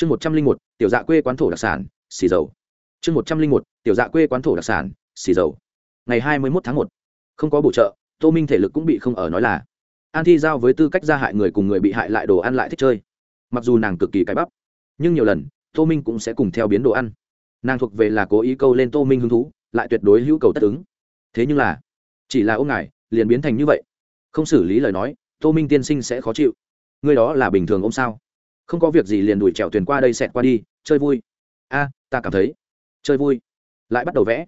chương một trăm linh một, tiểu dạ quê quán thổ đặc sản, xì dầu. Chương một trăm linh một, tiểu dạ quê quán thổ đặc sản, xì dầu. Ngày hai mươi một tháng một, không có bổ trợ, tô minh thể lực cũng bị không ở nói là. An thi giao với tư cách gia hại người cùng người bị hại lại đồ ăn lại thích chơi. Mặc dù nàng cực kỳ cái bắp, nhưng nhiều lần, tô minh cũng sẽ cùng theo biến đồ ăn. Nàng thuộc về là cố ý câu lên tô minh hứng thú, lại tuyệt đối hữu cầu tất ứng. Thế nhưng là, chỉ là ôm ngài, liền biến thành như vậy. Không xử lý lời nói, tô minh tiên sinh sẽ khó chịu. Ngươi đó là bình thường ông sao? Không có việc gì liền đuổi trèo thuyền qua đây xẹt qua đi, chơi vui. A, ta cảm thấy, chơi vui. Lại bắt đầu vẽ.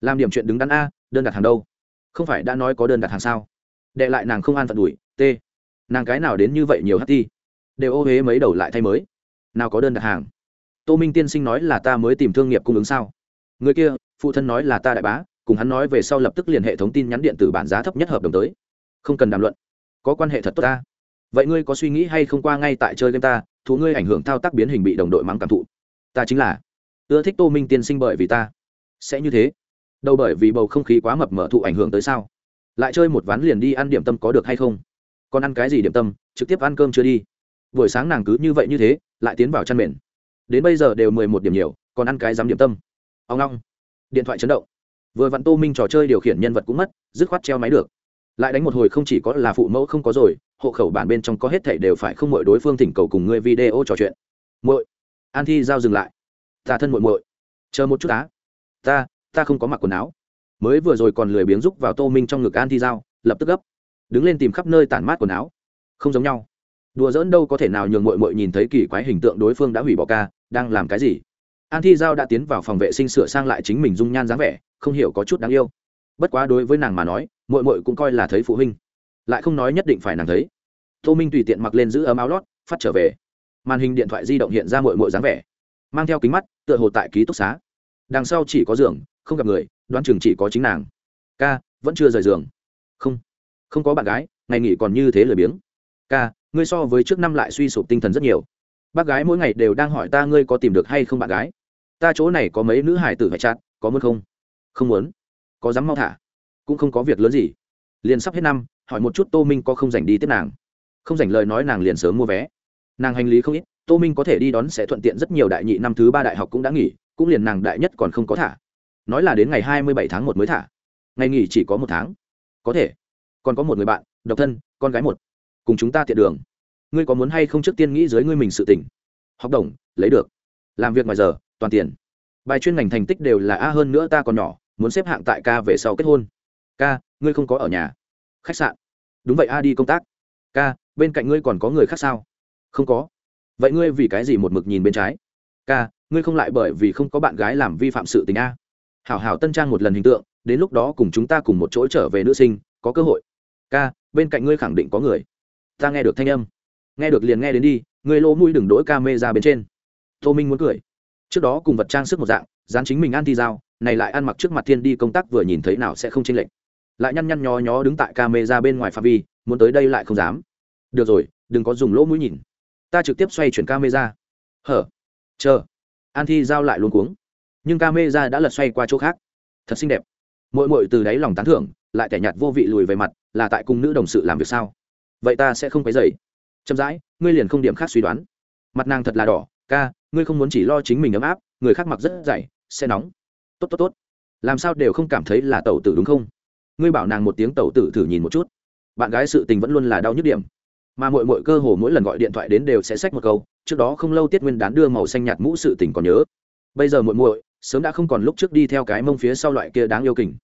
Làm điểm chuyện đứng đắn a, đơn đặt hàng đâu? Không phải đã nói có đơn đặt hàng sao? Đệ lại nàng không an phận đuổi, t. Nàng cái nào đến như vậy nhiều ht đều ô huế mấy đầu lại thay mới. Nào có đơn đặt hàng? Tô minh tiên sinh nói là ta mới tìm thương nghiệp cung ứng sao? Người kia, phụ thân nói là ta đại bá, cùng hắn nói về sau lập tức liền hệ thống tin nhắn điện tử bản giá thấp nhất hợp đồng tới. Không cần đàm luận. Có quan hệ thật tốt ta vậy ngươi có suy nghĩ hay không qua ngay tại chơi game ta, thú ngươi ảnh hưởng thao tác biến hình bị đồng đội mắng cảm thụ. Ta chính là ưa thích tô minh tiên sinh bởi vì ta. Sẽ như thế. Đâu bởi vì bầu không khí quá mập mở thụ ảnh hưởng tới sao? Lại chơi một ván liền đi ăn điểm tâm có được hay không? Còn ăn cái gì điểm tâm, trực tiếp ăn cơm chưa đi. Buổi sáng nàng cứ như vậy như thế, lại tiến vào chăn mền. Đến bây giờ đều mười một điểm nhiều, còn ăn cái dám điểm tâm. Ông long. Điện thoại chấn động. Vừa vặn tô minh trò chơi điều khiển nhân vật cũng mất, dứt khoát treo máy được lại đánh một hồi không chỉ có là phụ mẫu không có rồi, hộ khẩu bản bên trong có hết thảy đều phải không mọi đối phương thỉnh cầu cùng ngươi video trò chuyện. Muội, an thi giao dừng lại. Ta thân muội muội. Chờ một chút á. Ta ta không có mặc quần áo. Mới vừa rồi còn lười biếng rúc vào tô minh trong ngực an thi giao, lập tức gấp. Đứng lên tìm khắp nơi tản mát quần áo. Không giống nhau. Đùa dỡn đâu có thể nào nhường muội muội nhìn thấy kỳ quái hình tượng đối phương đã hủy bỏ ca, đang làm cái gì? An thi giao đã tiến vào phòng vệ sinh sửa sang lại chính mình dung nhan dáng vẻ, không hiểu có chút đáng yêu. Bất quá đối với nàng mà nói mội mội cũng coi là thấy phụ huynh. Lại không nói nhất định phải nàng thấy. Tô minh tùy tiện mặc lên giữ ấm áo lót, phát trở về. Màn hình điện thoại di động hiện ra mội mội dáng vẻ. Mang theo kính mắt, tựa hồ tại ký túc xá. Đằng sau chỉ có giường, không gặp người, đoán chừng chỉ có chính nàng. Ca, vẫn chưa rời giường. Không không có bạn gái, ngày nghỉ còn như thế lười biếng. Ca, ngươi so với trước năm lại suy sụp tinh thần rất nhiều. Bác gái mỗi ngày đều đang hỏi ta ngươi có tìm được hay không bạn gái. Ta chỗ này có mấy nữ hải tử phải chát có muốn không? Không muốn. Có dám mau thả? Cũng không có việc lớn gì. Liền sắp hết năm, hỏi một chút tô minh có không dành đi tiếp nàng. Không dành lời nói nàng liền sớm mua vé. Nàng hành lý không ít, tô minh có thể đi đón sẽ thuận tiện rất nhiều đại nhị năm thứ ba đại học cũng đã nghỉ, cũng liền nàng đại nhất còn không có thả. Nói là đến ngày hai mươi bảy tháng một mới thả. Ngày nghỉ chỉ có một tháng. Có thể. Còn có một người bạn, độc thân, con gái một. Cùng chúng ta tiện đường. Ngươi có muốn hay không trước tiên nghĩ dưới ngươi mình sự tỉnh học đồng, lấy được. Làm việc ngoài giờ, toàn tiền. Bài chuyên ngành thành tích đều là a hơn nữa ta còn nhỏ, muốn xếp hạng tại ca về sau kết hôn ca, ngươi không có ở nhà. Khách sạn. Đúng vậy, a, đi công tác. Ca, bên cạnh ngươi còn có người khác sao? Không có. Vậy ngươi vì cái gì một mực nhìn bên trái? Ca, ngươi không lại bởi vì không có bạn gái làm vi phạm sự tình a? Hảo hảo tân trang một lần hình tượng, đến lúc đó cùng chúng ta cùng một chỗ trở về nữ sinh, có cơ hội. Ca, bên cạnh ngươi khẳng định có người. Ta nghe được thanh âm. Nghe được liền nghe đến đi, ngươi lỗ mũi đừng đỗi ca mê ra bên trên. Tô minh muốn cười. Trước đó cùng vật trang sức một dạng, dán chính mình ăn thi dao này lại ăn mặc trước mặt thiên đi công tác vừa nhìn thấy nào sẽ không chênh lệch lại nhăn nhăn nhó nhó đứng tại ca mê ra bên ngoài phạm vi, muốn tới đây lại không dám. Được rồi, đừng có dùng lỗ mũi nhìn. Ta trực tiếp xoay chuyển ca mê ra hở? Chờ. An thi giao lại luôn cuống. Nhưng ca mê ra đã lật xoay qua chỗ khác. Thật xinh đẹp. Mội mội từ đáy lòng tán thưởng, lại tẻ nhạt vô vị lùi về mặt, là tại cùng nữ đồng sự làm việc sao? Vậy ta sẽ không phải dậy chậm rãi, ngươi liền không điểm khác suy đoán. Mặt nàng thật là đỏ, ca, ngươi không muốn chỉ lo chính mình ấm áp, người khác mặc rất dày, sẽ nóng. Tốt tốt tốt. Làm sao đều không cảm thấy là tẩu tử đúng không? Ngươi bảo nàng một tiếng tẩu tử thử nhìn một chút. Bạn gái sự tình vẫn luôn là đau nhức điểm. Mà mỗi mỗi cơ hồ mỗi lần gọi điện thoại đến đều sẽ xách một câu, trước đó không lâu tiết nguyên đán đưa màu xanh nhạt mũ sự tình còn nhớ. Bây giờ muội muội, sớm đã không còn lúc trước đi theo cái mông phía sau loại kia đáng yêu kình.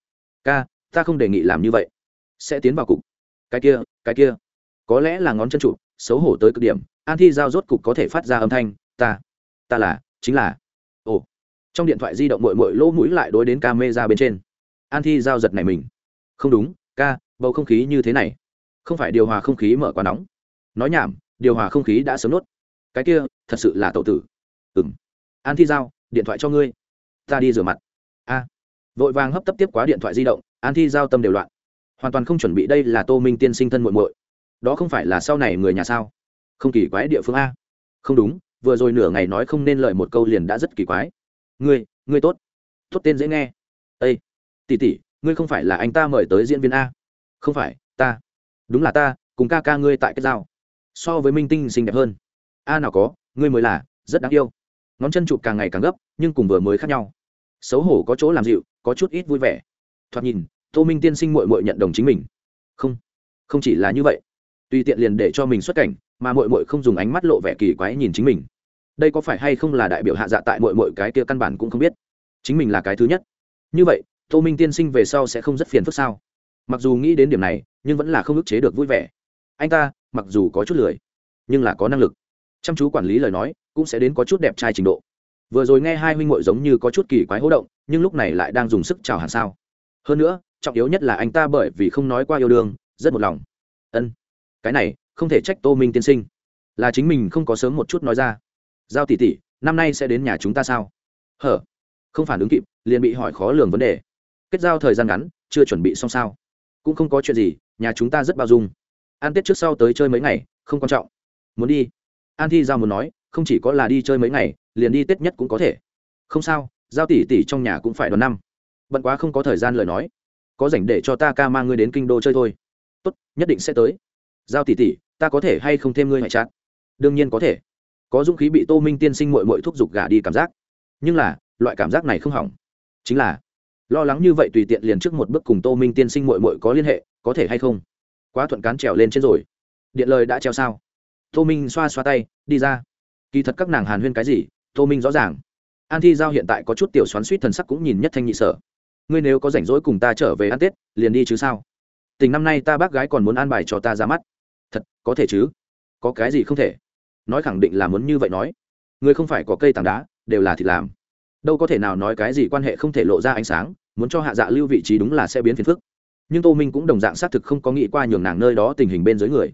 Ca, ta không đề nghị làm như vậy. Sẽ tiến vào cục. Cái kia cái kia. Có lẽ là ngón chân trụ xấu hổ tới cực điểm, an thi giao rốt cục có thể phát ra âm thanh, ta ta là, chính là. Ồ. Trong điện thoại di động mội mội lỗ mũi lại đối đến ca mê ra bên trên. An thi giao giật này mình không đúng, ca, bầu không khí như thế này. Không phải điều hòa không khí mở quá nóng. Nói nhảm, điều hòa không khí đã sớm nốt. Cái kia, thật sự là tậu tử. Ừng an thi giao, điện thoại cho ngươi. Ta đi rửa mặt. A. Vội vàng hấp tấp tiếp quá điện thoại di động, an thi giao tâm đều loạn. Hoàn toàn không chuẩn bị đây là tô minh tiên sinh thân muội muội. Đó không phải là sau này người nhà sao? Không kỳ quái địa phương a. Không đúng, vừa rồi nửa ngày nói không nên lời một câu liền đã rất kỳ quái. Ngươi ngươi tốt. Tốt tên dễ nghe. Ây tỉ tỉ ngươi không phải là anh ta mời tới diễn viên a? Không phải, ta. Đúng là ta, cùng ca ca ngươi tại cái dao so với minh tinh xinh đẹp hơn. A nào có, ngươi mới là, rất đáng yêu. Ngón chân chụp càng ngày càng gấp, nhưng cùng vừa mới khác nhau. Xấu hổ có chỗ làm dịu, có chút ít vui vẻ. Thoạt nhìn, tô minh tiên sinh mội mội nhận đồng chính mình. Không không chỉ là như vậy. Tùy tiện liền để cho mình xuất cảnh, mà mội mội không dùng ánh mắt lộ vẻ kỳ quái nhìn chính mình. Đây có phải hay không là đại biểu hạ dạ tại mội mội cái kia căn bản cũng không biết. Chính mình là cái thứ nhất. Như vậy tô minh tiên sinh về sau sẽ không rất phiền phức sao? Mặc dù nghĩ đến điểm này, nhưng vẫn là không ức chế được vui vẻ. Anh ta, mặc dù có chút lười, nhưng là có năng lực. Chăm chú quản lý lời nói, cũng sẽ đến có chút đẹp trai trình độ. Vừa rồi nghe hai huynh m giống như có chút kỳ quái hỗ động, nhưng lúc này lại đang dùng sức chào hẳn sao. Hơn nữa, trọng yếu nhất là anh ta bởi vì không nói qua yêu đương, rất một lòng. Ân, cái này, không thể trách tô minh tiên sinh. Là chính mình không có sớm một chút nói ra. Giao tỷ tỷ, năm nay sẽ đến nhà chúng ta sao? Hở, không phản ứng kịp, liền bị hỏi khó lường vấn đề kết giao thời gian ngắn, chưa chuẩn bị xong sao? Cũng không có chuyện gì, nhà chúng ta rất bao dung. An tết trước sau tới chơi mấy ngày, không quan trọng. Muốn đi? An thi giao muốn nói, không chỉ có là đi chơi mấy ngày, liền đi tết nhất cũng có thể. Không sao, giao tỷ tỷ trong nhà cũng phải đón năm. Bận quá không có thời gian lời nói. Có dành để cho ta ca mang ngươi đến kinh đô chơi thôi. Tốt, nhất định sẽ tới. Giao tỷ tỷ, ta có thể hay không thêm ngươi hại chát đương nhiên có thể. Có dũng khí bị tô minh tiên sinh mội mội thúc giục gà đi cảm giác. Nhưng là, loại cảm giác này không hỏng. Chính là lo lắng như vậy tùy tiện liền trước một bước cùng tô minh tiên sinh mội mội có liên hệ, có thể hay không? Quá thuận cán trèo lên trên rồi. Điện lời đã treo sao? Tô minh xoa xoa tay, đi ra. Kỳ thật các nàng hàn huyên cái gì, tô minh rõ ràng. An thi giao hiện tại có chút tiểu xoắn suýt thần sắc cũng nhìn nhất thanh nhị sở. Ngươi nếu có rảnh rỗi cùng ta trở về ăn tết, liền đi chứ sao? Tình năm nay ta bác gái còn muốn an bài cho ta ra mắt. Thật, có thể chứ? Có cái gì không thể? Nói khẳng định là muốn như vậy nói. Ngươi không phải có cây tảng đá, đều là thịt làm đâu có thể nào nói cái gì quan hệ không thể lộ ra ánh sáng, muốn cho hạ dạ lưu vị trí đúng là sẽ biến phiền phức. Nhưng tô minh cũng đồng dạng xác thực không có nghĩ qua nhường nàng nơi đó tình hình bên dưới người.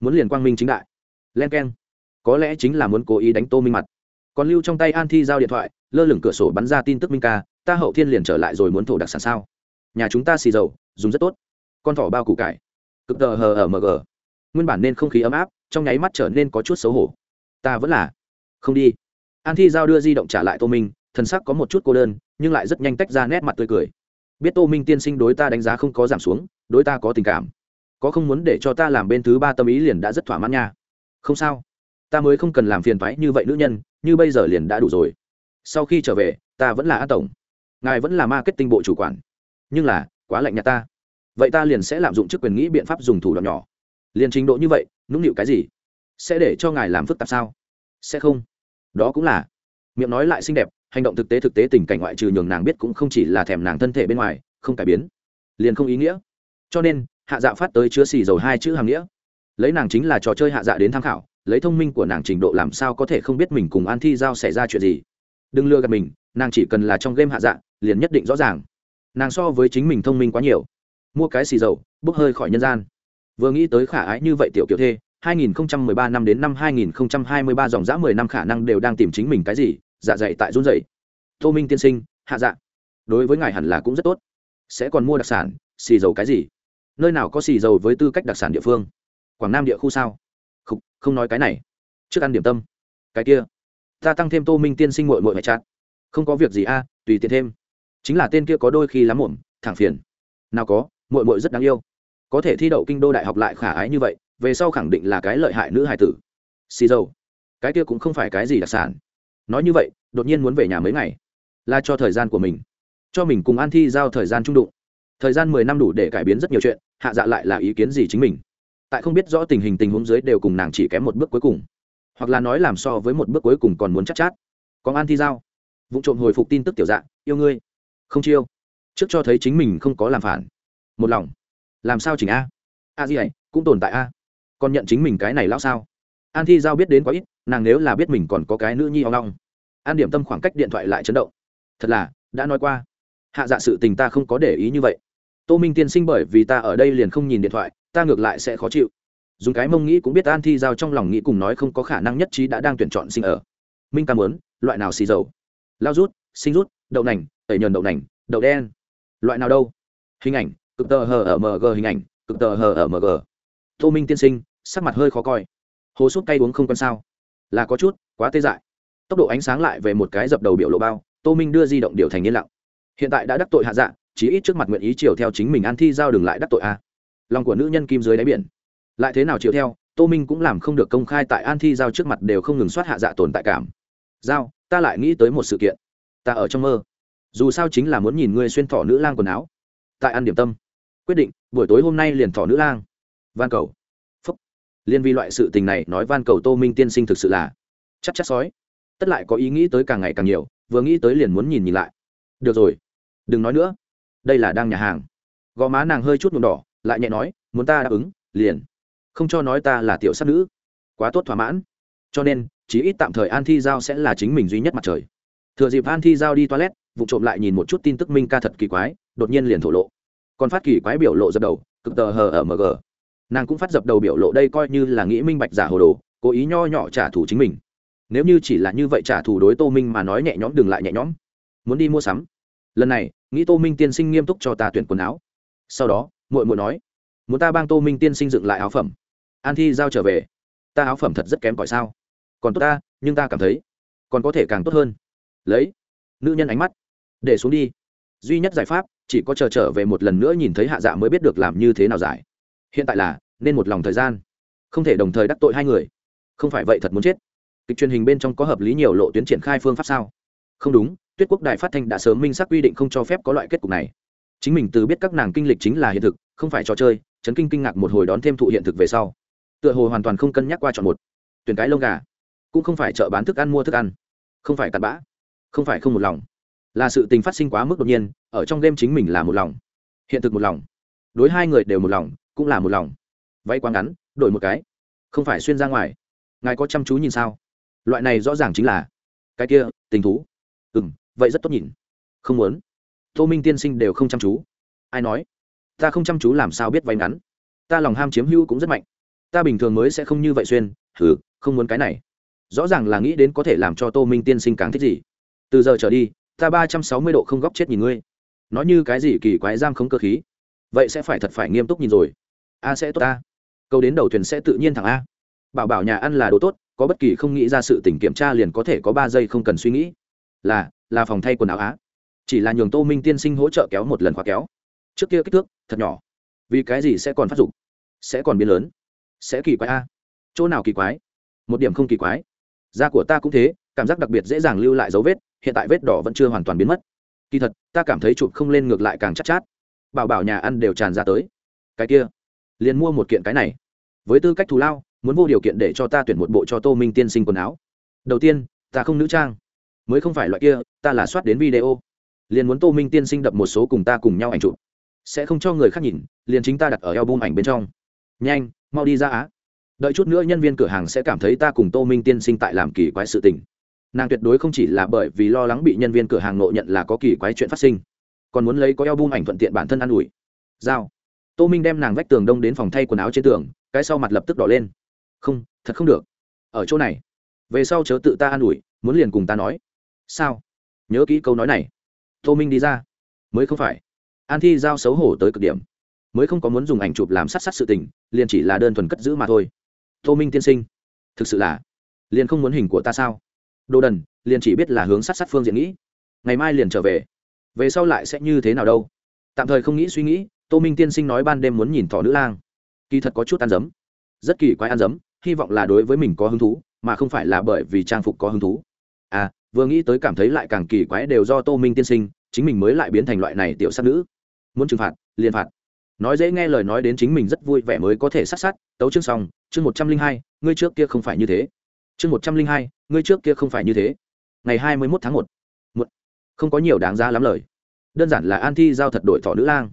Muốn liền quang minh chính đại. Len k e n có lẽ chính là muốn cố ý đánh tô minh mặt. Còn lưu trong tay an thi giao điện thoại, lơ lửng cửa sổ bắn ra tin tức minh ca, ta hậu thiên liền trở lại rồi muốn thổ đặc sản sao? Nhà chúng ta xì dầu, dùng rất tốt. Con thỏ bao củ cải. Cực tờ hờ ở mg nguyên bản nên không khí ấm áp, trong nháy mắt trở nên có chút xấu hổ. Ta vẫn là. Không đi. An thi giao đưa di động trả lại tô minh thần sắc có một chút cô đơn, nhưng lại rất nhanh tách ra nét mặt tươi cười. Biết tô minh tiên sinh đối ta đánh giá không có giảm xuống, đối ta có tình cảm. Có không muốn để cho ta làm bên thứ ba tâm ý liền đã rất thỏa mãn nha. Không sao. Ta mới không cần làm phiền thoái như vậy nữ nhân, như bây giờ liền đã đủ rồi. Sau khi trở về, ta vẫn là a tổng. Ngài vẫn là marketing bộ chủ quản. Nhưng là, quá lạnh nhạt ta. Vậy ta liền sẽ lạm dụng chức quyền nghĩ biện pháp dùng thủ đoạn nhỏ. Liền trình độ như vậy, nũng nịu cái gì? Sẽ để cho ngài làm phức tạp sao? Sẽ không. Đó cũng là. Miệng nói lại xinh đẹp hành động thực tế thực tế tình cảnh ngoại trừ nhường nàng biết cũng không chỉ là thèm nàng thân thể bên ngoài, không cải biến, liền không ý nghĩa. Cho nên, hạ dạ phát tới chứa xì dầu hai chữ hàng nghĩa. Lấy nàng chính là trò chơi hạ dạ đến tham khảo, lấy thông minh của nàng trình độ làm sao có thể không biết mình cùng an thi giao xảy ra chuyện gì. Đừng lừa gạt mình, nàng chỉ cần là trong game hạ dạ liền nhất định rõ ràng. Nàng so với chính mình thông minh quá nhiều. Mua cái xì dầu, bốc hơi khỏi nhân gian. Vừa nghĩ tới khả ái như vậy tiểu kiểu thê 2013 năm đến năm 2023 dòng dã 10 năm khả năng đều đang tìm chính mình cái gì dạ dày tại run rẩy. Tô minh tiên sinh hạ dạ. Đối với ngài hẳn là cũng rất tốt. Sẽ còn mua đặc sản xì dầu cái gì? Nơi nào có xì dầu với tư cách đặc sản địa phương? Quảng nam địa khu sao? Không, không nói cái này. Trước ăn điểm tâm. Cái kia. Ta tăng thêm tô minh tiên sinh mội mội mẹ chát không có việc gì a tùy tiện thêm. Chính là tên kia có đôi khi lắm muộn thẳng phiền. Nào có mội mội rất đáng yêu. Có thể thi đậu kinh đô đại học lại khả ái như vậy về sau khẳng định là cái lợi hại nữ hài tử. Xì dầu. Cái kia cũng không phải cái gì đặc sản nói như vậy đột nhiên muốn về nhà mấy ngày là cho thời gian của mình cho mình cùng an thi giao thời gian trung đụng. Thời gian mười năm đủ để cải biến rất nhiều chuyện hạ dạ lại là ý kiến gì chính mình? Tại không biết rõ tình hình tình huống dưới đều cùng nàng chỉ kém một bước cuối cùng hoặc là nói làm so với một bước cuối cùng còn muốn chắc chát, chát còn an thi giao? Vụ trộm hồi phục tin tức tiểu dạ yêu ngươi. Không chiêu. Trước cho thấy chính mình không có làm phản. Một lòng. Làm sao chỉnh a? A gì ấy cũng tồn tại a. Còn nhận chính mình cái này lão sao? An thi giao biết đến quá ít, nàng nếu là biết mình còn có cái nữ nhi hoang long an điểm tâm khoảng cách điện thoại lại chấn động. Thật là, đã nói qua. Hạ dạ sự tình ta không có để ý như vậy. Tô minh tiên sinh bởi vì ta ở đây liền không nhìn điện thoại, ta ngược lại sẽ khó chịu. Dùng cái mông nghĩ cũng biết an thi giao trong lòng nghĩ cùng nói không có khả năng nhất trí đã đang tuyển chọn sinh ở. Minh ca muốn, loại nào xì dầu? Lao rút sinh rút, đậu nành, tẩy nhờn đậu nành, đậu đen. Loại nào đâu? Hình ảnh, cực tờ hờ ở mg hình ảnh, cực tờ hờ ở mg tô minh tiên sinh, sắc mặt hơi khó coi hồ súp cay uống không quan sao? Là có chút, quá tê dại. Tốc độ ánh sáng lại về một cái dập đầu biểu lộ bao, tô minh đưa di động điều thành yên lặng. Hiện tại đã đắc tội hạ dạ chí ít trước mặt nguyện ý chiều theo chính mình an thi giao đừng lại đắc tội a. Lòng của nữ nhân kim dưới đáy biển. Lại thế nào chiều theo, tô minh cũng làm không được công khai tại an thi giao trước mặt đều không ngừng soát hạ dạ tồn tại cảm. Giao, ta lại nghĩ tới một sự kiện. Ta ở trong mơ. Dù sao chính là muốn nhìn ngươi xuyên thỏ nữ lang quần áo. Tại ăn điểm tâm. Quyết định, buổi tối hôm nay liền thỏ nữ lang. Van cầu liên vi loại sự tình này nói van cầu tô minh tiên sinh thực sự là chắc chắc sói. Tất lại có ý nghĩ tới càng ngày càng nhiều, vừa nghĩ tới liền muốn nhìn nhìn lại. Được rồi, đừng nói nữa. Đây là đang nhà hàng. Gò má nàng hơi chút nhuộm đỏ, lại nhẹ nói, muốn ta đáp ứng, liền. Không cho nói ta là tiểu sát nữ. Quá tốt thỏa mãn. Cho nên, chí ít tạm thời an thi giao sẽ là chính mình duy nhất mặt trời. Thừa dịp an thi giao đi toilet, vụ trộm lại nhìn một chút tin tức minh ca thật kỳ quái, đột nhiên liền thổ lộ. Còn phát kỳ quái biểu lộ dập đầu, cực tờ hờ ở mg nàng cũng phát dập đầu biểu lộ đây coi như là nghĩ minh bạch giả hồ đồ, cố ý nho nhỏ trả thù chính mình. Nếu như chỉ là như vậy trả thù đối tô minh mà nói nhẹ nhõm đừng lại nhẹ nhõm. Muốn đi mua sắm. Lần này, nghĩ tô minh tiên sinh nghiêm túc cho ta tuyển quần áo. Sau đó, muội muội nói, muốn ta bang tô minh tiên sinh dựng lại áo phẩm. An thi giao trở về. Ta áo phẩm thật rất kém cỏi sao? Còn tốt ta, nhưng ta cảm thấy còn có thể càng tốt hơn. Lấy, nữ nhân ánh mắt, để xuống đi. Duy nhất giải pháp, chỉ có chờ trở về một lần nữa nhìn thấy hạ dạ mới biết được làm như thế nào giải. Hiện tại là nên một lòng thời gian. Không thể đồng thời đắc tội hai người. Không phải vậy thật muốn chết. Kịch truyền hình bên trong có hợp lý nhiều lộ tuyến triển khai phương pháp sao? Không đúng, tuyết quốc đại phát thanh đã sớm minh xác quy định không cho phép có loại kết cục này. Chính mình từ biết các nàng kinh lịch chính là hiện thực, không phải trò chơi chấn kinh kinh ngạc một hồi đón thêm thụ hiện thực về sau. Tựa hồ hoàn toàn không cân nhắc qua chọn một. Tuyển cái lông gà. Cũng không phải chợ bán thức ăn mua thức ăn. Không phải cặn bã. Không phải không một lòng. Là sự tình phát sinh quá mức đột nhiên, ở trong game chính mình là một lòng. Hiện thực một lòng. Đối hai người đều một lòng, cũng là một lòng váy quá ngắn, đổi một cái. Không phải xuyên ra ngoài. Ngài có chăm chú nhìn sao? Loại này rõ ràng chính là, cái kia, tình thú. Ừ m vậy rất tốt nhìn. Không muốn. Tô minh tiên sinh đều không chăm chú. Ai nói? Ta không chăm chú làm sao biết váy ngắn? Ta lòng ham chiếm hữu cũng rất mạnh. Ta bình thường mới sẽ không như vậy xuyên. Thử không muốn cái này. Rõ ràng là nghĩ đến có thể làm cho tô minh tiên sinh càng thích gì. Từ giờ trở đi, ta ba trăm sáu mươi độ không góc chết nhìn ngươi. Nói như cái gì kỳ quái giam không cơ khí. Vậy sẽ phải thật phải nghiêm túc nhìn rồi. A sẽ tốt ta câu đến đầu thuyền sẽ tự nhiên thẳng a. Bảo bảo nhà ăn là đồ tốt có bất kỳ không nghĩ ra sự tỉnh kiểm tra liền có thể có ba giây không cần suy nghĩ. Là là phòng thay quần áo á. Chỉ là nhường tô minh tiên sinh hỗ trợ kéo một lần khóa kéo. Trước kia kích thước thật nhỏ. Vì cái gì sẽ còn phát dụng sẽ còn biến lớn. Sẽ kỳ quái a. Chỗ nào kỳ quái? Một điểm không kỳ quái. Da của ta cũng thế cảm giác đặc biệt dễ dàng lưu lại dấu vết hiện tại vết đỏ vẫn chưa hoàn toàn biến mất. Kỳ thật ta cảm thấy chụp không lên ngược lại càng chắc chát, chát. Bảo bảo nhà ăn đều tràn ra tới. Cái kia liền mua một kiện cái này. Với tư cách thù lao, muốn vô điều kiện để cho ta tuyển một bộ cho tô minh tiên sinh quần áo. Đầu tiên, ta không nữ trang. Mới không phải loại kia, ta là soát đến video. Liền muốn tô minh tiên sinh đập một số cùng ta cùng nhau ảnh chụp. Sẽ không cho người khác nhìn, liền chính ta đặt ở eo ảnh bên trong. Nhanh, mau đi ra á. Đợi chút nữa nhân viên cửa hàng sẽ cảm thấy ta cùng tô minh tiên sinh tại làm kỳ quái sự tình. Nàng tuyệt đối không chỉ là bởi vì lo lắng bị nhân viên cửa hàng nộ nhận là có kỳ quái chuyện phát sinh, còn muốn lấy có eo ảnh thuận tiện bản thân ă n ủi. Giao tô minh đem nàng vách tường đông đến phòng thay quần áo trên tường, cái sau mặt lập tức đỏ lên. Không, thật không được. Ở chỗ này. Về sau chớ tự ta an ủi, muốn liền cùng ta nói. Sao? Nhớ kỹ câu nói này. Tô minh đi ra. Mới không phải. An thi giao xấu hổ tới cực điểm. Mới không có muốn dùng ảnh chụp làm sát sát sự tình, liền chỉ là đơn thuần cất giữ mà thôi. Tô minh tiên sinh, thực sự là, liền không muốn hình của ta sao? Đồ đần, liền chỉ biết là hướng sát sát phương diện nghĩ. Ngày mai liền trở về. Về sau lại sẽ như thế nào đâu? Tạm thời không nghĩ suy nghĩ tô minh tiên sinh nói ban đêm muốn nhìn thỏ nữ lang. Kỳ thật có chút ăn dấm. Rất kỳ quái ăn dấm, hy vọng là đối với mình có hứng thú, mà không phải là bởi vì trang phục có hứng thú. À vừa nghĩ tới cảm thấy lại càng kỳ quái đều do tô minh tiên sinh, chính mình mới lại biến thành loại này tiểu sát nữ. Muốn trừng phạt, liền phạt. Nói dễ nghe lời nói đến chính mình rất vui vẻ mới có thể sát sát tấu chương xong, chương một trăm linh hai, ngươi trước kia không phải như thế. Chương một trăm linh hai, ngươi trước kia không phải như thế. Ngày hai mươi mốt tháng một. Một. Không có nhiều đáng ra lắm lời. Đơn giản là an thi giao thật đổi thọ nữ lang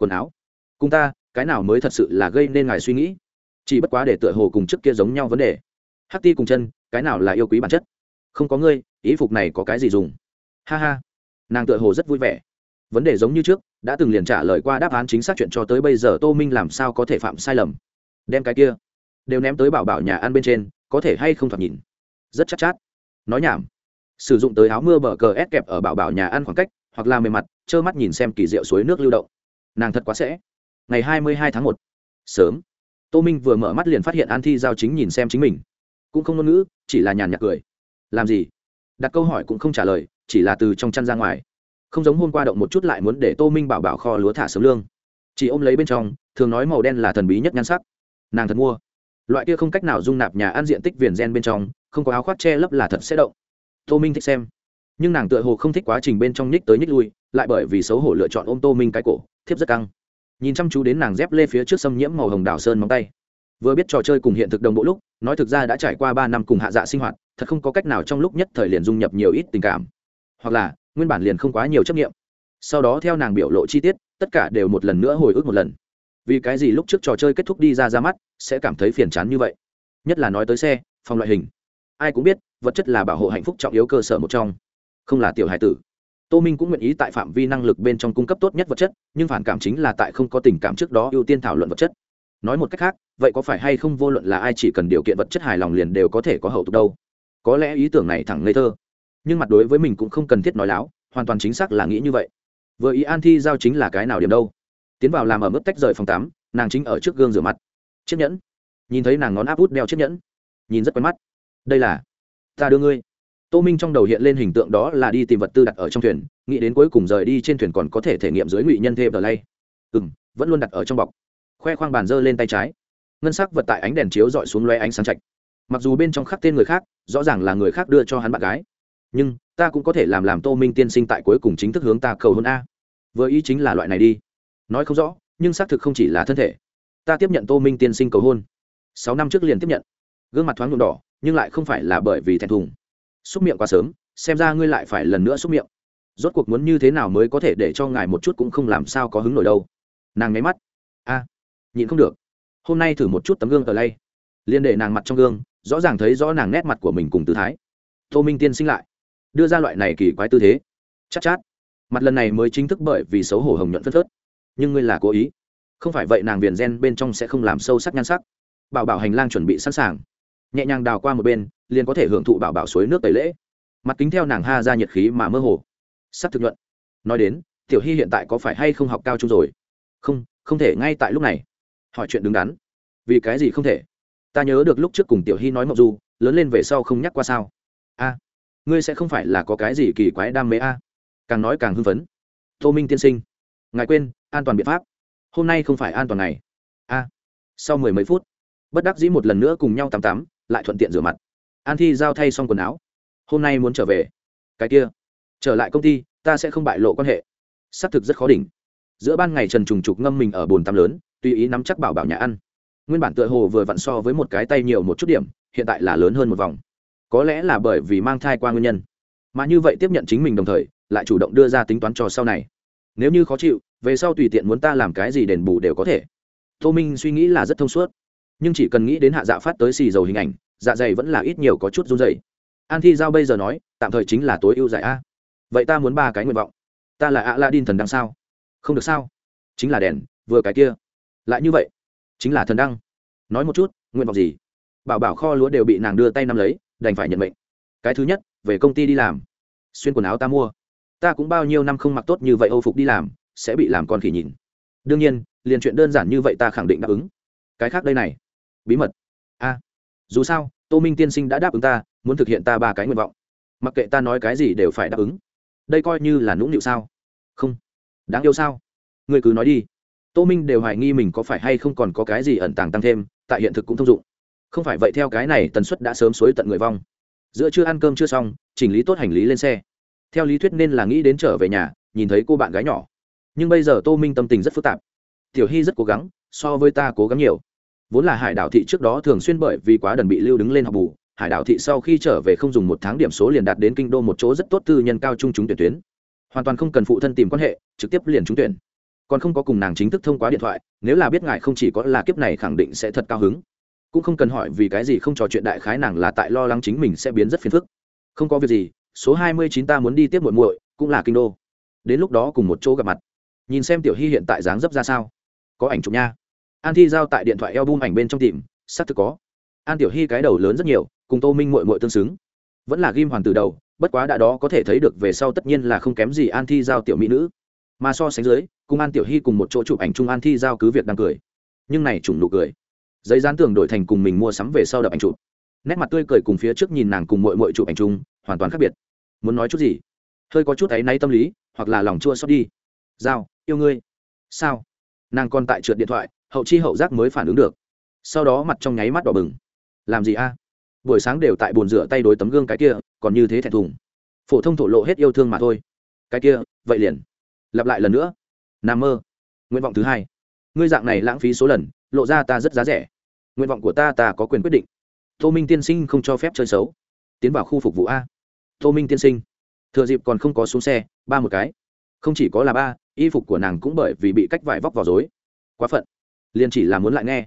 quần áo. Cùng ta cái nào mới thật sự là gây nên ngài suy nghĩ? Chỉ bất quá để tựa hồ cùng trước kia giống nhau vấn đề. Hắc ti cùng chân cái nào là yêu quý bản chất? Không có ngươi ý phục này có cái gì dùng? Ha ha. Nàng tựa hồ rất vui vẻ. Vấn đề giống như trước đã từng liền trả lời qua đáp án chính xác chuyện cho tới bây giờ tô minh làm sao có thể phạm sai lầm? Đem cái kia đều ném tới bảo bảo nhà ăn bên trên có thể hay không thoạt nhìn? Rất chắc chát, chát nói nhảm. Sử dụng tới áo mưa bờ cờ ép kẹp ở bảo bảo nhà ăn khoảng cách hoặc là mềm mặt trơ mắt nhìn xem kỳ diệu suối nước lưu động nàng thật quá sẽ. Ngày hai mươi hai tháng một. Sớm. Tô minh vừa mở mắt liền phát hiện an thi giao chính nhìn xem chính mình. Cũng không ngôn ngữ, chỉ là nhàn nhạt cười. Làm gì? Đặt câu hỏi cũng không trả lời, chỉ là từ trong chăn ra ngoài. Không giống hôm qua động một chút lại muốn để tô minh bảo bảo kho lúa thả sớm lương. Chỉ ôm lấy bên trong, thường nói màu đen là thần bí nhất nhan sắc. Nàng thật mua. Loại kia không cách nào dung nạp nhà ăn diện tích viền gen bên trong, không có áo khoác che lấp là thật sẽ động. Tô minh thích xem. Nhưng nàng tựa hồ không thích quá trình bên trong nhích tới nhích lui, lại bởi vì xấu hổ lựa chọn ôm tô minh cái cổ thiếp rất căng. Nhìn chăm chú đến nàng dép lê phía trước xâm nhiễm màu hồng đảo sơn móng tay. Vừa biết trò chơi cùng hiện thực đồng bộ lúc, nói thực ra đã trải qua ba năm cùng hạ dạ sinh hoạt, thật không có cách nào trong lúc nhất thời liền dung nhập nhiều ít tình cảm. Hoặc là, nguyên bản liền không quá nhiều chấp nghiệm sau đó theo nàng biểu lộ chi tiết, tất cả đều một lần nữa hồi ức một lần. Vì cái gì lúc trước trò chơi kết thúc đi ra ra mắt, sẽ cảm thấy phiền chán như vậy? Nhất là nói tới xe, phòng loại hình. Ai cũng biết, vật chất là bảo hộ hạnh phúc trọng yếu cơ sở một trong. Không là tiểu hài tử tô minh cũng nguyện ý tại phạm vi năng lực bên trong cung cấp tốt nhất vật chất, nhưng phản cảm chính là tại không có tình cảm trước đó ưu tiên thảo luận vật chất. Nói một cách khác, vậy có phải hay không vô luận là ai chỉ cần điều kiện vật chất hài lòng liền đều có thể có hậu tục đâu? Có lẽ ý tưởng này thẳng ngây thơ. Nhưng mặt đối với mình cũng không cần thiết nói láo, hoàn toàn chính xác là nghĩ như vậy. Vừa ý an thi giao chính là cái nào điểm đâu? Tiến vào làm ở mức tách rời phòng tắm, nàng chính ở trước gương rửa mặt. Chiếc nhẫn. Nhìn thấy nàng ngón áp út đeo chiếc nhẫn. Nhìn rất quen mắt. Đây là ta đưa ngươi tô minh trong đầu hiện lên hình tượng đó là đi tìm vật tư đặt ở trong thuyền, nghĩ đến cuối cùng rời đi trên thuyền còn có thể thể nghiệm dưới ngụy nhân thêm tờ lay ừ m vẫn luôn đặt ở trong bọc. Khoe khoang bàn dơ lên tay trái. Ngân sắc vật tại ánh đèn chiếu dọi xuống loe ánh sáng chạch. Mặc dù bên trong khắc tên người khác, rõ ràng là người khác đưa cho hắn bạn gái. Nhưng, ta cũng có thể làm làm tô minh tiên sinh tại cuối cùng chính thức hướng ta cầu hôn a. Vừa ý chính là loại này đi. Nói không rõ, nhưng xác thực không chỉ là thân thể. Ta tiếp nhận tô minh tiên sinh cầu hôn. Sáu năm trước liền tiếp nhận. Gương mặt thoáng nhuộm đỏ, nhưng lại không phải là bởi vì thẹn thùng xúc miệng quá sớm xem ra ngươi lại phải lần nữa xúc miệng. Rốt cuộc muốn như thế nào mới có thể để cho ngài một chút cũng không làm sao có hứng nổi đâu. Nàng nháy mắt. A nhịn không được. Hôm nay thử một chút tấm gương tờ lay. Liên để nàng mặt trong gương rõ ràng thấy rõ nàng nét mặt của mình cùng tư thái. Tô minh tiên sinh lại đưa ra loại này kỳ quái tư thế. Chắc chát, chát. Mặt lần này mới chính thức bởi vì xấu hổ hồng nhuận phất phớt. Nhưng ngươi là cố ý. Không phải vậy nàng viền gen bên trong sẽ không làm sâu sắc nhan sắc. Bảo bảo hành lang chuẩn bị sẵn sàng nhẹ nhàng đào qua một bên, liền có thể hưởng thụ bảo bảo suối nước tẩy lễ. Mặt kính theo nàng ha ra nhiệt khí mà mơ hồ. Sắp thực nhuận. Nói đến, tiểu hy hiện tại có phải hay không học cao trung rồi? Không không thể ngay tại lúc này. Hỏi chuyện đứng đắn. Vì cái gì không thể? Ta nhớ được lúc trước cùng tiểu hy nói mộng du, lớn lên về sau không nhắc qua sao? A, ngươi sẽ không phải là có cái gì kỳ quái đam mê a? Càng nói càng hưng phấn. Tô minh tiên sinh, ngài quên, an toàn biện pháp. Hôm nay không phải an toàn này. a, sau mười mấy phút, bất đắc dĩ một lần nữa cùng nhau tắm tắm lại thuận tiện rửa mặt. An thi giao thay xong quần áo. Hôm nay muốn trở về. Cái kia. Trở lại công ty, ta sẽ không bại lộ quan hệ. Xác thực rất khó đỉnh. Giữa ban ngày trần trùng trục ngâm mình ở bồn tắm lớn, tùy ý nắm chắc bảo bảo nhà ăn. Nguyên bản tựa hồ vừa vặn so với một cái tay nhiều một chút điểm, hiện tại là lớn hơn một vòng. Có lẽ là bởi vì mang thai qua nguyên nhân. Mà như vậy tiếp nhận chính mình đồng thời, lại chủ động đưa ra tính toán cho sau này. Nếu như khó chịu, về sau tùy tiện muốn ta làm cái gì đền bù đều có thể. Tô minh suy nghĩ là rất thông suốt nhưng chỉ cần nghĩ đến hạ dạ phát tới xì dầu hình ảnh dạ dày vẫn là ít nhiều có chút run dày an thi giao bây giờ nói, tạm thời chính là tối ưu giải a. Vậy ta muốn ba cái nguyện vọng. Ta là a la đin thần đăng sao? Không được sao? Chính là đèn, vừa cái kia. Lại như vậy, chính là thần đăng. Nói một chút, nguyện vọng gì? Bảo bảo kho lúa đều bị nàng đưa tay nắm lấy, đành phải nhận mệnh. Cái thứ nhất, về công ty đi làm. Xuyên quần áo ta mua. Ta cũng bao nhiêu năm không mặc tốt như vậy âu phục đi làm, sẽ bị làm con khỉ nhìn. Đương nhiên, liền chuyện đơn giản như vậy ta khẳng định đáp ứng. Cái khác đây này bí mật. A, dù sao, tô minh tiên sinh đã đáp ứng ta, muốn thực hiện ta ba cái nguyện vọng. Mặc kệ ta nói cái gì đều phải đáp ứng. Đây coi như là nũng nịu sao? Không. Đáng yêu sao? Người cứ nói đi. Tô minh đều hoài nghi mình có phải hay không còn có cái gì ẩn tàng tăng thêm, tại hiện thực cũng thông dụng. Không phải vậy theo cái này, tần suất đã sớm suối tận người vong. Giữa chưa ăn cơm chưa xong, chỉnh lý tốt hành lý lên xe. Theo lý thuyết nên là nghĩ đến trở về nhà, nhìn thấy cô bạn gái nhỏ. Nhưng bây giờ tô minh tâm tình rất phức tạp. Tiểu hy rất cố gắng, so với ta cố gắng nhiều vốn là hải đảo thị trước đó thường xuyên bởi vì quá đần bị lưu đứng lên học bù, hải đảo thị sau khi trở về không dùng một tháng điểm số liền đạt đến kinh đô một chỗ rất tốt tư nhân cao trung chúng tuyển tuyến. Hoàn toàn không cần phụ thân tìm quan hệ, trực tiếp liền trúng tuyển. Còn không có cùng nàng chính thức thông qua điện thoại, nếu là biết ngài không chỉ có là kiếp này khẳng định sẽ thật cao hứng. Cũng không cần hỏi vì cái gì không trò chuyện đại khái nàng là tại lo lắng chính mình sẽ biến rất phiền phức. Không có việc gì, số hai mươi chín ta muốn đi tiếp muội muội, cũng là kinh đô. Đến lúc đó cùng một chỗ gặp mặt. Nhìn xem tiểu hy hiện tại dáng dấp ra sao. Có ảnh chụp nha an thi giao tại điện thoại eo bum ảnh bên trong tìm, xác thực có. An tiểu hy cái đầu lớn rất nhiều, cùng tô minh mội mội tương xứng. Vẫn là ghim hoàn từ đầu, bất quá đã đó có thể thấy được về sau tất nhiên là không kém gì an thi giao tiểu mỹ nữ. Mà so sánh dưới, cùng an tiểu hy cùng một chỗ chụp ảnh chung an thi giao cứ việc đang cười. Nhưng này trùng nụ cười. Giấy dán tường đổi thành cùng mình mua sắm về sau đập ảnh chụp. Nét mặt tươi cười cùng phía trước nhìn nàng cùng mội mội chụp ảnh chung, hoàn toàn khác biệt. Muốn nói chút gì? Hơi có chút áy náy tâm lý, hoặc là lòng chua xót đi. Giao, yêu ngươi. Sao? Nàng còn tại trượt điện thoại hậu chi hậu giác mới phản ứng được. Sau đó mặt trong nháy mắt đỏ bừng. Làm gì a? Buổi sáng đều tại bồn rửa tay đối tấm gương cái kia, còn như thế thẹn thùng. Phổ thông thổ lộ hết yêu thương mà thôi. Cái kia, vậy liền. Lặp lại lần nữa. N mơ. Nguyện vọng thứ hai. Ngươi dạng này lãng phí số lần, lộ ra ta rất giá rẻ. Nguyện vọng của ta ta có quyền quyết định. Tô minh tiên sinh không cho phép chơi xấu. Tiến vào khu phục vụ a. Tô minh tiên sinh. Thừa dịp còn không có xuống xe, ba một cái. Không chỉ có là ba, y phục của nàng cũng bởi vì bị cách vải vóc vào dối quá phận liền chỉ là muốn lại nghe.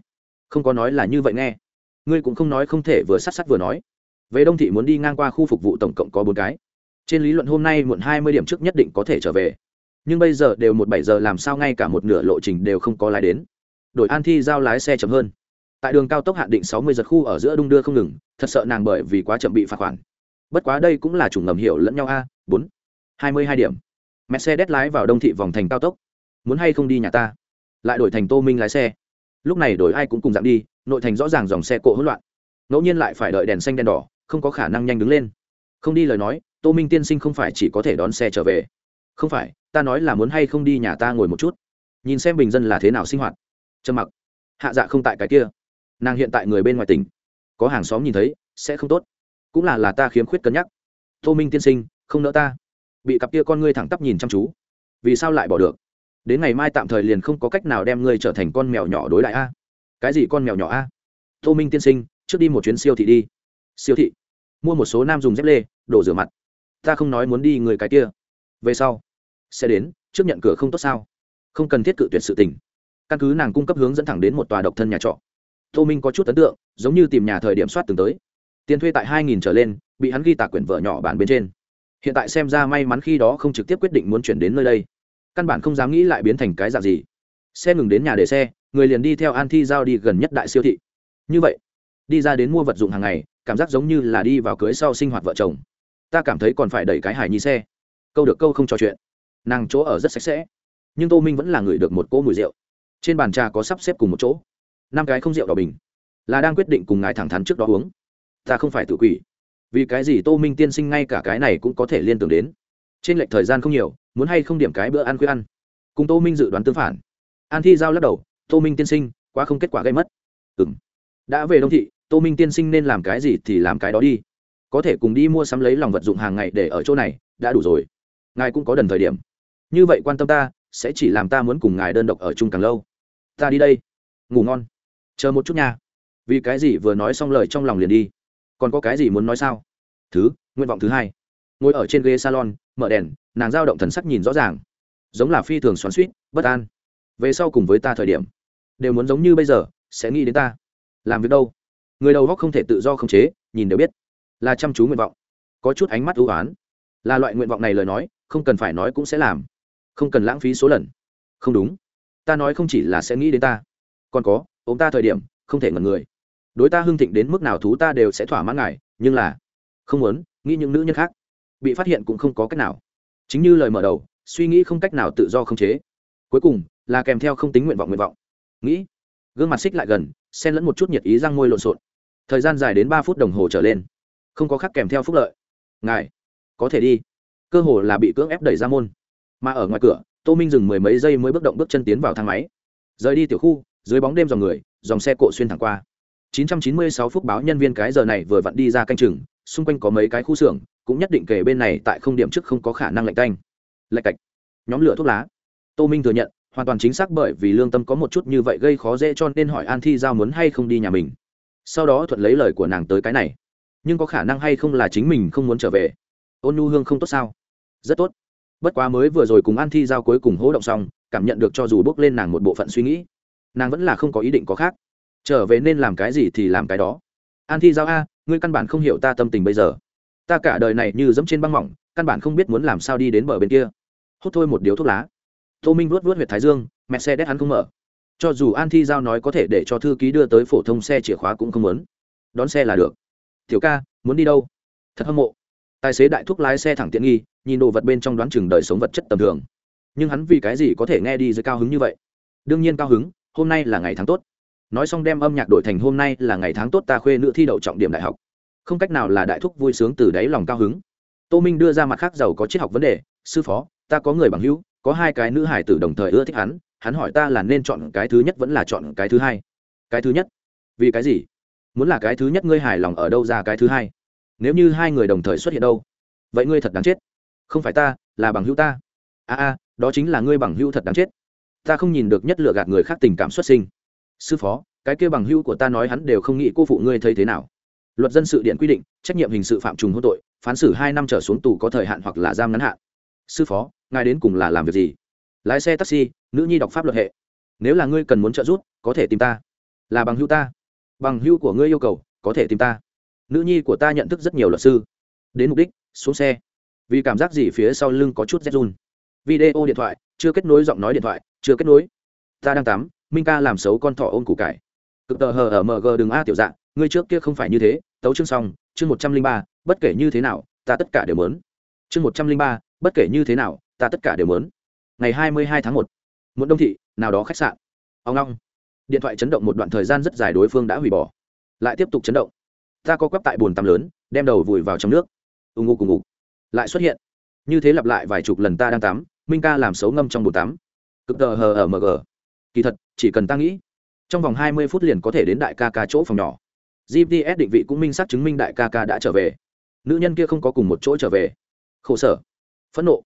Không có nói là như vậy nghe. Ngươi cũng không nói không thể vừa sát sát vừa nói. Về đông thị muốn đi ngang qua khu phục vụ tổng cộng có bốn cái. Trên lý luận hôm nay muộn hai mươi điểm trước nhất định có thể trở về. Nhưng bây giờ đều một bảy giờ làm sao ngay cả một nửa lộ trình đều không có lái đến. Đội an thi giao lái xe chậm hơn. Tại đường cao tốc hạn định sáu mươi giật khu ở giữa đung đưa không ngừng, thật sợ nàng bởi vì quá chậm bị phạt khoản. Bất quá đây cũng là chủng ngầm hiểu lẫn nhau a, bốn, hai mươi hai điểm. Mercedes lái vào đông thị vòng thành cao tốc. Muốn hay không đi nhà ta? Lại đổi thành tô minh lái xe. Lúc này đổi ai cũng cùng dạng đi, nội thành rõ ràng dòng xe cộ hỗn loạn. Ngẫu nhiên lại phải đợi đèn xanh đèn đỏ, không có khả năng nhanh đứng lên. Không đi lời nói, tô minh tiên sinh không phải chỉ có thể đón xe trở về. Không phải, ta nói là muốn hay không đi nhà ta ngồi một chút. Nhìn xem bình dân là thế nào sinh hoạt. Trầm mặc. Hạ dạ không tại cái kia. Nàng hiện tại người bên ngoài tỉnh. Có hàng xóm nhìn thấy, sẽ không tốt. Cũng là là ta khiếm khuyết cân nhắc. Tô minh tiên sinh, không nỡ ta. Bị cặp kia con ngươi thẳng tắp nhìn chăm chú. Vì sao lại bỏ được? Đến ngày mai tạm thời liền không có cách nào đem ngươi trở thành con mèo nhỏ đối lại a. Cái gì con mèo nhỏ a? Tô minh tiên sinh, trước đi một chuyến siêu thị đi. Siêu thị? Mua một số nam dùng dép lê đồ rửa mặt. Ta không nói muốn đi người cái kia. Về sau, sẽ đến, trước nhận cửa không tốt sao? Không cần thiết cự tuyệt sự tình. Căn cứ nàng cung cấp hướng dẫn thẳng đến một tòa độc thân nhà trọ. Tô minh có chút ấn tượng, giống như tìm nhà thời điểm soát từng tới. Tiền thuê tại hai nghìn trở lên, bị hắn ghi tạc quyển vợ nhỏ bản bên trên. Hiện tại xem ra may mắn khi đó không trực tiếp quyết định muốn chuyển đến nơi đây căn bản không dám nghĩ lại biến thành cái dạng gì. Xe ngừng đến nhà để xe, người liền đi theo an thi giao đi gần nhất đại siêu thị. Như vậy, đi ra đến mua vật dụng hàng ngày, cảm giác giống như là đi vào cưới sau sinh hoạt vợ chồng. Ta cảm thấy còn phải đẩy cái hải nhi xe. Câu được câu không trò chuyện. Nàng chỗ ở rất sạch sẽ, nhưng tô minh vẫn là người được một cỗ mùi rượu. Trên bàn trà có sắp xếp cùng một chỗ. Năm cái không rượu đỏ bình, là đang quyết định cùng ngài thẳng thắn trước đó uống. Ta không phải tự quỷ. Vì cái gì tô minh tiên sinh ngay cả cái này cũng có thể liên tưởng đến. Trên lệch thời gian không nhiều muốn hay không điểm cái bữa ăn khuya ăn. Cùng tô minh dự đoán tương phản. An thi giao lắc đầu, tô minh tiên sinh, quá không kết quả gây mất. Ừ m đã về đông thị, tô minh tiên sinh nên làm cái gì thì làm cái đó đi. Có thể cùng đi mua sắm lấy lòng vật dụng hàng ngày để ở chỗ này, đã đủ rồi. Ngài cũng có đần thời điểm. Như vậy quan tâm ta, sẽ chỉ làm ta muốn cùng ngài đơn độc ở chung càng lâu. Ta đi đây. Ngủ ngon. Chờ một chút nha. Vì cái gì vừa nói xong lời trong lòng liền đi? Còn có cái gì muốn nói sao? Thứ, nguyện vọng thứ hai. Ngồi ở trên ghế salon mở đèn, nàng giao động thần sắc nhìn rõ ràng. Giống là phi thường xoắn suýt bất an. Về sau cùng với ta thời điểm, đều muốn giống như bây giờ, sẽ nghĩ đến ta. Làm việc đâu? Người đầu góc không thể tự do khống chế, nhìn đều biết. Là chăm chú nguyện vọng. Có chút ánh mắt ưu oán là loại nguyện vọng này lời nói, không cần phải nói cũng sẽ làm. Không cần lãng phí số lần. Không đúng. Ta nói không chỉ là sẽ nghĩ đến ta. Còn có, ôm ta thời điểm, không thể ngần người. Đối ta hưng thịnh đến mức nào thú ta đều sẽ thỏa mãn ngài, nhưng là, không muốn nghĩ những nữ nhân khác bị phát hiện cũng không có cách nào. Chính như lời mở đầu, suy nghĩ không cách nào tự do khống chế. Cuối cùng, là kèm theo không tính nguyện vọng nguyện vọng. Nghĩ, gương mặt xích lại gần, xen lẫn một chút nhiệt ý răng môi lộn xộn. Thời gian dài đến ba phút đồng hồ trở lên. Không có khác kèm theo phúc lợi. Ngài, có thể đi. Cơ hồ là bị cưỡng ép đẩy ra môn. Mà ở ngoài cửa, tô minh dừng mười mấy giây mới bước động bước chân tiến vào thang máy. Rời đi tiểu khu, dưới bóng đêm dòng người, dòng xe cộ xuyên thẳng qua. 996 phút báo nhân viên cái giờ này vừa vặn đi ra canh chừng xung quanh có mấy cái khu xưởng, cũng nhất định kể bên này tại không điểm trước không có khả năng lạnh canh. Lạch cạch. Nhóm lửa thuốc lá. Tô minh thừa nhận, hoàn toàn chính xác bởi vì lương tâm có một chút như vậy gây khó dễ cho nên hỏi an thi giao muốn hay không đi nhà mình. Sau đó thuận lấy lời của nàng tới cái này. Nhưng có khả năng hay không là chính mình không muốn trở về. Ôn nhu hương không tốt sao? Rất tốt. Bất quá mới vừa rồi cùng an thi giao cuối cùng hỗ động xong, cảm nhận được cho dù bước lên nàng một bộ phận suy nghĩ, nàng vẫn là không có ý định có khác. Trở về nên làm cái gì thì làm cái đó. An thi giao a ngươi căn bản không hiểu ta tâm tình bây giờ. Ta cả đời này như dẫm trên băng mỏng, căn bản không biết muốn làm sao đi đến bờ bên kia. Hút thôi một điếu thuốc lá. Tô minh vuốt vuốt huyệt thái dương mẹ xe đét hắn không mở. Cho dù an thi giao nói có thể để cho thư ký đưa tới phổ thông xe chìa khóa cũng không muốn. Đón xe là được. Tiểu ca, muốn đi đâu? Thật hâm mộ. Tài xế đại thúc lái xe thẳng tiện nghi, nhìn đồ vật bên trong đoán chừng đời sống vật chất tầm thường. Nhưng hắn vì cái gì có thể nghe đi dưới cao hứng như vậy? Đương nhiên cao hứng, hôm nay là ngày tháng tốt nói xong đem âm nhạc đổi thành hôm nay là ngày tháng tốt ta khuê nữ thi đậu trọng điểm đại học. Không cách nào là đại thúc vui sướng từ đáy lòng cao hứng. Tô minh đưa ra mặt khác giàu có triết học vấn đề, sư phó, ta có người bằng hữu, có hai cái nữ hải tử đồng thời ưa thích hắn hắn hỏi ta là nên chọn cái thứ nhất vẫn là chọn cái thứ hai. Cái thứ nhất? Vì cái gì? Muốn là cái thứ nhất ngươi hài lòng ở đâu ra cái thứ hai? Nếu như hai người đồng thời xuất hiện đâu? Vậy ngươi thật đáng chết. Không phải ta, là bằng hữu ta. A a, đó chính là ngươi bằng hữu thật đáng chết. Ta không nhìn được nhất lựa gạt người khác tình cảm xuất sinh sư phó, cái kia bằng hữu của ta nói hắn đều không nghĩ cô phụ ngươi thấy thế nào. Luật dân sự điện quy định, trách nhiệm hình sự phạm trùng hôn tội, phán xử hai năm trở xuống tù có thời hạn hoặc là giam ngắn hạn. Sư phó, ngài đến cùng là làm việc gì? Lái xe taxi, nữ nhi đọc pháp luật hệ. Nếu là ngươi cần muốn trợ giúp, có thể tìm ta. Là bằng hữu ta. Bằng hữu của ngươi yêu cầu, có thể tìm ta. Nữ nhi của ta nhận thức rất nhiều luật sư. Đến mục đích, xuống xe. Vì cảm giác gì phía sau lưng có chút rét run. Video điện thoại, chưa kết nối giọng nói điện thoại, chưa kết nối. Ta đang tắm minh ca làm xấu con thỏ ôm củ cải. Cực tờ hờ ở mg đừng a tiểu dạng, ngươi trước kia không phải như thế, tấu chương xong, chương một trăm linh ba, bất kể như thế nào, ta tất cả đều mớn chương một trăm linh ba, bất kể như thế nào, ta tất cả đều mớn ngày hai mươi hai tháng một một đông thị, nào đó khách sạn. Ông long. Điện thoại chấn động một đoạn thời gian rất dài đối phương đã hủy bỏ. Lại tiếp tục chấn động. Ta co quắp tại bồn tắm lớn, đem đầu vùi vào trong nước. Ù ngục cùng ngục lại xuất hiện. Như thế lặp lại vài chục lần ta đang tắm, minh ca làm xấu ngâm trong bồn tắm. Cực tờ hờ ở mg kỳ thật, chỉ cần ta nghĩ, trong vòng hai mươi phút liền có thể đến đại ca ca chỗ phòng nhỏ. Gps định vị cũng minh xác chứng minh đại ca ca đã trở về. Nữ nhân kia không có cùng một chỗ trở về. Khổ sở. Phẫn nộ.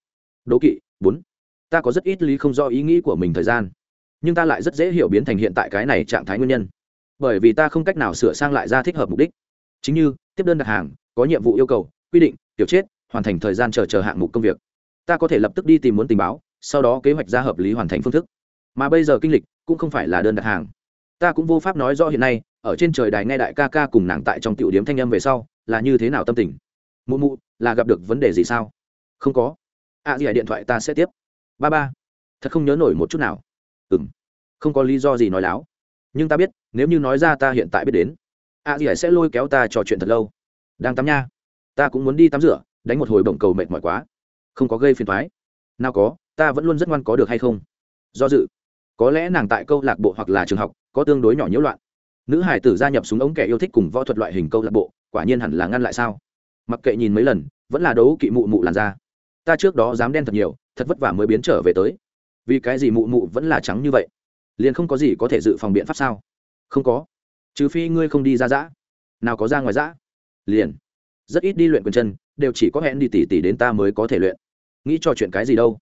Đố kỵ. Bốn. Ta có rất ít lý không do ý nghĩ của mình thời gian. Nhưng ta lại rất dễ hiểu biến thành hiện tại cái này trạng thái nguyên nhân. Bởi vì ta không cách nào sửa sang lại ra thích hợp mục đích. Chính như, tiếp đơn đặt hàng, có nhiệm vụ yêu cầu, quy định tiểu chết, hoàn thành thời gian chờ chờ hạng mục công việc. Ta có thể lập tức đi tìm muốn tình báo, sau đó kế hoạch ra hợp lý hoàn thành phương thức mà bây giờ kinh lịch cũng không phải là đơn đặt hàng. Ta cũng vô pháp nói rõ hiện nay, ở trên trời đài nghe đại ca ca cùng nàng tại trong tiểu điếm thanh âm về sau, là như thế nào tâm tình? Mụ mụ, là gặp được vấn đề gì sao? Không có. À gì ở điện thoại ta sẽ tiếp. Ba ba. Thật không nhớ nổi một chút nào. Ừ m không có lý do gì nói láo. Nhưng ta biết, nếu như nói ra ta hiện tại biết đến à gì à sẽ lôi kéo ta trò chuyện thật lâu. Đang tắm nha. Ta cũng muốn đi tắm rửa, đánh một hồi bổng cầu mệt mỏi quá. Không có gây phiền thoái. Nào có, ta vẫn luôn rất ngoan có được hay không? Do dự có lẽ nàng tại câu lạc bộ hoặc là trường học có tương đối nhỏ nhiễu loạn. Nữ hải tử gia nhập súng ống kẻ yêu thích cùng võ thuật loại hình câu lạc bộ, quả nhiên hẳn là ngăn lại sao? Mặc kệ nhìn mấy lần, vẫn là đấu kỵ mụ mụ làn da. Ta trước đó dám đen thật nhiều, thật vất vả mới biến trở về tới. Vì cái gì mụ mụ vẫn là trắng như vậy? Liền không có gì có thể dự phòng biện pháp sao? Không có. Trừ phi ngươi không đi ra giã nào có ra ngoài giã liền. Rất ít đi luyện quần chân, đều chỉ có hẹn đi tỉ tỉ đến ta mới có thể luyện. Nghĩ cho chuyện cái gì đâu?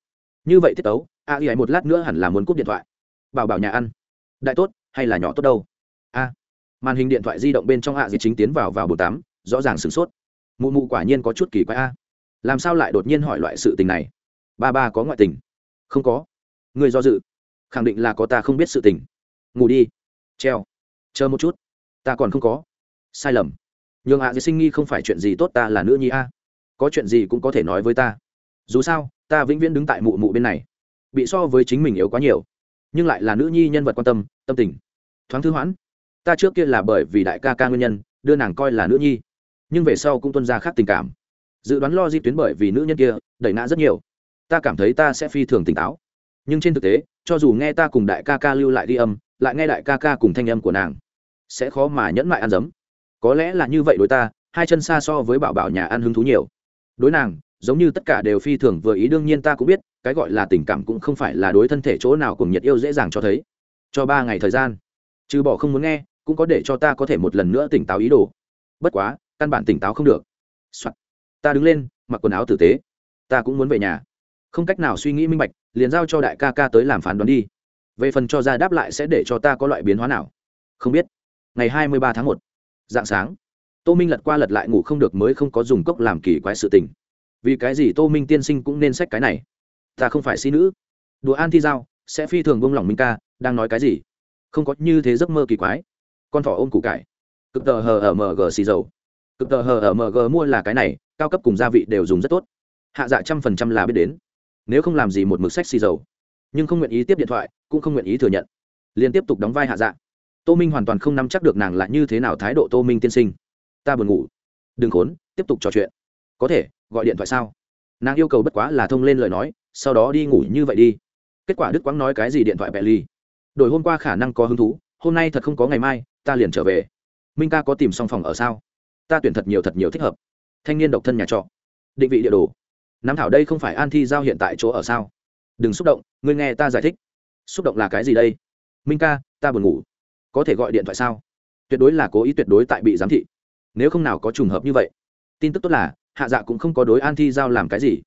Như vậy tiết tấu, a y một lát nữa hẳn là muốn cúp điện thoại bảo bảo nhà ăn. Đại tốt, hay là nhỏ tốt đâu? A. Màn hình điện thoại di động bên trong hạ à chính tiến vào vào bồn tắm, rõ ràng sửng sốt. Mụ mụ quả nhiên có chút kỳ quái a. Làm sao lại đột nhiên hỏi loại sự tình này? Ba ba có ngoại tình. Không có. Người do dự. Khẳng định là có ta không biết sự tình. Ngủ đi. Treo. Chờ một chút. Ta còn không có. Sai lầm. Nhường hạ à sinh nghi không phải chuyện gì tốt ta là nữ nhi a. Có chuyện gì cũng có thể nói với ta. Dù sao, ta vĩnh viễn đứng tại mụ mụ bên này. Bị so với chính mình yếu quá nhiều nhưng lại là nữ nhi nhân vật quan tâm tâm tình. Thoáng thư hoãn. Ta trước kia là bởi vì đại ca ca nguyên nhân, đưa nàng coi là nữ nhi. Nhưng về sau cũng tuân ra khác tình cảm. Dự đoán lo di tuyến bởi vì nữ nhân kia, đẩy ngã rất nhiều. Ta cảm thấy ta sẽ phi thường tỉnh táo. Nhưng trên thực tế, cho dù nghe ta cùng đại ca ca lưu lại đi âm, lại nghe đại ca ca cùng thanh âm của nàng, sẽ khó mà nhẫn mại ăn dấm. Có lẽ là như vậy đối ta, hai chân xa so với bảo bảo nhà ăn hứng thú nhiều. Đối nàng, giống như tất cả đều phi thường vừa ý, đương nhiên ta cũng biết cái gọi là tình cảm cũng không phải là đối thân thể chỗ nào cùng nhiệt yêu dễ dàng cho thấy. Cho ba ngày thời gian. Trừ bỏ không muốn nghe, cũng có để cho ta có thể một lần nữa tỉnh táo ý đồ. Bất quá, căn bản tỉnh táo không được、Soạn. ta đứng lên, mặc quần áo tử tế. Ta cũng muốn về nhà. Không cách nào suy nghĩ minh bạch, liền giao cho đại ca ca tới làm phán đoán đi. Về phần cho ra đáp lại sẽ để cho ta có loại biến hóa nào? Không biết. Ngày hai mươi ba tháng một. Dạng sáng. Tô minh lật qua lật lại ngủ không được mới không có dùng cốc làm kỳ quái sự tình. Vì cái gì tô minh tiên sinh cũng nên sách cái này? Ta không phải sĩ nữ. Đùa an thi giao, sẽ phi thường bông lòng minh ca, đang nói cái gì? Không có như thế giấc mơ kỳ quái. Con thỏ ôm củ cải. Cực tờ hờ ở mg xì dầu. Cực tờ hờ ở mg mua là cái này, cao cấp cùng gia vị đều dùng rất tốt. Hạ dạ trăm phần trăm là biết đến. Nếu không làm gì một mực sách xì dầu. Nhưng không nguyện ý tiếp điện thoại, cũng không nguyện ý thừa nhận. Liền tiếp tục đóng vai hạ dạ. Tô minh hoàn toàn không nắm chắc được nàng là như thế nào thái độ tô minh tiên sinh. Ta buồn ngủ. Đừng khốn, tiếp tục trò chuyện. Có thể, gọi điện thoại sao? Nàng yêu cầu bất quá là thông lên lời nói sau đó đi ngủ như vậy đi. Kết quả đức quang nói cái gì điện thoại bẹ ly đổi hôm qua khả năng có hứng thú, hôm nay thật không có ngày mai, ta liền trở về. Minh ca có tìm xong phòng ở sao? Ta tuyển thật nhiều thật nhiều thích hợp. Thanh niên độc thân nhà trọ. Định vị địa đồ. Nắm thảo đây không phải an thi giao hiện tại chỗ ở sao? Đừng xúc động, ngươi nghe ta giải thích. Xúc động là cái gì đây? Minh ca, ta buồn ngủ. Có thể gọi điện thoại sao? Tuyệt đối là cố ý tuyệt đối tại bị giám thị. Nếu không nào có trùng hợp như vậy. Tin tức tốt là, hạ dạ cũng không có đối an thi giao làm cái gì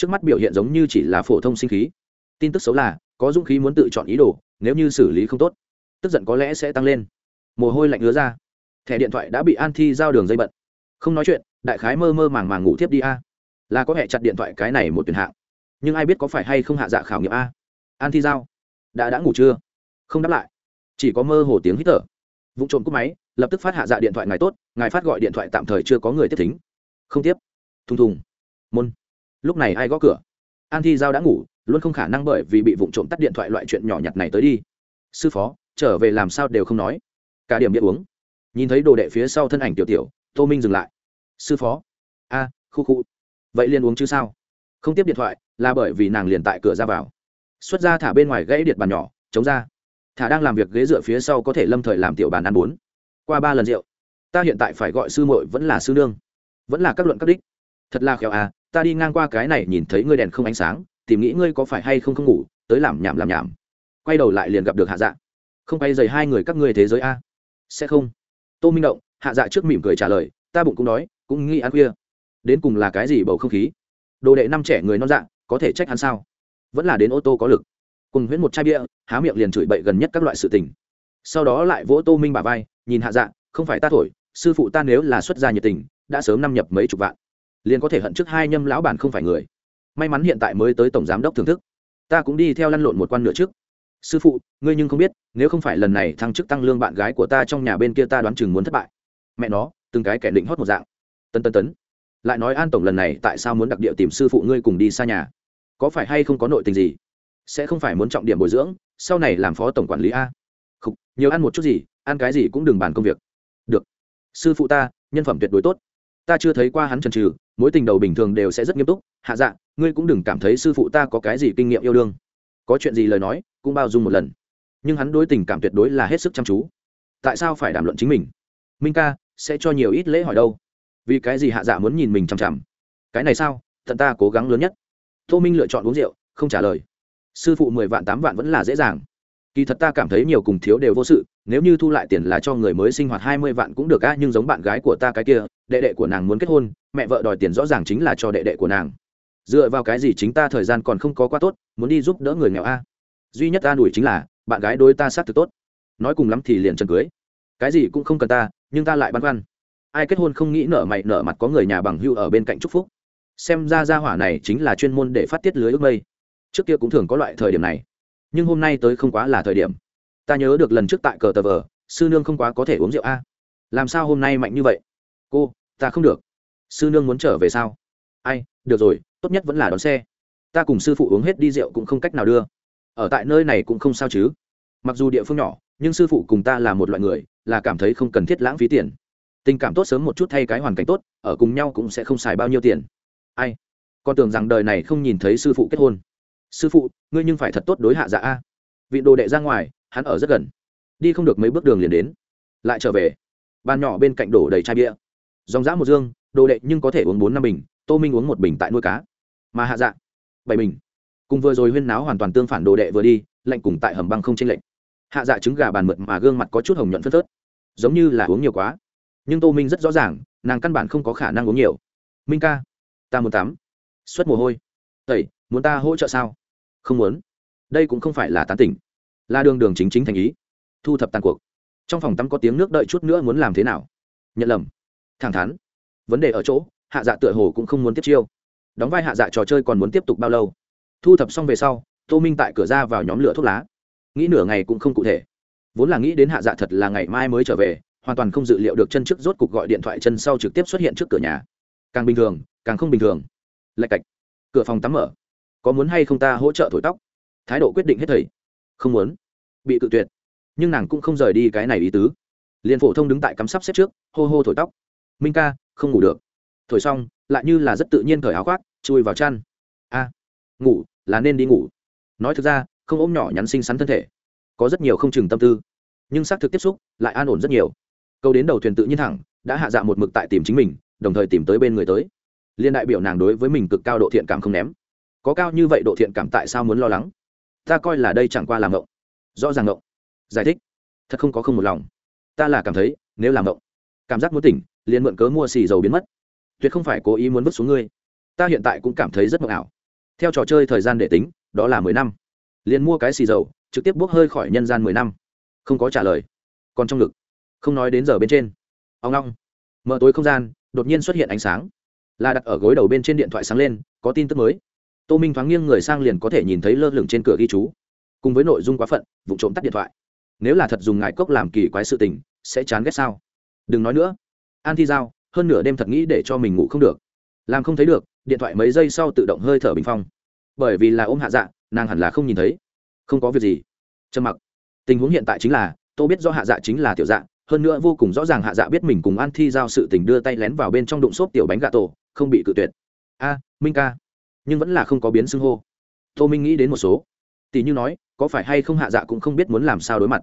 trước mắt biểu hiện giống như chỉ là phổ thông sinh khí. Tin tức xấu là, có dũng khí muốn tự chọn ý đồ, nếu như xử lý không tốt, tức giận có lẽ sẽ tăng lên. Mồ hôi lạnh ứa ra. Thẻ điện thoại đã bị an thi giao đường dây bận. Không nói chuyện, đại khái mơ mơ màng màng ngủ tiếp đi a. Là có hệ chặt điện thoại cái này một tuyển hạng. Nhưng ai biết có phải hay không hạ dạ khảo nghiệm a? An thi giao. Đã đã ngủ chưa? Không đáp lại. Chỉ có mơ hồ tiếng hít thở. Vụ trộm cúp máy, lập tức phát hạ dạ điện thoại, ngài tốt, ngài phát gọi điện thoại tạm thời chưa có người tiếp thính. Không tiếp. Thùng thùng. Môn lúc này ai gõ cửa? An thi giao đã ngủ, luôn không khả năng bởi vì bị vụ trộm tắt điện thoại loại chuyện nhỏ nhặt này tới đi. Sư phó, trở về làm sao đều không nói. Cả điểm điện uống. Nhìn thấy đồ đệ phía sau thân ảnh tiểu tiểu, tô minh dừng lại. Sư phó. A, khu khu. Vậy liền uống chứ sao? Không tiếp điện thoại, là bởi vì nàng liền tại cửa ra vào. Xuất ra thả bên ngoài gãy điện bàn nhỏ, chống ra. Thả đang làm việc ghế dựa phía sau có thể lâm thời làm tiểu bàn ăn bốn qua ba lần rượu. Ta hiện tại phải gọi sư muội vẫn là sư nương. Vẫn là các luận các đích. Thật là khéo à ta đi ngang qua cái này nhìn thấy ngươi đèn không ánh sáng, tìm nghĩ ngươi có phải hay không không ngủ, tới làm nhảm làm nhảm. Quay đầu lại liền gặp được hạ dạ. Không quay dày hai người các ngươi thế giới a. Sẽ không. Tô minh động, hạ dạ trước mỉm cười trả lời, ta bụng cũng đói, cũng nghĩ ăn khuya. Đến cùng là cái gì bầu không khí? Đồ đệ năm trẻ người non dạ có thể trách hắn sao? Vẫn là đến ô tô có lực. Cùng huyễn một chai bia, há miệng liền chửi bậy gần nhất các loại sự tình. Sau đó lại vỗ tô minh bà vai, nhìn hạ dạ không phải ta thổi, sư phụ ta nếu là xuất gia nhiệt tình, đã sớm năm nhập mấy chục vạn liền có thể hận trước hai nhâm lão bản không phải người. May mắn hiện tại mới tới tổng giám đốc thưởng thức. Ta cũng đi theo lăn lộn một quan nửa trước. Sư phụ, ngươi nhưng không biết, nếu không phải lần này thăng chức tăng lương bạn gái của ta trong nhà bên kia ta đoán chừng muốn thất bại. Mẹ nó, từng cái kẻ định hót một dạng. Tân tân tấn. Lại nói an tổng lần này tại sao muốn đặc địa tìm sư phụ ngươi cùng đi xa nhà? Có phải hay không có nội tình gì? Sẽ không phải muốn trọng điểm bồi dưỡng, sau này làm phó tổng quản lý a. Không nhiều ăn một chút gì, ăn cái gì cũng đừng bàn công việc. Được. Sư phụ ta, nhân phẩm tuyệt đối tốt ta chưa thấy qua hắn trần trừ mối tình đầu bình thường đều sẽ rất nghiêm túc. Hạ dạ ngươi cũng đừng cảm thấy sư phụ ta có cái gì kinh nghiệm yêu đương. Có chuyện gì lời nói, cũng bao dung một lần. Nhưng hắn đối tình cảm tuyệt đối là hết sức chăm chú. Tại sao phải đàm luận chính mình? Minh ca, sẽ cho nhiều ít lễ hỏi đâu. Vì cái gì hạ dạ muốn nhìn mình chằm chằm? Cái này sao? Thận ta cố gắng lớn nhất. Tô minh lựa chọn uống rượu, không trả lời. Sư phụ mười vạn tám vạn vẫn là dễ dàng. Kỳ thật ta cảm thấy nhiều cùng thiếu đều vô sự, nếu như thu lại tiền là cho người mới sinh hoạt hai mươi vạn cũng được á, nhưng giống bạn gái của ta cái kia đệ đệ của nàng muốn kết hôn, mẹ vợ đòi tiền rõ ràng chính là cho đệ đệ của nàng. Dựa vào cái gì chính ta thời gian còn không có quá tốt, muốn đi giúp đỡ người nghèo a? Duy nhất ta đuổi chính là, bạn gái đối ta sát thực tốt. Nói cùng lắm thì liền trần cưới. Cái gì cũng không cần ta, nhưng ta lại băn khoăn. Ai kết hôn không nghĩ nợ mày nợ mặt có người nhà bằng hưu ở bên cạnh chúc phúc. Xem ra gia hỏa này chính là chuyên môn để phát tiết lưới ước mây. Trước kia cũng thường có loại thời điểm này. Nhưng hôm nay tới không quá là thời điểm. Ta nhớ được lần trước tại cờ tờ vờ, sư nương không quá có thể uống rượu a. Làm sao hôm nay mạnh như vậy? Cô ta không được. Sư nương muốn trở về sao? Ai, được rồi, tốt nhất vẫn là đón xe. Ta cùng sư phụ uống hết đi rượu cũng không cách nào đưa. Ở tại nơi này cũng không sao chứ. Mặc dù địa phương nhỏ, nhưng sư phụ cùng ta là một loại người, là cảm thấy không cần thiết lãng phí tiền. Tình cảm tốt sớm một chút thay cái hoàn cảnh tốt, ở cùng nhau cũng sẽ không xài bao nhiêu tiền. Ai? Con tưởng rằng đời này không nhìn thấy sư phụ kết hôn. Sư phụ, ngươi nhưng phải thật tốt đối hạ dạ a. Vị đồ đệ ra ngoài, hắn ở rất gần. Đi không được mấy bước đường liền đến. Lại trở về. Bàn nhỏ bên cạnh đổ đầy chai bia dòng dã một dương, đồ đệ nhưng có thể uống bốn năm bình, tô minh uống một bình tại nuôi cá. Mà hạ dạ bảy bình. Cùng vừa rồi huyên náo hoàn toàn tương phản đồ đệ vừa đi, lạnh cùng tại hầm băng không tranh lệnh hạ dạ trứng gà bàn mượt mà gương mặt có chút hồng nhuận phất phớt. Giống như là uống nhiều quá. Nhưng tô minh rất rõ ràng, nàng căn bản không có khả năng uống nhiều. Minh ca, ta muốn tắm. Xuất mồ hôi. Tẩy, muốn ta hỗ trợ sao? Không muốn. Đây cũng không phải là tán tỉnh. Là đường đường chính chính thành ý. Thu thập tàn cuộc. Trong phòng tắm có tiếng nước đợi chút nữa muốn làm thế nào? Nhận lầm thẳng thắn. Vấn đề ở chỗ, hạ dạ tựa hồ cũng không muốn tiếp chiêu. Đóng vai hạ dạ trò chơi còn muốn tiếp tục bao lâu? Thu thập xong về sau, tô minh tại cửa ra vào nhóm lửa thuốc lá. Nghĩ nửa ngày cũng không cụ thể. Vốn là nghĩ đến hạ dạ thật là ngày mai mới trở về, hoàn toàn không dự liệu được chân trước rốt cục gọi điện thoại chân sau trực tiếp xuất hiện trước cửa nhà. Càng bình thường, càng không bình thường. Lạch cạch. Cửa phòng tắm mở. Có muốn hay không ta hỗ trợ thổi tóc? Thái độ quyết định hết thầy. Không muốn. Bị cự tuyệt. Nhưng nàng cũng không rời đi cái này ý tứ. Liền phổ thông đứng tại cắm sắp xếp trước, hô hô thổi tóc minh ca, không ngủ được. Thổi xong, lại như là rất tự nhiên cởi áo khoác, chui vào chăn. A, ngủ, là nên đi ngủ. Nói thực ra, không ôm nhỏ nhắn xinh xắn thân thể, có rất nhiều không chừng tâm tư. Nhưng xác thực tiếp xúc, lại an ổn rất nhiều. Câu đến đầu thuyền tự nhiên thẳng, đã hạ dạ một mực tại tìm chính mình, đồng thời tìm tới bên người tới. Liên đại biểu nàng đối với mình cực cao độ thiện cảm không ném. Có cao như vậy độ thiện cảm tại sao muốn lo lắng? Ta coi là đây chẳng qua làm ngộng rõ ràng ngộng giải thích. Thật không có không một lòng. Ta là cảm thấy, nếu làm ngộng cảm giác muốn tỉnh, liền mượn cớ mua xì dầu biến mất. Tuyệt không phải cố ý muốn vứt xuống ngươi. Ta hiện tại cũng cảm thấy rất mộng ảo. Theo trò chơi thời gian để tính, đó là mười năm. Liền mua cái xì dầu, trực tiếp bốc hơi khỏi nhân gian mười năm. Không có trả lời. Còn trong ngực. Không nói đến giờ bên trên. Ông long mở tối không gian, đột nhiên xuất hiện ánh sáng. Là đặt ở gối đầu bên trên điện thoại sáng lên, có tin tức mới. Tô minh thoáng nghiêng người sang liền có thể nhìn thấy lơ lửng trên cửa ghi chú. Cùng với nội dung quá phận, vụ trộm tắt điện thoại. Nếu là thật dùng ngại cốc làm kỳ quái sự tình, sẽ chán ghét sao? Đừng nói nữa. An thi giao, hơn nửa đêm thật nghĩ để cho mình ngủ không được. Làm không thấy được, điện thoại mấy giây sau tự động hơi thở bình phong. Bởi vì là ôm hạ dạ nàng hẳn là không nhìn thấy. Không có việc gì. Trầm mặc. Tình huống hiện tại chính là, tôi biết do hạ dạ chính là tiểu dạ hơn nữa vô cùng rõ ràng hạ dạ biết mình cùng an thi giao sự tình đưa tay lén vào bên trong đụng xốp tiểu bánh gà tổ, không bị cự tuyệt. A, minh ca. Nhưng vẫn là không có biến xưng hô. Tô minh nghĩ đến một số. Tỷ như nói, có phải hay không hạ dạ cũng không biết muốn làm sao đối mặt.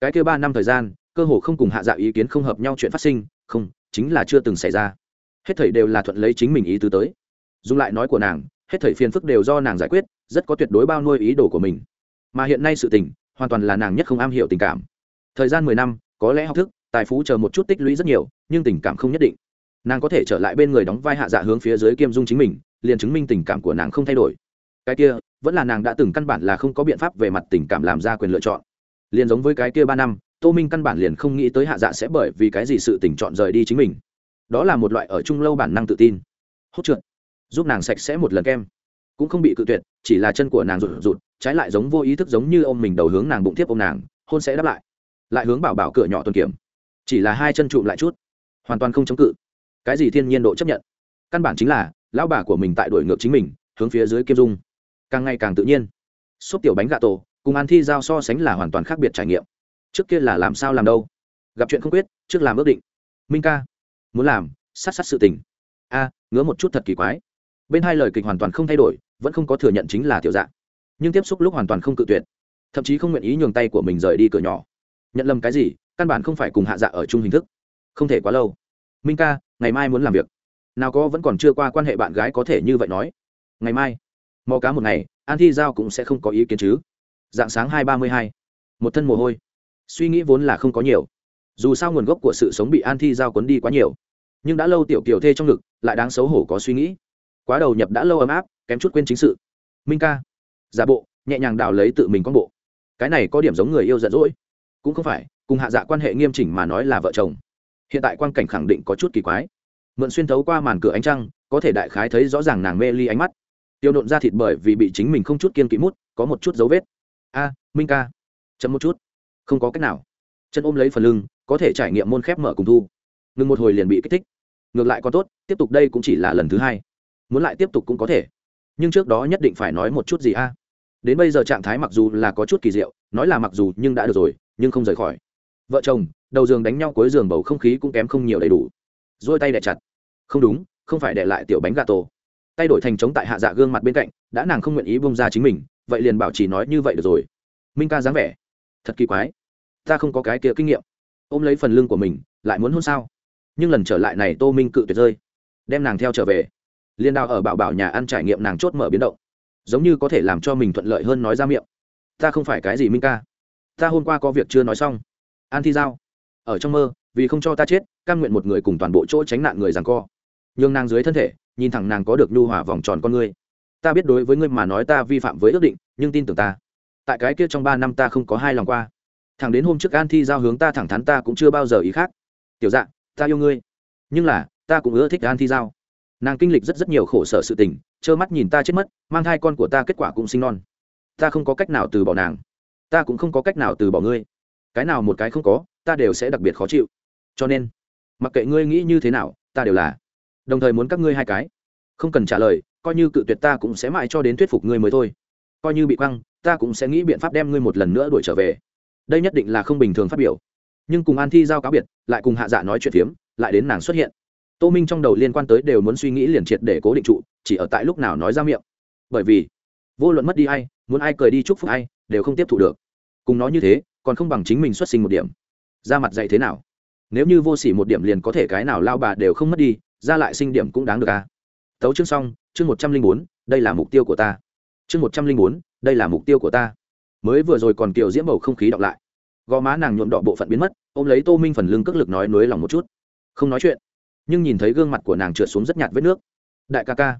Cái kêu ba năm thời gian cơ hồ không cùng hạ dạ ý kiến không hợp nhau chuyện phát sinh, không, chính là chưa từng xảy ra. Hết thảy đều là thuận lấy chính mình ý tứ tới. Dùng lại nói của nàng, hết thảy phiền phức đều do nàng giải quyết, rất có tuyệt đối bao nuôi ý đồ của mình. Mà hiện nay sự tình, hoàn toàn là nàng nhất không am hiểu tình cảm. Thời gian mười năm, có lẽ học thức, tài phú chờ một chút tích lũy rất nhiều, nhưng tình cảm không nhất định. Nàng có thể trở lại bên người đóng vai hạ dạ hướng phía dưới kiêm dung chính mình, liền chứng minh tình cảm của nàng không thay đổi. Cái kia, vẫn là nàng đã từng căn bản là không có biện pháp về mặt tình cảm làm ra quyền lựa chọn. Liền giống với cái kia ba năm tô minh căn bản liền không nghĩ tới hạ dạ sẽ bởi vì cái gì sự tình chọn rời đi chính mình. Đó là một loại ở chung lâu bản năng tự tin. Hốt trượt. Giúp nàng sạch sẽ một lần kem. Cũng không bị cự tuyệt, chỉ là chân của nàng rụt rụt, trái lại giống vô ý thức giống như ô m mình đầu hướng nàng bụng tiếp ô m nàng, hôn sẽ đáp lại. Lại hướng bảo bảo cửa nhỏ tuần kiểm. Chỉ là hai chân trụm lại chút. Hoàn toàn không chống cự. Cái gì thiên nhiên độ chấp nhận? Căn bản chính là, lão bà của mình tại đuổi ngược chính mình, hướng phía dưới kiêm dung. Càng ngày càng tự nhiên. Xốp tiểu bánh gà tổ, cùng ăn thi giao so sánh là hoàn toàn khác biệt trải nghiệm trước kia là làm sao làm đâu? Gặp chuyện không quyết, trước làm ước định. Minh ca, muốn làm, sát sát sự tình. A, ngứa một chút thật kỳ quái. Bên hai lời kịch hoàn toàn không thay đổi, vẫn không có thừa nhận chính là tiểu dạng. Nhưng tiếp xúc lúc hoàn toàn không cự tuyệt. Thậm chí không nguyện ý nhường tay của mình rời đi cửa nhỏ. Nhận lầm cái gì, căn bản không phải cùng hạ dạ ở chung hình thức. Không thể quá lâu. Minh ca, ngày mai muốn làm việc. Nào có vẫn còn chưa qua quan hệ bạn gái có thể như vậy nói. Ngày mai mò cá một ngày, an thi giao cũng sẽ không có ý kiến chứ. Dạng sáng hai ba mươi hai. Một thân mồ hôi suy nghĩ vốn là không có nhiều. Dù sao nguồn gốc của sự sống bị an thi giao quấn đi quá nhiều, nhưng đã lâu tiểu kiều thê trong ngực, lại đáng xấu hổ có suy nghĩ. Quá đầu nhập đã lâu ấm áp, kém chút quên chính sự. Minh ca, giả bộ, nhẹ nhàng đào lấy tự mình con bộ. Cái này có điểm giống người yêu giận dỗi. Cũng không phải, cùng hạ dạ quan hệ nghiêm chỉnh mà nói là vợ chồng. Hiện tại quan cảnh khẳng định có chút kỳ quái. Mượn xuyên thấu qua màn cửa ánh trăng, có thể đại khái thấy rõ ràng nàng mê ly ánh mắt. Tiêu nộn ra thịt bởi vì bị chính mình không chút kiên kỵ mút, có một chút dấu vết. A, minh ca, chậm một chút không có cách nào. Chân ôm lấy phần lưng, có thể trải nghiệm môn khép mở cùng thu. Ngừng một hồi liền bị kích thích. Ngược lại có tốt, tiếp tục đây cũng chỉ là lần thứ hai. Muốn lại tiếp tục cũng có thể. Nhưng trước đó nhất định phải nói một chút gì a? Đến bây giờ trạng thái mặc dù là có chút kỳ diệu, nói là mặc dù nhưng đã được rồi, nhưng không rời khỏi. Vợ chồng, đầu giường đánh nhau cuối giường bầu không khí cũng kém không nhiều đầy đủ. Dôi tay đẻ chặt. Không đúng, không phải để lại tiểu bánh gà tổ. Tay đổi thành chống tại hạ dạ gương mặt bên cạnh, đã nàng không nguyện ý bông ra chính mình, vậy liền bảo chỉ nói như vậy được rồi. Minh ca dáng vẻ. Thật kỳ quái ta không có cái kia kinh nghiệm. Ôm lấy phần lưng của mình, lại muốn hôn sao? Nhưng lần trở lại này tô minh cự tuyệt rơi. Đem nàng theo trở về. Liên đào ở bảo bảo nhà ăn trải nghiệm nàng chốt mở biến động. Giống như có thể làm cho mình thuận lợi hơn nói ra miệng. Ta không phải cái gì minh ca. Ta hôm qua có việc chưa nói xong. An thi giao. Ở trong mơ, vì không cho ta chết căn nguyện một người cùng toàn bộ chỗ tránh nạn người rằng co. Nhường nàng dưới thân thể, nhìn thẳng nàng có được nhu hỏa vòng tròn con ngươi ta biết đối với ngươi mà nói ta vi phạm với ước định, nhưng tin tưởng ta. Tại cái kia trong ba năm ta không có hai lòng qua thẳng đến hôm trước an thi giao hướng ta thẳng thắn ta cũng chưa bao giờ ý khác. Tiểu dạ ta yêu ngươi. Nhưng là, ta cũng ưa thích an thi giao. Nàng kinh lịch rất rất nhiều khổ sở sự tình, trơ mắt nhìn ta chết mất, mang hai con của ta kết quả cũng sinh non. Ta không có cách nào từ bỏ nàng. Ta cũng không có cách nào từ bỏ ngươi. Cái nào một cái không có, ta đều sẽ đặc biệt khó chịu. Cho nên, mặc kệ ngươi nghĩ như thế nào, ta đều là đồng thời muốn các ngươi hai cái. Không cần trả lời, coi như cự tuyệt ta cũng sẽ mãi cho đến thuyết phục ngươi mới thôi. Coi như bị quăng, ta cũng sẽ nghĩ biện pháp đem ngươi một lần nữa đuổi trở về đây nhất định là không bình thường phát biểu. Nhưng cùng an thi giao cáo biệt, lại cùng hạ dạ nói chuyện phiếm, lại đến nàng xuất hiện. Tô minh trong đầu liên quan tới đều muốn suy nghĩ liền triệt để cố định trụ, chỉ ở tại lúc nào nói ra miệng. Bởi vì, vô luận mất đi ai, muốn ai cười đi chúc phúc ai, đều không tiếp thu được. Cùng nói như thế, còn không bằng chính mình xuất sinh một điểm. Ra mặt dạy thế nào? Nếu như vô s ỉ một điểm liền có thể cái nào lao bà đều không mất đi, ra lại sinh điểm cũng đáng được à? Tấu chương xong, chương một trăm linh bốn, đây là mục tiêu của ta. Chương một trăm linh bốn, đây là mục tiêu của ta mới vừa rồi còn kiểu diễm bầu không khí đọc lại. Gò má nàng nhuộm đỏ bộ phận biến mất, ôm lấy tô minh phần lưng cước lực nói nối lòng một chút. Không nói chuyện, nhưng nhìn thấy gương mặt của nàng trượt xuống rất nhạt vết nước. Đại ca ca,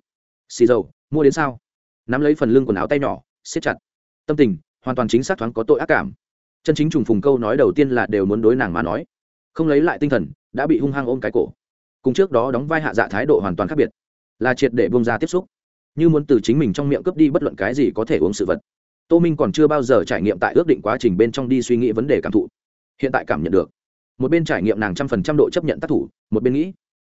xì dầu, mua đến sao? Nắm lấy phần lưng quần áo tay nhỏ, siết chặt. Tâm tình, hoàn toàn chính xác thoáng có tội ác cảm. Chân chính trùng phùng câu nói đầu tiên là đều muốn đối nàng mà nói. Không lấy lại tinh thần, đã bị hung hăng ôm cái cổ. Cùng trước đó đóng vai hạ dạ thái độ hoàn toàn khác biệt. Là triệt để bông ra tiếp xúc. Như muốn từ chính mình trong miệng cướp đi bất luận cái gì có thể uống sự vật tô minh còn chưa bao giờ trải nghiệm tại ước định quá trình bên trong đi suy nghĩ vấn đề cảm thụ. Hiện tại cảm nhận được. Một bên trải nghiệm nàng trăm phần trăm độ chấp nhận tác thủ, một bên nghĩ,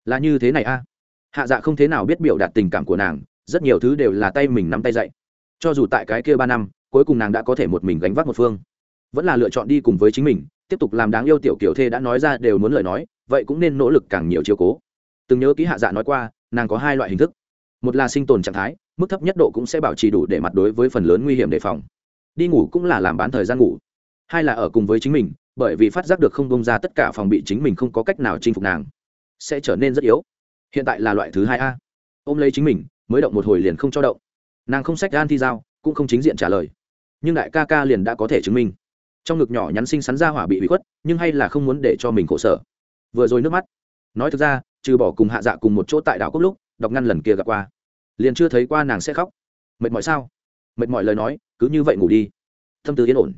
là như thế này a. Hạ dạ không thế nào biết biểu đạt tình cảm của nàng, rất nhiều thứ đều là tay mình nắm tay dậy. cho dù tại cái kia ba năm, cuối cùng nàng đã có thể một mình gánh vác một phương. Vẫn là lựa chọn đi cùng với chính mình, tiếp tục làm đáng yêu tiểu kiểu thê đã nói ra đều muốn lời nói, vậy cũng nên nỗ lực càng nhiều chiều cố. Từng nhớ ký hạ dạ nói qua, nàng có hai loại hình thức một là sinh tồn trạng thái, mức thấp nhất độ cũng sẽ bảo trì đủ để mặt đối với phần lớn nguy hiểm đề phòng. Đi ngủ cũng là làm bán thời gian ngủ. Hai là ở cùng với chính mình, bởi vì phát giác được không bông ra tất cả phòng bị chính mình không có cách nào chinh phục nàng, sẽ trở nên rất yếu. Hiện tại là loại thứ hai a. Ôm lấy chính mình, mới động một hồi liền không cho động. Nàng không sách gan thi giao cũng không chính diện trả lời. Nhưng đại ca ca liền đã có thể chứng minh. Trong ngực nhỏ nhắn sinh sắn ra hỏa bị bị khuất, nhưng hay là không muốn để cho mình khổ sở. Vừa rồi nước mắt. Nói thực ra, trừ bỏ cùng hạ dạ cùng một chỗ tại đảo cốc lúc đọc ngăn lần kia gặp qua. Liền chưa thấy qua nàng sẽ khóc. Mệt mỏi sao? Mệt mỏi lời nói, cứ như vậy ngủ đi. Thâm tư yên ổn.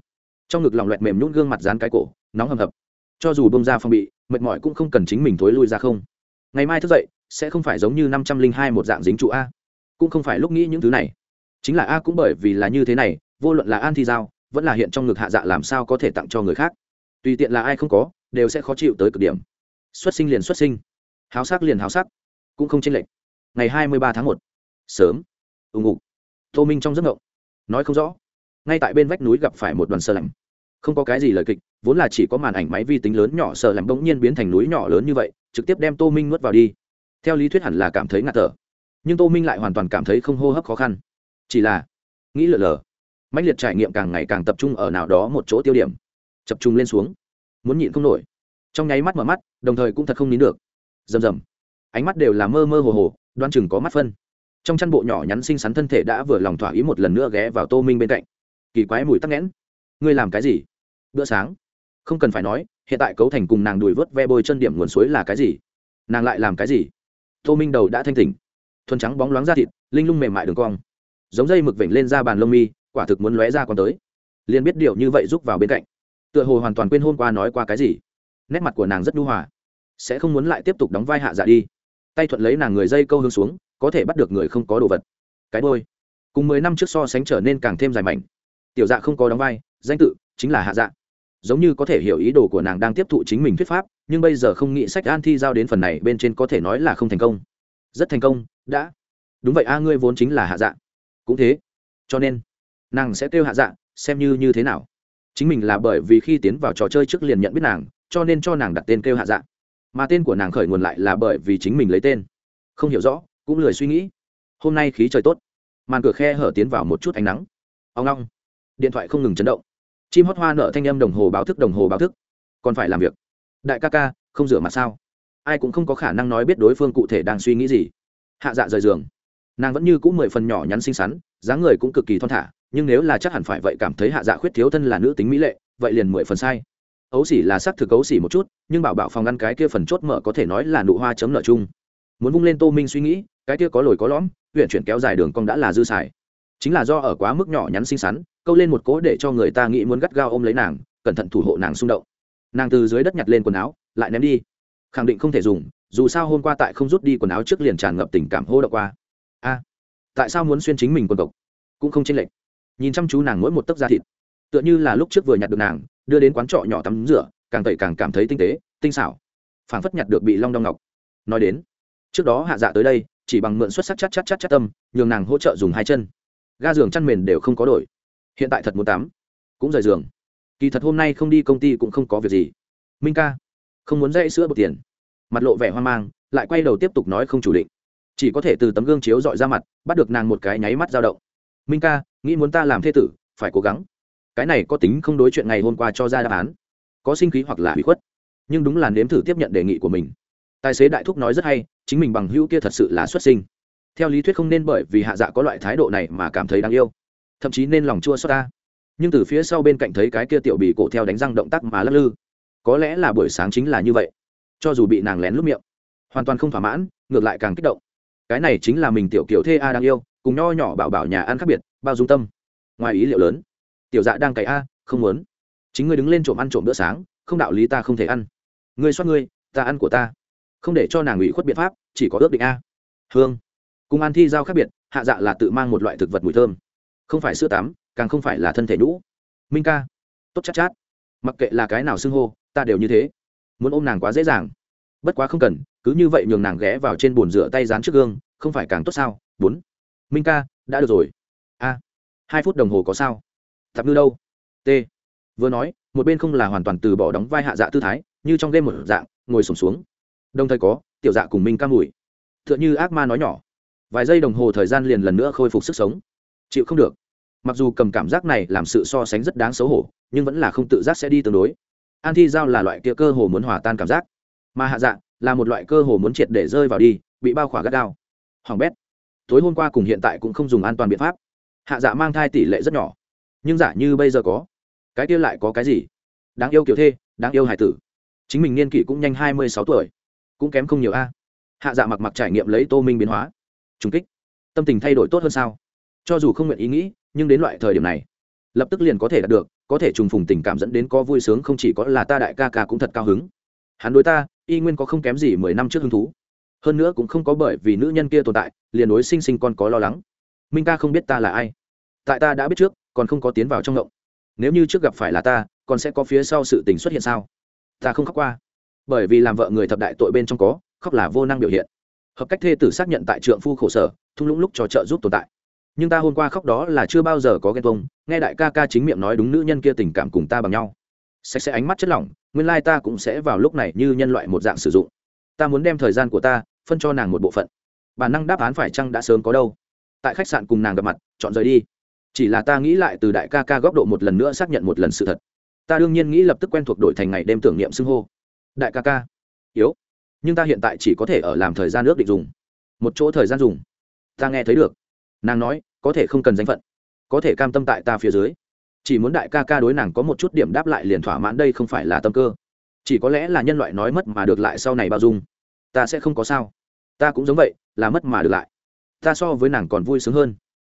Trong ngực lòng loẹt mềm nhún gương mặt dán cái cổ, nóng hầm hập. Cho dù bông ra phong bị, mệt mỏi cũng không cần chính mình thối lui ra không. Ngày mai thức dậy, sẽ không phải giống như năm trăm linh hai một dạng dính trụ a. Cũng không phải lúc nghĩ những thứ này. Chính là a cũng bởi vì là như thế này, vô luận là an thi giao, vẫn là hiện trong ngực hạ dạ làm sao có thể tặng cho người khác. Tùy tiện là ai không có, đều sẽ khó chịu tới cực điểm. Xuất sinh liền xuất sinh. Háo sắc liền háo sắc. Cũng không chênh lệch ngày hai mươi ba tháng một. Sớm. Ùng ục tô minh trong giấc ngộng. Nói không rõ. Ngay tại bên vách núi gặp phải một đoàn sơ lạnh. Không có cái gì lời kịch, vốn là chỉ có màn ảnh máy vi tính lớn nhỏ sờ lạnh bỗng nhiên biến thành núi nhỏ lớn như vậy, trực tiếp đem tô minh nuốt vào đi. Theo lý thuyết hẳn là cảm thấy ngạt thở. Nhưng tô minh lại hoàn toàn cảm thấy không hô hấp khó khăn. Chỉ là, nghĩ lờ lờ mạnh liệt trải nghiệm càng ngày càng tập trung ở nào đó một chỗ tiêu điểm. Chập trung lên xuống. Muốn nhịn không nổi. Trong nháy mắt mở mắt, đồng thời cũng thật không nín được. Rầm rầm. Ánh mắt đều là mơ mơ hồ hồ đoan chừng có mắt phân. Trong chăn bộ nhỏ nhắn xinh xắn thân thể đã vừa lòng thỏa ý một lần nữa ghé vào tô minh bên cạnh. Kỳ quái mùi tắc nghẽn. Ngươi làm cái gì? Bữa sáng. Không cần phải nói, hiện tại cấu thành cùng nàng đùi vớt ve bôi chân điểm nguồn suối là cái gì? Nàng lại làm cái gì? Tô minh đầu đã thanh tỉnh. Thuần trắng bóng loáng da thịt, linh lung mềm mại đường cong. Giống dây mực vểnh lên ra bàn lông mi, quả thực muốn lóe ra còn tới. Liền biết điều như vậy rúc vào bên cạnh. Tựa hồ hoàn toàn quên hôm qua nói qua cái gì. Nét mặt của nàng rất nhu hòa. Sẽ không muốn lại tiếp tục đóng vai hạ dạ đi tay thuận lấy nàng người dây câu hướng xuống, có thể bắt được người không có đồ vật. Cái đôi. Cùng mười năm trước so sánh trở nên càng thêm dài mảnh. Tiểu dạ không có đóng vai, danh tự chính là hạ dạ. Giống như có thể hiểu ý đồ của nàng đang tiếp thụ chính mình thuyết pháp, nhưng bây giờ không nghĩ sách an thi giao đến phần này bên trên có thể nói là không thành công. Rất thành công, đã. Đúng vậy a, ngươi vốn chính là hạ dạ. Cũng thế. Cho nên, nàng sẽ kêu hạ dạ xem như như thế nào. Chính mình là bởi vì khi tiến vào trò chơi trước liền nhận biết nàng, cho nên cho nàng đặt tên kêu hạ dạ mà tên của nàng khởi nguồn lại là bởi vì chính mình lấy tên. Không hiểu rõ, cũng lười suy nghĩ. Hôm nay khí trời tốt. Màn cửa khe hở tiến vào một chút ánh nắng. Ông long điện thoại không ngừng chấn động. Chim hót hoa nợ thanh âm đồng hồ báo thức, đồng hồ báo thức. Còn phải làm việc. Đại ca ca, không rửa mặt sao? Ai cũng không có khả năng nói biết đối phương cụ thể đang suy nghĩ gì. Hạ dạ rời giường. Nàng vẫn như c ũ mười phần nhỏ nhắn xinh xắn, dáng người cũng cực kỳ thon thả, nhưng nếu là chắc hẳn phải vậy cảm thấy hạ dạ khuyết thiếu thân là nữ tính mỹ lệ, vậy liền mười phần sai ấu xỉ là xác thực ấu xỉ một chút, nhưng bảo bảo phòng ngăn cái kia phần chốt mở có thể nói là nụ hoa chấm nợ chung. Muốn vung lên tô minh suy nghĩ, cái kia có lồi có lõm, huyện chuyển kéo dài đường cong đã là dư xài. Chính là do ở quá mức nhỏ nhắn xinh xắn, câu lên một cố để cho người ta nghĩ muốn gắt gao ôm lấy nàng, cẩn thận thủ hộ nàng xung động. Nàng từ dưới đất nhặt lên quần áo, lại ném đi. Khẳng định không thể dùng, dù sao hôm qua tại không rút đi quần áo trước liền tràn ngập tình cảm hô đậu qua. A, tại sao muốn xuyên chính mình quần cộc? Cũng không chênh lệch. Nhìn chăm chú nàng mỗi một tấc da thịt. Tựa như là lúc trước vừa nhặt được nàng đưa đến quán trọ nhỏ tắm rửa, càng tẩy càng cảm thấy tinh tế, tinh xảo. Phảng phất nhặt được bị long đong ngọc. Nói đến, trước đó hạ dạ tới đây, chỉ bằng mượn xuất sắc chắc chắc chắc chắc tâm, nhường nàng hỗ trợ dùng hai chân. Ga giường chăn mền đều không có đổi. Hiện tại thật muốn tắm, cũng rời giường. Kỳ thật hôm nay không đi công ty cũng không có việc gì. Minh ca, không muốn dãy sữa bột tiền. Mặt lộ vẻ hoang mang, lại quay đầu tiếp tục nói không chủ định. Chỉ có thể từ tấm gương chiếu dọi ra mặt, bắt được nàng một cái nháy mắt dao động. Minh ca, nghĩ muốn ta làm thê tử, phải cố gắng cái này có tính không đối chuyện ngày hôm qua cho ra đáp án. Có sinh khí hoặc là hủy khuất. Nhưng đúng là nếm thử tiếp nhận đề nghị của mình. Tài xế đại thúc nói rất hay, chính mình bằng hữu kia thật sự là xuất sinh. Theo lý thuyết không nên bởi vì hạ dạ có loại thái độ này mà cảm thấy đáng yêu. Thậm chí nên lòng chua xót ta. Nhưng từ phía sau bên cạnh thấy cái kia tiểu bị cổ theo đánh răng động tác mà lắc lư. Có lẽ là buổi sáng chính là như vậy. Cho dù bị nàng lén lút miệng, hoàn toàn không thỏa mãn, ngược lại càng kích động. Cái này chính là mình tiểu kiểu thê a à đang yêu, cùng nho nhỏ bảo bảo nhà ăn khác biệt, bao dung tâm. Ngoài ý liệu lớn tiểu dạ đang cày a, không muốn. Chính ngươi đứng lên trộm ăn trộm bữa sáng, không đạo lý ta không thể ăn. Ngươi xoát ngươi, ta ăn của ta. Không để cho nàng ủy khuất biện pháp, chỉ có ước định a. Hương. Cùng ăn thi giao khác biệt, hạ dạ là tự mang một loại thực vật mùi thơm. Không phải sữa tắm, càng không phải là thân thể nhũ. Minh ca. Tốt chát chát. Mặc kệ là cái nào xưng hô, ta đều như thế. Muốn ôm nàng quá dễ dàng. Bất quá không cần, cứ như vậy nhường nàng ghé vào trên bồn rửa tay dán trước gương, không phải càng tốt sao? Bốn. Minh ca, đã được rồi. A. Hai phút đồng hồ có sao? Tạp ngư đâu? T. Vừa nói một bên không là hoàn toàn từ bỏ đóng vai hạ dạ tư thái như trong game một dạng ngồi sùng xuống, xuống đồng thời có tiểu dạ cùng minh ca mùi. T h ư ợ n h ư ác ma nói nhỏ. Vài giây đồng hồ thời gian liền lần nữa khôi phục sức sống. Chịu không được. Mặc dù cầm cảm giác này làm sự so sánh rất đáng xấu hổ nhưng vẫn là không tự giác sẽ đi tương đối. An thi giao là loại kia cơ hồ muốn hòa tan cảm giác. Mà hạ dạ là một loại cơ hồ muốn triệt để rơi vào đi bị bao khỏa gắt gao. Hoàng bét tối hôm qua cùng hiện tại cũng không dùng an toàn biện pháp. Hạ dạ mang thai tỷ lệ rất nhỏ nhưng giả như bây giờ có. Cái kia lại có cái gì? Đáng yêu kiểu thê, đáng yêu hải tử. Chính mình niên kỷ cũng nhanh hai mươi sáu tuổi. Cũng kém không nhiều a. Hạ dạ mặc mặc trải nghiệm lấy tô minh biến hóa. Trung kích. Tâm tình thay đổi tốt hơn sao? Cho dù không nguyện ý nghĩ, nhưng đến loại thời điểm này, lập tức liền có thể đạt được, có thể trùng phùng tình cảm dẫn đến có vui sướng, không chỉ có là ta đại ca ca cũng thật cao hứng. Hắn đối ta, y nguyên có không kém gì mười năm trước hứng thú. Hơn nữa cũng không có bởi vì nữ nhân kia tồn tại, liền đối sinh sinh con có lo lắng. Minh ca không biết ta là ai. Tại ta đã biết trước còn không có tiến vào trong ngộng. Nếu như trước gặp phải là ta, còn sẽ có phía sau sự tình xuất hiện sao? Ta không khóc qua. Bởi vì làm vợ người thập đại tội bên trong có, khóc là vô năng biểu hiện. Hợp cách thê tử xác nhận tại trượng phu khổ sở, thung lũng lúc cho trợ giúp tồn tại. Nhưng ta hôm qua khóc đó là chưa bao giờ có ghen tuông, nghe đại ca ca chính miệng nói đúng nữ nhân kia tình cảm cùng ta bằng nhau. Sạch sẽ ánh mắt chất lỏng, nguyên lai ta cũng sẽ vào lúc này như nhân loại một dạng sử dụng. Ta muốn đem thời gian của ta phân cho nàng một bộ phận. Bản năng đáp án phải chăng đã sớm có đâu. Tại khách sạn cùng nàng gặp mặt, chọn rời đi chỉ là ta nghĩ lại từ đại ca ca góc độ một lần nữa xác nhận một lần sự thật. Ta đương nhiên nghĩ lập tức quen thuộc đổi thành ngày đêm tưởng niệm xưng hô. Đại ca ca. Yếu. Nhưng ta hiện tại chỉ có thể ở làm thời gian ước định dùng. Một chỗ thời gian dùng. Ta nghe thấy được. Nàng nói, có thể không cần danh phận. Có thể cam tâm tại ta phía dưới. Chỉ muốn đại ca ca đối nàng có một chút điểm đáp lại liền thỏa mãn đây không phải là tâm cơ. Chỉ có lẽ là nhân loại nói mất mà được lại sau này bao dung. Ta sẽ không có sao. Ta cũng giống vậy, là mất mà được lại. Ta so với nàng còn vui sướng hơn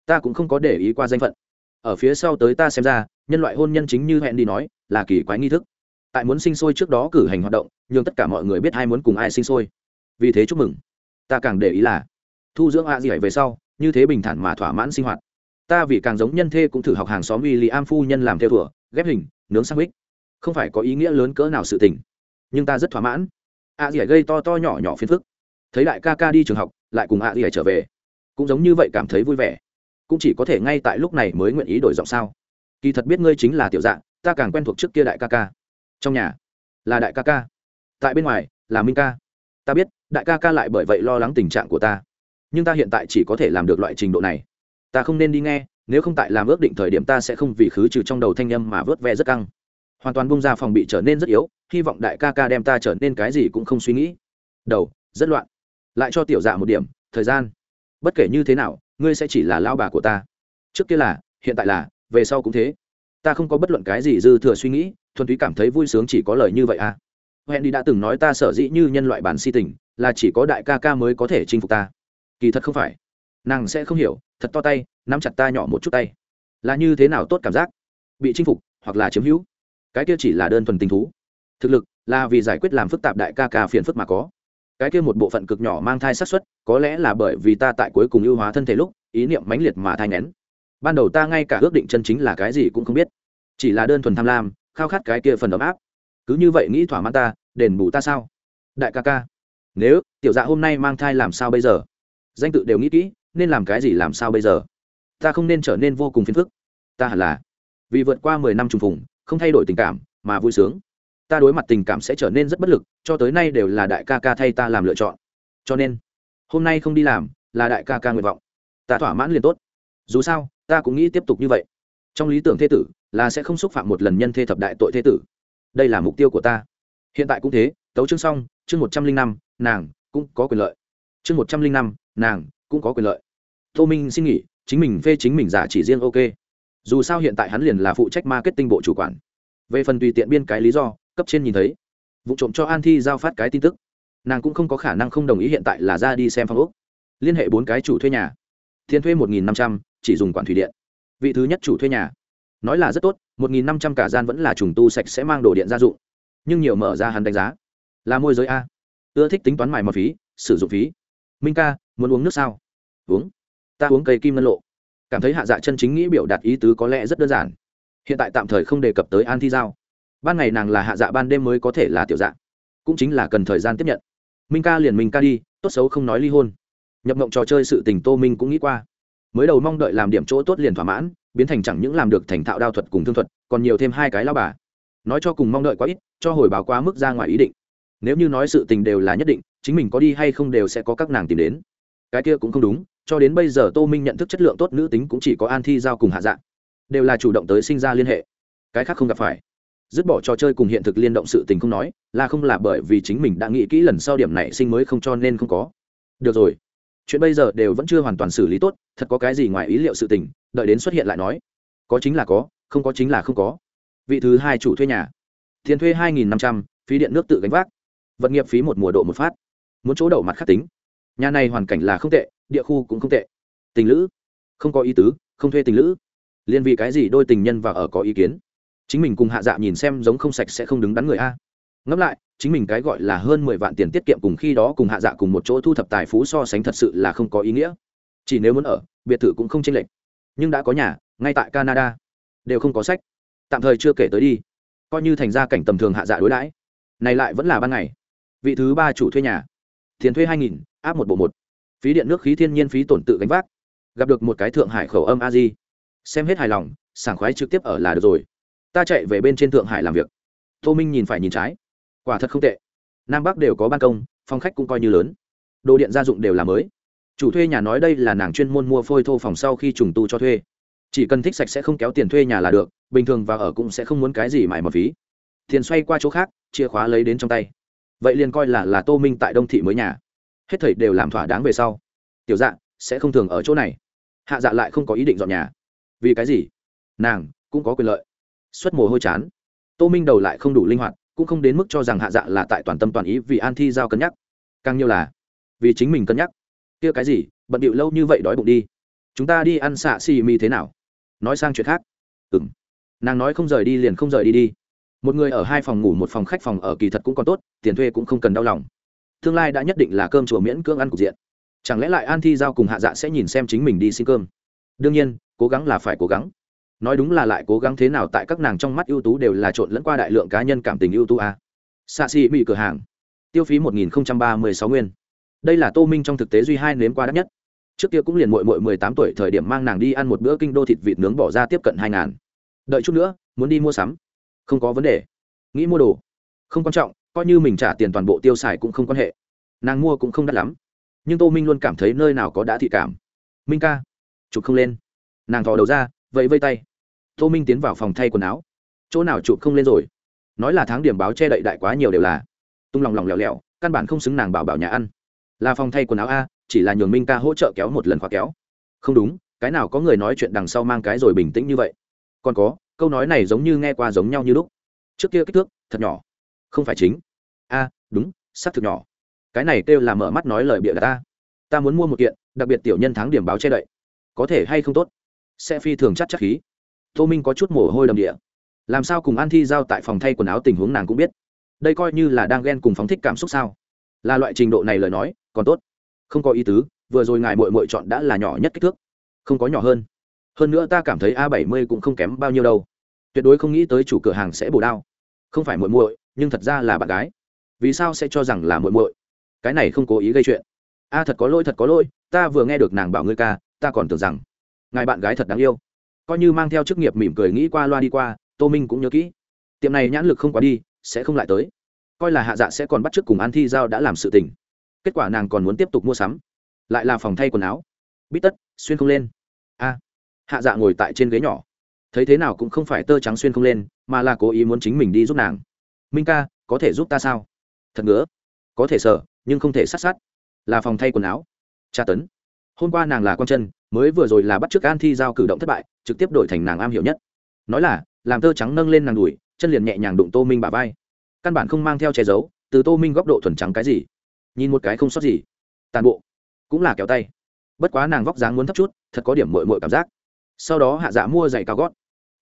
ta cũng không có để ý qua danh phận. Ở phía sau tới ta xem ra, nhân loại hôn nhân chính như hẹn đi nói, là kỳ quái nghi thức. Tại muốn sinh sôi trước đó cử hành hoạt động nhưng tất cả mọi người biết ai muốn cùng ai sinh sôi. Vì thế chúc mừng. Ta càng để ý là, thu dưỡng a gì về sau, như thế bình thản mà thỏa mãn sinh hoạt. Ta vì càng giống nhân thê cũng thử học hàng xóm uy lý am phu nhân làm theo thủa, ghép hình, nướng sang bích không phải có ý nghĩa lớn cỡ nào sự tình, nhưng ta rất thỏa mãn. A ấy gây to to nhỏ nhỏ phiền phức. Thấy đại ca ca đi trường học, lại cùng a ấy trở về. Cũng giống như vậy cảm thấy vui vẻ cũng chỉ có thể ngay tại lúc này mới nguyện ý đổi giọng sao? Kỳ thật biết ngươi chính là tiểu dạng, ta càng quen thuộc trước kia đại ca ca. Trong nhà, là đại ca ca. Tại bên ngoài, là minh ca. Ta biết, đại ca ca lại bởi vậy lo lắng tình trạng của ta. Nhưng ta hiện tại chỉ có thể làm được loại trình độ này. Ta không nên đi nghe, nếu không tại làm ước định thời điểm ta sẽ không vì khứ trừ trong đầu thanh â m mà vớt ve rất căng. Hoàn toàn bung ra phòng bị trở nên rất yếu, hy vọng đại ca ca đem ta trở nên cái gì cũng không suy nghĩ. Đầu, rất loạn. Lại cho tiểu dạ một điểm, thời gian. Bất kể như thế nào ngươi sẽ chỉ là lao bà của ta. Trước kia là, hiện tại là, về sau cũng thế. Ta không có bất luận cái gì dư thừa suy nghĩ, thuần túy cảm thấy vui sướng chỉ có lời như vậy à. Hẹn đi đã từng nói ta sở dĩ như nhân loại bản si tình, là chỉ có đại ca ca mới có thể chinh phục ta. Kỳ thật không phải. Nàng sẽ không hiểu, thật to tay, nắm chặt ta nhỏ một chút tay. Là như thế nào tốt cảm giác? Bị chinh phục, hoặc là chiếm hữu? Cái kia chỉ là đơn thuần tình thú. Thực lực, là vì giải quyết làm phức tạp đại ca ca phiền phức mà có cái kia một bộ phận cực nhỏ mang thai xác suất, có lẽ là bởi vì ta tại cuối cùng ưu hóa thân thể lúc, ý niệm mãnh liệt mà thai nén ban đầu ta ngay cả ước định chân chính là cái gì cũng không biết, chỉ là đơn thuần tham lam, khao khát cái kia phần ấm áp. Cứ như vậy nghĩ thỏa mãn ta, đền bù ta sao? Đại ca ca, nếu tiểu dạ hôm nay mang thai làm sao bây giờ? Danh tự đều nghĩ kỹ, nên làm cái gì làm sao bây giờ? Ta không nên trở nên vô cùng phiền phức. Ta hẳn là vì vượt qua mười năm trùng phùng, không thay đổi tình cảm, mà vui sướng ta đối mặt tình cảm sẽ trở nên rất bất lực, cho tới nay đều là đại ca ca thay ta làm lựa chọn. Cho nên, hôm nay không đi làm là đại ca ca nguyện vọng. Ta thỏa mãn liền tốt. Dù sao, ta cũng nghĩ tiếp tục như vậy. Trong lý tưởng thế tử, là sẽ không xúc phạm một lần nhân thê thập đại tội thế tử. Đây là mục tiêu của ta. Hiện tại cũng thế, tấu chương xong, chương một trăm linh năm, nàng cũng có quyền lợi. Chương một trăm linh năm, nàng cũng có quyền lợi. Tô minh xin nghỉ, chính mình phê chính mình giả chỉ riêng ok. Dù sao hiện tại hắn liền là phụ trách marketing bộ chủ quản. Về phần tùy tiện biên cái lý do cấp trên nhìn thấy. Vụ trộm cho an thi giao phát cái tin tức. Nàng cũng không có khả năng không đồng ý hiện tại là ra đi xem phong úc liên hệ bốn cái chủ thuê nhà. Thiên thuê một nghìn năm trăm, chỉ dùng quản thủy điện. Vị thứ nhất chủ thuê nhà. Nói là rất tốt, một nghìn năm trăm cả gian vẫn là trùng tu sạch sẽ mang đồ điện gia dụng. Nhưng nhiều mở ra hắn đánh giá. Là môi giới a. Ưa thích tính toán mài mọt phí, sử dụng phí. Minh ca, muốn uống nước sao? Uống. Ta uống cây kim ngân lộ. Cảm thấy hạ dạ chân chính nghĩ biểu đạt ý tứ có lẽ rất đơn giản. Hiện tại tạm thời không đề cập tới an thi giao ban ngày nàng là hạ dạ ban đêm mới có thể là tiểu dạ. Cũng chính là cần thời gian tiếp nhận. Minh ca liền minh ca đi, tốt xấu không nói ly hôn. Nhập mộng trò chơi sự tình tô minh cũng nghĩ qua. Mới đầu mong đợi làm điểm chỗ tốt liền thỏa mãn, biến thành chẳng những làm được thành thạo đao thuật cùng thương thuật, còn nhiều thêm hai cái lao bà. Nói cho cùng mong đợi quá ít, cho hồi báo quá mức ra ngoài ý định. Nếu như nói sự tình đều là nhất định, chính mình có đi hay không đều sẽ có các nàng tìm đến. Cái kia cũng không đúng, cho đến bây giờ tô minh nhận thức chất lượng tốt nữ tính cũng chỉ có an thi giao cùng hạ dạng đều là chủ động tới sinh ra liên hệ. Cái khác không gặp phải dứt bỏ trò chơi cùng hiện thực liên động sự tình không nói, là không là bởi vì chính mình đã nghĩ kỹ lần sau điểm này sinh mới không cho nên không có. Được rồi. Chuyện bây giờ đều vẫn chưa hoàn toàn xử lý tốt, thật có cái gì ngoài ý liệu sự tình, đợi đến xuất hiện lại nói. Có chính là có, không có chính là không có. Vị thứ hai chủ thuê nhà. Tiền thuê hai nghìn năm trăm, phí điện nước tự gánh vác. Vật nghiệp phí một mùa độ một phát. Muốn chỗ đậu mặt khắc tính. Nhà này hoàn cảnh là không tệ, địa khu cũng không tệ. Tình lữ. Không có ý tứ, không thuê tình lữ. Liên vì cái gì đôi tình nhân và ở có ý kiến? Chính mình cùng hạ dạ nhìn xem giống không sạch sẽ không đứng đắn người a. Ngẫm lại, chính mình cái gọi là hơn mười vạn tiền tiết kiệm cùng khi đó cùng hạ dạ cùng một chỗ thu thập tài phú so sánh thật sự là không có ý nghĩa. Chỉ nếu muốn ở, biệt thự cũng không chênh lệch. Nhưng đã có nhà, ngay tại canada. Đều không có sách. Tạm thời chưa kể tới đi. Coi như thành ra cảnh tầm thường hạ dạ đối đãi. Này lại vẫn là ban ngày. Vị thứ ba chủ thuê nhà. Tiền thuê hai nghìn, áp một bộ một. Phí điện nước khí thiên nhiên phí tổn tự gánh vác. Gặp được một cái thượng hải khẩu âm a di. Xem hết hài lòng, sảng khoái trực tiếp ở là được rồi ta chạy về bên trên thượng hải làm việc. Tô minh nhìn phải nhìn trái. Quả thật không tệ. Nam bắc đều có ban công, phòng khách cũng coi như lớn. Đồ điện gia dụng đều là mới. Chủ thuê nhà nói đây là nàng chuyên môn mua phôi thô phòng sau khi trùng tu cho thuê. Chỉ cần thích sạch sẽ không kéo tiền thuê nhà là được, bình thường và ở cũng sẽ không muốn cái gì mãi một phí. Tiền xoay qua chỗ khác, chìa khóa lấy đến trong tay. Vậy liền coi là là tô minh tại đông thị mới nhà. Hết thầy đều làm thỏa đáng về sau. Tiểu dạ sẽ không thường ở chỗ này. Hạ dạ lại không có ý định dọn nhà. Vì cái gì? Nàng cũng có quyền lợi xuất mồ hôi chán. Tô minh đầu lại không đủ linh hoạt, cũng không đến mức cho rằng hạ dạ là tại toàn tâm toàn ý vì an thi giao cân nhắc. Càng nhiều là vì chính mình cân nhắc. Kia cái gì, bận điệu lâu như vậy đói bụng đi. Chúng ta đi ăn xạ xì mi thế nào? Nói sang chuyện khác. Ừ nàng nói không rời đi liền không rời đi đi. Một người ở hai phòng ngủ, một phòng khách phòng ở kỳ thật cũng còn tốt, tiền thuê cũng không cần đau lòng. Tương lai đã nhất định là cơm chùa miễn cưỡng ăn cục diện. Chẳng lẽ lại an thi giao cùng hạ dạ sẽ nhìn xem chính mình đi xin cơm? Đương nhiên, cố gắng là phải cố gắng nói đúng là lại cố gắng thế nào tại các nàng trong mắt ưu tú đều là trộn lẫn qua đại lượng cá nhân cảm tình ưu tú a. Xạ xì bị cửa hàng. Tiêu phí một nghìn ba mươi sáu nguyên. Đây là tô minh trong thực tế duy hai nếm qua đắt nhất. Trước kia cũng liền mội mội mười tám tuổi thời điểm mang nàng đi ăn một bữa kinh đô thịt vịt nướng bỏ ra tiếp cận hai ngàn. Đợi chút nữa, muốn đi mua sắm. Không có vấn đề. Nghĩ mua đồ. Không quan trọng, coi như mình trả tiền toàn bộ tiêu xài cũng không quan hệ. Nàng mua cũng không đắt lắm. Nhưng tô minh luôn cảm thấy nơi nào có đã thị cảm. Minh ca, chụp không lên. Nàng thò đầu ra vậy vây tay tô minh tiến vào phòng thay quần áo. Chỗ nào chụp không lên rồi? Nói là tháng điểm báo che đậy đại quá nhiều đều là. Tung lòng lòng lèo lèo căn bản không xứng nàng bảo bảo nhà ăn. Là phòng thay quần áo a, chỉ là nhường minh ca hỗ trợ kéo một lần khóa kéo. Không đúng, cái nào có người nói chuyện đằng sau mang cái rồi bình tĩnh như vậy? Còn có, câu nói này giống như nghe qua giống nhau như lúc. Trước kia kích thước, thật nhỏ. Không phải chính. A, đúng, xác thực nhỏ. Cái này kêu là mở mắt nói lời bịa ta. Ta muốn mua một kiện, đặc biệt tiểu nhân tháng điểm báo che đậy. Có thể hay không tốt? Sẽ phi thường chắc chắc khí tô minh có chút mồ hôi đầm địa. Làm sao cùng an thi giao tại phòng thay quần áo tình huống nàng cũng biết. Đây coi như là đang ghen cùng phóng thích cảm xúc sao? Là loại trình độ này lời nói, còn tốt. Không có ý tứ, vừa rồi ngài mội mội chọn đã là nhỏ nhất kích thước, không có nhỏ hơn. Hơn nữa ta cảm thấy a bảy mươi cũng không kém bao nhiêu đâu. Tuyệt đối không nghĩ tới chủ cửa hàng sẽ bổ đao. Không phải muội muội, nhưng thật ra là bạn gái. Vì sao sẽ cho rằng là muội muội? Cái này không cố ý gây chuyện. A thật có lỗi, thật có lỗi, ta vừa nghe được nàng bảo ngươi ca, ta còn tưởng rằng ngài bạn gái thật đáng yêu coi như mang theo chức nghiệp mỉm cười nghĩ qua loa đi qua, tô minh cũng nhớ kỹ. Tiệm này nhãn lực không quá đi, sẽ không lại tới. Coi là hạ dạ sẽ còn bắt t r ư ớ c cùng an thi giao đã làm sự tình. Kết quả nàng còn muốn tiếp tục mua sắm. Lại là phòng thay quần áo. Bít tất, xuyên không lên. A. Hạ dạ ngồi tại trên ghế nhỏ. Thấy thế nào cũng không phải tơ trắng xuyên không lên, mà là cố ý muốn chính mình đi giúp nàng. Minh ca, có thể giúp ta sao? Thật ngứa. Có thể sợ, nhưng không thể sát sát. Là phòng thay quần áo. Tra tấn hôm qua nàng là con chân, mới vừa rồi là bắt t r ư ớ c an thi giao cử động thất bại, trực tiếp đổi thành nàng am hiểu nhất. Nói là, làm tơ trắng nâng lên nàng đùi, chân liền nhẹ nhàng đụng tô minh bà vai. Căn bản không mang theo che giấu, từ tô minh góc độ thuần trắng cái gì, nhìn một cái không sót gì. Tàn bộ, cũng là kéo tay. Bất quá nàng vóc dáng muốn thấp chút, thật có điểm mội mội cảm giác. Sau đó hạ dạ mua giày cao gót,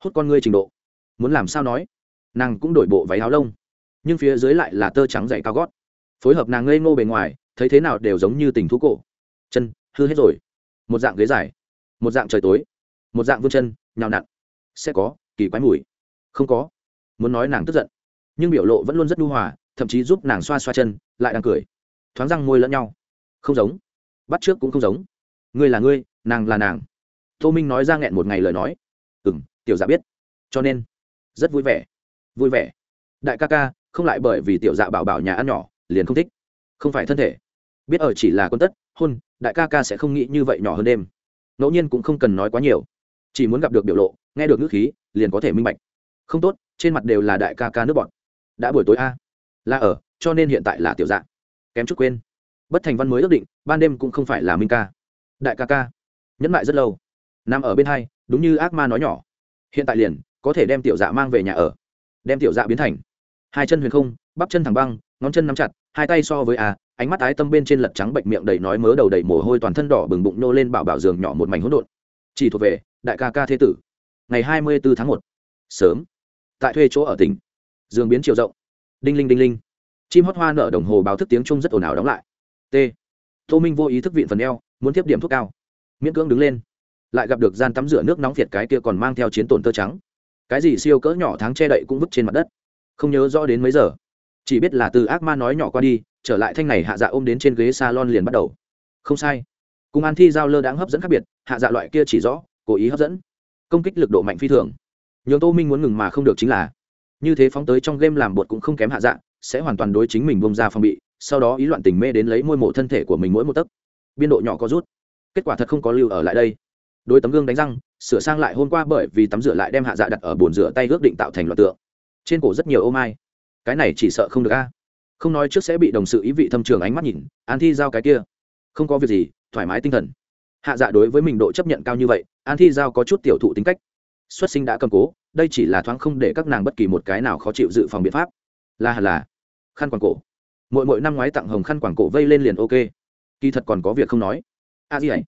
hút con ngươi trình độ. Muốn làm sao nói? Nàng cũng đổi bộ váy áo lông, nhưng phía dưới lại là tơ trắng giày cao gót. Phối hợp nàng ngây ngô bề ngoài, thấy thế nào đều giống như tình thú cổ. Chân hư hết rồi. Một dạng ghế dài, một dạng trời tối, một dạng vươn chân, nhào nặn. Sẽ có, kỳ quái mùi. Không có. Muốn nói nàng tức giận, nhưng biểu lộ vẫn luôn rất đu hòa, thậm chí giúp nàng xoa xoa chân, lại đang cười. Thoáng răng môi lẫn nhau. Không giống. Bắt trước cũng không giống. Ngươi là ngươi, nàng là nàng. Tô minh nói ra nghẹn một ngày lời nói. Ừ m tiểu dạ biết. Cho nên, rất vui vẻ. Vui vẻ. Đại ca ca, không lại bởi vì tiểu dạ bảo bảo nhà ăn nhỏ, liền không thích. Không phải thân thể biết ở chỉ là con tất, hôn, đại ca ca sẽ không nghĩ như vậy nhỏ hơn đêm. Ngẫu nhiên cũng không cần nói quá nhiều. Chỉ muốn gặp được biểu lộ, nghe được ngữ khí, liền có thể minh bạch. Không tốt, trên mặt đều là đại ca ca nước bọn. Đã buổi tối a. Là ở, cho nên hiện tại là tiểu dạng. Kém chút quên. Bất thành văn mới ước định, ban đêm cũng không phải là minh ca. Đại ca ca. Nhẫn lại rất lâu. Nằm ở bên hai, đúng như ác ma nói nhỏ. Hiện tại liền, có thể đem tiểu dạ mang về nhà ở. Đem tiểu dạ biến thành. Hai chân huyền không, bắp chân thẳng băng, ngón chân nắm chặt, hai tay so với a ánh mắt ái tâm bên trên lật trắng bệnh miệng đầy nói mớ đầu đầy mồ hôi toàn thân đỏ bừng bụng nô lên bảo bảo giường nhỏ một mảnh hỗn độn. Chỉ thuộc về, đại ca ca thế tử. Ngày hai mươi bốn tháng một. Sớm. Tại thuê chỗ ở tỉnh. Giường biến chiều rộng. Đinh linh đinh linh. Chim hót hoa nở đồng hồ báo thức tiếng trung rất ồn ào đóng lại. T. Tô minh vô ý thức vịn phần eo, muốn tiếp điểm thuốc cao. Miễn cưỡng đứng lên. Lại gặp được gian tắm rửa nước nóng việt cái kia còn mang theo chiến tổn tơ trắng. Cái gì siêu cỡ nhỏ tháng che đậy cũng vứt trên mặt đất. Không nhớ rõ đến mấy giờ. Chỉ biết là từ ác ma nói nhỏ qua đi trở lại thanh này hạ dạ ôm đến trên ghế salon liền bắt đầu. Không sai. Cùng an thi giao lơ đáng hấp dẫn khác biệt, hạ dạ loại kia chỉ rõ, cố ý hấp dẫn. Công kích lực độ mạnh phi thường. Nhường tô minh muốn ngừng mà không được chính là, như thế phóng tới trong game làm bột cũng không kém hạ dạ sẽ hoàn toàn đối chính mình bông ra phòng bị, sau đó ý loạn tình mê đến lấy môi mộ thân thể của mình mỗi một tấc. Biên độ nhỏ có rút. Kết quả thật không có lưu ở lại đây. Đôi tấm gương đánh răng, sửa sang lại hôm qua bởi vì tắm rửa lại đem hạ dạ đặt ở bồn rửa tay ước định tạo thành loạt tượng. Trên cổ rất nhiều ô mai. Cái này chỉ sợ không được a không nói trước sẽ bị đồng sự ý vị thâm trường ánh mắt nhìn, an thi giao cái kia. Không có việc gì, thoải mái tinh thần. Hạ dạ đối với mình độ chấp nhận cao như vậy, an thi giao có chút tiểu thụ tính cách. Xuất sinh đã cầm cố, đây chỉ là thoáng không để các nàng bất kỳ một cái nào khó chịu dự phòng biện pháp. Là hẳn là. Khăn quảng cổ. Mỗi mỗi năm ngoái tặng hồng khăn quảng cổ vây lên liền ok. Kỳ thật còn có việc không nói. A à gì ấy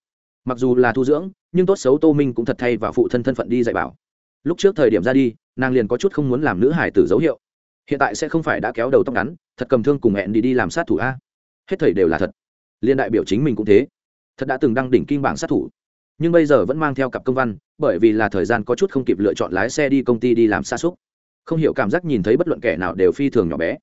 mặc dù là thu dưỡng, nhưng tốt xấu tô minh cũng thật thay và phụ thân thân phận đi dạy bảo. Lúc trước thời điểm ra đi, nàng liền có chút không muốn làm nữ hải tử dấu hiệu. Hiện tại sẽ không phải đã kéo đầu tóc ngắn thật cầm thương cùng hẹn đi đi làm sát thủ a. Hết thầy đều là thật. Liên đại biểu chính mình cũng thế. Thật đã từng đăng đỉnh kim bảng sát thủ. Nhưng bây giờ vẫn mang theo cặp công văn, bởi vì là thời gian có chút không kịp lựa chọn lái xe đi công ty đi làm xa xúc. Không hiểu cảm giác nhìn thấy bất luận kẻ nào đều phi thường nhỏ bé.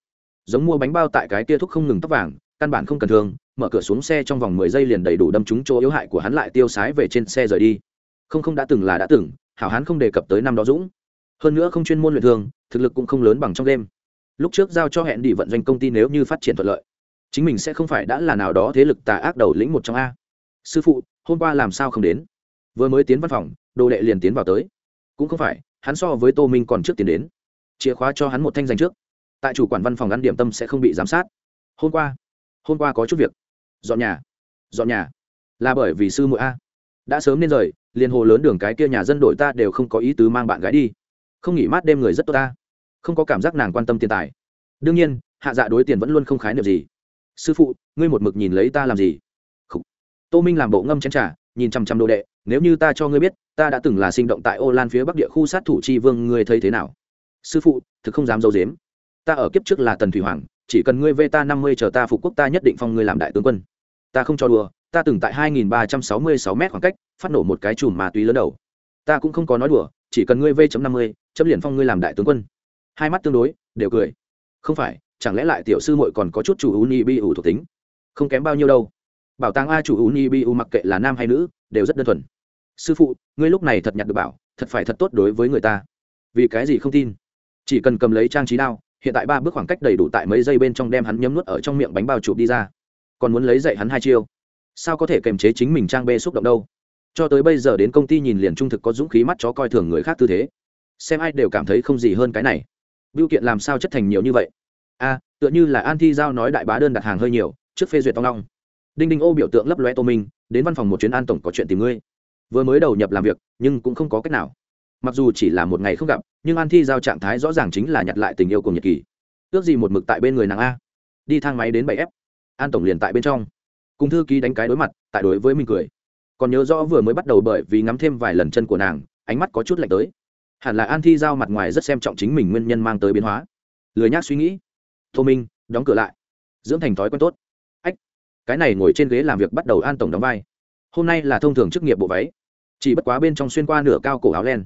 Giống mua bánh bao tại cái kia thuốc không ngừng tóc vàng, căn bản không cần thương, mở cửa xuống xe trong vòng mười giây liền đầy đủ đâm trúng chỗ yếu hại của hắn lại tiêu sái về trên xe rời đi. Không không đã từng là đã từng, hảo hắn không đề cập tới năm đó dũng. Hơn nữa không chuyên môn luyện thương, thực lực cũng không lớn bằng trong đêm lúc trước giao cho hẹn đi vận doanh công ty nếu như phát triển thuận lợi. Chính mình sẽ không phải đã là nào đó thế lực tà ác đầu lĩnh một trong a. Sư phụ, hôm qua làm sao không đến? Vừa mới tiến văn phòng, đồ đệ liền tiến vào tới. Cũng không phải, hắn so với tô minh còn trước tiến đến. Chìa khóa cho hắn một thanh danh trước. Tại chủ quản văn phòng ăn điểm tâm sẽ không bị giám sát. Hôm qua hôm qua có chút việc. Dọn nhà. Dọn nhà. Là bởi vì sư muội a. Đã sớm nên rời, liền hồ lớn đường cái kia nhà dân đổi ta đều không có ý tứ mang bạn gái đi. Không nghỉ mát đêm người rất tốt ta không có cảm giác nàng quan tâm tiền tài. Đương nhiên, hạ dạ đối tiền vẫn luôn không khái niệm gì. Sư phụ, ngươi một mực nhìn lấy ta làm gì? Khủ. tô minh làm bộ ngâm chén t r à nhìn chằm chằm đồ đệ, nếu như ta cho ngươi biết, ta đã từng là sinh động tại ô lan phía bắc địa khu sát thủ chi vương, ngươi thấy thế nào? Sư phụ, thực không dám d i ấ u dếm ta ở kiếp trước là tần thủy hoàng, chỉ cần ngươi vê ta năm mươi chờ ta phục quốc, ta nhất định phong ngươi làm đại tướng quân. Ta không cho đùa, ta từng tại hai nghìn ba trăm sáu mươi sáu m khoảng cách, phát nổ một cái chùm ma túy lớn đầu. Ta cũng không có nói đùa, chỉ cần ngươi vê chấm năm mươi, chấm liền phong ngươi làm đại tướng quân hai mắt tương đối, đều cười. Không phải, chẳng lẽ lại tiểu sư muội còn có chút chủ u ni bi u thuộc tính? Không kém bao nhiêu đâu. Bảo tàng a chủ u ni bi u mặc kệ là nam hay nữ, đều rất đơn thuần. Sư phụ, ngươi lúc này thật nhặt được bảo, thật phải thật tốt đối với người ta. Vì cái gì không tin? Chỉ cần cầm lấy trang trí đao, hiện tại ba bước khoảng cách đầy đủ tại mấy giây bên trong đem hắn nhấm nuốt ở trong miệng bánh bao chụp đi ra. Còn muốn lấy dạy hắn hai chiêu. Sao có thể kềm chế chính mình trang bê xúc động đâu? Cho tới bây giờ đến công ty nhìn liền trung thực có dũng khí mắt chó coi thường người khác tư thế. Xem ai đều cảm thấy không gì hơn cái này. Bưu kiện làm sao chất thành nhiều như vậy? A, tựa như là An Thi giao nói đại bá đơn đặt hàng hơi nhiều, trước phê duyệt tông long. Đinh Đinh ô biểu tượng lấp lóe Tô Minh, đến văn phòng một chuyến an tổng có chuyện tìm ngươi. Vừa mới đầu nhập làm việc, nhưng cũng không có cách nào. Mặc dù chỉ là một ngày không gặp, nhưng An Thi giao trạng thái rõ ràng chính là nhặt lại tình yêu cùng nhật kỳ. ước gì một mực tại bên người nàng a đi thang máy đến bảy f an tổng liền tại bên trong cùng thư ký đánh cái đối mặt tại đối với mình cười còn nhớ rõ vừa mới bắt đầu bởi vì ngắm thêm vài lần chân của nàng ánh mắt có chút lạnh tới hẳn là an thi giao mặt ngoài rất xem trọng chính mình nguyên nhân mang tới biến hóa. Lười nhác suy nghĩ. Tô minh, đóng cửa lại. Dưỡng thành thói quen tốt. Ách, cái này ngồi trên ghế làm việc bắt đầu an tổng đóng vai. Hôm nay là thông thường chức nghiệp bộ váy. Chỉ bất quá bên trong xuyên qua nửa cao cổ áo len.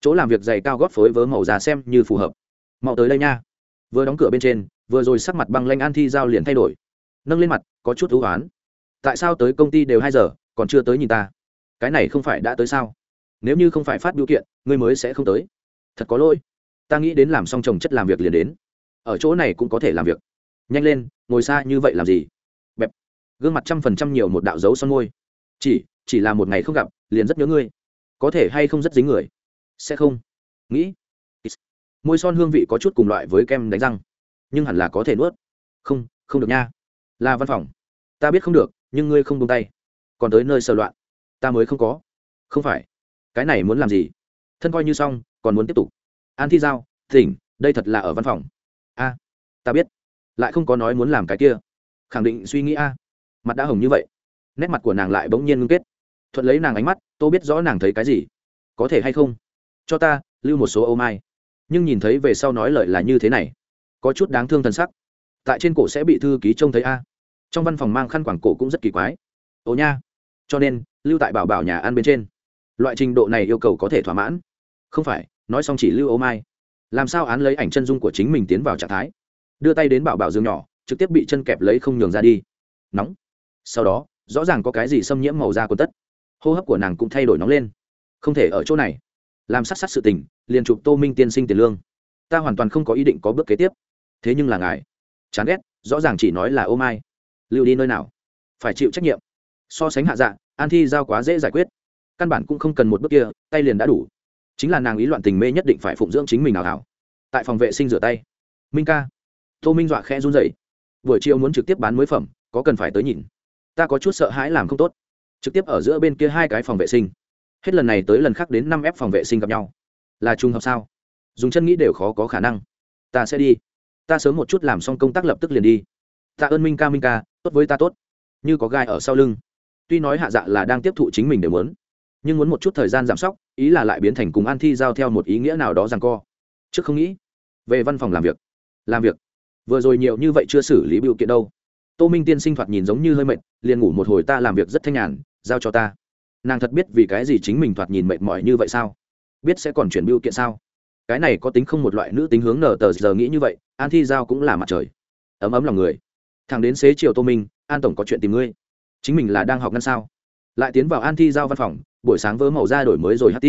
Chỗ làm việc dày cao gót phối với màu già xem như phù hợp. Mau tới đây nha. Vừa đóng cửa bên trên, vừa rồi sắc mặt băng lanh an thi giao liền thay đổi. Nâng lên mặt, có chút thú oán. Tại sao tới công ty đều hai giờ, còn chưa tới nhìn ta? Cái này không phải đã tới sao? Nếu như không phải phát biểu kiện, ngươi mới sẽ không tới. Thật có lỗi. Ta nghĩ đến làm xong trồng chất làm việc liền đến. Ở chỗ này cũng có thể làm việc. Nhanh lên, ngồi xa như vậy làm gì? Bẹp. Gương mặt trăm phần trăm nhiều một đạo dấu son môi. Chỉ chỉ là một ngày không gặp, liền rất nhớ ngươi. Có thể hay không rất dính người? Sẽ không. Nghĩ. Môi son hương vị có chút cùng loại với kem đánh răng. Nhưng hẳn là có thể nuốt. Không không được nha. Là văn phòng. Ta biết không được, nhưng ngươi không tung tay. Còn tới nơi sờ loạn. Ta mới không có. Không phải cái này muốn làm gì? Thân coi như xong, còn muốn tiếp tục. An thi giao, thỉnh, đây thật là ở văn phòng. A, ta biết. Lại không có nói muốn làm cái kia. Khẳng định suy nghĩ a. Mặt đã hồng như vậy. Nét mặt của nàng lại bỗng nhiên ngưng kết. Thuận lấy nàng ánh mắt, tôi biết rõ nàng thấy cái gì. Có thể hay không? Cho ta, lưu một số ô mai. Nhưng nhìn thấy về sau nói lời là như thế này, có chút đáng thương thân sắc. Tại trên cổ sẽ bị thư ký trông thấy a. Trong văn phòng mang khăn quảng cổ cũng rất kỳ quái. Ồ nha. Cho nên, lưu tại bảo bảo nhà ăn bên trên loại trình độ này yêu cầu có thể thỏa mãn. Không phải, nói xong chỉ lưu ô mai. Làm sao án lấy ảnh chân dung của chính mình tiến vào trạng thái? Đưa tay đến bảo bảo giường nhỏ, trực tiếp bị chân kẹp lấy không nhường ra đi. Nóng. Sau đó, rõ ràng có cái gì xâm nhiễm màu da quần tất. Hô hấp của nàng cũng thay đổi nóng lên. Không thể ở chỗ này. Làm sát sát sự tình, liền chụp tô minh tiên sinh tiền lương. Ta hoàn toàn không có ý định có bước kế tiếp. Thế nhưng là ngài. Chán ghét, rõ ràng chỉ nói là ô mai. Lưu đi nơi nào? Phải chịu trách nhiệm. So sánh hạ dạ an thi giao quá dễ giải quyết căn bản cũng không cần một bước kia, tay liền đã đủ. Chính là nàng ý loạn tình mê nhất định phải phụng dưỡng chính mình nào hảo tại phòng vệ sinh rửa tay. Minh ca. Tô minh dọa khẽ run rẩy. Buổi chiều muốn trực tiếp bán mới phẩm, có cần phải tới nhìn. Ta có chút sợ hãi làm không tốt. Trực tiếp ở giữa bên kia hai cái phòng vệ sinh. Hết lần này tới lần khác đến năm ép phòng vệ sinh gặp nhau. Là trùng hợp sao? Dùng chân nghĩ đều khó có khả năng. Ta sẽ đi. Ta sớm một chút làm xong công tác lập tức liền đi. Tạ ơn minh ca minh ca, tốt với ta tốt. Như có gai ở sau lưng. Tuy nói hạ dạ là đang tiếp thụ chính mình để muốn nhưng muốn một chút thời gian giảm sóc, ý là lại biến thành cùng an thi giao theo một ý nghĩa nào đó rằng co. Trước không nghĩ, về văn phòng làm việc. Làm việc. Vừa rồi nhiều như vậy chưa xử lý biểu kiện đâu. Tô minh tiên sinh thoạt nhìn giống như hơi mệt, liền ngủ một hồi ta làm việc rất thanh nhàn, giao cho ta. Nàng thật biết vì cái gì chính mình thoạt nhìn mệt mỏi như vậy sao? Biết sẽ còn chuyển biểu kiện sao? Cái này có tính không một loại nữ tính hướng nở tờ giờ nghĩ như vậy, an thi giao cũng là mặt trời. Ấm ấm lòng người. Thằng đến xế chiều tô minh, an tổng có chuyện tìm ngươi. Chính mình là đang học ngăn sao? Lại tiến vào an thi giao văn phòng buổi sáng vớ màu ra đổi mới rồi hát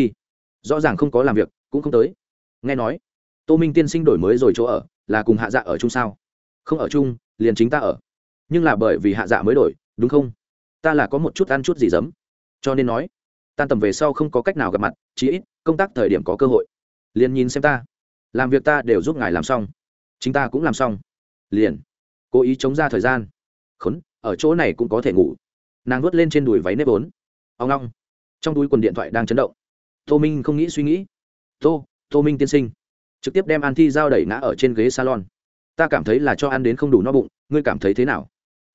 rõ ràng không có làm việc cũng không tới. Nghe nói tô minh tiên sinh đổi mới rồi chỗ ở là cùng hạ dạ ở chung sao? Không ở chung liền chính ta ở. Nhưng là bởi vì hạ dạ mới đổi đúng không? Ta là có một chút ăn chút gì dấm. cho nên nói tan tầm về sau không có cách nào gặp mặt chí ít công tác thời điểm có cơ hội. Liền nhìn xem ta. Làm việc ta đều giúp ngài làm xong. Chính ta cũng làm xong. Liền cố ý chống ra thời gian. Khốn ở chỗ này cũng có thể ngủ. Nàng vớt lên trên đùi váy nếp vốn, ông long trong túi quần điện thoại đang chấn động. Tô minh không nghĩ suy nghĩ. Tô tô minh tiên sinh. Trực tiếp đem an thi dao đẩy ngã ở trên ghế salon. Ta cảm thấy là cho ăn đến không đủ no bụng ngươi cảm thấy thế nào?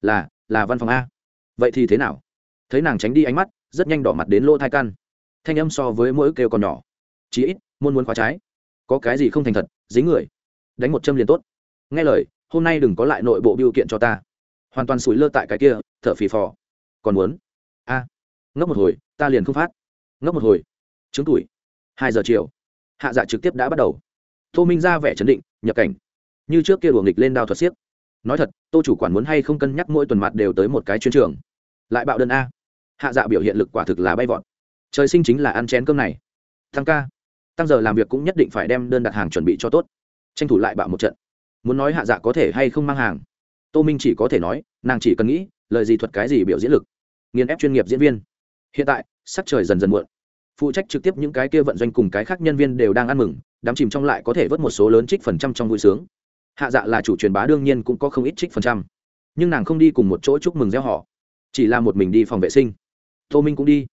Là là văn phòng a. Vậy thì thế nào? Thấy nàng tránh đi ánh mắt rất nhanh đỏ mặt đến lỗ thai căn. Thanh âm so với mỗi kêu còn nhỏ. Chí ít muốn muốn khóa trái. Có cái gì không thành thật dính người. Đánh một châm liền tốt. Nghe lời hôm nay đừng có lại nội bộ biêu kiện cho ta. Hoàn toàn sủi lơ tại cái kia thở phì phò. Còn muốn? A. à, ngốc một hồi, ta liền không phát. Ngốc một hồi. Chứng tuổi. Hai giờ chiều. Hạ dạ trực tiếp đã bắt đầu. Tô minh ra vẻ chấn định, nhập cảnh. Như trước kia đùa nghịch lên đao thuật siếc nói thật, tô chủ quản muốn hay không cân nhắc mỗi tuần mặt đều tới một cái chuyên trường. Lại bạo đơn a. Hạ dạ biểu hiện lực quả thực là bay vọt. Trời sinh chính là ăn chén cơm này. Tăng ca. Tăng giờ làm việc cũng nhất định phải đem đơn đặt hàng chuẩn bị cho tốt. Tranh thủ lại bạo một trận. Muốn nói hạ dạ có thể hay không mang hàng. Tô minh chỉ có thể nói, nàng chỉ cần nghĩ, lời gì thuật cái gì biểu diễn lực. Nghiên ép chuyên nghiệp diễn viên hiện tại, sắc trời dần dần muộn. Phụ trách trực tiếp những cái kia vận doanh cùng cái khác nhân viên đều đang ăn mừng, đám chìm trong lại có thể vớt một số lớn trích phần trăm trong vui sướng. Hạ dạ là chủ truyền bá đương nhiên cũng có không ít trích phần trăm. Nhưng nàng không đi cùng một chỗ chúc mừng gieo họ, chỉ là một mình đi phòng vệ sinh. Tô minh cũng đi.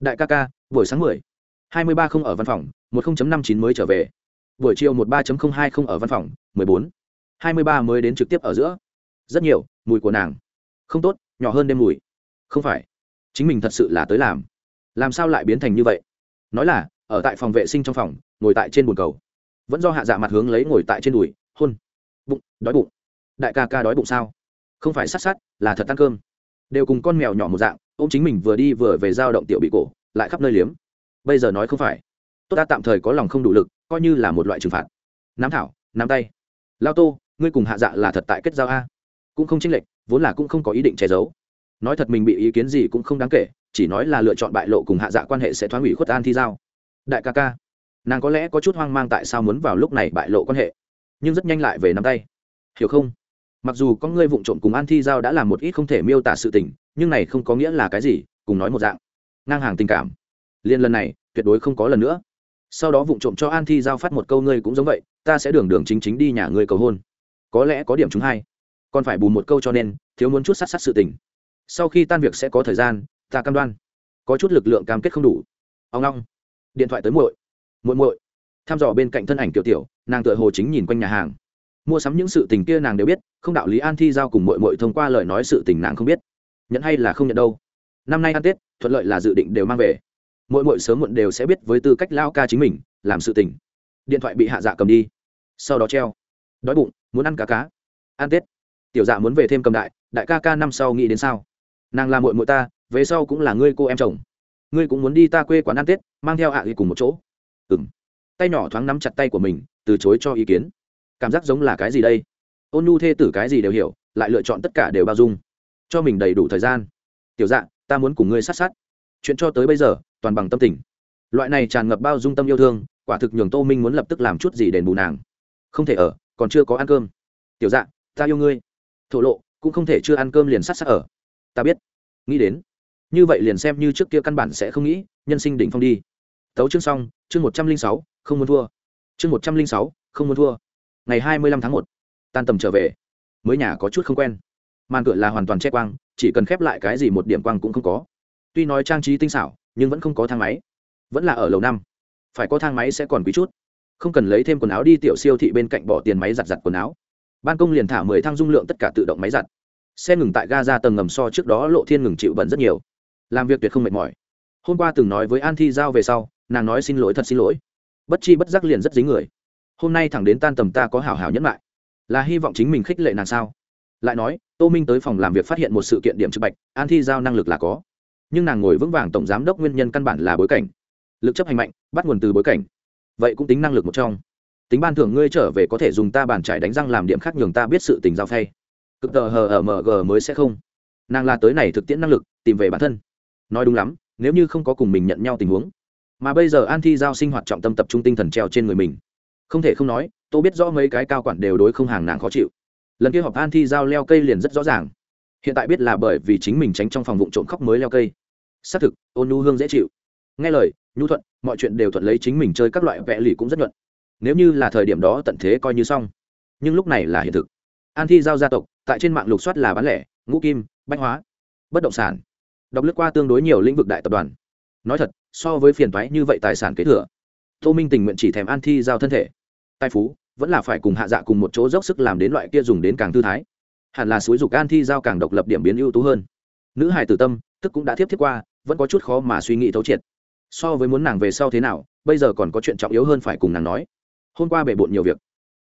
Đại ca ca, buổi sáng mười. hai mươi ba không ở văn phòng, một năm chín mới trở về. Buổi chiều một ba hai không ở văn phòng, mười bốn. hai mươi ba mới đến trực tiếp ở giữa. Rất nhiều, mùi của nàng. Không tốt, nhỏ hơn đêm mùi. Không phải chính mình thật sự là tới làm. Làm sao lại biến thành như vậy? Nói là, ở tại phòng vệ sinh trong phòng, ngồi tại trên bồn cầu. Vẫn do hạ dạ mặt hướng lấy ngồi tại trên đùi, hôn. Bụng, đói bụng. Đại ca ca đói bụng sao? Không phải sát sát, là thật ăn cơm. Đều cùng con mèo nhỏ một dạng ô m chính mình vừa đi vừa về giao động tiểu bị cổ, lại khắp nơi liếm. Bây giờ nói không phải. Tôi ta tạm thời có lòng không đủ lực, coi như là một loại trừng phạt. Nắm thảo nắm tay. Lao tô, ngươi cùng hạ dạ là thật tại kết giao a? Cũng không chênh lệch, vốn là cũng không có ý định che giấu nói thật mình bị ý kiến gì cũng không đáng kể, chỉ nói là lựa chọn bại lộ cùng hạ dạ quan hệ sẽ thoáng ủy khuất an thi giao. Đại ca ca, nàng có lẽ có chút hoang mang tại sao muốn vào lúc này bại lộ quan hệ, nhưng rất nhanh lại về nắm tay. Hiểu không? Mặc dù có ngươi vụng trộm cùng an thi giao đã làm một ít không thể miêu tả sự tình, nhưng này không có nghĩa là cái gì, cùng nói một dạng. Ngang hàng tình cảm. Liên lần này, tuyệt đối không có lần nữa. Sau đó vụng trộm cho an thi giao phát một câu ngươi cũng giống vậy, ta sẽ đường đường chính chính đi nhà ngươi cầu hôn. Có lẽ có điểm chúng hai. Còn phải bù một câu cho nên, thiếu muốn chút sát sát sự tình sau khi tan việc sẽ có thời gian, ta cam đoan, có chút lực lượng cam kết không đủ. Ông long, điện thoại tới muội. Muội muội tham dò bên cạnh thân ảnh tiểu tiểu, nàng tựa hồ chính nhìn quanh nhà hàng. Mua sắm những sự tình kia nàng đều biết, không đạo lý an thi giao cùng muội muội thông qua lời nói sự tình nàng không biết. Nhận hay là không nhận đâu. Năm nay ăn tết, thuận lợi là dự định đều mang về. Mỗi mỗi sớm muộn đều sẽ biết với tư cách lao ca chính mình, làm sự tình. Điện thoại bị hạ dạ cầm đi. Sau đó treo. Đói bụng, muốn ăn cá cá. Ăn tết. Tiểu dạ muốn về thêm cầm đại đại ca ca năm sau nghĩ đến sao? Nàng là muội muội ta, về sau cũng là ngươi cô em chồng. Ngươi cũng muốn đi ta quê quán ăn tết, mang theo hạ à cùng một chỗ. Ừ m tay nhỏ thoáng nắm chặt tay của mình, từ chối cho ý kiến. Cảm giác giống là cái gì đây? Ôn nhu thê tử cái gì đều hiểu, lại lựa chọn tất cả đều bao dung. Cho mình đầy đủ thời gian. Tiểu dạ ta muốn cùng ngươi sát sát. Chuyện cho tới bây giờ, toàn bằng tâm tình. Loại này tràn ngập bao dung tâm yêu thương, quả thực nhường tô minh muốn lập tức làm chút gì đền bù nàng. Không thể ở, còn chưa có ăn cơm. Tiểu dạ ta yêu ngươi. Thổ lộ, cũng không thể chưa ăn cơm liền sát sát ở ta biết. Nghĩ đến. Như vậy liền xem như trước kia căn bản sẽ không nghĩ, nhân sinh đỉnh phong đi. Tấu chương xong, chương một trăm linh sáu, không muốn thua. Chương một trăm linh sáu, không muốn thua. Ngày hai mươi lăm tháng một, tan tầm trở về. Mới nhà có chút không quen. Màn cửa là hoàn toàn che quang, chỉ cần khép lại cái gì một điểm quang cũng không có. Tuy nói trang trí tinh xảo, nhưng vẫn không có thang máy. Vẫn là ở lầu năm. Phải có thang máy sẽ còn quý chút. Không cần lấy thêm quần áo đi tiểu siêu thị bên cạnh bỏ tiền máy giặt giặt quần áo. Ban công liền thả mười thang dung lượng tất cả tự động máy giặt xe ngừng tại ga ra tầng ngầm so trước đó lộ thiên ngừng chịu bẩn rất nhiều. Làm việc tuyệt không mệt mỏi. Hôm qua từng nói với an thi giao về sau, nàng nói xin lỗi thật xin lỗi. Bất chi bất giác liền rất dính người. Hôm nay thẳng đến tan tầm ta có hảo hảo nhẫn lại. Là hy vọng chính mình khích lệ nàng sao? Lại nói, tô minh tới phòng làm việc phát hiện một sự kiện điểm trực bạch, an thi giao năng lực là có. Nhưng nàng ngồi vững vàng tổng giám đốc nguyên nhân căn bản là bối cảnh. Lực chấp hành mạnh, bắt nguồn từ bối cảnh. Vậy cũng tính năng lực một trong. Tính ban thưởng ngươi trở về có thể dùng ta bàn trải đánh răng làm điểm khác nhường ta biết sự tình giao thay cực tờ hờ ở mg mới sẽ không. Nàng la tới này thực tiễn năng lực, tìm về bản thân. Nói đúng lắm, nếu như không có cùng mình nhận nhau tình huống. Mà bây giờ an thi giao sinh hoạt trọng tâm tập trung tinh thần treo trên người mình. Không thể không nói, tôi biết rõ mấy cái cao quản đều đối không hàng nàng khó chịu. Lần kia họp an thi giao leo cây liền rất rõ ràng. Hiện tại biết là bởi vì chính mình tránh trong phòng vụ trộm khóc mới leo cây. Xác thực, ôn nhu hương dễ chịu. Nghe lời, nhu thuận, mọi chuyện đều thuận lấy chính mình chơi các loại vẽ lì cũng rất nhuận. Nếu như là thời điểm đó tận thế coi như xong. Nhưng lúc này là hiện thực an thi giao gia tộc, tại trên mạng lục soát là bán lẻ, ngũ kim, bách hóa, bất động sản. Đọc lướt qua tương đối nhiều lĩnh vực đại tập đoàn. Nói thật, so với phiền thoái như vậy tài sản kế thừa, tô minh tình nguyện chỉ thèm an thi giao thân thể. Tài phú, vẫn là phải cùng hạ dạ cùng một chỗ dốc sức làm đến loại kia dùng đến càng thư thái. Hẳn là suối dục an thi giao càng độc lập điểm biến ưu tú hơn. Nữ hài tử tâm, tức cũng đã thiếp thiết qua, vẫn có chút khó mà suy nghĩ thấu triệt. So với muốn nàng về sau thế nào, bây giờ còn có chuyện trọng yếu hơn phải cùng nàng nói. Hôm qua bể bộn nhiều việc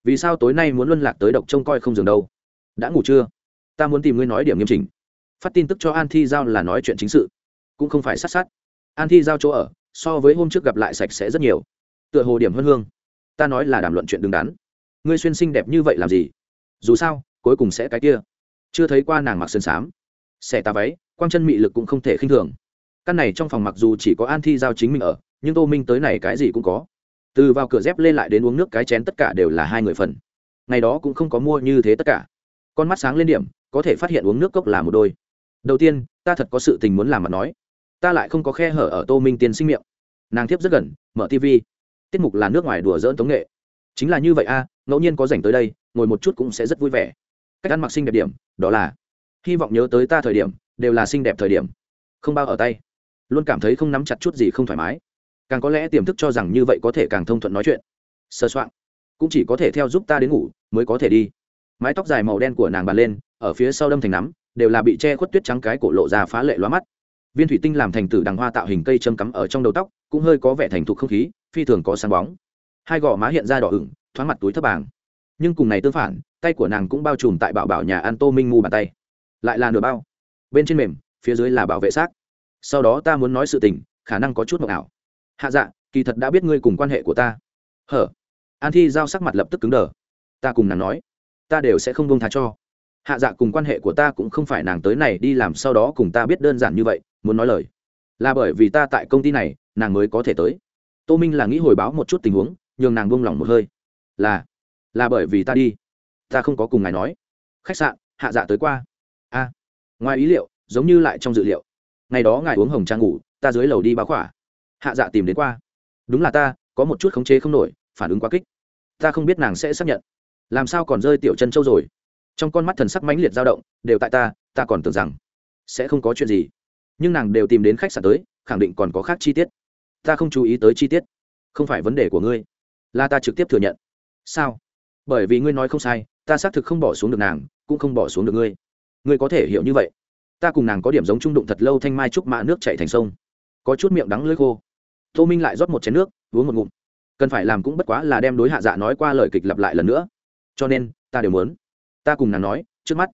vì sao tối nay muốn luân lạc tới độc trông coi không dừng đâu? Đã ngủ chưa? Ta muốn tìm ngươi nói điểm nghiêm chỉnh. Phát tin tức cho an thi giao là nói chuyện chính sự. Cũng không phải sát sát. An thi giao chỗ ở, so với hôm trước gặp lại sạch sẽ rất nhiều. Tựa hồ điểm hơn hương. Ta nói là đàm luận chuyện đứng đắn. Ngươi xuyên xinh đẹp như vậy làm gì? Dù sao, cuối cùng sẽ cái kia. Chưa thấy qua nàng mặc sơn xám xẻ tà váy, quang chân mị lực cũng không thể khinh thường. Căn này trong phòng mặc dù chỉ có an thi giao chính mình ở, nhưng tô minh tới này cái gì cũng có từ vào cửa dép lên lại đến uống nước cái chén tất cả đều là hai người phần. Ngày đó cũng không có mua như thế tất cả. Con mắt sáng lên điểm, có thể phát hiện uống nước cốc là một đôi. Đầu tiên, ta thật có sự tình muốn làm mà nói. Ta lại không có khe hở ở tô minh tiên sinh miệng. Nàng tiếp rất gần, mở tv tiết mục là nước ngoài đùa dỡn tống nghệ. Chính là như vậy a, ngẫu nhiên có rảnh tới đây, ngồi một chút cũng sẽ rất vui vẻ. Cách ăn mặc xinh đẹp điểm, đó là, hy vọng nhớ tới ta thời điểm, đều là xinh đẹp thời điểm. Không bao ở tay. Luôn cảm thấy không nắm chặt chút gì không thoải mái càng có lẽ tiềm thức cho rằng như vậy có thể càng thông thuận nói chuyện. Sơ soạn. Cũng chỉ có thể theo giúp ta đến ngủ, mới có thể đi. Mái tóc dài màu đen của nàng bàn lên, ở phía sau đâm thành nắm, đều là bị che khuất tuyết trắng cái cổ lộ ra phá lệ lóa mắt. Viên thủy tinh làm thành tử đằng hoa tạo hình cây châm cắm ở trong đầu tóc, cũng hơi có vẻ thành thục không khí, phi thường có sáng bóng. Hai gò má hiện ra đỏ ửng, thoáng mặt túi thấp bàng. Nhưng cùng này tương phản, tay của nàng cũng bao trùm tại bảo bảo nhà an tô minh ngu bàn tay. Lại là nửa bao. Bên trên mềm, phía dưới là bảo vệ xác. Sau đó ta muốn nói sự tình, khả năng có chút mộng ảo hạ dạ kỳ thật đã biết ngươi cùng quan hệ của ta. Hở? An thi giao sắc mặt lập tức cứng đờ. Ta cùng nàng nói, ta đều sẽ không buông tha cho. Hạ dạ cùng quan hệ của ta cũng không phải nàng tới này đi làm sau đó cùng ta biết đơn giản như vậy, muốn nói lời. Là bởi vì ta tại công ty này, nàng mới có thể tới. Tô minh là nghĩ hồi báo một chút tình huống, nhường nàng buông lỏng một hơi. Là là bởi vì ta đi. Ta không có cùng ngài nói. Khách sạn, hạ dạ tới qua. A. Ngoài ý liệu, giống như lại trong dự liệu. Ngày đó ngài uống hồng trang ngủ, ta dưới lầu đi báo khỏa hạ dạ tìm đến qua. Đúng là ta, có một chút khống chế không nổi, phản ứng quá kích. Ta không biết nàng sẽ xác nhận. Làm sao còn rơi tiểu chân châu rồi? Trong con mắt thần sắc mãnh liệt dao động, đều tại ta ta còn tưởng rằng sẽ không có chuyện gì. Nhưng nàng đều tìm đến khách sạn tới, khẳng định còn có khác chi tiết. Ta không chú ý tới chi tiết. Không phải vấn đề của ngươi. Là ta trực tiếp thừa nhận. Sao? Bởi vì ngươi nói không sai, ta xác thực không bỏ xuống được nàng, cũng không bỏ xuống được ngươi. Ngươi có thể hiểu như vậy. Ta cùng nàng có điểm giống trung đụng thật lâu thanh mai trúc mạ nước chạy thành sông. Có chút miệng đắng lưỡi khô tô minh lại rót một chén nước, uống một ngụm. Cần phải làm cũng bất quá là đem đối hạ dạ nói qua lời kịch lặp lại lần nữa. Cho nên, ta đều muốn. Ta cùng nàng nói, trước mắt,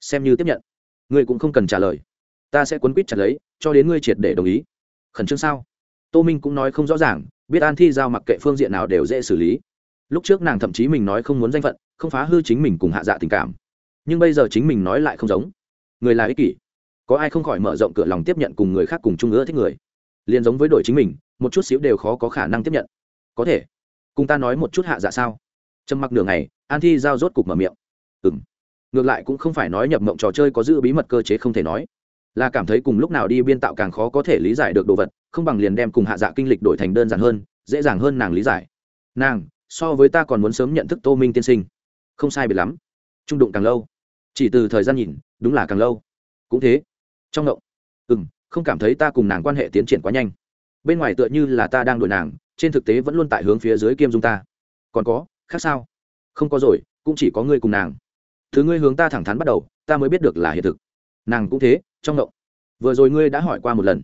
xem như tiếp nhận. Ngươi cũng không cần trả lời. Ta sẽ quấn quýt trả lấy, cho đến ngươi triệt để đồng ý. Khẩn trương sao? Tô minh cũng nói không rõ ràng, biết an thi giao mặc kệ phương diện nào đều dễ xử lý. Lúc trước nàng thậm chí mình nói không muốn danh phận, không phá hư chính mình cùng hạ dạ tình cảm. Nhưng bây giờ chính mình nói lại không giống. Người là ích kỷ. Có ai không khỏi mở rộng cửa lòng tiếp nhận cùng người khác cùng chung ngữ thích người. Liền giống với đội chính mình một chút xíu đều khó có khả năng tiếp nhận. Có thể. Cùng ta nói một chút hạ dạ sao? Trầm mặc nửa ngày, an thi giao rốt cục mở miệng. Ừ m ngược lại cũng không phải nói nhập mộng trò chơi có giữ bí mật cơ chế không thể nói. Là cảm thấy cùng lúc nào đi biên tạo càng khó có thể lý giải được đồ vật, không bằng liền đem cùng hạ dạ kinh lịch đổi thành đơn giản hơn, dễ dàng hơn nàng lý giải. Nàng, so với ta còn muốn sớm nhận thức tô minh tiên sinh. Không sai biệt lắm. Trung đụng càng lâu. Chỉ từ thời gian nhìn, đúng là càng lâu. Cũng thế. Trong động ừ m không cảm thấy ta cùng nàng quan hệ tiến triển quá nhanh bên ngoài tựa như là ta đang đuổi nàng, trên thực tế vẫn luôn tại hướng phía dưới kiêm dung ta. Còn có, khác sao? Không có rồi, cũng chỉ có ngươi cùng nàng. Thứ ngươi hướng ta thẳng thắn bắt đầu, ta mới biết được là hiện thực. Nàng cũng thế, trong động vừa rồi ngươi đã hỏi qua một lần.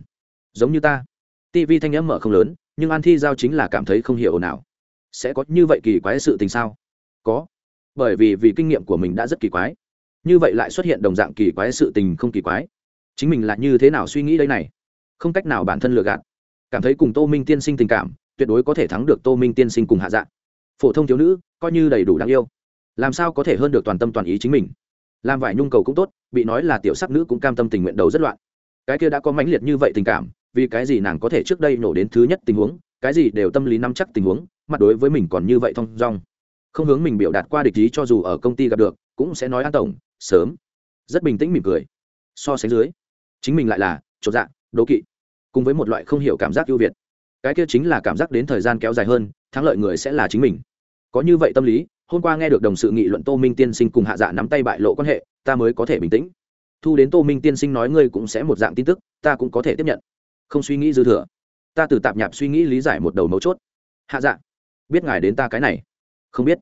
Giống như ta. Tivi thanh n mở không lớn, nhưng an thi giao chính là cảm thấy không hiểu nào sẽ có như vậy kỳ quái sự tình sao? Có. Bởi vì vì kinh nghiệm của mình đã rất kỳ quái. Như vậy lại xuất hiện đồng dạng kỳ quái sự tình không kỳ quái. Chính mình là như thế nào suy nghĩ đây này? Không cách nào bản thân lừa gạt cảm thấy cùng tô minh tiên sinh tình cảm, tuyệt đối có thể thắng được tô minh tiên sinh cùng hạ dạng phổ thông thiếu nữ, coi như đầy đủ đáng yêu. Làm sao có thể hơn được toàn tâm toàn ý chính mình? Làm vải nhung cầu cũng tốt, bị nói là tiểu sắc nữ cũng cam tâm tình nguyện đầu rất loạn. Cái kia đã có mãnh liệt như vậy tình cảm, vì cái gì nàng có thể trước đây nổ đến thứ nhất tình huống, cái gì đều tâm lý nắm chắc tình huống, mặt đối với mình còn như vậy thong dong. Không hướng mình biểu đạt qua địch ý cho dù ở công ty gặp được, cũng sẽ nói an tổng, sớm. Rất bình tĩnh mỉm cười. So sánh dưới, chính mình lại là, chột dạ đố kỵ cùng với một loại không hiểu cảm giác ưu việt. Cái kia chính là cảm giác đến thời gian kéo dài hơn, thắng lợi người sẽ là chính mình. Có như vậy tâm lý, hôm qua nghe được đồng sự nghị luận tô minh tiên sinh cùng hạ dạ nắm tay bại lộ quan hệ, ta mới có thể bình tĩnh. Thu đến tô minh tiên sinh nói ngươi cũng sẽ một dạng tin tức, ta cũng có thể tiếp nhận. Không suy nghĩ dư thừa. Ta từ tạp nhạp suy nghĩ lý giải một đầu mấu chốt. Hạ dạ biết ngài đến ta cái này. Không biết.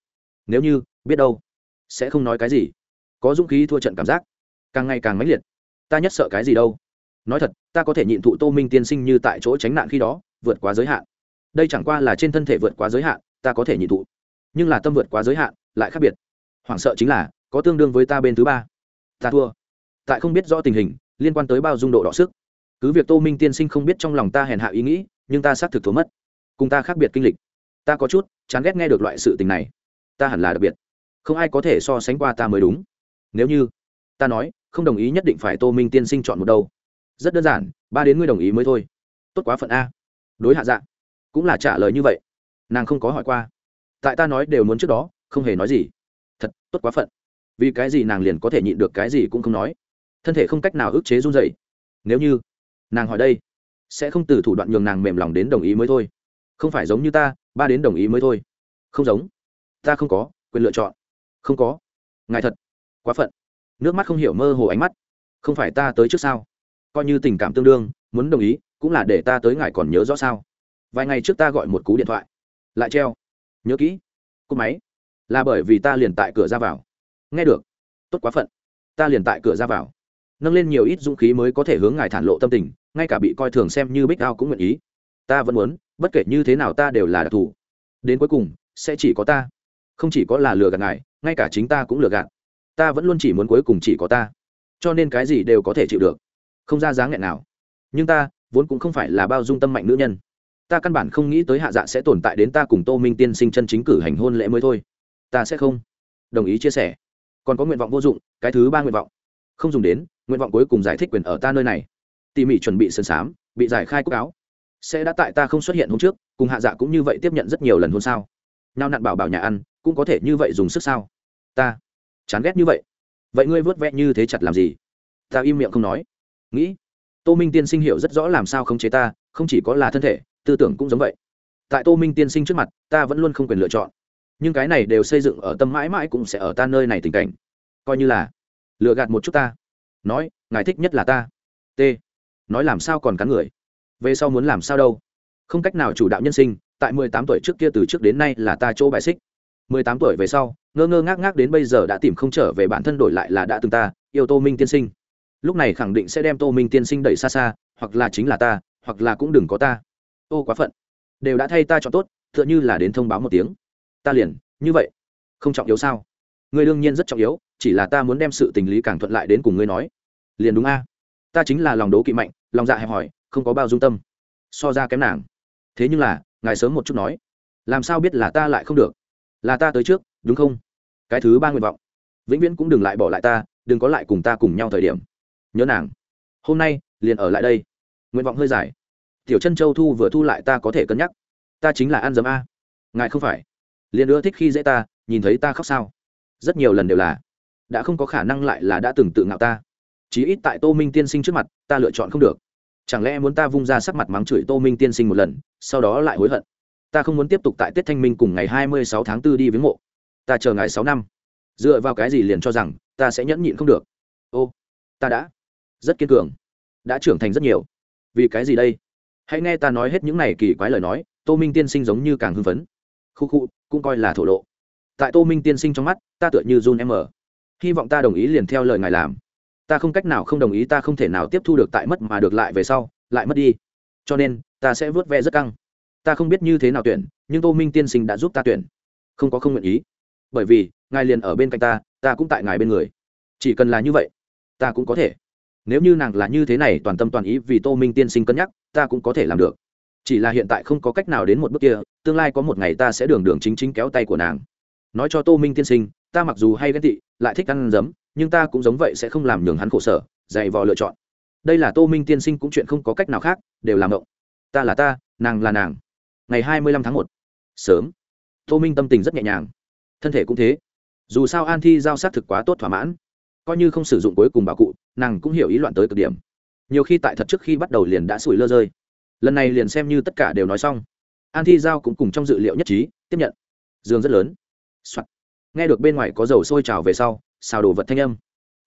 Nếu như, biết đâu. Sẽ không nói cái gì. Có dũng khí thua trận cảm giác. Càng ngày càng mãnh liệt. Ta nhất sợ cái gì đâu nói thật, ta có thể nhịn thụ tô minh tiên sinh như tại chỗ tránh nạn khi đó, vượt quá giới hạn. Đây chẳng qua là trên thân thể vượt quá giới hạn, ta có thể nhịn thụ. Nhưng là tâm vượt quá giới hạn, lại khác biệt. Hoảng sợ chính là, có tương đương với ta bên thứ ba. Ta thua. Tại không biết rõ tình hình, liên quan tới bao dung độ đỏ sức. Cứ việc tô minh tiên sinh không biết trong lòng ta hèn hạ ý nghĩ, nhưng ta xác thực thua mất. Cùng ta khác biệt kinh lịch. Ta có chút chán ghét nghe được loại sự tình này. Ta hẳn là đặc biệt. Không ai có thể so sánh qua ta mới đúng. Nếu như, ta nói, không đồng ý nhất định phải tô minh tiên sinh chọn một đâu rất đơn giản, ba đến ngươi đồng ý mới thôi. Tốt quá phận a. Đối hạ dạ cũng là trả lời như vậy. Nàng không có hỏi qua. Tại ta nói đều muốn trước đó, không hề nói gì. Thật, tốt quá phận. Vì cái gì nàng liền có thể nhịn được cái gì cũng không nói. Thân thể không cách nào ức chế run dậy nếu như nàng hỏi đây, sẽ không từ thủ đoạn nhường nàng mềm lòng đến đồng ý mới thôi. Không phải giống như ta, ba đến đồng ý mới thôi. Không giống. Ta không có, quyền lựa chọn. Không có. Ngài thật, quá phận. Nước mắt không hiểu mơ hồ ánh mắt. Không phải ta tới trước sao? Coi như tình cảm tương đương, muốn đồng ý, cũng là để ta tới ngài còn nhớ rõ sao? Vài ngày trước ta gọi một cú điện thoại. Lại treo. Nhớ kỹ. Cúp máy. Là bởi vì ta liền tại cửa ra vào. Nghe được. Tốt quá phận. Ta liền tại cửa ra vào. Nâng lên nhiều ít dũng khí mới có thể hướng ngài thản lộ tâm tình, ngay cả bị coi thường xem như bích ao cũng nguyện ý. Ta vẫn muốn, bất kể như thế nào ta đều là đặc thù. Đến cuối cùng, sẽ chỉ có ta. Không chỉ có là lừa gạt ngài, ngay cả chính ta cũng lừa gạt. Ta vẫn luôn chỉ muốn cuối cùng chỉ có ta. Cho nên cái gì đều có thể chịu được không ra dáng nghẹn nào. Nhưng ta, vốn cũng không phải là bao dung tâm mạnh nữ nhân. Ta căn bản không nghĩ tới hạ dạ sẽ tồn tại đến ta cùng tô minh tiên sinh chân chính cử hành hôn lễ mới thôi. Ta sẽ không. Đồng ý chia sẻ. Còn có nguyện vọng vô dụng, cái thứ ba nguyện vọng. Không dùng đến, nguyện vọng cuối cùng giải thích quyền ở ta nơi này. Tỉ mỉ chuẩn bị sơn sám, bị giải khai quốc áo. Sẽ đã tại ta không xuất hiện hôm trước, cùng hạ dạ cũng như vậy tiếp nhận rất nhiều lần hôn sao. Nào nặn bảo bảo nhà ăn, cũng có thể như vậy dùng sức sao? Ta. Chán ghét như vậy. Vậy ngươi vớt vẹ như thế chặt làm gì? Ta im miệng không nói nghĩ, tô minh tiên sinh hiểu rất rõ làm sao khống chế ta, không chỉ có là thân thể, tư tưởng cũng giống vậy. Tại tô minh tiên sinh trước mặt, ta vẫn luôn không quyền lựa chọn. Nhưng cái này đều xây dựng ở tâm mãi mãi cũng sẽ ở ta nơi này tình cảnh. Coi như là lựa gạt một chút ta. Nói, ngài thích nhất là ta. T. Nói làm sao còn cắn người? Về sau muốn làm sao đâu? Không cách nào chủ đạo nhân sinh, tại mười tám tuổi trước kia từ trước đến nay là ta chỗ bài xích. mười tám tuổi về sau, ngơ ngơ ngác ngác đến bây giờ đã tìm không trở về bản thân đổi lại là đã từng ta, yêu tô minh tiên sinh lúc này khẳng định sẽ đem tô minh tiên sinh đẩy xa xa, hoặc là chính là ta, hoặc là cũng đừng có ta. Ô, quá phận. Đều đã thay ta chọn tốt, tựa như là đến thông báo một tiếng. Ta liền, như vậy. Không trọng yếu sao? Ngươi đương nhiên rất trọng yếu, chỉ là ta muốn đem sự tình lý càng thuận lại đến cùng ngươi nói. Liền đúng a. Ta chính là lòng đố kỵ mạnh, lòng dạ hẹp hòi, không có bao dung tâm. So ra kém nàng. Thế nhưng là, ngài sớm một chút nói. Làm sao biết là ta lại không được? Là ta tới trước, đúng không? Cái thứ ba nguyện vọng. Vĩnh viễn cũng đừng lại bỏ lại ta, đừng có lại cùng ta cùng nhau thời điểm nhớ nàng. Hôm nay, liền ở lại đây. Nguyện vọng hơi dài. Tiểu chân châu thu vừa thu lại ta có thể cân nhắc. Ta chính là ăn dấm a. Ngài không phải. Liền ưa thích khi dễ ta, nhìn thấy ta khóc sao. Rất nhiều lần đều là. Đã không có khả năng lại là đã từng tự ngạo ta. Chí ít tại tô minh tiên sinh trước mặt, ta lựa chọn không được. Chẳng lẽ muốn ta vung ra sắc mặt mắng chửi tô minh tiên sinh một lần, sau đó lại hối hận? Ta không muốn tiếp tục tại tết thanh minh cùng ngày hai mươi sáu tháng 4 đi viếng mộ. Ta chờ ngài sáu năm. Dựa vào cái gì liền cho rằng, ta sẽ nhẫn nhịn không được? Ô, ta đã rất kiên cường, đã trưởng thành rất nhiều. Vì cái gì đây? Hãy nghe ta nói hết những này kỳ quái lời nói, tô minh tiên sinh giống như càng hưng phấn. Khu khu, cũng coi là thổ lộ. Tại tô minh tiên sinh trong mắt, ta tựa như jun em ở hy vọng ta đồng ý liền theo lời ngài làm. Ta không cách nào không đồng ý, ta không thể nào tiếp thu được tại mất mà được lại về sau, lại mất đi. Cho nên, ta sẽ vớt ve rất căng. Ta không biết như thế nào tuyển, nhưng tô minh tiên sinh đã giúp ta tuyển. Không có không nguyện ý. Bởi vì, ngài liền ở bên cạnh ta ta cũng tại ngài bên người. Chỉ cần là như vậy, ta cũng có thể nếu như nàng là như thế này, toàn tâm toàn ý vì tô minh tiên sinh cân nhắc, ta cũng có thể làm được. Chỉ là hiện tại không có cách nào đến một bước kia, tương lai có một ngày ta sẽ đường đường chính chính kéo tay của nàng. Nói cho tô minh tiên sinh, ta mặc dù hay ghen tị, lại thích ăn giấm, nhưng ta cũng giống vậy sẽ không làm nhường hắn khổ sở, dày vò lựa chọn. Đây là tô minh tiên sinh cũng chuyện không có cách nào khác, đều làm động ta là ta, nàng là nàng. Ngày hai mươi lăm tháng một. Sớm. Tô minh tâm tình rất nhẹ nhàng. Thân thể cũng thế. Dù sao an thi giao s á t thực quá tốt thỏa mãn coi như không sử dụng cuối cùng bảo cụ, nàng cũng hiểu ý loạn tới cực điểm. Nhiều khi tại thật trước khi bắt đầu liền đã sủi lơ rơi. Lần này liền xem như tất cả đều nói xong. An thi giao cũng cùng trong dự liệu nhất trí, tiếp nhận. Giường rất lớn、Soạn. nghe được bên ngoài có dầu sôi trào về sau, xào đồ vật thanh âm.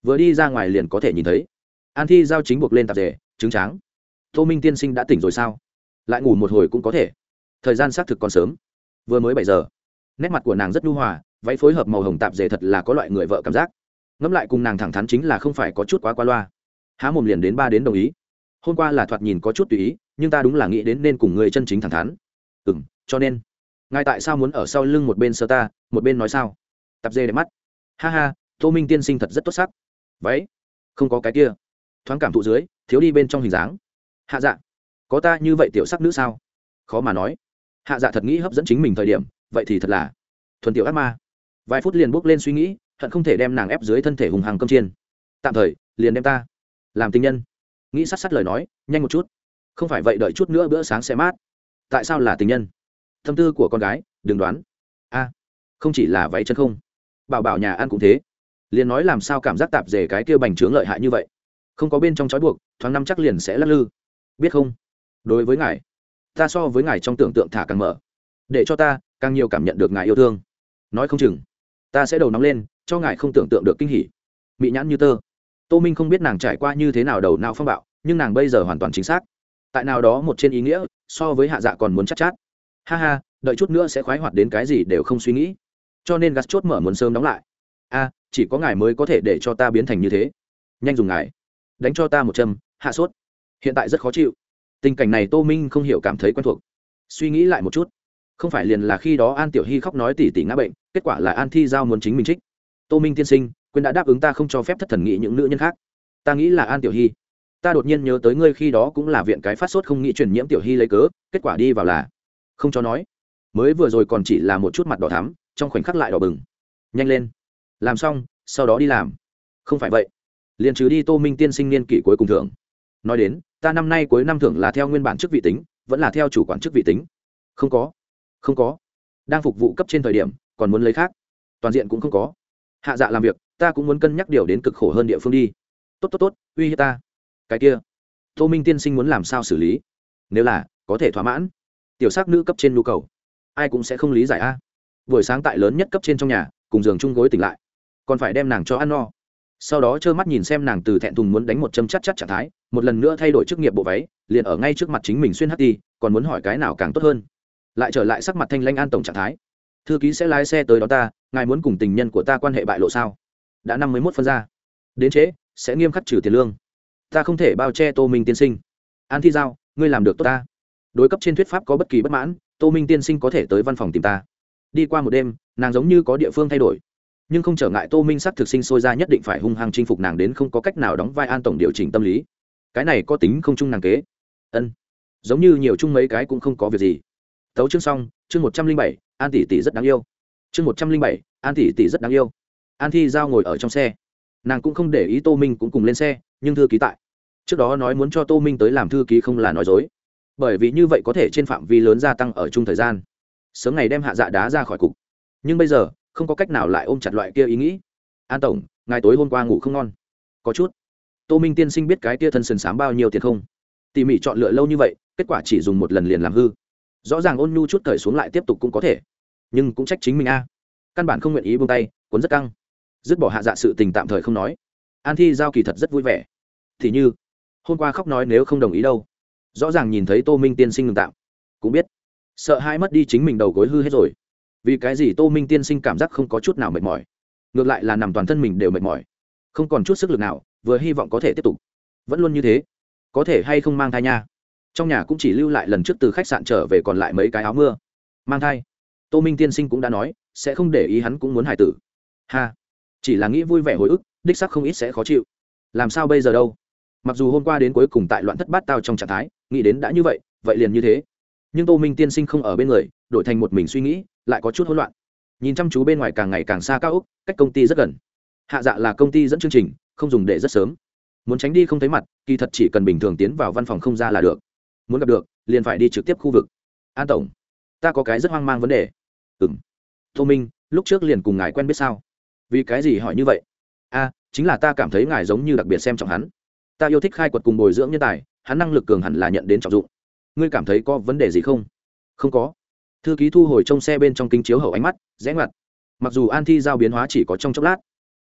Vừa đi ra ngoài liền có thể nhìn thấy. An thi giao chính buộc lên tạp dề, trứng tráng. Tô minh tiên sinh đã tỉnh rồi sao? Lại ngủ một hồi cũng có thể. Thời gian xác thực còn sớm. Vừa mới bảy giờ. Nét mặt của nàng rất nhu hòa, váy phối hợp màu hồng tạp dề thật là có loại người vợ cảm giác ngẫm lại cùng nàng thẳng thắn chính là không phải có chút quá qua loa. Há mồm liền đến ba đến đồng ý. Hôm qua là thoạt nhìn có chút tùy ý, nhưng ta đúng là nghĩ đến nên cùng người chân chính thẳng thắn. Ừ m cho nên. Ngài tại sao muốn ở sau lưng một bên sơ ta, một bên nói sao? Tập dê đẹp mắt. Ha ha, tô minh tiên sinh thật rất tốt sắc. Váy không có cái kia. Thoáng cảm thụ dưới, thiếu đi bên trong hình dáng. Hạ dạ có ta như vậy tiểu sắc nữ sao? Khó mà nói. Hạ dạ thật nghĩ hấp dẫn chính mình thời điểm, vậy thì thật là thuần tiểu ác ma. Vài phút liền bước lên suy nghĩ hận không thể đem nàng ép dưới thân thể hùng hàng cơm chiên. Tạm thời, liền đem ta làm tình nhân. Nghĩ sát sát lời nói, nhanh một chút. Không phải vậy đợi chút nữa bữa sáng sẽ mát. Tại sao là tình nhân? Tâm tư của con gái, đừng đoán. A, không chỉ là váy chân không, bảo bảo nhà ăn cũng thế. Liền nói làm sao cảm giác tạp dề cái kia bành trướng lợi hại như vậy. Không có bên trong trói buộc, thoáng năm chắc liền sẽ lắc lư. Biết không? Đối với ngài, ta so với ngài trong tưởng tượng thả càng mở. Để cho ta càng nhiều cảm nhận được ngài yêu thương. Nói không chừng, ta sẽ đầu nóng lên cho ngài không tưởng tượng được kinh hỉ. Mỹ nhãn như tơ. Tô minh không biết nàng trải qua như thế nào đầu nào phong bạo nhưng nàng bây giờ hoàn toàn chính xác. Tại nào đó một trên ý nghĩa so với hạ dạ còn muốn chắc chát, chát ha ha đợi chút nữa sẽ khoái hoạt đến cái gì đều không suy nghĩ. Cho nên gắt chốt mở muốn sớm đóng lại. A chỉ có ngài mới có thể để cho ta biến thành như thế. Nhanh dùng ngài. Đánh cho ta một châm hạ sốt. Hiện tại rất khó chịu. Tình cảnh này tô minh không hiểu cảm thấy quen thuộc. Suy nghĩ lại một chút. Không phải liền là khi đó an tiểu hy khóc nói tỉ tỉ ngã bệnh kết quả là an thi giao muốn chính mình trích tô minh tiên sinh quyên đã đáp ứng ta không cho phép thất thần nghĩ những nữ nhân khác. Ta nghĩ là an tiểu hy. Ta đột nhiên nhớ tới ngươi khi đó cũng là viện cái phát sốt không nghĩ truyền nhiễm tiểu hy lấy cớ, kết quả đi vào là không cho nói. Mới vừa rồi còn chỉ là một chút mặt đỏ thắm, trong khoảnh khắc lại đỏ bừng. Nhanh lên. Làm xong, sau đó đi làm. Không phải vậy. Liền trừ đi tô minh tiên sinh niên kỷ cuối cùng thưởng. Nói đến, ta năm nay cuối năm thưởng là theo nguyên bản chức vị tính, vẫn là theo chủ quản chức vị tính. Không có. Không có. Đang phục vụ cấp trên thời điểm, còn muốn lấy khác. Toàn diện cũng không có hạ dạ làm việc, ta cũng muốn cân nhắc điều đến cực khổ hơn địa phương đi. Tốt tốt tốt, uy hiếp ta. Cái kia. Tô minh tiên sinh muốn làm sao xử lý? Nếu là, có thể thỏa mãn. Tiểu sắc nữ cấp trên nhu cầu. Ai cũng sẽ không lý giải a. Buổi sáng tại lớn nhất cấp trên trong nhà, cùng giường chung gối tỉnh lại. Còn phải đem nàng cho ăn no. Sau đó trơ mắt nhìn xem nàng từ thẹn thùng muốn đánh một châm chắc chắc trạng thái, một lần nữa thay đổi chức nghiệp bộ váy, liền ở ngay trước mặt chính mình xuyên hắt đi, còn muốn hỏi cái nào càng tốt hơn. Lại trở lại sắc mặt thanh lanh an tổng trạng thái. Thư ký sẽ lái xe tới đó ta ngài muốn cùng tình nhân của ta quan hệ bại lộ sao? Đã năm mươi mốt phân ra. Đến trễ, sẽ nghiêm khắc trừ tiền lương. Ta không thể bao che tô minh tiên sinh. An thi giao, ngươi làm được tốt ta. Đối cấp trên thuyết pháp có bất kỳ bất mãn, tô minh tiên sinh có thể tới văn phòng tìm ta. Đi qua một đêm, nàng giống như có địa phương thay đổi. Nhưng không trở ngại tô minh sắc thực sinh sôi ra nhất định phải hung hăng chinh phục nàng đến không có cách nào đóng vai an tổng điều chỉnh tâm lý. Cái này có tính không chung nàng kế. Ân. Giống như nhiều chung mấy cái cũng không có việc gì. Tấu chương xong, chương một trăm linh bảy, an tỷ tỷ rất đáng yêu chương một trăm linh bảy, an tỷ tỷ rất đáng yêu. An thi giao ngồi ở trong xe. Nàng cũng không để ý tô minh cũng cùng lên xe, nhưng thư ký tại. Trước đó nói muốn cho tô minh tới làm thư ký không là nói dối. Bởi vì như vậy có thể trên phạm vi lớn gia tăng ở chung thời gian. Sớm ngày đem hạ dạ đá ra khỏi cục. Nhưng bây giờ, không có cách nào lại ôm chặt loại kia ý nghĩ. An tổng ngày tối hôm qua ngủ không ngon. Có chút. Tô minh tiên sinh biết cái kia thân sần sám bao nhiêu tiền không? Tỉ mỉ chọn lựa lâu như vậy, kết quả chỉ dùng một lần liền làm hư. Rõ ràng ôn nhu chút thời xuống lại tiếp tục cũng có thể nhưng cũng trách chính mình a. Căn bản không nguyện ý buông tay, cuốn rất căng. Dứt bỏ hạ dạ sự tình tạm thời không nói. An thi giao kỳ thật rất vui vẻ. Thì như, hôm qua khóc nói nếu không đồng ý đâu. Rõ ràng nhìn thấy tô minh tiên sinh ngừng tạm. Cũng biết. Sợ hai mất đi chính mình đầu gối hư hết rồi. Vì cái gì tô minh tiên sinh cảm giác không có chút nào mệt mỏi? Ngược lại là nằm toàn thân mình đều mệt mỏi. Không còn chút sức lực nào, vừa hy vọng có thể tiếp tục. Vẫn luôn như thế. Có thể hay không mang thai nha. Trong nhà cũng chỉ lưu lại lần trước từ khách sạn trở về còn lại mấy cái áo mưa. Mang thai tô minh tiên sinh cũng đã nói, sẽ không để ý hắn cũng muốn hài tử. Ha, chỉ là nghĩ vui vẻ hồi ức, đích sắc không ít sẽ khó chịu. Làm sao bây giờ đâu? Mặc dù hôm qua đến cuối cùng tại loạn thất bát tao trong trạng thái, nghĩ đến đã như vậy vậy liền như thế. Nhưng tô minh tiên sinh không ở bên người, đổi thành một mình suy nghĩ, lại có chút hỗn loạn. Nhìn chăm chú bên ngoài càng ngày càng xa cao úc, cách công ty rất gần. Hạ dạ là công ty dẫn chương trình, không dùng để rất sớm. Muốn tránh đi không thấy mặt, kỳ thật chỉ cần bình thường tiến vào văn phòng không ra là được. Muốn gặp được, liền phải đi trực tiếp khu vực. An tổng, ta có cái rất hoang mang vấn đề ừng tô minh, lúc trước liền cùng ngài quen biết sao? Vì cái gì hỏi như vậy? A, chính là ta cảm thấy ngài giống như đặc biệt xem trọng hắn. Ta yêu thích khai quật cùng bồi dưỡng nhân tài, hắn năng lực cường hẳn là nhận đến trọng dụng. Ngươi cảm thấy có vấn đề gì không? Không có. Thư ký thu hồi trong xe bên trong kính chiếu hậu ánh mắt, rẽ ngoặt. Mặc dù an thi giao biến hóa chỉ có trong chốc lát,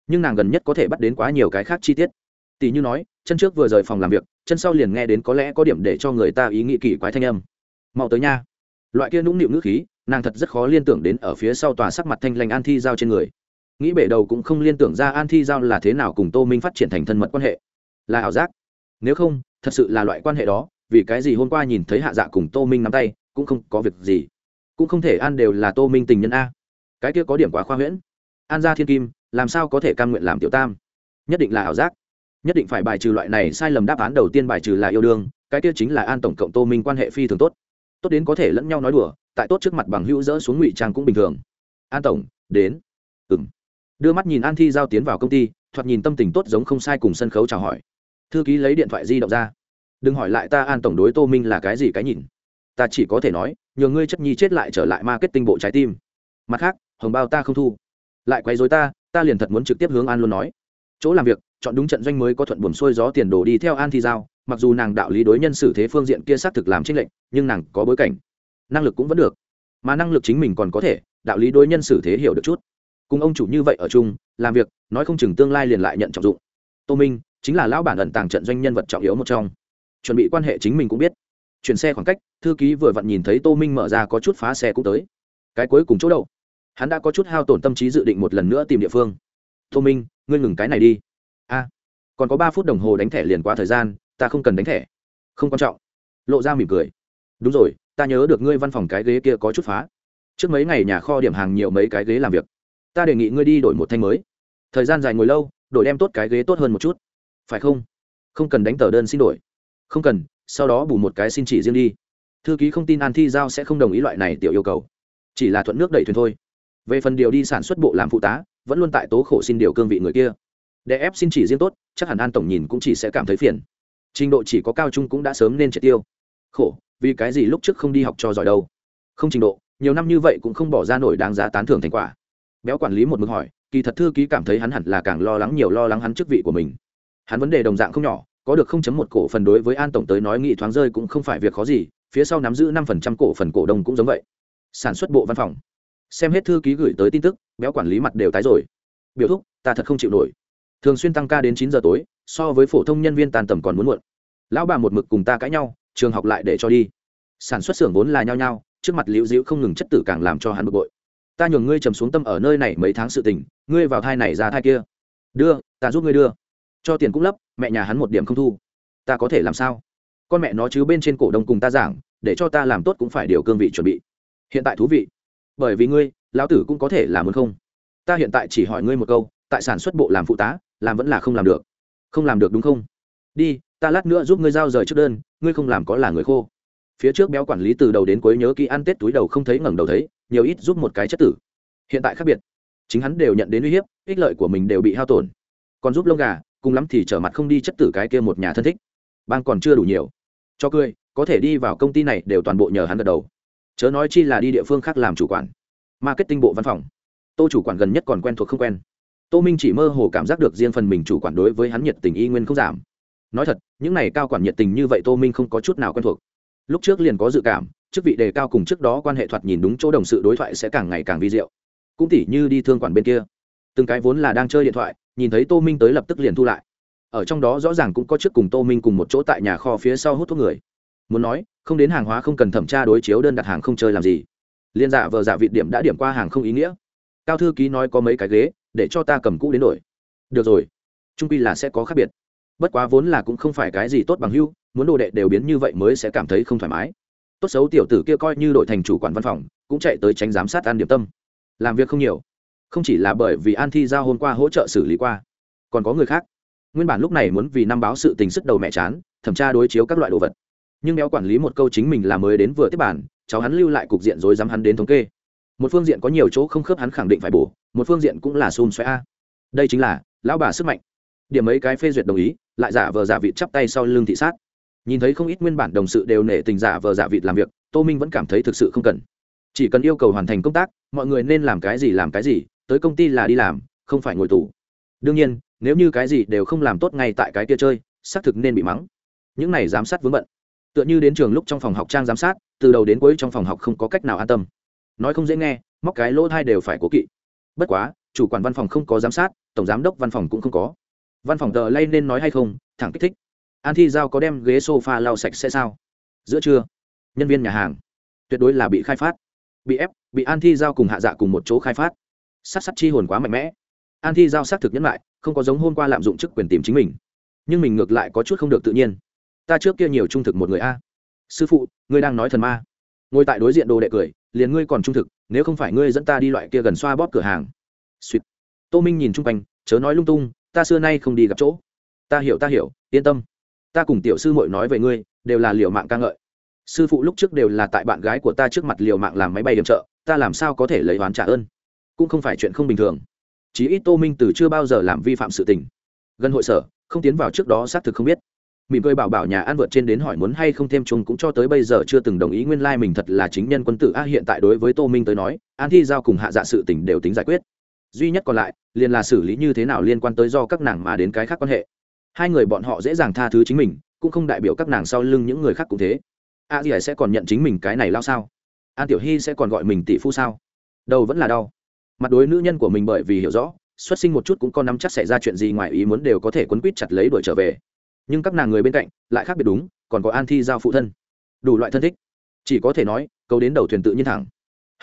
nhưng nàng gần nhất có thể bắt đến quá nhiều cái khác chi tiết. Tỷ như nói, chân trước vừa rời phòng làm việc, chân sau liền nghe đến có lẽ có điểm để cho người ta ý nghĩ kỳ quái thanh âm. Mau tới nha loại kia nũng nịu ngữ khí, nàng thật rất khó liên tưởng đến ở phía sau tòa sắc mặt thanh lành an thi giao trên người. Nghĩ bể đầu cũng không liên tưởng ra an thi giao là thế nào cùng tô minh phát triển thành thân mật quan hệ. Là ảo giác. Nếu không, thật sự là loại quan hệ đó, vì cái gì hôm qua nhìn thấy hạ dạ cùng tô minh nắm tay, cũng không có việc gì. Cũng không thể an đều là tô minh tình nhân a. Cái kia có điểm quá khoa huyễn. An gia thiên kim, làm sao có thể cam nguyện làm tiểu tam? Nhất định là ảo giác. Nhất định phải bài trừ loại này sai lầm đáp án đầu tiên bài trừ là yêu đương, cái kia chính là an tổng cộng tô minh quan hệ phi thường tốt tốt đến có thể lẫn nhau nói đùa, tại tốt trước mặt bằng hữu dỡ xuống ngụy trang cũng bình thường. An tổng, đến. Ừng đưa mắt nhìn an thi giao tiến vào công ty, thoạt nhìn tâm tình tốt giống không sai cùng sân khấu chào hỏi. Thư ký lấy điện thoại di động ra. Đừng hỏi lại ta, an tổng đối tô minh là cái gì cái nhìn. Ta chỉ có thể nói, nhờ ngươi chất nhi chết lại trở lại marketing bộ trái tim. Mặt khác, hồng bao ta không thu. Lại quấy dối ta ta liền thật muốn trực tiếp hướng an luôn nói. Chỗ làm việc chọn đúng trận doanh mới có thuận buồm xuôi gió tiền đồ đi theo an thi giao, mặc dù nàng đạo lý đối nhân xử thế phương diện kia xác thực làm trinh lệnh nhưng nàng có bối cảnh. Năng lực cũng vẫn được. Mà năng lực chính mình còn có thể, đạo lý đối nhân xử thế hiểu được chút. Cùng ông chủ như vậy ở chung, làm việc, nói không chừng tương lai liền lại nhận trọng dụng. Tô minh, chính là lão bản ẩn tàng trận doanh nhân vật trọng yếu một trong. Chuẩn bị quan hệ chính mình cũng biết. Chuyển xe khoảng cách, thư ký vừa vặn nhìn thấy tô minh mở ra có chút phá xe cũng tới. Cái cuối cùng chỗ đậu. Hắn đã có chút hao tổn tâm trí dự định một lần nữa tìm địa phương. Tô minh, ngươi ngừng cái này đi a còn có ba phút đồng hồ đánh thẻ liền quá thời gian, ta không cần đánh thẻ. Không quan trọng. Lộ ra mỉm cười. Đúng rồi, ta nhớ được ngươi văn phòng cái ghế kia có chút phá. Trước mấy ngày nhà kho điểm hàng nhiều mấy cái ghế làm việc. Ta đề nghị ngươi đi đổi một thanh mới. Thời gian dài ngồi lâu, đổi đem tốt cái ghế tốt hơn một chút. Phải không? Không cần đánh tờ đơn xin đổi. Không cần, sau đó bù một cái xin chỉ riêng đi. Thư ký không tin an thi giao sẽ không đồng ý loại này tiểu yêu cầu. Chỉ là thuận nước đẩy thuyền thôi. Về phần điều đi sản xuất bộ làm phụ tá, vẫn luôn tại tố khổ xin điều cương vị người kia để ép xin chỉ riêng tốt, chắc hẳn an tổng nhìn cũng chỉ sẽ cảm thấy phiền. Trình độ chỉ có cao trung cũng đã sớm nên triệt tiêu. Khổ, vì cái gì lúc trước không đi học cho giỏi đâu? Không trình độ, nhiều năm như vậy cũng không bỏ ra nổi đáng giá tán thưởng thành quả. Béo quản lý một mực hỏi, kỳ thật thư ký cảm thấy hắn hẳn là càng lo lắng nhiều lo lắng hắn chức vị của mình. Hắn vấn đề đồng dạng không nhỏ, có được không chấm một cổ phần đối với an tổng tới nói nghị thoáng rơi cũng không phải việc khó gì, phía sau nắm giữ năm phần trăm cổ phần cổ đông cũng giống vậy. Sản xuất bộ văn phòng. Xem hết thư ký gửi tới tin tức, béo quản lý mặt đều tái rồi. Biểu thúc, ta thật không chịu nổi thường xuyên tăng ca đến chín giờ tối, so với phổ thông nhân viên tàn tầm còn muốn muộn. Lão bà một mực cùng ta cãi nhau, trường học lại để cho đi. Sản xuất xưởng vốn là nhau nhau trước mặt liễu diễu không ngừng chất tử càng làm cho hắn bực bội. Ta nhường ngươi trầm xuống tâm ở nơi này mấy tháng sự tình, ngươi vào thai này ra thai kia. Đưa, ta giúp ngươi đưa. Cho tiền cũng lấp, mẹ nhà hắn một điểm không thu. Ta có thể làm sao? Con mẹ nó chứ bên trên cổ đông cùng ta giảng, để cho ta làm tốt cũng phải điều cương vị chuẩn bị. Hiện tại thú vị. Bởi vì ngươi, lão tử cũng có thể làm muốn không? Ta hiện tại chỉ hỏi ngươi một câu, tại sản xuất bộ làm phụ tá làm vẫn là không làm được. Không làm được đúng không? Đi, ta lát nữa giúp ngươi giao rời trước đơn, ngươi không làm có là người khô. Phía trước béo quản lý từ đầu đến cuối nhớ kỹ ăn tết túi đầu không thấy ngẩng đầu thấy, nhiều ít giúp một cái chất tử. Hiện tại khác biệt. Chính hắn đều nhận đến uy hiếp, ích lợi của mình đều bị hao tổn. Còn giúp lông gà, cùng lắm thì trở mặt không đi chất tử cái kia một nhà thân thích. Bang còn chưa đủ nhiều. Cho cười, có thể đi vào công ty này đều toàn bộ nhờ hắn gật đầu. Chớ nói chi là đi địa phương khác làm chủ quản. Marketing bộ văn phòng. Tô chủ quản gần nhất còn quen thuộc không quen tô minh chỉ mơ hồ cảm giác được riêng phần mình chủ quản đối với hắn nhiệt tình y nguyên không giảm. Nói thật, những này cao quản nhiệt tình như vậy tô minh không có chút nào quen thuộc. Lúc trước liền có dự cảm, chức vị đề cao cùng trước đó quan hệ thoạt nhìn đúng chỗ đồng sự đối thoại sẽ càng ngày càng vi diệu. Cũng tỉ như đi thương quản bên kia. Từng cái vốn là đang chơi điện thoại, nhìn thấy tô minh tới lập tức liền thu lại. Ở trong đó rõ ràng cũng có trước cùng tô minh cùng một chỗ tại nhà kho phía sau hút thuốc người. Muốn nói, không đến hàng hóa không cần thẩm tra đối chiếu đơn đặt hàng không chơi làm gì. Liên giả vờ giả vịt điểm đã điểm qua hàng không ý nghĩa. Cao thư ký nói có mấy cái ghế để cho ta cầm cũ đến đổi. Được rồi. Trung quy là sẽ có khác biệt. Bất quá vốn là cũng không phải cái gì tốt bằng hưu, muốn đồ đệ đều biến như vậy mới sẽ cảm thấy không thoải mái. Tốt xấu tiểu tử kia coi như đội thành chủ quản văn phòng, cũng chạy tới tránh giám sát an điểm tâm. Làm việc không nhiều. Không chỉ là bởi vì an thi giao hôm qua hỗ trợ xử lý qua. Còn có người khác. Nguyên bản lúc này muốn vì năm báo sự tình sức đầu mẹ chán, thẩm tra đối chiếu các loại đồ vật. Nhưng béo quản lý một câu chính mình là mới đến vừa tiếp bản, cháu hắn lưu lại cục diện rồi dám hắn đến thống kê. Một phương diện có nhiều chỗ không khớp hắn khẳng định phải bổ một phương diện cũng là xôn xoe a. Đây chính là, lão bà sức mạnh. Điểm mấy cái phê duyệt đồng ý, lại giả vờ giả vịt chắp tay sau lưng thị sát. Nhìn thấy không ít nguyên bản đồng sự đều nể tình giả vờ giả vịt làm việc, tô minh vẫn cảm thấy thực sự không cần. Chỉ cần yêu cầu hoàn thành công tác, mọi người nên làm cái gì làm cái gì, tới công ty là đi làm, không phải ngồi tù. Đương nhiên, nếu như cái gì đều không làm tốt ngay tại cái kia chơi, xác thực nên bị mắng. Những này giám sát vướng bận. Tựa như đến trường lúc trong phòng học trang giám sát, từ đầu đến cuối trong phòng học không có cách nào an tâm. Nói không dễ nghe, móc cái lỗ thai đều phải cố kỵ bất quá, chủ quản văn phòng không có giám sát, tổng giám đốc văn phòng cũng không có. Văn phòng tờ lay nên nói hay không, thẳng kích thích. An thi giao có đem ghế s o f a lau sạch sẽ sao? Giữa trưa, nhân viên nhà hàng. Tuyệt đối là bị khai phát. Bị ép, bị an thi giao cùng hạ dạ cùng một chỗ khai phát. Sát sát chi hồn quá mạnh mẽ. An thi giao xác thực nhẫn lại, không có giống hôm qua lạm dụng chức quyền tìm chính mình. Nhưng mình ngược lại có chút không được tự nhiên. Ta trước kia nhiều trung thực một người a. Sư phụ, ngươi đang nói thần ma. Ngồi tại đối diện đồ đệ cười liền ngươi còn trung thực, nếu không phải ngươi dẫn ta đi loại kia gần xoa bóp cửa hàng. Suýt tô minh nhìn chung quanh, chớ nói lung tung, ta xưa nay không đi gặp chỗ. Ta hiểu ta hiểu, yên tâm. Ta cùng tiểu sư muội nói về ngươi, đều là liều mạng ca ngợi. Sư phụ lúc trước đều là tại bạn gái của ta trước mặt liều mạng làm máy bay điểm trợ, ta làm sao có thể lấy oán trả ơn? Cũng không phải chuyện không bình thường. Chí ít tô minh từ chưa bao giờ làm vi phạm sự tình. Gần hội sở, không tiến vào trước đó xác thực không biết mỉm cười bảo bảo nhà ăn vượt trên đến hỏi muốn hay không thêm chung cũng cho tới bây giờ chưa từng đồng ý nguyên lai mình thật là chính nhân quân tử. A, hiện tại đối với tô minh tới nói, an thi giao cùng hạ dạ sự tình đều tính giải quyết. Duy nhất còn lại, liền là xử lý như thế nào liên quan tới do các nàng mà đến cái khác quan hệ. Hai người bọn họ dễ dàng tha thứ chính mình, cũng không đại biểu các nàng sau lưng những người khác cũng thế. A dì sẽ còn nhận chính mình cái này lao sao? An tiểu hy sẽ còn gọi mình tỷ phu sao? Đâu vẫn là đau. Mặt đối nữ nhân của mình bởi vì hiểu rõ, xuất sinh một chút cũng có nắm chắc xảy ra chuyện gì ngoài ý muốn đều có thể quấn quýt chặt lấy đuổi trở về nhưng các nàng người bên cạnh lại khác biệt đúng, còn có an thi giao phụ thân. Đủ loại thân thích. Chỉ có thể nói câu đến đầu thuyền tự nhiên thẳng.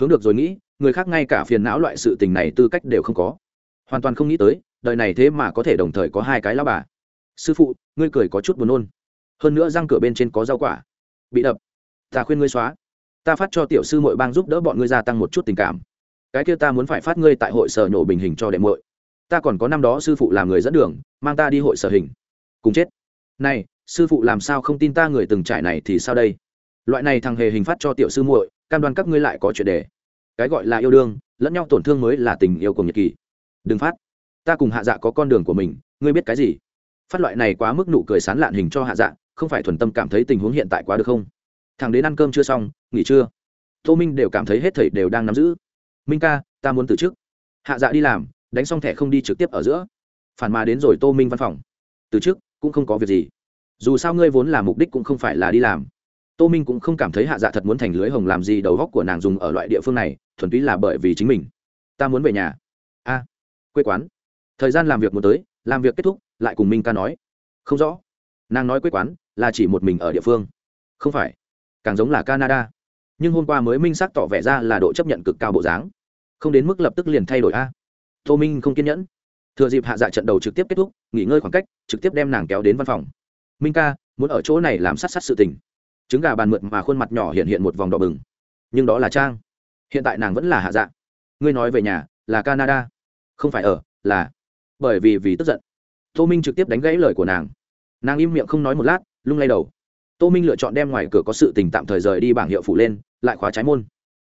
Hướng được rồi nghĩ, người khác ngay cả phiền não loại sự tình này tư cách đều không có. Hoàn toàn không nghĩ tới, đời này thế mà có thể đồng thời có hai cái lao bà. Sư phụ, ngươi cười có chút buồn nôn. Hơn nữa răng cửa bên trên có rau quả. Bị đập. Ta khuyên ngươi xóa. Ta phát cho tiểu sư mội bang giúp đỡ bọn ngươi gia tăng một chút tình cảm. Cái kia ta muốn phải phát ngươi tại hội sở nhổ bình hình cho đệ muội. Ta còn có năm đó sư phụ làm người dẫn đường, mang ta đi hội sở hình. Cùng chết này, sư phụ làm sao không tin ta người từng trải này thì sao đây? Loại này thằng hề hình phát cho tiểu sư muội, cam đoan các ngươi lại có chuyện đề cái gọi là yêu đương, lẫn nhau tổn thương mới là tình yêu cùng nhật kỳ đừng phát. Ta cùng hạ dạ có con đường của mình, ngươi biết cái gì? Phát loại này quá mức nụ cười sán lạn hình cho hạ dạ không phải thuần tâm cảm thấy tình huống hiện tại quá được không? Thằng đến ăn cơm chưa xong, nghỉ trưa. Tô minh đều cảm thấy hết thầy đều đang nắm giữ. Minh ca, ta muốn từ chức hạ dạ đi làm, đánh xong thẻ không đi trực tiếp ở giữa. Phản mà đến rồi tô minh văn phòng. Từ chức cũng không có việc gì. Dù sao ngươi vốn là mục đích cũng không phải là đi làm. Tô minh cũng không cảm thấy hạ dạ thật muốn thành lưới hồng làm gì đầu góc của nàng dùng ở loại địa phương này, thuần túy là bởi vì chính mình. Ta muốn về nhà. A, quê quán. Thời gian làm việc muốn tới, làm việc kết thúc, lại cùng minh ca nói. Không rõ. Nàng nói quê quán là chỉ một mình ở địa phương. Không phải. Càng giống là canada. Nhưng hôm qua mới minh xác tỏ vẻ ra là độ chấp nhận cực cao bộ dáng. Không đến mức lập tức liền thay đổi a. Tô minh không kiên nhẫn thừa dịp hạ dạ trận đầu trực tiếp kết thúc, nghỉ ngơi khoảng cách, trực tiếp đem nàng kéo đến văn phòng. Minh ca, muốn ở chỗ này làm sát sát sự tình. Trứng gà bàn mượt mà khuôn mặt nhỏ hiện hiện một vòng đỏ bừng. Nhưng đó là trang. Hiện tại nàng vẫn là hạ dạ. Ngươi nói về nhà, là canada. Không phải ở, là. Bởi vì vì tức giận. Tô minh trực tiếp đánh gãy lời của nàng. Nàng im miệng không nói một lát, lung lay đầu. Tô minh lựa chọn đem ngoài cửa có sự tình tạm thời rời đi bảng hiệu phủ lên, lại khóa trái môn.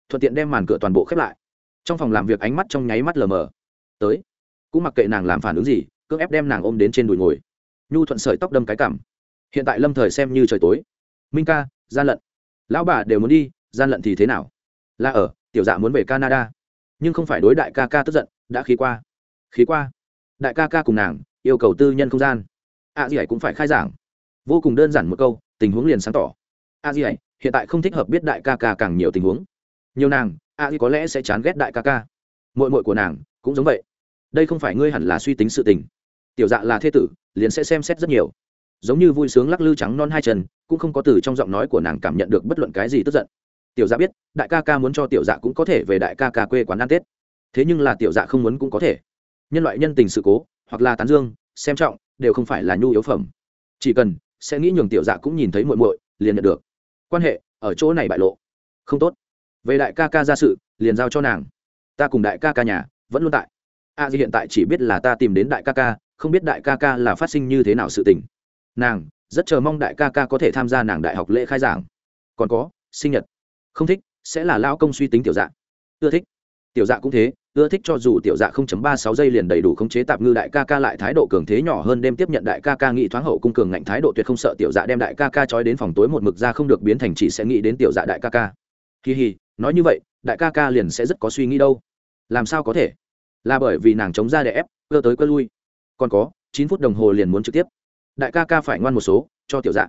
Thuận tiện đem màn cửa toàn bộ khép lại. Trong phòng làm việc ánh mắt trong nháy mắt lờ mờ. Tới cũng mặc kệ nàng làm phản ứng gì, cưỡng ép đem nàng ôm đến trên đùi ngồi. Nhu thuận sợi tóc đâm cái cảm. Hiện tại lâm thời xem như trời tối. Minh ca, gian lận. Lão bà đều muốn đi, gian lận thì thế nào? Là ở, tiểu dạ muốn về canada. Nhưng không phải đối đại ca ca tức giận, đã khí qua. Khí qua. Đại ca ca cùng nàng, yêu cầu tư nhân không gian. A à gì ấy cũng phải khai giảng. Vô cùng đơn giản một câu, tình huống liền sáng tỏ. A à gì ấy hiện tại không thích hợp biết đại ca ca càng nhiều tình huống. Nhiều nàng, a gì có lẽ sẽ chán ghét đại ca ca. Mội mội của nàng, cũng giống vậy đây không phải ngươi hẳn là suy tính sự tình. Tiểu dạ là thê tử, liền sẽ xem xét rất nhiều. Giống như vui sướng lắc lư trắng non hai chân, cũng không có từ trong giọng nói của nàng cảm nhận được bất luận cái gì tức giận. Tiểu dạ biết, đại ca ca muốn cho tiểu dạ cũng có thể về đại ca ca quê quán ăn tết. Thế nhưng là tiểu dạ không muốn cũng có thể. Nhân loại nhân tình sự cố, hoặc là tán dương, xem trọng, đều không phải là nhu yếu phẩm. Chỉ cần, sẽ nghĩ nhường tiểu dạ cũng nhìn thấy muội muội, liền nhận được. Quan hệ, ở chỗ này bại lộ. Không tốt. Về đại ca ca ra sự, liền giao cho nàng. Ta cùng đại ca ca nhà, vẫn luôn tại a à, di hiện tại chỉ biết là ta tìm đến đại ca ca không biết đại ca ca là phát sinh như thế nào sự tình. Nàng rất chờ mong đại ca ca có thể tham gia nàng đại học lễ khai giảng. Còn có sinh nhật. Không thích sẽ là lao công suy tính tiểu dạ. Ưa thích. Tiểu dạ cũng thế ưa thích cho dù tiểu dạ không chấm ba sáu giây liền đầy đủ khống chế tạp ngư đại ca ca lại thái độ cường thế nhỏ hơn đêm tiếp nhận đại ca ca nghị thoáng hậu cung cường ngạnh thái độ tuyệt không sợ tiểu dạ đem đại ca ca trói đến phòng tối một mực ra không được biến thành chỉ sẽ nghĩ đến tiểu dạ đại ca ca. Kỳ hì nói như vậy đại ca ca liền sẽ rất có suy nghĩ đâu. Làm sao có thể? Là bởi vì nàng chống ra để ép, cơ tới cơ lui. Còn có, chín phút đồng hồ liền muốn trực tiếp. Đại ca ca phải ngoan một số, cho tiểu dạ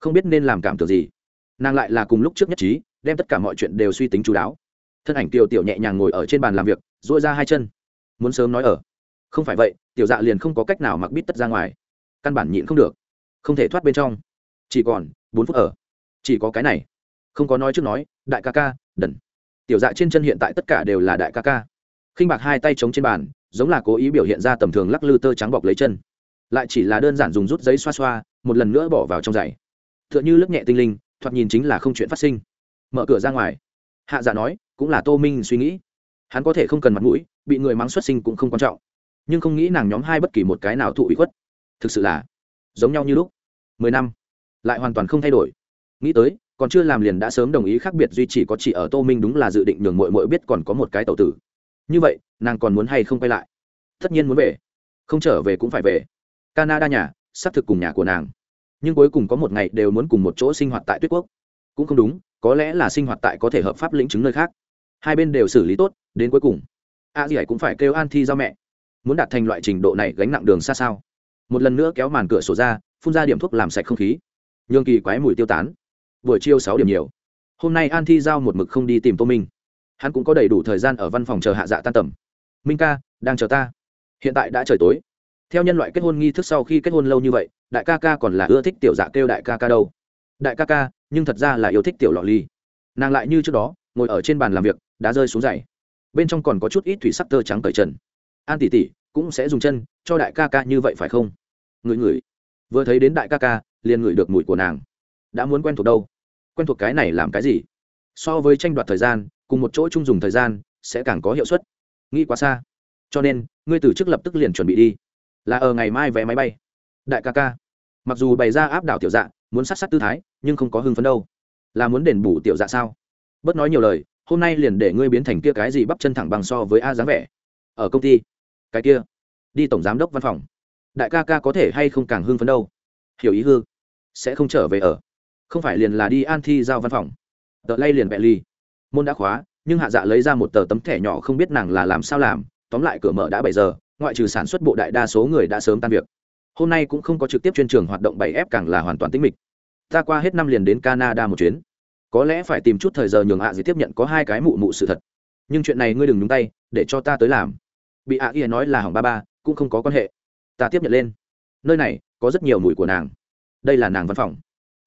không biết nên làm cảm tưởng gì. Nàng lại là cùng lúc trước nhất trí, đem tất cả mọi chuyện đều suy tính chú đáo. Thân ảnh tiểu tiểu nhẹ nhàng ngồi ở trên bàn làm việc dội ra hai chân. Muốn sớm nói ở. Không phải vậy, tiểu dạ liền không có cách nào mặc bít tất ra ngoài. Căn bản nhịn không được. Không thể thoát bên trong. Chỉ còn, bốn phút ở. Chỉ có cái này. Không có nói trước nói, đại ca ca, đần. Tiểu dạ trên chân hiện tại tất cả đều là đại ca ca khinh bạc hai tay chống trên bàn, giống là cố ý biểu hiện ra tầm thường lắc lư tơ trắng bọc lấy chân. Lại chỉ là đơn giản dùng rút giấy xoa xoa, một lần nữa bỏ vào trong giày. T h ư ợ n h ư lớp nhẹ tinh linh, thoạt nhìn chính là không chuyện phát sinh. Mở cửa ra ngoài. Hạ dạ nói, cũng là tô minh suy nghĩ. Hắn có thể không cần mặt mũi, bị người mắng xuất sinh cũng không quan trọng. Nhưng không nghĩ nàng nhóm hai bất kỳ một cái nào thụ ủy khuất. Thực sự là giống nhau như lúc. Mười năm, lại hoàn toàn không thay đổi. Nghĩ tới, còn chưa làm liền đã sớm đồng ý khác biệt duy chỉ có chỉ ở tô minh đúng là dự định nhường mội mội biết còn có một cái tàu tử như vậy, nàng còn muốn hay không quay lại? Tất nhiên muốn về. Không trở về cũng phải về. Canada nhà, xác thực cùng nhà của nàng. Nhưng cuối cùng có một ngày đều muốn cùng một chỗ sinh hoạt tại tuyết quốc. Cũng không đúng, có lẽ là sinh hoạt tại có thể hợp pháp lĩnh chứng nơi khác. Hai bên đều xử lý tốt, đến cuối cùng. A dì ấy cũng phải kêu an thi giao mẹ. Muốn đạt thành loại trình độ này gánh nặng đường xa sao? Một lần nữa kéo màn cửa sổ ra, phun ra điểm thuốc làm sạch không khí. Nhường kỳ quái mùi tiêu tán. Buổi chiều sáu điểm nhiều. Hôm nay an thi giao một mực không đi tìm tô minh hắn cũng có đầy đủ thời gian ở văn phòng chờ hạ dạ tan tầm. Minh ca, đang chờ ta. Hiện tại đã trời tối. Theo nhân loại kết hôn nghi thức sau khi kết hôn lâu như vậy, đại ca ca còn là ưa thích tiểu dạ kêu đại ca ca đâu. Đại ca ca, nhưng thật ra là yêu thích tiểu lọ ly. Nàng lại như trước đó, ngồi ở trên bàn làm việc đã rơi xuống dày bên trong còn có chút ít thủy sắc tơ trắng cởi trần. An tỷ tỷ, cũng sẽ dùng chân cho đại ca ca như vậy phải không? Người người vừa thấy đến đại ca ca, liền ngửi được mùi của nàng. Đã muốn quen thuộc đâu? Quen thuộc cái này làm cái gì? So với tranh đoạt thời gian cùng một chỗ chung dùng thời gian, sẽ càng có hiệu suất. Nghĩ quá xa. Cho nên, ngươi từ chức lập tức liền chuẩn bị đi. Là ở ngày mai vé máy bay. Đại ca ca. Mặc dù bày ra áp đảo tiểu dạ muốn sát sát tư thái, nhưng không có hưng phấn đâu. Là muốn đền bù tiểu dạ sao? Bớt nói nhiều lời, hôm nay liền để ngươi biến thành kia cái gì bắp chân thẳng bằng so với a dáng vẻ. Ở công ty. Cái kia. Đi tổng giám đốc văn phòng. Đại ca ca có thể hay không càng hưng phấn đâu? Hiểu ý hư. Sẽ không trở về ở. Không phải liền là đi an thi giao văn phòng. Tợ lay liền bẹ ly môn đã khóa, nhưng hạ dạ lấy ra một tờ tấm thẻ nhỏ không biết nàng là làm sao làm, tóm lại cửa mở đã bảy giờ, ngoại trừ sản xuất bộ đại đa số người đã sớm tan việc. Hôm nay cũng không có trực tiếp chuyên trường hoạt động bảy f càng là hoàn toàn tĩnh mịch. Ta qua hết năm liền đến canada một chuyến. Có lẽ phải tìm chút thời giờ nhường hạ à gì tiếp nhận có hai cái mụ mụ sự thật. Nhưng chuyện này ngươi đừng nhúng tay, để cho ta tới làm. Bị hạ à nói là hỏng ba ba, cũng không có quan hệ. Ta tiếp nhận lên. Nơi này, có rất nhiều mùi của nàng. Đây là nàng văn phòng.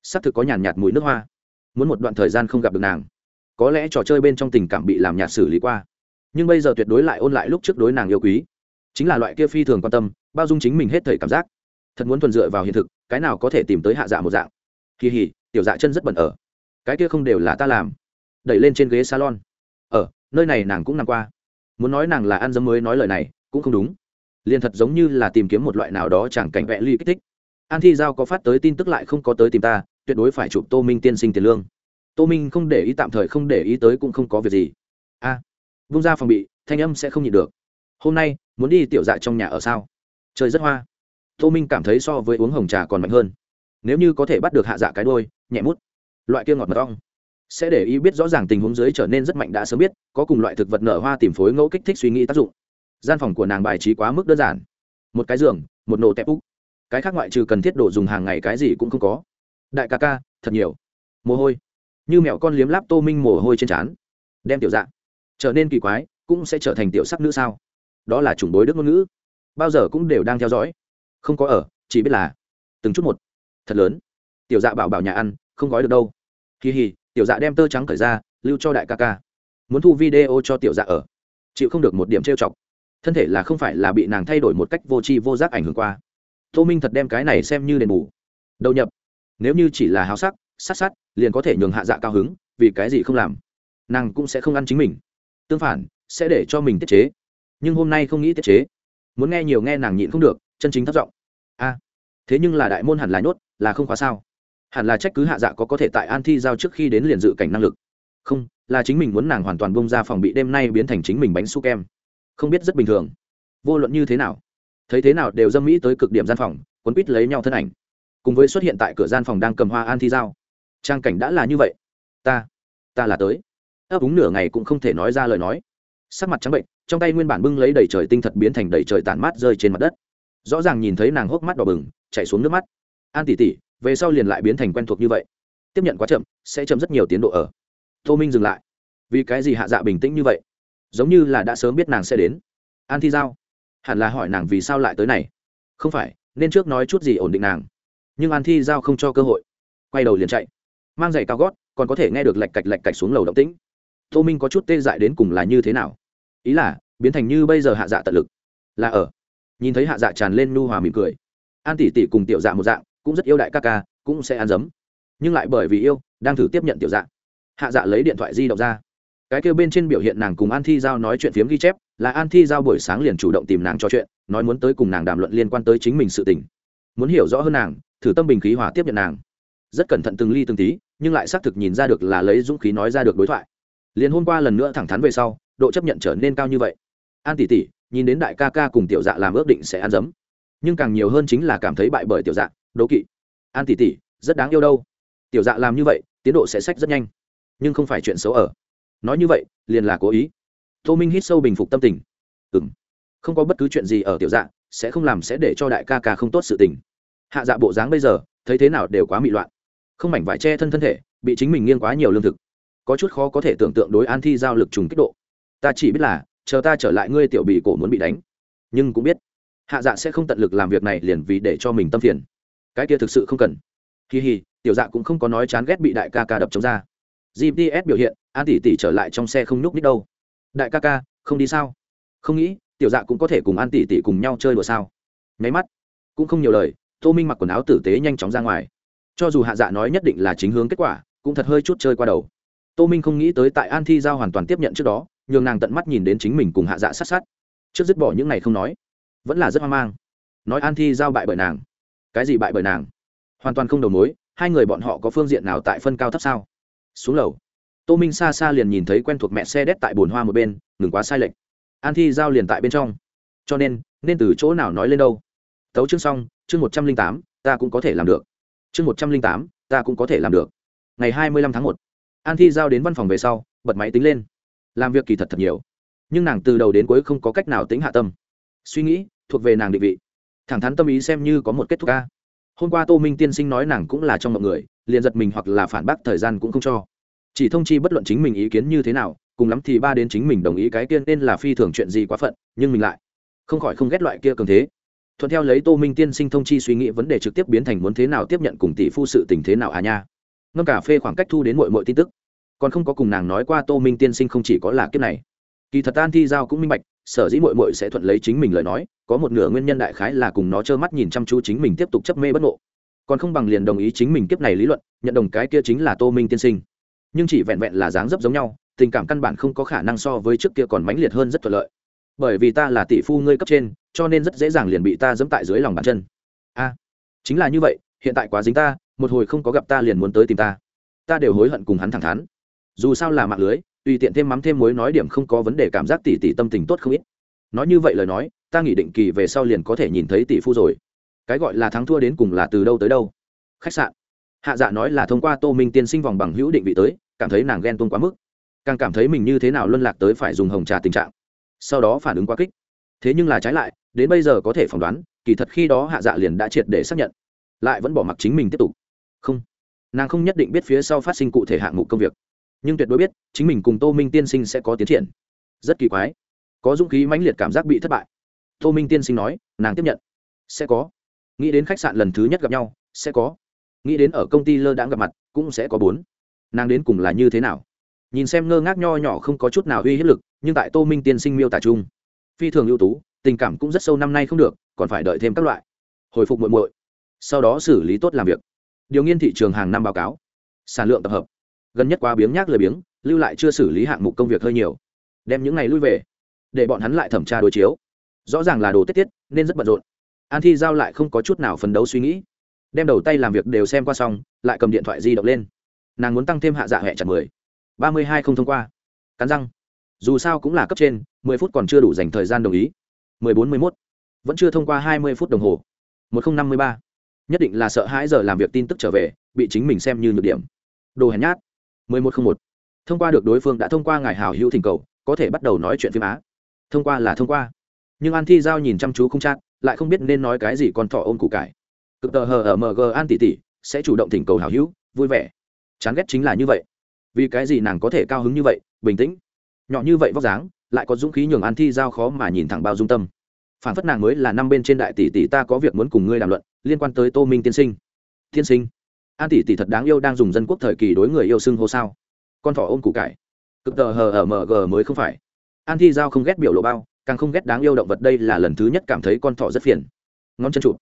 Xác thực có nhàn nhạt mùi nước hoa. Muốn một đoạn thời gian không gặp được nàng có lẽ trò chơi bên trong tình cảm bị làm nhạt xử lý qua. Nhưng bây giờ tuyệt đối lại ôn lại lúc trước đối nàng yêu quý. Chính là loại kia phi thường quan tâm, bao dung chính mình hết thời cảm giác. Thật muốn thuần dựa vào hiện thực, cái nào có thể tìm tới hạ dạ một dạng. Kỳ hỉ, tiểu dạ chân rất bẩn ở. Cái kia không đều là ta làm. Đẩy lên trên ghế salon. Ở, nơi này nàng cũng nằm qua. Muốn nói nàng là ăn dấm mới nói lời này, cũng không đúng. Liền thật giống như là tìm kiếm một loại nào đó chẳng cảnh vẽ ly kích thích. An thi giao có phát tới tin tức lại không có tới tìm ta, tuyệt đối phải chụp tô minh tiên sinh tiền lương tô minh không để ý tạm thời không để ý tới cũng không có việc gì. A à, vung ra phòng bị thanh âm sẽ không nhịn được. Hôm nay muốn đi tiểu dạ trong nhà ở sao? Trời rất hoa. Tô minh cảm thấy so với uống hồng trà còn mạnh hơn. Nếu như có thể bắt được hạ dạ cái đôi nhẹ mút. Loại kia ngọt mật ong. Sẽ để ý biết rõ ràng tình huống dưới trở nên rất mạnh đã sớm biết có cùng loại thực vật nở hoa tìm phối ngẫu kích thích suy nghĩ tác dụng. Gian phòng của nàng bài trí quá mức đơn giản. Một cái giường một nổ tép úc cái khác ngoại trừ cần thiết đồ dùng hàng ngày cái gì cũng không có. Đại ca ca thật nhiều. Mồ hôi như mẹo con liếm láp tô minh mồ hôi trên trán. Đem tiểu dạ trở nên kỳ quái, cũng sẽ trở thành tiểu sắc nữ sao? Đó là chủng bối đức ngôn ngữ. Bao giờ cũng đều đang theo dõi. Không có ở, chỉ biết là từng chút một. Thật lớn. Tiểu dạ bảo bảo nhà ăn, không gói được đâu. Kỳ hì, tiểu dạ đem tơ trắng cởi ra, lưu cho đại ca ca. Muốn thu video cho tiểu dạ ở. Chịu không được một điểm trêu chọc. Thân thể là không phải là bị nàng thay đổi một cách vô tri vô giác ảnh hưởng qua. Tô minh thật đem cái này xem như đền bù. Đầu nhập. Nếu như chỉ là háo sắc, sát sát liền có thể nhường hạ dạ cao hứng, vì cái gì không làm? Nàng cũng sẽ không ăn chính mình. Tương phản, sẽ để cho mình tiết chế. Nhưng hôm nay không nghĩ tiết chế. Muốn nghe nhiều nghe nàng nhịn không được, chân chính thất vọng a, thế nhưng là đại môn hẳn là nhốt, là không khóa sao? Hẳn là trách cứ hạ dạ có có thể tại an thi giao trước khi đến liền dự cảnh năng lực. Không, là chính mình muốn nàng hoàn toàn bông ra phòng bị đêm nay biến thành chính mình bánh su kem. Không biết rất bình thường. Vô luận như thế nào, thấy thế nào đều dâm mỹ tới cực điểm gian phòng quấn quýt lấy nhau thân ảnh. Cùng với xuất hiện tại cửa gian phòng đang cầm hoa an thi giao trang cảnh đã là như vậy. Ta ta là tới. Ấp úng nửa ngày cũng không thể nói ra lời nói. Sắc mặt trắng bệnh, trong tay nguyên bản bưng lấy đầy trời tinh thật biến thành đầy trời tàn mát rơi trên mặt đất. Rõ ràng nhìn thấy nàng hốc mắt đỏ bừng, chạy xuống nước mắt. An tỉ tỉ về sau liền lại biến thành quen thuộc như vậy. Tiếp nhận quá chậm, sẽ chậm rất nhiều tiến độ ở. Tô minh dừng lại. Vì cái gì hạ dạ bình tĩnh như vậy? Giống như là đã sớm biết nàng sẽ đến. An thi giao, hẳn là hỏi nàng vì sao lại tới này. Không phải, nên trước nói chút gì ổn định nàng. Nhưng an thi giao không cho cơ hội. Quay đầu liền chạy mang giày cao gót, còn có thể nghe được lạch cạch lạch cạch xuống lầu động tĩnh. Tô minh có chút tê dại đến cùng là như thế nào? Ý là, biến thành như bây giờ hạ dạ tận lực. Là ở. Nhìn thấy hạ dạ tràn lên nu hòa mỉm cười. An tỷ tỷ cùng tiểu dạ một dạng, cũng rất yêu đại ca ca, cũng sẽ ăn dấm. Nhưng lại bởi vì yêu, đang thử tiếp nhận tiểu dạ. Hạ dạ lấy điện thoại di động ra. Cái kêu bên trên biểu hiện nàng cùng an thi giao nói chuyện phiếm ghi chép, là an thi giao buổi sáng liền chủ động tìm nàng trò chuyện, nói muốn tới cùng nàng đàm luận liên quan tới chính mình sự tình. Muốn hiểu rõ hơn nàng, thử tâm bình khí hòa tiếp nhận nàng rất cẩn thận từng ly từng tí, nhưng lại xác thực nhìn ra được là lấy dũng khí nói ra được đối thoại. Liền hôm qua lần nữa thẳng thắn về sau, độ chấp nhận trở nên cao như vậy. An tỷ tỷ, nhìn đến đại ca ca cùng tiểu dạ làm ước định sẽ ăn dấm. Nhưng càng nhiều hơn chính là cảm thấy bại bởi tiểu dạ đố kỵ. An tỷ tỷ, rất đáng yêu đâu. Tiểu dạ làm như vậy, tiến độ sẽ sách rất nhanh. Nhưng không phải chuyện xấu ở. Nói như vậy, liền là cố ý. Tô minh hít sâu bình phục tâm tình. Ừ m không có bất cứ chuyện gì ở tiểu dạ sẽ không làm sẽ để cho đại ca ca không tốt sự tình. Hạ dạ bộ dáng bây giờ, thấy thế nào đều quá mị loạn không mảnh vải che thân thân thể, bị chính mình nghiêng quá nhiều lương thực. Có chút khó có thể tưởng tượng đối an thi giao lực trùng kích độ. Ta chỉ biết là, chờ ta trở lại ngươi tiểu bị cổ muốn bị đánh. Nhưng cũng biết, hạ dạ sẽ không tận lực làm việc này liền vì để cho mình tâm phiền. Cái kia thực sự không cần. Kỳ hì tiểu dạ cũng không có nói chán ghét bị đại ca ca đập chống ra. Gps biểu hiện, an tỷ tỷ trở lại trong xe không nhúc nít đâu. Đại ca ca, không đi sao? Không nghĩ, tiểu dạ cũng có thể cùng an tỷ tỷ cùng nhau chơi đùa sao? Nháy mắt, cũng không nhiều lời, tô minh mặc quần áo tử tế nhanh chóng ra ngoài cho dù hạ dạ nói nhất định là chính hướng kết quả, cũng thật hơi chút chơi qua đầu. Tô minh không nghĩ tới tại an thi giao hoàn toàn tiếp nhận trước đó, nhường nàng tận mắt nhìn đến chính mình cùng hạ dạ sát sát. Trước dứt bỏ những này không nói, vẫn là rất hoang mang. Nói an thi giao bại bởi nàng. Cái gì bại bởi nàng? Hoàn toàn không đầu mối, hai người bọn họ có phương diện nào tại phân cao thấp sao? Xuống lầu. Tô minh xa xa liền nhìn thấy quen thuộc mẹ xe đét tại bồn hoa một bên, ngừng quá sai lệch. An thi giao liền tại bên trong. Cho nên nên từ chỗ nào nói lên đâu? Tấu chương xong, chương một trăm linh tám, ta cũng có thể làm được chương một trăm linh tám, ta cũng có thể làm được. Ngày hai mươi lăm tháng một, an thi giao đến văn phòng về sau, bật máy tính lên. Làm việc kỳ thật thật nhiều, nhưng nàng từ đầu đến cuối không có cách nào tính hạ tâm. Suy nghĩ, thuộc về nàng định vị. Thẳng thắn tâm ý xem như có một kết thúc ca hôm qua tô minh tiên sinh nói nàng cũng là trong mọi người, liền giật mình hoặc là phản bác thời gian cũng không cho. Chỉ thông chi bất luận chính mình ý kiến như thế nào, cùng lắm thì ba đến chính mình đồng ý cái tiên nên là phi thường chuyện gì quá phận, nhưng mình lại không khỏi không ghét loại kia cường thế thuận theo lấy tô minh tiên sinh thông chi suy nghĩ vấn đề trực tiếp biến thành muốn thế nào tiếp nhận cùng tỷ phu sự tình thế nào à nha. Ngâm cà phê khoảng cách thu đến mọi mọi tin tức. Còn không có cùng nàng nói qua tô minh tiên sinh không chỉ có là kiếp này. Kỳ thật an thi giao cũng minh bạch, sở dĩ mội mội sẽ thuận lấy chính mình lời nói, có một nửa nguyên nhân đại khái là cùng nó trơ mắt nhìn chăm chú chính mình tiếp tục chấp mê bất ngộ. Còn không bằng liền đồng ý chính mình kiếp này lý luận, nhận đồng cái kia chính là tô minh tiên sinh. Nhưng chỉ vẹn vẹn là dáng dấp giống nhau, tình cảm căn bản không có khả năng so với trước kia còn mãnh liệt hơn rất thuận lợi bởi vì ta là tỷ phu ngươi cấp trên, cho nên rất dễ dàng liền bị ta dẫm tại dưới lòng bàn chân. A, chính là như vậy, hiện tại quá dính ta, một hồi không có gặp ta liền muốn tới tìm ta. Ta đều hối hận cùng hắn thẳng thắn. Dù sao là mạng lưới, tùy tiện thêm mắm thêm muối nói điểm không có vấn đề cảm giác tỷ tỷ tâm tình tốt không ít. Nói như vậy lời nói, ta nghĩ định kỳ về sau liền có thể nhìn thấy tỷ phu rồi. Cái gọi là thắng thua đến cùng là từ đâu tới đâu? Khách sạn. Hạ dạ nói là thông qua tô minh tiên sinh vòng bằng hữu định vị tới, cảm thấy nàng ghen tuông quá mức. Càng cảm thấy mình như thế nào luân lạc tới phải dùng hồng trà tình trạng sau đó phản ứng quá kích. Thế nhưng là trái lại, đến bây giờ có thể phỏng đoán, kỳ thật khi đó hạ dạ liền đã triệt để xác nhận, lại vẫn bỏ mặc chính mình tiếp tục. Không, nàng không nhất định biết phía sau phát sinh cụ thể hạng mục công việc, nhưng tuyệt đối biết, chính mình cùng tô minh tiên sinh sẽ có tiến triển. Rất kỳ quái, có dũng khí mãnh liệt cảm giác bị thất bại. Tô minh tiên sinh nói, nàng tiếp nhận, sẽ có. Nghĩ đến khách sạn lần thứ nhất gặp nhau, sẽ có. Nghĩ đến ở công ty lơ đãng gặp mặt, cũng sẽ có bốn. Nàng đến cùng là như thế nào? Nhìn xem ngơ ngác nho nhỏ không có chút nào uy hiếp lực, nhưng tại tô minh tiên sinh miêu tả chung, phi thường ưu tú, tình cảm cũng rất sâu năm nay không được, còn phải đợi thêm các loại. Hồi phục muộn muội, sau đó xử lý tốt làm việc. Điều nghiên thị trường hàng năm báo cáo, sản lượng tập hợp. Gần nhất quá biếng nhác lời biếng, lưu lại chưa xử lý hạng mục công việc hơi nhiều. Đem những ngày lui về, để bọn hắn lại thẩm tra đối chiếu. Rõ ràng là đồ tiết tiết, nên rất bận rộn. An thi giao lại không có chút nào phấn đấu suy nghĩ. Đem đầu tay làm việc đều xem qua xong, lại cầm điện thoại di động lên. Nàng muốn tăng thêm hạ dạ hẹ chặt mười ba mươi hai không thông qua. Cắn răng. Dù sao cũng là cấp trên, mười phút còn chưa đủ dành thời gian đồng ý. Mười bốn mười mốt. Vẫn chưa thông qua hai mươi phút đồng hồ. Một nghìn năm mươi ba. Nhất định là sợ hãi giờ làm việc tin tức trở về, bị chính mình xem như nhược điểm. Đồ hèn nhát. Mười một không một. Thông qua được đối phương đã thông qua ngài hào hữu thỉnh cầu, có thể bắt đầu nói chuyện phim á. Thông qua là thông qua. Nhưng an thi giao nhìn chăm chú không chát, lại không biết nên nói cái gì còn thọ ôm củ cải. Cực tờ hờ ở mg an tỷ tỷ sẽ chủ động thỉnh cầu hào hữu, vui vẻ. Chán ghét chính là như vậy vì cái gì nàng có thể cao hứng như vậy, bình tĩnh? Nhỏ như vậy vóc dáng, lại có dũng khí nhường an thi giao khó mà nhìn thẳng bao dung tâm. Phản phất nàng mới là năm bên trên đại tỷ tỷ, ta có việc muốn cùng ngươi đàm luận, liên quan tới tô minh tiên sinh. Tiên sinh? An tỷ tỷ thật đáng yêu đang dùng dân quốc thời kỳ đối người yêu xưng hô sao? Con thỏ ôm củ cải. Cực tờ hờ ở mg mới không phải. An thi giao không ghét biểu lộ bao, càng không ghét đáng yêu động vật đây là lần thứ nhất cảm thấy con thỏ rất phiền. Ngón chân chụp.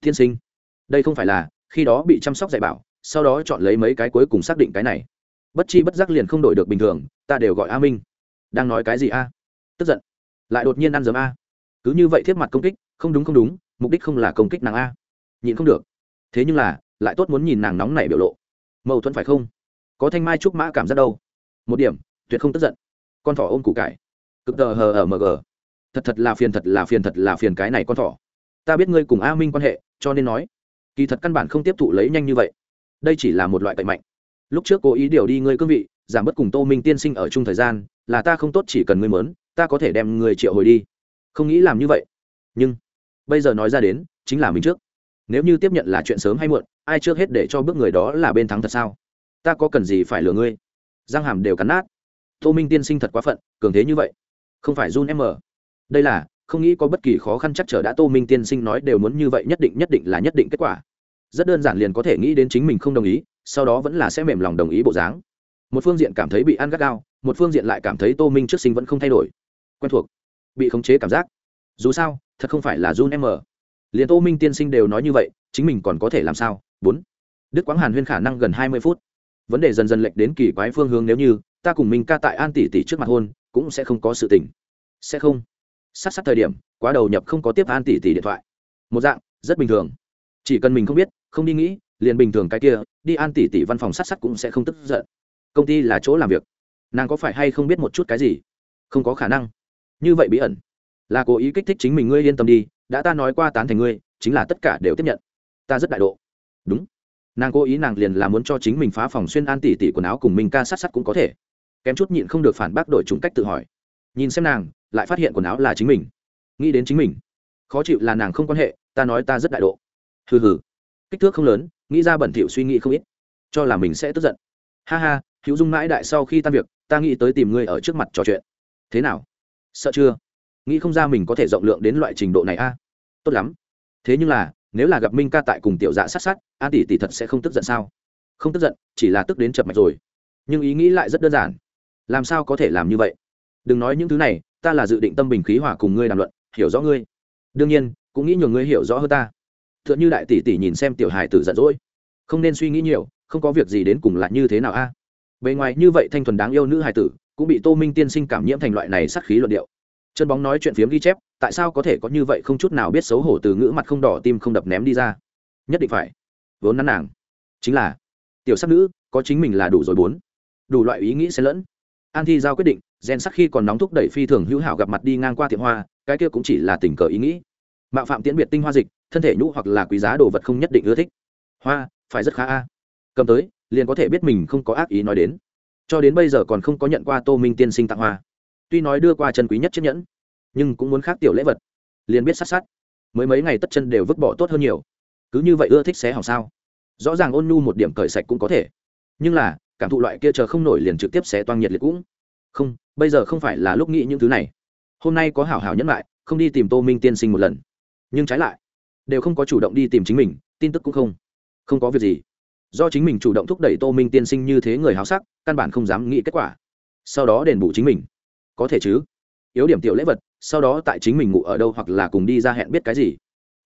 Tiên sinh? Đây không phải là, khi đó bị chăm sóc dạy bảo, sau đó chọn lấy mấy cái cuối cùng xác định cái này bất chi bất giác liền không đổi được bình thường, ta đều gọi a minh. Đang nói cái gì a? Tức giận. Lại đột nhiên ăn dấm a. Cứ như vậy thiếp mặt công kích, không đúng không đúng, mục đích không là công kích nàng a. Nhịn không được. Thế nhưng là, lại tốt muốn nhìn nàng nóng này biểu lộ. Mâu thuẫn phải không? Có thanh mai trúc mã cảm giác đâu. Một điểm, tuyệt không tức giận. Con thỏ ôm củ cải. Cực tờ hờ ở mg thật thật là phiền thật là phiền thật là phiền cái này con thỏ. Ta biết ngươi cùng a minh quan hệ, cho nên nói. Kỳ thật căn bản không tiếp thụ lấy nhanh như vậy. Đây chỉ là một loại cậy mạnh lúc trước cố ý điều đi ngươi cương vị, giảm bớt cùng tô minh tiên sinh ở chung thời gian, là ta không tốt chỉ cần ngươi mớn ta có thể đem người triệu hồi đi. Không nghĩ làm như vậy. Nhưng, bây giờ nói ra đến, chính là mình trước. Nếu như tiếp nhận là chuyện sớm hay muộn, ai trước hết để cho bước người đó là bên thắng thật sao? Ta có cần gì phải lừa ngươi? Giang hàm đều cắn nát. Tô minh tiên sinh thật quá phận, cường thế như vậy. Không phải run em đây là, không nghĩ có bất kỳ khó khăn chắc trở đã tô minh tiên sinh nói đều muốn như vậy, nhất định nhất định là nhất định kết quả. Rất đơn giản liền có thể nghĩ đến chính mình không đồng ý sau đó vẫn là sẽ mềm lòng đồng ý bộ dáng. Một phương diện cảm thấy bị ăn gắt gao, một phương diện lại cảm thấy tô minh trước sinh vẫn không thay đổi. Quen thuộc. Bị khống chế cảm giác. Dù sao, thật không phải là run em liền tô minh tiên sinh đều nói như vậy, chính mình còn có thể làm sao? Bốn. Đức quáng hàn huyên khả năng gần hai mươi phút. Vấn đề dần dần lệch đến kỳ quái phương hướng nếu như, ta cùng minh ca tại an tỷ tỷ trước mặt hôn, cũng sẽ không có sự tình. Sẽ không. Sát sát thời điểm, quá đầu nhập không có tiếp an tỷ tỷ điện thoại. Một dạng, rất bình thường. Chỉ cần mình không biết, không đi nghĩ liền bình thường cái kia, đi an tỷ tỷ văn phòng sát sát cũng sẽ không tức giận. Công ty là chỗ làm việc. Nàng có phải hay không biết một chút cái gì? Không có khả năng. Như vậy bí ẩn. Là cố ý kích thích chính mình ngươi yên tâm đi, đã ta nói qua tán thành ngươi, chính là tất cả đều tiếp nhận. Ta rất đại độ. Đúng. Nàng cố ý nàng liền là muốn cho chính mình phá phòng xuyên an tỷ tỷ quần áo cùng mình ca sát sát cũng có thể. Kém chút nhịn không được phản bác đổi chúng cách tự hỏi. Nhìn xem nàng, lại phát hiện quần áo là chính mình. Nghĩ đến chính mình. Khó chịu là nàng không quan hệ, ta nói ta rất đại độ. Hừ hừ. Kích thước không lớn nghĩ ra bẩn thỉu suy nghĩ không ít, cho là mình sẽ tức giận. Ha ha, hữu dung mãi đại sau khi tan việc, ta nghĩ tới tìm ngươi ở trước mặt trò chuyện. Thế nào? Sợ chưa? Nghĩ không ra mình có thể rộng lượng đến loại trình độ này a. Tốt lắm. Thế nhưng là, nếu là gặp minh ca tại cùng tiểu dạ sát sát, a tỷ tỷ thật sẽ không tức giận sao? Không tức giận, chỉ là tức đến chập mạch rồi. Nhưng ý nghĩ lại rất đơn giản. Làm sao có thể làm như vậy? Đừng nói những thứ này, ta là dự định tâm bình khí hòa cùng ngươi đàm luận, hiểu rõ ngươi. Đương nhiên, cũng nghĩ nhường ngươi hiểu rõ hơn ta tựa như đại tỷ tỷ nhìn xem tiểu hài tử giận dỗi. Không nên suy nghĩ nhiều, không có việc gì đến cùng là như thế nào a? Bề ngoài như vậy thanh thuần đáng yêu nữ hài tử, cũng bị tô minh tiên sinh cảm nhiễm thành loại này sát khí luận điệu. Chân bóng nói chuyện phiếm ghi chép, tại sao có thể có như vậy không chút nào biết xấu hổ từ ngữ mặt không đỏ tim không đập ném đi ra? Nhất định phải. Vốn nắn nàng. Chính là, tiểu sắc nữ, có chính mình là đủ rồi bốn. Đủ loại ý nghĩ xen lẫn. An thi giao quyết định, gen sắc khi còn nóng thúc đẩy phi thường hữu hảo gặp mặt đi ngang qua tiệm hoa, cái kia cũng chỉ là tình cờ ý nghĩ mạo phạm tiễn biệt tinh hoa dịch, thân thể nhũ hoặc là quý giá đồ vật không nhất định ưa thích. Hoa, phải rất khá a. Cầm tới, liền có thể biết mình không có ác ý nói đến. Cho đến bây giờ còn không có nhận qua tô minh tiên sinh tặng hoa. Tuy nói đưa qua chân quý nhất chiếc nhẫn, nhưng cũng muốn khác tiểu lễ vật. Liền biết sát sát. Mới mấy ngày tất chân đều vứt bỏ tốt hơn nhiều. Cứ như vậy ưa thích xé hỏng sao? Rõ ràng ôn nhu một điểm cởi sạch cũng có thể. Nhưng là, cảm thụ loại kia chờ không nổi liền trực tiếp xé toang nhiệt liệt cũng. Không, bây giờ không phải là lúc nghĩ những thứ này. Hôm nay có hảo hảo nhẫn lại, không đi tìm tô minh tiên sinh một lần nhưng trái lại, đều không có chủ động đi tìm chính mình, tin tức cũng không không có việc gì. Do chính mình chủ động thúc đẩy tô minh tiên sinh như thế người háo sắc, căn bản không dám nghĩ kết quả. Sau đó đền bù chính mình. Có thể chứ? Yếu điểm tiểu lễ vật, sau đó tại chính mình ngủ ở đâu hoặc là cùng đi ra hẹn biết cái gì.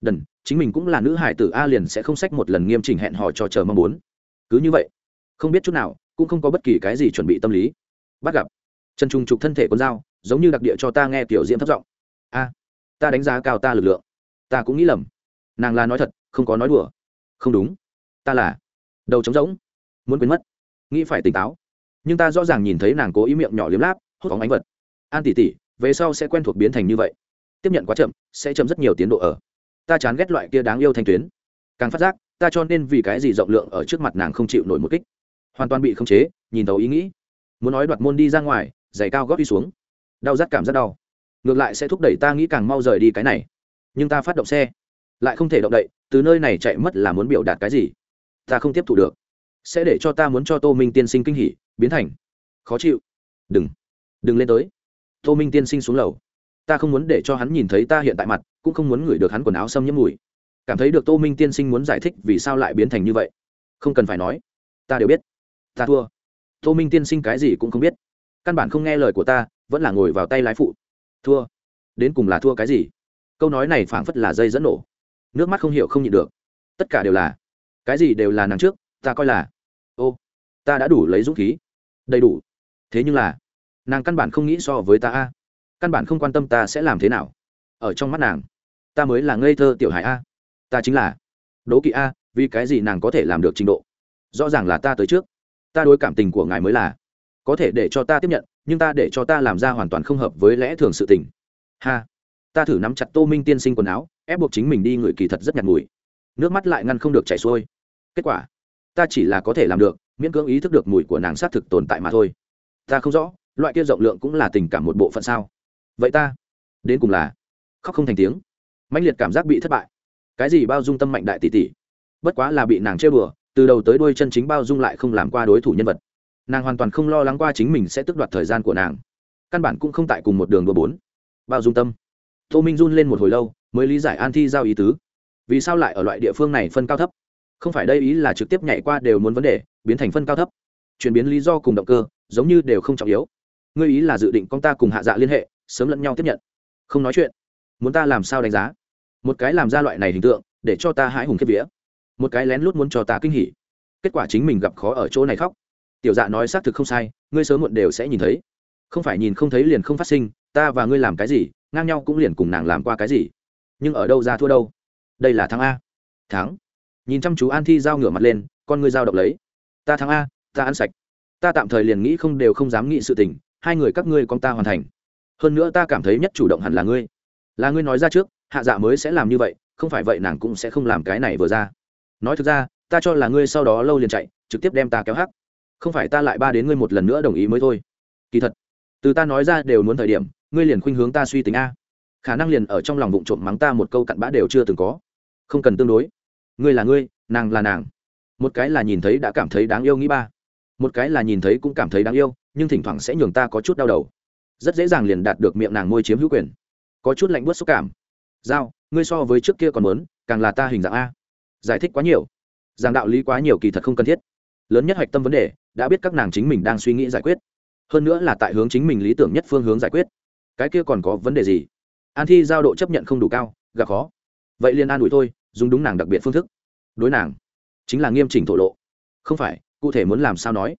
Đần, chính mình cũng là nữ hải tử a liền sẽ không sách một lần nghiêm chỉnh hẹn hò cho chờ mong muốn. Cứ như vậy, không biết chút nào, cũng không có bất kỳ cái gì chuẩn bị tâm lý. Bắt gặp, chân trung trục thân thể con dao, giống như đặc địa cho ta nghe tiểu diễm thất giọng. A, ta đánh giá cao ta lực lượng ta cũng nghĩ lầm. Nàng là nói thật, không có nói đùa. Không đúng. Ta là đầu trống rỗng, muốn quên mất. Nghĩ phải tỉnh táo. Nhưng ta rõ ràng nhìn thấy nàng cố ý miệng nhỏ liếm láp, hốt phóng ánh vật. An tỉ tỉ về sau sẽ quen thuộc biến thành như vậy. Tiếp nhận quá chậm, sẽ chậm rất nhiều tiến độ ở. Ta chán ghét loại kia đáng yêu thanh tuyến. Càng phát giác, ta cho nên vì cái gì rộng lượng ở trước mặt nàng không chịu nổi một kích. Hoàn toàn bị khống chế, nhìn tàu ý nghĩ. Muốn nói đoạt môn đi ra ngoài, giày cao góp đi xuống. Đau rát cảm rất đau. Ngược lại sẽ thúc đẩy ta nghĩ càng mau rời đi cái này nhưng ta phát động xe. Lại không thể động đậy, từ nơi này chạy mất là muốn biểu đạt cái gì? Ta không tiếp thu được. Sẽ để cho ta muốn cho tô minh tiên sinh kinh hỉ, biến thành. Khó chịu. Đừng. Đừng lên tới. Tô minh tiên sinh xuống lầu. Ta không muốn để cho hắn nhìn thấy ta hiện tại mặt, cũng không muốn ngửi được hắn quần áo xâm nhiễm mùi. Cảm thấy được tô minh tiên sinh muốn giải thích vì sao lại biến thành như vậy. Không cần phải nói. Ta đều biết. Ta thua. Tô minh tiên sinh cái gì cũng không biết. Căn bản không nghe lời của ta, vẫn là ngồi vào tay lái phụ. Thua. Đến cùng là thua cái gì? Câu nói này phảng phất là dây dẫn nổ. Nước mắt không hiểu không nhịn được. Tất cả đều là, cái gì đều là nàng trước, ta coi là, ô, ta đã đủ lấy dũng khí. Đầy đủ. Thế nhưng là, nàng căn bản không nghĩ so với ta a. Căn bản không quan tâm ta sẽ làm thế nào. Ở trong mắt nàng, ta mới là ngây thơ tiểu hải a. Ta chính là, đố kỵ a, vì cái gì nàng có thể làm được trình độ. Rõ ràng là ta tới trước. Ta đối cảm tình của ngài mới là, có thể để cho ta tiếp nhận, nhưng ta để cho ta làm ra hoàn toàn không hợp với lẽ thường sự tình. Ha ta thử nắm chặt tô minh tiên sinh quần áo, ép buộc chính mình đi người kỳ thật rất nhạt mùi. Nước mắt lại ngăn không được chảy xuôi. Kết quả, ta chỉ là có thể làm được, miễn cưỡng ý thức được mùi của nàng xác thực tồn tại mà thôi. Ta không rõ, loại kia rộng lượng cũng là tình cảm một bộ phận sao? Vậy ta, đến cùng là khóc không thành tiếng. Mãnh liệt cảm giác bị thất bại. Cái gì bao dung tâm mạnh đại tỷ tỷ? Bất quá là bị nàng chơi bừa, từ đầu tới đuôi chân chính bao dung lại không làm qua đối thủ nhân vật. Nàng hoàn toàn không lo lắng qua chính mình sẽ tước đoạt thời gian của nàng. Căn bản cũng không tại cùng một đường đua bốn. Bao dung tâm tô minh run lên một hồi lâu mới lý giải an thi giao ý tứ vì sao lại ở loại địa phương này phân cao thấp không phải đây ý là trực tiếp nhảy qua đều muốn vấn đề biến thành phân cao thấp chuyển biến lý do cùng động cơ giống như đều không trọng yếu ngươi ý là dự định con ta cùng hạ dạ liên hệ sớm lẫn nhau tiếp nhận không nói chuyện muốn ta làm sao đánh giá một cái làm ra loại này hình tượng để cho ta hãi hùng kiếp vía một cái lén lút muốn cho ta kinh hỉ kết quả chính mình gặp khó ở chỗ này khóc tiểu dạ nói xác thực không sai ngươi sớm muộn đều sẽ nhìn thấy không phải nhìn không thấy liền không phát sinh ta và ngươi làm cái gì ngang nhau cũng liền cùng nàng làm qua cái gì. Nhưng ở đâu ra thua đâu? Đây là thắng a. Thắng. Nhìn chăm chú an thi giao ngửa mặt lên, con ngươi giao độc lấy. Ta thắng a, ta ăn sạch. Ta tạm thời liền nghĩ không đều không dám nghĩ sự tình, hai người các ngươi con ta hoàn thành. Hơn nữa ta cảm thấy nhất chủ động hẳn là ngươi. Là ngươi nói ra trước, hạ dạ mới sẽ làm như vậy, không phải vậy nàng cũng sẽ không làm cái này vừa ra. Nói thực ra, ta cho là ngươi sau đó lâu liền chạy, trực tiếp đem ta kéo hắc. Không phải ta lại ba đến ngươi một lần nữa đồng ý mới thôi. Kỳ thật, từ ta nói ra đều muốn thời điểm ngươi liền khuynh hướng ta suy tính a. Khả năng liền ở trong lòng vụng trộm mắng ta một câu cặn bã đều chưa từng có. Không cần tương đối. Ngươi là ngươi, nàng là nàng. Một cái là nhìn thấy đã cảm thấy đáng yêu nghĩ ba. Một cái là nhìn thấy cũng cảm thấy đáng yêu, nhưng thỉnh thoảng sẽ nhường ta có chút đau đầu. Rất dễ dàng liền đạt được miệng nàng môi chiếm hữu quyền. Có chút lạnh bớt xúc cảm. Giao, ngươi so với trước kia còn muốn, càng là ta hình dạng a. Giải thích quá nhiều. Giảng đạo lý quá nhiều kỳ thật không cần thiết. Lớn nhất hạch tâm vấn đề, đã biết các nàng chính mình đang suy nghĩ giải quyết. Hơn nữa là tại hướng chính mình lý tưởng nhất phương hướng giải quyết cái kia còn có vấn đề gì? An thi giao độ chấp nhận không đủ cao, gặp khó. Vậy liền an ủi thôi, dùng đúng nàng đặc biệt phương thức. Đối nàng, chính là nghiêm chỉnh thổ lộ. Không phải, cụ thể muốn làm sao nói?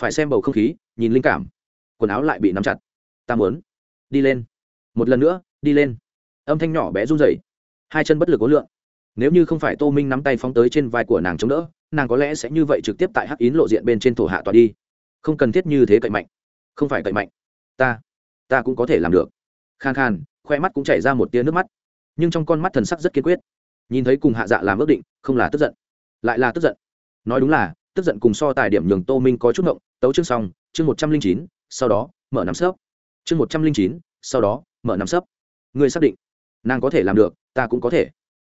Phải xem bầu không khí, nhìn linh cảm. Quần áo lại bị nắm chặt. Ta muốn đi lên. Một lần nữa, đi lên. Âm thanh nhỏ bé run rẩy. Hai chân bất lực ố lượng. Nếu như không phải tô minh nắm tay phóng tới trên vai của nàng chống đỡ, nàng có lẽ sẽ như vậy trực tiếp tại hắc yến lộ diện bên trên thổ hạ tòa đi. Không cần thiết như thế cậy mạnh. Không phải cậy mạnh. Ta ta cũng có thể làm được. Khan khan, khoe mắt cũng chảy ra một tia nước mắt. Nhưng trong con mắt thần sắc rất kiên quyết. Nhìn thấy cùng hạ dạ làm ước định, không là tức giận, lại là tức giận. Nói đúng là, tức giận cùng so tài điểm nhường tô minh có chút ngộng, tấu chương xong, chương một trăm linh chín, sau đó, mở nắm sấp. Chương một trăm linh chín, sau đó, mở nắm sấp. Ngươi xác định, nàng có thể làm được, ta cũng có thể.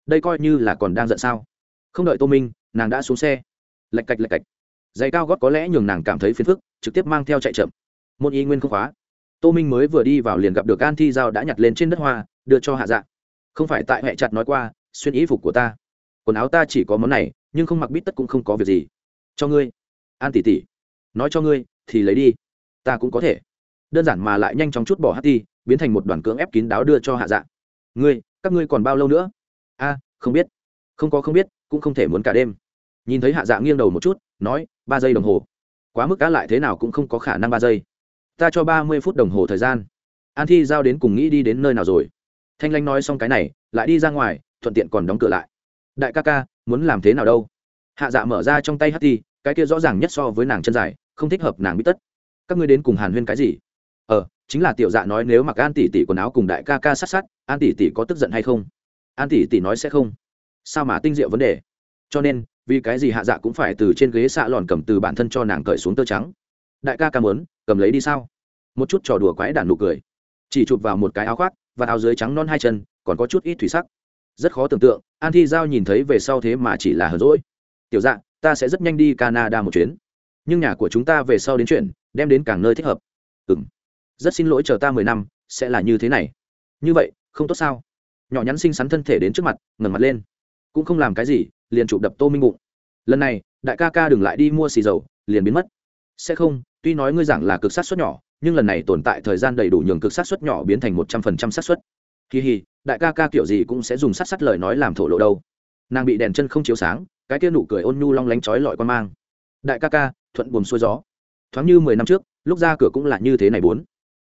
Đây coi như là còn đang giận sao? Không đợi tô minh, nàng đã xuống xe. Lạch cạch lạch cạch. Giày cao gót có lẽ nhường nàng cảm thấy phiền phức, trực tiếp mang theo chạy chậm. Môn y nguyên không khóa tô minh mới vừa đi vào liền gặp được an thi giao đã nhặt lên trên đất hoa, đưa cho hạ dạ. Không phải tại hệ chặt nói qua, xuyên ý phục của ta. Quần áo ta chỉ có món này, nhưng không mặc bít tất cũng không có việc gì. Cho ngươi. An tỷ tỷ. Nói cho ngươi, thì lấy đi. Ta cũng có thể. Đơn giản mà lại nhanh chóng chút bỏ hát ti, biến thành một đoàn cưỡng ép kín đáo đưa cho hạ dạ. Ngươi, các ngươi còn bao lâu nữa? A, không biết. Không có không biết, cũng không thể muốn cả đêm. Nhìn thấy hạ dạ nghiêng đầu một chút, nói, ba giây đồng hồ. Quá mức cá lại thế nào cũng không có khả năng ba giây ta cho ba mươi phút đồng hồ thời gian. An thi giao đến cùng nghĩ đi đến nơi nào rồi. Thanh lanh nói xong cái này, lại đi ra ngoài, thuận tiện còn đóng cửa lại. Đại ca ca, muốn làm thế nào đâu? Hạ dạ mở ra trong tay hát ti, cái kia rõ ràng nhất so với nàng chân dài, không thích hợp nàng bít tất. Các ngươi đến cùng hàn huyên cái gì? Ờ chính là tiểu dạ nói nếu mặc an tỷ tỷ quần áo cùng đại ca ca sát sát, an tỷ tỷ có tức giận hay không? An tỷ tỷ nói sẽ không. Sao mà tinh diệu vấn đề? Cho nên, vì cái gì hạ dạ cũng phải từ trên ghế xạ lòn cầm từ bản thân cho nàng cởi xuống tơ trắng? Đại ca ca muốn cầm lấy đi sao? Một chút trò đùa quái đản nụ cười. Chỉ chụp vào một cái áo khoác và áo dưới trắng non hai chân còn có chút ít thủy sắc. Rất khó tưởng tượng an thi giao nhìn thấy về sau thế mà chỉ là hờ rỗi tiểu Dạng, ta sẽ rất nhanh đi canada một chuyến. Nhưng nhà của chúng ta về sau đến chuyện đem đến càng nơi thích hợp. Ừ m rất xin lỗi chờ ta mười năm sẽ là như thế này. Như vậy không tốt sao? Nhỏ nhắn xinh xắn thân thể đến trước mặt ngẩng mặt lên. Cũng không làm cái gì liền chụp đập tô minh bụng. Lần này đại ca ca đừng lại đi mua xì dầu liền biến mất. Sẽ không tuy nói ngươi giảng là cực sát suất nhỏ, nhưng lần này tồn tại thời gian đầy đủ nhường cực sát suất nhỏ biến thành một trăm phần trăm sát suất. Kỳ hì, đại ca ca kiểu gì cũng sẽ dùng sát sát lời nói làm thổ lộ đâu. Nàng bị đèn chân không chiếu sáng, cái kia nụ cười ôn nhu long lánh trói lọi quan mang. Đại ca ca, thuận buồm xuôi gió. Thoáng như mười năm trước, lúc ra cửa cũng là như thế này bốn.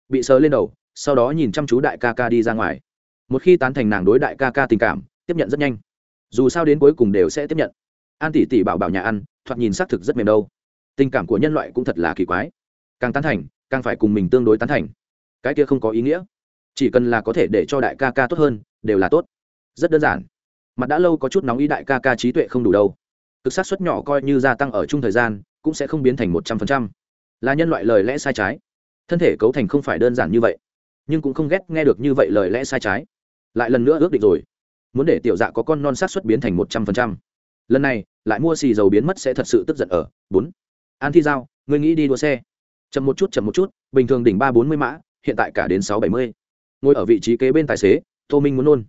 Bị sờ lên đầu, sau đó nhìn chăm chú đại ca ca đi ra ngoài. Một khi tán thành nàng đối đại ca ca tình cảm, tiếp nhận rất nhanh. Dù sao đến cuối cùng đều sẽ tiếp nhận. An tỷ tỷ bảo bảo nhà ăn, thoạt nhìn xác thực rất mềm đâu tình cảm của nhân loại cũng thật là kỳ quái. Càng tán thành, càng phải cùng mình tương đối tán thành. Cái kia không có ý nghĩa. Chỉ cần là có thể để cho đại ca ca tốt hơn, đều là tốt. Rất đơn giản. Mặt đã lâu có chút nóng ý đại ca ca trí tuệ không đủ đâu. Thực sát suất nhỏ coi như gia tăng ở chung thời gian, cũng sẽ không biến thành một trăm phần trăm. Là nhân loại lời lẽ sai trái. Thân thể cấu thành không phải đơn giản như vậy. Nhưng cũng không ghét nghe được như vậy lời lẽ sai trái. Lại lần nữa ước định rồi. Muốn để tiểu dạ có con non sát xuất biến thành một trăm phần trăm. Lần này, lại mua xì dầu biến mất sẽ thật sự tức giận ở. Bốn an thi giao, ngươi nghĩ đi đua xe. Chậm một chút, chậm một chút, bình thường đỉnh ba bốn mươi mã, hiện tại cả đến sáu bảy mươi. Ngồi ở vị trí kế bên tài xế, tô minh muốn nôn.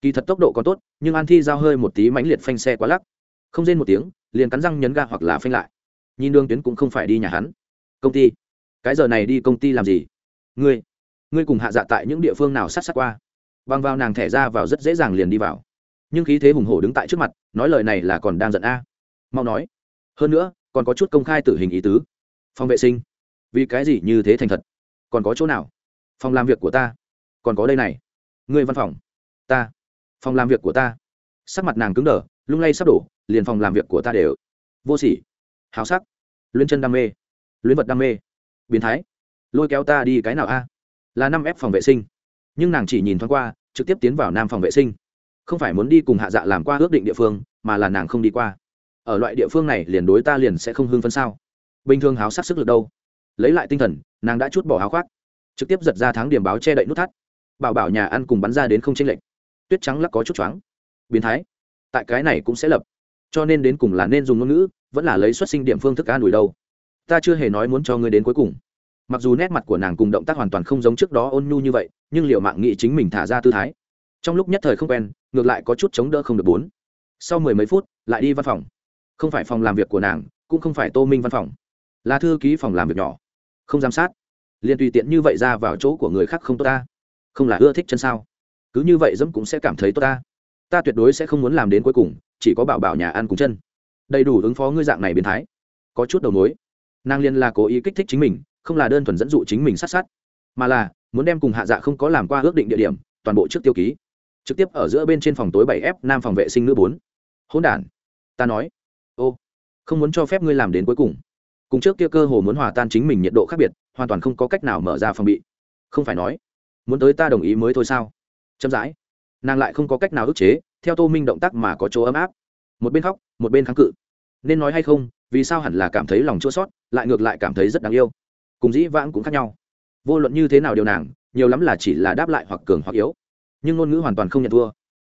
Kỳ thật tốc độ còn tốt, nhưng an thi giao hơi một tí mãnh liệt phanh xe quá lắc. Không rên một tiếng, liền cắn răng nhấn ga hoặc là phanh lại. Nhìn đường tuyến cũng không phải đi nhà hắn. Công ty. Cái giờ này đi công ty làm gì? Ngươi. Ngươi cùng hạ dạ tại những địa phương nào sát sát qua? Bằng vào nàng thẻ ra vào rất dễ dàng liền đi vào. Nhưng khí thế hùng hổ đứng tại trước mặt, nói lời này là còn đang giận a. Mau nói. Hơn nữa còn có chút công khai tử hình ý tứ. Phòng vệ sinh. Vì cái gì như thế thành thật? Còn có chỗ nào? Phòng làm việc của ta. Còn có đây này. Người văn phòng. Ta. Phòng làm việc của ta. Sắc mặt nàng cứng đờ, lung lay sắp đổ, liền phòng làm việc của ta đều. Vô sỉ. Háo sắc. Luyến chân đam mê. Luyến vật đam mê. Biến thái. Lôi kéo ta đi cái nào a? Là năm ép phòng vệ sinh. Nhưng nàng chỉ nhìn thoáng qua, trực tiếp tiến vào nam phòng vệ sinh. Không phải muốn đi cùng hạ dạ làm qua ước định địa phương, mà là nàng không đi qua ở loại địa phương này liền đối ta liền sẽ không hưng phấn sao? Bình thường háo sát sức lực đâu? Lấy lại tinh thần, nàng đã chút bỏ háo khoác. Trực tiếp giật ra tháng điểm báo che đậy nút thắt. Bảo bảo nhà ăn cùng bắn ra đến không chênh lệch. Tuyết trắng lắc có chút choáng. Biến thái. Tại cái này cũng sẽ lập. Cho nên đến cùng là nên dùng ngôn ngữ, vẫn là lấy xuất sinh điểm phương thức an ủi đâu. Ta chưa hề nói muốn cho ngươi đến cuối cùng. Mặc dù nét mặt của nàng cùng động tác hoàn toàn không giống trước đó ôn nhu như vậy, nhưng liệu mạng nghị chính mình thả ra tư thái. Trong lúc nhất thời không quen, ngược lại có chút chống đỡ không được bốn. Sau mười mấy phút, lại đi văn phòng không phải phòng làm việc của nàng, cũng không phải tô minh văn phòng. Là thư ký phòng làm việc nhỏ. Không giám sát. Liền tùy tiện như vậy ra vào chỗ của người khác không tốt ta. Không là ưa thích chân sao. Cứ như vậy dẫm cũng sẽ cảm thấy tốt ta. Ta tuyệt đối sẽ không muốn làm đến cuối cùng, chỉ có bảo bảo nhà ăn cùng chân. Đầy đủ ứng phó ngươi dạng này biến thái. Có chút đầu mối. Nàng liên là cố ý kích thích chính mình, không là đơn thuần dẫn dụ chính mình sát sát. Mà là, muốn đem cùng hạ dạ không có làm qua ước định địa điểm, toàn bộ trước tiêu ký. Trực tiếp ở giữa bên trên phòng tối bảy f, nam phòng vệ sinh nữ bốn. Hỗn đản. Ta nói ô, không muốn cho phép ngươi làm đến cuối cùng. Cùng trước kia cơ hồ muốn hòa tan chính mình nhiệt độ khác biệt, hoàn toàn không có cách nào mở ra phòng bị. Không phải nói, muốn tới ta đồng ý mới thôi sao? Chậm rãi. Nàng lại không có cách nào ức chế, theo tô minh động tác mà có chỗ ấm áp. Một bên khóc, một bên kháng cự. Nên nói hay không, vì sao hẳn là cảm thấy lòng chua sót lại ngược lại cảm thấy rất đáng yêu. Cùng dĩ vãng cũng khác nhau. Vô luận như thế nào điều nàng, nhiều lắm là chỉ là đáp lại hoặc cường hoặc yếu. Nhưng ngôn ngữ hoàn toàn không nhận thua.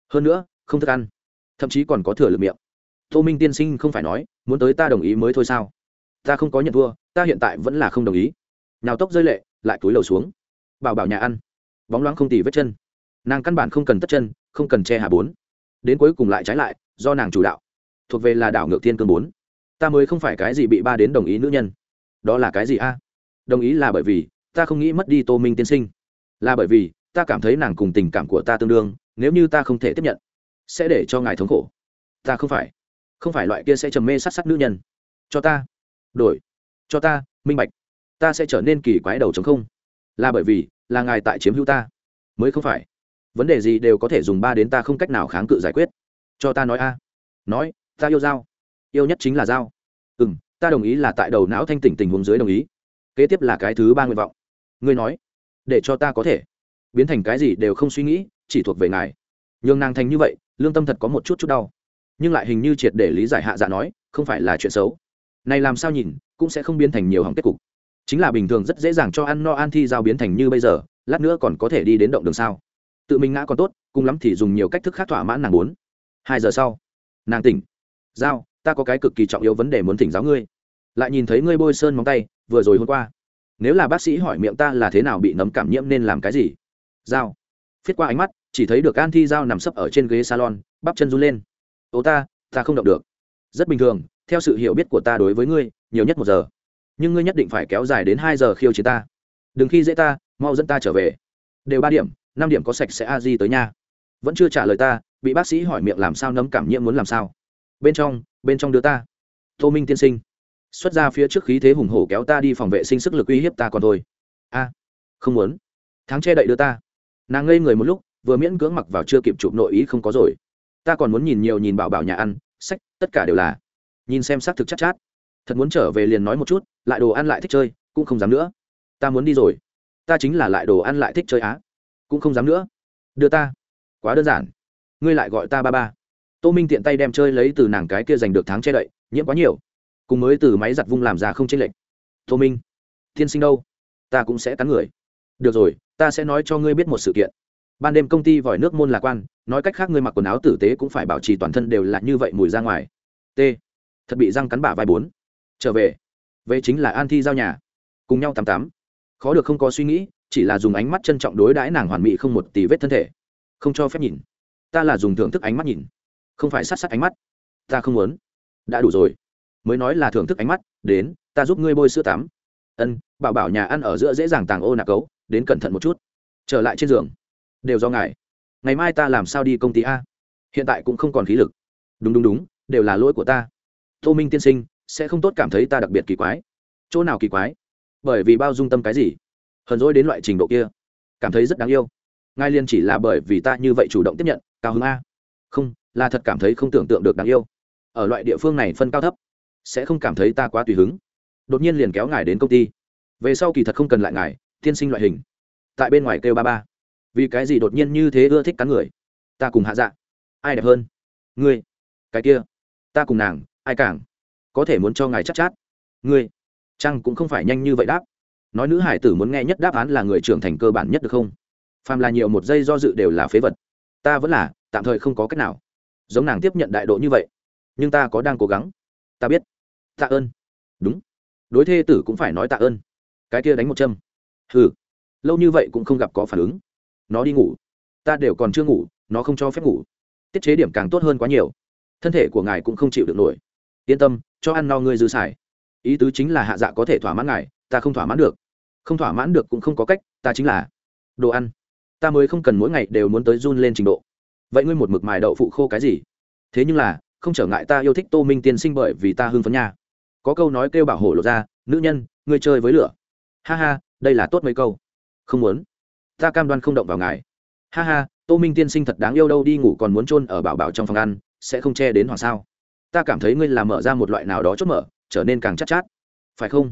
Hơn nữa, không thức ăn. Thậm chí còn có thừa lực miệng tô minh tiên sinh không phải nói, muốn tới ta đồng ý mới thôi sao? Ta không có nhận thua, ta hiện tại vẫn là không đồng ý. Nào tốc rơi lệ, lại túi lầu xuống. Bảo bảo nhà ăn. Bóng loáng không tì vết chân. Nàng căn bản không cần tất chân, không cần che hà bốn. Đến cuối cùng lại trái lại, do nàng chủ đạo. Thuộc về là đảo ngược thiên cương bốn. Ta mới không phải cái gì bị ba đến đồng ý nữ nhân. Đó là cái gì a? Đồng ý là bởi vì, ta không nghĩ mất đi tô minh tiên sinh. Là bởi vì, ta cảm thấy nàng cùng tình cảm của ta tương đương, nếu như ta không thể tiếp nhận, sẽ để cho ngài thống khổ. Ta không phải không phải loại kia sẽ trầm mê sát sát nữ nhân. Cho ta. Đổi. Cho ta, minh bạch. Ta sẽ trở nên kỳ quái đầu chống không. Là bởi vì, là ngài tại chiếm hữu ta. Mới không phải. Vấn đề gì đều có thể dùng ba đến ta không cách nào kháng cự giải quyết. Cho ta nói a. Nói, ta yêu dao. Yêu nhất chính là dao. Ừ m ta đồng ý là tại đầu não thanh tỉnh tình huống dưới đồng ý. Kế tiếp là cái thứ ba nguyện vọng. Ngươi nói. Để cho ta có thể. Biến thành cái gì đều không suy nghĩ, chỉ thuộc về ngài. Nhường nàng thành như vậy, lương tâm thật có một chút chút đau nhưng lại hình như triệt để lý giải hạ dạ nói, không phải là chuyện xấu. Này làm sao nhìn, cũng sẽ không biến thành nhiều hỏng kết cục. Chính là bình thường rất dễ dàng cho ăn no an thi giao biến thành như bây giờ, lát nữa còn có thể đi đến động đường sao. Tự mình ngã còn tốt, cùng lắm thì dùng nhiều cách thức khác thỏa mãn nàng muốn. Hai giờ sau, nàng tỉnh. Giao, ta có cái cực kỳ trọng yếu vấn đề muốn thỉnh giáo ngươi. Lại nhìn thấy ngươi bôi sơn móng tay, vừa rồi hôm qua. Nếu là bác sĩ hỏi miệng ta là thế nào bị nấm cảm nhiễm nên làm cái gì? Giao, phiết qua ánh mắt, chỉ thấy được an thi giao nằm sấp ở trên ghế salon, bắp chân run lên ô ta ta không động được. Rất bình thường, theo sự hiểu biết của ta đối với ngươi, nhiều nhất một giờ. Nhưng ngươi nhất định phải kéo dài đến hai giờ khiêu chiến ta. Đừng khi dễ ta, mau dẫn ta trở về. Đều ba điểm, năm điểm có sạch sẽ a di tới nha. Vẫn chưa trả lời ta, bị bác sĩ hỏi miệng làm sao nấm cảm nhiễm muốn làm sao. Bên trong bên trong đưa ta. Tô minh tiên sinh. Xuất ra phía trước khí thế hùng hổ kéo ta đi phòng vệ sinh sức lực uy hiếp ta còn thôi. A, không muốn. Tháng che đậy đưa ta. Nàng ngây người một lúc, vừa miễn cưỡng mặc vào chưa kịp chụp nội ý không có rồi ta còn muốn nhìn nhiều nhìn bảo bảo nhà ăn sách tất cả đều là. Nhìn xem xác thực chắc chát, chát thật muốn trở về liền nói một chút lại đồ ăn lại thích chơi cũng không dám nữa. Ta muốn đi rồi. Ta chính là lại đồ ăn lại thích chơi á. Cũng không dám nữa. Đưa ta. Quá đơn giản. Ngươi lại gọi ta ba ba. Tô minh tiện tay đem chơi lấy từ nàng cái kia giành được tháng che đậy nhiễm quá nhiều. Cùng mới từ máy giặt vung làm ra không chênh lệch. Tô minh tiên sinh đâu? Ta cũng sẽ cắn người. Được rồi ta sẽ nói cho ngươi biết một sự kiện ban đêm công ty vòi nước môn lạc quan, nói cách khác ngươi mặc quần áo tử tế cũng phải bảo trì toàn thân đều là như vậy mùi ra ngoài. T. Thật bị răng cắn bả vai bốn. Trở về. Về chính là an thi giao nhà. Cùng nhau tám tám khó được không có suy nghĩ, chỉ là dùng ánh mắt trân trọng đối đãi nàng hoàn mỹ không một tỷ vết thân thể. Không cho phép nhìn. Ta là dùng thưởng thức ánh mắt nhìn. Không phải sát sát ánh mắt. Ta không muốn. Đã đủ rồi. Mới nói là thưởng thức ánh mắt, đến, ta giúp ngươi bôi sữa tắm. Ân, bảo bảo nhà ăn ở giữa dễ dàng tàng ô nạc cấu, đến cẩn thận một chút. Trở lại trên giường đều do ngài. Ngày mai ta làm sao đi công ty a? Hiện tại cũng không còn khí lực. Đúng đúng đúng, đều là lỗi của ta. Tô minh tiên sinh, sẽ không tốt cảm thấy ta đặc biệt kỳ quái. Chỗ nào kỳ quái? Bởi vì bao dung tâm cái gì? Hờn dỗi đến loại trình độ kia, cảm thấy rất đáng yêu. Ngài liên chỉ là bởi vì ta như vậy chủ động tiếp nhận, cao hứng a. Không, là thật cảm thấy không tưởng tượng được đáng yêu. Ở loại địa phương này phân cao thấp, sẽ không cảm thấy ta quá tùy hứng. Đột nhiên liền kéo ngài đến công ty. Về sau kỳ thật không cần lại ngài, tiên sinh loại hình. Tại bên ngoài kêu ba ba vì cái gì đột nhiên như thế ưa thích cắn người? Ta cùng hạ dạ. Ai đẹp hơn? Ngươi. Cái kia. Ta cùng nàng ai càng? Có thể muốn cho ngài chắc chát, chát ngươi. Chăng cũng không phải nhanh như vậy đáp. Nói nữ hải tử muốn nghe nhất đáp án là người trưởng thành cơ bản nhất được không? Phàm là nhiều một giây do dự đều là phế vật. Ta vẫn là tạm thời không có cách nào. Giống nàng tiếp nhận đại độ như vậy. Nhưng ta có đang cố gắng. Ta biết. Tạ ơn. Đúng. Đối thê tử cũng phải nói tạ ơn. Cái kia đánh một châm. Hừ. Lâu như vậy cũng không gặp có phản ứng nó đi ngủ. Ta đều còn chưa ngủ, nó không cho phép ngủ. Tiết chế điểm càng tốt hơn quá nhiều. Thân thể của ngài cũng không chịu được nổi. Yên tâm, cho ăn no ngươi dư xài. Ý tứ chính là hạ dạ có thể thỏa mãn ngài, ta không thỏa mãn được. Không thỏa mãn được cũng không có cách, ta chính là đồ ăn. Ta mới không cần mỗi ngày đều muốn tới run lên trình độ. Vậy ngươi một mực mài đậu phụ khô cái gì? Thế nhưng là, không trở ngại ta yêu thích tô minh tiên sinh bởi vì ta hưng phấn nha. Có câu nói kêu bảo hổ lộ ra nữ nhân, ngươi chơi với lửa. Ha ha, đây là tốt mấy câu. Không muốn ta cam đoan không động vào ngài. Ha ha tô minh tiên sinh thật đáng yêu đâu đi ngủ còn muốn chôn ở bảo bảo trong phòng ăn sẽ không che đến hoàng sao? Ta cảm thấy ngươi là mở ra một loại nào đó chốt mở trở nên càng chắc chát, chát. Phải không?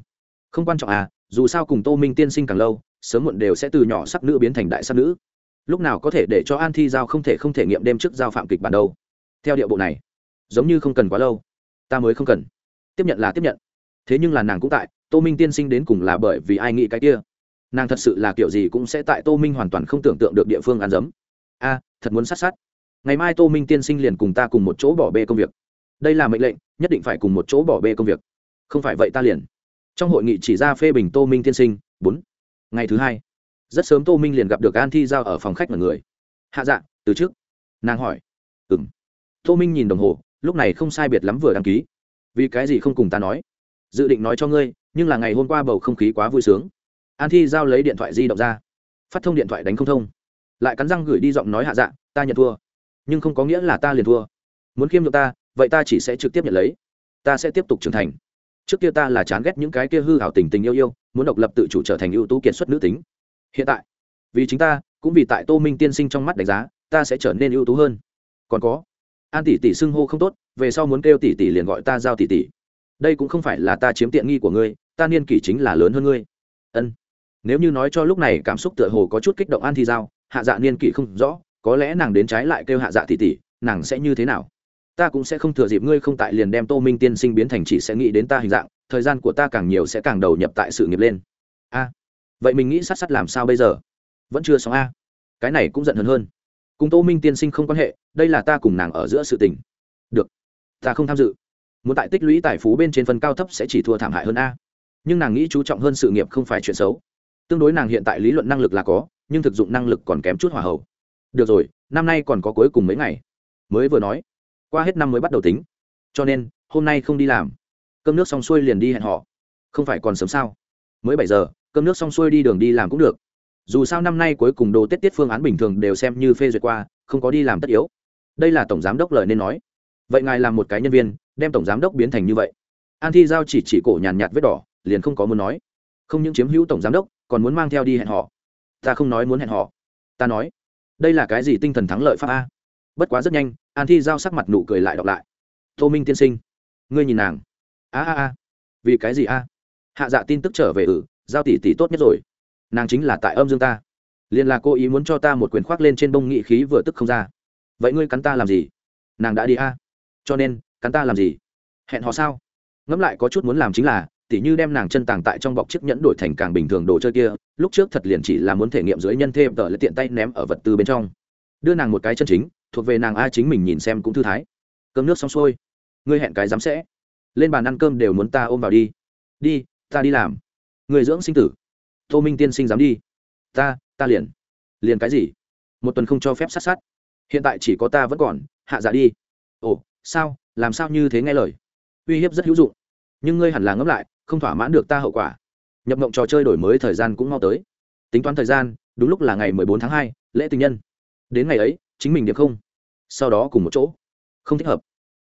Không quan trọng à dù sao cùng tô minh tiên sinh càng lâu sớm muộn đều sẽ từ nhỏ sắc nữ biến thành đại sắc nữ. Lúc nào có thể để cho an thi giao không thể không thể nghiệm đêm trước giao phạm kịch bản đâu? Theo địa bộ này giống như không cần quá lâu. Ta mới không cần. Tiếp nhận là tiếp nhận. Thế nhưng là nàng cũng tại tô minh tiên sinh đến cùng là bởi vì ai nghĩ cái kia? Nàng thật sự là kiểu gì cũng sẽ tại tô minh hoàn toàn không tưởng tượng được địa phương ăn dấm. A, thật muốn sát sát. Ngày mai tô minh tiên sinh liền cùng ta cùng một chỗ bỏ bê công việc. Đây là mệnh lệnh, nhất định phải cùng một chỗ bỏ bê công việc. Không phải vậy ta liền. Trong hội nghị chỉ ra phê bình tô minh tiên sinh, bốn. Ngày thứ hai. Rất sớm tô minh liền gặp được an thi giao ở phòng khách mọi người. Hạ dạ từ trước. Nàng hỏi. Ừng tô minh nhìn đồng hồ, lúc này không sai biệt lắm vừa đăng ký. Vì cái gì không cùng ta nói? Dự định nói cho ngươi, nhưng là ngày hôm qua bầu không khí quá vui sướng an thi giao lấy điện thoại di động ra phát thông điện thoại đánh không thông lại cắn răng gửi đi giọng nói hạ dạ ta nhận thua nhưng không có nghĩa là ta liền thua muốn khiêm nhượng ta vậy ta chỉ sẽ trực tiếp nhận lấy ta sẽ tiếp tục trưởng thành trước kia ta là chán ghét những cái kia hư hảo tình tình yêu yêu muốn độc lập tự chủ trở thành ưu tú kiệt xuất nữ tính hiện tại vì chính ta cũng vì tại tô minh tiên sinh trong mắt đánh giá ta sẽ trở nên ưu tú hơn còn có an tỷ tỷ xưng hô không tốt về sau muốn kêu tỷ tỷ liền gọi ta giao tỷ tỷ đây cũng không phải là ta chiếm tiện nghi của ngươi ta niên kỷ chính là lớn hơn ngươi ân nếu như nói cho lúc này cảm xúc tựa hồ có chút kích động an thi giao, hạ dạ niên kỷ không rõ, có lẽ nàng đến trái lại kêu hạ dạ tỷ tỷ, nàng sẽ như thế nào? Ta cũng sẽ không thừa dịp ngươi không tại liền đem tô minh tiên sinh biến thành chỉ sẽ nghĩ đến ta hình dạng, thời gian của ta càng nhiều sẽ càng đầu nhập tại sự nghiệp lên. A, vậy mình nghĩ sát sát làm sao bây giờ? Vẫn chưa xong a. Cái này cũng giận hơn hơn. Cùng tô minh tiên sinh không quan hệ, đây là ta cùng nàng ở giữa sự tình. Được. Ta không tham dự. Muốn tại tích lũy tài phú bên trên phần cao thấp sẽ chỉ thua thảm hại hơn a. Nhưng nàng nghĩ chú trọng hơn sự nghiệp không phải chuyện xấu tương đối nàng hiện tại lý luận năng lực là có, nhưng thực dụng năng lực còn kém chút hòa hậu. Được rồi, năm nay còn có cuối cùng mấy ngày. Mới vừa nói, qua hết năm mới bắt đầu tính. Cho nên, hôm nay không đi làm. Cơm nước xong xuôi liền đi hẹn họ. Không phải còn sớm sao? Mới bảy giờ, cơm nước xong xuôi đi đường đi làm cũng được. Dù sao năm nay cuối cùng đồ tết tiết phương án bình thường đều xem như phê duyệt qua, không có đi làm tất yếu. Đây là tổng giám đốc lời nên nói. Vậy ngài làm một cái nhân viên, đem tổng giám đốc biến thành như vậy. An thi giao chỉ chỉ cổ nhàn nhạt vết đỏ, liền không có muốn nói. Không những chiếm hữu tổng giám đốc còn muốn mang theo đi hẹn họ. Ta không nói muốn hẹn họ. Ta nói đây là cái gì tinh thần thắng lợi pháp a? Bất quá rất nhanh an thi giao sắc mặt nụ cười lại đọc lại. Tô minh tiên sinh ngươi nhìn nàng. A a a. Vì cái gì a? Hạ dạ tin tức trở về ử ừ, giao tỷ tỷ tốt nhất rồi. Nàng chính là tại âm dương ta. Liền là cô ý muốn cho ta một quyền khoác lên trên bông nghị khí vừa tức không ra. Vậy ngươi cắn ta làm gì? Nàng đã đi a. Cho nên cắn ta làm gì? Hẹn họ sao? Ngẫm lại có chút muốn làm chính là tỉ như đem nàng chân tàng tại trong bọc chiếc nhẫn đổi thành càng bình thường đồ chơi kia, lúc trước thật liền chỉ là muốn thể nghiệm dưới nhân thêm tờ lại tiện tay ném ở vật tư bên trong. Đưa nàng một cái chân chính, thuộc về nàng a chính mình nhìn xem cũng thư thái. Cơm nước xong xuôi. Ngươi hẹn cái dám sẽ. Lên bàn ăn cơm đều muốn ta ôm vào đi. Đi, ta đi làm. Người dưỡng sinh tử. Tô minh tiên sinh dám đi. Ta ta liền. Liền cái gì? Một tuần không cho phép sát sát. Hiện tại chỉ có ta vẫn còn, hạ dạ đi. Ồ, sao? Làm sao như thế nghe lời? Uy hiếp rất hữu dụng. Nhưng ngươi hẳn là ngẫm lại không thỏa mãn được ta hậu quả. Nhập mộng trò chơi đổi mới thời gian cũng mau tới. Tính toán thời gian, đúng lúc là ngày mười bốn tháng hai, lễ tình nhân. Đến ngày ấy, chính mình điểm không. Sau đó cùng một chỗ. Không thích hợp.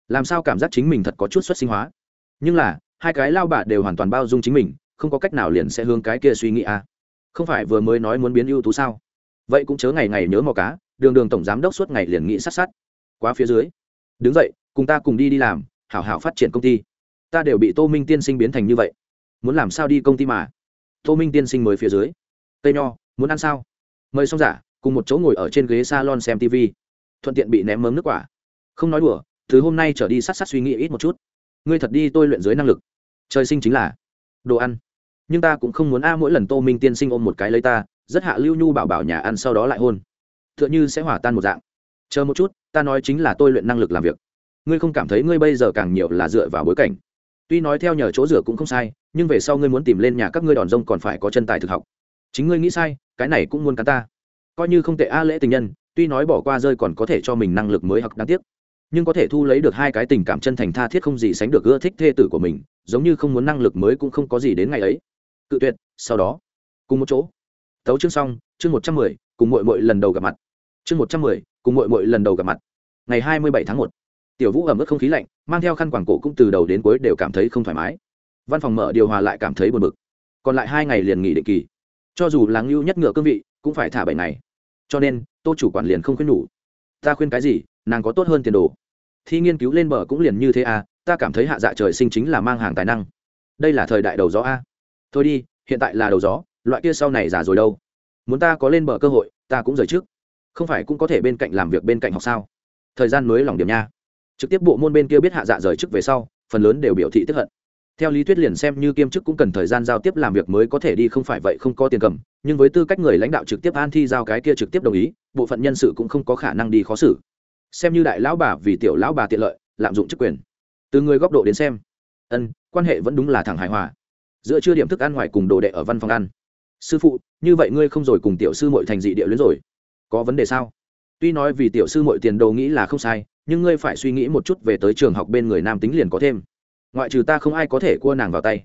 Làm sao cảm giác chính mình thật có chút xuất sinh hóa? Nhưng là, hai cái lao bà đều hoàn toàn bao dung chính mình, không có cách nào liền sẽ hướng cái kia suy nghĩ à. Không phải vừa mới nói muốn biến ưu tú sao? Vậy cũng chớ ngày ngày nhớ mò cá, đường đường tổng giám đốc suốt ngày liền nghĩ sát sát. Quá phía dưới. Đứng dậy, cùng ta cùng đi đi làm, hảo hảo phát triển công ty ta đều bị tô minh tiên sinh biến thành như vậy. Muốn làm sao đi công ty mà? Tô minh tiên sinh mới phía dưới. Tây nho, muốn ăn sao? Mời xong giả, cùng một chỗ ngồi ở trên ghế salon xem tv thuận tiện bị ném mớm nước quả. Không nói đùa, thứ hôm nay trở đi sát sát suy nghĩ ít một chút. Ngươi thật đi, tôi luyện dưới năng lực. Trời sinh chính là đồ ăn. Nhưng ta cũng không muốn a, mỗi lần tô minh tiên sinh ôm một cái lấy ta, rất hạ lưu nhu bảo bảo nhà ăn sau đó lại hôn. T h ư ợ n h ư sẽ hỏa tan một dạng. Chờ một chút, ta nói chính là tôi luyện năng lực làm việc. Ngươi không cảm thấy ngươi bây giờ càng nhiều là dựa vào bối cảnh tuy nói theo nhờ chỗ rửa cũng không sai, nhưng về sau ngươi muốn tìm lên nhà các ngươi đòn rông còn phải có chân tài thực học. Chính ngươi nghĩ sai, cái này cũng muốn cắn ta. Coi như không tệ a, lễ tình nhân, tuy nói bỏ qua rơi còn có thể cho mình năng lực mới học đáng tiếc, nhưng có thể thu lấy được hai cái tình cảm chân thành tha thiết không gì sánh được ưa thích thê tử của mình, giống như không muốn năng lực mới cũng không có gì đến ngày ấy. Cự tuyệt, sau đó, cùng một chỗ. Tấu chương xong, chương một trăm mười, cùng mội mội lần đầu gặp mặt. Chương một trăm mười, cùng mội mội lần đầu gặp mặt. Ngày hai mươi bảy tháng một. Tiểu vũ ẩm ướt không khí lạnh mang theo khăn quảng cổ cũng từ đầu đến cuối đều cảm thấy không thoải mái. Văn phòng mở, điều hòa lại cảm thấy buồn bực. Còn lại hai ngày liền nghỉ định kỳ. Cho dù là ngưu nhất ngựa cương vị, cũng phải thả bảy ngày. Cho nên, tô chủ quản liền không khuyên nhủ. Ta khuyên cái gì, nàng có tốt hơn tiền đồ. Thi nghiên cứu lên bờ cũng liền như thế à ta cảm thấy hạ dạ trời sinh chính là mang hàng tài năng. Đây là thời đại đầu gió a. Thôi đi, hiện tại là đầu gió, loại kia sau này già rồi đâu. Muốn ta có lên bờ cơ hội, ta cũng rời trước. Không phải cũng có thể bên cạnh làm việc bên cạnh học sao? Thời gian mới lòng điểm nha trực tiếp bộ môn bên kia biết hạ dạ rời chức về sau, phần lớn đều biểu thị tiếp hận. Theo lý thuyết liền xem như kiêm chức cũng cần thời gian giao tiếp làm việc mới có thể đi, không phải vậy không có tiền cầm, nhưng với tư cách người lãnh đạo trực tiếp an thi giao cái kia trực tiếp đồng ý, bộ phận nhân sự cũng không có khả năng đi khó xử. Xem như đại lão bà vì tiểu lão bà tiện lợi, lạm dụng chức quyền. Từ người góc độ đến xem, ân, quan hệ vẫn đúng là thẳng hài hòa. Giữa chưa điểm thức ăn ngoài cùng đồ đệ ở văn phòng ăn. Sư phụ, như vậy ngươi không rồi cùng tiểu sư mội thành dị địa luyến rồi. Có vấn đề sao? Tuy nói vì tiểu sư mội tiền đồ nghĩ là không sai nhưng ngươi phải suy nghĩ một chút về tới trường học bên người nam tính liền có thêm. Ngoại trừ ta không ai có thể cua nàng vào tay.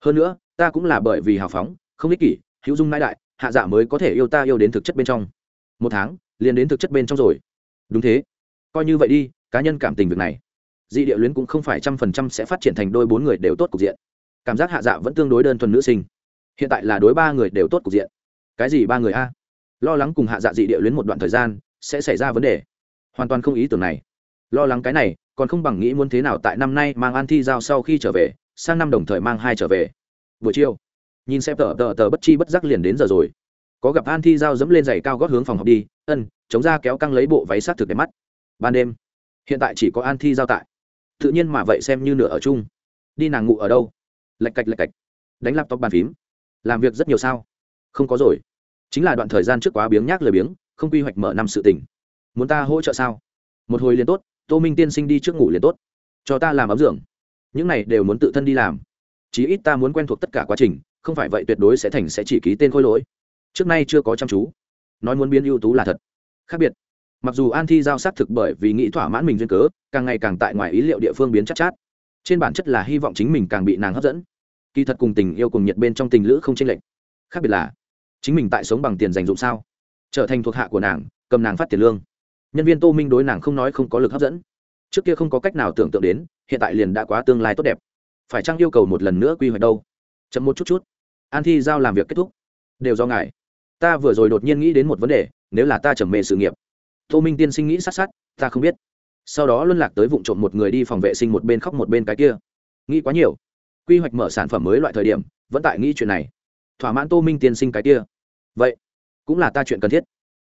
Hơn nữa, ta cũng là bởi vì hào phóng, không ích kỷ, hữu dung mãi đại, hạ dạ mới có thể yêu ta yêu đến thực chất bên trong. Một tháng, liền đến thực chất bên trong rồi. Đúng thế. Coi như vậy đi, cá nhân cảm tình việc này, dị địa luyến cũng không phải trăm phần trăm sẽ phát triển thành đôi bốn người đều tốt cục diện. Cảm giác hạ dạ vẫn tương đối đơn thuần nữ sinh. Hiện tại là đối ba người đều tốt cục diện. Cái gì ba người a? Lo lắng cùng hạ dạ dị địa luyến một đoạn thời gian sẽ xảy ra vấn đề. Hoàn toàn không ý tưởng này lo lắng cái này, còn không bằng nghĩ muốn thế nào tại năm nay mang an thi giao sau khi trở về, sang năm đồng thời mang hai trở về. Buổi chiều, nhìn xem tờ tờ tờ bất chi bất giác liền đến giờ rồi. Có gặp an thi giao dẫm lên giày cao gót hướng phòng học đi, ân, chống ra kéo căng lấy bộ váy sát thực đẹp mắt. Ban đêm, hiện tại chỉ có an thi giao tại. Tự nhiên mà vậy xem như nửa ở chung. Đi nàng ngủ ở đâu? Lạch cạch lạch cạch. Đánh laptop bàn phím. Làm việc rất nhiều sao? Không có rồi. Chính là đoạn thời gian trước quá biếng nhác lười biếng, không quy hoạch mở năm sự tình. Muốn ta hỗ trợ sao? Một hồi liền tốt tô minh tiên sinh đi trước ngủ liền tốt. Cho ta làm ấm dưỡng những này đều muốn tự thân đi làm. Chí ít ta muốn quen thuộc tất cả quá trình không phải vậy tuyệt đối sẽ thành sẽ chỉ ký tên khôi lỗi. Trước nay chưa có chăm chú. Nói muốn biến ưu tú là thật. Khác biệt. Mặc dù an thi giao sát thực bởi vì nghĩ thỏa mãn mình duyên cớ càng ngày càng tại ngoài ý liệu địa phương biến chắc chát, chát. Trên bản chất là hy vọng chính mình càng bị nàng hấp dẫn. Kỳ thật cùng tình yêu cùng nhiệt bên trong tình lữ không chênh lệch. Khác biệt là chính mình tại sống bằng tiền dành dụng sao? Trở thành thuộc hạ của nàng cầm nàng phát tiền lương nhân viên tô minh đối nàng không nói không có lực hấp dẫn. Trước kia không có cách nào tưởng tượng đến, hiện tại liền đã quá tương lai tốt đẹp. Phải chăng yêu cầu một lần nữa quy hoạch đâu? Chậm một chút chút. An thi giao làm việc kết thúc. Đều do ngài. Ta vừa rồi đột nhiên nghĩ đến một vấn đề, nếu là ta trầm mê sự nghiệp. Tô minh tiên sinh nghĩ sát sát, ta không biết. Sau đó luân lạc tới vụ trộm một người đi phòng vệ sinh một bên khóc một bên cái kia. Nghĩ quá nhiều. Quy hoạch mở sản phẩm mới loại thời điểm, vẫn tại nghĩ chuyện này. Thỏa mãn tô minh tiên sinh cái kia. Vậy, cũng là ta chuyện cần thiết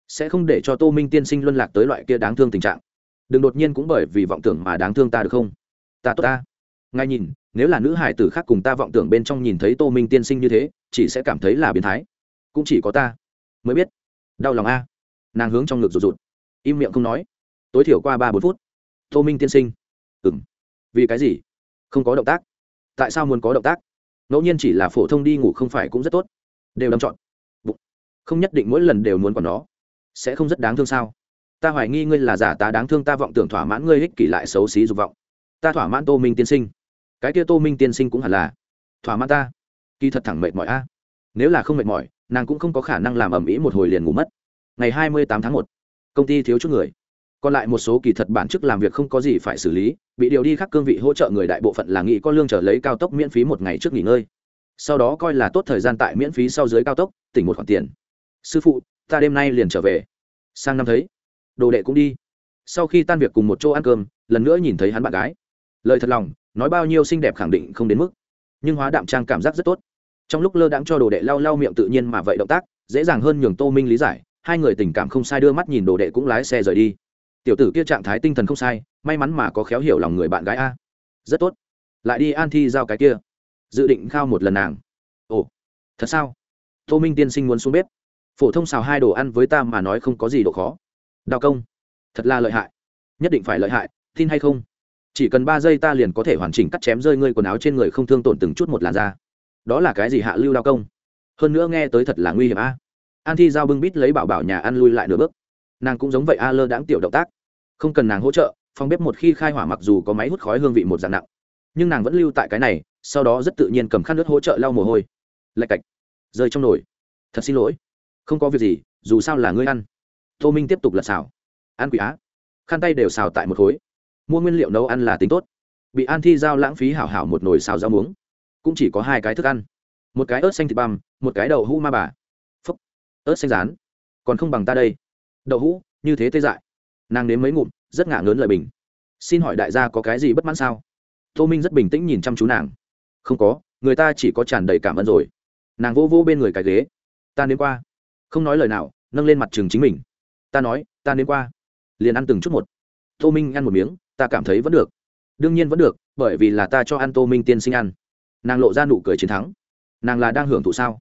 sẽ không để cho tô minh tiên sinh luân lạc tới loại kia đáng thương tình trạng. Đừng đột nhiên cũng bởi vì vọng tưởng mà đáng thương ta được không? Ta tốt ta. Ngay nhìn, nếu là nữ hải tử khác cùng ta vọng tưởng bên trong nhìn thấy tô minh tiên sinh như thế, chỉ sẽ cảm thấy là biến thái. Cũng chỉ có ta mới biết. Đau lòng a. Nàng hướng trong ngực rụt rụt. Im miệng không nói. Tối thiểu qua ba bốn phút. Tô minh tiên sinh. Ừ m vì cái gì? Không có động tác. Tại sao muốn có động tác? Ngẫu nhiên chỉ là phổ thông đi ngủ không phải cũng rất tốt. Đều đâm chọn không nhất định mỗi lần đều muốn còn nó sẽ không rất đáng thương sao? Ta hoài nghi ngươi là giả ta đáng thương, ta vọng tưởng thỏa mãn ngươi ích kỷ lại xấu xí dục vọng. Ta thỏa mãn tô minh tiên sinh. Cái kia tô minh tiên sinh cũng hẳn là thỏa mãn ta. Kỳ thật thẳng mệt mỏi a. Nếu là không mệt mỏi, nàng cũng không có khả năng làm ầm ĩ một hồi liền ngủ mất. Ngày hai mươi tám tháng một, công ty thiếu chút người. Còn lại một số kỳ thật bản chức làm việc không có gì phải xử lý, bị điều đi khác cương vị hỗ trợ người đại bộ phận là nghị có lương trở lấy cao tốc miễn phí một ngày trước nghỉ ngơi. Sau đó coi là tốt thời gian tại miễn phí sau dưới cao tốc, tỉnh một khoản tiền. Sư phụ ta đêm nay liền trở về. Sang năm thấy, đồ đệ cũng đi. Sau khi tan việc cùng một chỗ ăn cơm, lần nữa nhìn thấy hắn bạn gái. Lời thật lòng, nói bao nhiêu xinh đẹp khẳng định không đến mức. Nhưng hóa đạm trang cảm giác rất tốt. Trong lúc lơ đãng cho đồ đệ lau lau miệng tự nhiên mà vậy động tác, dễ dàng hơn nhường tô minh lý giải, hai người tình cảm không sai đưa mắt nhìn đồ đệ cũng lái xe rời đi. Tiểu tử kia trạng thái tinh thần không sai, may mắn mà có khéo hiểu lòng người bạn gái a. Rất tốt. Lại đi an thi giao cái kia. Dự định khao một lần nàng. Ồ, thật sao? Tô minh tiên sinh muốn xuống bếp phổ thông xào hai đồ ăn với ta mà nói không có gì độ khó. Đào công, thật là lợi hại. Nhất định phải lợi hại, tin hay không? Chỉ cần ba giây ta liền có thể hoàn chỉnh cắt chém rơi ngươi quần áo trên người không thương tổn từng chút một làn da. Đó là cái gì hạ lưu đao công? Hơn nữa nghe tới thật là nguy hiểm a. An thi giao bưng bít lấy bảo bảo nhà ăn lui lại nửa bước. Nàng cũng giống vậy a lơ đãng tiểu động tác. Không cần nàng hỗ trợ, phòng bếp một khi khai hỏa mặc dù có máy hút khói hương vị một dạng nặng, nhưng nàng vẫn lưu tại cái này, sau đó rất tự nhiên cầm khăn nước hỗ trợ lau mồ hôi. Lạch cạch. Rơi trong nồi. Thật xin lỗi không có việc gì, dù sao là ngươi ăn. Tô minh tiếp tục lật xào. Ăn quỷ á. Khăn tay đều xào tại một khối. Mua nguyên liệu nấu ăn là tính tốt. Bị an thi giao lãng phí hảo hảo một nồi xào rau muống. Cũng chỉ có hai cái thức ăn. Một cái ớt xanh thịt băm, một cái đậu hũ ma bà. Phúc. Ớt xanh rán. Còn không bằng ta đây. Đậu hũ, như thế tê dại. Nàng nếm mấy ngụm, rất ngả ngớn lời bình. Xin hỏi đại gia có cái gì bất mãn sao? Tô minh rất bình tĩnh nhìn chăm chú nàng. Không có, người ta chỉ có tràn đầy cảm ơn rồi. Nàng vô vô bên người cái ghế. Ta nếm qua không nói lời nào, nâng lên mặt trường chính mình. Ta nói, ta nếm qua. Liền ăn từng chút một. Tô minh ăn một miếng, ta cảm thấy vẫn được. Đương nhiên vẫn được, bởi vì là ta cho ăn tô minh tiên sinh ăn. Nàng lộ ra nụ cười chiến thắng. Nàng là đang hưởng thụ sao?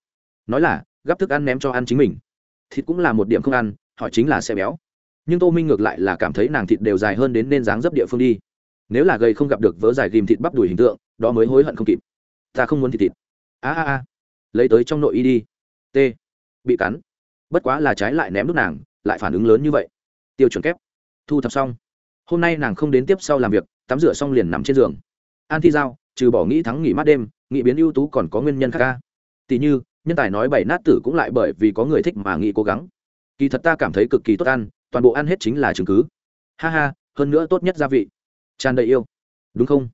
Nói là, gắp thức ăn ném cho ăn chính mình. Thịt cũng là một điểm không ăn họ chính là xe béo. Nhưng tô minh ngược lại là cảm thấy nàng thịt đều dài hơn đến nên dáng dấp địa phương đi. Nếu là gầy không gặp được vớ dài ghìm thịt bắp đùi hình tượng, đó mới hối hận không kịp. Ta không muốn thịt thịt. A a a. Lấy tới trong nội y đi. T. Bị cắn bất quá là trái lại ném đút nàng, lại phản ứng lớn như vậy. Tiêu chuẩn kép. Thu thập xong. Hôm nay nàng không đến tiếp sau làm việc, tắm rửa xong liền nằm trên giường. An thi giao, trừ bỏ nghĩ thắng nghỉ mát đêm, nghĩ biến ưu tú còn có nguyên nhân khác ca tỷ như, nhân tài nói bảy nát tử cũng lại bởi vì có người thích mà nghĩ cố gắng. Kỳ thật ta cảm thấy cực kỳ tốt ăn, toàn bộ ăn hết chính là chứng cứ. Ha ha, hơn nữa tốt nhất gia vị. Tràn đầy yêu. Đúng không?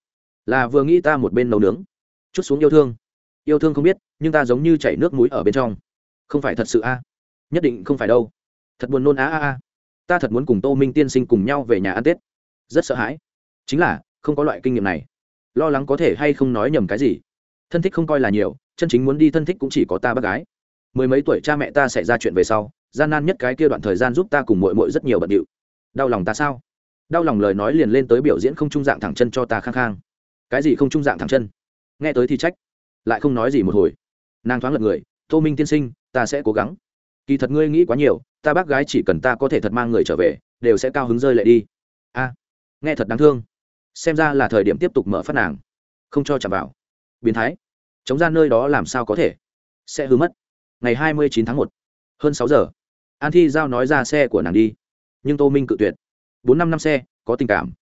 Là vừa nghĩ ta một bên nấu nướng. Chút xuống yêu thương. Yêu thương không biết, nhưng ta giống như chảy nước muối ở bên trong. Không phải thật sự a nhất định không phải đâu. Thật buồn nôn á a a. Ta thật muốn cùng tô minh tiên sinh cùng nhau về nhà ăn tết. Rất sợ hãi. Chính là, không có loại kinh nghiệm này. Lo lắng có thể hay không nói nhầm cái gì. Thân thích không coi là nhiều, chân chính muốn đi thân thích cũng chỉ có ta bác gái. Mười mấy tuổi cha mẹ ta xảy ra chuyện về sau, gian nan nhất cái kia đoạn thời gian giúp ta cùng mội mội rất nhiều bận điệu. Đau lòng ta sao? Đau lòng lời nói liền lên tới biểu diễn không trung dạng thẳng chân cho ta khang khang. Cái gì không trung dạng thẳng chân? Nghe tới thì trách. Lại không nói gì một hồi. Nàng thoáng lật người, tô minh tiên sinh, ta sẽ cố gắng kỳ thật ngươi nghĩ quá nhiều, ta bác gái chỉ cần ta có thể thật mang người trở về, đều sẽ cao hứng rơi lệ đi. A, nghe thật đáng thương. Xem ra là thời điểm tiếp tục mở phát nàng. Không cho chạm vào. Biến thái. Chống ra nơi đó làm sao có thể? Sẽ hư mất. Ngày hai mươi chín tháng một, hơn sáu giờ. An thi giao nói ra xe của nàng đi. Nhưng tô minh cự tuyệt. Bốn năm năm xe, có tình cảm.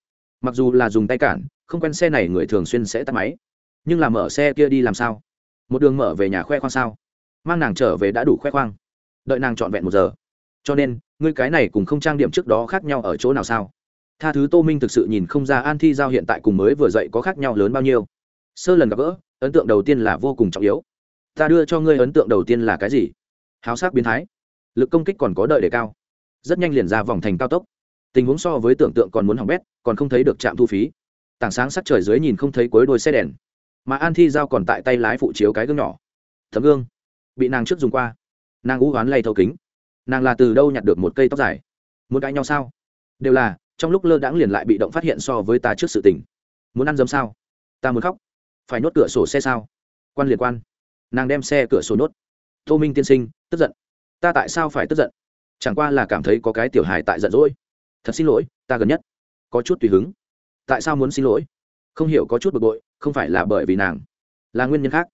Mặc dù là dùng tay cản, không quen xe này người thường xuyên sẽ tắt máy. Nhưng làm mở xe kia đi làm sao? Một đường mở về nhà khoe khoang sao? Mang nàng trở về đã đủ khoe khoang đợi nàng trọn vẹn một giờ. Cho nên, ngươi cái này cùng không trang điểm trước đó khác nhau ở chỗ nào sao? Tha thứ tô minh thực sự nhìn không ra an thi giao hiện tại cùng mới vừa dậy có khác nhau lớn bao nhiêu. Sơ lần gặp gỡ, ấn tượng đầu tiên là vô cùng trọng yếu. Ta đưa cho ngươi ấn tượng đầu tiên là cái gì? Háo sắc biến thái. Lực công kích còn có đợi đề cao. Rất nhanh liền ra vòng thành cao tốc. Tình huống so với tưởng tượng còn muốn hỏng bét, còn không thấy được trạm thu phí. Tảng sáng sắc trời dưới nhìn không thấy cuối đôi xe đèn. Mà an thi giao còn tại tay lái phụ chiếu cái gương nhỏ. Thấm gương. Bị nàng trước dùng qua nàng ú oán lay thấu kính. Nàng là từ đâu nhặt được một cây tóc dài? Muốn cãi nhau sao? Đều là, trong lúc lơ đãng liền lại bị động phát hiện so với ta trước sự tình. Muốn ăn dấm sao? Ta muốn khóc. Phải nốt cửa sổ xe sao? Quan liệt quan. Nàng đem xe cửa sổ nốt tô minh tiên sinh, tức giận. Ta tại sao phải tức giận? Chẳng qua là cảm thấy có cái tiểu hài tại giận dỗi. Thật xin lỗi, ta gần nhất có chút tùy hứng. Tại sao muốn xin lỗi? Không hiểu có chút bực bội, không phải là bởi vì nàng. Là nguyên nhân khác.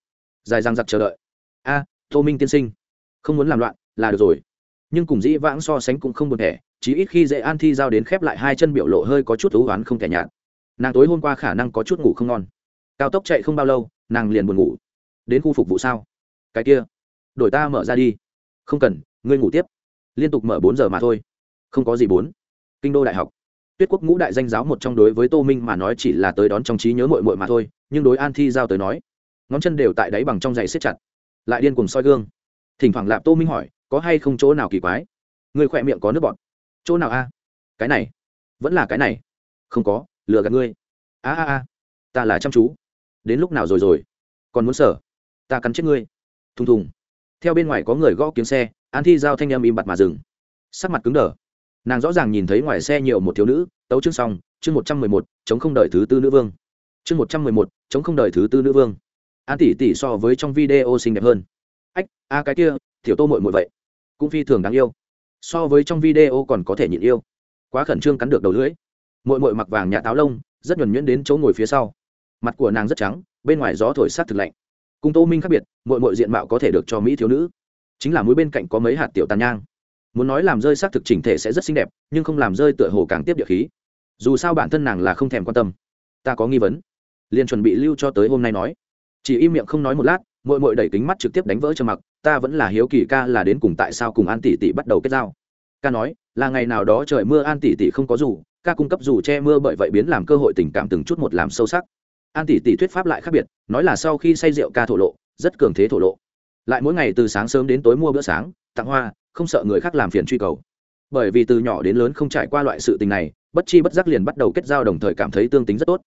Dài răng giặc chờ đợi. A, tô minh tiên sinh không muốn làm loạn, là được rồi. Nhưng cùng dĩ vãng so sánh cũng không buồn thẻ chỉ ít khi dễ an thi giao đến khép lại hai chân biểu lộ hơi có chút thú oán không thể nhạt. Nàng tối hôm qua khả năng có chút ngủ không ngon. Cao tốc chạy không bao lâu, nàng liền buồn ngủ. Đến khu phục vụ sao? Cái kia, đổi ta mở ra đi. Không cần, ngươi ngủ tiếp. Liên tục mở bốn giờ mà thôi. Không có gì bốn. Kinh đô đại học. Tuyết quốc ngũ đại danh giáo một trong đối với tô minh mà nói chỉ là tới đón trong trí nhớ mội mội mà thôi, nhưng đối an thi giao tới nói, ngón chân đều tại đáy bằng trong giày xếp chặt, lại điên cùng soi gương thỉnh thoảng lạp tô minh hỏi, có hay không chỗ nào kỳ quái? Người khỏe miệng có nước bọt. Chỗ nào a? Cái này. Vẫn là cái này. Không có, lừa gạt ngươi. A a a. Ta là chăm chú. Đến lúc nào rồi rồi? Còn muốn sở? Ta cắn chết ngươi. Thùng thùng. Theo bên ngoài có người gõ kiếm xe, an thi giao thanh em im bặt mà dừng. Sắc mặt cứng đờ. Nàng rõ ràng nhìn thấy ngoài xe nhiều một thiếu nữ, tấu chương xong, chương một trăm mười một, chống không đợi thứ tư nữ vương. Chương một trăm mười một, chống không đợi thứ tư nữ vương. An tỷ tỷ so với trong video xinh đẹp hơn ách, a, cái kia thiểu tô mội mội vậy, cũng phi thường đáng yêu. So với trong video còn có thể nhịn yêu. Quá khẩn trương cắn được đầu lưỡi. Mội mội mặc vàng nhà táo lông, rất nhuẩn nhuyễn đến chỗ ngồi phía sau. Mặt của nàng rất trắng, bên ngoài gió thổi sát thực lạnh. Cùng tô minh khác biệt mội mội diện mạo có thể được cho mỹ thiếu nữ. Chính là mũi bên cạnh có mấy hạt tiểu tàn nhang. Muốn nói làm rơi xác thực chỉnh thể sẽ rất xinh đẹp, nhưng không làm rơi tựa hồ càng tiếp địa khí. Dù sao bản thân nàng là không thèm quan tâm. Ta có nghi vấn. Liền chuẩn bị lưu cho tới hôm nay nói. Chỉ im miệng không nói một lát mội mội đẩy kính mắt trực tiếp đánh vỡ cho mặc, ta vẫn là hiếu kỳ ca là đến cùng tại sao cùng an tỷ tỷ bắt đầu kết giao? Ca nói, là ngày nào đó trời mưa an tỷ tỷ không có dù, ca cung cấp dù che mưa bởi vậy biến làm cơ hội tình cảm từng chút một làm sâu sắc. An tỷ tỷ thuyết pháp lại khác biệt, nói là sau khi say rượu ca thổ lộ, rất cường thế thổ lộ. Lại mỗi ngày từ sáng sớm đến tối mua bữa sáng, tặng hoa, không sợ người khác làm phiền truy cầu. Bởi vì từ nhỏ đến lớn không trải qua loại sự tình này, bất chi bất giác liền bắt đầu kết giao đồng thời cảm thấy tương tính rất tốt.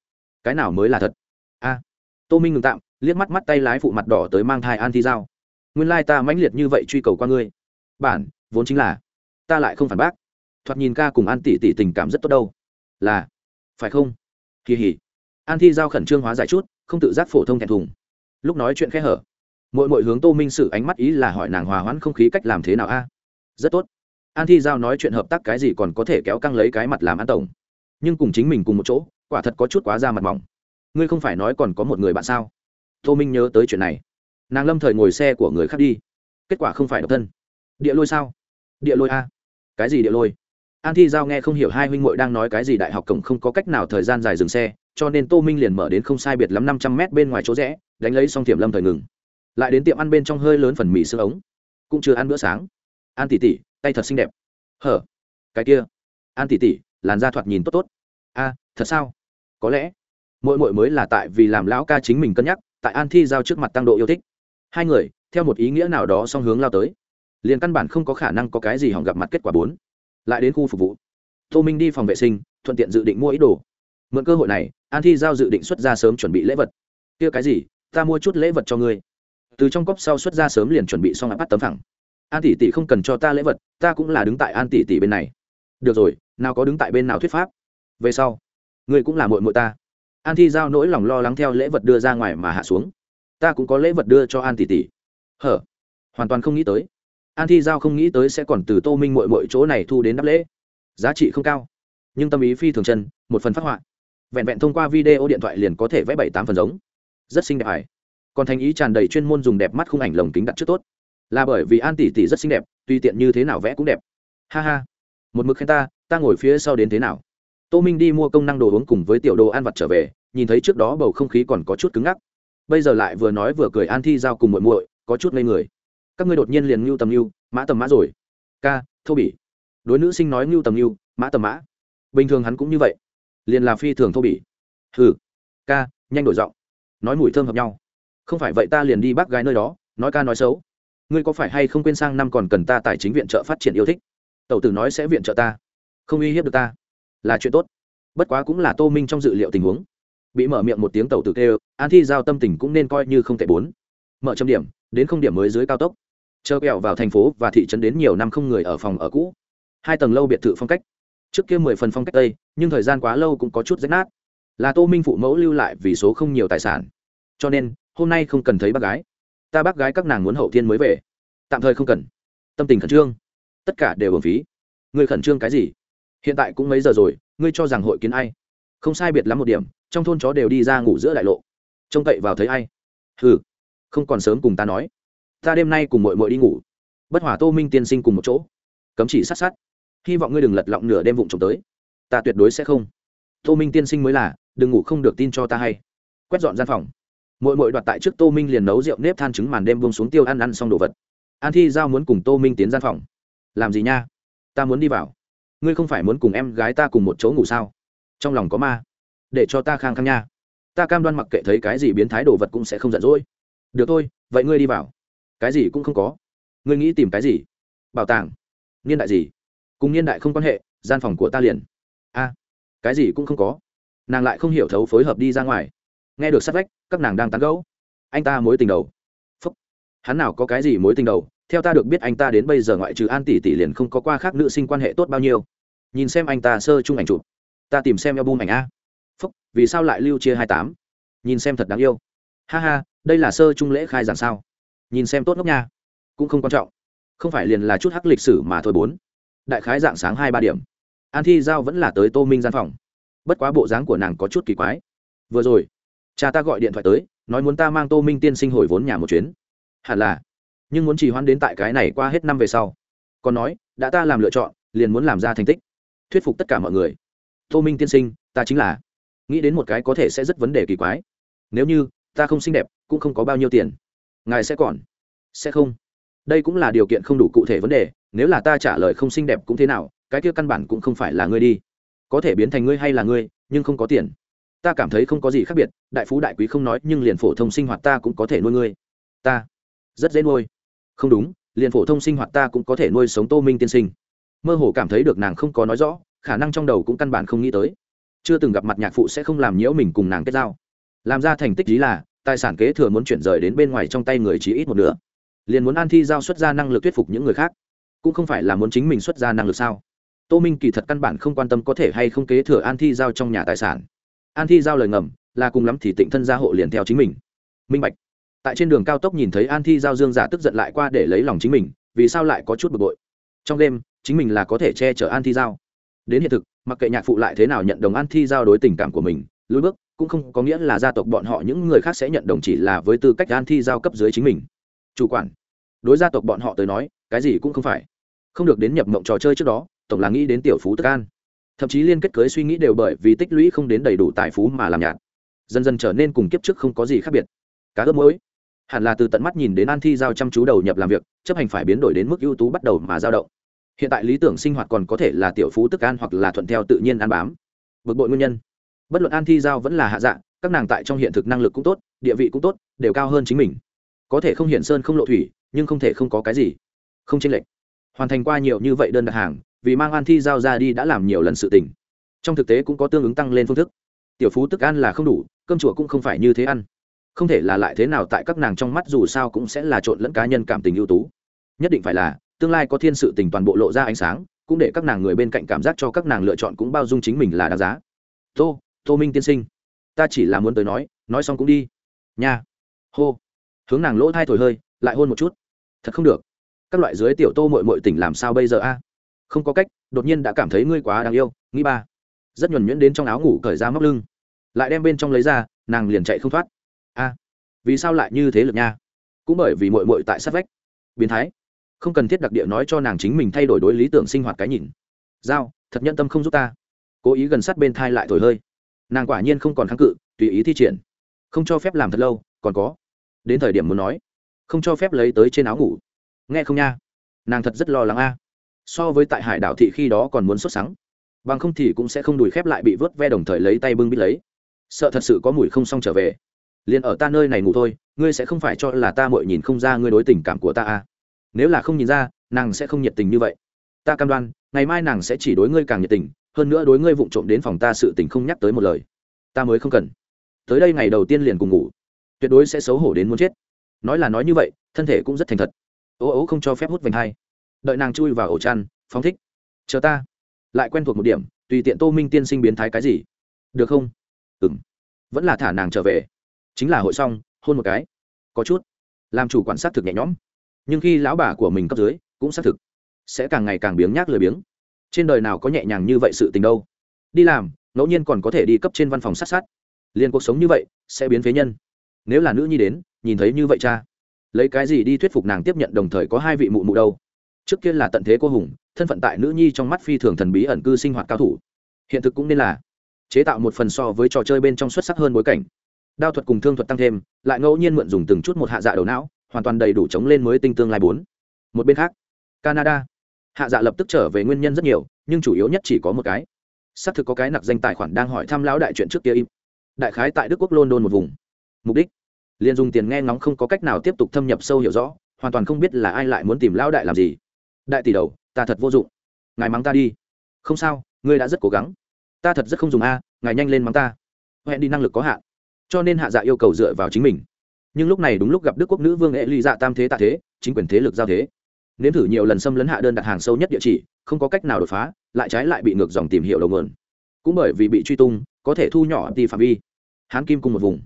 Cái nào mới là thật? A. Tô minh ngừng tạm liếc mắt mắt tay lái phụ mặt đỏ tới mang thai an thi giao. Nguyên lai ta mãnh liệt như vậy truy cầu qua ngươi. Bản, vốn chính là, ta lại không phản bác. Thoạt nhìn ca cùng an tỷ tỷ tình cảm rất tốt đâu. Là, phải không? Kỳ hỉ. An thi giao khẩn trương hóa giải chút, không tự giác phổ thông thẹn thùng. Lúc nói chuyện khẽ hở. Mỗi mỗi hướng tô minh sự ánh mắt ý là hỏi nàng hòa hoãn không khí cách làm thế nào a? Rất tốt. An thi giao nói chuyện hợp tác cái gì còn có thể kéo căng lấy cái mặt làm an tổng. Nhưng cùng chính mình cùng một chỗ, quả thật có chút quá ra mặt mỏng. Ngươi không phải nói còn có một người bạn sao? Tô minh nhớ tới chuyện này. Nàng lâm thời ngồi xe của người khác đi. Kết quả không phải độc thân. Địa lôi sao? Địa lôi a. Cái gì địa lôi? An thi giao nghe không hiểu hai huynh m đang nói cái gì, đại học cổng không có cách nào thời gian dài dừng xe, cho nên tô minh liền mở đến không sai biệt lắm năm trăm mét bên ngoài chỗ rẽ, đánh lấy xong tiệm lâm thời ngừng. Lại đến tiệm ăn bên trong hơi lớn phần mì sữa ống. Cũng chưa ăn bữa sáng. An tỉ tỉ tay thật xinh đẹp. Hở? Cái kia. An tỉ tỉ làn da thoạt nhìn tốt tốt. A, thật sao? Có lẽ. Mỗi mỗi mới là tại vì làm lão ca chính mình cân nhắc tại an thi giao trước mặt tăng độ yêu thích. Hai người, theo một ý nghĩa nào đó song hướng lao tới. Liền căn bản không có khả năng có cái gì hỏng gặp mặt kết quả bốn. Lại đến khu phục vụ. Tô minh đi phòng vệ sinh, thuận tiện dự định mua ý đồ. Mượn cơ hội này, an thi giao dự định xuất ra sớm chuẩn bị lễ vật. Kia cái gì? Ta mua chút lễ vật cho ngươi. Từ trong cốc sau xuất ra sớm liền chuẩn bị xong bắt tấm thẳng. an tỷ tỷ không cần cho ta lễ vật, ta cũng là đứng tại an tỷ tỷ bên này. Được rồi, nào có đứng tại bên nào thuyết pháp? Về sau, ngươi cũng là mội mội ta an thi giao nỗi lòng lo lắng theo lễ vật đưa ra ngoài mà hạ xuống. Ta cũng có lễ vật đưa cho an tỷ tỷ. Hở? Hoàn toàn không nghĩ tới. An thi giao không nghĩ tới sẽ còn từ tô minh mội mội chỗ này thu đến đáp lễ. Giá trị không cao, nhưng tâm ý phi thường chân, một phần phát họa. Vẹn vẹn thông qua video điện thoại liền có thể vẽ bảy tám phần giống. Rất xinh đẹp ải còn thành ý tràn đầy chuyên môn dùng đẹp mắt khung ảnh lồng kính đặt trước tốt. Là bởi vì an tỷ tỷ rất xinh đẹp, tùy tiện như thế nào vẽ cũng đẹp. Ha ha. Một mực khen ta ta ngồi phía sau đến thế nào? Tô minh đi mua công năng đồ uống cùng với tiểu đồ ăn vặt trở về, nhìn thấy trước đó bầu không khí còn có chút cứng ngắc. Bây giờ lại vừa nói vừa cười an thi giao cùng muội muội, có chút ngây người. Các ngươi đột nhiên liền ngưu tầm ngưu, mã tầm mã rồi. Ca, thô bỉ. Đối nữ sinh nói ngưu tầm ngưu, mã tầm mã. Bình thường hắn cũng như vậy. Liền là phi thường thô bỉ. Hừ. Ca, nhanh đổi giọng. Nói mùi thơm hợp nhau. Không phải vậy ta liền đi bác gái nơi đó, nói ca nói xấu. Ngươi có phải hay không quên sang năm còn cần ta tài chính viện trợ phát triển yêu thích? Tẩu tử nói sẽ viện trợ ta. Không uy hiếp được ta là chuyện tốt. Bất quá cũng là tô minh trong dự liệu tình huống. Bị mở miệng một tiếng tàu tự kêu, an thi giao tâm tình cũng nên coi như không tệ bốn. Mở trăm điểm, đến không điểm mới dưới cao tốc. Chờ kẹo vào thành phố và thị trấn đến nhiều năm không người ở phòng ở cũ. Hai tầng lâu biệt thự phong cách. Trước kia mười phần phong cách tây, nhưng thời gian quá lâu cũng có chút rách nát. Là tô minh phụ mẫu lưu lại vì số không nhiều tài sản. Cho nên, hôm nay không cần thấy bác gái. Ta bác gái các nàng muốn hậu thiên mới về. Tạm thời không cần. Tâm tình khẩn trương. Tất cả đều hưởng phí. Người khẩn trương cái gì? Hiện tại cũng mấy giờ rồi, ngươi cho rằng hội kiến ai? Không sai biệt lắm một điểm, trong thôn chó đều đi ra ngủ giữa đại lộ. Trông cậy vào thấy ai? Hừ, không còn sớm cùng ta nói. Ta đêm nay cùng mội mội đi ngủ. Bất hỏa tô minh tiên sinh cùng một chỗ. Cấm chỉ sát sát. Hy vọng ngươi đừng lật lọng nửa đêm vụng trộm tới. Ta tuyệt đối sẽ không. Tô minh tiên sinh mới là, đừng ngủ không được tin cho ta hay. Quét dọn gian phòng. Mội mội đoạt tại trước tô minh liền nấu rượu nếp than trứng màn đêm buông xuống tiêu ăn ăn xong đồ vật. An thi giao muốn cùng tô minh tiến gian phòng. Làm gì nha? Ta muốn đi vào ngươi không phải muốn cùng em gái ta cùng một chỗ ngủ sao? Trong lòng có ma. Để cho ta khang khang nha. Ta cam đoan mặc kệ thấy cái gì biến thái đồ vật cũng sẽ không giận dỗi. Được thôi, vậy ngươi đi vào. Cái gì cũng không có. Ngươi nghĩ tìm cái gì? Bảo tàng. Niên đại gì? Cùng niên đại không quan hệ, gian phòng của ta liền. A, cái gì cũng không có. Nàng lại không hiểu thấu phối hợp đi ra ngoài. Nghe được sát vách, các nàng đang tán gẫu. Anh ta mối tình đầu. Phúc. Hắn nào có cái gì mối tình đầu? Theo ta được biết anh ta đến bây giờ ngoại trừ an tỷ tỷ liền không có qua khác nữ sinh quan hệ tốt bao nhiêu. Nhìn xem anh ta sơ chung ảnh chụp. Ta tìm xem album ảnh a. Phúc, vì sao lại lưu chia hai tám? Nhìn xem thật đáng yêu. Ha ha, đây là sơ chung lễ khai giảng sao? Nhìn xem tốt ngốc nha. Cũng không quan trọng. Không phải liền là chút hắc lịch sử mà thôi bốn. Đại khái dạng sáng hai ba điểm. An thi giao vẫn là tới tô minh gian phòng. Bất quá bộ dáng của nàng có chút kỳ quái. Vừa rồi, cha ta gọi điện thoại tới, nói muốn ta mang tô minh tiên sinh hồi vốn nhà một chuyến. Hẳn là nhưng muốn chỉ hoãn đến tại cái này qua hết năm về sau. Còn nói, đã ta làm lựa chọn, liền muốn làm ra thành tích. Thuyết phục tất cả mọi người. Tô minh tiên sinh, ta chính là. Nghĩ đến một cái có thể sẽ rất vấn đề kỳ quái. Nếu như, ta không xinh đẹp, cũng không có bao nhiêu tiền. Ngài sẽ còn. Sẽ không. Đây cũng là điều kiện không đủ cụ thể vấn đề, nếu là ta trả lời không xinh đẹp cũng thế nào, cái kia căn bản cũng không phải là ngươi đi. Có thể biến thành ngươi hay là ngươi, nhưng không có tiền. Ta cảm thấy không có gì khác biệt, đại phú đại quý không nói, nhưng liền phổ thông sinh hoạt ta cũng có thể nuôi ngươi. Ta. Rất dễ nuôi không đúng, liền phổ thông sinh hoạt ta cũng có thể nuôi sống tô minh tiên sinh. Mơ hồ cảm thấy được nàng không có nói rõ, khả năng trong đầu cũng căn bản không nghĩ tới. Chưa từng gặp mặt nhạc phụ sẽ không làm nhiễu mình cùng nàng kết giao. Làm ra thành tích lý là, tài sản kế thừa muốn chuyển rời đến bên ngoài trong tay người chỉ ít một nửa. Liền muốn an thi giao xuất ra năng lực thuyết phục những người khác. Cũng không phải là muốn chính mình xuất ra năng lực sao? Tô minh kỳ thật căn bản không quan tâm có thể hay không kế thừa an thi giao trong nhà tài sản. An thi giao lời ngầm, là cùng lắm thì tịnh thân gia hộ liền theo chính mình. Minh bạch tại trên đường cao tốc nhìn thấy an thi giao dương giả tức giận lại qua để lấy lòng chính mình, vì sao lại có chút bực bội? Trong đêm, chính mình là có thể che chở an thi giao. Đến hiện thực, mặc kệ nhạc phụ lại thế nào nhận đồng an thi giao đối tình cảm của mình, lùi bước, cũng không có nghĩa là gia tộc bọn họ những người khác sẽ nhận đồng chỉ là với tư cách an thi giao cấp dưới chính mình. Chủ quản, đối gia tộc bọn họ tới nói, cái gì cũng không phải. Không được đến nhập mộng trò chơi trước đó, tổng là nghĩ đến tiểu phú tức an. Thậm chí liên kết cưới suy nghĩ đều bởi vì tích lũy không đến đầy đủ tài phú mà làm nhạt. Dần dần trở nên cùng kiếp trước không có gì khác biệt. Cá ướp muối hẳn là từ tận mắt nhìn đến an thi giao chăm chú đầu nhập làm việc, chấp hành phải biến đổi đến mức ưu tú bắt đầu mà dao động. Hiện tại lý tưởng sinh hoạt còn có thể là tiểu phú tức an hoặc là thuận theo tự nhiên ăn bám. Bực bội nguyên nhân. Bất luận an thi giao vẫn là hạ dạng các nàng tại trong hiện thực năng lực cũng tốt, địa vị cũng tốt, đều cao hơn chính mình. Có thể không hiện sơn không lộ thủy, nhưng không thể không có cái gì. Không chênh lệch. Hoàn thành qua nhiều như vậy đơn đặt hàng, vì mang an thi giao ra đi đã làm nhiều lần sự tình. Trong thực tế cũng có tương ứng tăng lên phương thức. Tiểu phú tức ăn là không đủ, cơm chùa cũng không phải như thế ăn không thể là lại thế nào tại các nàng trong mắt dù sao cũng sẽ là trộn lẫn cá nhân cảm tình ưu tú. Nhất định phải là, tương lai có thiên sự tình toàn bộ lộ ra ánh sáng, cũng để các nàng người bên cạnh cảm giác cho các nàng lựa chọn cũng bao dung chính mình là đáng giá. Tô tô minh tiên sinh, ta chỉ là muốn tới nói nói xong cũng đi. Nha. Hô. Hướng nàng lỗ thai thổi hơi, lại hôn một chút. Thật không được. Các loại dưới tiểu tô mội mội tỉnh làm sao bây giờ a? Không có cách, đột nhiên đã cảm thấy ngươi quá đáng yêu, nghĩ ba. Rất nhuẩn nhuyễn đến trong áo ngủ cởi ra móc lưng. Lại đem bên trong lấy ra, nàng liền chạy không thoát a vì sao lại như thế lực nha? Cũng bởi vì mội mội tại sát vách. Biến thái. Không cần thiết đặc địa nói cho nàng chính mình thay đổi đối lý tưởng sinh hoạt cái nhìn. Giao, thật nhân tâm không giúp ta. Cố ý gần sát bên thai lại thổi hơi. Nàng quả nhiên không còn kháng cự, tùy ý thi triển. Không cho phép làm thật lâu, còn có. Đến thời điểm muốn nói. Không cho phép lấy tới trên áo ngủ. Nghe không nha? Nàng thật rất lo lắng a. So với tại hải đảo thị khi đó còn muốn xuất sáng bằng không thì cũng sẽ không đùi khép lại bị vớt ve đồng thời lấy tay bưng bít lấy. Sợ thật sự có mùi không xong trở về liền ở ta nơi này ngủ thôi, ngươi sẽ không phải cho là ta mội nhìn không ra ngươi đối tình cảm của ta à? Nếu là không nhìn ra, nàng sẽ không nhiệt tình như vậy. Ta cam đoan, ngày mai nàng sẽ chỉ đối ngươi càng nhiệt tình, hơn nữa đối ngươi vụng trộm đến phòng ta sự tình không nhắc tới một lời. Ta mới không cần. Tới đây ngày đầu tiên liền cùng ngủ. Tuyệt đối sẽ xấu hổ đến muốn chết. Nói là nói như vậy, thân thể cũng rất thành thật. Ố ố không cho phép hút vành hai đợi nàng chui vào ổ chăn, phóng thích. Chờ ta. Lại quen thuộc một điểm, tùy tiện tô minh tiên sinh biến thái cái gì? Được không? Ừ m vẫn là thả nàng trở về chính là hội xong, hôn một cái. Có chút. Làm chủ quản sát thực nhẹ nhõm. Nhưng khi lão bà của mình cấp dưới, cũng xác thực. Sẽ càng ngày càng biếng nhác lười biếng. Trên đời nào có nhẹ nhàng như vậy sự tình đâu. Đi làm, ngẫu nhiên còn có thể đi cấp trên văn phòng sát sát. Liền cuộc sống như vậy, sẽ biến phế nhân. Nếu là nữ nhi đến, nhìn thấy như vậy cha. Lấy cái gì đi thuyết phục nàng tiếp nhận đồng thời có hai vị mụ mụ đâu. Trước kia là tận thế cô hùng, thân phận tại nữ nhi trong mắt phi thường thần bí ẩn cư sinh hoạt cao thủ. Hiện thực cũng nên là chế tạo một phần so với trò chơi bên trong xuất sắc hơn bối cảnh đao thuật cùng thương thuật tăng thêm, lại ngẫu nhiên mượn dùng từng chút một hạ dạ đầu não, hoàn toàn đầy đủ chống lên mới tinh tương lai bốn. Một bên khác, canada. Hạ dạ lập tức trở về nguyên nhân rất nhiều, nhưng chủ yếu nhất chỉ có một cái. Xác thực có cái nặc danh tài khoản đang hỏi thăm lão đại chuyện trước kia im. Đại khái tại đức quốc london một vùng. Mục đích? Liền dùng tiền nghe ngóng không có cách nào tiếp tục thâm nhập sâu hiểu rõ, hoàn toàn không biết là ai lại muốn tìm lão đại làm gì. Đại tỷ đầu, ta thật vô dụng. Ngài mắng ta đi. Không sao, ngươi đã rất cố gắng. Ta thật rất không dùng a, ngài nhanh lên mắng ta. Hẹn đi năng lực có hạn cho nên hạ dạ yêu cầu dựa vào chính mình. Nhưng lúc này đúng lúc gặp đức quốc nữ vương hệ ly dạ tam thế tạ thế, chính quyền thế lực giao thế. Nếm thử nhiều lần xâm lấn hạ đơn đặt hàng sâu nhất địa chỉ, không có cách nào đột phá, lại trái lại bị ngược dòng tìm hiểu đầu nguồn. Cũng bởi vì bị truy tung, có thể thu nhỏ đi phạm vi. Hán kim cùng một vùng.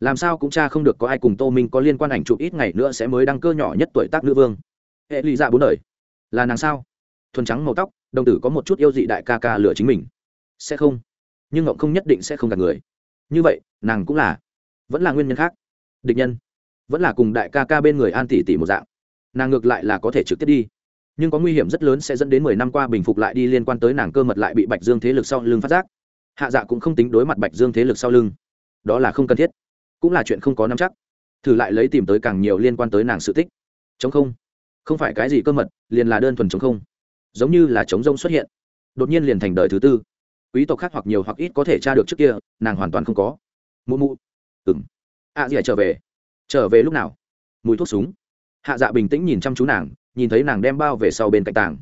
Làm sao cũng cha không được có ai cùng tô minh có liên quan ảnh chụp ít ngày nữa sẽ mới đăng cơ nhỏ nhất tuổi tác nữ vương. Hệ ly dạ bốn đời. Là nàng sao? Thuần trắng màu tóc, đồng tử có một chút yêu dị đại ca ca lửa chính mình. Sẽ không. Nhưng ngộng không nhất định sẽ không gạt người như vậy, nàng cũng là, vẫn là nguyên nhân khác. Địch nhân, vẫn là cùng đại ca ca bên người an tỷ tỷ một dạng. Nàng ngược lại là có thể trực tiếp đi. Nhưng có nguy hiểm rất lớn sẽ dẫn đến mười năm qua bình phục lại đi liên quan tới nàng cơ mật lại bị bạch dương thế lực sau lưng phát giác. Hạ dạ cũng không tính đối mặt bạch dương thế lực sau lưng. Đó là không cần thiết. Cũng là chuyện không có nắm chắc. Thử lại lấy tìm tới càng nhiều liên quan tới nàng sự tích. Chống không. Không phải cái gì cơ mật, liền là đơn thuần chống không. Giống như là chống rông xuất hiện. Đột nhiên liền thành đời thứ tư quý tộc khác hoặc nhiều hoặc ít có thể tra được trước kia nàng hoàn toàn không có. Mụ mụ. Ừng ạ à, gì trở về. Trở về lúc nào? Mùi thuốc súng. Hạ dạ bình tĩnh nhìn chăm chú nàng nhìn thấy nàng đem bao về sau bên cạnh tàng.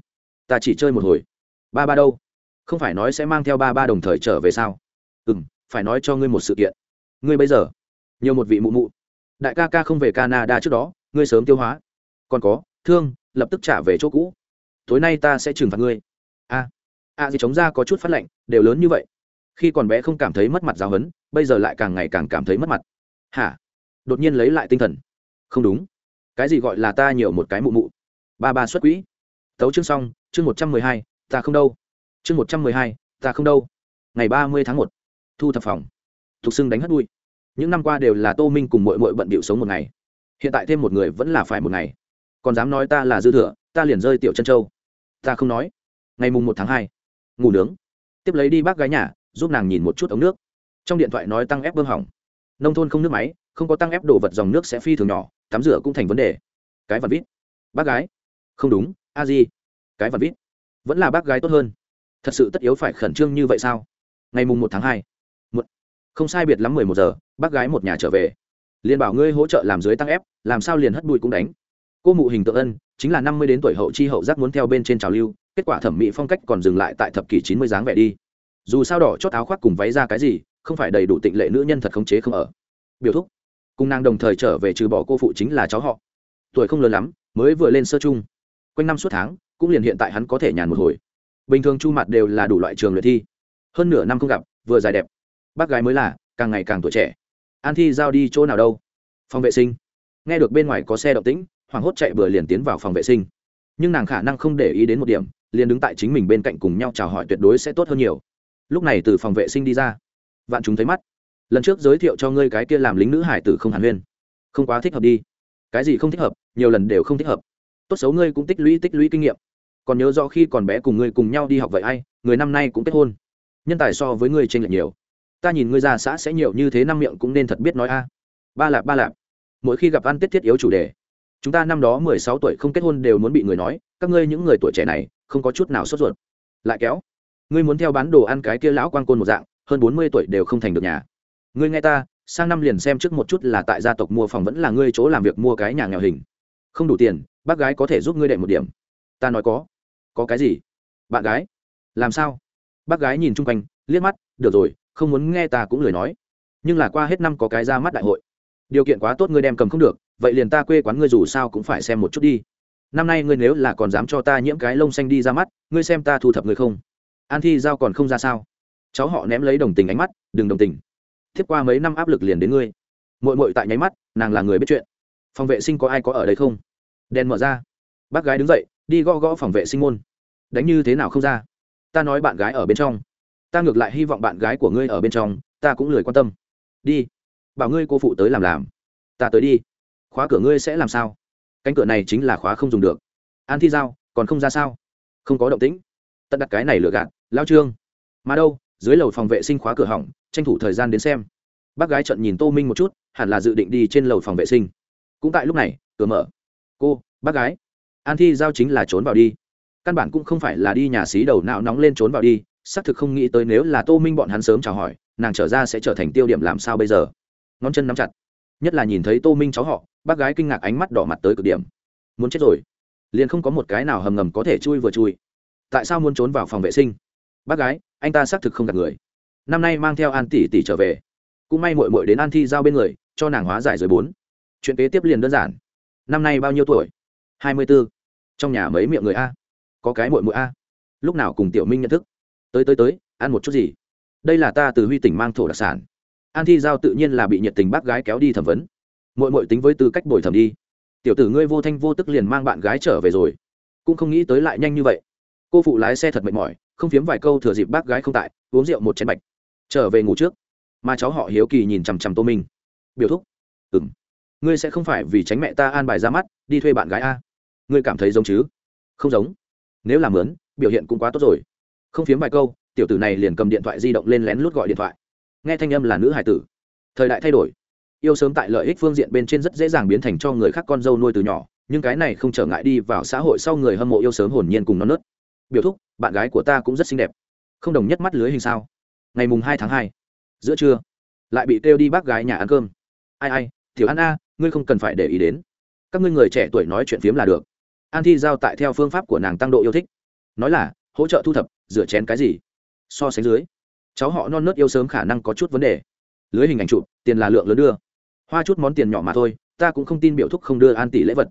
Ta chỉ chơi một hồi. Ba ba đâu? Không phải nói sẽ mang theo ba ba đồng thời trở về sao? Ừ m phải nói cho ngươi một sự kiện. Ngươi bây giờ nhiều một vị mụ mụ. Đại ca ca không về canada trước đó ngươi sớm tiêu hóa. Còn có thương lập tức trả về chỗ cũ. Tối nay ta sẽ trừng phạt ngươi a a gì chống ra có chút phát lệnh đều lớn như vậy. Khi còn bé không cảm thấy mất mặt giáo hấn bây giờ lại càng ngày càng cảm thấy mất mặt. Hả? Đột nhiên lấy lại tinh thần. Không đúng. Cái gì gọi là ta nhiều một cái mụ mụ? Ba ba xuất quỹ. Tấu chương xong, chương một trăm mười hai, ta không đâu. Chương một trăm mười hai, ta không đâu. Ngày ba mươi tháng một, thu thập phòng. Thục xưng đánh hất đuôi những năm qua đều là tô minh cùng mội mội bận bịu sống một ngày. Hiện tại thêm một người vẫn là phải một ngày. Còn dám nói ta là dư thừa, ta liền rơi tiểu chân châu. Ta không nói. Ngày mùng một tháng hai ngủ nướng. Tiếp lấy đi bác gái nhà, giúp nàng nhìn một chút ống nước. Trong điện thoại nói tăng ép bơm hỏng. Nông thôn không nước máy, không có tăng ép đồ vật dòng nước sẽ phi thường nhỏ, tắm rửa cũng thành vấn đề. Cái vật vít. Bác gái. Không đúng, a di. Cái vật vít. Vẫn là bác gái tốt hơn. Thật sự tất yếu phải khẩn trương như vậy sao? Ngày mùng một tháng hai. Một. Không sai biệt lắm mười một giờ, bác gái một nhà trở về. Liền bảo ngươi hỗ trợ làm dưới tăng ép, làm sao liền hất bụi cũng đánh. Cô mụ hình tượng ân chính là năm mươi đến tuổi hậu chi hậu giác muốn theo bên trên trào lưu, kết quả thẩm mỹ phong cách còn dừng lại tại thập kỷ chín mươi dáng vẻ đi. Dù sao đỏ chót áo khoác cùng váy ra cái gì, không phải đầy đủ tịnh lệ nữ nhân thật khống chế không ở. Biểu thúc, cùng nàng đồng thời trở về trừ bỏ cô phụ chính là cháu họ. Tuổi không lớn lắm, mới vừa lên sơ chung quanh năm suốt tháng, cũng liền hiện tại hắn có thể nhàn một hồi. Bình thường chu mặt đều là đủ loại trường luyện thi. Hơn nửa năm không gặp, vừa dài đẹp. Bác gái mới là, càng ngày càng tuổi trẻ. An thi giao đi chỗ nào đâu? Phòng vệ sinh. Nghe được bên ngoài có xe động tĩnh hoảng hốt chạy vừa liền tiến vào phòng vệ sinh. Nhưng nàng khả năng không để ý đến một điểm, liền đứng tại chính mình bên cạnh cùng nhau chào hỏi tuyệt đối sẽ tốt hơn nhiều. Lúc này từ phòng vệ sinh đi ra. Vạn chúng thấy mắt. Lần trước giới thiệu cho ngươi cái kia làm lính nữ hải tử không hàn huyên không quá thích hợp đi. Cái gì không thích hợp, nhiều lần đều không thích hợp. Tốt xấu ngươi cũng tích lũy tích lũy kinh nghiệm. Còn nhớ rõ khi còn bé cùng ngươi cùng nhau đi học vậy ai, người năm nay cũng kết hôn. Nhân tài so với ngươi tranh lệch nhiều. Ta nhìn ngươi ra xã sẽ nhiều như thế năm miệng cũng nên thật biết nói a. Ba lạp ba lạp. Mỗi khi gặp ăn tết thiết yếu chủ đề chúng ta năm đó mười sáu tuổi không kết hôn đều muốn bị người nói, các ngươi những người tuổi trẻ này, không có chút nào sốt ruột. Lại kéo. Ngươi muốn theo bán đồ ăn cái kia lão quan côn một dạng, hơn bốn mươi tuổi đều không thành được nhà. Ngươi nghe ta, sang năm liền xem trước một chút là tại gia tộc mua phòng vẫn là ngươi chỗ làm việc mua cái nhà nghèo hình. Không đủ tiền, bác gái có thể giúp ngươi đệ một điểm. Ta nói có. Có cái gì? Bạn gái. Làm sao? Bác gái nhìn chung quanh, liếc mắt, được rồi, không muốn nghe ta cũng lười nói. Nhưng là qua hết năm có cái ra mắt đại hội. Điều kiện quá tốt ngươi đem cầm không được vậy liền ta quê quán ngươi dù sao cũng phải xem một chút đi. Năm nay ngươi nếu là còn dám cho ta nhiễm cái lông xanh đi ra mắt, ngươi xem ta thu thập ngươi không? An thi giao còn không ra sao? Cháu họ ném lấy đồng tình ánh mắt, đừng đồng tình. Tiếp qua mấy năm áp lực liền đến ngươi. Mội mội tại nháy mắt, nàng là người biết chuyện. Phòng vệ sinh có ai có ở đây không? Đèn mở ra. Bác gái đứng dậy, đi gõ gõ phòng vệ sinh môn. Đánh như thế nào không ra? Ta nói bạn gái ở bên trong. Ta ngược lại hy vọng bạn gái của ngươi ở bên trong, ta cũng lười quan tâm. Đi. Bảo ngươi cô phụ tới làm làm. Ta tới đi khóa cửa ngươi sẽ làm sao? Cánh cửa này chính là khóa không dùng được. An thi giao, còn không ra sao? Không có động tĩnh. Tận đặt cái này lừa gạt, lao trương. Mà đâu, dưới lầu phòng vệ sinh khóa cửa hỏng, tranh thủ thời gian đến xem. Bác gái trận nhìn tô minh một chút, hẳn là dự định đi trên lầu phòng vệ sinh. Cũng tại lúc này, cửa mở. Cô, bác gái. An thi giao chính là trốn vào đi. Căn bản cũng không phải là đi nhà xí đầu não nóng lên trốn vào đi, xác thực không nghĩ tới nếu là tô minh bọn hắn sớm chào hỏi, nàng trở ra sẽ trở thành tiêu điểm làm sao bây giờ? Ngón chân nắm chặt nhất là nhìn thấy tô minh cháu họ, bác gái kinh ngạc ánh mắt đỏ mặt tới cực điểm. Muốn chết rồi. Liền không có một cái nào hầm ngầm có thể chui vừa chui. Tại sao muốn trốn vào phòng vệ sinh? Bác gái, anh ta xác thực không gặp người. Năm nay mang theo an tỷ tỷ trở về. Cũng may mội mội đến an thi giao bên người, cho nàng hóa giải rồi bốn. Chuyện kế tiếp liền đơn giản. Năm nay bao nhiêu tuổi? Hai mươi b ố trong nhà mấy miệng người a? Có cái mội mội a? Lúc nào cùng tiểu minh nhận thức? Tới tới tới, ăn một chút gì? Đây là ta từ huy tỉnh mang thổ đặc sản an thi giao tự nhiên là bị nhiệt tình bác gái kéo đi thẩm vấn. Mội mội tính với tư cách bồi thẩm đi. Tiểu tử ngươi vô thanh vô tức liền mang bạn gái trở về rồi. Cũng không nghĩ tới lại nhanh như vậy. Cô phụ lái xe thật mệt mỏi, không phiếm vài câu thừa dịp bác gái không tại, uống rượu một chén bạch. Trở về ngủ trước. Mà cháu họ hiếu kỳ nhìn chằm chằm tô minh. Biểu thúc. Ừ m ngươi sẽ không phải vì tránh mẹ ta an bài ra mắt, đi thuê bạn gái a? Ngươi cảm thấy giống chứ? Không giống. Nếu làm lớn, biểu hiện cũng quá tốt rồi. Không phiếm vài câu, tiểu tử này liền cầm điện thoại di động lên lén lút gọi điện thoại nghe thanh âm là nữ hải tử. Thời đại thay đổi. Yêu sớm tại lợi ích phương diện bên trên rất dễ dàng biến thành cho người khác con dâu nuôi từ nhỏ, nhưng cái này không trở ngại đi vào xã hội sau người hâm mộ yêu sớm hồn nhiên cùng non nớt. Biểu thúc, bạn gái của ta cũng rất xinh đẹp. Không đồng nhất mắt lưới hình sao? Ngày mùng hai tháng hai, giữa trưa, lại bị kêu đi bác gái nhà ăn cơm. Ai ai thiểu an a, ngươi không cần phải để ý đến. Các ngươi người trẻ tuổi nói chuyện phiếm là được. An thi giao tại theo phương pháp của nàng tăng độ yêu thích. Nói là, hỗ trợ thu thập, rửa chén cái gì? So sánh dưới cháu họ non nớt yêu sớm khả năng có chút vấn đề. Lưới hình ảnh chụp, tiền là lượng lớn đưa. Hoa chút món tiền nhỏ mà thôi, ta cũng không tin biểu thúc không đưa an tỷ lễ vật.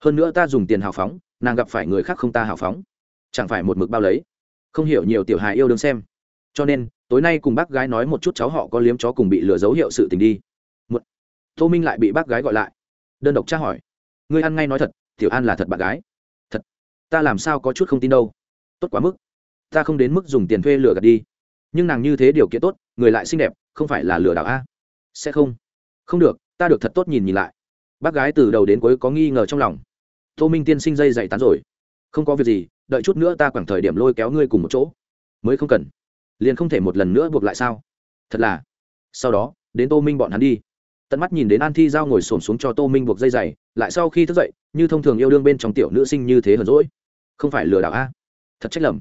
Hơn nữa ta dùng tiền hào phóng, nàng gặp phải người khác không ta hào phóng. Chẳng phải một mực bao lấy. Không hiểu nhiều tiểu hài yêu đương xem. Cho nên, tối nay cùng bác gái nói một chút cháu họ có liếm chó cùng bị lừa dấu hiệu sự tình đi. Một, tô minh lại bị bác gái gọi lại. Đơn độc tra hỏi. Ngươi ăn ngay nói thật, tiểu an là thật bạn gái. Thật. Ta làm sao có chút không tin đâu. Tốt quá mức. Ta không đến mức dùng tiền thuê lừa gạt đi nhưng nàng như thế điều kiện tốt, người lại xinh đẹp, không phải là lừa đảo a? Sẽ không. Không được, ta được thật tốt nhìn nhìn lại. Bác gái từ đầu đến cuối có nghi ngờ trong lòng. Tô minh tiên sinh dây dạy tán rồi. Không có việc gì, đợi chút nữa ta khoảng thời điểm lôi kéo ngươi cùng một chỗ. Mới không cần. Liền không thể một lần nữa buộc lại sao? Thật là. Sau đó, đến tô minh bọn hắn đi. Tận mắt nhìn đến an thi giao ngồi xổm xuống cho tô minh buộc dây dày, lại sau khi thức dậy, như thông thường yêu đương bên trong tiểu nữ sinh như thế hờn rỗi không phải lừa đảo a? Thật trách lầm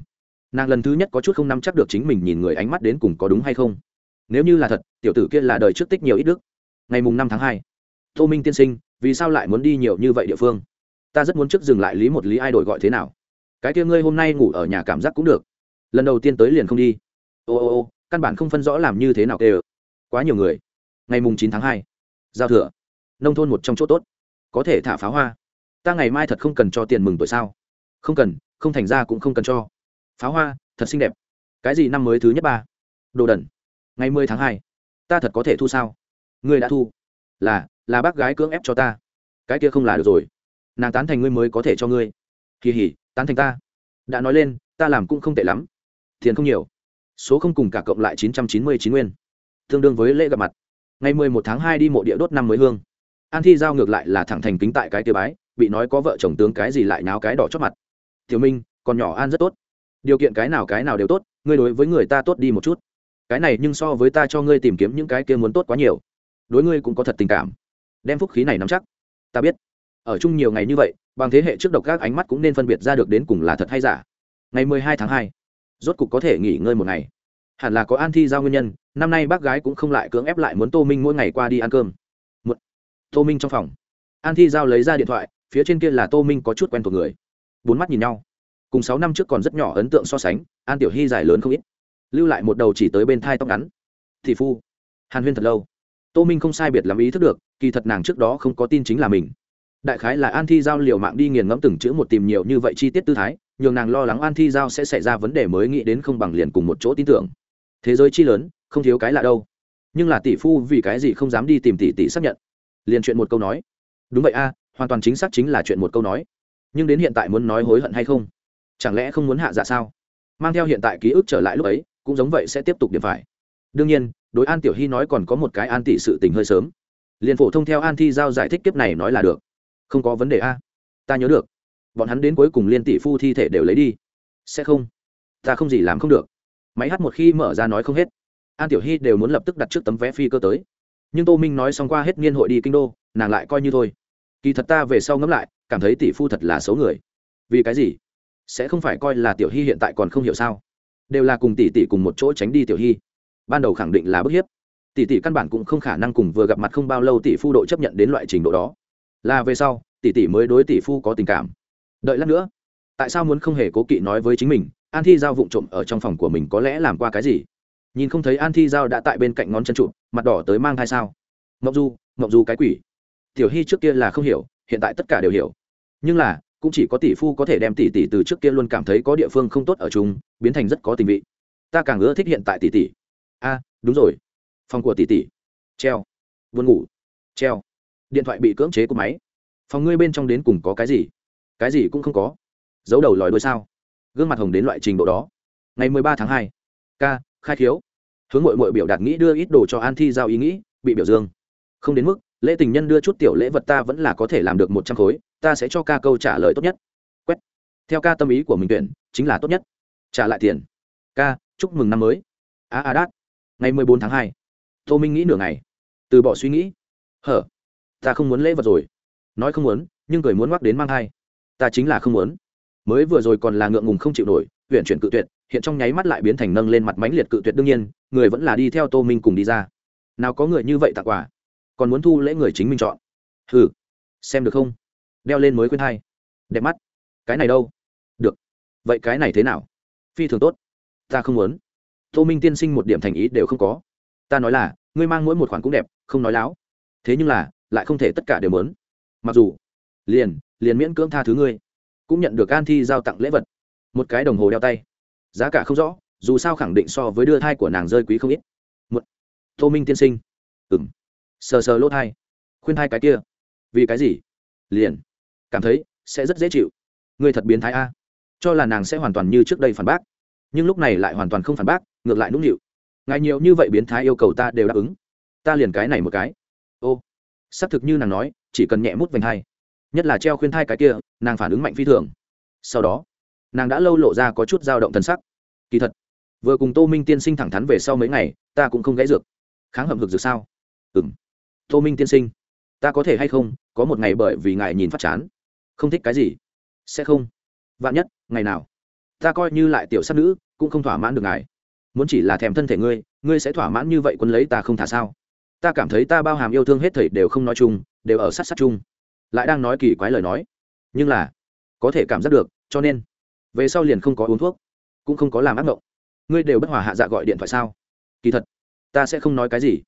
nàng lần thứ nhất có chút không nắm chắc được chính mình nhìn người ánh mắt đến cùng có đúng hay không. Nếu như là thật, tiểu tử kia là đời trước tích nhiều ít đức. Ngày mùng năm tháng hai, tô minh tiên sinh, vì sao lại muốn đi nhiều như vậy địa phương? Ta rất muốn trước dừng lại lý một lý ai đổi gọi thế nào. Cái kia ngươi hôm nay ngủ ở nhà cảm giác cũng được. Lần đầu tiên tới liền không đi. Ô ô ô, căn bản không phân rõ làm như thế nào kê quá nhiều người. Ngày mùng chín tháng hai, giao thừa. Nông thôn một trong chỗ tốt. Có thể thả pháo hoa. Ta ngày mai thật không cần cho tiền mừng tuổi sao? Không cần, không thành ra cũng không cần cho pháo hoa, thật xinh đẹp. Cái gì năm mới thứ nhất ba? Đồ đần. Ngày mười tháng hai. Ta thật có thể thu sao? Ngươi đã thu. Là là bác gái cưỡng ép cho ta. Cái kia không là được rồi. Nàng tán thành ngươi mới có thể cho ngươi. Kỳ hỉ, tán thành ta. Đã nói lên, ta làm cũng không tệ lắm. Tiền không nhiều. Số không cùng cả cộng lại chín trăm chín mươi chín nguyên. Tương đương với lễ gặp mặt. Ngày mười một tháng hai đi mộ địa đốt năm mới hương. An thi giao ngược lại là thẳng thành kính tại cái kia bái, bị nói có vợ chồng tướng cái gì lại náo cái đỏ chót mặt. Tiểu minh còn nhỏ an rất tốt điều kiện cái nào cái nào đều tốt, ngươi đối với người ta tốt đi một chút. Cái này nhưng so với ta cho ngươi tìm kiếm những cái kia muốn tốt quá nhiều. Đối ngươi cũng có thật tình cảm. Đem phúc khí này nắm chắc. Ta biết. Ở chung nhiều ngày như vậy, bằng thế hệ trước độc các ánh mắt cũng nên phân biệt ra được đến cùng là thật hay giả. Ngày mười hai tháng hai, rốt cục có thể nghỉ ngơi một ngày. Hẳn là có an thi giao nguyên nhân, năm nay bác gái cũng không lại cưỡng ép lại muốn tô minh mỗi ngày qua đi ăn cơm. Một, tô minh trong phòng. An thi giao lấy ra điện thoại, phía trên kia là tô minh có chút quen thuộc người. Bốn mắt nhìn nhau cùng sáu năm trước còn rất nhỏ ấn tượng so sánh, an tiểu hy dài lớn không ít. Lưu lại một đầu chỉ tới bên thai tóc ngắn. Thị phu, hàn huyên thật lâu. Tô minh không sai biệt làm ý thức được, kỳ thật nàng trước đó không có tin chính là mình. Đại khái là an thi giao liều mạng đi nghiền ngẫm từng chữ một tìm nhiều như vậy chi tiết tư thái, nhường nàng lo lắng an thi giao sẽ xảy ra vấn đề mới nghĩ đến không bằng liền cùng một chỗ tin tưởng. Thế giới chi lớn, không thiếu cái lạ đâu. Nhưng là tỷ phu vì cái gì không dám đi tìm tỷ tỷ xác nhận? Liền chuyện một câu nói. Đúng vậy a, hoàn toàn chính xác chính là chuyện một câu nói. Nhưng đến hiện tại muốn nói hối hận hay không? Chẳng lẽ không muốn hạ dạ sao? Mang theo hiện tại ký ức trở lại lúc ấy, cũng giống vậy sẽ tiếp tục điểm phải. Đương nhiên, đối an tiểu hy nói còn có một cái an tỷ sự tình hơi sớm. Liền phổ thông theo an thi giao giải thích kiếp này nói là được. Không có vấn đề a. Ta nhớ được. Bọn hắn đến cuối cùng liên tỷ phu thi thể đều lấy đi. Sẽ không. Ta không gì làm không được. Máy hát một khi mở ra nói không hết. An tiểu hy đều muốn lập tức đặt trước tấm vé phi cơ tới. Nhưng tô minh nói xong qua hết niên hội đi kinh đô, nàng lại coi như thôi. Kỳ thật ta về sau ngẫm lại, cảm thấy tỷ phu thật là xấu người. Vì cái gì? Sẽ không phải coi là tiểu hy hiện tại còn không hiểu sao? Đều là cùng tỷ tỷ cùng một chỗ tránh đi tiểu hy. Ban đầu khẳng định là bức hiếp. Tỷ tỷ căn bản cũng không khả năng cùng vừa gặp mặt không bao lâu tỷ phu độ chấp nhận đến loại trình độ đó. Là về sau, tỷ tỷ mới đối tỷ phu có tình cảm. Đợi lát nữa, tại sao muốn không hề cố kỵ nói với chính mình, an thi giao vụng trộm ở trong phòng của mình có lẽ làm qua cái gì? Nhìn không thấy an thi giao đã tại bên cạnh ngón chân trụ, mặt đỏ tới mang thai sao? Mộng du mộng du cái quỷ. Tiểu hy trước kia là không hiểu, hiện tại tất cả đều hiểu. Nhưng là cũng chỉ có tỷ phu có thể đem tỷ tỷ từ trước kia luôn cảm thấy có địa phương không tốt ở chung, biến thành rất có tình vị. Ta càng ưa thích hiện tại tỷ tỷ. A, đúng rồi. Phòng của tỷ tỷ. Treo. Vươn ngủ. Treo. Điện thoại bị cưỡng chế của máy. Phòng ngươi bên trong đến cùng có cái gì? Cái gì cũng không có. Giấu đầu lòi đôi sao? Gương mặt hồng đến loại trình độ đó. Ngày mười ba tháng hai. K khai khiếu. Hướng mội mội biểu đạt nghĩ đưa ít đồ cho an thi giao ý nghĩ, bị biểu dương. Không đến mức, lễ tình nhân đưa chút tiểu lễ vật ta vẫn là có thể làm được một trăm khối ta sẽ cho ca câu trả lời tốt nhất. Quét. Theo ca tâm ý của mình tuyển, chính là tốt nhất. Trả lại tiền. Ca, chúc mừng năm mới. A a, đát. Ngày mười bốn tháng hai. Tô minh nghĩ nửa ngày. Từ bỏ suy nghĩ. Hở? Ta không muốn lễ vật rồi. Nói không muốn, nhưng cười muốn ngoắc đến mang thai. Ta chính là không muốn. Mới vừa rồi còn là ngượng ngùng không chịu nổi huyện chuyển cự tuyệt, hiện trong nháy mắt lại biến thành nâng lên mặt mánh liệt cự tuyệt đương nhiên, người vẫn là đi theo tô minh cùng đi ra. Nào có người như vậy tặng quà. Còn muốn thu lễ người chính mình chọn. Ừ xem được không? Đeo lên mới khuyên hai đẹp mắt. Cái này đâu? Được. Vậy cái này thế nào? Phi thường tốt. Ta không muốn. Tô minh tiên sinh một điểm thành ý đều không có. Ta nói là, ngươi mang mỗi một khoản cũng đẹp, không nói láo. Thế nhưng là, lại không thể tất cả đều muốn. Mặc dù, liền liền miễn cưỡng tha thứ ngươi, cũng nhận được an thi giao tặng lễ vật. Một cái đồng hồ đeo tay. Giá cả không rõ, dù sao khẳng định so với đưa thai của nàng rơi quý không ít. Một, tô minh tiên sinh. Ừng sờ sờ lỗ thai. Khuyên thai cái kia. Vì cái gì? Liền cảm thấy sẽ rất dễ chịu. Ngươi thật biến thái a. Cho là nàng sẽ hoàn toàn như trước đây phản bác, nhưng lúc này lại hoàn toàn không phản bác, ngược lại nũng nịu. Ngài nhiều như vậy biến thái yêu cầu ta đều đáp ứng. Ta liền cái này một cái. Ô, xác thực như nàng nói, chỉ cần nhẹ mút vành thai nhất là treo khuyên thai cái kia, nàng phản ứng mạnh phi thường. Sau đó, nàng đã lâu lộ ra có chút dao động thân sắc. Kỳ thật, vừa cùng tô minh tiên sinh thẳng thắn về sau mấy ngày, ta cũng không gãy dược. Kháng hậm hực dược sao? Ừ m tô minh tiên sinh, ta có thể hay không? Có một ngày bởi vì ngài nhìn phát chán không thích cái gì. Sẽ không. Vạn nhất, ngày nào, ta coi như lại tiểu sắc nữ, cũng không thỏa mãn được ngài. Muốn chỉ là thèm thân thể ngươi ngươi sẽ thỏa mãn như vậy quân lấy ta không thả sao? Ta cảm thấy ta bao hàm yêu thương hết thảy đều không nói chung, đều ở sát sát chung. Lại đang nói kỳ quái lời nói. Nhưng là, có thể cảm giác được, cho nên, về sau liền không có uống thuốc, cũng không có làm ác mộng. Ngươi đều bất hòa hạ dạ gọi điện thoại sao? Kỳ thật, ta sẽ không nói cái gì.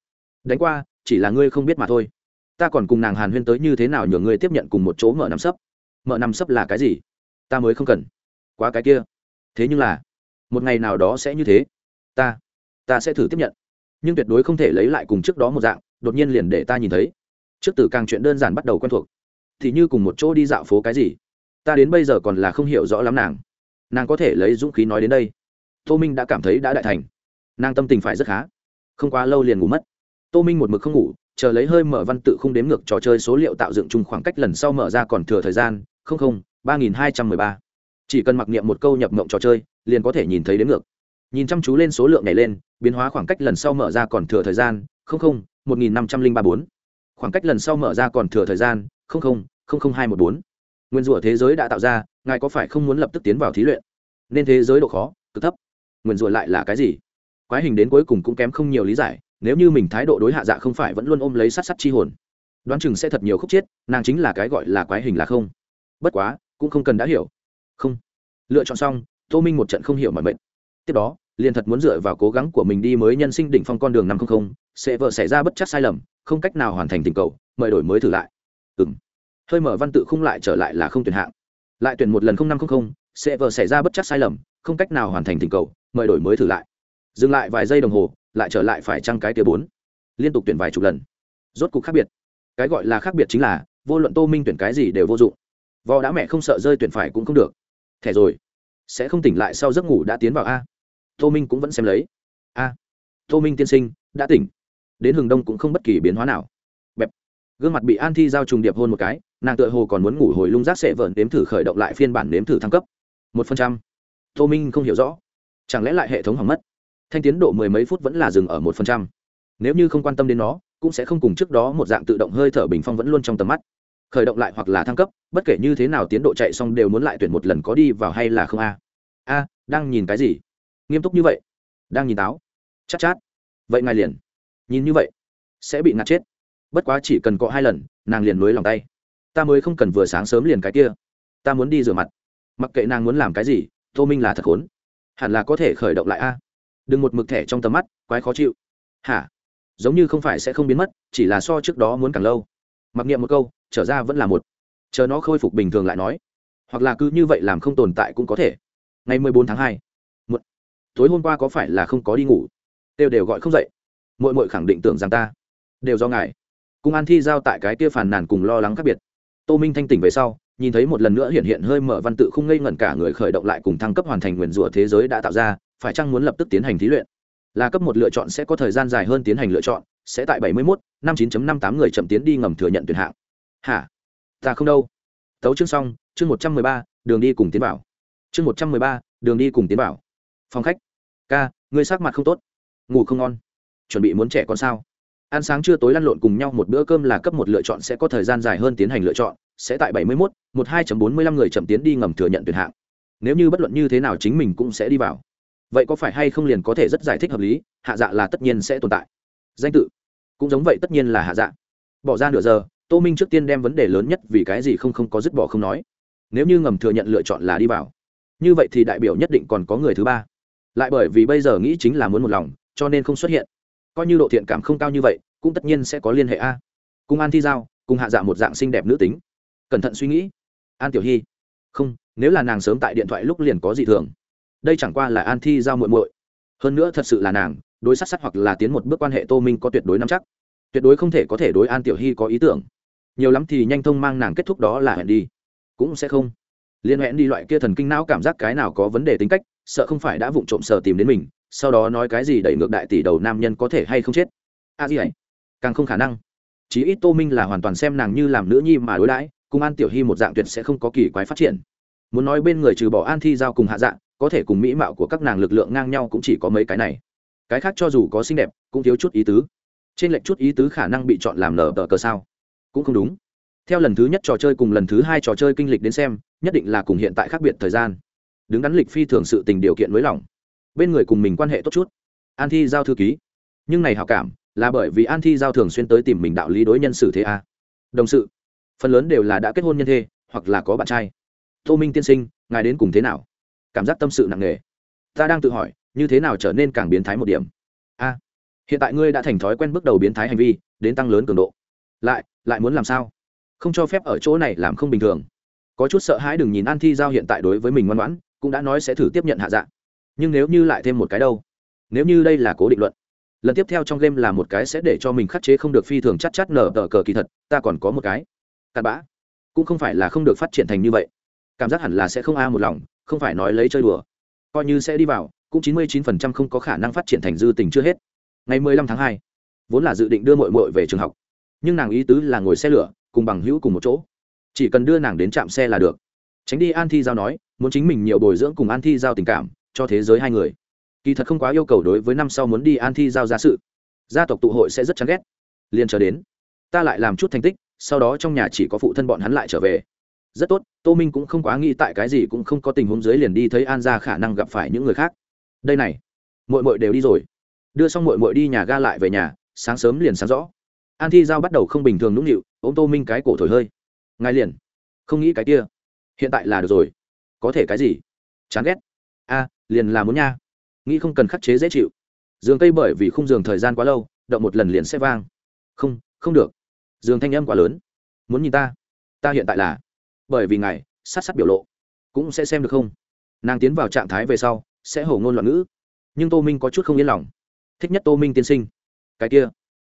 Đánh qua, chỉ là ngươi không biết mà thôi. Ta còn cùng nàng hàn huyên tới như thế nào nhờ ngươi tiếp nhận cùng một chỗ mở nằm sấp mở nằm sấp là cái gì? Ta mới không cần. Quá cái kia. Thế nhưng là, một ngày nào đó sẽ như thế. Ta ta sẽ thử tiếp nhận. Nhưng tuyệt đối không thể lấy lại cùng trước đó một dạng, đột nhiên liền để ta nhìn thấy. Trước từ càng chuyện đơn giản bắt đầu quen thuộc, thì như cùng một chỗ đi dạo phố cái gì. Ta đến bây giờ còn là không hiểu rõ lắm nàng. Nàng có thể lấy dũng khí nói đến đây. Tô minh đã cảm thấy đã đại thành. Nàng tâm tình phải rất khá. Không quá lâu liền ngủ mất. Tô minh một mực không ngủ, chờ lấy hơi mở văn tự không đếm ngược trò chơi số liệu tạo dựng chung khoảng cách lần sau mở ra còn thừa thời gian không không, ba nghìn hai trăm mười ba. Chỉ cần mặc niệm một câu nhập mộng trò chơi, liền có thể nhìn thấy đến ngược. Nhìn chăm chú lên số lượng này lên, biến hóa khoảng cách lần sau mở ra còn thừa thời gian, không không, một nghìn năm trăm linh ba bốn. Khoảng cách lần sau mở ra còn thừa thời gian, không không không không hai một bốn. Nguyên rủa thế giới đã tạo ra, ngài có phải không muốn lập tức tiến vào thí luyện? Nên thế giới độ khó, cực thấp. Nguyên rủa lại là cái gì? Quái hình đến cuối cùng cũng kém không nhiều lý giải, nếu như mình thái độ đối hạ dạ không phải vẫn luôn ôm lấy sát sát chi hồn, đoán chừng sẽ thật nhiều khúc chiết nàng chính là cái gọi là quái hình là không bất quá, cũng không cần đã hiểu. Không. Lựa chọn xong, tô minh một trận không hiểu mọi mệnh tiếp đó, liền thật muốn dựa vào cố gắng của mình đi mới nhân sinh đỉnh phong con đường năm trăm linh sẽ vợ xảy ra bất chắc sai lầm, không cách nào hoàn thành tình cầu, mời đổi mới thử lại. Ừng hơi mở văn tự không lại trở lại là không tuyển hạng. Lại tuyển một lần năm trăm linh sẽ vợ xảy ra bất chắc sai lầm, không cách nào hoàn thành tình cầu, mời đổi mới thử lại. Dừng lại vài giây đồng hồ, lại trở lại phải trăng cái tia bốn. Liên tục tuyển vài chục lần. Rốt cục khác biệt. Cái gọi là khác biệt chính là, vô luận tô minh tuyển cái gì đều vô dụng vò đã mẹ không sợ rơi tuyển phải cũng không được. Thẻ rồi. Sẽ không tỉnh lại sau giấc ngủ đã tiến vào a. Tô minh cũng vẫn xem lấy. A. Tô minh tiên sinh, đã tỉnh. Đến hừng đông cũng không bất kỳ biến hóa nào. Bẹp. Gương mặt bị an thi giao trùng điệp hôn một cái, nàng tựa hồ còn muốn ngủ hồi lung rác sệ vợn nếm thử khởi động lại phiên bản nếm thử thăng cấp. Một phần trăm. Tô minh không hiểu rõ. Chẳng lẽ lại hệ thống hỏng mất? Thanh tiến độ mười mấy phút vẫn là dừng ở một phần trăm. Nếu như không quan tâm đến nó, cũng sẽ không cùng trước đó một dạng tự động hơi thở bình phong vẫn luôn trong tầm mắt khởi động lại hoặc là thăng cấp bất kể như thế nào tiến độ chạy xong đều muốn lại tuyển một lần có đi vào hay là không a? A đang nhìn cái gì? Nghiêm túc như vậy? Đang nhìn táo? Chắc chát, chát. Vậy ngài liền. Nhìn như vậy sẽ bị ngạt chết. Bất quá chỉ cần cọ hai lần nàng liền nối lòng tay. Ta mới không cần vừa sáng sớm liền cái kia. Ta muốn đi rửa mặt. Mặc kệ nàng muốn làm cái gì tô minh là thật khốn. Hẳn là có thể khởi động lại a. Đừng một mực thẻ trong tầm mắt quái khó chịu. Hả? Giống như không phải sẽ không biến mất chỉ là so trước đó muốn càng lâu mặc niệm một câu, trở ra vẫn là một. Chờ nó khôi phục bình thường lại nói. Hoặc là cứ như vậy làm không tồn tại cũng có thể. Ngày mười bốn tháng hai. Một tối hôm qua có phải là không có đi ngủ? Đều đều gọi không dậy. Mội mội khẳng định tưởng rằng ta đều do ngài. Cùng an thi giao tại cái kia phàn nàn cùng lo lắng khác biệt. Tô minh thanh tỉnh về sau, nhìn thấy một lần nữa hiện hiện hơi mở văn tự không ngây ngẩn cả người khởi động lại cùng thăng cấp hoàn thành nguyền rủa thế giới đã tạo ra, phải chăng muốn lập tức tiến hành thí luyện? Là cấp một lựa chọn sẽ có thời gian dài hơn tiến hành lựa chọn, sẽ tại bảy mươi mốt năm chín năm tám người chậm tiến đi ngầm thừa nhận tuyển hạng. Hả? Ta không đâu. Tấu chương xong, chương một trăm mười ba, đường đi cùng tiến bảo. Chương một trăm mười ba, đường đi cùng tiến bảo. Phòng khách. Ca, ngươi sắc mặt không tốt. Ngủ không ngon. Chuẩn bị muốn trẻ con sao? Ăn sáng trưa tối lăn lộn cùng nhau một bữa cơm là cấp một lựa chọn, sẽ có thời gian dài hơn tiến hành lựa chọn, sẽ tại bảy mươi mốt, một hai bốn mươi lăm người chậm tiến đi ngầm thừa nhận tuyển hạng. Nếu như bất luận như thế nào chính mình cũng sẽ đi vào. Vậy có phải hay không liền có thể rất giải thích hợp lý, hạ dạ là tất nhiên sẽ tồn tại. Danh tự cũng giống vậy tất nhiên là hạ dạ. Bỏ ra nửa giờ, tô minh trước tiên đem vấn đề lớn nhất vì cái gì không không có dứt bỏ không nói. Nếu như ngầm thừa nhận lựa chọn là đi vào, như vậy thì đại biểu nhất định còn có người thứ ba. Lại bởi vì bây giờ nghĩ chính là muốn một lòng, cho nên không xuất hiện. Coi như độ thiện cảm không cao như vậy, cũng tất nhiên sẽ có liên hệ a. Cùng an thi giao, cùng hạ dạ một dạng xinh đẹp nữ tính. Cẩn thận suy nghĩ. An tiểu hy. Không, nếu là nàng sớm tại điện thoại lúc liền có gì thường. Đây chẳng qua là an thi giao muội muội. Hơn nữa thật sự là nàng đối sát sát hoặc là tiến một bước quan hệ tô minh có tuyệt đối nắm chắc. Tuyệt đối không thể có thể đối an tiểu hy có ý tưởng. Nhiều lắm thì nhanh thông mang nàng kết thúc đó là hẹn đi. Cũng sẽ không. Liên hẹn đi loại kia thần kinh não cảm giác cái nào có vấn đề tính cách, sợ không phải đã vụng trộm sờ tìm đến mình, sau đó nói cái gì đẩy ngược đại tỷ đầu nam nhân có thể hay không chết. A à gì ấy càng không khả năng. Chí ít tô minh là hoàn toàn xem nàng như làm nữ nhi mà đối đãi, cùng an tiểu hy một dạng tuyệt sẽ không có kỳ quái phát triển. Muốn nói bên người trừ bỏ an thi giao cùng hạ dạng có thể cùng mỹ mạo của các nàng lực lượng ngang nhau cũng chỉ có mấy cái này cái khác cho dù có xinh đẹp, cũng thiếu chút ý tứ. Trên lệnh chút ý tứ khả năng bị chọn làm nở tờ cờ sao? Cũng không đúng. Theo lần thứ nhất trò chơi cùng lần thứ hai trò chơi kinh lịch đến xem, nhất định là cùng hiện tại khác biệt thời gian. Đứng đắn lịch phi thường sự tình điều kiện nới lỏng. Bên người cùng mình quan hệ tốt chút. An thi giao thư ký. Nhưng này hảo cảm, là bởi vì an thi giao thường xuyên tới tìm mình đạo lý đối nhân xử thế a. Đồng sự. Phần lớn đều là đã kết hôn nhân thê, hoặc là có bạn trai. Tô minh tiên sinh, ngài đến cùng thế nào? Cảm giác tâm sự nặng nề. Ta đang tự hỏi như thế nào trở nên càng biến thái một điểm? A, hiện tại ngươi đã thành thói quen bước đầu biến thái hành vi, đến tăng lớn cường độ. Lại lại muốn làm sao? Không cho phép ở chỗ này làm không bình thường. Có chút sợ hãi đừng nhìn an thi giao hiện tại đối với mình ngoan ngoãn, cũng đã nói sẽ thử tiếp nhận hạ dạng nhưng nếu như lại thêm một cái đâu? Nếu như đây là cố định luận, lần tiếp theo trong game là một cái sẽ để cho mình khắc chế không được phi thường chắc chắc nở tờ cờ kỳ thật, ta còn có một cái. Cặn bã. Cũng không phải là không được phát triển thành như vậy. Cảm giác hẳn là sẽ không a một lòng, không phải nói lấy chơi đùa. Coi như sẽ đi vào cũng chín mươi chín phần trăm không có khả năng phát triển thành dư tình chưa hết. Ngày mười lăm tháng hai, vốn là dự định đưa mội mội về trường học. Nhưng nàng ý tứ là ngồi xe lửa, cùng bằng hữu cùng một chỗ. Chỉ cần đưa nàng đến trạm xe là được. Tránh đi an thi giao nói, muốn chính mình nhiều bồi dưỡng cùng an thi giao tình cảm, cho thế giới hai người. Kỳ thật không quá yêu cầu đối với năm sau muốn đi an thi giao ra sự. Gia tộc tụ hội sẽ rất chán ghét. Liền chờ đến, ta lại làm chút thành tích, sau đó trong nhà chỉ có phụ thân bọn hắn lại trở về. Rất tốt, tô minh cũng không quá nghĩ tại cái gì cũng không có tình huống dưới liền đi thấy an ra khả năng gặp phải những người khác đây này mội mội đều đi rồi. Đưa xong mội mội đi nhà ga lại về nhà, sáng sớm liền sáng rõ. An thi giao bắt đầu không bình thường nũng nịu ô m tô minh cái cổ thổi hơi. Ngài liền, không nghĩ cái kia. Hiện tại là được rồi. Có thể cái gì? Chán ghét. A, liền là muốn nha. Nghĩ không cần khắc chế dễ chịu. Giường cây bởi vì khung giường thời gian quá lâu, động một lần liền sẽ vang. Không không được. Giường thanh âm quá lớn. Muốn nhìn ta. Ta hiện tại là. Bởi vì ngài, sát sát biểu lộ. Cũng sẽ xem được không? Nàng tiến vào trạng thái về sau sẽ hổ ngôn loạn ngữ. Nhưng tô minh có chút không yên lòng. Thích nhất tô minh tiên sinh. Cái kia.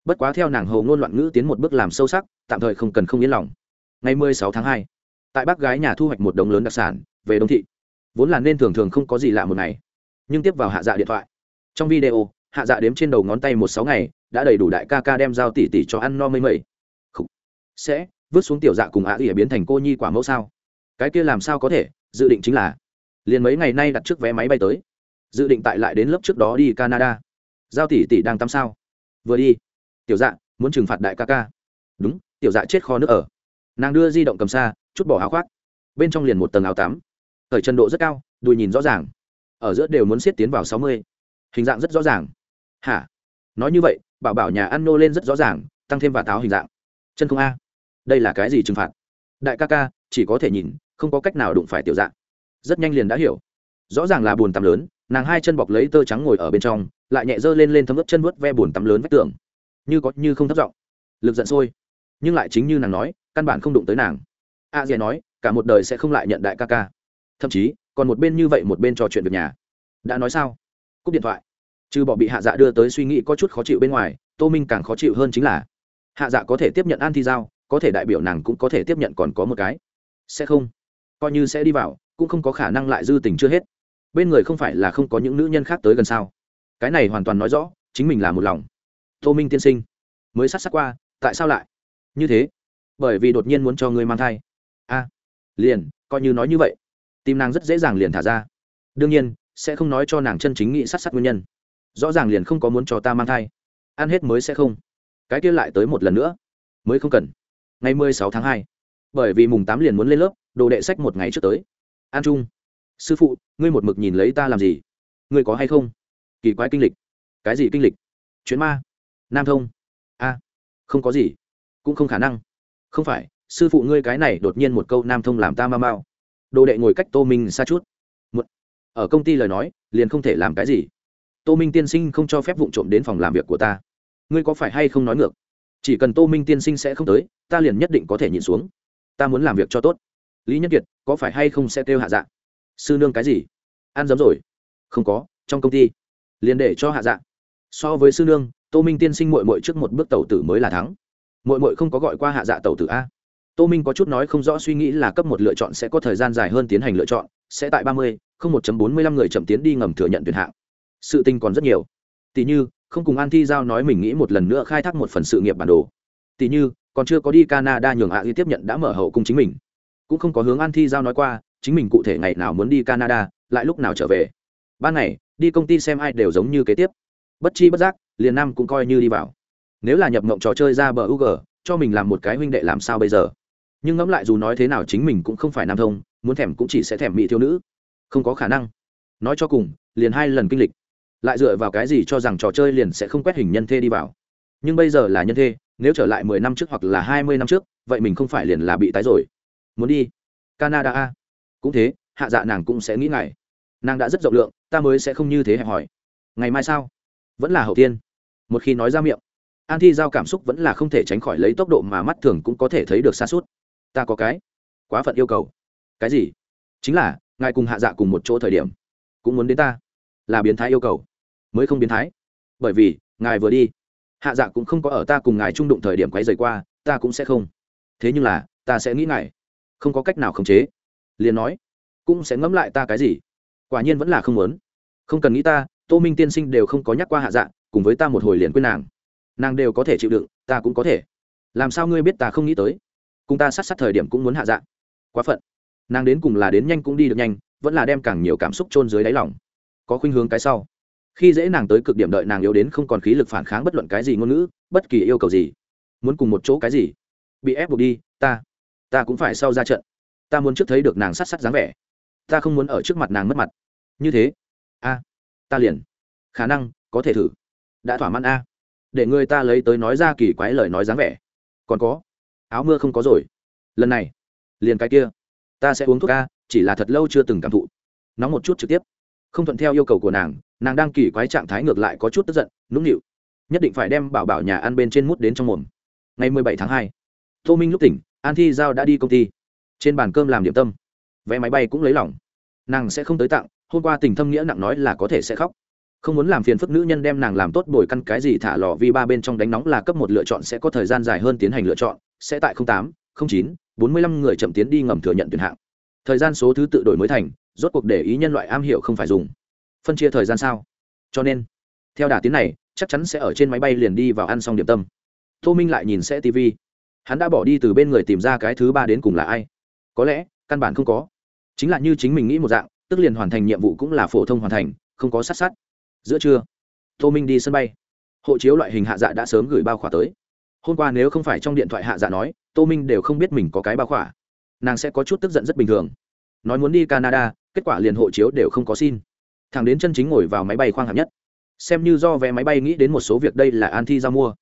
Bất quá theo nàng hổ ngôn loạn ngữ tiến một bước làm sâu sắc, tạm thời không cần không yên lòng. Ngày mười sáu tháng hai, tại bác gái nhà thu hoạch một đống lớn đặc sản, về đông thị. Vốn là nên thường thường không có gì lạ một ngày. Nhưng tiếp vào hạ dạ điện thoại. Trong video, hạ dạ đếm trên đầu ngón tay một sáu ngày, đã đầy đủ đại ca ca đem giao tỉ tỉ cho ăn no mây mây. Sẽ, vứt xuống tiểu dạ cùng ạ ỉa biến thành cô nhi quả mẫu sao? Cái kia làm sao có thể? Dự định chính là liền mấy ngày nay đặt trước vé máy bay tới. Dự định tại lại đến lớp trước đó đi canada. Giao tỷ tỷ đang tắm sao? Vừa đi. Tiểu dạ muốn trừng phạt đại ca ca. Đúng, tiểu dạ chết kho nước ở. Nàng đưa di động cầm xa, chút bỏ áo khoác. Bên trong liền một tầng áo tắm. Thời chân độ rất cao, đùi nhìn rõ ràng. Ở giữa đều muốn siết tiến vào sáu mươi. Hình dạng rất rõ ràng. Hả? Nói như vậy, bảo bảo nhà ăn nô lên rất rõ ràng, tăng thêm và táo hình dạng. Chân không a. Đây là cái gì trừng phạt? Đại ca ca, chỉ có thể nhìn, không có cách nào đụng phải tiểu dạng rất nhanh liền đã hiểu. Rõ ràng là bùn tắm lớn, nàng hai chân bọc lấy tơ trắng ngồi ở bên trong, lại nhẹ dơ lên lên thấm ướt chân vớt ve bùn tắm lớn vách tường. Như có như không thất giọng. Lực giận sôi. Nhưng lại chính như nàng nói, căn bản không đụng tới nàng. A dè nói, cả một đời sẽ không lại nhận đại ca ca. Thậm chí, còn một bên như vậy một bên trò chuyện việc nhà. Đã nói sao? Cúp điện thoại. Trừ bỏ bị hạ dạ đưa tới suy nghĩ có chút khó chịu bên ngoài, tô minh càng khó chịu hơn chính là, hạ dạ có thể tiếp nhận an thi giao, có thể đại biểu nàng cũng có thể tiếp nhận còn có một cái. Sẽ không. Coi như sẽ đi vào cũng không có khả năng lại dư tình chưa hết. Bên người không phải là không có những nữ nhân khác tới gần sao? Cái này hoàn toàn nói rõ, chính mình là một lòng. Tô minh tiên sinh, mới sát sát qua, tại sao lại? Như thế, bởi vì đột nhiên muốn cho ngươi mang thai. A, liền, coi như nói như vậy. Tim nàng rất dễ dàng liền thả ra. Đương nhiên, sẽ không nói cho nàng chân chính nghĩ sát sát nguyên nhân. Rõ ràng liền không có muốn cho ta mang thai. Ăn hết mới sẽ không. Cái kia lại tới một lần nữa. Mới không cần. Ngày mười sáu tháng hai. Bởi vì mùng tám liền muốn lên lớp, đồ đệ sách một ngày trước tới an trung sư phụ ngươi một mực nhìn lấy ta làm gì? Ngươi có hay không? Kỳ quái kinh lịch. Cái gì kinh lịch? Chuyến ma? Nam thông? A không có gì. Cũng không khả năng. Không phải sư phụ ngươi cái này đột nhiên một câu nam thông làm ta ma mau. Đồ đệ ngồi cách tô minh xa chút. Một, ở công ty lời nói liền không thể làm cái gì. Tô minh tiên sinh không cho phép vụ trộm đến phòng làm việc của ta. Ngươi có phải hay không nói ngược? Chỉ cần tô minh tiên sinh sẽ không tới ta liền nhất định có thể nhìn xuống. Ta muốn làm việc cho tốt lý nhất kiệt có phải hay không sẽ kêu hạ dạ? Sư nương cái gì? Ăn dấm rồi. Không có, trong công ty. Liền để cho hạ dạ. So với sư nương, tô minh tiên sinh mội mội trước một bước tàu tử mới là thắng. Mội mội không có gọi qua hạ dạ tàu tử a. Tô minh có chút nói không rõ suy nghĩ là cấp một lựa chọn sẽ có thời gian dài hơn tiến hành lựa chọn, sẽ tại ba mươi, không một bốn mươi lăm người chậm tiến đi ngầm thừa nhận tuyển hạng. Sự tình còn rất nhiều. Tỷ như, không cùng an thi giao nói mình nghĩ một lần nữa khai thác một phần sự nghiệp bản đồ. Tỷ như, còn chưa có đi canada nhường hạ à tiếp nhận đã mở hậu cung chính mình cũng không có hướng an thi giao nói qua, chính mình cụ thể ngày nào muốn đi canada, lại lúc nào trở về. Ban ngày, đi công ty xem ai đều giống như kế tiếp. Bất chi bất giác, liền năm cũng coi như đi vào. Nếu là nhập mộng trò chơi ra bờ ug cho mình làm một cái huynh đệ làm sao bây giờ? Nhưng ngẫm lại dù nói thế nào chính mình cũng không phải nam thông, muốn thèm cũng chỉ sẽ thèm mỹ thiếu nữ. Không có khả năng. Nói cho cùng, liền hai lần kinh lịch. Lại dựa vào cái gì cho rằng trò chơi liền sẽ không quét hình nhân thê đi vào? Nhưng bây giờ là nhân thê, nếu trở lại mười năm trước hoặc là hai mươi năm trước, vậy mình không phải liền là bị tái rồi muốn đi. Canada a. Cũng thế, hạ dạ nàng cũng sẽ nghĩ ngày nàng đã rất rộng lượng, ta mới sẽ không như thế hẹp hỏi ngày mai sao? Vẫn là hậu tiên một khi nói ra miệng, an thi giao cảm xúc vẫn là không thể tránh khỏi lấy tốc độ mà mắt thường cũng có thể thấy được xa suốt. Ta có cái quá phận yêu cầu. Cái gì? Chính là, ngài cùng hạ dạ cùng một chỗ thời điểm, cũng muốn đến ta, là biến thái yêu cầu. Mới không biến thái. Bởi vì, ngài vừa đi, hạ dạ cũng không có ở ta cùng ngài trung đụng thời điểm quay rời qua, ta cũng sẽ không. Thế nhưng là, ta sẽ nghĩ ngài không có cách nào khống chế. Liền nói, cũng sẽ ngẫm lại ta cái gì? Quả nhiên vẫn là không muốn. Không cần nghĩ ta, tô minh tiên sinh đều không có nhắc qua hạ dạ cùng với ta một hồi liền quên nàng. Nàng đều có thể chịu đựng, ta cũng có thể. Làm sao ngươi biết ta không nghĩ tới? Cùng ta sát sát thời điểm cũng muốn hạ dạ. Quá phận. Nàng đến cùng là đến nhanh cũng đi được nhanh, vẫn là đem càng nhiều cảm xúc chôn dưới đáy lòng. Có khuynh hướng cái sau. Khi dễ nàng tới cực điểm đợi nàng yếu đến không còn khí lực phản kháng bất luận cái gì ngôn ngữ, bất kỳ yêu cầu gì. Muốn cùng một chỗ cái gì? Bị ép buộc đi, ta ta cũng phải sau ra trận. Ta muốn trước thấy được nàng sát sát dáng vẻ. Ta không muốn ở trước mặt nàng mất mặt. Như thế. A. Ta liền. Khả năng, có thể thử. Đã thỏa mãn a. Để người ta lấy tới nói ra kỳ quái lời nói dáng vẻ. Còn có. Áo mưa không có rồi. Lần này, liền cái kia. Ta sẽ uống thuốc a, chỉ là thật lâu chưa từng cảm thụ. Nóng một chút trực tiếp. Không thuận theo yêu cầu của nàng nàng đang kỳ quái trạng thái ngược lại có chút tức giận, nũng nịu. Nhất định phải đem bảo bảo nhà ăn bên trên mút đến trong mồm. Ngày mười bảy tháng hai, tô minh lúc tỉnh an thi giao đã đi công ty. Trên bàn cơm làm điểm tâm. Vé máy bay cũng lấy lỏng nàng sẽ không tới tặng, hôm qua tình thâm nghĩa nặng nói là có thể sẽ khóc. Không muốn làm phiền phức nữ nhân đem nàng làm tốt bồi căn cái gì thả lò vi ba bên trong đánh nóng là cấp một lựa chọn, sẽ có thời gian dài hơn tiến hành lựa chọn, sẽ tại tám chín, bốn mươi lăm người chậm tiến đi ngầm thừa nhận tuyển hạng. Thời gian số thứ tự đổi mới thành, rốt cuộc để ý nhân loại am hiểu không phải dùng. Phân chia thời gian sao? Cho nên, theo đà tiến này, chắc chắn sẽ ở trên máy bay liền đi vào ăn xong điểm tâm. Tô minh lại nhìn sẽ tv hắn đã bỏ đi từ bên người tìm ra cái thứ ba đến cùng là ai? Có lẽ, căn bản không có. Chính là như chính mình nghĩ một dạng, tức liền hoàn thành nhiệm vụ cũng là phổ thông hoàn thành, không có sát sát. Giữa trưa, tô minh đi sân bay. Hộ chiếu loại hình hạ dạ đã sớm gửi bao khỏa tới. Hôm qua nếu không phải trong điện thoại hạ dạ nói, tô minh đều không biết mình có cái bao khỏa. Nàng sẽ có chút tức giận rất bình thường. Nói muốn đi canada, kết quả liền hộ chiếu đều không có xin. Thằng đến chân chính ngồi vào máy bay khoang hạng nhất. Xem như do vé máy bay nghĩ đến một số việc đây là an thi ra mua.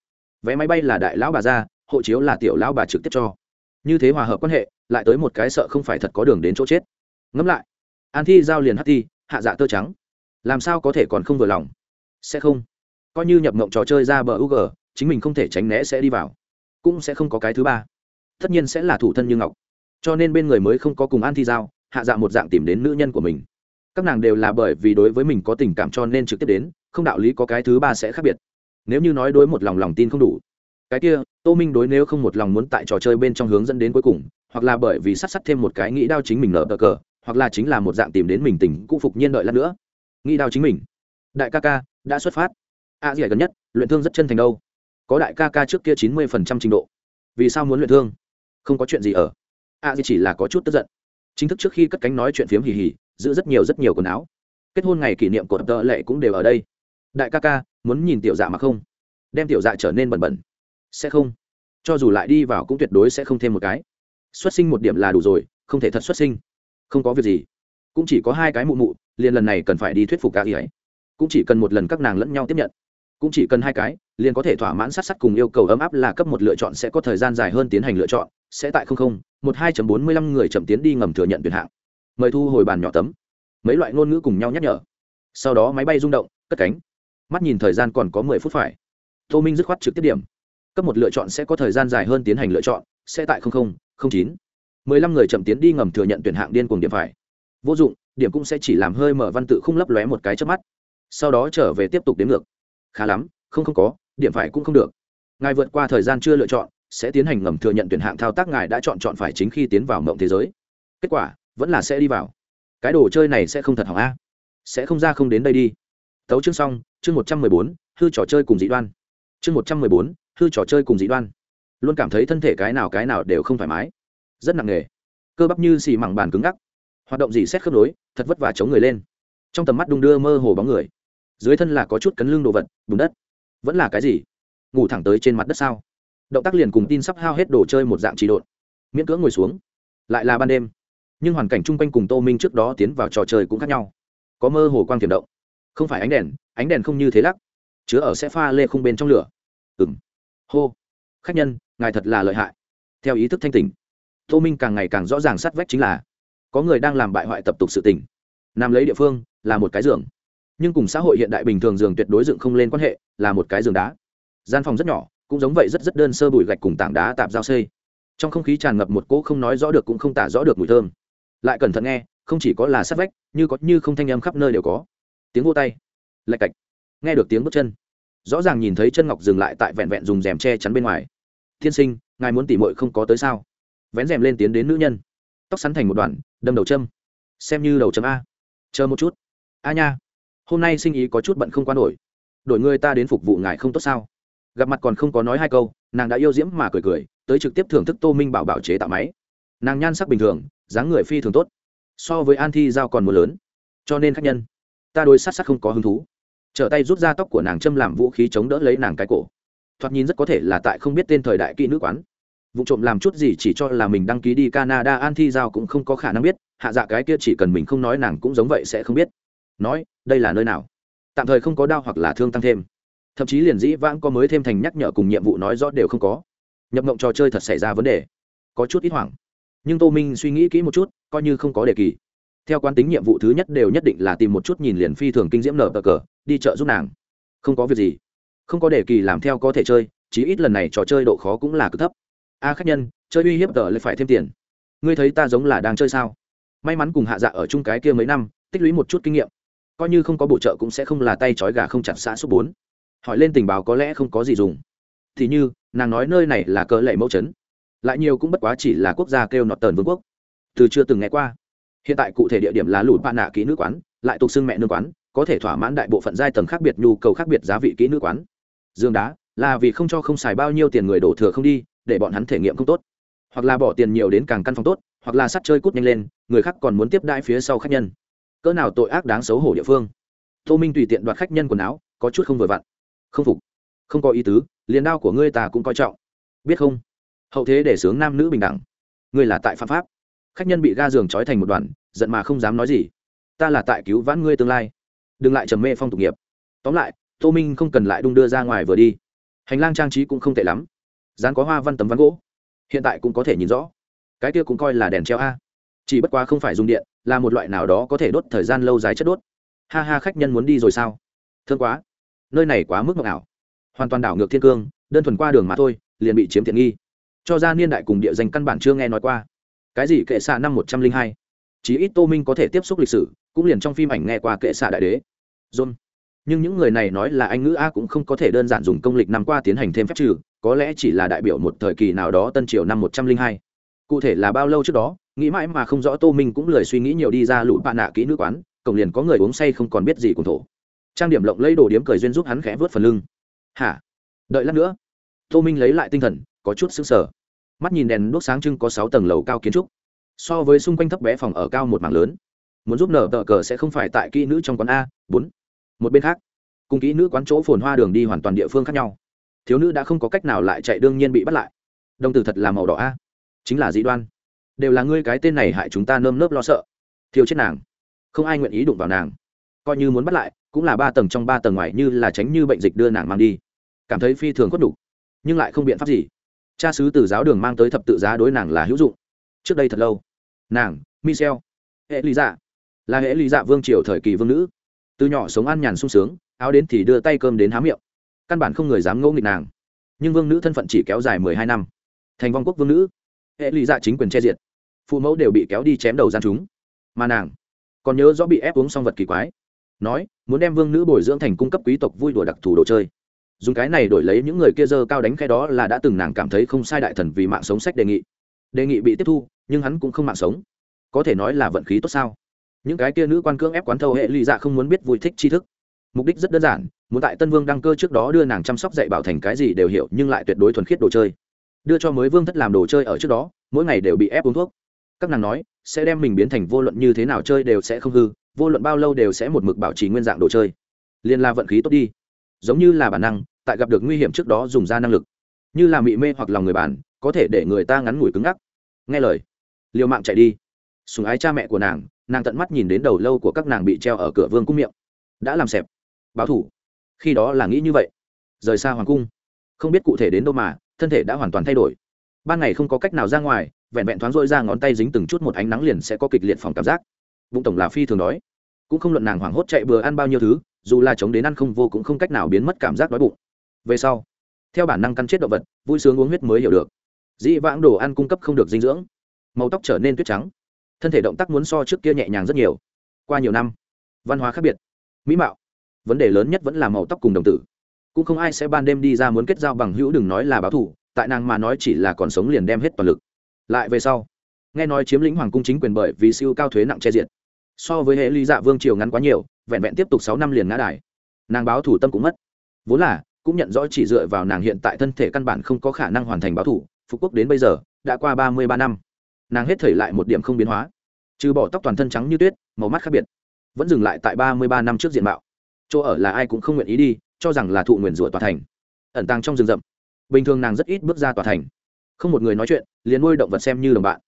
Vé máy bay là đại lão bà ra hộ chiếu là tiểu lão bà trực tiếp cho. Như thế hòa hợp quan hệ, lại tới một cái sợ không phải thật có đường đến chỗ chết. Ngẫm lại, an thi giao liền hát thi hạ dạ tơ trắng. Làm sao có thể còn không vừa lòng? Sẽ không. Coi như nhập mộng trò chơi ra bờ u g chính mình không thể tránh né sẽ đi vào. Cũng sẽ không có cái thứ ba. Tất nhiên sẽ là thủ thân như ngọc. Cho nên bên người mới không có cùng an thi giao, hạ dạ một dạng tìm đến nữ nhân của mình. Các nàng đều là bởi vì đối với mình có tình cảm cho nên trực tiếp đến, không đạo lý có cái thứ ba sẽ khác biệt. Nếu như nói đối một lòng lòng tin không đủ cái kia tô minh đối nếu không một lòng muốn tại trò chơi bên trong hướng dẫn đến cuối cùng hoặc là bởi vì sắt sắt thêm một cái nghĩ đao chính mình nở bờ cờ hoặc là chính là một dạng tìm đến mình tình cũ phục nhiên đợi lát nữa. Nghĩ đao chính mình. Đại ca ca đã xuất phát. A à, gì gần nhất luyện thương rất chân thành đâu. Có đại ca ca trước kia chín mươi phần trăm trình độ. Vì sao muốn luyện thương? Không có chuyện gì ở. A à, gì chỉ là có chút tức giận. Chính thức trước khi cất cánh nói chuyện phiếm hì hì giữ rất nhiều rất nhiều quần áo. Kết hôn ngày kỷ niệm của tợ lệ cũng đều ở đây. Đại ca ca muốn nhìn tiểu dạ mà không? Đem tiểu dạ trở nên bẩn bẩn sẽ không. Cho dù lại đi vào cũng tuyệt đối sẽ không thêm một cái. Xuất sinh một điểm là đủ rồi, không thể thật xuất sinh. Không có việc gì. Cũng chỉ có hai cái mụ mụ, liền lần này cần phải đi thuyết phục cả ý ấy. Cũng chỉ cần một lần các nàng lẫn nhau tiếp nhận. Cũng chỉ cần hai cái, liền có thể thỏa mãn sát sắt cùng yêu cầu ấm áp là cấp một lựa chọn sẽ có thời gian dài hơn tiến hành lựa chọn, sẽ tại không không, một hai bốn mươi lăm người chậm tiến đi ngầm thừa nhận tuyển hạng. Mời thu hồi bàn nhỏ tấm. Mấy loại ngôn ngữ cùng nhau nhắc nhở. Sau đó máy bay rung động, cất cánh. Mắt nhìn thời gian còn có mười phút phải. Tô minh dứt khoát trực tiếp điểm cấp một lựa chọn sẽ có thời gian dài hơn tiến hành lựa chọn, sẽ tại không không không chín. Mười lăm người chậm tiến đi ngầm thừa nhận tuyển hạng điên cuồng điểm phải. Vô dụng, điểm cũng sẽ chỉ làm hơi mở văn tự không lấp lóe một cái trước mắt. Sau đó trở về tiếp tục đếm ngược. Khá lắm, không không có, điểm phải cũng không được. Ngài vượt qua thời gian chưa lựa chọn, sẽ tiến hành ngầm thừa nhận tuyển hạng thao tác ngài đã chọn chọn phải chính khi tiến vào mộng thế giới. Kết quả, vẫn là sẽ đi vào. Cái đồ chơi này sẽ không thật hỏng a. Sẽ không ra không đến đây đi. Tấu chương xong, chương một trăm mười bốn, hư trò chơi cùng dị đoan. Chương một trăm mười bốn hư trò chơi cùng dị đoan. Luôn cảm thấy thân thể cái nào cái nào đều không thoải mái. Rất nặng nề cơ bắp như xì mẳng bàn cứng ngắc. Hoạt động gì xét khớp nối, thật vất vả chống người lên. Trong tầm mắt đung đưa mơ hồ bóng người. Dưới thân là có chút cấn lưng đồ vật, bùn đất. Vẫn là cái gì? Ngủ thẳng tới trên mặt đất sao? Động tác liền cùng tin sắp hao hết đồ chơi một dạng trị độn. Miễn cưỡng ngồi xuống. Lại là ban đêm. Nhưng hoàn cảnh chung quanh cùng tô minh trước đó tiến vào trò chơi cũng khác nhau. Có mơ hồ quang tiềm động. Không phải ánh đèn ánh đèn không như thế lắc. Chứa ở sẽ pha lê không bên trong lửa. Ừng hô. Khách nhân, ngài thật là lợi hại. Theo ý thức thanh tỉnh, tô minh càng ngày càng rõ ràng sát vách chính là, có người đang làm bại hoại tập tục sự tỉnh nằm lấy địa phương là một cái giường. Nhưng cùng xã hội hiện đại bình thường giường tuyệt đối dựng không lên quan hệ, là một cái giường đá. Gian phòng rất nhỏ, cũng giống vậy rất rất đơn sơ bụi gạch cùng tảng đá tạp giao xây. Trong không khí tràn ngập một cỗ không nói rõ được cũng không tả rõ được mùi thơm. Lại cẩn thận nghe, không chỉ có là sát vách, như có như không thanh âm khắp nơi đều có. Tiếng vô tay, lạch cạch. Nghe được tiếng bước chân rõ ràng nhìn thấy chân ngọc dừng lại tại vẹn vẹn dùng rèm che chắn bên ngoài. Thiên sinh, ngài muốn tỉ mội không có tới sao? Vén rèm lên tiến đến nữ nhân. Tóc sắn thành một đoạn, đâm đầu châm. Xem như đầu châm a. Chờ một chút. A nha, hôm nay sinh ý có chút bận không qua nổi. Đổi người ta đến phục vụ ngài không tốt sao? Gặp mặt còn không có nói hai câu, nàng đã yêu diễm mà cười cười, tới trực tiếp thưởng thức tô minh bảo bảo chế tạo máy. Nàng nhan sắc bình thường, dáng người phi thường tốt, so với an thi giao còn mưa lớn. Cho nên khách nhân, ta đối sát sắc không có hứng thú trở tay rút ra tóc của nàng châm làm vũ khí chống đỡ lấy nàng cái cổ. Thoạt nhìn rất có thể là tại không biết tên thời đại kỹ nữ quán. Vụ trộm làm chút gì chỉ cho là mình đăng ký đi canada an thi giao cũng không có khả năng biết, hạ dạ cái kia chỉ cần mình không nói nàng cũng giống vậy sẽ không biết. Nói, đây là nơi nào? Tạm thời không có đau hoặc là thương tăng thêm. Thậm chí liền dĩ vãng có mới thêm thành nhắc nhở cùng nhiệm vụ nói rõ đều không có. Nhập mộng trò chơi thật xảy ra vấn đề. Có chút ít hoảng. Nhưng tô minh suy nghĩ kỹ một chút, coi như không có đề kỳ theo quán tính nhiệm vụ thứ nhất đều nhất định là tìm một chút nhìn liền phi thường kinh diễm nở tờ cờ, đi chợ giúp nàng. Không có việc gì. Không có đề kỳ làm theo có thể chơi, chí ít lần này trò chơi độ khó cũng là cực thấp. A, khách nhân, chơi uy hiếp tờ lại phải thêm tiền. Ngươi thấy ta giống là đang chơi sao? May mắn cùng hạ dạ ở chung cái kia mấy năm, tích lũy một chút kinh nghiệm. Coi như không có bổ trợ cũng sẽ không là tay trói gà không chặt xã số bốn hỏi lên tình báo có lẽ không có gì dùng. Thì như, nàng nói nơi này là cờ lệ mẫu trấn. Lại nhiều cũng bất quá chỉ là quốc gia kêu nọt tờn vương quốc. Từ chưa từng nghe qua hiện tại cụ thể địa điểm là lụt bạn nạ kỹ nữ quán, lại tục xưng mẹ nữ quán, có thể thỏa mãn đại bộ phận giai tầng khác biệt, nhu cầu khác biệt giá vị kỹ nữ quán. Dương đá, là vì không cho không xài bao nhiêu tiền người đổ thừa không đi, để bọn hắn thể nghiệm không tốt. Hoặc là bỏ tiền nhiều đến càng căn phòng tốt, hoặc là sắt chơi cút nhanh lên, người khác còn muốn tiếp đãi phía sau khách nhân. Cỡ nào tội ác đáng xấu hổ địa phương. Tô minh tùy tiện đoạt khách nhân quần áo, có chút không vừa vặn. Không phục. Không có ý tứ, liền đao của ngươi ta cũng coi trọng. Biết không? Hậu thế để sướng nam nữ bình đẳng. Ngươi là tại phạm pháp khách nhân bị ga giường trói thành một đoàn, giận mà không dám nói gì. Ta là tại cứu vãn ngươi tương lai. Đừng lại trầm mê phong tục nghiệp. Tóm lại, tô minh không cần lại đung đưa ra ngoài vừa đi. Hành lang trang trí cũng không tệ lắm. Dán có hoa văn tấm ván gỗ. Hiện tại cũng có thể nhìn rõ. Cái kia cũng coi là đèn treo a. Chỉ bất quá không phải dùng điện, là một loại nào đó có thể đốt thời gian lâu dài chất đốt. Ha ha, khách nhân muốn đi rồi sao? Thương quá. Nơi này quá mức mộng ảo. Hoàn toàn đảo ngược thiên cương, đơn thuần qua đường mà thôi, liền bị chiếm tiện nghi. Cho ra niên đại cùng địa danh căn bản chưa nghe nói qua cái gì kệ xạ năm một trăm linh hai? Chí ít tô minh có thể tiếp xúc lịch sử, cũng liền trong phim ảnh nghe qua kệ xạ đại đế. John. Nhưng những người này nói là anh ngữ a cũng không có thể đơn giản dùng công lịch năm qua tiến hành thêm phép trừ, có lẽ chỉ là đại biểu một thời kỳ nào đó tân triều năm một trăm linh hai. Cụ thể là bao lâu trước đó, nghĩ mãi mà không rõ tô minh cũng lười suy nghĩ nhiều đi ra lũ bạn nạ kỹ nữ quán, cổng liền có người uống say không còn biết gì cùng thổ. Trang điểm lộng lấy đồ điếm cười duyên giúp hắn khẽ vớt phần lưng. Hả? Đợi lát nữa. Tô minh lấy lại tinh thần, có chút sững sờ mắt nhìn đèn đốt sáng trưng có sáu tầng lầu cao kiến trúc. So với xung quanh thấp bé phòng ở cao một mảng lớn. Muốn giúp nở tờ cờ sẽ không phải tại kỹ nữ trong quán a, bốn. Một bên khác, cùng kỹ nữ quán chỗ phồn hoa đường đi hoàn toàn địa phương khác nhau. Thiếu nữ đã không có cách nào lại chạy đương nhiên bị bắt lại. Đồng tử thật là màu đỏ a. Chính là dĩ đoan. Đều là ngươi cái tên này hại chúng ta nơm nớp lo sợ. Thiếu chết nàng. Không ai nguyện ý đụng vào nàng. Coi như muốn bắt lại, cũng là ba tầng trong ba tầng ngoài như là tránh như bệnh dịch đưa nàng mang đi. Cảm thấy phi thường khuất đủ, nhưng lại không biện pháp gì cha sứ từ giáo đường mang tới thập tự giá đối nàng là hữu dụng. Trước đây thật lâu, nàng, michel hệ lý dạ là hệ lý dạ vương triều thời kỳ vương nữ. Từ nhỏ sống ăn nhàn sung sướng, áo đến thì đưa tay cơm đến há miệng. Căn bản không người dám ngẫu nghịch nàng. Nhưng vương nữ thân phận chỉ kéo dài mười hai năm. Thành vong quốc vương nữ hệ lý dạ chính quyền che diệt. Phụ mẫu đều bị kéo đi chém đầu gian chúng. Mà nàng còn nhớ rõ bị ép uống xong vật kỳ quái. Nói, muốn đem vương nữ bồi dưỡng thành cung cấp quý tộc vui đùa đặc thù đồ chơi dùng cái này đổi lấy những người kia dơ cao đánh khe đó là đã từng nàng cảm thấy không sai đại thần vì mạng sống sách đề nghị. Đề nghị bị tiếp thu, nhưng hắn cũng không mạng sống. Có thể nói là vận khí tốt sao? Những cái kia nữ quan cưỡng ép quán thâu hệ lụy dạ không muốn biết vui thích tri thức. Mục đích rất đơn giản, muốn tại tân vương đăng cơ trước đó đưa nàng chăm sóc dạy bảo thành cái gì đều hiểu, nhưng lại tuyệt đối thuần khiết đồ chơi. Đưa cho mới vương thất làm đồ chơi ở trước đó, mỗi ngày đều bị ép uống thuốc. Các nàng nói, sẽ đem mình biến thành vô luận như thế nào chơi đều sẽ không hư, vô luận bao lâu đều sẽ một mực bảo trì nguyên dạng đồ chơi. Liên la vận khí tốt đi giống như là bản năng, tại gặp được nguy hiểm trước đó dùng ra năng lực. Như là mị mê hoặc lòng người bản, có thể để người ta ngắn ngủi cứng ngắc. Nghe lời, liều mạng chạy đi. Sùng ái cha mẹ của nàng nàng tận mắt nhìn đến đầu lâu của các nàng bị treo ở cửa vương cung miệng. Đã làm xẹp báo thủ. Khi đó là nghĩ như vậy. Rời xa hoàng cung. Không biết cụ thể đến đâu mà, thân thể đã hoàn toàn thay đổi. Ban ngày không có cách nào ra ngoài, vẹn vẹn thoáng rỗi ra ngón tay dính từng chút một ánh nắng liền sẽ có kịch liệt phòng cảm giác. Bụng tổng là phi thường đói. Cũng không luận nàng hoảng hốt chạy bừa ăn bao nhiêu thứ dù là chống đến ăn không vô cũng không cách nào biến mất cảm giác đói bụng. Về sau, theo bản năng căn chết động vật, vui sướng uống huyết mới hiểu được. Dĩ vãng đồ ăn cung cấp không được dinh dưỡng. Màu tóc trở nên tuyết trắng. Thân thể động tác muốn so trước kia nhẹ nhàng rất nhiều. Qua nhiều năm, văn hóa khác biệt. Mỹ mạo. Vấn đề lớn nhất vẫn là màu tóc cùng đồng tử. Cũng không ai sẽ ban đêm đi ra muốn kết giao bằng hữu đừng nói là báo thù, tại nàng mà nói chỉ là còn sống liền đem hết toàn lực. Lại về sau, nghe nói chiếm lĩnh hoàng cung chính quyền bởi vì siêu cao thuế nặng che diện so với hệ ly dạ vương triều ngắn quá nhiều, vẹn vẹn tiếp tục sáu năm liền ngã đài. Nàng báo thủ tâm cũng mất. Vốn là, cũng nhận rõ chỉ dựa vào nàng hiện tại thân thể căn bản không có khả năng hoàn thành báo thủ, phục quốc đến bây giờ, đã qua ba mươi ba năm. Nàng hết thời lại một điểm không biến hóa. Trừ bỏ tóc toàn thân trắng như tuyết, màu mắt khác biệt, vẫn dừng lại tại ba mươi ba năm trước diện mạo. Chỗ ở là ai cũng không nguyện ý đi, cho rằng là thụ nguyền rủa tòa thành. Ẩn tàng trong rừng rậm. Bình thường nàng rất ít bước ra tòa thành. Không một người nói chuyện, liền nuôi động vật xem như đồng bạn.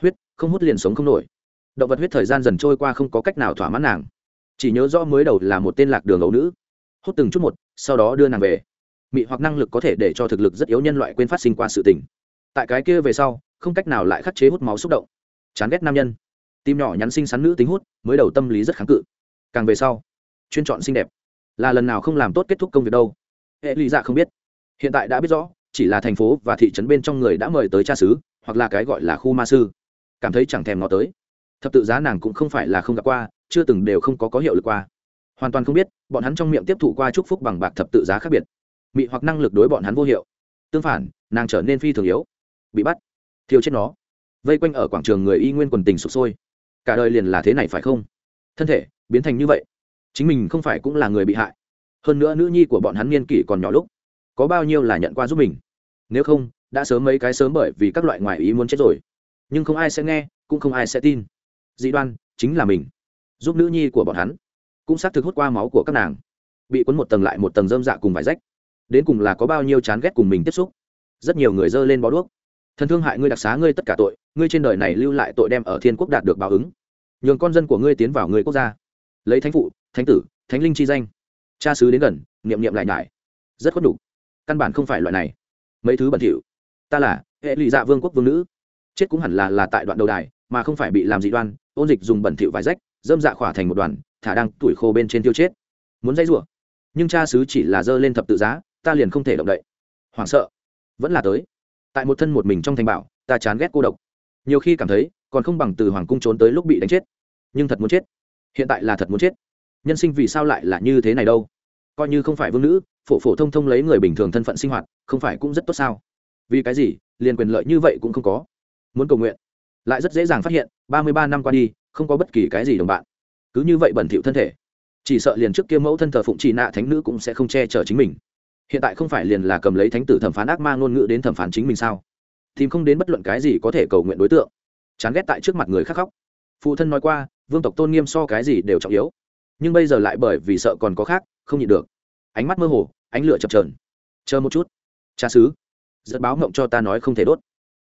Huyết, không hút liền sống không nổi động vật huyết thời gian dần trôi qua không có cách nào thỏa mãn nàng. Chỉ nhớ rõ mới đầu là một tên lạc đường ấu nữ. Hút từng chút một, sau đó đưa nàng về. Mị hoặc năng lực có thể để cho thực lực rất yếu nhân loại quên phát sinh qua sự tình. Tại cái kia về sau, không cách nào lại khắc chế hút máu xúc động. Chán ghét nam nhân. Tim nhỏ nhắn xinh xắn nữ tính hút, mới đầu tâm lý rất kháng cự. Càng về sau, chuyên chọn xinh đẹp. Là lần nào không làm tốt kết thúc công việc đâu. Hệ lý dạ không biết. Hiện tại đã biết rõ, chỉ là thành phố và thị trấn bên trong người đã mời tới cha xứ, hoặc là cái gọi là khu ma sư. Cảm thấy chẳng thèm nó tới thập tự giá nàng cũng không phải là không gặp qua, chưa từng đều không có có hiệu lực qua. Hoàn toàn không biết, bọn hắn trong miệng tiếp thụ qua chúc phúc bằng bạc thập tự giá khác biệt. Mị hoặc năng lực đối bọn hắn vô hiệu. Tương phản, nàng trở nên phi thường yếu. Bị bắt. Thiêu chết nó. Vây quanh ở quảng trường người y nguyên quần tình sụp sôi. Cả đời liền là thế này phải không? Thân thể, biến thành như vậy. Chính mình không phải cũng là người bị hại. Hơn nữa nữ nhi của bọn hắn niên kỷ còn nhỏ lúc. Có bao nhiêu là nhận qua giúp mình? Nếu không, đã sớm mấy cái sớm bởi vì các loại ngoại ý muốn chết rồi. Nhưng không ai sẽ nghe, cũng không ai sẽ tin dị đoan chính là mình, giúp nữ nhi của bọn hắn, cũng xác thực hút qua máu của các nàng, bị cuốn một tầng lại một tầng dơm dạ cùng vải rách. Đến cùng là có bao nhiêu chán ghét cùng mình tiếp xúc? Rất nhiều người dơ lên bó đuốc. Thần thương hại ngươi đặc xá ngươi tất cả tội, ngươi trên đời này lưu lại tội đem ở thiên quốc đạt được báo ứng. Nhường con dân của ngươi tiến vào người quốc gia. Lấy thánh phụ, thánh tử, thánh linh chi danh. Cha sứ đến gần, niệm niệm lại nhải. Rất khuất đủ căn bản không phải loại này. Mấy thứ bẩn thỉu. Ta là hệ lụy dạ vương quốc vương nữ. Chết cũng hẳn là là tại đoạn đầu đài, mà không phải bị làm dị đoan ôn dịch dùng bẩn thịu vải rách, dâm dạ khỏa thành một đoàn, thả đang tuổi khô bên trên tiêu chết. Muốn dây rủa, nhưng cha sứ chỉ là dơ lên thập tự giá, ta liền không thể động đậy. Hoảng sợ, vẫn là tới. Tại một thân một mình trong thành bảo, ta chán ghét cô độc. Nhiều khi cảm thấy, còn không bằng từ hoàng cung trốn tới lúc bị đánh chết. Nhưng thật muốn chết. Hiện tại là thật muốn chết. Nhân sinh vì sao lại là như thế này đâu? Coi như không phải vương nữ, phổ phổ thông thông lấy người bình thường thân phận sinh hoạt, không phải cũng rất tốt sao? Vì cái gì, liền quyền lợi như vậy cũng không có. Muốn cầu nguyện lại rất dễ dàng phát hiện, ba mươi ba năm qua đi, không có bất kỳ cái gì đồng bạn. Cứ như vậy bẩn thỉu thân thể. Chỉ sợ liền trước kia mẫu thân thờ phụng trì nạ thánh nữ cũng sẽ không che chở chính mình. Hiện tại không phải liền là cầm lấy thánh tử thẩm phán ác ma ngôn ngữ đến thẩm phán chính mình sao? Tìm không đến bất luận cái gì có thể cầu nguyện đối tượng. Chán ghét tại trước mặt người khác khóc. Phụ thân nói qua, vương tộc tôn nghiêm so cái gì đều trọng yếu. Nhưng bây giờ lại bởi vì sợ còn có khác, không nhịn được. Ánh mắt mơ hồ, ánh lửa chập trờn chờ một chút. Cha xứ giật báo mộng cho ta nói không thể đốt.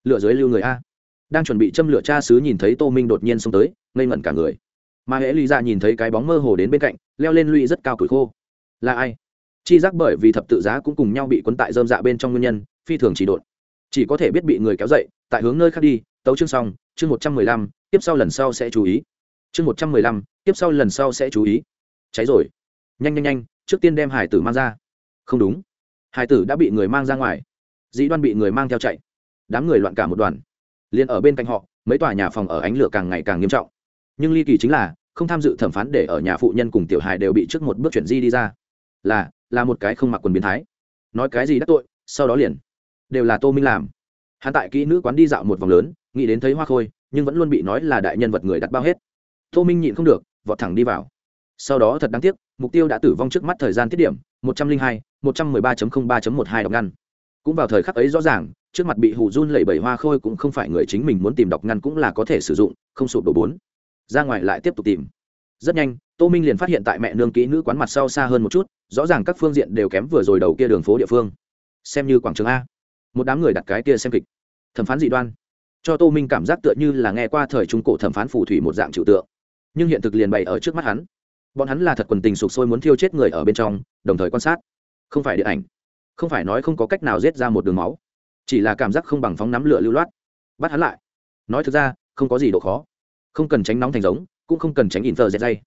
Lửa dưới lưu người a đang chuẩn bị châm lửa cha xứ nhìn thấy tô minh đột nhiên xông tới, ngây ngẩn cả người. Mà hễ lý ra nhìn thấy cái bóng mơ hồ đến bên cạnh, leo lên lụy rất cao cửi khô. Là ai? Chi giác bởi vì thập tự giá cũng cùng nhau bị quấn tại dơm dạ bên trong nguyên nhân, phi thường chỉ đột chỉ có thể biết bị người kéo dậy, tại hướng nơi khác đi, tấu chương xong, chương một trăm mười lăm, tiếp sau lần sau sẽ chú ý. Chương một trăm mười lăm, tiếp sau lần sau sẽ chú ý. Cháy rồi. Nhanh nhanh nhanh, trước tiên đem hải tử mang ra. Không đúng. Hải tử đã bị người mang ra ngoài. Dĩ đoan bị người mang theo chạy. Đám người loạn cả một đoàn liền ở bên cạnh họ, mấy tòa nhà phòng ở ánh lửa càng ngày càng nghiêm trọng. Nhưng ly kỳ chính là, không tham dự thẩm phán để ở nhà phụ nhân cùng tiểu hài đều bị trước một bước chuyển di đi ra. Là là một cái không mặc quần biến thái. Nói cái gì đắc tội, sau đó liền. Đều là tô minh làm. Hắn tại kỹ nữ quán đi dạo một vòng lớn, nghĩ đến thấy hoa khôi, nhưng vẫn luôn bị nói là đại nhân vật người đặt bao hết. Tô minh nhịn không được, vọt thẳng đi vào. Sau đó thật đáng tiếc, mục tiêu đã tử vong trước mắt thời gian tiết điểm, một trăm linh hai, một trăm mười ba ba một hai đọc ngăn cũng vào thời khắc ấy rõ ràng, trước mặt bị hù run lẩy bẩy hoa khôi cũng không phải người chính mình muốn tìm đọc ngăn cũng là có thể sử dụng, không sụp đổ bốn. Ra ngoài lại tiếp tục tìm. Rất nhanh, tô minh liền phát hiện tại mẹ nương kỹ nữ quán mặt sau xa hơn một chút, rõ ràng các phương diện đều kém vừa rồi đầu kia đường phố địa phương. Xem như quảng trường a. Một đám người đặt cái kia xem kịch. Thẩm phán dị đoan. Cho tô minh cảm giác tựa như là nghe qua thời trung cổ thẩm phán phù thủy một dạng trừu tượng. Nhưng hiện thực liền bày ở trước mắt hắn. Bọn hắn là thật quần tình sụp sôi muốn thiêu chết người ở bên trong, đồng thời quan sát. Không phải điện ảnh không phải nói không có cách nào giết ra một đường máu, chỉ là cảm giác không bằng phóng nắm lửa lưu loát. Bắt hắn lại. Nói thực ra, không có gì độ khó. Không cần tránh nóng thành giống, cũng không cần tránh in thờ dệt dây.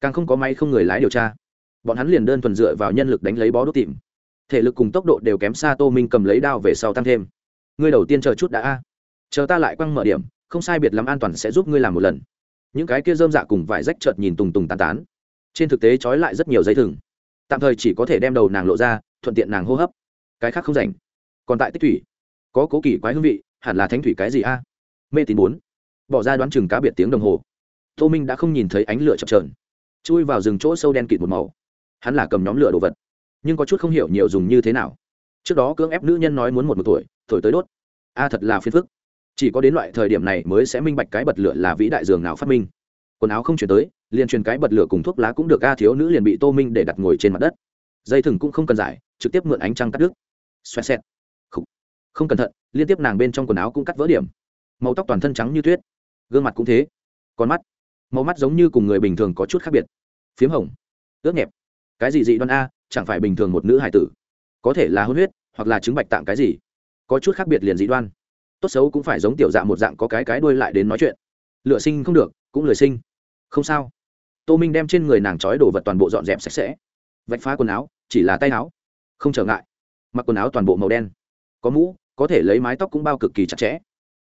Càng không có may không người lái điều tra. Bọn hắn liền đơn thuần dựa vào nhân lực đánh lấy bó đốt tìm. Thể lực cùng tốc độ đều kém xa tô minh cầm lấy đao về sau tăng thêm. Ngươi đầu tiên chờ chút đã a. Chờ ta lại quăng mở điểm, không sai biệt lắm an toàn sẽ giúp ngươi làm một lần. Những cái kia dơm dạ cùng vải rách chợt nhìn tùng tùng tàn tán. Trên thực tế trói lại rất nhiều dây thừng. Tạm thời chỉ có thể đem đầu nàng lộ ra thuận tiện nàng hô hấp. Cái khác không rảnh. Còn tại tích thủy. Có cố kỳ quái hương vị, hẳn là thánh thủy cái gì a? Mê tín bốn. Bỏ ra đoán chừng cá biệt tiếng đồng hồ. Tô minh đã không nhìn thấy ánh lửa chập trờn chui vào rừng chỗ sâu đen kịt một màu. Hắn là cầm nhóm lửa đồ vật. Nhưng có chút không hiểu nhiều dùng như thế nào. Trước đó cưỡng ép nữ nhân nói muốn một một tuổi, thổi tới đốt. A, thật là phiền phức. Chỉ có đến loại thời điểm này mới sẽ minh bạch cái bật lửa là vĩ đại dường nào phát minh. Quần áo không chuyển tới, liền truyền cái bật lửa cùng thuốc lá cũng được a thiếu nữ liền bị tô minh để đặt ngồi trên mặt đất. Dây thừng cũng không cần giải trực tiếp mượn ánh trăng cắt đứt. Xoẹt xẹt. Không. không cẩn thận, liên tiếp nàng bên trong quần áo cũng cắt vỡ điểm. Màu tóc toàn thân trắng như tuyết. Gương mặt cũng thế. Con mắt. Màu mắt giống như cùng người bình thường có chút khác biệt. Phiếm hồng. Ướt nhẹp. Cái gì dị đoan a, chẳng phải bình thường một nữ hải tử. Có thể là hôn huyết, hoặc là chứng bạch tạng cái gì. Có chút khác biệt liền dị đoan. Tốt xấu cũng phải giống tiểu dạng một dạng có cái cái đuôi lại đến nói chuyện. Lựa sinh không được, cũng lười sinh. Không sao. Tô minh đem trên người nàng trói đồ vật toàn bộ dọn dẹp sạch sẽ. Vạch phá quần áo, chỉ là tay áo không trở ngại. Mặc quần áo toàn bộ màu đen. Có mũ, có thể lấy mái tóc cũng bao cực kỳ chặt chẽ.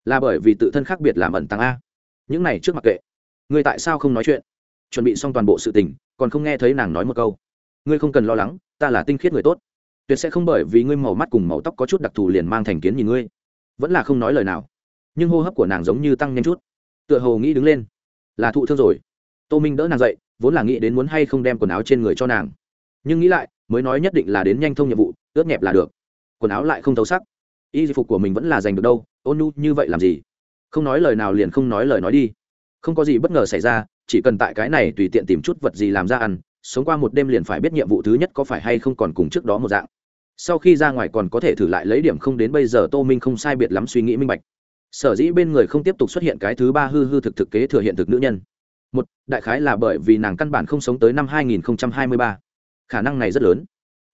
Là bởi vì tự thân khác biệt làm ẩn tăng a. Những này trước mặt kệ. Ngươi tại sao không nói chuyện? Chuẩn bị xong toàn bộ sự tình, còn không nghe thấy nàng nói một câu. Ngươi không cần lo lắng, ta là tinh khiết người tốt. Tuyệt sẽ không bởi vì ngươi màu mắt cùng màu tóc có chút đặc thù liền mang thành kiến nhìn ngươi. Vẫn là không nói lời nào. Nhưng hô hấp của nàng giống như tăng nhanh chút. Tựa hồ nghĩ đứng lên. Là thụ thương rồi. Tô minh đỡ nàng dậy, vốn là nghĩ đến muốn hay không đem quần áo trên người cho nàng. Nhưng nghĩ lại mới nói nhất định là đến nhanh thông nhiệm vụ, ướt nhẹp là được. Quần áo lại không thấu sắc. Y phục của mình vẫn là giành được đâu, ôn nhu như vậy làm gì? Không nói lời nào liền không nói lời nói đi. Không có gì bất ngờ xảy ra, chỉ cần tại cái này tùy tiện tìm chút vật gì làm ra ăn, sống qua một đêm liền phải biết nhiệm vụ thứ nhất có phải hay không còn cùng trước đó một dạng. Sau khi ra ngoài còn có thể thử lại lấy điểm không đến bây giờ, tô minh không sai biệt lắm suy nghĩ minh bạch. Sở dĩ bên người không tiếp tục xuất hiện cái thứ ba hư hư thực thực kế thừa hiện thực nữ nhân. Một, đại khái là bởi vì nàng căn bản không sống tới năm 2023 khả năng này rất lớn.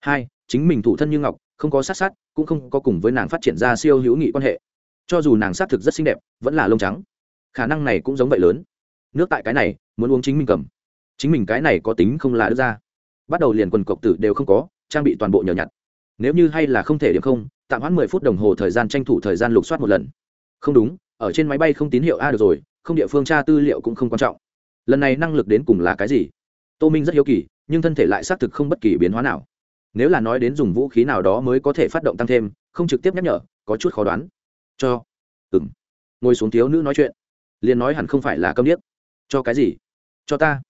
Hai, chính mình thủ thân như ngọc, không có sát sát, cũng không có cùng với nàng phát triển ra siêu hữu nghị quan hệ. Cho dù nàng sát thực rất xinh đẹp, vẫn là lông trắng. Khả năng này cũng giống vậy lớn. Nước tại cái này, muốn uống chính mình cầm. Chính mình cái này có tính không là đứa ra. Bắt đầu liền quần cộc tử đều không có, trang bị toàn bộ nhờ nhặt. Nếu như hay là không thể điểm không, tạm hoãn mười phút đồng hồ thời gian tranh thủ thời gian lục soát một lần. Không đúng, ở trên máy bay không tín hiệu a được rồi, không địa phương tra tư liệu cũng không quan trọng. Lần này năng lực đến cùng là cái gì? Tô minh rất hiếu kỳ nhưng thân thể lại xác thực không bất kỳ biến hóa nào. Nếu là nói đến dùng vũ khí nào đó mới có thể phát động tăng thêm không trực tiếp nhắc nhở có chút khó đoán. Cho. Ừ m ngồi xuống thiếu nữ nói chuyện. Liền nói hẳn không phải là câm điếc. Cho cái gì? Cho ta.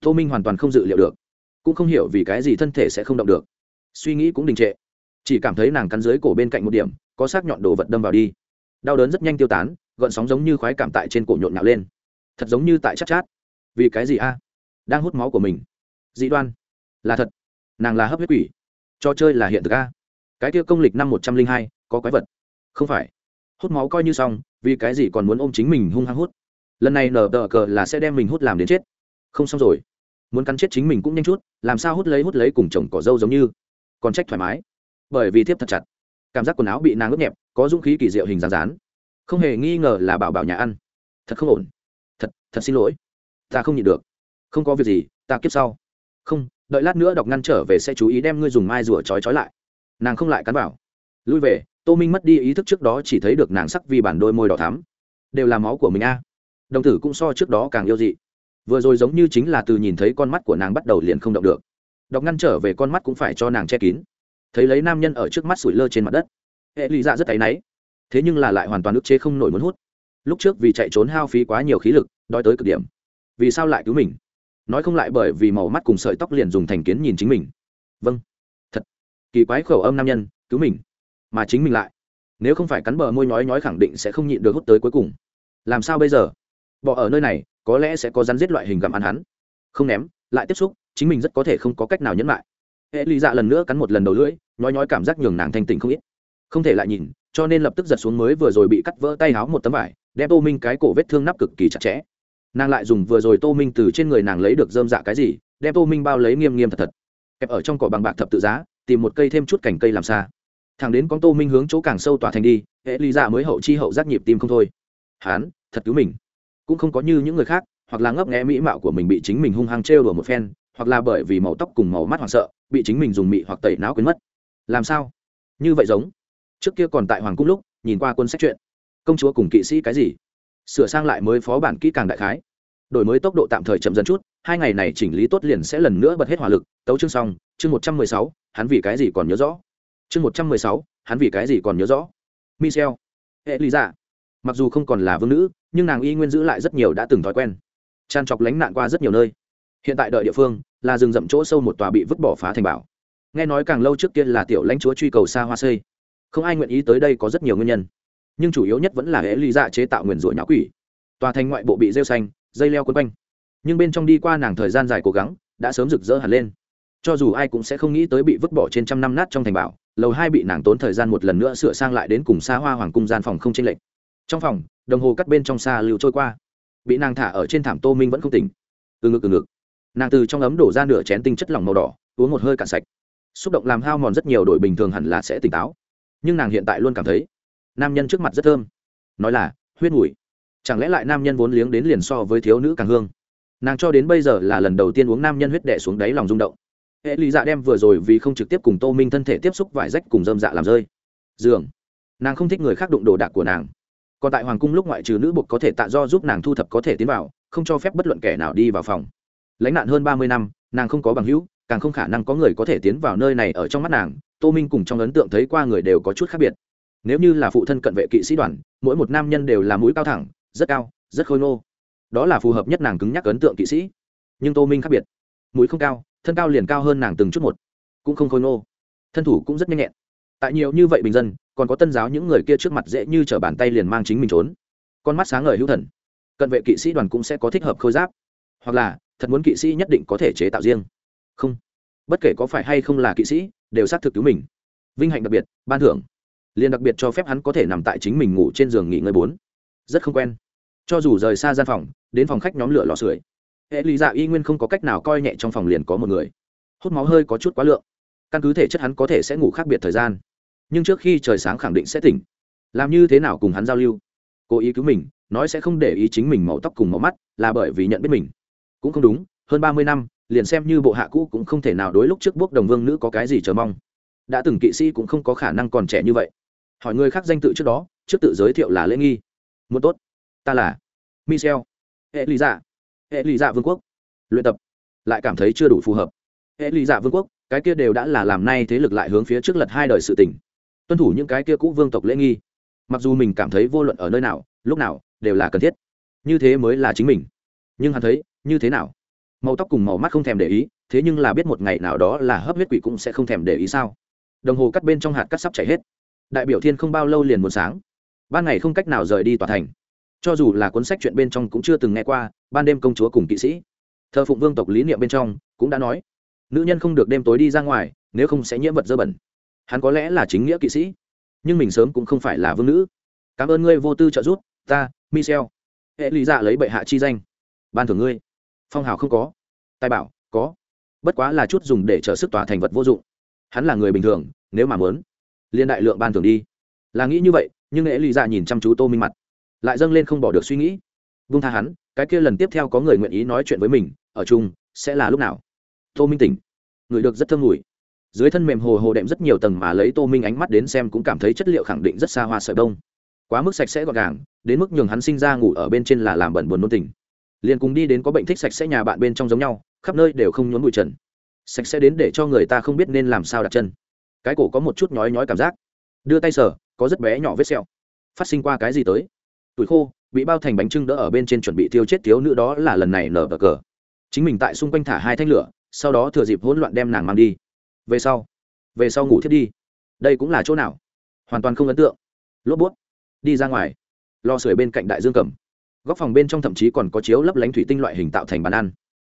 Tô minh hoàn toàn không dự liệu được. Cũng không hiểu vì cái gì thân thể sẽ không động được. Suy nghĩ cũng đình trệ. Chỉ cảm thấy nàng cắn dưới cổ bên cạnh một điểm có xác nhọn đồ vật đâm vào đi. Đau đớn rất nhanh tiêu tán gợn sóng giống như khoái cảm tại trên cổ nhộn nhạo lên. Thật giống như tại chát, chát. Vì cái gì a? Đang hút máu của mình dị đoan. Là thật. Nàng là hấp huyết quỷ. Cho chơi là hiện thực a. Cái kia công lịch năm một trăm linh hai, có quái vật. Không phải. Hút máu coi như xong, vì cái gì còn muốn ôm chính mình hung hăng hút? Lần này nở tờ cờ là sẽ đem mình hút làm đến chết. Không xong rồi. Muốn cắn chết chính mình cũng nhanh chút, làm sao hút lấy hút lấy cùng chồng cỏ dâu giống như? Còn trách thoải mái. Bởi vì tiếp thật chặt. Cảm giác quần áo bị nàng ướt nhẹp, có dũng khí kỳ diệu hình dáng rán không hề nghi ngờ là bảo bảo nhà ăn. Thật không ổn. Thật thật xin lỗi. Ta không nhịn được. Không có việc gì, ta kiếp sau không, đợi lát nữa đọc ngăn trở về sẽ chú ý đem ngươi dùng mai rùa trói trói lại. Nàng không lại cắn bảo lui về, tô minh mất đi ý thức trước đó chỉ thấy được nàng sắc vì bản đôi môi đỏ thắm. Đều là máu của mình a. Đồng tử cũng so trước đó càng yêu dị. Vừa rồi giống như chính là từ nhìn thấy con mắt của nàng bắt đầu liền không động được. Đọc ngăn trở về con mắt cũng phải cho nàng che kín. Thấy lấy nam nhân ở trước mắt sủi lơ trên mặt đất. Hệ lụy dạ rất áy náy. Thế nhưng là lại hoàn toàn ức chế không nổi muốn hút. Lúc trước vì chạy trốn hao phí quá nhiều khí lực, đói tới cực điểm. Vì sao lại cứu mình? Nói không lại bởi vì màu mắt cùng sợi tóc liền dùng thành kiến nhìn chính mình. Vâng. Thật. Kỳ quái khẩu âm nam nhân, cứu mình. Mà chính mình lại. Nếu không phải cắn bờ môi nhói nhói khẳng định sẽ không nhịn được hút tới cuối cùng. Làm sao bây giờ? Bỏ ở nơi này, có lẽ sẽ có rắn giết loại hình gặm ăn hắn. Không ném, lại tiếp xúc, chính mình rất có thể không có cách nào nhẫn lại. Hệ lý dạ lần nữa cắn một lần đầu lưỡi, nhói nhói cảm giác nhường nàng thanh tỉnh không ít. Không thể lại nhìn, cho nên lập tức giật xuống mới vừa rồi bị cắt vỡ tay háo một tấm vải, đem ô minh cái cổ vết thương nắp cực kỳ chặt chẽ nàng lại dùng vừa rồi tô minh từ trên người nàng lấy được dơm dạ cái gì, đem tô minh bao lấy nghiêm nghiêm thật thật. Kẹp ở trong cỏ bằng bạc thập tự giá, tìm một cây thêm chút cành cây làm xa. Thằng đến con tô minh hướng chỗ càng sâu tỏa thành đi, hệ ly dạ mới hậu chi hậu giác nhịp tim không thôi. Hán, thật cứu mình. Cũng không có như những người khác, hoặc là ngấp nghẽ mỹ mạo của mình bị chính mình hung hăng trêu đùa một phen, hoặc là bởi vì màu tóc cùng màu mắt hoảng sợ, bị chính mình dùng mị hoặc tẩy não quên mất. Làm sao? Như vậy giống. Trước kia còn tại hoàng cung lúc, nhìn qua quân sách chuyện. Công chúa cùng kỵ sĩ cái gì? Sửa sang lại mới phó bản kỹ càng đại khái. Đổi mới tốc độ tạm thời chậm dần chút, hai ngày này chỉnh lý tốt liền sẽ lần nữa bật hết hỏa lực. Tấu chương xong, chương một trăm mười sáu, hắn vì cái gì còn nhớ rõ? Chương một trăm mười sáu, hắn vì cái gì còn nhớ rõ? Michel hệ lý dạ mặc dù không còn là vương nữ, nhưng nàng y nguyên giữ lại rất nhiều đã từng thói quen. Tràn trọc lánh nạn qua rất nhiều nơi. Hiện tại đợi địa phương là rừng rậm chỗ sâu một tòa bị vứt bỏ phá thành bảo. Nghe nói càng lâu trước kia là tiểu lãnh chúa truy cầu xa hoa xây. Không ai nguyện ý tới đây có rất nhiều nguyên nhân nhưng chủ yếu nhất vẫn là hệ ly dạ chế tạo nguyền rủa nháo quỷ. Tòa thành ngoại bộ bị rêu xanh, dây leo quấn quanh. Nhưng bên trong đi qua nàng thời gian dài cố gắng, đã sớm rực rỡ hẳn lên. Cho dù ai cũng sẽ không nghĩ tới bị vứt bỏ trên trăm năm nát trong thành bảo, lầu hai bị nàng tốn thời gian một lần nữa sửa sang lại đến cùng xa hoa hoàng cung gian phòng không tranh lệch. Trong phòng, đồng hồ cắt bên trong xa lưu trôi qua. Bị nàng thả ở trên thảm tô minh vẫn không tỉnh. Từ ngực từ ngực. Nàng từ trong ấm đổ ra nửa chén tinh chất lỏng màu đỏ, uống một hơi cạn sạch. Xúc động làm hao mòn rất nhiều đổi bình thường hẳn là sẽ tỉnh táo. Nhưng nàng hiện tại luôn cảm thấy nam nhân trước mặt rất thơm. Nói là huyết ngủi chẳng lẽ lại nam nhân vốn liếng đến liền so với thiếu nữ càng hương? Nàng cho đến bây giờ là lần đầu tiên uống nam nhân huyết đẻ xuống đáy lòng rung động. Hệ lý dạ đem vừa rồi vì không trực tiếp cùng tô minh thân thể tiếp xúc vải rách cùng dơm dạ làm rơi. Dường, nàng không thích người khác đụng đồ đạc của nàng. Còn tại hoàng cung lúc ngoại trừ nữ bục có thể tạ do giúp nàng thu thập có thể tiến vào không cho phép bất luận kẻ nào đi vào phòng. Lãnh nạn hơn ba mươi năm nàng không có bằng hữu càng không khả năng có người có thể tiến vào nơi này ở trong mắt nàng. Tô minh cùng trong ấn tượng thấy qua người đều có chút khác biệt nếu như là phụ thân cận vệ kỵ sĩ đoàn, mỗi một nam nhân đều là mũi cao thẳng, rất cao, rất khôi ngô. Đó là phù hợp nhất nàng cứng nhắc ấn tượng kỵ sĩ. Nhưng tô minh khác biệt. Mũi không cao, thân cao liền cao hơn nàng từng chút một, cũng không khôi ngô. Thân thủ cũng rất nhanh nhẹn. Tại nhiều như vậy bình dân, còn có tân giáo những người kia trước mặt dễ như t r ở bàn tay liền mang chính mình trốn. Con mắt sáng ngời hữu thần. Cận vệ kỵ sĩ đoàn cũng sẽ có thích hợp khôi giáp. Hoặc là, thật muốn kỵ sĩ nhất định có thể chế tạo riêng. Không. Bất kể có phải hay không là kỵ sĩ, đều xác thực cứu mình. Vinh hạnh đặc biệt, ban thưởng liền đặc biệt cho phép hắn có thể nằm tại chính mình ngủ trên giường nghỉ ngơi bốn. Rất không quen. Cho dù rời xa gian phòng, đến phòng khách nhóm lửa lò sưởi. Hệ lý dạ y nguyên không có cách nào coi nhẹ trong phòng liền có một người. Hút máu hơi có chút quá lượng. Căn cứ thể chất hắn có thể sẽ ngủ khác biệt thời gian. Nhưng trước khi trời sáng khẳng định sẽ tỉnh. Làm như thế nào cùng hắn giao lưu? Cố ý cứu mình, nói sẽ không để ý chính mình màu tóc cùng màu mắt, là bởi vì nhận biết mình. Cũng không đúng, hơn ba mươi năm, liền xem như bộ hạ cũ cũng không thể nào đối lúc trước bước đồng vương nữ có cái gì chờ mong. Đã từng kỵ sĩ cũng không có khả năng còn trẻ như vậy hỏi người khác danh tự trước đó, trước tự giới thiệu là lễ nghi. Muốn tốt. Ta là michel hệ lý dạ hệ lý dạ vương quốc. Luyện tập. Lại cảm thấy chưa đủ phù hợp. Hệ lý dạ vương quốc, cái kia đều đã là làm nay thế lực lại hướng phía trước lật hai đời sự tỉnh tuân thủ những cái kia cũ vương tộc lễ nghi. Mặc dù mình cảm thấy vô luận ở nơi nào, lúc nào, đều là cần thiết. Như thế mới là chính mình. Nhưng hắn thấy, như thế nào? Màu tóc cùng màu mắt không thèm để ý, thế nhưng là biết một ngày nào đó là hấp huyết quỷ cũng sẽ không thèm để ý sao? Đồng hồ cắt bên trong hạt cắt sắp chảy hết đại biểu thiên không bao lâu liền muốn sáng. Ban ngày không cách nào rời đi tòa thành. Cho dù là cuốn sách chuyện bên trong cũng chưa từng nghe qua, ban đêm công chúa cùng kỵ sĩ. Thờ phụng vương tộc lý niệm bên trong cũng đã nói, nữ nhân không được đêm tối đi ra ngoài, nếu không sẽ nhiễm vật dơ bẩn. Hắn có lẽ là chính nghĩa kỵ sĩ, nhưng mình sớm cũng không phải là vương nữ. Cảm ơn ngươi vô tư trợ giúp, ta, michel. Hệ lý dạ lấy bệ hạ chi danh. Ban thưởng ngươi. Phong hào không có. Tài bảo, có. Bất quá là chút dùng để trợ sức tòa thành vật vô dụng. Hắn là người bình thường, nếu mà muốn liên đại lượng ban thưởng đi. Là nghĩ như vậy, nhưng nghệ lý ra dạ nhìn chăm chú tô minh mặt, lại dâng lên không bỏ được suy nghĩ. Vung tha hắn, cái kia lần tiếp theo có người nguyện ý nói chuyện với mình, ở chung, sẽ là lúc nào? Tô minh tỉnh. Người được rất thơm ngủi dưới thân mềm hồ hồ đệm rất nhiều tầng mà lấy tô minh ánh mắt đến xem cũng cảm thấy chất liệu khẳng định rất xa hoa sợi bông. Quá mức sạch sẽ gọn gàng, đến mức nhường hắn sinh ra ngủ ở bên trên là làm bẩn buồn nôn tình liền cùng đi đến có bệnh thích sạch sẽ nhà bạn bên trong giống nhau, khắp nơi đều không nhốn bụi trần. Sạch sẽ đến để cho người ta không biết nên làm sao đặt chân cái cổ có một chút nhói nhói cảm giác. Đưa tay sờ, có rất bé nhỏ vết sẹo. Phát sinh qua cái gì tới? Tuổi khô, bị bao thành bánh trưng đỡ ở bên trên chuẩn bị tiêu chết thiếu nữ đó là lần này nở bờ cờ. Chính mình tại xung quanh thả hai thanh lửa, sau đó thừa dịp hỗn loạn đem nàng mang đi. Về sau về sau ngủ thiết đi. Đây cũng là chỗ nào? Hoàn toàn không ấn tượng. Lốp bút. Đi ra ngoài. Lo sưởi bên cạnh đại dương cầm. Góc phòng bên trong thậm chí còn có chiếu lấp lánh thủy tinh loại hình tạo thành bàn ăn.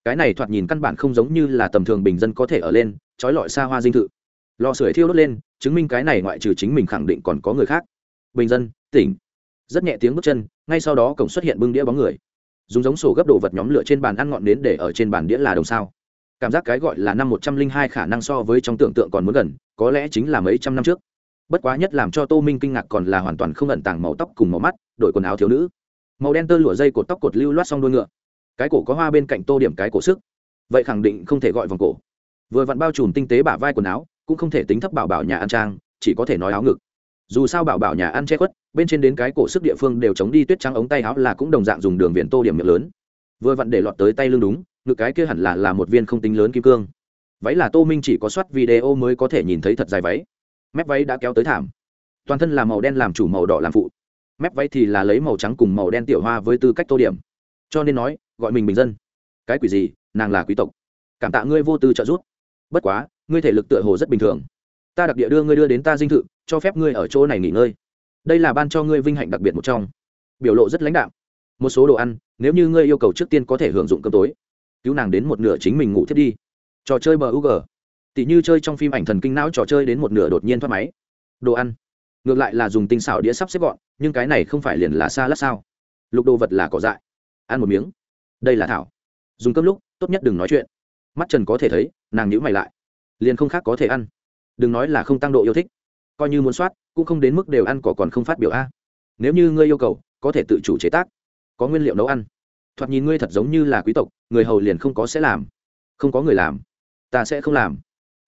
Cái này thoạt nhìn căn bản không giống như là tầm thường bình dân có thể ở lên, trói lọi xa hoa dinh thự lò sưởi thiêu đốt lên, chứng minh cái này ngoại trừ chính mình khẳng định còn có người khác. Bình dân, tỉnh. Rất nhẹ tiếng bước chân, ngay sau đó cổng xuất hiện bưng đĩa bóng người. Dùng giống sổ gấp đồ vật nhóm lửa trên bàn ăn ngọn nến để ở trên bàn đĩa là đồng sao. Cảm giác cái gọi là năm một trăm linh hai khả năng so với trong tưởng tượng còn muốn gần, có lẽ chính là mấy trăm năm trước. Bất quá nhất làm cho tô minh kinh ngạc còn là hoàn toàn không ẩn tàng màu tóc cùng màu mắt, đội quần áo thiếu nữ. Màu đen tơ lụa dây cột tóc cột lưu loát xong đôi ngựa. Cái cổ có hoa bên cạnh tô điểm cái cổ sức. Vậy khẳng định không thể gọi vòng cổ. Vừa vặn bao trùm tinh tế bả vai quần áo cũng không thể tính thấp bảo bảo nhà ăn trang, chỉ có thể nói áo ngực. Dù sao bảo bảo nhà ăn che khuất, bên trên đến cái cổ sức địa phương đều chống đi tuyết trắng ống tay áo là cũng đồng dạng dùng đường viền tô điểm miệng lớn. Vừa vặn để lọt tới tay lưng đúng, ngực cái kia hẳn là là một viên không tính lớn kim cương. Váy là tô minh chỉ có soát video mới có thể nhìn thấy thật dài váy. Mép váy đã kéo tới thảm. Toàn thân là màu đen làm chủ màu đỏ làm phụ. Mép váy thì là lấy màu trắng cùng màu đen tiểu hoa với tư cách tô điểm. Cho nên nói, gọi mình bình dân. Cái quỷ gì, nàng là quý tộc. Cảm tạ ngươi vô tư trợ giúp. Bất quá ngươi thể lực tựa hồ rất bình thường. Ta đặc địa đưa ngươi đưa đến ta dinh thự, cho phép ngươi ở chỗ này nghỉ ngơi. Đây là ban cho ngươi vinh hạnh đặc biệt một trong. Biểu lộ rất lãnh đạm. Một số đồ ăn, nếu như ngươi yêu cầu trước tiên có thể hưởng dụng cơm tối, cứu nàng đến một nửa chính mình ngủ thiết đi. Trò chơi bờ u tỷ như chơi trong phim ảnh thần kinh não trò chơi đến một nửa đột nhiên thoát máy. Đồ ăn. Ngược lại là dùng tinh xảo đĩa sắp xếp gọn, nhưng cái này không phải liền là xa lát sao? Lục đồ vật là cỏ dại. Ăn một miếng. Đây là thảo. Dùng cơm lúc, tốt nhất đừng nói chuyện. Mắt trần có thể thấy, nàng nhữ mày lại liền không khác có thể ăn. Đừng nói là không tăng độ yêu thích, coi như muốn soát, cũng không đến mức đều ăn cỏ còn không phát biểu a. Nếu như ngươi yêu cầu, có thể tự chủ chế tác, có nguyên liệu nấu ăn. Thoạt nhìn ngươi thật giống như là quý tộc, người hầu liền không có sẽ làm. Không có người làm, ta sẽ không làm.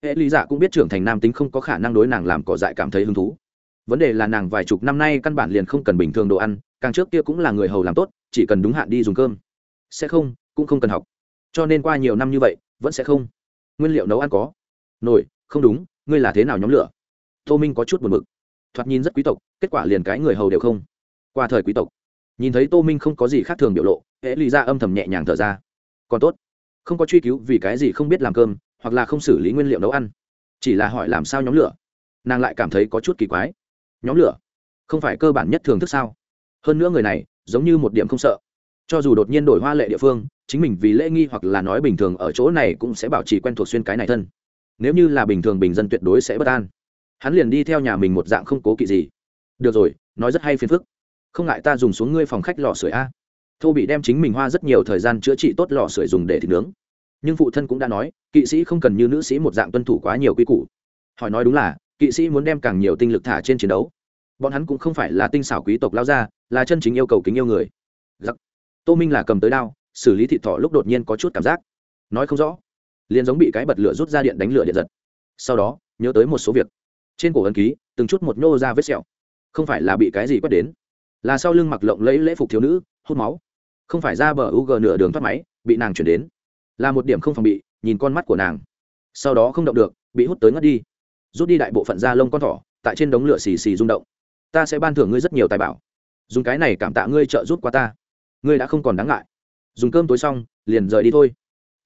Hệ lý dạ cũng biết trưởng thành nam tính không có khả năng đối nàng làm cỏ dại cảm thấy hứng thú. Vấn đề là nàng vài chục năm nay căn bản liền không cần bình thường đồ ăn, càng trước kia cũng là người hầu làm tốt, chỉ cần đúng hạn đi dùng cơm. Sẽ không, cũng không cần học. Cho nên qua nhiều năm như vậy, vẫn sẽ không. Nguyên liệu nấu ăn có nổi, không đúng, ngươi là thế nào nhóm lửa? Tô minh có chút buồn b ự c thoạt nhìn rất quý tộc, kết quả liền cái người hầu đều không. Qua thời quý tộc, nhìn thấy tô minh không có gì khác thường biểu lộ, hễ lì ra dạ âm thầm nhẹ nhàng thở ra. Còn tốt, không có truy cứu vì cái gì không biết làm cơm, hoặc là không xử lý nguyên liệu nấu ăn, chỉ là hỏi làm sao nhóm lửa. Nàng lại cảm thấy có chút kỳ quái. Nhóm lửa không phải cơ bản nhất thường thức sao? Hơn nữa người này, giống như một điểm không sợ. Cho dù đột nhiên đổi hoa lệ địa phương, chính mình vì lễ nghi hoặc là nói bình thường ở chỗ này cũng sẽ bảo trì quen thuộc xuyên cái này thân nếu như là bình thường bình dân tuyệt đối sẽ bất an. Hắn liền đi theo nhà mình một dạng không cố kỵ gì. Được rồi, nói rất hay phiền phức. Không ngại ta dùng xuống ngươi phòng khách lò sưởi a. Thô bị đem chính mình hoa rất nhiều thời gian chữa trị tốt lò sưởi dùng để thịt nướng. Nhưng phụ thân cũng đã nói, kỵ sĩ không cần như nữ sĩ một dạng tuân thủ quá nhiều quy củ. Hỏi nói đúng là, kỵ sĩ muốn đem càng nhiều tinh lực thả trên chiến đấu. Bọn hắn cũng không phải là tinh xảo quý tộc lao ra là chân chính yêu cầu kính yêu người. Giặc. Tô minh là cầm tới đao, xử lý thịt thỏ lúc đột nhiên có chút cảm giác. Nói không rõ liền giống bị cái bật lửa rút ra điện đánh lửa điện giật. Sau đó, nhớ tới một số việc. Trên cổ ấn ký, từng chút một nhô ra vết sẹo. Không phải là bị cái gì quét đến, là sau lưng mặc lộng lấy lễ phục thiếu nữ, hút máu. Không phải ra bờ u g nửa đường thoát máy, bị nàng chuyển đến. Là một điểm không phòng bị, nhìn con mắt của nàng. Sau đó không động được, bị hút tới ngất đi. Rút đi đại bộ phận da lông con thỏ, tại trên đống lửa xì xì rung động. Ta sẽ ban thưởng ngươi rất nhiều tài bảo. Dùng cái này cảm tạ ngươi trợ giúp qua ta. Ngươi đã không còn đáng ngại. Dùng cơm tối xong, liền rời đi thôi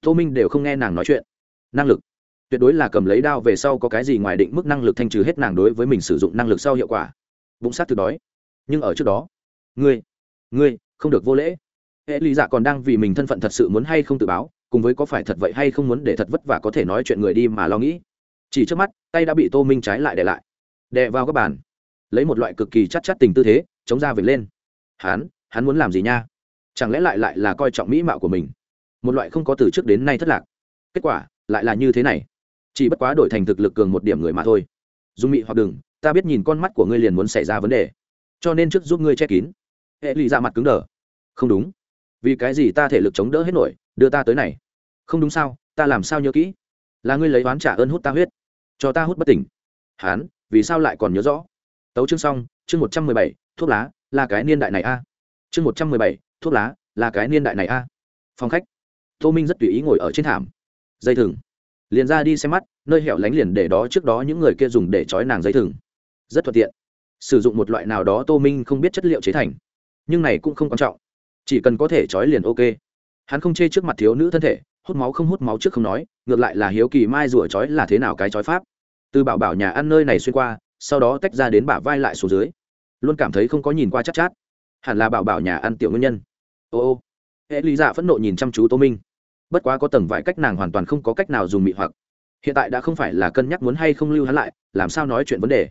tô minh đều không nghe nàng nói chuyện. Năng lực. Tuyệt đối là cầm lấy đao về sau có cái gì ngoài định mức năng lực thanh trừ hết nàng đối với mình sử dụng năng lực sau hiệu quả. Bụng sát thực đói. Nhưng ở trước đó, ngươi ngươi không được vô lễ. Hệ lý dạ còn đang vì mình thân phận thật sự muốn hay không tự báo, cùng với có phải thật vậy hay không muốn để thật vất vả có thể nói chuyện người đi mà lo nghĩ. Chỉ trước mắt, tay đã bị tô minh trái lại để lại. Đè vào các bàn. Lấy một loại cực kỳ chắc chắc tình tư thế, chống ra vệt lên. Hắn hắn muốn làm gì nha? Chẳng lẽ lại lại là coi trọng mỹ mạo của mình? Một loại không có từ trước đến nay thất lạc. Kết quả, lại là như thế này. Chỉ bất quá đổi thành thực lực cường một điểm người mà thôi. Dung mị hoặc đừng, ta biết nhìn con mắt của ngươi liền muốn xảy ra vấn đề. Cho nên trước giúp ngươi che kín. Hệ lụy ra mặt cứng đờ. Không đúng. Vì cái gì ta thể lực chống đỡ hết nổi, đưa ta tới này? Không đúng sao, ta làm sao nhớ kỹ? Là ngươi lấy oán trả ơn hút ta huyết. Cho ta hút bất tỉnh. Hán, vì sao lại còn nhớ rõ? Tấu chương xong, chương một trăm mười bảy, thuốc lá, là cái niên đại này a. Chương một trăm mười bảy, thuốc lá, là cái niên đại này a. Phòng khách tô minh rất tùy ý ngồi ở trên thảm. Dây thừng. Liền ra đi xem mắt nơi hẻo lánh liền để đó trước đó những người kia dùng để trói nàng dây thừng. Rất thuận tiện. Sử dụng một loại nào đó tô minh không biết chất liệu chế thành. Nhưng này cũng không quan trọng. Chỉ cần có thể trói liền ok. Hắn không chê trước mặt thiếu nữ thân thể hút máu không hút máu trước không nói ngược lại là hiếu kỳ mai rủa trói là thế nào cái trói pháp. Từ bảo bảo nhà ăn nơi này xuyên qua sau đó tách ra đến bả vai lại xuống dưới. Luôn cảm thấy không có nhìn qua chắc chát, chát hẳn là bảo bảo nhà ăn tiểu nguyên nhân. Ô ô. Hệ lý dạ phẫn nộ nhìn chăm chú tô minh bất quá có tầng vải cách nàng hoàn toàn không có cách nào dùng mị hoặc. Hiện tại đã không phải là cân nhắc muốn hay không lưu hắn lại, làm sao nói chuyện vấn đề.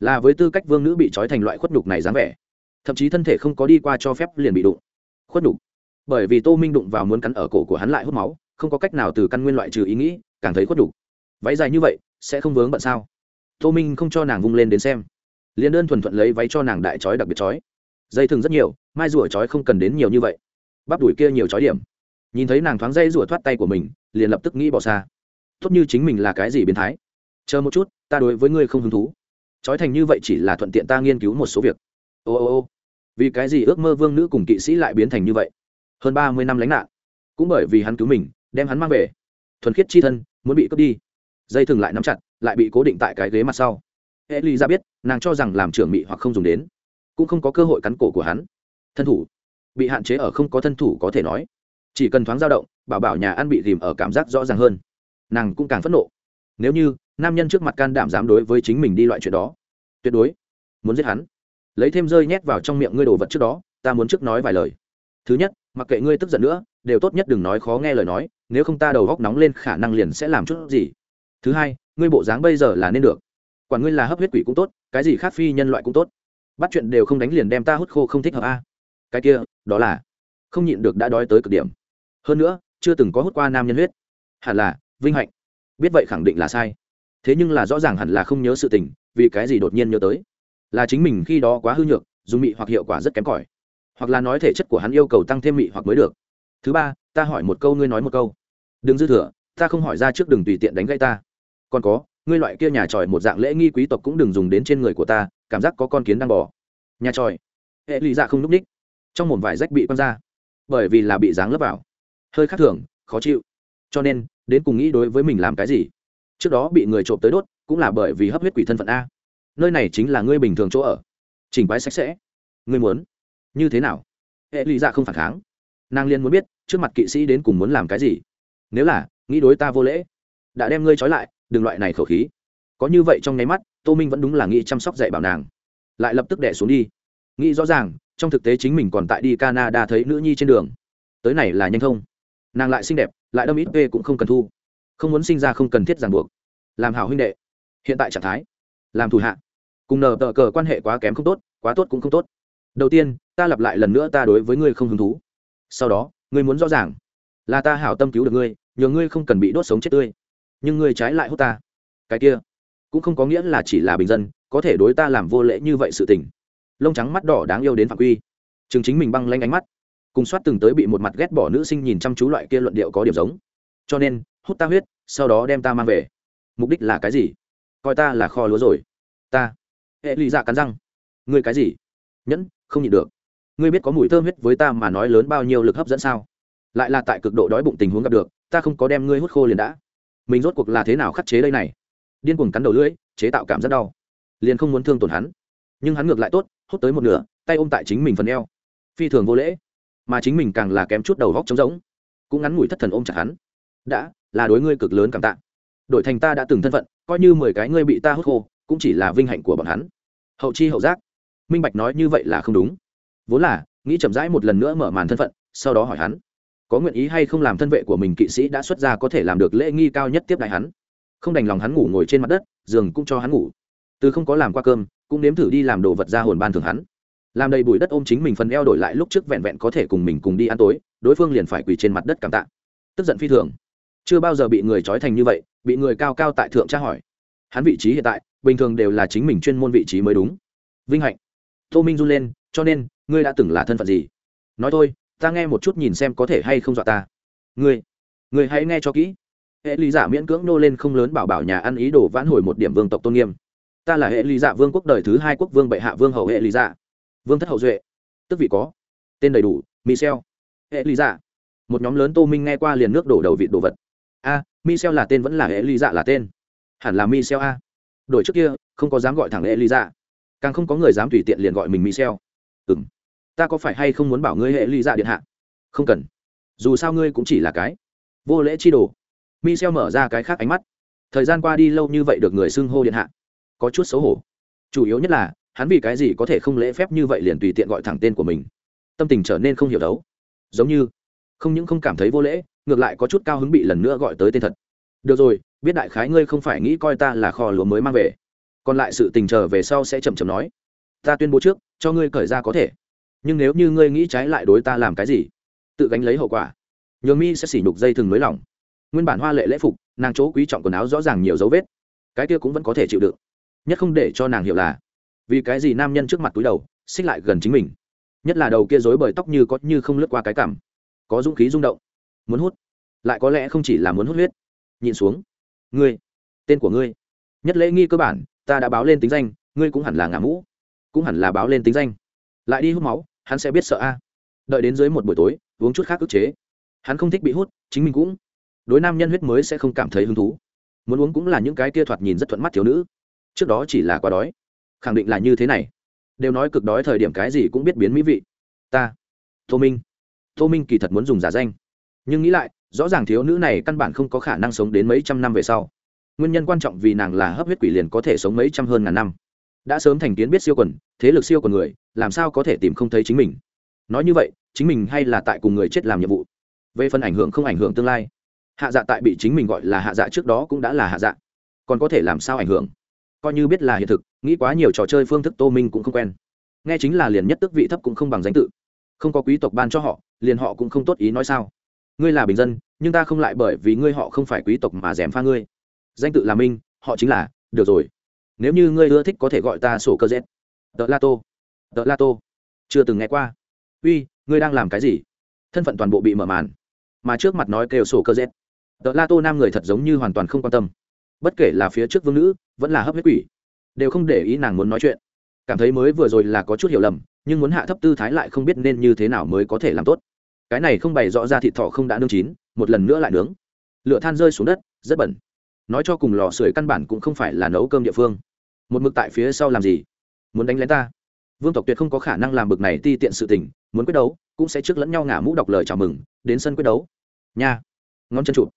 Là với tư cách vương nữ bị trói thành loại khuất đục này dáng vẻ. Thậm chí thân thể không có đi qua cho phép liền bị đụng. Khuất đục bởi vì tô minh đụng vào muốn cắn ở cổ của hắn lại hút máu, không có cách nào từ căn nguyên loại trừ ý nghĩ, càng thấy khuất đục váy dài như vậy, sẽ không vướng bận sao? Tô minh không cho nàng vung lên đến xem. Liền đơn thuần thuận lấy váy cho nàng đại trói đặc biệt trói. Dây thừng rất nhiều, mai rùa trói không cần đến nhiều như vậy. Bắp đùi kia nhiều trói điểm nhìn thấy nàng thoáng dây rủa thoát tay của mình, liền lập tức nghĩ bỏ xa. Tốt như chính mình là cái gì biến thái? Chờ một chút, ta đối với ngươi không hứng thú. Trói thành như vậy chỉ là thuận tiện ta nghiên cứu một số việc. Ô ô ô, vì cái gì ước mơ vương nữ cùng kỵ sĩ lại biến thành như vậy? Hơn ba mươi năm lánh nạn. Cũng bởi vì hắn cứu mình, đem hắn mang về. Thuần khiết chi thân, muốn bị cướp đi. Dây thừng lại nắm chặt, lại bị cố định tại cái ghế mặt sau. E l i ra biết, nàng cho rằng làm trưởng mị hoặc không dùng đến. Cũng không có cơ hội cắn cổ của hắn. Thân thủ. Bị hạn chế ở không có thân thủ có thể nói chỉ cần thoáng dao động, bảo bảo nhà ăn bị dìm ở cảm giác rõ ràng hơn. Nàng cũng càng phẫn nộ. Nếu như, nam nhân trước mặt can đảm dám đối với chính mình đi loại chuyện đó, tuyệt đối muốn giết hắn. Lấy thêm rơi nhét vào trong miệng ngươi đồ vật trước đó, ta muốn trước nói vài lời. Thứ nhất, mặc kệ ngươi tức giận nữa, đều tốt nhất đừng nói khó nghe lời nói, nếu không ta đầu góc nóng lên khả năng liền sẽ làm chút gì. Thứ hai, ngươi bộ dáng bây giờ là nên được. Quản ngươi là hấp huyết quỷ cũng tốt, cái gì khác phi nhân loại cũng tốt. Bắt chuyện đều không đánh liền đem ta hút khô không thích hợp a. Cái kia, đó là không nhịn được đã đói tới cực điểm hơn nữa, chưa từng có hút qua nam nhân huyết. Hẳn là, vinh hạnh. Biết vậy khẳng định là sai. Thế nhưng là rõ ràng hẳn là không nhớ sự tình, vì cái gì đột nhiên nhớ tới? Là chính mình khi đó quá hư nhược, dùng mị hoặc hiệu quả rất kém cỏi. Hoặc là nói thể chất của hắn yêu cầu tăng thêm mị hoặc mới được. Thứ ba, ta hỏi một câu, ngươi nói một câu. Đừng dư thừa, ta không hỏi ra trước đừng tùy tiện đánh gãy ta. Còn có, ngươi loại kia nhà tròi một dạng lễ nghi quý tộc cũng đừng dùng đến trên người của ta, cảm giác có con kiến đang bò. Nhà tròi. Hệ lụy dạ không n ú c ních. Trong một vải rách bị quăng ra. Bởi vì là bị dáng lấp vào hơi khác thường, khó chịu. Cho nên, đến cùng nghĩ đối với mình làm cái gì? Trước đó bị người trộm tới đốt, cũng là bởi vì hấp huyết quỷ thân phận a. Nơi này chính là ngươi bình thường chỗ ở. Chỉnh bái sạch sẽ. Ngươi muốn? Như thế nào? Hệ lụy dạ không phản kháng. Nàng liên muốn biết, trước mặt kỵ sĩ đến cùng muốn làm cái gì? Nếu là, nghĩ đối ta vô lễ. Đã đem ngươi trói lại, đừng loại này khẩu khí. Có như vậy trong nháy mắt, tô minh vẫn đúng là nghĩ chăm sóc dạy bảo nàng. Lại lập tức đẻ xuống đi. Nghĩ rõ ràng, trong thực tế chính mình còn tại đi canada thấy nữ nhi trên đường. Tới này là nhanh thông nàng lại xinh đẹp, lại đâm ít p cũng không cần thu. Không muốn sinh ra không cần thiết ràng buộc. Làm hảo huynh đệ. Hiện tại trạng thái. Làm thủ hạ. Cùng nờ tờ cờ quan hệ quá kém không tốt, quá tốt cũng không tốt. Đầu tiên, ta lặp lại lần nữa ta đối với ngươi không hứng thú. Sau đó, ngươi muốn rõ ràng. Là ta hảo tâm cứu được ngươi, nhờ ngươi không cần bị đốt sống chết tươi. Nhưng ngươi trái lại hút ta. Cái kia, cũng không có nghĩa là chỉ là bình dân, có thể đối ta làm vô lễ như vậy sự tình. Lông trắng mắt đỏ đáng yêu đến phạm quy. Chừng chính mình băng lanh ánh mắt cùng soát từng tới bị một mặt ghét bỏ nữ sinh nhìn chăm chú loại kia luận điệu có điểm giống. Cho nên, hút ta huyết, sau đó đem ta mang về. Mục đích là cái gì? Coi ta là kho lúa rồi. Ta. Hệ lụy dạ cắn răng. Ngươi cái gì? Nhẫn, không nhịn được. Ngươi biết có mùi thơm huyết với ta mà nói lớn bao nhiêu lực hấp dẫn sao? Lại là tại cực độ đói bụng tình huống gặp được, ta không có đem ngươi hút khô liền đã. Mình rốt cuộc là thế nào khắc chế đây này? Điên cuồng cắn đầu lưỡi, chế tạo cảm rất đau. Liền không muốn thương tổn hắn. Nhưng hắn ngược lại tốt, hút tới một nửa, tay ôm tại chính mình phần eo. Phi thường vô lễ mà chính mình càng là kém chút đầu góc trống rỗng, cũng ngắn ngủi thất thần ôm chặt hắn. Đã, là đối ngươi cực lớn cảm tạ. Đội thành ta đã từng thân phận, coi như mười cái ngươi bị ta hút khô, cũng chỉ là vinh hạnh của bọn hắn. Hậu chi hậu giác. Minh bạch nói như vậy là không đúng. Vốn là, nghĩ chậm rãi một lần nữa mở màn thân phận, sau đó hỏi hắn, có nguyện ý hay không làm thân vệ của mình kỵ sĩ đã xuất ra có thể làm được lễ nghi cao nhất tiếp đại hắn? Không đành lòng hắn ngủ ngồi trên mặt đất, giường cũng cho hắn ngủ. Từ không có làm qua cơm, cũng nếm thử đi làm đồ vật ra hồn ban thường hắn làm đầy bụi đất ôm chính mình phần eo đổi lại lúc trước vẹn vẹn có thể cùng mình cùng đi ăn tối, đối phương liền phải quỳ trên mặt đất cảm tạ. Tức giận phi thường. Chưa bao giờ bị người trói thành như vậy, bị người cao cao tại thượng tra hỏi. Hắn vị trí hiện tại, bình thường đều là chính mình chuyên môn vị trí mới đúng. Vinh hạnh. Tô minh run lên, cho nên, ngươi đã từng là thân phận gì? Nói thôi, ta nghe một chút nhìn xem có thể hay không dọa ta. Ngươi ngươi hãy nghe cho kỹ. Hệ lý giả miễn cưỡng nô lên không lớn bảo bảo nhà ăn ý đồ vãn hồi một điểm vương tộc tôn nghiêm. Ta là hệ lý giả vương quốc đời thứ hai quốc vương bệ hạ vương hậu hệ lý giả vương thất hậu duệ. Tức vị có. Tên đầy đủ michel. Hệ lý dạ một nhóm lớn tô minh nghe qua liền nước đổ đầu vị đồ vật. A à, michel là tên vẫn là hệ lý dạ là tên? Hẳn là michel a. Đổi trước kia không có dám gọi thẳng hệ lý dạ càng không có người dám tùy tiện liền gọi mình michel. Ừ m ta có phải hay không muốn bảo ngươi hệ lý dạ điện hạ? Không cần. Dù sao ngươi cũng chỉ là cái vô lễ chi đồ. Michel mở ra cái khác ánh mắt. Thời gian qua đi lâu như vậy được người xưng hô điện hạ. Có chút xấu hổ. Chủ yếu nhất là hắn vì cái gì có thể không lễ phép như vậy liền tùy tiện gọi thẳng tên của mình? Tâm tình trở nên không hiểu đấu. Giống như, không những không cảm thấy vô lễ, ngược lại có chút cao hứng bị lần nữa gọi tới tên thật. Được rồi, biết đại khái ngươi không phải nghĩ coi ta là kho lúa mới mang về. Còn lại sự tình trở về sau sẽ chậm chậm nói. Ta tuyên bố trước, cho ngươi cởi ra có thể. Nhưng nếu như ngươi nghĩ trái lại đối ta làm cái gì, tự gánh lấy hậu quả. Nhường mi sẽ xỉ nhục dây thừng nới lỏng. Nguyên bản hoa lệ lễ phục, nàng chỗ quý trọng quần áo rõ ràng nhiều dấu vết. Cái kia cũng vẫn có thể chịu đựng. Nhất không để cho nàng hiểu là vì cái gì nam nhân trước mặt túi đầu, xích lại gần chính mình? Nhất là đầu kia dối bởi tóc như có như không lướt qua cái cảm. Có dũng khí rung động. Muốn hút. Lại có lẽ không chỉ là muốn hút huyết. Nhìn xuống. Ngươi. Tên của ngươi. Nhất lễ nghi cơ bản, ta đã báo lên tính danh, ngươi cũng hẳn là ngả mũ. Cũng hẳn là báo lên tính danh. Lại đi hút máu, hắn sẽ biết sợ a. Đợi đến dưới một buổi tối, uống chút khác ức chế. Hắn không thích bị hút, chính mình cũng. Đối nam nhân huyết mới sẽ không cảm thấy hứng thú. Muốn uống cũng là những cái kia thoạt nhìn rất thuận mắt thiếu nữ. Trước đó chỉ là quá đói khẳng định là như thế này. Đều nói cực đói thời điểm cái gì cũng biết biến mỹ vị. Ta, tô minh. Tô minh kỳ thật muốn dùng giả danh. Nhưng nghĩ lại, rõ ràng thiếu nữ này căn bản không có khả năng sống đến mấy trăm năm về sau. Nguyên nhân quan trọng vì nàng là hấp huyết quỷ liền có thể sống mấy trăm hơn ngàn năm. Đã sớm thành kiến biết siêu quần, thế lực siêu quần người, làm sao có thể tìm không thấy chính mình? Nói như vậy, chính mình hay là tại cùng người chết làm nhiệm vụ? Về phần ảnh hưởng không ảnh hưởng tương lai, hạ dạ tại bị chính mình gọi là hạ dạ trước đó cũng đã là hạ dạ. Còn có thể làm sao ảnh hưởng? Coi như biết là hiện thực, nghĩ quá nhiều trò chơi phương thức tô minh cũng không quen. Nghe chính là liền nhất tức vị thấp cũng không bằng danh tự. Không có quý tộc ban cho họ, liền họ cũng không tốt ý nói sao. Ngươi là bình dân, nhưng ta không lại bởi vì ngươi họ không phải quý tộc mà dèm pha ngươi. Danh tự là minh, họ chính là, được rồi. Nếu như ngươi ưa thích có thể gọi ta sổ cơ z. Tờ la tô. Tờ la tô. Chưa từng nghe qua. Uy, ngươi đang làm cái gì? Thân phận toàn bộ bị mở màn. Mà trước mặt nói kêu sổ cơ z. Tờ la tô nam người thật giống như hoàn toàn không quan tâm bất kể là phía trước vương nữ, vẫn là hấp huyết quỷ, đều không để ý nàng muốn nói chuyện. Cảm thấy mới vừa rồi là có chút hiểu lầm, nhưng muốn hạ thấp tư thái lại không biết nên như thế nào mới có thể làm tốt. Cái này không bày rõ ra thịt thọ không đã nương chín, một lần nữa lại nướng. Lửa than rơi xuống đất, rất bẩn. Nói cho cùng lò sưởi căn bản cũng không phải là nấu cơm địa phương. Một mực tại phía sau làm gì? Muốn đánh lén ta? Vương tộc tuyệt không có khả năng làm bực này ti tiện sự tình, muốn quyết đấu, cũng sẽ trước lẫn nhau ngả mũ đọc lời chào mừng, đến sân quyết đấu. Nha. Ngón chân chụp.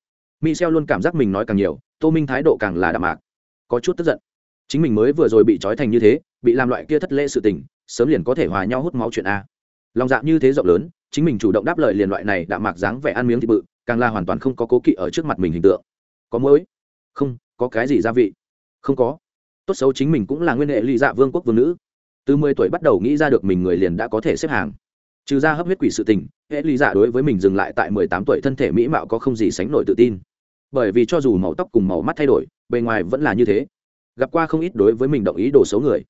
Michel luôn cảm giác mình nói càng nhiều tô minh thái độ càng là đạm mạc, có chút tức giận. Chính mình mới vừa rồi bị trói thành như thế, bị làm loại kia thất lễ sự tình, sớm liền có thể hòa nhau hút máu chuyện a. Lòng dạ như thế rộng lớn, chính mình chủ động đáp lời liền loại này đạm mạc dáng vẻ ăn miếng thịt bự, càng là hoàn toàn không có cố kỵ ở trước mặt mình hình tượng. Có muối? Không, có cái gì gia vị? Không có. Tốt xấu chính mình cũng là nguyên hệ ly dạ vương quốc vương nữ. Từ mười tuổi bắt đầu nghĩ ra được mình người liền đã có thể xếp hàng. Trừ ra hấp huyết quỷ sự tình, hệ ly dạ đối với mình dừng lại tại mười tám tuổi thân thể mỹ mạo có không gì sánh nổi tự tin bởi vì cho dù màu tóc cùng màu mắt thay đổi, bề ngoài vẫn là như thế. Gặp qua không ít đối với mình động ý đồ xấu người,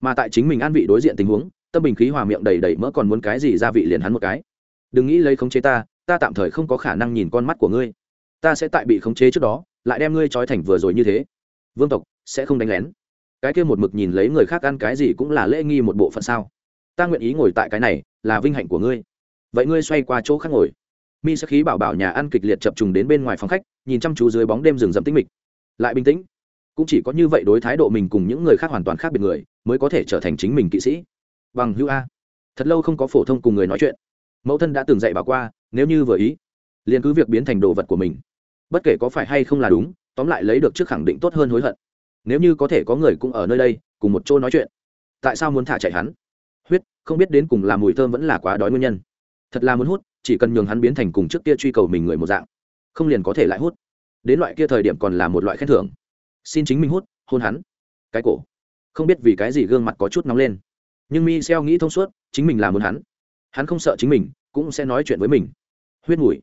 mà tại chính mình an vị đối diện tình huống, tâm bình khí hòa miệng đầy đầy mỡ còn muốn cái gì gia vị liền hắn một cái. Đừng nghĩ lấy khống chế ta ta tạm thời không có khả năng nhìn con mắt của ngươi. Ta sẽ tại bị khống chế trước đó, lại đem ngươi trói thành vừa rồi như thế. Vương tộc, sẽ không đánh lén. Cái kia một mực nhìn lấy người khác ăn cái gì cũng là lễ nghi một bộ phận sao. Ta nguyện ý ngồi tại cái này, là vinh hạnh của ngươi. Vậy ngươi xoay qua chỗ khác ngồi. Mi sẽ khí bảo bảo nhà ăn kịch liệt chập trùng đến bên ngoài phòng khách nhìn chăm chú dưới bóng đêm rừng rậm tĩnh mịch. Lại bình tĩnh. Cũng chỉ có như vậy đối thái độ mình cùng những người khác hoàn toàn khác biệt người, mới có thể trở thành chính mình kỵ sĩ. Bằng hữu a. Thật lâu không có phổ thông cùng người nói chuyện. Mẫu thân đã từng dạy bảo qua, nếu như vừa ý, liền cứ việc biến thành đồ vật của mình. Bất kể có phải hay không là đúng, tóm lại lấy được trước khẳng định tốt hơn hối hận. Nếu như có thể có người cũng ở nơi đây, cùng một chỗ nói chuyện. Tại sao muốn thả chạy hắn? Huyết, không biết đến cùng là mùi thơm vẫn là quá đói nguyên nhân. Thật là muốn hút, chỉ cần nhường hắn biến thành cùng trước kia truy cầu mình người một dạng không liền có thể lại hút. Đến loại kia thời điểm còn là một loại khen thưởng. Xin chính mình hút, hôn hắn. Cái cổ. Không biết vì cái gì gương mặt có chút nóng lên. Nhưng mi xeo nghĩ thông suốt, chính mình là muốn hắn. Hắn không sợ chính mình, cũng sẽ nói chuyện với mình. Huyết mùi.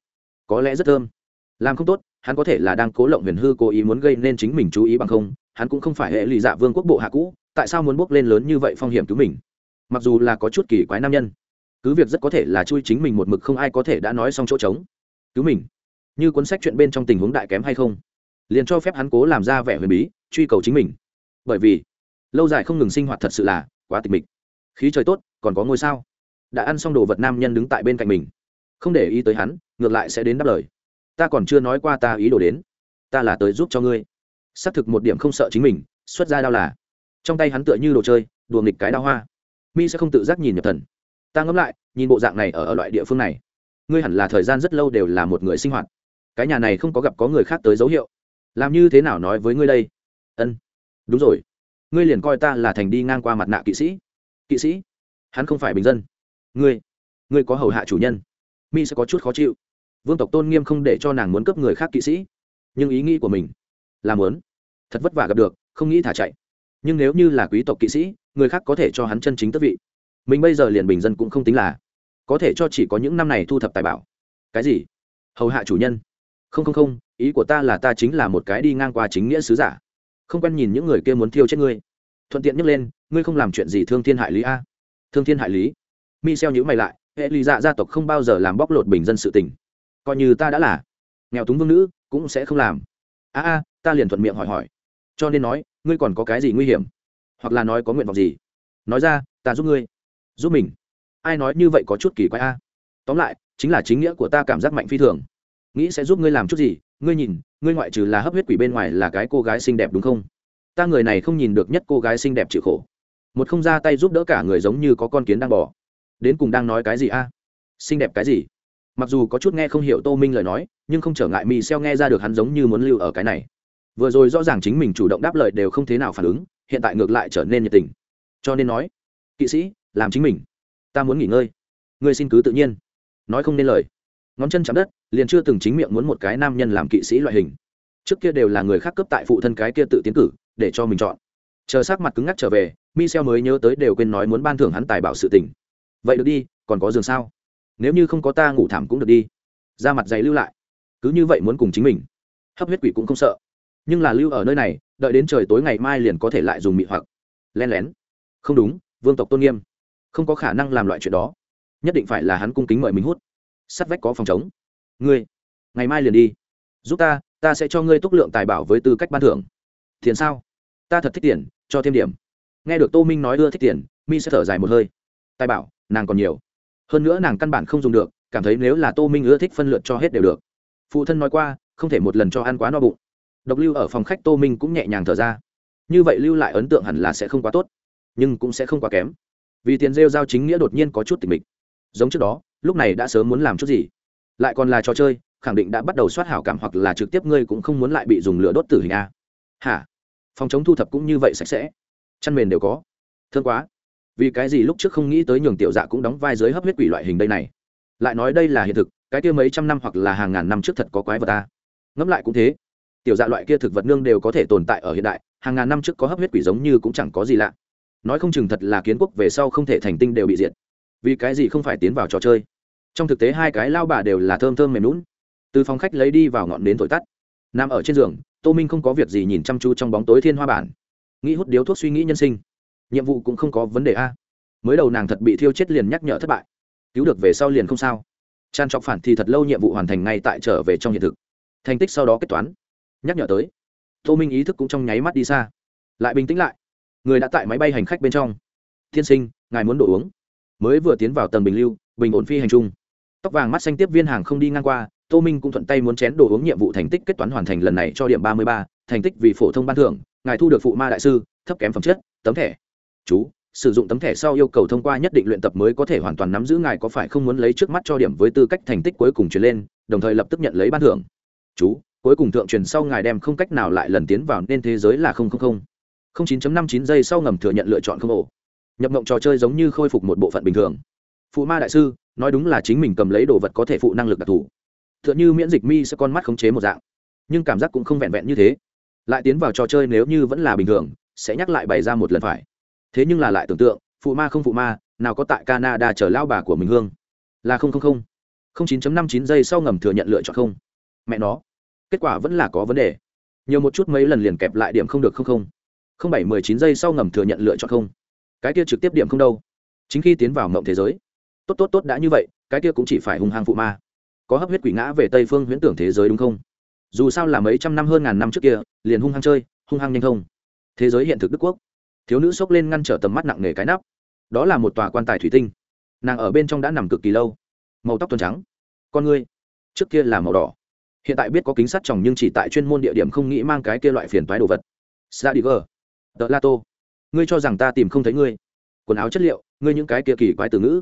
Có lẽ rất thơm. Làm không tốt, hắn có thể là đang cố lộng huyền hư cố ý muốn gây nên chính mình chú ý bằng không. Hắn cũng không phải hệ lụy dạ vương quốc bộ hạ cũ, tại sao muốn bước lên lớn như vậy phong hiểm cứu mình? Mặc dù là có chút kỳ quái nam nhân, cứ việc rất có thể là chui chính mình một mực không ai có thể đã nói xong chỗ trống. Cứu mình như cuốn sách chuyện bên trong tình huống đại kém hay không. Liền cho phép hắn cố làm ra vẻ huyền bí truy cầu chính mình. Bởi vì lâu dài không ngừng sinh hoạt thật sự là quá tịch mịch. Khí trời tốt còn có ngôi sao. Đã ăn xong đồ vật nam nhân đứng tại bên cạnh mình. Không để ý tới hắn ngược lại sẽ đến đáp lời. Ta còn chưa nói qua ta ý đồ đến. Ta là tới giúp cho ngươi. Xác thực một điểm không sợ chính mình xuất ra đau là. Trong tay hắn tựa như đồ chơi đùa nghịch cái đau hoa. Mi sẽ không tự giác nhìn nhập thần. Ta ngẫm lại nhìn bộ dạng này ở, ở loại địa phương này. Ngươi hẳn là thời gian rất lâu đều là một người sinh hoạt cái nhà này không có gặp có người khác tới dấu hiệu. Làm như thế nào nói với ngươi đây? Ân, đúng rồi. Ngươi liền coi ta là thành đi ngang qua mặt nạ kỵ sĩ. Kỵ sĩ? Hắn không phải bình dân. Ngươi ngươi có hầu hạ chủ nhân. Mi sẽ có chút khó chịu. Vương tộc tôn nghiêm không để cho nàng muốn cướp người khác kỵ sĩ. Nhưng ý nghĩ của mình là muốn thật vất vả gặp được, không nghĩ thả chạy. Nhưng nếu như là quý tộc kỵ sĩ, người khác có thể cho hắn chân chính tất vị. Mình bây giờ liền bình dân cũng không tính là. Có thể cho chỉ có những năm này thu thập tài bảo. Cái gì? Hầu hạ chủ nhân không không không, ý của ta là ta chính là một cái đi ngang qua chính nghĩa sứ giả. Không quen nhìn những người kia muốn thiêu chết ngươi. Thuận tiện nhắc lên, ngươi không làm chuyện gì thương thiên hại lý a. Thương thiên hại lý. Mi xeo nhữ mày lại hệ lý dạ gia tộc không bao giờ làm bóc lột bình dân sự tình. Coi như ta đã là nghèo túng vương nữ, cũng sẽ không làm. A a, ta liền thuận miệng hỏi hỏi. Cho nên nói, ngươi còn có cái gì nguy hiểm? Hoặc là nói có nguyện vọng gì? Nói ra, ta giúp ngươi. Giúp mình. Ai nói như vậy có chút kỳ quái a. Tóm lại, chính là chính nghĩa của ta cảm giác mạnh phi thường nghĩ sẽ giúp ngươi làm chút gì, ngươi nhìn, ngươi ngoại trừ là hấp huyết quỷ bên ngoài là cái cô gái xinh đẹp đúng không? Ta người này không nhìn được nhất cô gái xinh đẹp chịu khổ. Một không ra tay giúp đỡ cả người giống như có con kiến đang bỏ đến cùng đang nói cái gì a? À? Xinh đẹp cái gì? Mặc dù có chút nghe không hiểu tô minh lời nói, nhưng không trở ngại mì xeo nghe ra được hắn giống như muốn lưu ở cái này. Vừa rồi rõ ràng chính mình chủ động đáp lời đều không thế nào phản ứng, hiện tại ngược lại trở nên nhiệt tình. Cho nên nói, kỵ sĩ, làm chính mình. Ta muốn nghỉ ngơi. Ngươi xin cứ tự nhiên. Nói không nên lời ngón chân chạm đất, liền chưa từng chính miệng muốn một cái nam nhân làm kỵ sĩ loại hình. Trước kia đều là người khác cấp tại phụ thân cái kia tự tiến cử, để cho mình chọn. Chờ sắc mặt cứng ngắc trở về, michel mới nhớ tới đều quên nói muốn ban thưởng hắn tài bảo sự tình. Vậy được đi, còn có giường sao? Nếu như không có ta ngủ thảm cũng được đi. Ra mặt giày lưu lại. Cứ như vậy muốn cùng chính mình. Hấp huyết quỷ cũng không sợ. Nhưng là lưu ở nơi này, đợi đến trời tối ngày mai liền có thể lại dùng mị hoặc. Len lén. Không đúng, vương tộc tôn nghiêm. Không có khả năng làm loại chuyện đó. Nhất định phải là hắn cung kính mời mình hút sắt vách có phòng chống. Ngươi, ngày mai liền đi. Giúp ta ta sẽ cho ngươi túc lượng tài bảo với tư cách ban thưởng. Tiền sao? Ta thật thích tiền, cho thêm điểm. Nghe được tô minh nói ưa thích tiền, mi sẽ thở dài một hơi. Tài bảo, nàng còn nhiều. Hơn nữa nàng căn bản không dùng được, cảm thấy nếu là tô minh ưa thích phân lượt cho hết đều được. Phụ thân nói qua, không thể một lần cho ăn quá no bụng. Độc lưu ở phòng khách tô minh cũng nhẹ nhàng thở ra. Như vậy lưu lại ấn tượng hẳn là sẽ không quá tốt, nhưng cũng sẽ không quá kém. Vì tiền rêu giao chính nghĩa đột nhiên có chút tình mình giống trước đó, lúc này đã sớm muốn làm chút gì. Lại còn là trò chơi, khẳng định đã bắt đầu soát hảo cảm hoặc là trực tiếp ngươi cũng không muốn lại bị dùng lửa đốt tử hình a. Hả? Phòng chống thu thập cũng như vậy sạch sẽ. Chăn mền đều có. Thương quá. Vì cái gì lúc trước không nghĩ tới nhường tiểu dạ cũng đóng vai giới hấp huyết quỷ loại hình đây này. Lại nói đây là hiện thực, cái kia mấy trăm năm hoặc là hàng ngàn năm trước thật có quái vật ta ngẫm lại cũng thế. Tiểu dạ loại kia thực vật nương đều có thể tồn tại ở hiện đại, hàng ngàn năm trước có hấp huyết quỷ giống như cũng chẳng có gì lạ. Nói không chừng thật là kiến quốc về sau không thể thành tinh đều bị diệt vì cái gì không phải tiến vào trò chơi? Trong thực tế hai cái lao bà đều là thơm thơm mềm lún từ phòng khách lấy đi vào ngọn nến thổi tắt. Nằm ở trên giường, tô minh không có việc gì nhìn chăm chú trong bóng tối thiên hoa bản. Nghĩ hút điếu thuốc suy nghĩ nhân sinh. Nhiệm vụ cũng không có vấn đề a. Mới đầu nàng thật bị thiêu chết liền nhắc nhở thất bại. Cứu được về sau liền không sao. Tràn trọc phản thì thật lâu nhiệm vụ hoàn thành ngay tại trở về trong hiện thực. Thành tích sau đó kết toán. Nhắc nhở tới. Tô minh ý thức cũng trong nháy mắt đi xa. Lại bình tĩnh lại. Người đã tại máy bay hành khách bên trong. Tiên sinh, ngài muốn đồ uống? Mới vừa tiến vào tầng bình lưu, bình ổn phi hành trung tóc vàng mắt xanh tiếp viên hàng không đi ngang qua, tô minh cũng thuận tay muốn chén đồ uống nhiệm vụ thành tích kết toán hoàn thành lần này cho điểm ba mươi ba, thành tích vì phổ thông ban thưởng, ngài thu được phụ ma đại sư, thấp kém phẩm chất, tấm thẻ. Chú, sử dụng tấm thẻ sau yêu cầu thông qua nhất định luyện tập mới có thể hoàn toàn nắm giữ ngài có phải không muốn lấy trước mắt cho điểm với tư cách thành tích cuối cùng truyền lên, đồng thời lập tức nhận lấy ban thưởng. Chú, cuối cùng thượng truyền sau ngài đem không cách nào lại lần tiến vào nên thế giới là không không không. Không chín năm chín giây sau ngầm thừa nhận lựa chọn không ổ nhập mộng trò chơi giống như khôi phục một bộ phận bình thường. Phụ ma đại sư, nói đúng là chính mình cầm lấy đồ vật có thể phụ năng lực đặc thù. T h ư ợ n h ư miễn dịch mi sẽ con mắt khống chế một dạng. Nhưng cảm giác cũng không vẹn vẹn như thế. Lại tiến vào trò chơi nếu như vẫn là bình thường, sẽ nhắc lại bày ra một lần phải. Thế nhưng là lại tưởng tượng, phụ ma không phụ ma, nào có tại canada chở lao bà của mình hương. Là không không không. không chín năm chín giây sau ngầm thừa nhận lựa chọn không. Mẹ nó. Kết quả vẫn là có vấn đề. Nhiều một chút mấy lần liền kẹp lại điểm không được không không. không bảy mười chín giây sau ngầm thừa nhận lựa chọn không cái kia trực tiếp điểm không đâu. Chính khi tiến vào mộng thế giới tốt tốt tốt đã như vậy cái kia cũng chỉ phải hung hăng phụ ma. Có hấp huyết quỷ ngã về tây phương huyễn tưởng thế giới đúng không? Dù sao là mấy trăm năm hơn ngàn năm trước kia liền hung hăng chơi hung hăng nhanh thông thế giới hiện thực đức quốc. Thiếu nữ xốc lên ngăn trở tầm mắt nặng nề cái nắp. Đó là một tòa quan tài thủy tinh. Nàng ở bên trong đã nằm cực kỳ lâu. Màu tóc tuần trắng. Con ngươi. Trước kia là màu đỏ. Hiện tại biết có kính sắt tròng nhưng chỉ tại chuyên môn địa điểm không nghĩ mang cái kia loại phiền toái đồ vật. Sadiger, The Lato, ngươi cho rằng ta tìm không thấy ngươi. Quần áo chất liệu, ngươi những cái kia kỳ quái từ ngữ.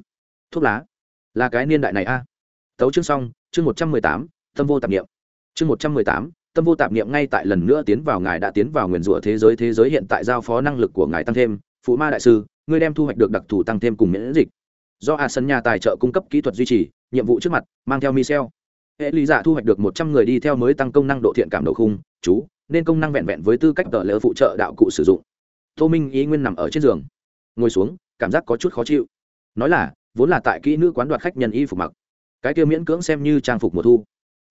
Thuốc lá. Là cái niên đại này a. À? tấu chương xong, chương một trăm mười tám, tâm vô tạp niệm. Chương một trăm mười tám, tâm vô tạp niệm ngay tại lần nữa tiến vào ngài đã tiến vào nguyền rủa thế giới thế giới hiện tại giao phó năng lực của ngài tăng thêm. Phụ ma đại sư, ngươi đem thu hoạch được đặc thù tăng thêm cùng miễn dịch. Do a sân nhà tài trợ cung cấp kỹ thuật duy trì, nhiệm vụ trước mặt, mang theo michel. Hệ lý giả thu hoạch được một trăm người đi theo mới tăng công năng độ thiện cảm độ khung, chú, nên công năng vẹn vẹn với tư cách tờ lỡ phụ trợ đạo cụ sử dụng tô minh ý nguyên nằm ở trên giường. Ngồi xuống, cảm giác có chút khó chịu. Nói là, vốn là tại kỹ nữ quán đoạt khách nhân y phục mặc. Cái kia miễn cưỡng xem như trang phục mùa thu.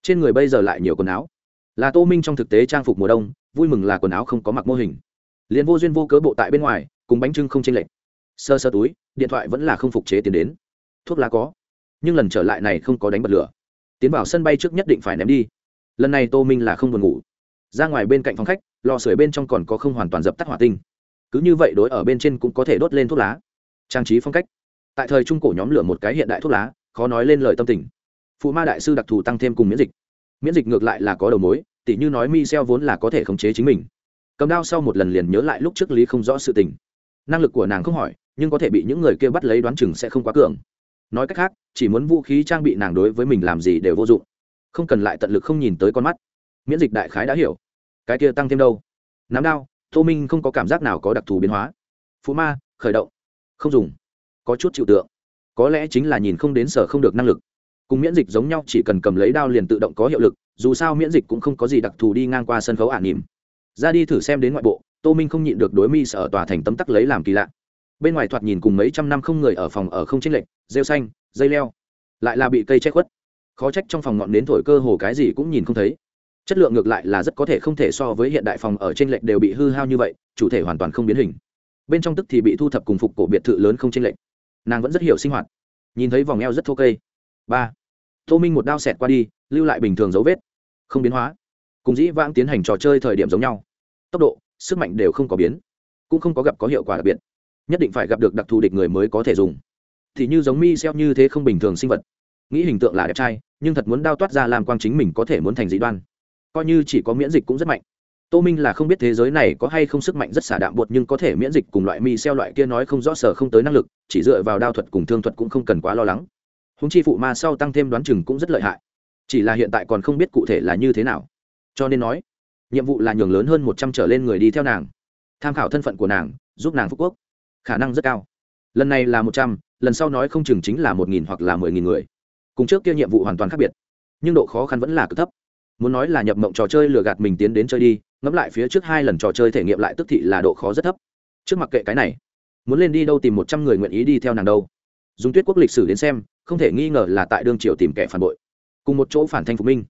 Trên người bây giờ lại nhiều quần áo. Là tô minh trong thực tế trang phục mùa đông, vui mừng là quần áo không có mặc mô hình. Liền vô duyên vô cớ bộ tại bên ngoài, cùng bánh trưng không chênh lệch. Sơ sơ túi, điện thoại vẫn là không phục chế tiền đến. Thuốc lá có. Nhưng lần trở lại này không có đánh bật lửa. Tiến vào sân bay trước nhất định phải ném đi. Lần này tô minh là không buồn ngủ. Ra ngoài bên cạnh phòng khách, lò sưởi bên trong còn có không hoàn toàn dập tắt hỏa tinh cứ như vậy đối ở bên trên cũng có thể đốt lên thuốc lá. Trang trí phong cách. Tại thời trung cổ nhóm lửa một cái hiện đại thuốc lá, khó nói lên lời tâm tình. Phụ ma đại sư đặc thù tăng thêm cùng miễn dịch. Miễn dịch ngược lại là có đầu mối, tỉ như nói mi xeo vốn là có thể khống chế chính mình. Cầm đao sau một lần liền nhớ lại lúc trước lý không rõ sự tình. Năng lực của nàng không hỏi, nhưng có thể bị những người kia bắt lấy đoán chừng sẽ không quá cường. Nói cách khác, chỉ muốn vũ khí trang bị nàng đối với mình làm gì đều vô dụng. Không cần lại tận lực không nhìn tới con mắt. Miễn dịch đại khái đã hiểu. Cái kia tăng thêm đâu? Nắm đao tô minh không có cảm giác nào có đặc thù biến hóa. Phú ma, khởi động. Không dùng. Có chút chịu tượng. Có lẽ chính là nhìn không đến sở không được năng lực. Cùng miễn dịch giống nhau, chỉ cần cầm lấy đao liền tự động có hiệu lực, dù sao miễn dịch cũng không có gì đặc thù đi ngang qua sân khấu ả nỉm ra đi thử xem đến ngoại bộ, tô minh không nhịn được đối mi sở tòa thành tấm tắc lấy làm kỳ lạ. Bên ngoài thoạt nhìn cùng mấy trăm năm không người ở phòng ở không chênh lệch, rêu xanh, dây leo. Lại là bị cây che khuất. Khó trách trong phòng ngọn đến thổi cơ hồ cái gì cũng nhìn không thấy chất lượng ngược lại là rất có thể không thể so với hiện đại phòng ở trên lệch đều bị hư hao như vậy, chủ thể hoàn toàn không biến hình. Bên trong tức thì bị thu thập cùng phục cổ biệt thự lớn không trên lệch. Nàng vẫn rất hiểu sinh hoạt. Nhìn thấy vòng eo rất thô cây ba. Tô minh một đao xẹt qua đi, lưu lại bình thường dấu vết. Không biến hóa. Cùng dĩ vãng tiến hành trò chơi thời điểm giống nhau. Tốc độ, sức mạnh đều không có biến. Cũng không có gặp có hiệu quả đặc biệt. Nhất định phải gặp được đặc thù địch người mới có thể dùng. Thì như giống mi xeo như thế không bình thường sinh vật. Nghĩ hình tượng là đẹp trai, nhưng thật muốn đao toát ra làm quang chính mình có thể muốn thành dị đoan coi như chỉ có miễn dịch cũng rất mạnh. Tô minh là không biết thế giới này có hay không sức mạnh rất xả đạm bột nhưng có thể miễn dịch cùng loại mi xeo loại kia nói không rõ sở không tới năng lực, chỉ dựa vào đao thuật cùng thương thuật cũng không cần quá lo lắng. Húng chi phụ ma sau tăng thêm đoán chừng cũng rất lợi hại. Chỉ là hiện tại còn không biết cụ thể là như thế nào. Cho nên nói, nhiệm vụ là nhường lớn hơn một trăm trở lên người đi theo nàng, tham khảo thân phận của nàng, giúp nàng phục quốc. Khả năng rất cao. Lần này là một trăm, lần sau nói không chừng chính là một nghìn hoặc là mười nghìn người. Cùng trước kia nhiệm vụ hoàn toàn khác biệt, nhưng độ khó khăn vẫn là cực thấp muốn nói là nhập mộng trò chơi lừa gạt mình tiến đến chơi đi, ngẫm lại phía trước hai lần trò chơi thể nghiệm lại tức thị là độ khó rất thấp. Trước mặc kệ cái này, muốn lên đi đâu tìm một trăm người nguyện ý đi theo nàng đâu. Dùng tuyết quốc lịch sử đến xem, không thể nghi ngờ là tại đương triều tìm kẻ phản bội. Cùng một chỗ phản thanh phục minh.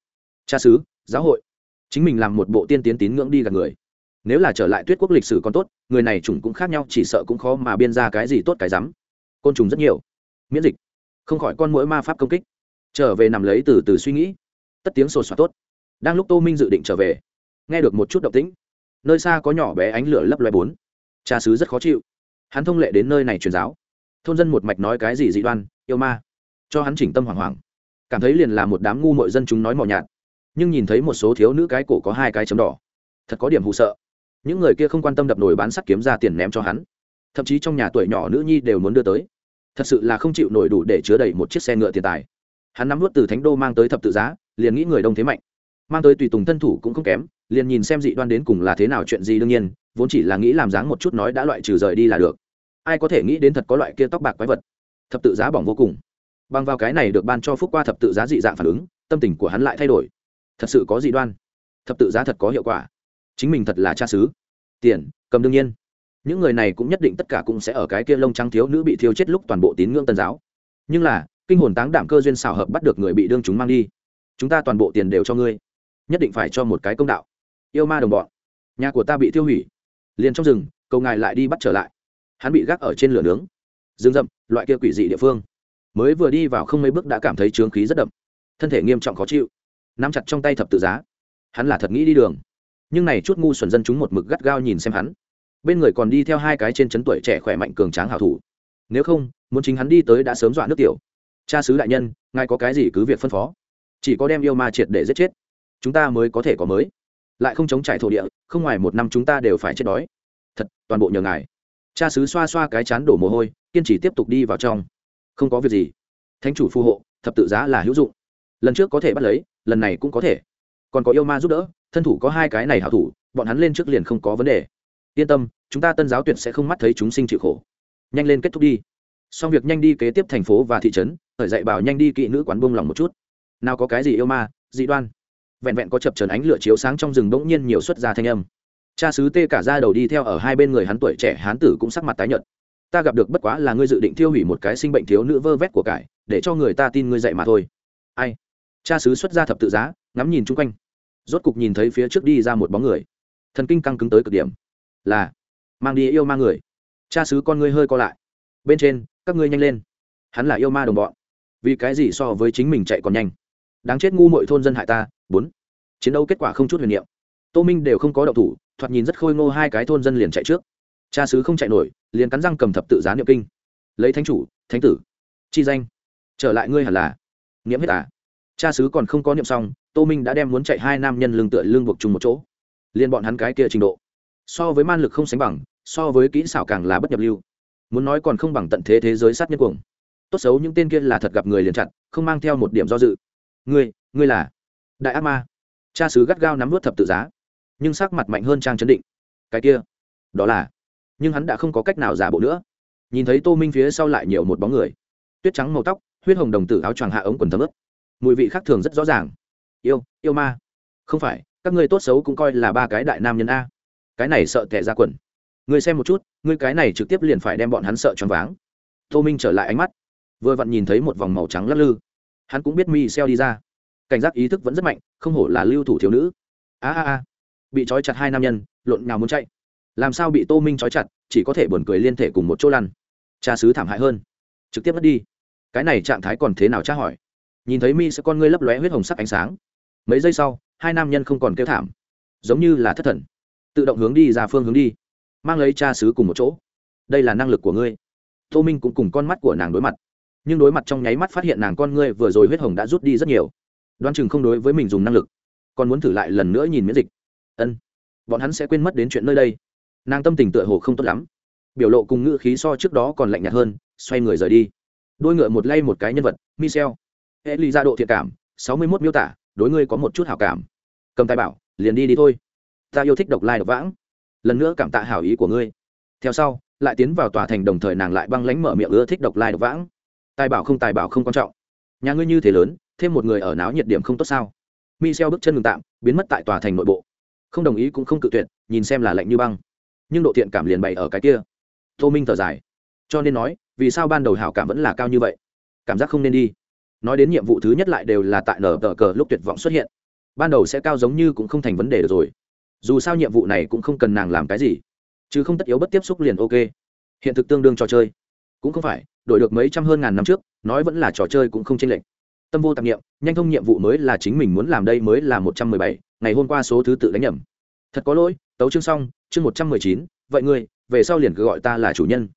Cha sứ giáo hội. Chính mình làm một bộ tiên tiến tín ngưỡng đi gạt người. Nếu là trở lại tuyết quốc lịch sử còn tốt, người này chủng cũng khác nhau, chỉ sợ cũng khó mà biên ra cái gì tốt cái rắm. Côn trùng rất nhiều. Miễn dịch. Không khỏi con mũi ma pháp công kích. Trở về nằm lấy từ từ suy nghĩ. Tất tiếng sột soạt tốt đang lúc tô minh dự định trở về, nghe được một chút động tĩnh. Nơi xa có nhỏ bé ánh lửa lấp loe bốn. Cha xứ rất khó chịu. Hắn thông lệ đến nơi này truyền giáo. Thôn dân một mạch nói cái gì dị đoan, yêu ma. Cho hắn chỉnh tâm hoảng hoảng. Cảm thấy liền là một đám ngu mội dân chúng nói mò nhạt. Nhưng nhìn thấy một số thiếu nữ cái cổ có hai cái chấm đỏ. Thật có điểm hụ sợ. Những người kia không quan tâm đập nổi bán sắt kiếm ra tiền ném cho hắn. Thậm chí trong nhà tuổi nhỏ nữ nhi đều muốn đưa tới. Thật sự là không chịu nổi đủ để chứa đầy một chiếc xe ngựa tiền tài. Hắn nắm vút từ thánh đô mang tới thập tự giá, liền nghĩ người đông thế mạnh mang tới tùy tùng thân thủ cũng không kém, liền nhìn xem dị đoan đến cùng là thế nào chuyện gì đương nhiên, vốn chỉ là nghĩ làm dáng một chút nói đã loại trừ rời đi là được. Ai có thể nghĩ đến thật có loại kia tóc bạc quái vật. Thập tự giá bỏng vô cùng. Bằng vào cái này được ban cho phúc qua thập tự giá dị dạng phản ứng, tâm tình của hắn lại thay đổi. Thật sự có dị đoan. Thập tự giá thật có hiệu quả. Chính mình thật là cha xứ. Tiền, cầm đương nhiên. Những người này cũng nhất định tất cả cũng sẽ ở cái kia lông trắng thiếu nữ bị thiêu chết lúc toàn bộ tín ngưỡng tân giáo. Nhưng là, kinh hồn táng đảm cơ duyên xào hợp bắt được người bị đương chúng mang đi. Chúng ta toàn bộ tiền đều cho ngươi nhất định phải cho một cái công đạo. Yêu ma đồng bọn, nhà của ta bị tiêu hủy. Liền trong rừng, cầu ngài lại đi bắt trở lại. Hắn bị gác ở trên lửa nướng. Rừng rậm, loại kia quỷ dị địa phương. Mới vừa đi vào không mấy bước đã cảm thấy trướng khí rất đậm. Thân thể nghiêm trọng khó chịu. Nắm chặt trong tay thập tự giá. Hắn là thật nghĩ đi đường. Nhưng này chút ngu xuẩn dân chúng một mực gắt gao nhìn xem hắn. Bên người còn đi theo hai cái trên chấn tuổi trẻ khỏe mạnh cường tráng hảo thủ. Nếu không, muốn chính hắn đi tới đã sớm dọa nước tiểu. Cha sứ đại nhân, ngài có cái gì cứ việc phân phó. Chỉ có đem yêu ma triệt để giết chết chúng ta mới có thể có mới. Lại không chống trải thổ địa, không ngoài một năm chúng ta đều phải chết đói. Thật, toàn bộ nhờ ngài. Cha sứ xoa xoa cái chán đổ mồ hôi, kiên trì tiếp tục đi vào trong. Không có việc gì. Thánh chủ phù hộ, thập tự giá là hữu dụng. Lần trước có thể bắt lấy, lần này cũng có thể. Còn có yêu ma giúp đỡ, thân thủ có hai cái này hảo thủ, bọn hắn lên trước liền không có vấn đề. Yên tâm, chúng ta tân giáo tuyệt sẽ không mắt thấy chúng sinh chịu khổ. Nhanh lên kết thúc đi. Xong việc nhanh đi kế tiếp thành phố và thị trấn khởi dạy bảo nhanh đi kỵ nữ quán buông lòng một chút. Nào có cái gì yêu ma, dị đoan vẹn vẹn có chập trần ánh lửa chiếu sáng trong rừng bỗng nhiên nhiều xuất ra thanh âm. Cha sứ tê cả ra đầu đi theo ở hai bên người hắn tuổi trẻ hán tử cũng sắc mặt tái nhợt. Ta gặp được bất quá là ngươi dự định tiêu hủy một cái sinh bệnh thiếu nữ vơ vét của cải, để cho người ta tin ngươi dạy mà thôi. Ai? Cha sứ xuất ra thập tự giá, ngắm nhìn chung quanh. Rốt cục nhìn thấy phía trước đi ra một bóng người. Thần kinh căng cứng tới cực điểm. Là, mang đi yêu ma người. Cha sứ con ngươi hơi co lại. Bên trên, các ngươi nhanh lên. Hắn là yêu ma đồng bọn. Vì cái gì so với chính mình chạy còn nhanh? Đáng chết ngu mội thôn dân hại ta bốn. Chiến đấu kết quả không chút huyền niệm. Tô minh đều không có đậu thủ, thoạt nhìn rất khôi ngô, hai cái thôn dân liền chạy trước. Cha sứ không chạy nổi, liền cắn răng cầm thập tự giá niệm kinh. Lấy thánh chủ, thánh tử, chi danh. Trở lại ngươi hẳn là. Nghiễm hết à? Cha sứ còn không có niệm xong, tô minh đã đem muốn chạy hai nam nhân lương tựa lương buộc chung một chỗ. Liền bọn hắn cái kia trình độ. So với man lực không sánh bằng, so với kỹ xảo càng là bất nhập lưu. Muốn nói còn không bằng tận thế thế giới sát nhân cuồng. Tốt xấu những tên kia là thật gặp người liền chặn, không mang theo một điểm do dự. Ngươi ngươi là? Đại ác ma. Cha sứ gắt gao nắm vớt thập tự giá. Nhưng sắc mặt mạnh hơn trang chấn định. Cái kia, đó là, nhưng hắn đã không có cách nào giả bộ nữa. Nhìn thấy tô minh phía sau lại nhiều một bóng người. Tuyết trắng màu tóc, huyết hồng đồng tử áo choàng hạ ống quần thấm ướp mùi vị khác thường rất rõ ràng. Yêu yêu ma. Không phải, các ngươi tốt xấu cũng coi là ba cái đại nam nhân a. Cái này sợ tệ ra quần. Ngươi xem một chút, ngươi cái này trực tiếp liền phải đem bọn hắn sợ choáng váng. Tô minh trở lại ánh mắt. Vừa vặn nhìn thấy một vòng màu trắng lắc lư. Hắn cũng biết mi xeo đi ra cảnh giác ý thức vẫn rất mạnh, không hổ là lưu thủ thiếu nữ. A a a, bị trói chặt hai nam nhân, lộn nào muốn chạy. Làm sao bị tô minh trói chặt, chỉ có thể buồn cười liên thể cùng một chỗ lăn. Cha sứ thảm hại hơn. Trực tiếp mất đi. Cái này trạng thái còn thế nào tra hỏi. Nhìn thấy mi sẽ con ngươi lấp lóe huyết hồng sắc ánh sáng. Mấy giây sau, hai nam nhân không còn kêu thảm. Giống như là thất thần. Tự động hướng đi ra phương hướng đi. Mang lấy cha sứ cùng một chỗ. Đây là năng lực của ngươi. Tô minh cũng cùng con mắt của nàng đối mặt. Nhưng đối mặt trong nháy mắt phát hiện nàng con ngươi vừa rồi huyết hồng đã rút đi rất nhiều đoan chừng không đối với mình dùng năng lực. Còn muốn thử lại lần nữa nhìn miễn dịch. Ân, bọn hắn sẽ quên mất đến chuyện nơi đây. Nàng tâm tình tựa hồ không tốt lắm. Biểu lộ cùng ngữ khí so trước đó còn lạnh nhạt hơn, xoay người rời đi. Đôi ngựa một lay một cái nhân vật, michel. Hệ ly ra độ thiệt cảm, sáu mươi mốt miêu tả, đối ngươi có một chút hảo cảm. Cầm tài bảo, liền đi đi thôi. Ta yêu thích độc lai độc vãng. Lần nữa cảm tạ hảo ý của ngươi. Theo sau, lại tiến vào tòa thành đồng thời nàng lại băng lánh mở miệng ưa thích độc lai độc vãng. Tài bảo không tài bảo không quan trọng. Nhà ngươi như thế lớn thêm một người ở náo nhiệt điểm không tốt sao? Michel bước chân ngừng tạm, biến mất tại tòa thành nội bộ. Không đồng ý cũng không cự tuyệt, nhìn xem là lạnh như băng. Nhưng độ thiện cảm liền bày ở cái kia. Tô minh thở dài. Cho nên nói, vì sao ban đầu hảo cảm vẫn là cao như vậy? Cảm giác không nên đi. Nói đến nhiệm vụ thứ nhất lại đều là tại nở tờ cờ lúc tuyệt vọng xuất hiện. Ban đầu sẽ cao giống như cũng không thành vấn đề được rồi. Dù sao nhiệm vụ này cũng không cần nàng làm cái gì. Chứ không tất yếu bất tiếp xúc liền ok. Hiện thực tương đương trò chơi. Cũng không phải, đổi được mấy trăm hơn ngàn năm trước, nói vẫn là trò chơi cũng không chênh lệch tâm vô tạp nghiệm nhanh thông nhiệm vụ mới là chính mình muốn làm đây mới là một trăm mười bảy, ngày hôm qua số thứ tự đánh nhầm. Thật có lỗi, tấu chương xong, chương một trăm mười chín, vậy ngươi, về sau liền cứ gọi ta là chủ nhân.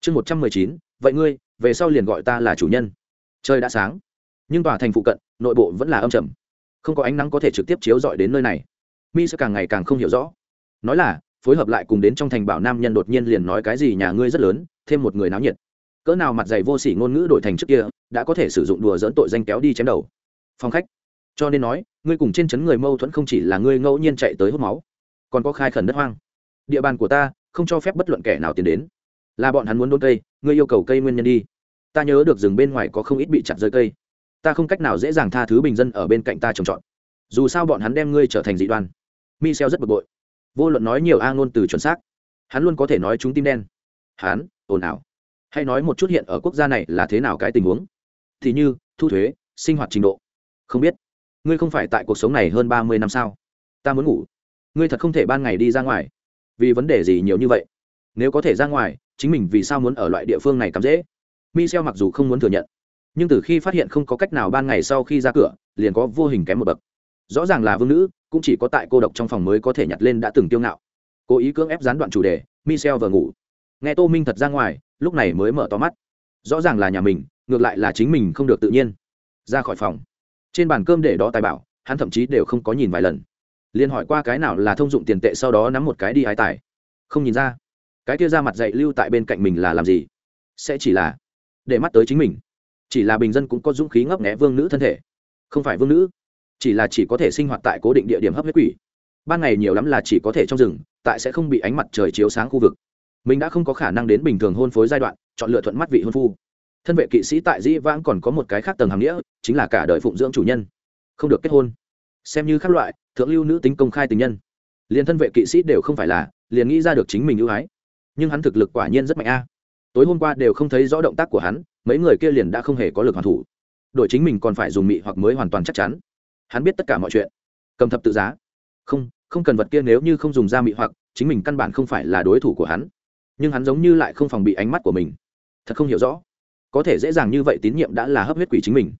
Chương một trăm mười chín, vậy ngươi, về sau liền gọi ta là chủ nhân. Trời đã sáng, nhưng tòa thành phụ cận, nội bộ vẫn là âm trầm. Không có ánh nắng có thể trực tiếp chiếu dọi đến nơi này. Mi sẽ càng ngày càng không hiểu rõ. Nói là, phối hợp lại cùng đến trong thành bảo nam nhân đột nhiên liền nói cái gì nhà ngươi rất lớn, thêm một người náo nhiệt cỡ nào mặt dày vô sỉ ngôn ngữ đổi thành trước kia, đã có thể sử dụng đùa dỡn tội danh kéo đi chém đầu. Phong khách. Cho nên nói, ngươi cùng trên chấn người mâu thuẫn không chỉ là ngươi ngẫu nhiên chạy tới hút máu, còn có khai khẩn đất hoang. Địa bàn của ta, không cho phép bất luận kẻ nào tiến đến. Là bọn hắn muốn đốn cây, ngươi yêu cầu cây nguyên nhân đi. Ta nhớ được rừng bên ngoài có không ít bị chặt rơi cây. Ta không cách nào dễ dàng tha thứ bình dân ở bên cạnh ta trồng trọt. Dù sao bọn hắn đem ngươi trở thành dị đoan. Mi xeo rất bực bội. Vô luận nói nhiều a ngôn từ chuẩn xác, hắn luôn có thể nói chúng tim đen. Hắn, ồn ào hay nói một chút hiện ở quốc gia này là thế nào cái tình huống? Thì như, thu thuế, sinh hoạt trình độ. Không biết. Ngươi không phải tại cuộc sống này hơn ba mươi năm sao? Ta muốn ngủ. Ngươi thật không thể ban ngày đi ra ngoài. Vì vấn đề gì nhiều như vậy? Nếu có thể ra ngoài, chính mình vì sao muốn ở loại địa phương này cắm dễ? Michel mặc dù không muốn thừa nhận, nhưng từ khi phát hiện không có cách nào ban ngày sau khi ra cửa, liền có vô hình kém một bậc. Rõ ràng là vương nữ, cũng chỉ có tại cô độc trong phòng mới có thể nhặt lên đã từng tiêu ngạo. Cố ý cưỡng ép gián đoạn chủ đề, michel vừa ngủ. Nghe tô minh thật ra ngoài lúc này mới mở to mắt. Rõ ràng là nhà mình, ngược lại là chính mình không được tự nhiên. Ra khỏi phòng. Trên bàn cơm để đó tài bảo, hắn thậm chí đều không có nhìn vài lần. Liền hỏi qua cái nào là thông dụng tiền tệ sau đó nắm một cái đi hái tài. Không nhìn ra. Cái kia ra mặt dạy lưu tại bên cạnh mình là làm gì? Sẽ chỉ là để mắt tới chính mình. Chỉ là bình dân cũng có dũng khí ngấp nghẽ vương nữ thân thể. Không phải vương nữ. Chỉ là chỉ có thể sinh hoạt tại cố định địa điểm hấp huyết quỷ. Ban ngày nhiều lắm là chỉ có thể trong rừng, tại sẽ không bị ánh mặt trời chiếu sáng khu vực mình đã không có khả năng đến bình thường hôn phối giai đoạn, chọn lựa thuận mắt vị hôn phu. Thân vệ kỵ sĩ tại dĩ vãng còn có một cái khác tầng hàm nghĩa, chính là cả đời phụng dưỡng chủ nhân. Không được kết hôn. Xem như các loại, thượng lưu nữ tính công khai tình nhân. Liền thân vệ kỵ sĩ đều không phải là, liền nghĩ ra được chính mình ưu ái. Nhưng hắn thực lực quả nhiên rất mạnh a. Tối hôm qua đều không thấy rõ động tác của hắn, mấy người kia liền đã không hề có lực hoàn thủ. Đội chính mình còn phải dùng mị hoặc mới hoàn toàn chắc chắn. Hắn biết tất cả mọi chuyện. Cầm thập tự giá. Không không cần vật kia nếu như không dùng da mị hoặc, chính mình căn bản không phải là đối thủ của hắn nhưng hắn giống như lại không phòng bị ánh mắt của mình. Thật không hiểu rõ. Có thể dễ dàng như vậy tín nhiệm đã là hấp huyết quỷ chính mình.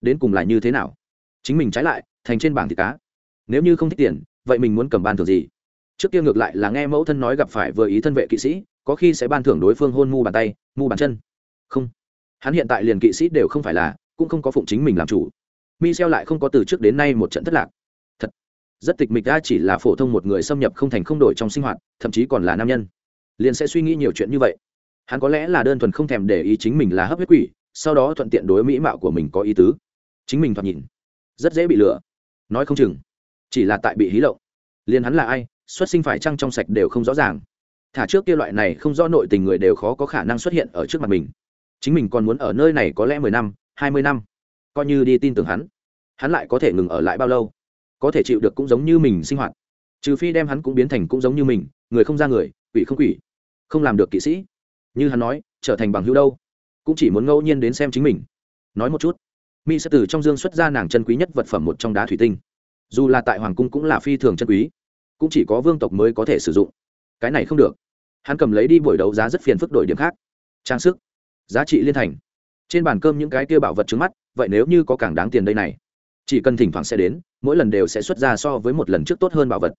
Đến cùng là như thế nào? Chính mình trái lại, thành trên bảng thịt cá. Nếu như không thích tiền, vậy mình muốn cầm ban thưởng gì? Trước kia ngược lại là nghe mẫu thân nói gặp phải vừa ý thân vệ kỵ sĩ, có khi sẽ ban thưởng đối phương hôn mu bàn tay, mu bàn chân. Không. Hắn hiện tại liền kỵ sĩ đều không phải là, cũng không có phụng chính mình làm chủ. Michel lại không có từ trước đến nay một trận thất lạc. Thật. Rất tịch mịch đã chỉ là phổ thông một người xâm nhập không thành không đổi trong sinh hoạt, thậm chí còn là nam nhân liền sẽ suy nghĩ nhiều chuyện như vậy. Hắn có lẽ là đơn thuần không thèm để ý chính mình là hấp huyết quỷ, sau đó thuận tiện đối mỹ mạo của mình có ý tứ. Chính mình thoạt nhìn, rất dễ bị lừa. Nói không chừng, chỉ là tại bị hí lộng liền hắn là ai, xuất sinh phải trăng trong sạch đều không rõ ràng. Thả trước kia loại này không rõ nội tình người đều khó có khả năng xuất hiện ở trước mặt mình. Chính mình còn muốn ở nơi này có lẽ mười năm, hai mươi năm. Coi như đi tin tưởng hắn hắn lại có thể ngừng ở lại bao lâu? Có thể chịu được cũng giống như mình sinh hoạt. Trừ phi đem hắn cũng biến thành cũng giống như mình, người không ra người quỷ không quỷ, không làm được kỵ sĩ. Như hắn nói, trở thành bằng hữu đâu? Cũng chỉ muốn ngẫu nhiên đến xem chính mình. Nói một chút mi sẽ từ trong dương xuất ra nàng chân quý nhất vật phẩm một trong đá thủy tinh. Dù là tại hoàng cung cũng là phi thường chân quý, cũng chỉ có vương tộc mới có thể sử dụng. Cái này không được. Hắn cầm lấy đi buổi đấu giá rất phiền phức đổi điểm khác. Trang sức, giá trị liên thành. Trên bàn cơm những cái kia bảo vật trứng mắt, vậy nếu như có càng đáng tiền đây này, chỉ cần thỉnh thoảng sẽ đến, mỗi lần đều sẽ xuất ra so với một lần trước tốt hơn bảo vật.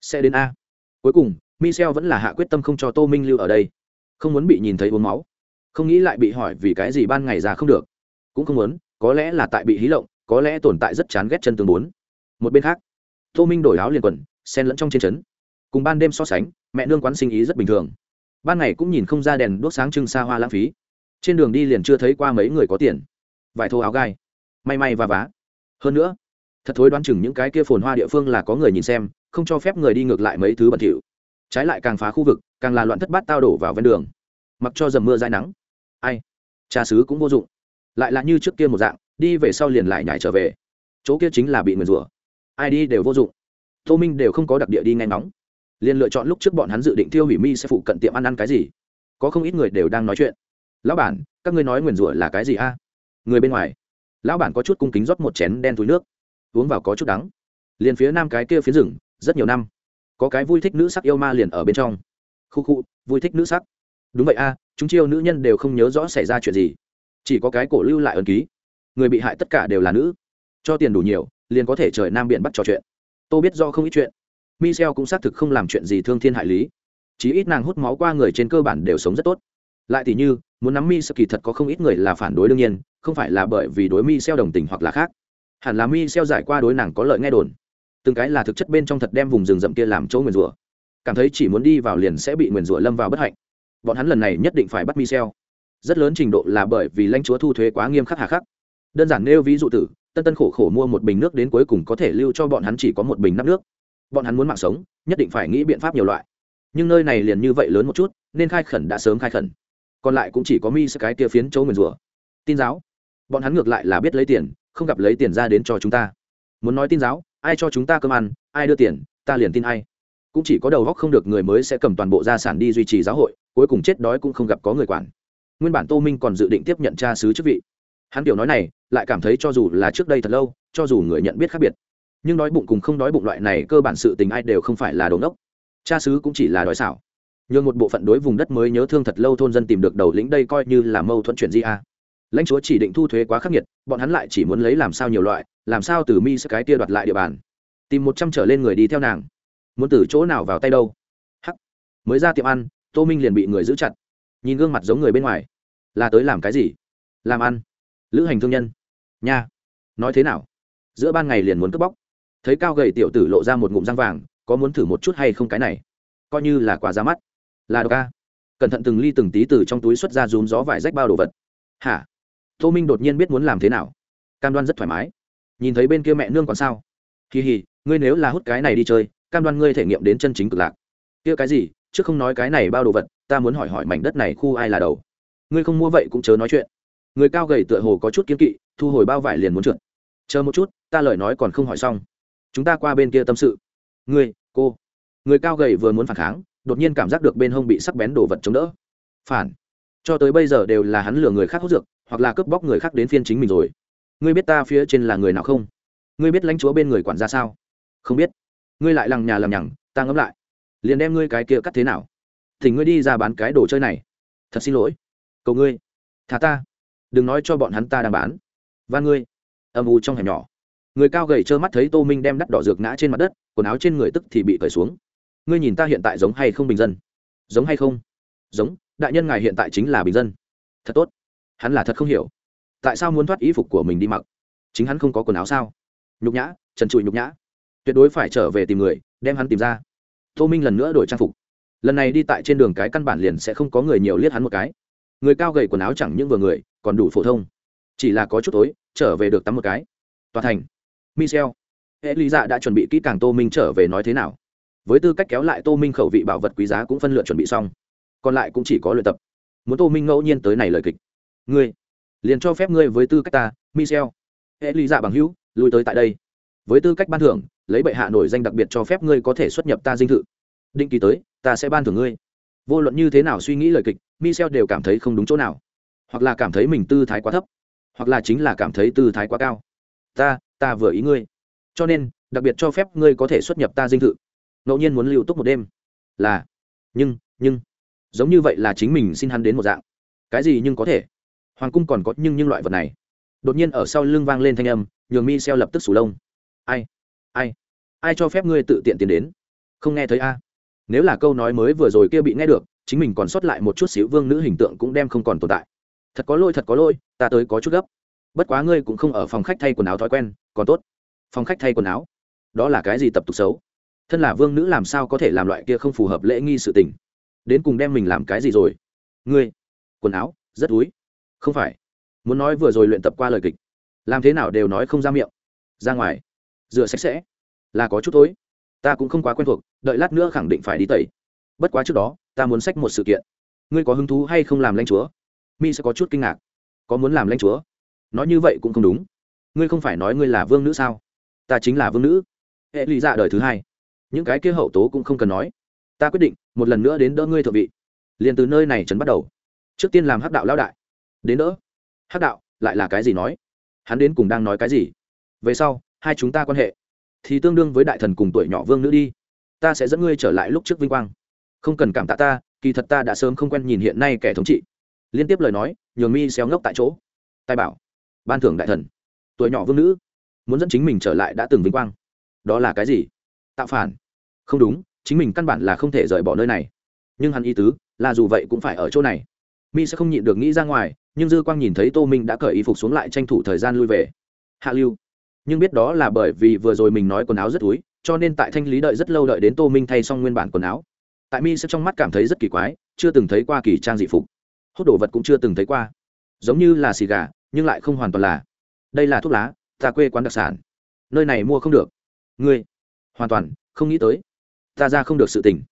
Sẽ đến a. Cuối cùng michel vẫn là hạ quyết tâm không cho tô minh lưu ở đây. Không muốn bị nhìn thấy uống máu. Không nghĩ lại bị hỏi vì cái gì ban ngày ra không được. Cũng không muốn, có lẽ là tại bị hí lộng, có lẽ tồn tại rất chán ghét chân tường bốn. Một bên khác, tô minh đổi áo liền quần sen lẫn trong trên trấn. Cùng ban đêm so sánh, mẹ nương quán sinh ý rất bình thường. Ban ngày cũng nhìn không ra đèn đuốc sáng trưng xa hoa lãng phí. Trên đường đi liền chưa thấy qua mấy người có tiền. Vải thô áo gai. May may và vá. Hơn nữa, thật thối đoán chừng những cái kia phồn hoa địa phương là có người nhìn xem, không cho phép người đi ngược lại mấy thứ bẩn thỉu trái lại càng phá khu vực, càng là loạn thất bát tao đổ vào ven đường. Mặc cho dầm mưa dãi nắng. Ai? Trà sứ cũng vô dụng. Lại là như trước kia một dạng, đi về sau liền lại nhảy trở về. Chỗ kia chính là bị nguyền rủa. Ai đi đều vô dụng. Tô minh đều không có đặc địa đi ngay ngóng. Liền lựa chọn lúc trước bọn hắn dự định tiêu hủy mi sẽ phụ cận tiệm ăn ăn cái gì. Có không ít người đều đang nói chuyện. Lão bản, các ngươi nói nguyền rủa là cái gì a? Người bên ngoài. Lão bản có chút cung kính rót một chén đen túi nước. Uống vào có chút đắng. Liền phía nam cái kia phía rừng, rất nhiều năm có cái vui thích nữ sắc yêu ma liền ở bên trong. Khu khu, vui thích nữ sắc. Đúng vậy a, chúng chiêu nữ nhân đều không nhớ rõ xảy ra chuyện gì. Chỉ có cái cổ lưu lại ẩn ký. Người bị hại tất cả đều là nữ. Cho tiền đủ nhiều, liền có thể trời nam biển bắt trò chuyện. Tôi biết do không ít chuyện. Michel cũng xác thực không làm chuyện gì thương thiên hại lý. Chí ít nàng hút máu qua người trên cơ bản đều sống rất tốt. Lại thì như, muốn nắm mi kỳ thật có không ít người là phản đối đương nhiên, không phải là bởi vì đối mi đồng tình hoặc là khác. Hẳn là mi giải qua đối nàng có lợi nghe đồn từng cái là thực chất bên trong thật đem vùng rừng rậm kia làm chỗ nguyền rủa. Cảm thấy chỉ muốn đi vào liền sẽ bị nguyền rủa lâm vào bất hạnh. Bọn hắn lần này nhất định phải bắt Michel. rất lớn trình độ là bởi vì lãnh chúa thu thuế quá nghiêm khắc hà khắc. Đơn giản nêu ví dụ tử, tân tân khổ khổ mua một bình nước đến cuối cùng có thể lưu cho bọn hắn chỉ có một bình nắp nước. Bọn hắn muốn mạng sống, nhất định phải nghĩ biện pháp nhiều loại. Nhưng nơi này liền như vậy lớn một chút, nên khai khẩn đã sớm khai khẩn. Còn lại cũng chỉ có mi cái tia phiến chỗ nguyền rủa. Tin giáo. Bọn hắn ngược lại là biết lấy tiền, không gặp lấy tiền ra đến cho chúng ta. Muốn nói tin giáo ai cho chúng ta cơm ăn, ai đưa tiền, ta liền tin ai. Cũng chỉ có đầu góc không được người mới sẽ cầm toàn bộ gia sản đi duy trì giáo hội, cuối cùng chết đói cũng không gặp có người quản. Nguyên bản tô minh còn dự định tiếp nhận cha sứ chức vị. Hắn kiểu nói này, lại cảm thấy cho dù là trước đây thật lâu, cho dù người nhận biết khác biệt. Nhưng đói bụng cùng không đói bụng loại này cơ bản sự tình ai đều không phải là đồ ngốc. cha sứ cũng chỉ là đói xảo. Nhường một bộ phận đối vùng đất mới nhớ thương thật lâu thôn dân tìm được đầu lĩnh đây coi như là mâu thuẫn chuyện gì a lãnh chúa chỉ định thu thuế quá khắc nghiệt, bọn hắn lại chỉ muốn lấy làm sao nhiều loại, làm sao từ mi sẽ cái tia đoạt lại địa bàn. Tìm một trăm trở lên người đi theo nàng. Muốn từ chỗ nào vào tay đâu? Hắc. Mới ra tiệm ăn, tô minh liền bị người giữ chặt. Nhìn gương mặt giống người bên ngoài. Là tới làm cái gì? Làm ăn. Lữ hành thương nhân. Nha. Nói thế nào? Giữa ban ngày liền muốn cướp bóc. Thấy cao gầy tiểu tử lộ ra một ngụm răng vàng, có muốn thử một chút hay không cái này? Coi như là quà ra mắt. Là độc ca cẩn thận từng ly từng tí từ trong túi xuất ra rúm gió vải rách bao đồ vật. Hả? Tô minh đột nhiên biết muốn làm thế nào. Cam đoan rất thoải mái. Nhìn thấy bên kia mẹ nương còn sao? Kỳ hì ngươi nếu là hút cái này đi chơi, cam đoan ngươi thể nghiệm đến chân chính cực lạc. Kia cái gì? Chứ không nói cái này bao đồ vật, ta muốn hỏi hỏi mảnh đất này khu ai là đầu? Ngươi không mua vậy cũng chớ nói chuyện. Người cao gầy tựa hồ có chút kiếm kỵ, thu hồi bao vải liền muốn trượt. Chờ một chút, ta lời nói còn không hỏi xong. Chúng ta qua bên kia tâm sự. Ngươi, cô. Người cao gầy vừa muốn phản kháng, đột nhiên cảm giác được bên hông bị sắc bén đồ vật chống đỡ. Phản. Cho tới bây giờ đều là hắn lừa người khác hút dược hoặc là cướp bóc người khác đến phiên chính mình rồi. Ngươi biết ta phía trên là người nào không? Ngươi biết lãnh chúa bên người quản ra sao? Không biết. Ngươi lại lằng nhà lằng nhằng, ta ngẫm lại. Liền đem ngươi cái kia cắt thế nào? Thì ngươi đi ra bán cái đồ chơi này. Thật xin lỗi. Cầu ngươi. Thả ta. Đừng nói cho bọn hắn ta đang bán. Và ngươi. Âm u trong hẻm nhỏ. Người cao gầy trơ mắt thấy tô minh đem đắt đỏ dược ngã trên mặt đất, quần áo trên người tức thì bị cởi xuống. Ngươi nhìn ta hiện tại giống hay không bình dân? Giống hay không? Giống, đại nhân ngài hiện tại chính là bình dân. Thật tốt hắn là thật không hiểu. Tại sao muốn thoát ý phục của mình đi mặc? Chính hắn không có quần áo sao? Nhục nhã, trần trụi nhục nhã. Tuyệt đối phải trở về tìm người, đem hắn tìm ra. Tô minh lần nữa đổi trang phục. Lần này đi tại trên đường cái căn bản liền sẽ không có người nhiều liếc hắn một cái. Người cao gầy quần áo chẳng những vừa người, còn đủ phổ thông. Chỉ là có chút tối, trở về được tắm một cái. Tòa thành. Michel. Hệ lý dạ đã chuẩn bị kỹ càng tô minh trở về nói thế nào. Với tư cách kéo lại tô minh khẩu vị bảo vật quý giá cũng phân lựa chuẩn bị xong. Còn lại cũng chỉ có luyện tập. Muốn tô minh ngẫu nhiên tới này lời kịch ngươi, liền cho phép ngươi với tư cách ta, michel. Hệ lý dạ bằng hữu, lui tới tại đây. Với tư cách ban thưởng, lấy bệ hạ nổi danh đặc biệt cho phép ngươi có thể xuất nhập ta dinh thự. Định kỳ tới, ta sẽ ban thưởng ngươi. Vô luận như thế nào suy nghĩ lời kịch, michel đều cảm thấy không đúng chỗ nào. Hoặc là cảm thấy mình tư thái quá thấp, hoặc là chính là cảm thấy tư thái quá cao. Ta ta vừa ý ngươi. Cho nên, đặc biệt cho phép ngươi có thể xuất nhập ta dinh thự. Ngẫu nhiên muốn lưu túc một đêm. Là, nhưng nhưng, giống như vậy là chính mình xin hắn đến một dạng. Cái gì nhưng có thể hoàng cung còn có nhưng những loại vật này. Đột nhiên ở sau lưng vang lên thanh âm, nhường mi xeo lập tức sủ lông. Ai? Ai? Ai cho phép ngươi tự tiện tiến đến? Không nghe thấy a? Nếu là câu nói mới vừa rồi kia bị nghe được, chính mình còn sót lại một chút xíu vương nữ hình tượng cũng đem không còn tồn tại. Thật có lỗi, thật có lỗi, ta tới có chút gấp. Bất quá ngươi cũng không ở phòng khách thay quần áo thói quen, còn tốt. Phòng khách thay quần áo? Đó là cái gì tập tục xấu? Thân là vương nữ làm sao có thể làm loại kia không phù hợp lễ nghi sự tình? Đến cùng đem mình làm cái gì rồi? Ngươi, quần áo, rất túi không phải. Muốn nói vừa rồi luyện tập qua lời kịch, làm thế nào đều nói không ra miệng. Ra ngoài, rửa sạch sẽ. Là có chút tối. Ta cũng không quá quen thuộc, đợi lát nữa khẳng định phải đi tẩy. Bất quá trước đó, ta muốn xách một sự kiện. Ngươi có hứng thú hay không làm lãnh chúa? Mi sẽ có chút kinh ngạc. Có muốn làm lãnh chúa? Nói như vậy cũng không đúng. Ngươi không phải nói ngươi là vương nữ sao? Ta chính là vương nữ. Hệ lý dạ đời thứ hai. Những cái kia hậu tố cũng không cần nói. Ta quyết định, một lần nữa đến đỡ ngươi thượng vị. Liền từ nơi này trấn bắt đầu. Trước tiên làm hắc đạo lao đại đến đỡ. Hắc đạo, lại là cái gì nói? Hắn đến cùng đang nói cái gì? Về sau, hai chúng ta quan hệ, thì tương đương với đại thần cùng tuổi nhỏ vương nữ đi. Ta sẽ dẫn ngươi trở lại lúc trước vinh quang. Không cần cảm tạ ta, kỳ thật ta đã sớm không quen nhìn hiện nay kẻ thống trị. Liên tiếp lời nói, nhường mi xéo ngốc tại chỗ. Tài bảo, ban thưởng đại thần. Tuổi nhỏ vương nữ, muốn dẫn chính mình trở lại đã từng vinh quang. Đó là cái gì? Tạo phản. Không đúng, chính mình căn bản là không thể rời bỏ nơi này. Nhưng hắn ý tứ, là dù vậy cũng phải ở chỗ này mi sẽ không nhịn được nghĩ ra ngoài, nhưng dư quang nhìn thấy tô minh đã cởi y phục xuống lại tranh thủ thời gian lui về. Hạ lưu. Nhưng biết đó là bởi vì vừa rồi mình nói quần áo rất túi, cho nên tại thanh lý đợi rất lâu đợi đến tô minh thay xong nguyên bản quần áo. Tại mi sẽ trong mắt cảm thấy rất kỳ quái, chưa từng thấy qua kỳ trang dị phục. Hút đồ vật cũng chưa từng thấy qua. Giống như là xì gà, nhưng lại không hoàn toàn là. Đây là thuốc lá, ta quê quán đặc sản. Nơi này mua không được. Ngươi. Hoàn toàn, không nghĩ tới. Ta ra không được sự tình.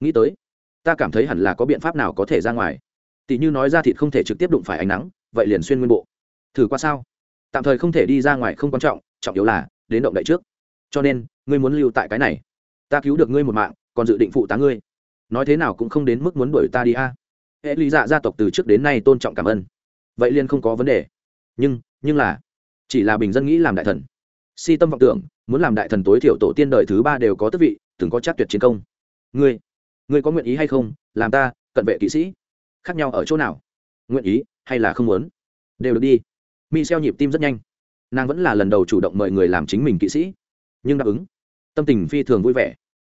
Nghĩ tới. Ta cảm thấy hẳn là có biện pháp nào có thể ra ngoài tỷ như nói ra thịt không thể trực tiếp đụng phải ánh nắng, vậy liền xuyên nguyên bộ. Thử qua sao? Tạm thời không thể đi ra ngoài không quan trọng trọng yếu là đến động đậy trước. Cho nên, ngươi muốn lưu tại cái này. Ta cứu được ngươi một mạng, còn dự định phụ tá ngươi. Nói thế nào cũng không đến mức muốn đuổi ta đi a. Hệ lý dạ gia tộc từ trước đến nay tôn trọng cảm ơn. Vậy liền không có vấn đề. Nhưng nhưng là, chỉ là bình dân nghĩ làm đại thần. Si tâm vọng tưởng, muốn làm đại thần tối thiểu tổ tiên đời thứ ba đều có tước vị, từng có chắc tuyệt chiến công. Ngươi ngươi có nguyện ý hay không? Làm ta, cận vệ kỵ sĩ khác nhau ở chỗ nào? Nguyện ý hay là không muốn? Đều được đi. Mi xeo nhịp tim rất nhanh. Nàng vẫn là lần đầu chủ động mời người làm chính mình kỵ sĩ. Nhưng đáp ứng, tâm tình phi thường vui vẻ.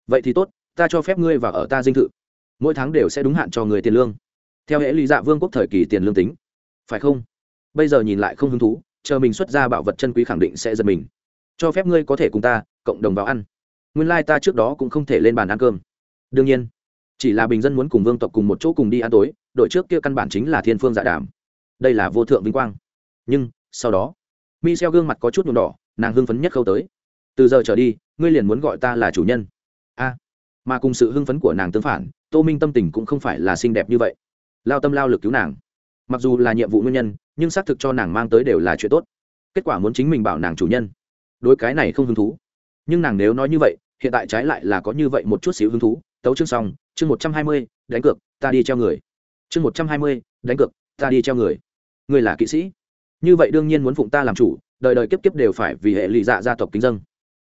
Vậy thì tốt, ta cho phép ngươi và ở ta dinh thự. Mỗi tháng đều sẽ đúng hạn cho người tiền lương. Theo hệ lý dạ vương quốc thời kỳ tiền lương tính. Phải không? Bây giờ nhìn lại không hứng thú, chờ mình xuất ra bảo vật chân quý khẳng định sẽ giật mình. Cho phép ngươi có thể cùng ta, cộng đồng vào ăn. Nguyên lai、like、ta trước đó cũng không thể lên bàn ăn cơm. Đương nhiên, chỉ là bình dân muốn cùng vương tộc cùng một chỗ cùng đi ăn tối đội trước kia căn bản chính là thiên phương dạ đàm. Đây là vô thượng vinh quang. Nhưng, sau đó mi xeo gương mặt có chút nhuộm đỏ, nàng hưng phấn nhất khâu tới. Từ giờ trở đi, ngươi liền muốn gọi ta là chủ nhân. A. Mà cùng sự hưng phấn của nàng tương phản, tô minh tâm tình cũng không phải là xinh đẹp như vậy. Lao tâm lao lực cứu nàng. Mặc dù là nhiệm vụ nguyên nhân, nhưng xác thực cho nàng mang tới đều là chuyện tốt. Kết quả muốn chính mình bảo nàng chủ nhân. Đối cái này không hứng thú. Nhưng nàng nếu nói như vậy, hiện tại trái lại là có như vậy một chút xíu hứng thú. Tấu chương xong, chương một trăm hai mươi, đánh cược, ta đi treo người chương một trăm hai mươi, đánh cược, ta đi treo người. Người là kỵ sĩ. Như vậy đương nhiên muốn phụng ta làm chủ, đời đời kiếp kiếp đều phải vì hệ lụy dạ gia tộc kính dân.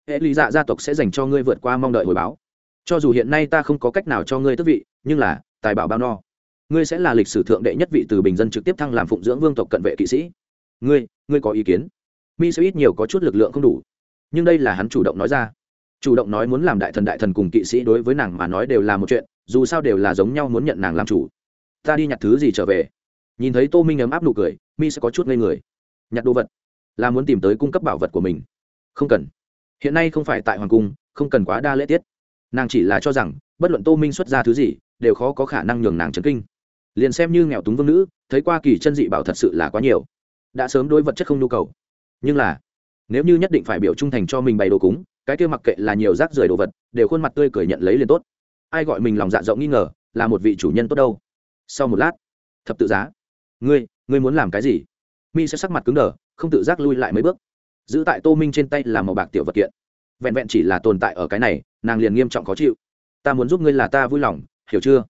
Hệ lụy dạ gia tộc sẽ dành cho ngươi vượt qua mong đợi hồi báo. Cho dù hiện nay ta không có cách nào cho ngươi tước vị, nhưng là, tài bảo bao no. Ngươi sẽ là lịch sử thượng đệ nhất vị từ bình dân trực tiếp thăng làm phụng dưỡng vương tộc cận vệ kỵ sĩ. Ngươi ngươi có ý kiến? Mi sẽ ít nhiều có chút lực lượng không đủ. Nhưng đây là hắn chủ động nói ra. Chủ động nói muốn làm đại thần đại thần cùng kỵ sĩ đối với nàng mà nói đều là một chuyện, dù sao đều là giống nhau muốn nhận nàng làm chủ ta đi nhặt thứ gì trở về? Nhìn thấy tô minh ấm áp nụ cười, mi sẽ có chút ngây người. Nhặt đồ vật. Là muốn tìm tới cung cấp bảo vật của mình. Không cần. Hiện nay không phải tại hoàng cung, không cần quá đa lễ tiết. Nàng chỉ là cho rằng, bất luận tô minh xuất ra thứ gì, đều khó có khả năng nhường nàng chấn kinh. Liền xem như nghèo túng vương nữ, thấy qua kỳ chân dị bảo thật sự là quá nhiều. Đã sớm đối vật chất không nhu cầu. Nhưng là, nếu như nhất định phải biểu trung thành cho mình bày đồ cúng, cái kia mặc kệ là nhiều rác rưởi đồ vật, đều khuôn mặt tươi cười nhận lấy liền tốt. Ai gọi mình lòng dạ rộng nghi ngờ, là một vị chủ nhân tốt đâu sau một lát, thập tự giá. Ngươi ngươi muốn làm cái gì? Mi sẽ sắc mặt cứng đờ, không tự giác lui lại mấy bước. Giữ tại tô minh trên tay là màu bạc tiểu vật kiện. Vẹn vẹn chỉ là tồn tại ở cái này, nàng liền nghiêm trọng khó chịu. Ta muốn giúp ngươi là ta vui lòng, hiểu chưa?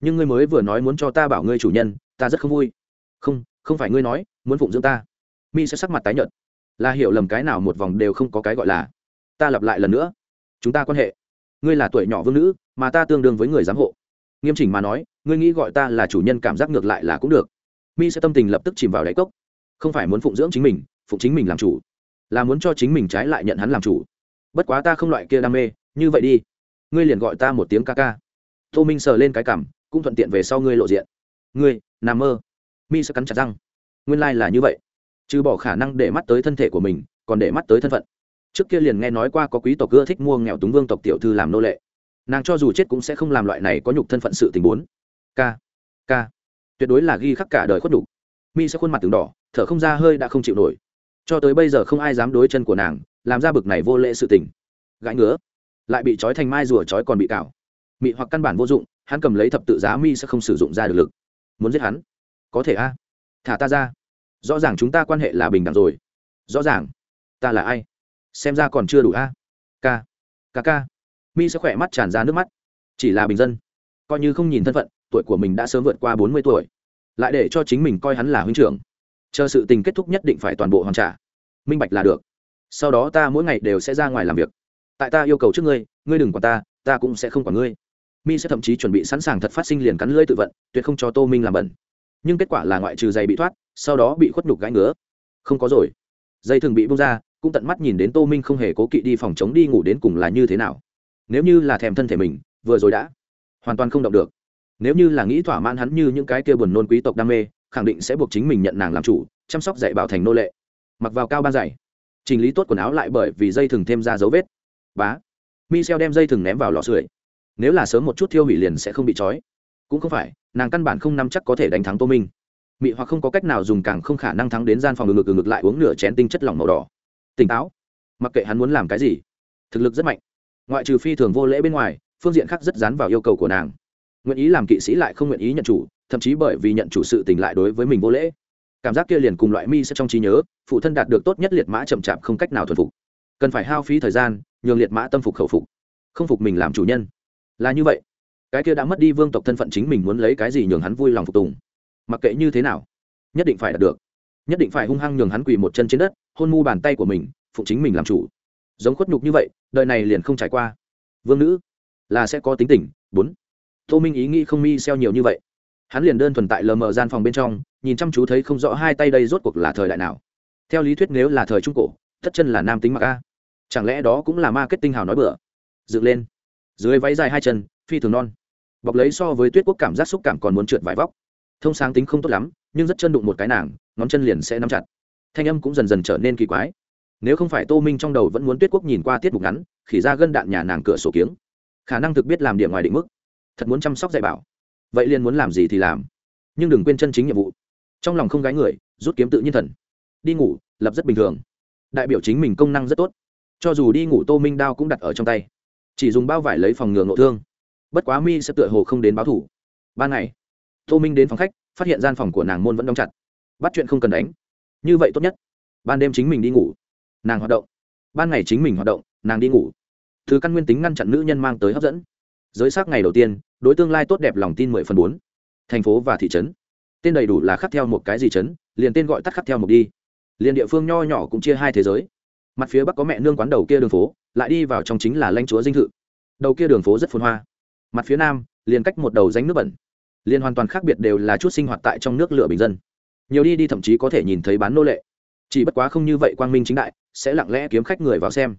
Nhưng ngươi mới vừa nói muốn cho ta bảo ngươi chủ nhân, ta rất không vui. Không không phải ngươi nói, muốn phụng dưỡng ta. Mi sẽ sắc mặt tái nhợt. Là hiểu lầm cái nào một vòng đều không có cái gọi là. Ta lặp lại lần nữa. Chúng ta quan hệ. Ngươi là tuổi nhỏ vương nữ, mà ta tương đương với người giám hộ. Nghiêm chỉnh mà nói ngươi nghĩ gọi ta là chủ nhân cảm giác ngược lại là cũng được. Mi sẽ tâm tình lập tức chìm vào đáy cốc. Không phải muốn phụng dưỡng chính mình, phụng chính mình làm chủ, là muốn cho chính mình trái lại nhận hắn làm chủ. Bất quá ta không loại kia đam mê, như vậy đi. Ngươi liền gọi ta một tiếng ca ca. Tô minh sờ lên cái cảm, cũng thuận tiện về sau ngươi lộ diện. Ngươi nà mơ. Mi sẽ cắn chặt răng. Nguyên lai、like、là như vậy. Trừ bỏ khả năng để mắt tới thân thể của mình, còn để mắt tới thân phận. Trước kia liền nghe nói qua có quý tộc ưa thích mua nghèo túng vương tộc tiểu thư làm nô lệ. Nàng cho dù chết cũng sẽ không làm loại này có nhục thân phận sự tình bốn k k tuyệt đối là ghi khắc cả đời khuất đủ. mi sẽ khuôn mặt từng đỏ, thở không ra hơi đã không chịu nổi. Cho tới bây giờ không ai dám đối chân của nàng, làm ra bực này vô lệ sự tình. Gãi ngứa. Lại bị trói thành mai rùa trói còn bị cào mị hoặc căn bản vô dụng, hắn cầm lấy thập tự giá mi sẽ không sử dụng ra được lực. Muốn giết hắn? Có thể a. Thả ta ra. Rõ ràng chúng ta quan hệ là bình đẳng rồi. Rõ ràng. Ta là ai? Xem ra còn chưa đủ a. K ca ca. Mi sẽ khỏe mắt tràn ra nước mắt. Chỉ là bình dân. Coi như không nhìn thân phận tuổi của mình đã sớm vượt qua bốn mươi tuổi. Lại để cho chính mình coi hắn là huynh trưởng. Chờ sự tình kết thúc nhất định phải toàn bộ hoàn trả. Minh bạch là được. Sau đó ta mỗi ngày đều sẽ ra ngoài làm việc. Tại ta yêu cầu trước ngươi ngươi đừng quản ta ta cũng sẽ không quản ngươi. Mi sẽ thậm chí chuẩn bị sẵn sàng thật phát sinh liền cắn lưỡi tự vận, tuyệt không cho tô minh làm bẩn. Nhưng kết quả là ngoại trừ giày bị thoát, sau đó bị khuất nhục gãi ngứa. Không có rồi. Dây thường bị bung ra, cũng tận mắt nhìn đến tô minh không hề cố kỵ đi phòng chống đi ngủ đến cùng là như thế nào. Nếu như là thèm thân thể mình, vừa rồi đã hoàn toàn không động được nếu như là nghĩ thỏa mãn hắn như những cái kia buồn nôn quý tộc đam mê, khẳng định sẽ buộc chính mình nhận nàng làm chủ, chăm sóc dạy bảo thành nô lệ. Mặc vào cao ban dày, chỉnh lý tốt quần áo lại bởi vì dây thừng thêm ra dấu vết. Bá michel đem dây thừng ném vào lò sưởi. Nếu là sớm một chút thiêu hủy liền sẽ không bị trói. Cũng không phải, nàng căn bản không nắm chắc có thể đánh thắng tô minh. Mị hoặc không có cách nào dùng càng không khả năng thắng đến gian phòng ngược ngược lại uống nửa chén tinh chất lỏng màu đỏ. Tỉnh táo. Mặc kệ hắn muốn làm cái gì, thực lực rất mạnh. Ngoại trừ phi thường vô lễ bên ngoài, phương diện khác rất dán vào yêu cầu của nàng nguyện ý làm kỵ sĩ lại không nguyện ý nhận chủ, thậm chí bởi vì nhận chủ sự tình lại đối với mình vô lễ. Cảm giác kia liền cùng loại mi sẽ trong trí nhớ, phụ thân đạt được tốt nhất liệt mã chậm chạp không cách nào thuần phục. Cần phải hao phí thời gian, nhường liệt mã tâm phục khẩu phục, không phục mình làm chủ nhân. Là như vậy. Cái kia đã mất đi vương tộc thân phận chính mình muốn lấy cái gì nhường hắn vui lòng phục tùng. Mặc kệ như thế nào, nhất định phải đạt được. Nhất định phải hung hăng nhường hắn quỳ một chân trên đất, hôn mu bàn tay của mình, phụ chính mình làm chủ. Giống khuất nhục như vậy, đời này liền không trải qua. Vương nữ, là sẽ có tính tình. Bốn tô minh ý nghĩ không mi xeo nhiều như vậy. Hắn liền đơn thuần tại lờ mờ gian phòng bên trong, nhìn chăm chú thấy không rõ hai tay đây rốt cuộc là thời đại nào. Theo lý thuyết nếu là thời trung cổ thất chân là nam tính mặc a. Chẳng lẽ đó cũng là ma kết tinh hào nói bừa? Dựng lên. Dưới váy dài hai chân, phi thường non. Bọc lấy so với tuyết quốc cảm giác xúc cảm còn muốn trượt vải vóc. Thông sáng tính không tốt lắm, nhưng rất chân đụng một cái nàng, ngón chân liền sẽ nắm chặt. Thanh âm cũng dần dần trở nên kỳ quái. Nếu không phải tô minh trong đầu vẫn muốn tuyết quốc nhìn qua tiết mục ngắn khỉ ra gân đạn nhà nàng cửa sổ kiếng. Khả năng thực biết làm điểm ngoài định mức thật muốn chăm sóc dạy bảo. Vậy liền muốn làm gì thì làm. Nhưng đừng quên chân chính nhiệm vụ. Trong lòng không gái người, rút kiếm tự nhiên thần. Đi ngủ, lập rất bình thường. Đại biểu chính mình công năng rất tốt. Cho dù đi ngủ tô minh đao cũng đặt ở trong tay. Chỉ dùng bao vải lấy phòng ngừa ngộ thương. Bất quá mi sẽ tựa hồ không đến báo thủ. Ban ngày, tô minh đến phòng khách, phát hiện gian phòng của nàng môn vẫn đóng chặt. Bắt chuyện không cần đánh. Như vậy tốt nhất. Ban đêm chính mình đi ngủ. Nàng hoạt động. Ban ngày chính mình hoạt động, nàng đi ngủ. Thứ căn nguyên tính ngăn chặn nữ nhân mang tới hấp dẫn giới xác ngày đầu tiên, đối tương lai tốt đẹp lòng tin mười phần bốn. Thành phố và thị trấn. Tên đầy đủ là khắc theo một cái gì trấn, liền tên gọi tắt khắc theo một đi. Liền địa phương nho nhỏ cũng chia hai thế giới. Mặt phía bắc có mẹ nương quán đầu kia đường phố, lại đi vào trong chính là lãnh chúa dinh thự. Đầu kia đường phố rất phồn hoa. Mặt phía nam, liền cách một đầu ránh nước bẩn. Liền hoàn toàn khác biệt đều là chút sinh hoạt tại trong nước lửa bình dân. Nhiều đi đi thậm chí có thể nhìn thấy bán nô lệ. Chỉ bất quá không như vậy quang minh chính đại, sẽ lặng lẽ kiếm khách người vào xem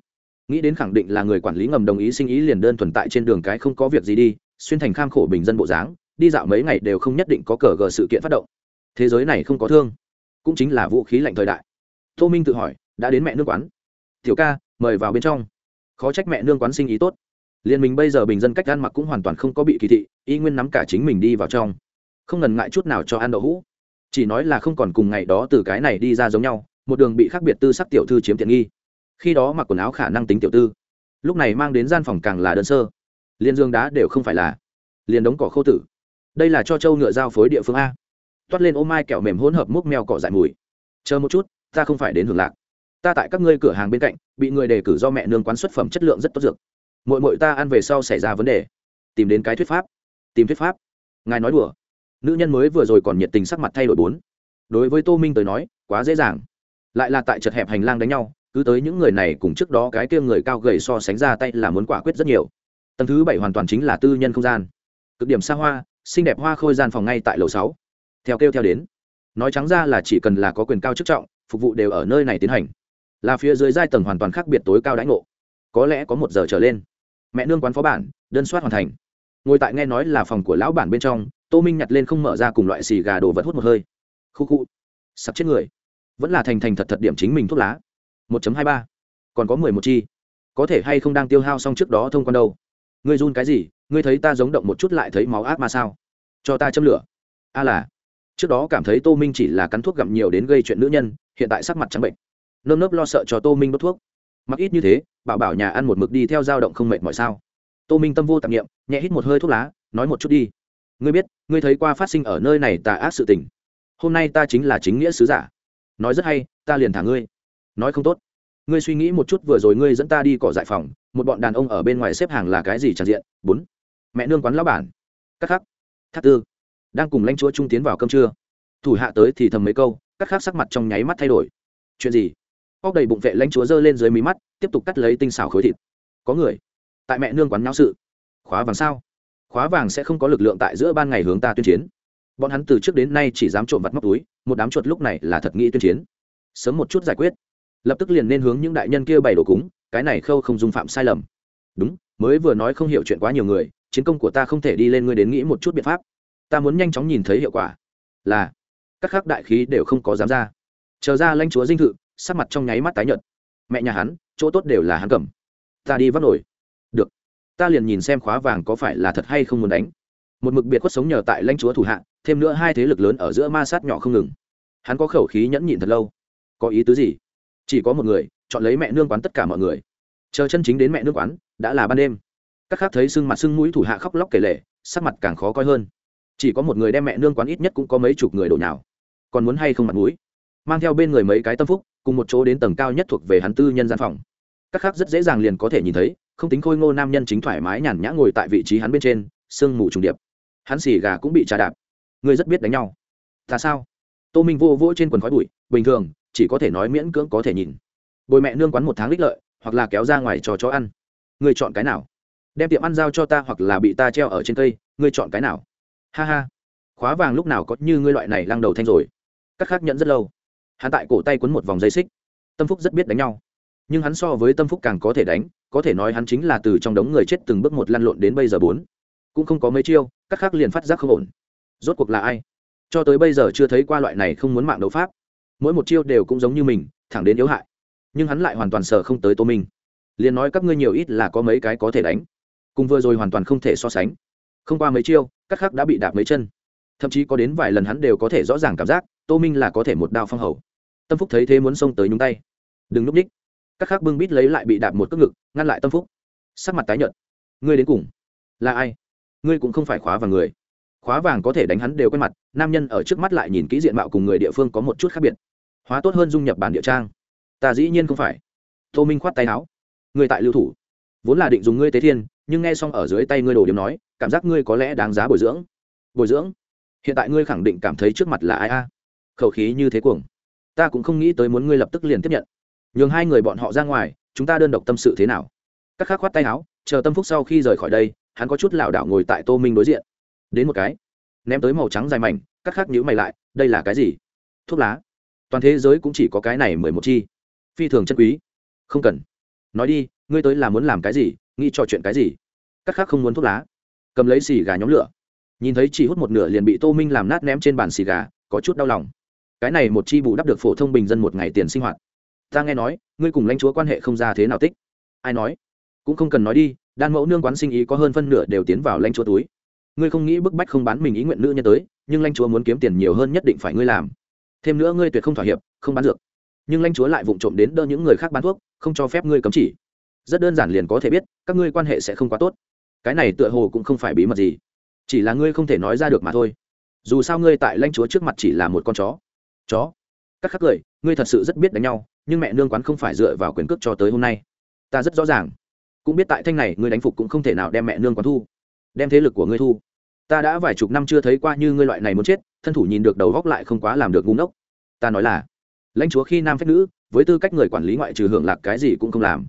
nghĩ đến khẳng định là người quản lý ngầm đồng ý sinh ý liền đơn thuần tại trên đường cái không có việc gì đi, xuyên thành kham khổ bình dân bộ dáng, đi dạo mấy ngày đều không nhất định có cờ gờ sự kiện phát động. Thế giới này không có thương. Cũng chính là vũ khí lạnh thời đại. Tô minh tự hỏi, đã đến mẹ nước quán. Tiểu ca, mời vào bên trong. Khó trách mẹ nương quán sinh ý tốt. Liên minh bây giờ bình dân cách ăn mặc cũng hoàn toàn không có bị kỳ thị, y nguyên nắm cả chính mình đi vào trong. Không ngần ngại chút nào cho ăn đậu hũ. Chỉ nói là không còn cùng ngày đó từ cái này đi ra giống nhau, một đường bị khác biệt tư sắc tiểu thư chiếm tiện nghi khi đó mặc quần áo khả năng tính tiểu tư. Lúc này mang đến gian phòng càng là đơn sơ. Liên dương đá đều không phải là liền đống cỏ khô tử. Đây là cho châu ngựa giao phối địa phương a. Toát lên ô mai kẹo mềm hỗn hợp múc mèo cỏ dại mùi. Chờ một chút, ta không phải đến hưởng lạc. Ta tại các ngươi cửa hàng bên cạnh, bị người đề cử do mẹ nương quán xuất phẩm chất lượng rất tốt dược. Mội mội ta ăn về sau xảy ra vấn đề. Tìm đến cái thuyết pháp. Tìm thuyết pháp. Ngài nói đùa. Nữ nhân mới vừa rồi còn nhiệt tình sắc mặt thay đổi bốn. Đối với tô minh tới nói, quá dễ dàng. Lại là tại chật hẹp hành lang đánh nhau cứ tới những người này cùng trước đó cái kia người cao gầy so sánh ra tay là muốn quả quyết rất nhiều. Tầng thứ bảy hoàn toàn chính là tư nhân không gian. Cực điểm xa hoa, xinh đẹp hoa khôi gian phòng ngay tại lầu sáu. Theo kêu theo đến. Nói trắng ra là chỉ cần là có quyền cao chức trọng, phục vụ đều ở nơi này tiến hành. Là phía dưới giai tầng hoàn toàn khác biệt tối cao đãi ngộ. Có lẽ có một giờ trở lên. Mẹ nương quán phó bản, đơn soát hoàn thành. Ngồi tại nghe nói là phòng của lão bản bên trong, tô minh nhặt lên không mở ra cùng loại xì gà đồ vật hút một hơi. Khu khu. Sắp chết người. Vẫn là thành thành thật thật điểm chính mình thuốc lá. 1 ba. Còn có mười một chi. Có thể hay không đang tiêu hao xong trước đó thông quan đâu? Ngươi run cái gì? Ngươi thấy ta giống động một chút lại thấy máu ác mà sao? Cho ta châm lửa. A là, trước đó cảm thấy tô minh chỉ là cắn thuốc gặm nhiều đến gây chuyện nữ nhân, hiện tại sắc mặt trắng bệnh. Nơm nớp lo sợ cho tô minh đốt thuốc. Mặc ít như thế, bảo bảo nhà ăn một mực đi theo dao động không mệt mỏi sao? Tô minh tâm vô tạp nghiệm nhẹ hít một hơi thuốc lá, nói một chút đi. Ngươi biết, ngươi thấy qua phát sinh ở nơi này tà ác sự tình. Hôm nay ta chính là chính nghĩa sứ giả. Nói rất hay, ta liền thả ngươi nói không tốt. Ngươi suy nghĩ một chút vừa rồi ngươi dẫn ta đi cỏ giải phòng, một bọn đàn ông ở bên ngoài xếp hàng là cái gì tràn diện? Bốn. Mẹ nương quán lão bản. Các khắc thác tư. Đang cùng lãnh chúa trung tiến vào cơm trưa. Thủ hạ tới thì thầm mấy câu, các khắc sắc mặt trong nháy mắt thay đổi. Chuyện gì? Óc đầy bụng vệ lãnh chúa giơ lên dưới mí mắt, tiếp tục cắt lấy tinh xảo khối thịt. Có người. Tại mẹ nương quán nháo sự. Khóa vàng sao? Khóa vàng sẽ không có lực lượng tại giữa ban ngày hướng ta tuyên chiến. Bọn hắn từ trước đến nay chỉ dám trộm vặt móc túi, một đám chuột lúc này là thật nghĩ tuyên chiến. Sớm một chút giải quyết lập tức liền nên hướng những đại nhân kia bày đổ cúng, cái này khâu không dung phạm sai lầm. Đúng, mới vừa nói không hiểu chuyện quá nhiều người, chiến công của ta không thể đi lên ngươi đến nghĩ một chút biện pháp. Ta muốn nhanh chóng nhìn thấy hiệu quả. Là, các khắc đại khí đều không có dám ra. Chờ ra lãnh chúa dinh thự, sắc mặt trong nháy mắt tái nhợt. Mẹ nhà hắn, chỗ tốt đều là hắn cầm. Ta đi vắt nổi. Được. Ta liền nhìn xem khóa vàng có phải là thật hay không muốn đánh. Một mực biệt khuất sống nhờ tại lãnh chúa thủ hạ, thêm nữa hai thế lực lớn ở giữa ma sát nhỏ không ngừng. Hắn có khẩu khí nhẫn nhịn thật lâu. Có ý tứ gì? Chỉ có một người, chọn lấy mẹ nương quán tất cả mọi người. Chờ chân chính đến mẹ nương quán, đã là ban đêm. Các khác thấy sưng mặt sưng mũi thủ hạ khóc lóc kể lể, sắc mặt càng khó coi hơn. Chỉ có một người đem mẹ nương quán ít nhất cũng có mấy chục người đổ nhào. Còn muốn hay không mặt mũi? Mang theo bên người mấy cái tâm phúc, cùng một chỗ đến tầng cao nhất thuộc về hắn tư nhân gian phòng. Các khác rất dễ dàng liền có thể nhìn thấy, không tính khôi ngô nam nhân chính thoải mái nhàn nhã ngồi tại vị trí hắn bên trên, sương mù trùng điệp. Hắn xì gà cũng bị trà đạp. Người rất biết đánh nhau. Ta sao? Tô minh vô vỗ trên quần khói bụi, bình thường chỉ có thể nói miễn cưỡng có thể nhìn. Bồi mẹ nương quán một tháng lích lợi, hoặc là kéo ra ngoài cho chó ăn. Người chọn cái nào? Đem tiệm ăn giao cho ta hoặc là bị ta treo ở trên cây ngươi chọn cái nào? Ha ha. Khóa vàng lúc nào có như ngươi loại này lăng đầu thanh rồi. Các khác nhẫn rất lâu. Hắn tại cổ tay quấn một vòng dây xích. Tâm phúc rất biết đánh nhau. Nhưng hắn so với tâm phúc càng có thể đánh, có thể nói hắn chính là từ trong đống người chết từng bước một lăn lộn đến bây giờ bốn. Cũng không có mấy chiêu, các khác liền phát giác không ổn. Rốt cuộc là ai? Cho tới bây giờ chưa thấy qua loại này không muốn mạng đấu pháp mỗi một chiêu đều cũng giống như mình, thẳng đến yếu hại. Nhưng hắn lại hoàn toàn sợ không tới tô minh. Liền nói các ngươi nhiều ít là có mấy cái có thể đánh. Cùng vừa rồi hoàn toàn không thể so sánh. Không qua mấy chiêu, các khác đã bị đạp mấy chân. Thậm chí có đến vài lần hắn đều có thể rõ ràng cảm giác, tô minh là có thể một đao phong hầu. Tâm phúc thấy thế muốn xông tới nhúng tay. Đừng núp ních các khác bưng bít lấy lại bị đạp một cước ngực, ngăn lại tâm phúc. Sắc mặt tái nhợt. Ngươi đến cùng là ai? Ngươi cũng không phải khóa vàng người. Khóa vàng có thể đánh hắn đều quen mặt, nam nhân ở trước mắt lại nhìn kỹ diện mạo cùng người địa phương có một chút khác biệt hóa tốt hơn dung nhập bản địa trang. Ta dĩ nhiên không phải. Tô minh khoát tay áo. Người tại lưu thủ. Vốn là định dùng ngươi tế thiên, nhưng nghe xong ở dưới tay ngươi đồ điểm nói, cảm giác ngươi có lẽ đáng giá bồi dưỡng. Bồi dưỡng? Hiện tại ngươi khẳng định cảm thấy trước mặt là ai a? Khẩu khí như thế cuồng. Ta cũng không nghĩ tới muốn ngươi lập tức liền tiếp nhận. Nhường hai người bọn họ ra ngoài, chúng ta đơn độc tâm sự thế nào? Các khắc khoát tay áo, chờ tâm phúc sau khi rời khỏi đây, hắn có chút lảo đảo ngồi tại tô minh đối diện. Đến một cái. Ném tới màu trắng dài mảnh, các khắc nhữ mày lại, đây là cái gì? Thuốc lá toàn thế giới cũng chỉ có cái này mười một chi. Phi thường chân quý. Không cần. Nói đi, ngươi tới là muốn làm cái gì, nghĩ trò chuyện cái gì? Các khác không muốn thuốc lá. Cầm lấy xì gà nhóm lửa. Nhìn thấy chỉ hút một nửa liền bị tô minh làm nát ném trên bàn xì gà, có chút đau lòng. Cái này một chi bù đắp được phổ thông bình dân một ngày tiền sinh hoạt. Ta nghe nói, ngươi cùng lãnh chúa quan hệ không ra thế nào tích. Ai nói? Cũng không cần nói đi, đan mẫu nương quán sinh ý có hơn phân nửa đều tiến vào lãnh chúa túi. Ngươi không nghĩ bức bách không bán mình ý nguyện nữ nhân tới, nhưng lãnh chúa muốn kiếm tiền nhiều hơn nhất định phải ngươi làm thêm nữa ngươi tuyệt không thỏa hiệp, không bán dược. Nhưng lãnh chúa lại vụng trộm đến đơn những người khác bán thuốc, không cho phép ngươi cấm chỉ. Rất đơn giản liền có thể biết, các ngươi quan hệ sẽ không quá tốt. Cái này tựa hồ cũng không phải bí mật gì. Chỉ là ngươi không thể nói ra được mà thôi. Dù sao ngươi tại lãnh chúa trước mặt chỉ là một con chó. Chó? Các khắc cười, ngươi thật sự rất biết đánh nhau, nhưng mẹ nương quán không phải dựa vào quyền cước cho tới hôm nay. Ta rất rõ ràng. Cũng biết tại thanh này, ngươi đánh phục cũng không thể nào đem mẹ nương quán thu. Đem thế lực của ngươi thu ta đã vài chục năm chưa thấy qua như ngươi loại này muốn chết, thân thủ nhìn được đầu góc lại không quá làm được ngu ngốc. Ta nói là, lãnh chúa khi nam phép nữ, với tư cách người quản lý ngoại trừ hưởng lạc cái gì cũng không làm.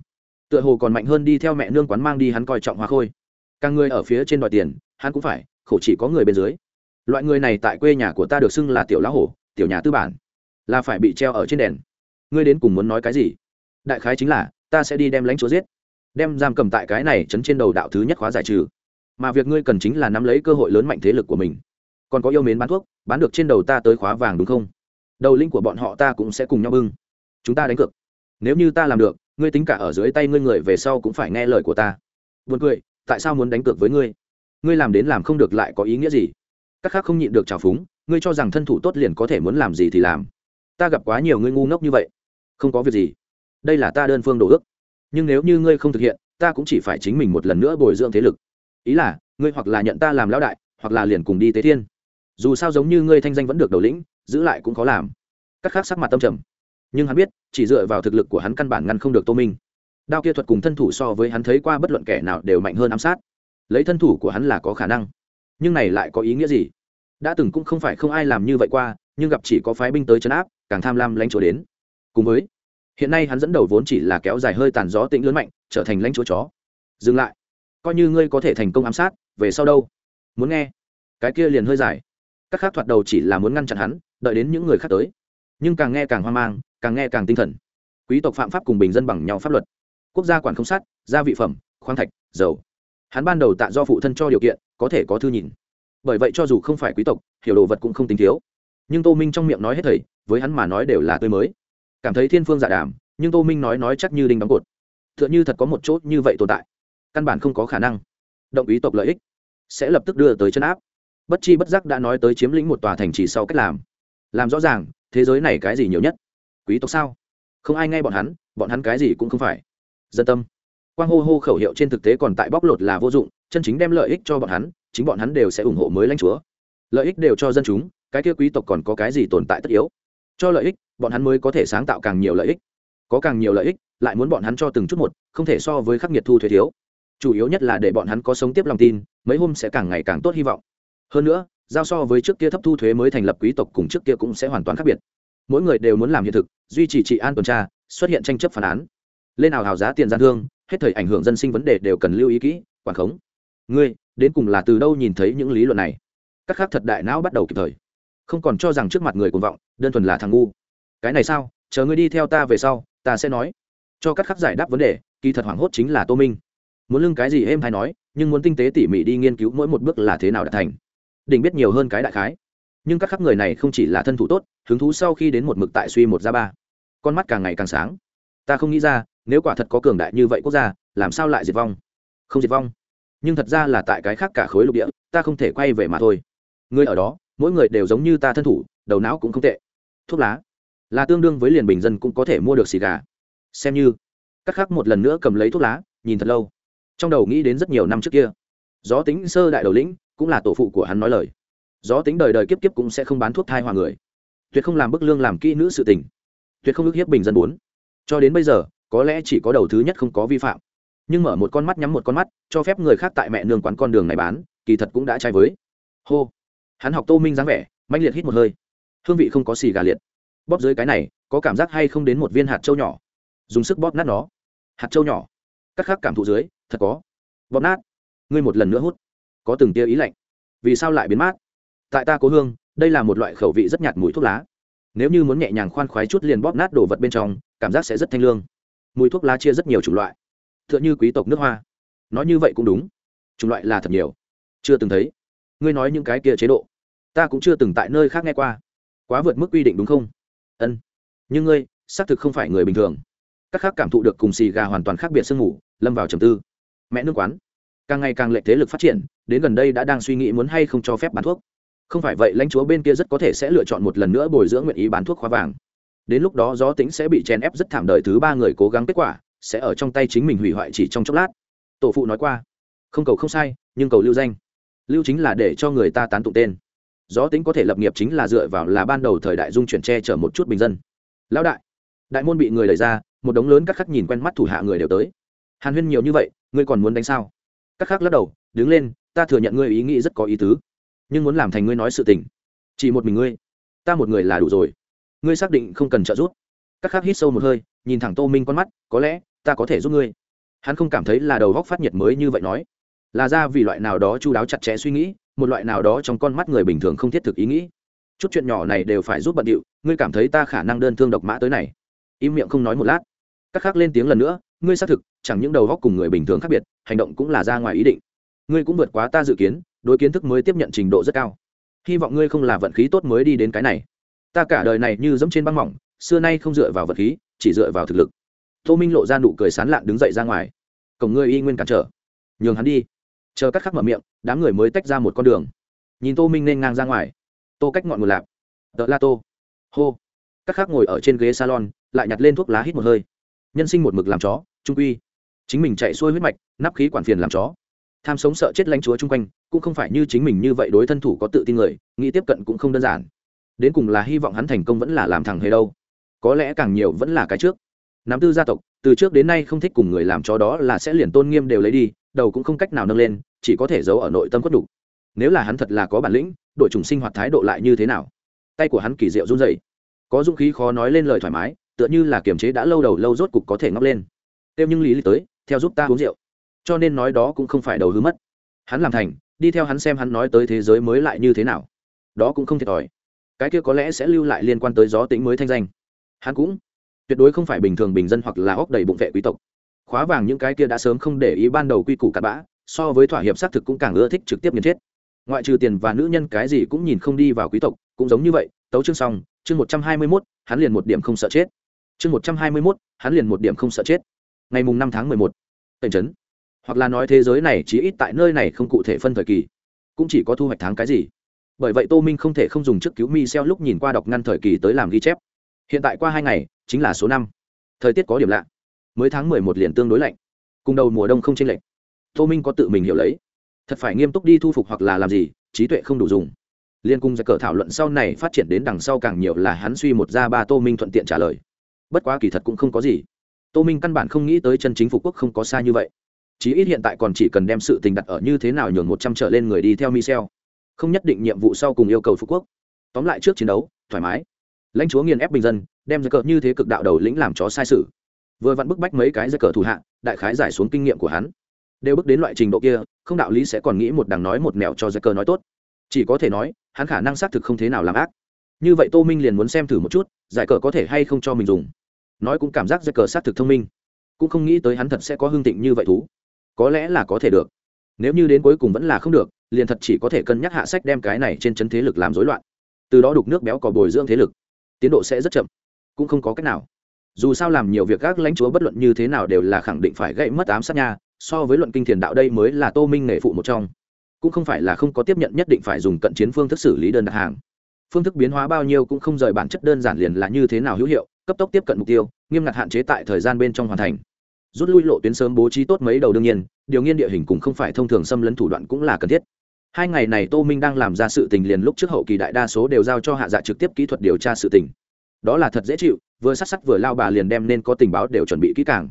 Tựa hồ còn mạnh hơn đi theo mẹ nương quán mang đi hắn coi trọng hoa khôi. Càng người ở phía trên đòi tiền, hắn cũng phải, khổ chỉ có người bên dưới. Loại người này tại quê nhà của ta được xưng là tiểu lá hổ, tiểu nhà tư bản. Là phải bị treo ở trên đèn. Ngươi đến cùng muốn nói cái gì? Đại khái chính là, ta sẽ đi đem lãnh chúa giết. Đem giam cầm tại cái này chấn trên đầu đạo thứ nhất khóa giải trừ mà việc ngươi cần chính là nắm lấy cơ hội lớn mạnh thế lực của mình. Còn có yêu mến bán thuốc, bán được trên đầu ta tới khóa vàng đúng không? Đầu linh của bọn họ ta cũng sẽ cùng nhau bưng. Chúng ta đánh cược. Nếu như ta làm được, ngươi tính cả ở dưới tay ngươi người về sau cũng phải nghe lời của ta. Buồn cười, tại sao muốn đánh cược với ngươi? Ngươi làm đến làm không được lại có ý nghĩa gì? Các khác không nhịn được trào phúng, ngươi cho rằng thân thủ tốt liền có thể muốn làm gì thì làm. Ta gặp quá nhiều ngươi ngu ngốc như vậy. Không có việc gì. Đây là ta đơn phương đồ ước. Nhưng nếu như ngươi không thực hiện, ta cũng chỉ phải chính mình một lần nữa bồi dưỡng thế lực ý là, ngươi hoặc là nhận ta làm lão đại, hoặc là liền cùng đi tế thiên. Dù sao giống như ngươi thanh danh vẫn được đầu lĩnh, giữ lại cũng khó làm. Các khác sắc mặt tâm trầm. Nhưng hắn biết, chỉ dựa vào thực lực của hắn căn bản ngăn không được tô minh. Đao kia thuật cùng thân thủ so với hắn thấy qua bất luận kẻ nào đều mạnh hơn ám sát. Lấy thân thủ của hắn là có khả năng. Nhưng này lại có ý nghĩa gì? Đã từng cũng không phải không ai làm như vậy qua, nhưng gặp chỉ có phái binh tới chấn áp, càng tham lam lãnh chúa đến. Cùng với, hiện nay hắn dẫn đầu vốn chỉ là kéo dài hơi tàn gió tĩnh lớn mạnh, trở thành lãnh chúa chó. Dừng lại coi như ngươi có thể thành công ám sát, về sau đâu? Muốn nghe? Cái kia liền hơi dài. Các khác thoạt đầu chỉ là muốn ngăn chặn hắn, đợi đến những người khác tới. Nhưng càng nghe càng hoang mang, càng nghe càng tinh thần. Quý tộc phạm pháp cùng bình dân bằng nhau pháp luật. Quốc gia quản không sát, gia vị phẩm, khoáng thạch, dầu. Hắn ban đầu tạ do phụ thân cho điều kiện, có thể có thư nhìn. Bởi vậy cho dù không phải quý tộc, hiểu đồ vật cũng không tính thiếu. Nhưng tô minh trong miệng nói hết thầy, với hắn mà nói đều là tươi mới. Cảm thấy thiên phương giả đàm, nhưng tô minh nói nói chắc như đinh đóng cột. T h ư ợ n h ư thật có một chốt như vậy tồn tại căn bản không có khả năng. Động ý tộc lợi ích sẽ lập tức đưa tới chân áp. Bất chi bất giác đã nói tới chiếm lĩnh một tòa thành trì sau cách làm. Làm rõ ràng, thế giới này cái gì nhiều nhất? Quý tộc sao? Không ai nghe bọn hắn bọn hắn cái gì cũng không phải. Dân tâm. Quang hô hô khẩu hiệu trên thực tế còn tại bóc lột là vô dụng, chân chính đem lợi ích cho bọn hắn, chính bọn hắn đều sẽ ủng hộ mới lãnh chúa. Lợi ích đều cho dân chúng, cái kia quý tộc còn có cái gì tồn tại tất yếu? Cho lợi ích, bọn hắn mới có thể sáng tạo càng nhiều lợi ích. Có càng nhiều lợi ích, lại muốn bọn hắn cho từng chút một, không thể so với khắc nghiệt thu thuế thiếu chủ yếu nhất là để bọn hắn có sống tiếp lòng tin, mấy hôm sẽ càng ngày càng tốt hy vọng. Hơn nữa, giao so với trước kia thấp thu thuế mới thành lập quý tộc cùng trước kia cũng sẽ hoàn toàn khác biệt. Mỗi người đều muốn làm hiện thực, duy trì trị an tuần tra, xuất hiện tranh chấp phản án. Lên nào hào giá tiền gian thương, hết thời ảnh hưởng dân sinh vấn đề đều cần lưu ý kỹ, quản khống. Ngươi, đến cùng là từ đâu nhìn thấy những lý luận này? Các khác thật đại não bắt đầu kịp thời. Không còn cho rằng trước mặt người cuồng vọng, đơn thuần là thằng ngu. Cái này sao? Chờ ngươi đi theo ta về sau, ta sẽ nói. Cho các khắc giải đáp vấn đề, kỳ thật hoảng hốt chính là tô minh muốn lưng cái gì êm hay nói, nhưng muốn tinh tế tỉ mỉ đi nghiên cứu mỗi một bước là thế nào đã thành. Đỉnh biết nhiều hơn cái đại khái. Nhưng các khắc người này không chỉ là thân thủ tốt, hứng thú sau khi đến một mực tại suy một ra ba. Con mắt càng ngày càng sáng. Ta không nghĩ ra, nếu quả thật có cường đại như vậy quốc gia, làm sao lại diệt vong? Không diệt vong. Nhưng thật ra là tại cái khác cả khối lục địa, ta không thể quay về mà thôi. Người ở đó, mỗi người đều giống như ta thân thủ, đầu não cũng không tệ. Thuốc lá. Là tương đương với liền bình dân cũng có thể mua được xì gà. Xem như. Các khắc một lần nữa cầm lấy thuốc lá, nhìn thật lâu trong đầu nghĩ đến rất nhiều năm trước kia. Gió tính sơ đại đầu lĩnh cũng là tổ phụ của hắn nói lời. Gió tính đời đời kiếp kiếp cũng sẽ không bán thuốc thai hòa người. Tuyệt không làm bức lương làm kỹ nữ sự tình. Tuyệt không ức hiếp bình dân bốn. Cho đến bây giờ, có lẽ chỉ có đầu thứ nhất không có vi phạm. Nhưng mở một con mắt nhắm một con mắt, cho phép người khác tại mẹ nương quán con đường này bán, kỳ thật cũng đã trái với. Hô. Hắn học tô minh dáng vẻ mạnh liệt hít một hơi. Hương vị không có xì gà liệt. Bóp dưới cái này, có cảm giác hay không đến một viên hạt trâu nhỏ. Dùng sức bóp nát nó. Hạt trâu nhỏ. Các khác cảm thụ dưới thật có. Bóp nát. Ngươi một lần nữa hút. Có từng tia ý lạnh. Vì sao lại biến mát? Tại ta cố hương, đây là một loại khẩu vị rất nhạt mùi thuốc lá. Nếu như muốn nhẹ nhàng khoan khoái chút liền bóp nát đồ vật bên trong, cảm giác sẽ rất thanh lương. Mùi thuốc lá chia rất nhiều chủng loại. T h ư ợ n h ư quý tộc nước hoa. Nói như vậy cũng đúng. Chủng loại là thật nhiều. Chưa từng thấy. Ngươi nói những cái kia chế độ. Ta cũng chưa từng tại nơi khác nghe qua. Quá vượt mức quy định đúng không? Ân. Nhưng ngươi, xác thực không phải người bình thường. Các khác cảm thụ được cùng xì gà hoàn toàn khác biệt sương ngủ lâm vào trầm tư mẹ nước quán. Càng ngày càng lệ thế lực phát triển, đến gần đây đã đang suy nghĩ muốn hay không cho phép bán thuốc. Không phải vậy, lãnh chúa bên kia rất có thể sẽ lựa chọn một lần nữa bồi dưỡng nguyện ý bán thuốc khóa vàng. Đến lúc đó gió tính sẽ bị chèn ép rất thảm đời thứ ba người cố gắng kết quả, sẽ ở trong tay chính mình hủy hoại chỉ trong chốc lát. Tổ phụ nói qua, không cầu không sai, nhưng cầu lưu danh. Lưu chính là để cho người ta tán tụng tên. Gió tính có thể lập nghiệp chính là dựa vào là ban đầu thời đại dung chuyển che chở một chút bình dân. Lão đại đại môn bị người đẩy ra, một đống lớn các khắc nhìn quen mắt thủ hạ người đều tới hàn huyên nhiều như vậy, ngươi còn muốn đánh sao? Các khắc lắc đầu, đứng lên, ta thừa nhận ngươi ý nghĩ rất có ý tứ. Nhưng muốn làm thành ngươi nói sự tình, chỉ một mình ngươi, ta một người là đủ rồi. Ngươi xác định không cần trợ giúp. Các khắc hít sâu một hơi, nhìn thẳng tô minh con mắt, có lẽ, ta có thể giúp ngươi. Hắn không cảm thấy là đầu góc phát nhiệt mới như vậy nói. Là ra vì loại nào đó chu đáo chặt chẽ suy nghĩ, một loại nào đó trong con mắt người bình thường không thiết thực ý nghĩ. Chút chuyện nhỏ này đều phải giúp bận điệu, ngươi cảm thấy ta khả năng đơn thương độc mã tới này. Im miệng không nói một lát. Các khác lên tiếng lần nữa ngươi xác thực, chẳng những đầu góc cùng người bình thường khác biệt, hành động cũng là ra ngoài ý định. Ngươi cũng vượt quá ta dự kiến, đối kiến thức mới tiếp nhận trình độ rất cao. Hy vọng ngươi không là vận khí tốt mới đi đến cái này. Ta cả đời này như dẫm trên băng mỏng, xưa nay không dựa vào vật khí, chỉ dựa vào thực lực. Tô minh lộ ra nụ cười sán lạn đứng dậy ra ngoài. Cổng ngươi y nguyên cản trở. Nhường hắn đi. Chờ các khắc mở miệng, đám người mới tách ra một con đường. Nhìn tô minh nên ngang ra ngoài. Tô cách ngọn nguồn lạp đỡ la tô. Hô. Các khắc ngồi ở trên ghế salon, lại nhặt lên thuốc lá hít một hơi. Nhân sinh một mực làm chó trung quy. Chính mình chạy xuôi huyết mạch, nắp khí quản phiền làm chó. Tham sống sợ chết lãnh chúa chung quanh, cũng không phải như chính mình như vậy đối thân thủ có tự tin người, nghĩ tiếp cận cũng không đơn giản. Đến cùng là hy vọng hắn thành công vẫn là làm thẳng hề đâu. Có lẽ càng nhiều vẫn là cái trước. Nắm tư gia tộc, từ trước đến nay không thích cùng người làm chó đó là sẽ liền tôn nghiêm đều lấy đi, đầu cũng không cách nào nâng lên, chỉ có thể giấu ở nội tâm quất đủ. Nếu là hắn thật là có bản lĩnh, đội chủng sinh hoạt thái độ lại như thế nào? Tay của hắn kỳ diệu run rẩy. Có dũng khí khó nói lên lời thoải mái, tựa như là kiềm chế đã lâu đầu lâu rốt cục có thể ngóc lên kêu nhưng lý lý tới, theo giúp ta uống rượu. Cho nên nói đó cũng không phải đầu hứa mất. Hắn làm thành, đi theo hắn xem hắn nói tới thế giới mới lại như thế nào. Đó cũng không thiệt thòi. Cái kia có lẽ sẽ lưu lại liên quan tới gió tính mới thanh danh. Hắn cũng tuyệt đối không phải bình thường bình dân hoặc là óc đầy bụng vệ quý tộc. Khóa vàng những cái kia đã sớm không để ý ban đầu quy củ cặn bã, so với thỏa hiệp xác thực cũng càng ưa thích trực tiếp nghiền chết. Ngoại trừ tiền và nữ nhân cái gì cũng nhìn không đi vào quý tộc, cũng giống như vậy, tấu chương xong, chương một trăm hai mươi mốt, hắn liền một điểm không sợ chết. Chương một trăm hai mươi mốt, hắn liền một điểm không sợ chết ngày mùng năm tháng mười một tỉnh trấn. Hoặc là nói thế giới này chỉ ít tại nơi này không cụ thể phân thời kỳ, cũng chỉ có thu hoạch tháng cái gì. Bởi vậy tô minh không thể không dùng chức cứu mi xeo lúc nhìn qua đọc ngăn thời kỳ tới làm ghi chép. Hiện tại qua hai ngày, chính là số năm. Thời tiết có điểm lạ. Mới tháng mười một liền tương đối lạnh. Cùng đầu mùa đông không chênh lệch. Tô minh có tự mình hiểu lấy. Thật phải nghiêm túc đi thu phục hoặc là làm gì, trí tuệ không đủ dùng. Liên cung ra cờ thảo luận sau này phát triển đến đằng sau càng nhiều là hắn suy một ra ba tô minh thuận tiện trả lời. Bất quá kỳ thật cũng không có gì tô minh căn bản không nghĩ tới chân chính phục quốc không có xa như vậy. Chí ít hiện tại còn chỉ cần đem sự tình đặt ở như thế nào nhường một trăm trở lên người đi theo michel. Không nhất định nhiệm vụ sau cùng yêu cầu phục quốc. Tóm lại trước chiến đấu, thoải mái. Lãnh chúa nghiền ép bình dân, đem ra cờ như thế cực đạo đầu lĩnh làm chó sai sự. Vừa vặn bức bách mấy cái ra cờ thủ hạ, đại khái giải xuống kinh nghiệm của hắn. Đều bước đến loại trình độ kia, không đạo lý sẽ còn nghĩ một đằng nói một mẹo cho ra cờ nói tốt. Chỉ có thể nói, hắn khả năng xác thực không thế nào làm ác. Như vậy tô minh liền muốn xem thử một chút, giải cờ có thể hay không cho mình dùng nói cũng cảm giác giấc cờ xác thực thông minh. Cũng không nghĩ tới hắn thật sẽ có hương tịnh như vậy thú. Có lẽ là có thể được. Nếu như đến cuối cùng vẫn là không được, liền thật chỉ có thể cân nhắc hạ sách đem cái này trên chấn thế lực làm rối loạn. Từ đó đục nước béo cò bồi dưỡng thế lực. Tiến độ sẽ rất chậm. Cũng không có cách nào. Dù sao làm nhiều việc các lãnh chúa bất luận như thế nào đều là khẳng định phải gây mất ám sát nha, so với luận kinh thiền đạo đây mới là tô minh nghề phụ một trong. Cũng không phải là không có tiếp nhận nhất định phải dùng cận chiến phương thức xử lý đơn đặt hàng. Phương thức biến hóa bao nhiêu cũng không rời bản chất đơn giản liền là như thế nào hữu hiệu cấp tốc tiếp cận mục tiêu, nghiêm ngặt hạn chế tại thời gian bên trong hoàn thành. Rút lui lộ tuyến sớm bố trí tốt mấy đầu đương nhiên, điều nghiên địa hình cũng không phải thông thường xâm lấn thủ đoạn cũng là cần thiết. Hai ngày này tô minh đang làm ra sự tình liền lúc trước hậu kỳ đại đa số đều giao cho hạ dạ trực tiếp kỹ thuật điều tra sự tình. Đó là thật dễ chịu, vừa sắc sắc vừa lao bà liền đem nên có tình báo đều chuẩn bị kỹ càng.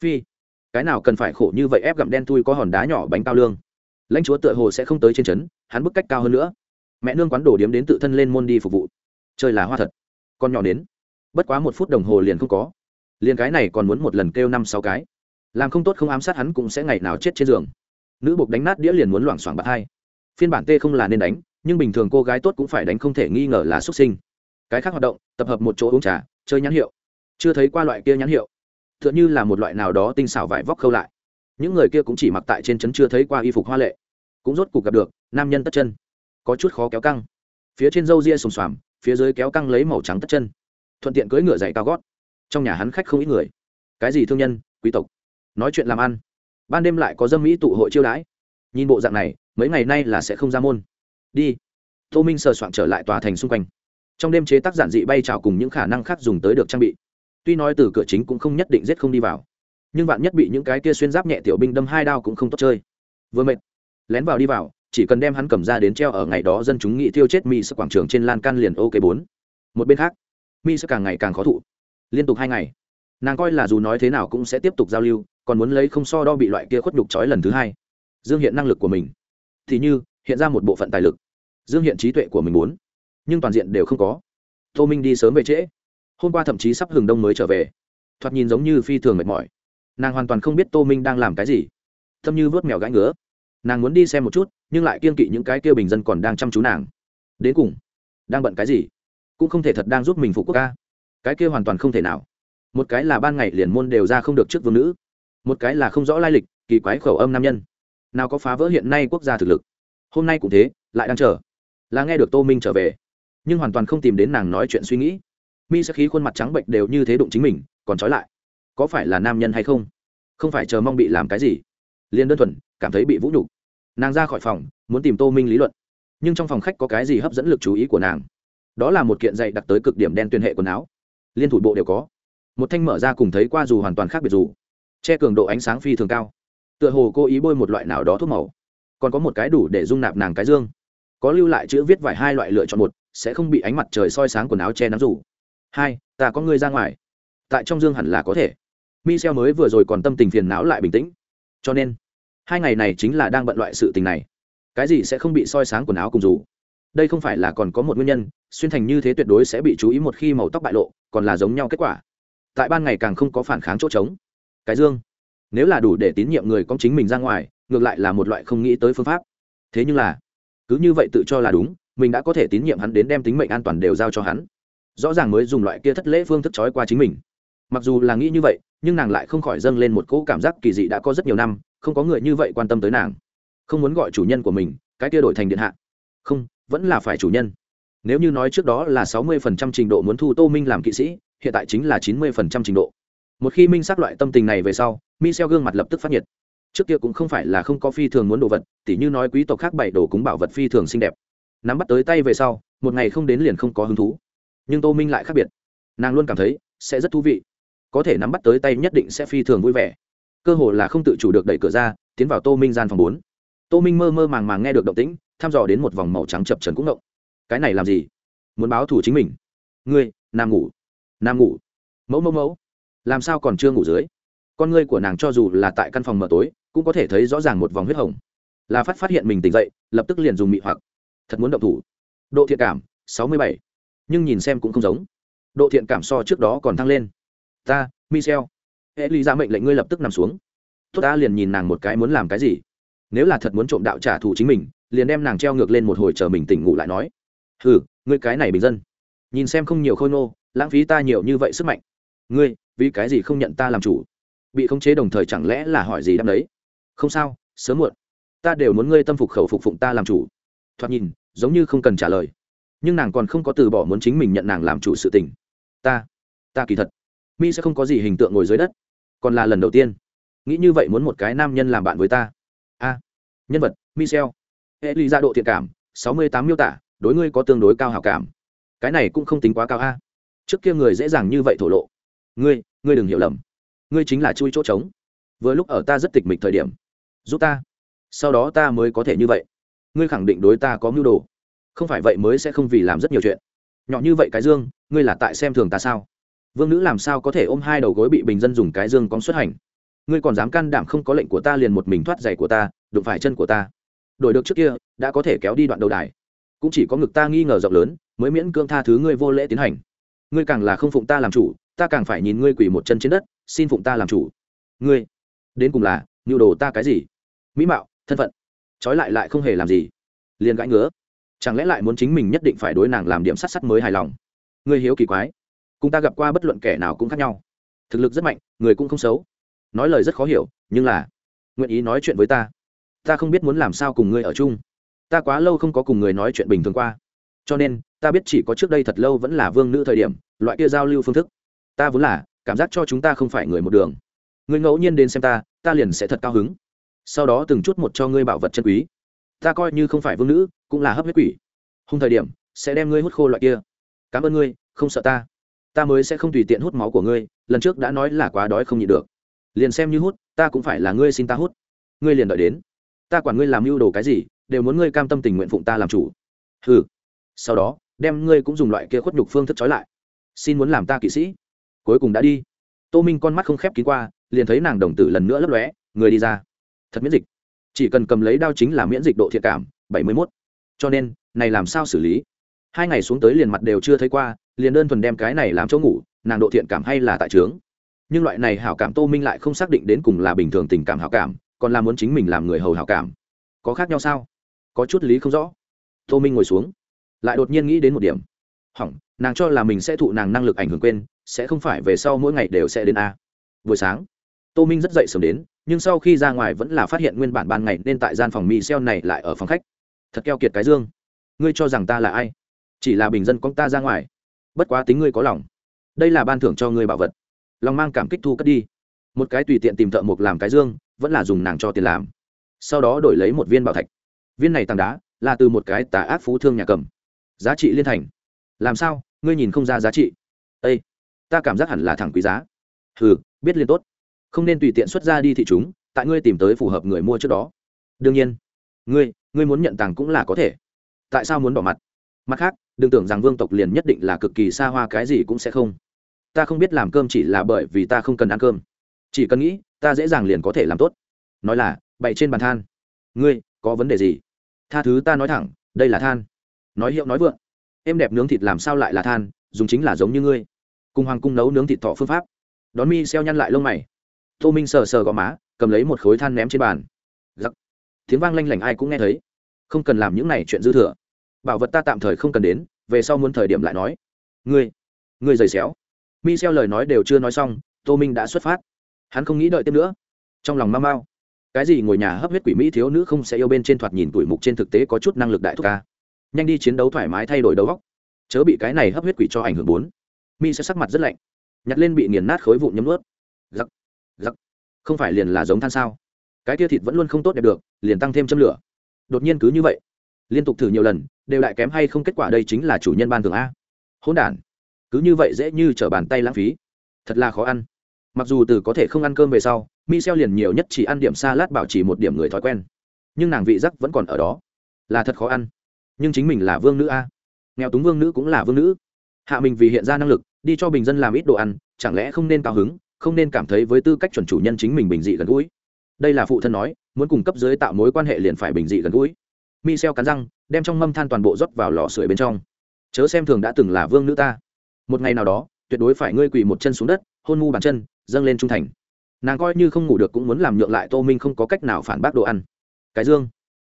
Phi, cái nào cần phải khổ như vậy ép gặm đen thui có hòn đá nhỏ bánh cao lương. Lãnh chúa tựa hồ sẽ không tới trên trấn, hắn bức cách cao hơn nữa. Mẹ nương quán đổ điếm đến tự thân lên môn đi phục vụ. Chơi là hoa thật. Con nhỏ đến bất quá một phút đồng hồ liền không có. Liền cái này còn muốn một lần kêu năm sáu cái. Làm không tốt không ám sát hắn cũng sẽ ngày nào chết trên giường. Nữ bục đánh nát đĩa liền muốn loảng xoảng bạc hai. Phiên bản t không là nên đánh, nhưng bình thường cô gái tốt cũng phải đánh không thể nghi ngờ là xuất sinh. Cái khác hoạt động, tập hợp một chỗ uống trà, chơi nhãn hiệu. Chưa thấy qua loại kia nhãn hiệu. T h ư ợ n như là một loại nào đó tinh xảo vải vóc khâu lại. Những người kia cũng chỉ mặc tại trên trấn chưa thấy qua y phục hoa lệ. Cũng rốt cuộc gặp được, nam nhân tất chân. Có chút khó kéo căng. Phía trên râu ria sùng xoàm, phía dưới kéo căng lấy màu trắng tất chân thuận tiện cưỡi ngựa dày cao gót. Trong nhà hắn khách không ít người. Cái gì thương nhân, quý tộc? Nói chuyện làm ăn. Ban đêm lại có dâm mỹ tụ hội chiêu đãi. Nhìn bộ dạng này, mấy ngày nay là sẽ không ra môn. Đi. Tô minh sờ soạn trở lại tòa thành xung quanh. Trong đêm chế tác giản dị bay trào cùng những khả năng khác dùng tới được trang bị. Tuy nói từ cửa chính cũng không nhất định giết không đi vào, nhưng bạn nhất bị những cái kia xuyên giáp nhẹ tiểu binh đâm hai đao cũng không tốt chơi. Vừa mệt, lén vào đi vào, chỉ cần đem hắn cầm ra đến treo ở ngày đó dân chúng nghĩ tiêu chết mỹ sức quảng trường trên lan can liền ok bốn. Một bên khác mi sẽ càng ngày càng khó thụ. Liên tục hai ngày, nàng coi là dù nói thế nào cũng sẽ tiếp tục giao lưu, còn muốn lấy không so đo bị loại kia khuất nhục trói lần thứ hai. Dương hiện năng lực của mình, thì như hiện ra một bộ phận tài lực. Dương hiện trí tuệ của mình muốn, nhưng toàn diện đều không có. Tô minh đi sớm về trễ. Hôm qua thậm chí sắp hừng đông mới trở về. Thoạt nhìn giống như phi thường mệt mỏi. Nàng hoàn toàn không biết tô minh đang làm cái gì. Thâm như vớt mèo gãi ngứa. Nàng muốn đi xem một chút, nhưng lại kiên kỵ những cái kia bình dân còn đang chăm chú nàng. Đến cùng, đang bận cái gì? Cũng không thể thật đang giúp mình phụ quốc ca. Cái kia hoàn toàn không thể nào. Một cái là ban ngày liền môn đều ra không được trước vương nữ. Một cái là không rõ lai lịch, kỳ quái khẩu âm nam nhân. Nào có phá vỡ hiện nay quốc gia thực lực. Hôm nay cũng thế, lại đang chờ. Là nghe được tô minh trở về. Nhưng hoàn toàn không tìm đến nàng nói chuyện suy nghĩ. Mi sẽ khí khuôn mặt trắng bệnh đều như thế đụng chính mình, còn trói lại. Có phải là nam nhân hay không? Không phải chờ mong bị làm cái gì. Liền đơn thuần, cảm thấy bị vũ nhục. Nàng ra khỏi phòng, muốn tìm tô minh lý luận. Nhưng trong phòng khách có cái gì hấp dẫn lực chú ý của nàng? Đó là một kiện dạy đặt tới cực điểm đen tuyên hệ quần áo. Liên thủ bộ đều có. Một thanh mở ra cùng thấy qua dù hoàn toàn khác biệt dù. Che cường độ ánh sáng phi thường cao. Tựa hồ cô ý bôi một loại nào đó thuốc màu. Còn có một cái đủ để dung nạp nàng cái dương. Có lưu lại chữ viết vài hai loại lựa chọn một, sẽ không bị ánh mặt trời soi sáng quần áo che nắm rủ hai, ta có người ra ngoài. Tại trong dương hẳn là có thể. Michel mới vừa rồi còn tâm tình phiền não lại bình tĩnh. Cho nên, hai ngày này chính là đang bận loại sự tình này. Cái gì sẽ không bị soi sáng quần áo cùng dù? Đây không phải là còn có một nguyên nhân xuyên thành như thế tuyệt đối sẽ bị chú ý một khi màu tóc bại lộ, còn là giống nhau kết quả. Tại ban ngày càng không có phản kháng chỗ trống. Cái dương, nếu là đủ để tín nhiệm người con chính mình ra ngoài, ngược lại là một loại không nghĩ tới phương pháp. Thế nhưng là, cứ như vậy tự cho là đúng, mình đã có thể tín nhiệm hắn đến đem tính mệnh an toàn đều giao cho hắn. Rõ ràng mới dùng loại kia thất lễ phương thức trói qua chính mình. Mặc dù là nghĩ như vậy, nhưng nàng lại không khỏi dâng lên một cỗ cảm giác kỳ dị đã có rất nhiều năm, không có người như vậy quan tâm tới nàng. Không muốn gọi chủ nhân của mình, cái kia đổi thành điện hạ. Không, vẫn là phải chủ nhân nếu như nói trước đó là sáu mươi phần trăm trình độ muốn thu tô minh làm kỵ sĩ, hiện tại chính là chín mươi phần trăm trình độ. Một khi minh xác loại tâm tình này về sau, michel gương mặt lập tức phát nhiệt. Trước kia cũng không phải là không có phi thường muốn đồ vật, tỉ như nói quý tộc khác bày đồ cúng bảo vật phi thường xinh đẹp. Nắm bắt tới tay về sau, một ngày không đến liền không có hứng thú. Nhưng tô minh lại khác biệt. Nàng luôn cảm thấy sẽ rất thú vị. Có thể nắm bắt tới tay nhất định sẽ phi thường vui vẻ. Cơ hồ là không tự chủ được đẩy cửa ra, tiến vào tô minh gian phòng bốn. Tô minh mơ mơ màng màng nghe được động tĩnh, thăm dò đến một vòng màu trắng chập trần cũng động cái này làm gì? Muốn báo thủ chính mình. Ngươi, nằm ngủ. Nằm ngủ. Mẫu mẫu mẫu. Làm sao còn chưa ngủ dưới? Con ngươi của nàng cho dù là tại căn phòng mở tối, cũng có thể thấy rõ ràng một vòng huyết hồng. Là phát phát hiện mình tỉnh dậy, lập tức liền dùng mị hoặc. Thật muốn động thủ. Độ thiện cảm, sáu mươi bảy. Nhưng nhìn xem cũng không giống. Độ thiện cảm so trước đó còn thăng lên. Ta, michel. Hệ ly ra mệnh lệnh ngươi lập tức nằm xuống. Tốt, ta liền nhìn nàng một cái muốn làm cái gì. Nếu là thật muốn trộm đạo trả thù chính mình, liền đem nàng treo ngược lên một hồi chờ mình tỉnh ngủ lại nói hừ, ngươi cái này bình dân. Nhìn xem không nhiều khôi nô lãng phí ta nhiều như vậy sức mạnh. Ngươi, vì cái gì không nhận ta làm chủ? Bị khống chế đồng thời chẳng lẽ là hỏi gì đâm đấy? Không sao, sớm muộn. Ta đều muốn ngươi tâm phục khẩu phục phụng ta làm chủ. Thoạt nhìn, giống như không cần trả lời. Nhưng nàng còn không có từ bỏ muốn chính mình nhận nàng làm chủ sự tình. Ta ta kỳ thật, mi sẽ không có gì hình tượng ngồi dưới đất. Còn là lần đầu tiên. Nghĩ như vậy muốn một cái nam nhân làm bạn với ta. A, nhân vật, michel. Hệ ly ra độ thiện cảm, sáu mươi tám miêu tả đối ngươi có tương đối cao hảo cảm. Cái này cũng không tính quá cao a. Trước kia người dễ dàng như vậy thổ lộ. Ngươi ngươi đừng hiểu lầm. Ngươi chính là chui chỗ trống. Vừa lúc ở ta rất tịch mịch thời điểm, giúp ta. Sau đó ta mới có thể như vậy. Ngươi khẳng định đối ta có mưu đồ. Không phải vậy mới sẽ không vì làm rất nhiều chuyện. Nhỏ như vậy cái dương, ngươi là tại xem thường ta sao? Vương nữ làm sao có thể ôm hai đầu gối bị bình dân dùng cái dương con xuất hành? Ngươi còn dám can đảm không có lệnh của ta liền một mình thoát giày của ta, đụng phải chân của ta. Đổi được trước kia, đã có thể kéo đi đoạn đầu đài cũng chỉ có ngực ta nghi ngờ rộng lớn, mới miễn cưỡng tha thứ ngươi vô lễ tiến hành. Ngươi càng là không phụng ta làm chủ, ta càng phải nhìn ngươi quỳ một chân trên đất, xin phụng ta làm chủ. Ngươi, đến cùng là, nhu đồ ta cái gì? Mỹ mạo, thân phận, trói lại lại không hề làm gì. Liền gãi ngứa. Chẳng lẽ lại muốn chính mình nhất định phải đối nàng làm điểm sắt sắt mới hài lòng? Ngươi hiếu kỳ quái. Cùng ta gặp qua bất luận kẻ nào cũng khác nhau. Thực lực rất mạnh, người cũng không xấu. Nói lời rất khó hiểu, nhưng là, nguyện ý nói chuyện với ta. Ta không biết muốn làm sao cùng ngươi ở chung ta quá lâu không có cùng người nói chuyện bình thường qua. Cho nên, ta biết chỉ có trước đây thật lâu vẫn là vương nữ thời điểm, loại kia giao lưu phương thức. Ta vốn là, cảm giác cho chúng ta không phải người một đường. Ngươi ngẫu nhiên đến xem ta ta liền sẽ thật cao hứng. Sau đó từng chút một cho ngươi bảo vật chân quý. Ta coi như không phải vương nữ, cũng là hấp huyết quỷ. Hung thời điểm, sẽ đem ngươi hút khô loại kia. Cảm ơn ngươi, không sợ ta. Ta mới sẽ không tùy tiện hút máu của ngươi, lần trước đã nói là quá đói không nhịn được. Liền xem như hút, ta cũng phải là ngươi xin ta hút. Ngươi liền đợi đến. Ta quản ngươi làm mưu đồ cái gì đều muốn ngươi cam tâm tình nguyện phụng ta làm chủ. Ừ sau đó, đem ngươi cũng dùng loại kia khuất nhục phương thức trói lại. Xin muốn làm ta kỵ sĩ. Cuối cùng đã đi. Tô minh con mắt không khép kín qua, liền thấy nàng đồng tử lần nữa lấp lóe, người đi ra. Thật miễn dịch. Chỉ cần cầm lấy đao chính là miễn dịch độ thiện cảm, bảy mươi mốt. Cho nên, này làm sao xử lý? Hai ngày xuống tới liền mặt đều chưa thấy qua, liền đơn thuần đem cái này làm chỗ ngủ, nàng độ thiện cảm hay là tại trướng. Nhưng loại này hảo cảm tô minh lại không xác định đến cùng là bình thường tình cảm hảo cảm, còn là muốn chính mình làm người hầu hảo cảm. Có khác nhau sao? Có chút lý không rõ. Tô minh ngồi xuống, lại đột nhiên nghĩ đến một điểm. Hỏng, nàng cho là mình sẽ thụ nàng năng lực ảnh hưởng quên, sẽ không phải về sau mỗi ngày đều sẽ đến a. Buổi sáng, tô minh rất dậy sớm đến, nhưng sau khi ra ngoài vẫn là phát hiện nguyên bản ban ngày nên tại gian phòng mì xeo này lại ở phòng khách. Thật keo kiệt cái dương. Ngươi cho rằng ta là ai? Chỉ là bình dân con ta ra ngoài. Bất quá tính ngươi có lòng. Đây là ban thưởng cho ngươi bảo vật. Lòng mang cảm kích thu cất đi. Một cái tùy tiện tìm thợ mộc làm cái dương, vẫn là dùng nàng cho tiền làm. Sau đó đổi lấy một viên bảo thạch viên này tảng đá là từ một cái tà ác phú thương nhà cầm. Giá trị liên thành. Làm sao? Ngươi nhìn không ra giá trị. Ây ta cảm giác hẳn là thẳng quý giá. Hừ, biết liên tốt. Không nên tùy tiện xuất ra đi thị chúng tại ngươi tìm tới phù hợp người mua trước đó. Đương nhiên. Ngươi ngươi muốn nhận tàng cũng là có thể. Tại sao muốn bỏ mặt? Mặt khác đừng tưởng rằng vương tộc liền nhất định là cực kỳ xa hoa cái gì cũng sẽ không. Ta không biết làm cơm chỉ là bởi vì ta không cần ăn cơm. Chỉ cần nghĩ ta dễ dàng liền có thể làm tốt. Nói là bậy trên bàn than. Ngươi có vấn đề gì? Tha thứ ta nói thẳng, đây là than. Nói hiệu nói vượng. Em đẹp nướng thịt làm sao lại là than, dùng chính là giống như ngươi. Cùng hoàng cung nấu nướng thịt thọ phương pháp. Đón mi xeo nhăn lại lông mày. Tô minh sờ sờ gò má, cầm lấy một khối than ném trên bàn. Giặc. Tiếng vang lanh lảnh ai cũng nghe thấy. Không cần làm những này chuyện dư thừa. Bảo vật ta tạm thời không cần đến, về sau muốn thời điểm lại nói. Ngươi. Ngươi giày xéo. Mi xeo lời nói đều chưa nói xong, tô minh đã xuất phát. Hắn không nghĩ đợi tiếp nữa. Trong lòng mau mau cái gì ngồi nhà hấp huyết quỷ mỹ thiếu nữ không sẽ yêu bên trên thoạt nhìn tuổi mục trên thực tế có chút năng lực đại thúc ca. Nhanh đi chiến đấu thoải mái thay đổi đầu góc chớ bị cái này hấp huyết quỷ cho ảnh hưởng bốn. Mi sẽ sắc mặt rất lạnh. Nhặt lên bị nghiền nát khối vụn nhấm ướt giặc giặc không phải liền là giống than sao? Cái tia thịt vẫn luôn không tốt đẹp được, liền tăng thêm châm lửa. Đột nhiên cứ như vậy. Liên tục thử nhiều lần, đều lại kém hay không kết quả đây chính là chủ nhân ban thường a. Hỗn đản. Cứ như vậy dễ như t r ở bàn tay lãng phí. Thật là khó ăn. Mặc dù từ có thể không ăn cơm về sau mi xeo liền nhiều nhất chỉ ăn điểm xa lát bảo trì một điểm người thói quen. Nhưng nàng vị giác vẫn còn ở đó. Là thật khó ăn. Nhưng chính mình là vương nữ a. Nghèo túng vương nữ cũng là vương nữ. Hạ mình vì hiện ra năng lực, đi cho bình dân làm ít đồ ăn, chẳng lẽ không nên cao hứng, không nên cảm thấy với tư cách chuẩn chủ nhân chính mình bình dị gần gũi? Đây là phụ thân nói, muốn cung cấp dưới tạo mối quan hệ liền phải bình dị gần gũi. Mi xeo cắn răng, đem trong mâm than toàn bộ rót vào lò sưởi bên trong. Chớ xem thường đã từng là vương nữ ta. Một ngày nào đó, tuyệt đối phải ngươi quỳ một chân xuống đất, hôn ngu bàn chân, dâng lên trung thành nàng coi như không ngủ được cũng muốn làm nhượng lại tô minh không có cách nào phản bác đồ ăn cái dương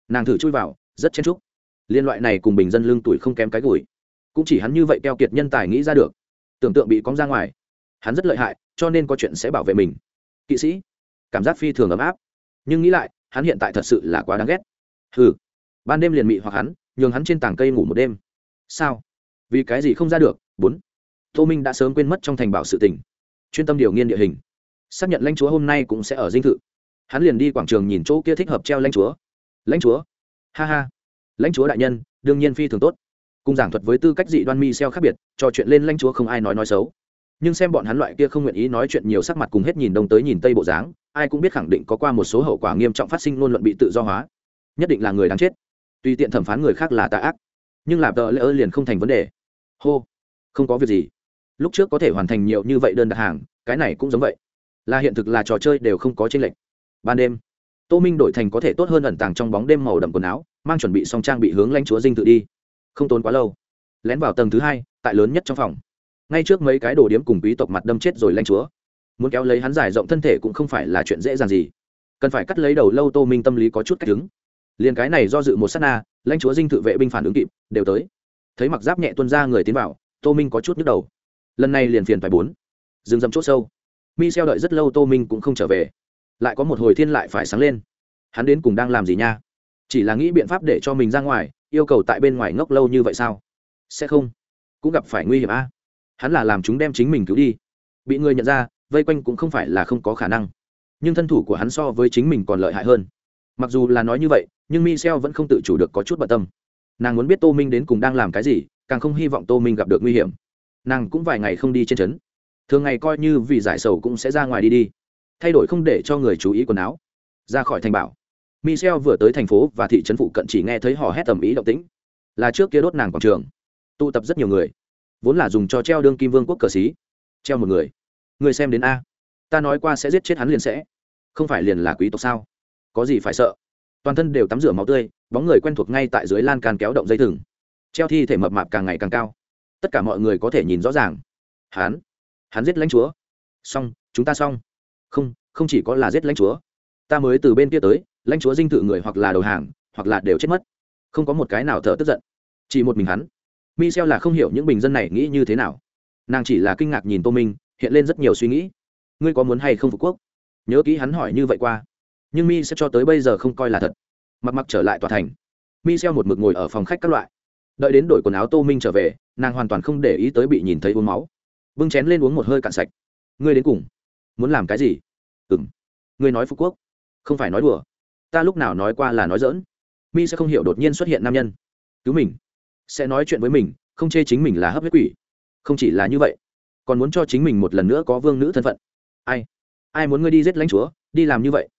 nàng thử chui vào rất chen trúc liên loại này cùng bình dân lương tuổi không kém cái gùi cũng chỉ hắn như vậy keo kiệt nhân tài nghĩ ra được tưởng tượng bị cóng ra ngoài hắn rất lợi hại cho nên có chuyện sẽ bảo vệ mình kỵ sĩ cảm giác phi thường ấm áp nhưng nghĩ lại hắn hiện tại thật sự là quá đáng ghét Hừ, ban đêm liền mị hoặc hắn nhường hắn trên tảng cây ngủ một đêm sao vì cái gì không ra được bốn tô minh đã sớm quên mất trong thành bảo sự tình chuyên tâm điều nghiên địa hình xác nhận lãnh chúa hôm nay cũng sẽ ở dinh thự. Hắn liền đi quảng trường nhìn chỗ kia thích hợp treo lãnh chúa. Lãnh chúa? Ha ha. Lãnh chúa đại nhân, đương nhiên phi thường tốt. Cùng giảng thuật với tư cách dị đoan mi xeo khác biệt, trò chuyện lên lãnh chúa không ai nói nói xấu. Nhưng xem bọn hắn loại kia không nguyện ý nói chuyện nhiều sắc mặt cùng hết nhìn đông tới nhìn tây bộ dáng, ai cũng biết khẳng định có qua một số hậu quả nghiêm trọng phát sinh ngôn luận bị tự do hóa. Nhất định là người đáng chết. Tùy tiện thẩm phán người khác là tà ác. Nhưng làm tờ lễ ơ liền không thành vấn đề. Hô. Không có việc gì. Lúc trước có thể hoàn thành nhiều như vậy đơn đặt hàng, cái này cũng giống vậy là hiện thực là trò chơi đều không có chênh lệnh ban đêm, tô minh đổi thành có thể tốt hơn ẩn tàng trong bóng đêm màu đậm quần áo, mang chuẩn bị song trang bị hướng lãnh chúa dinh tự đi. Không tốn quá lâu, lén vào tầng thứ hai, tại lớn nhất trong phòng. Ngay trước mấy cái đồ điếm cùng quý tộc mặt đâm chết rồi lãnh chúa. Muốn kéo lấy hắn giải rộng thân thể cũng không phải là chuyện dễ dàng gì. Cần phải cắt lấy đầu lâu tô minh tâm lý có chút cách đứng. Liền cái này do dự một s á t na, lãnh chúa dinh tự vệ binh phản ứng kịp, đều tới. Thấy mặc giáp nhẹ tuân ra người tiến vào, tô minh có chút nhức đầu. Lần này liền phiền phải bốn. Dừng dầm c h ỗ sâu mi xeo đợi rất lâu tô minh cũng không trở về. Lại có một hồi thiên lại phải sáng lên. Hắn đến cùng đang làm gì nha? Chỉ là nghĩ biện pháp để cho mình ra ngoài, yêu cầu tại bên ngoài ngốc lâu như vậy sao? Sẽ không. Cũng gặp phải nguy hiểm a. Hắn là làm chúng đem chính mình cứu đi. Bị người nhận ra, vây quanh cũng không phải là không có khả năng. Nhưng thân thủ của hắn so với chính mình còn lợi hại hơn. Mặc dù là nói như vậy, nhưng michel vẫn không tự chủ được có chút bận tâm. Nàng muốn biết tô minh đến cùng đang làm cái gì, càng không hy vọng tô minh gặp được nguy hiểm. Nàng cũng vài ngày không đi trên trấn thường ngày coi như vì giải sầu cũng sẽ ra ngoài đi đi, thay đổi không để cho người chú ý quần áo, ra khỏi thành bảo. Michel vừa tới thành phố và thị trấn phụ cận chỉ nghe thấy hò hét tầm ý động tĩnh, là trước kia đốt nàng quảng trường, tụ tập rất nhiều người, vốn là dùng cho treo đương kim vương quốc cờ xí, treo một người. Người xem đến a, ta nói qua sẽ giết chết hắn liền sẽ, không phải liền là quý tộc sao? Có gì phải sợ? Toàn thân đều tắm rửa máu tươi, bóng người quen thuộc ngay tại dưới lan can kéo động dây thừng, treo thi thể mập mạp càng ngày càng cao, tất cả mọi người có thể nhìn rõ ràng, hắn hắn giết lãnh chúa. Xong, chúng ta xong. Không không chỉ có là giết lãnh chúa. Ta mới từ bên kia tới, lãnh chúa dinh thự người hoặc là đầu hàng, hoặc là đều chết mất. Không có một cái nào thở tức giận. Chỉ một mình hắn. Michel là không hiểu những bình dân này nghĩ như thế nào. Nàng chỉ là kinh ngạc nhìn tô minh, hiện lên rất nhiều suy nghĩ. Ngươi có muốn hay không phục quốc? Nhớ kỹ hắn hỏi như vậy qua. Nhưng mi sẽ cho tới bây giờ không coi là thật. Mặc mặc trở lại tòa thành. Mi xeo một mực ngồi ở phòng khách các loại. Đợi đến đổi quần áo tô minh trở về, nàng hoàn toàn không để ý tới bị nhìn thấy uống máu bưng chén lên uống một hơi cạn sạch. Ngươi đến cùng muốn làm cái gì? Ừng ngươi nói phú quốc, không phải nói đùa. Ta lúc nào nói qua là nói dỡn mi sẽ không hiểu đột nhiên xuất hiện nam nhân. Cứu mình. Sẽ nói chuyện với mình, không chê chính mình là hấp huyết quỷ. Không chỉ là như vậy, còn muốn cho chính mình một lần nữa có vương nữ thân phận. Ai? Ai muốn ngươi đi giết lãnh chúa, đi làm như vậy?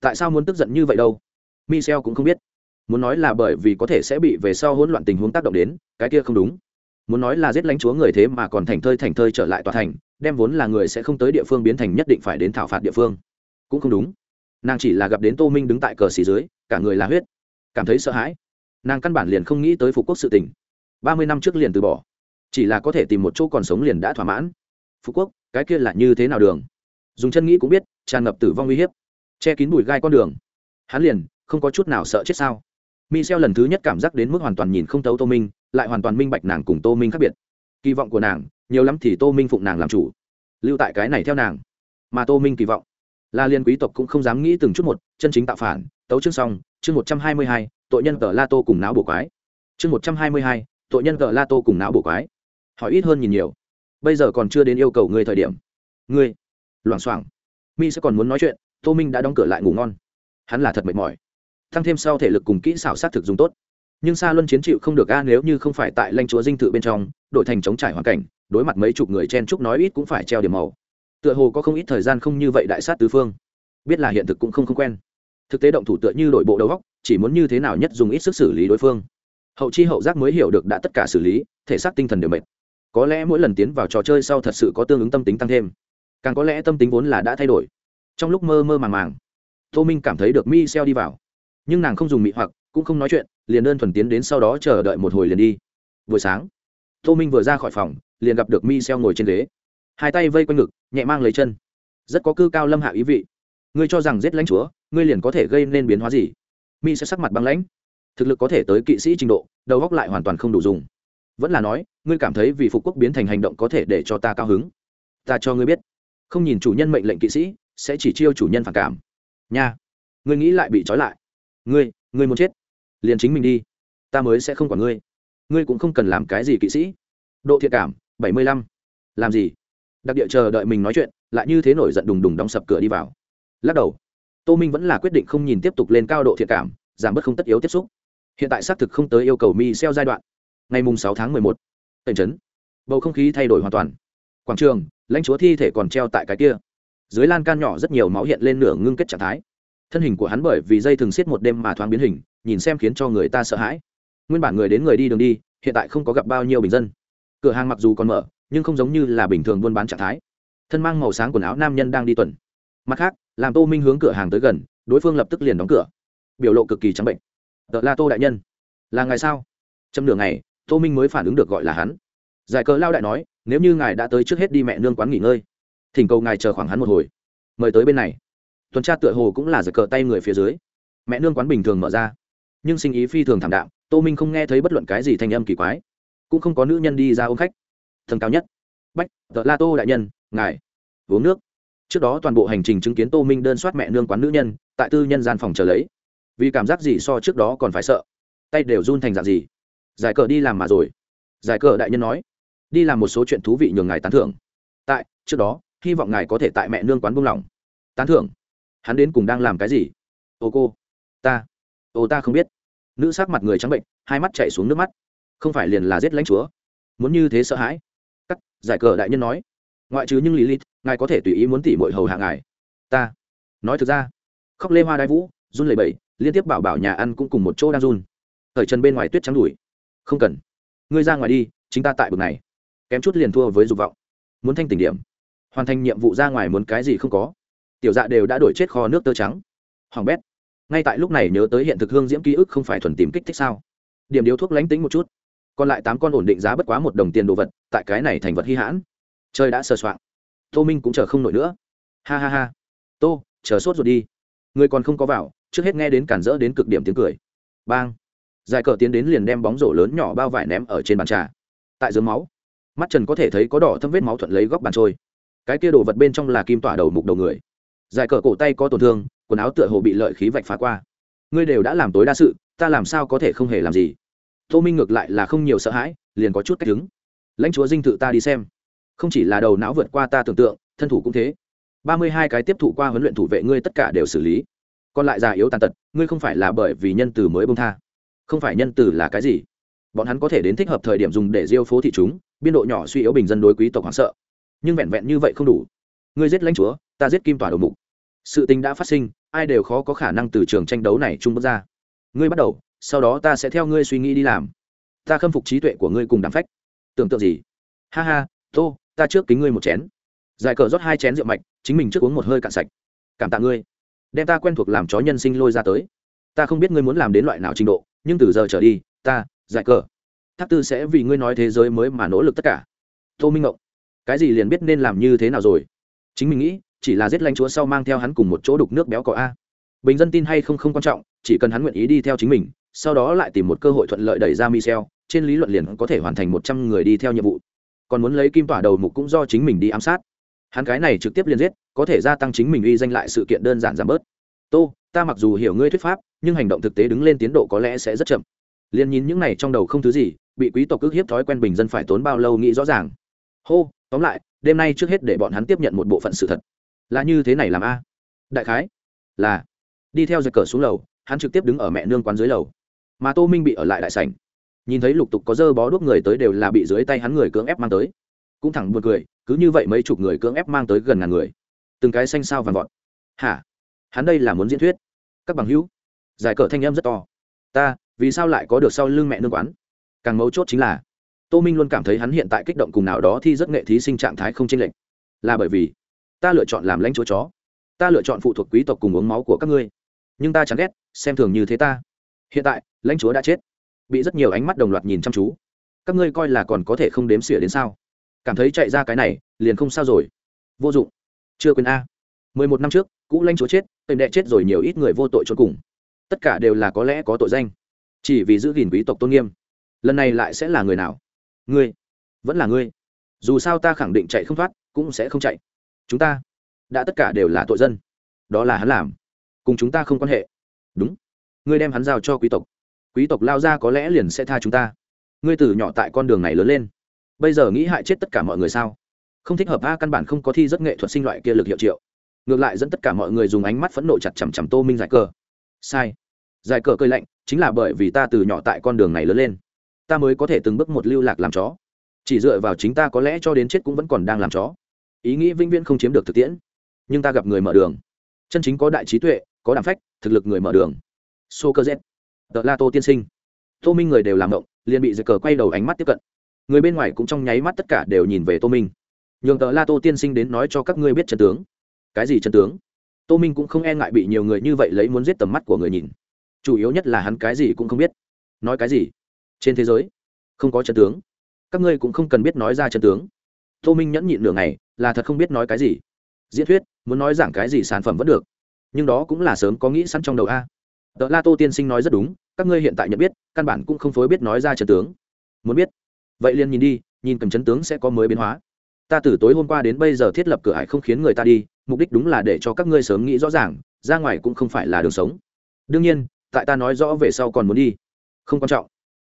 Tại sao muốn tức giận như vậy đâu? Michel cũng không biết. Muốn nói là bởi vì có thể sẽ bị về sau hỗn loạn tình huống tác động đến, cái kia không đúng muốn nói là giết lãnh chúa người thế mà còn thành thơi thành thơi trở lại tòa thành đem vốn là người sẽ không tới địa phương biến thành nhất định phải đến thảo phạt địa phương. Cũng không đúng. Nàng chỉ là gặp đến tô minh đứng tại cờ xì dưới cả người là huyết. Cảm thấy sợ hãi. Nàng căn bản liền không nghĩ tới phục quốc sự tình, ba mươi năm trước liền từ bỏ. Chỉ là có thể tìm một chỗ còn sống liền đã thỏa mãn. Phục quốc cái kia là như thế nào đường? Dùng chân nghĩ cũng biết tràn ngập tử vong uy hiếp. Che kín bụi gai con đường. Hắn liền không có chút nào sợ chết sao? Michel lần thứ nhất cảm giác đến mức hoàn toàn nhìn không thấu Tô Minh, lại hoàn toàn minh bạch nàng cùng Tô Minh khác biệt. Kỳ vọng của nàng, nhiều lắm thì Tô Minh phụng nàng làm chủ, lưu tại cái này theo nàng. Mà Tô Minh kỳ vọng, La Liên quý tộc cũng không dám nghĩ từng chút một, chân chính tạo phản, tấu chương xong, chương một trăm hai mươi hai, tội nhân cờ La Tô cùng não bổ quái. Chương một trăm hai mươi hai, tội nhân cờ La Tô cùng não bổ quái. Hỏi ít hơn nhìn nhiều. Bây giờ còn chưa đến yêu cầu ngươi thời điểm. Ngươi, loảng xoảng. Mi sẽ còn muốn nói chuyện, Tô Minh đã đóng cửa lại ngủ ngon. Hắn là thật mệt mỏi tăng thêm sau thể lực cùng kỹ xảo sát thực dùng tốt. Nhưng xa luân chiến chịu không được a, nếu như không phải tại lãnh chúa dinh thự bên trong, đội thành chống trải hoàn cảnh, đối mặt mấy chục người chen chúc nói ít cũng phải treo điểm màu. Tựa hồ có không ít thời gian không như vậy đại sát tứ phương. Biết là hiện thực cũng không không quen. Thực tế động thủ tựa như đội bộ đầu góc, chỉ muốn như thế nào nhất dùng ít sức xử lý đối phương. Hậu chi hậu giác mới hiểu được đã tất cả xử lý, thể xác tinh thần đều mệt. Có lẽ mỗi lần tiến vào trò chơi sau thật sự có tương ứng tâm tính tăng thêm. Càng có lẽ tâm tính vốn là đã thay đổi. Trong lúc mơ mơ màng màng, tô minh cảm thấy được mi xeo đi vào nhưng nàng không dùng mị hoặc, cũng không nói chuyện, liền đơn thuần tiến đến sau đó chờ đợi một hồi liền đi. Buổi sáng, tô minh vừa ra khỏi phòng, liền gặp được mi xeo ngồi trên ghế. Hai tay vây quanh ngực, nhẹ mang lấy chân. Rất có cư cao lâm hạ ý vị. Ngươi cho rằng giết lãnh chúa, ngươi liền có thể gây nên biến hóa gì? Mi sẽ sắc mặt băng lãnh. Thực lực có thể tới kỵ sĩ trình độ, đầu góc lại hoàn toàn không đủ dùng. Vẫn là nói, ngươi cảm thấy vì phục quốc biến thành hành động có thể để cho ta cao hứng. Ta cho ngươi biết. Không nhìn chủ nhân mệnh lệnh kỵ sĩ, sẽ chỉ chiêu chủ nhân phản cảm. Nha. Ngươi nghĩ lại bị trói lại ngươi ngươi muốn chết, liền chính mình đi, ta mới sẽ không quản ngươi. Ngươi cũng không cần làm cái gì kỵ sĩ. Độ thiện cảm, bảy mươi lăm. Làm gì? Đặc địa chờ đợi mình nói chuyện, lại như thế nổi giận đùng đùng đóng sập cửa đi vào. Lắc đầu. Tô minh vẫn là quyết định không nhìn tiếp tục lên cao độ thiện cảm, giảm bớt không tất yếu tiếp xúc. Hiện tại xác thực không tới yêu cầu mi xeo giai đoạn. Ngày mùng sáu tháng mười một tỉnh trấn. Bầu không khí thay đổi hoàn toàn. Quảng trường, lãnh chúa thi thể còn treo tại cái kia. Dưới lan can nhỏ rất nhiều máu hiện lên nửa ngưng kết trạng thái thân hình của hắn bởi vì dây thường xiết một đêm mà thoáng biến hình, nhìn xem khiến cho người ta sợ hãi. Nguyên bản người đến người đi đường đi, hiện tại không có gặp bao nhiêu bình dân. Cửa hàng mặc dù còn mở, nhưng không giống như là bình thường buôn bán trạng thái. Thân mang màu sáng quần áo nam nhân đang đi tuần. Mặt khác, làm tô minh hướng cửa hàng tới gần, đối phương lập tức liền đóng cửa. Biểu lộ cực kỳ trắng bệnh. Tợ la tô đại nhân, là ngày sao? Trăm nửa ngày, tô minh mới phản ứng được gọi là hắn. Giải cờ lao đại nói, nếu như ngài đã tới trước hết đi mẹ nương quán nghỉ ngơi, thỉnh cầu ngài chờ khoảng hắn một hồi. Mời tới bên này tuần tra tựa hồ cũng là giật cờ tay người phía dưới. Mẹ nương quán bình thường mở ra. Nhưng sinh ý phi thường thảm đạm, tô minh không nghe thấy bất luận cái gì thanh âm kỳ quái. Cũng không có nữ nhân đi ra ôm khách. Thần cao nhất. Bách tờ la tô đại nhân, ngài, uống nước. Trước đó toàn bộ hành trình chứng kiến tô minh đơn soát mẹ nương quán nữ nhân, tại tư nhân gian phòng chờ lấy. Vì cảm giác gì so trước đó còn phải sợ? Tay đều run thành dạng gì? Giải cờ đi làm mà rồi. Giải cờ đại nhân nói. Đi làm một số chuyện thú vị nhường ngài tán thưởng. Tại, trước đó, hy vọng ngài có thể tại mẹ nương quán buông lỏng. Tán thưởng hắn đến cùng đang làm cái gì? Ô cô, ta, ô ta không biết. Nữ sát mặt người trắng bệnh, hai mắt chạy xuống nước mắt. Không phải liền là giết lãnh chúa? Muốn như thế sợ hãi? Cắt, giải cờ đại nhân nói. Ngoại trừ nhưng lý lít ngài có thể tùy ý muốn tỉ mội hầu hạ ngài. Ta, nói thực ra, khóc lê hoa đai vũ, run lẩy bẩy, liên tiếp bảo bảo nhà ăn cũng cùng một chỗ đang run. Thời chân bên ngoài tuyết trắng đùi. Không cần. Ngươi ra ngoài đi, chính ta tại bực này. Kém chút liền thua với dục vọng. Muốn thanh tỉnh điểm. Hoàn thành nhiệm vụ ra ngoài muốn cái gì không có tiểu dạ đều đã đổi chết kho nước tơ trắng. Hoàng bét, ngay tại lúc này nhớ tới hiện thực hương diễm ký ức không phải thuần tìm kích thích sao? Điểm điếu thuốc lánh tính một chút. Còn lại tám con ổn định giá bất quá một đồng tiền đồ vật, tại cái này thành vật hy hãn. Chơi đã sờ soạng. Tô minh cũng chờ không nổi nữa. Ha ha ha. Tô, chờ sốt rồi đi. Người còn không có vào, trước hết nghe đến cản rỡ đến cực điểm tiếng cười. Bang. Dài cờ tiến đến liền đem bóng rổ lớn nhỏ bao vải ném ở trên bàn trà. Tại dưới máu, mắt trần có thể thấy có đỏ thâm vết máu thuận lấy góc bàn trôi. Cái kia đồ vật bên trong là kim tỏa đầu mục đầu người giải cờ cổ tay có tổn thương, quần áo tựa hồ bị lợi khí vạch phá qua. Ngươi đều đã làm tối đa sự, ta làm sao có thể không hề làm gì? Tô minh ngược lại là không nhiều sợ hãi, liền có chút cách đứng. Lãnh chúa dinh tự ta đi xem. Không chỉ là đầu não vượt qua ta tưởng tượng, thân thủ cũng thế. Ba mươi hai cái tiếp thụ qua huấn luyện thủ vệ ngươi tất cả đều xử lý. Còn lại già yếu tàn tật, ngươi không phải là bởi vì nhân từ mới bông tha. Không phải nhân từ là cái gì? Bọn hắn có thể đến thích hợp thời điểm dùng để diêu phố thị chúng, biên độ nhỏ suy yếu bình dân đối quý tộc hoảng sợ. Nhưng vẹn vẹn như vậy không đủ. Ngươi giết lãnh chúa ta giết kim tỏa đầu mục. Sự tình đã phát sinh, ai đều khó có khả năng từ trường tranh đấu này chung bước ra. Ngươi bắt đầu, sau đó ta sẽ theo ngươi suy nghĩ đi làm. Ta khâm phục trí tuệ của ngươi cùng đám phách. Tưởng tượng gì? Ha ha, tô, ta trước kính ngươi một chén. Giải cờ rót hai chén rượu mạch, chính mình trước uống một hơi cạn sạch. Cảm tạ ngươi. Đem ta quen thuộc làm chó nhân sinh lôi ra tới. Ta không biết ngươi muốn làm đến loại nào trình độ, nhưng từ giờ trở đi, ta, giải cờ. Tháp tư sẽ vì ngươi nói thế giới mới mà nỗ lực tất cả. Tô minh ngộng, cái gì liền biết nên làm như thế nào rồi? Chính mình nghĩ chỉ là giết lãnh chúa sau mang theo hắn cùng một chỗ đục nước béo cỏ a. Bình dân tin hay không không quan trọng, chỉ cần hắn nguyện ý đi theo chính mình, sau đó lại tìm một cơ hội thuận lợi đẩy ra michel, trên lý luận liền có thể hoàn thành một trăm người đi theo nhiệm vụ. Còn muốn lấy kim tỏa đầu mục cũng do chính mình đi ám sát. Hắn cái này trực tiếp liền giết, có thể gia tăng chính mình uy danh lại sự kiện đơn giản giảm bớt. Tô, ta mặc dù hiểu ngươi thuyết pháp, nhưng hành động thực tế đứng lên tiến độ có lẽ sẽ rất chậm. Liền nhìn những này trong đầu không thứ gì, bị quý tộc ước hiếp thói quen bình dân phải tốn bao lâu nghĩ rõ ràng. Hô, tóm lại, đêm nay trước hết để bọn hắn tiếp nhận một bộ phận sự thật là như thế này làm a? Đại khái là đi theo giật cờ xuống lầu, hắn trực tiếp đứng ở mẹ nương quán dưới lầu. Mà tô minh bị ở lại đại sảnh. Nhìn thấy lục tục có dơ bó đuốc người tới đều là bị dưới tay hắn người cưỡng ép mang tới. Cũng thẳng buồn cười, cứ như vậy mấy chục người cưỡng ép mang tới gần ngàn người. Từng cái xanh sao vàng vọt. Hả? Hắn đây là muốn diễn thuyết. Các bằng hữu, giải cờ thanh em rất to. Ta, vì sao lại có được sau lưng mẹ nương quán? Càng mấu chốt chính là, tô minh luôn cảm thấy hắn hiện tại kích động cùng nào đó thi rất nghệ thí sinh trạng thái không chênh lệch. Là bởi vì ta lựa chọn làm lãnh chúa chó. Ta lựa chọn phụ thuộc quý tộc cùng uống máu của các ngươi. Nhưng ta chẳng ghét, xem thường như thế ta. Hiện tại, lãnh chúa đã chết. Bị rất nhiều ánh mắt đồng loạt nhìn chăm chú. Các ngươi coi là còn có thể không đếm xỉa đến sao? Cảm thấy chạy ra cái này, liền không sao rồi. Vô dụng. Chưa quên a. Mười một năm trước, cũ lãnh chúa chết, tên đệ chết rồi nhiều ít người vô tội trốn cùng. Tất cả đều là có lẽ có tội danh. Chỉ vì giữ gìn quý tộc tôn nghiêm. Lần này lại sẽ là người nào? Ngươi. Vẫn là ngươi. Dù sao ta khẳng định chạy không thoát, cũng sẽ không chạy chúng ta, đã tất cả đều là tội dân. Đó là hắn làm. Cùng chúng ta không quan hệ. Đúng. Ngươi đem hắn giao cho quý tộc. Quý tộc lao ra có lẽ liền sẽ tha chúng ta. Ngươi từ nhỏ tại con đường này lớn lên. Bây giờ nghĩ hại chết tất cả mọi người sao? Không thích hợp a căn bản không có thi rất nghệ thuật sinh loại kia lực hiệu triệu. Ngược lại dẫn tất cả mọi người dùng ánh mắt phẫn nộ chặt chằm chằm tô minh giải cờ. Sai. Giải cờ cơi lạnh, chính là bởi vì ta từ nhỏ tại con đường này lớn lên. Ta mới có thể từng bước một lưu lạc làm chó. Chỉ dựa vào chính ta có lẽ cho đến chết cũng vẫn còn đang làm chó ý nghĩ vĩnh viễn không chiếm được thực tiễn. Nhưng ta gặp người mở đường. Chân chính có đại trí tuệ, có đảm phách, thực lực người mở đường. Sô cơ z tờ la tô tiên sinh. Tô minh người đều làm động, liền bị dây cờ quay đầu ánh mắt tiếp cận. Người bên ngoài cũng trong nháy mắt tất cả đều nhìn về tô minh. Nhường tờ la tô tiên sinh đến nói cho các ngươi biết chân tướng. Cái gì chân tướng? Tô minh cũng không e ngại bị nhiều người như vậy lấy muốn giết tầm mắt của người nhìn. Chủ yếu nhất là hắn cái gì cũng không biết. Nói cái gì? Trên thế giới, không có chân tướng. Các ngươi cũng không cần biết nói ra chân tướng. Tô minh nhẫn nhịn nửa ngày là thật không biết nói cái gì. Diễn thuyết, muốn nói giảng cái gì sản phẩm vẫn được. Nhưng đó cũng là sớm có nghĩ sẵn trong đầu a. Tờ la tô tiên sinh nói rất đúng, các ngươi hiện tại nhận biết, căn bản cũng không phối biết nói ra trần tướng. Muốn biết? Vậy liền nhìn đi, nhìn cầm chấn tướng sẽ có mới biến hóa. Ta từ tối hôm qua đến bây giờ thiết lập cửa hải không khiến người ta đi, mục đích đúng là để cho các ngươi sớm nghĩ rõ ràng, ra ngoài cũng không phải là đường sống. Đương nhiên, tại ta nói rõ về sau còn muốn đi. Không quan trọng.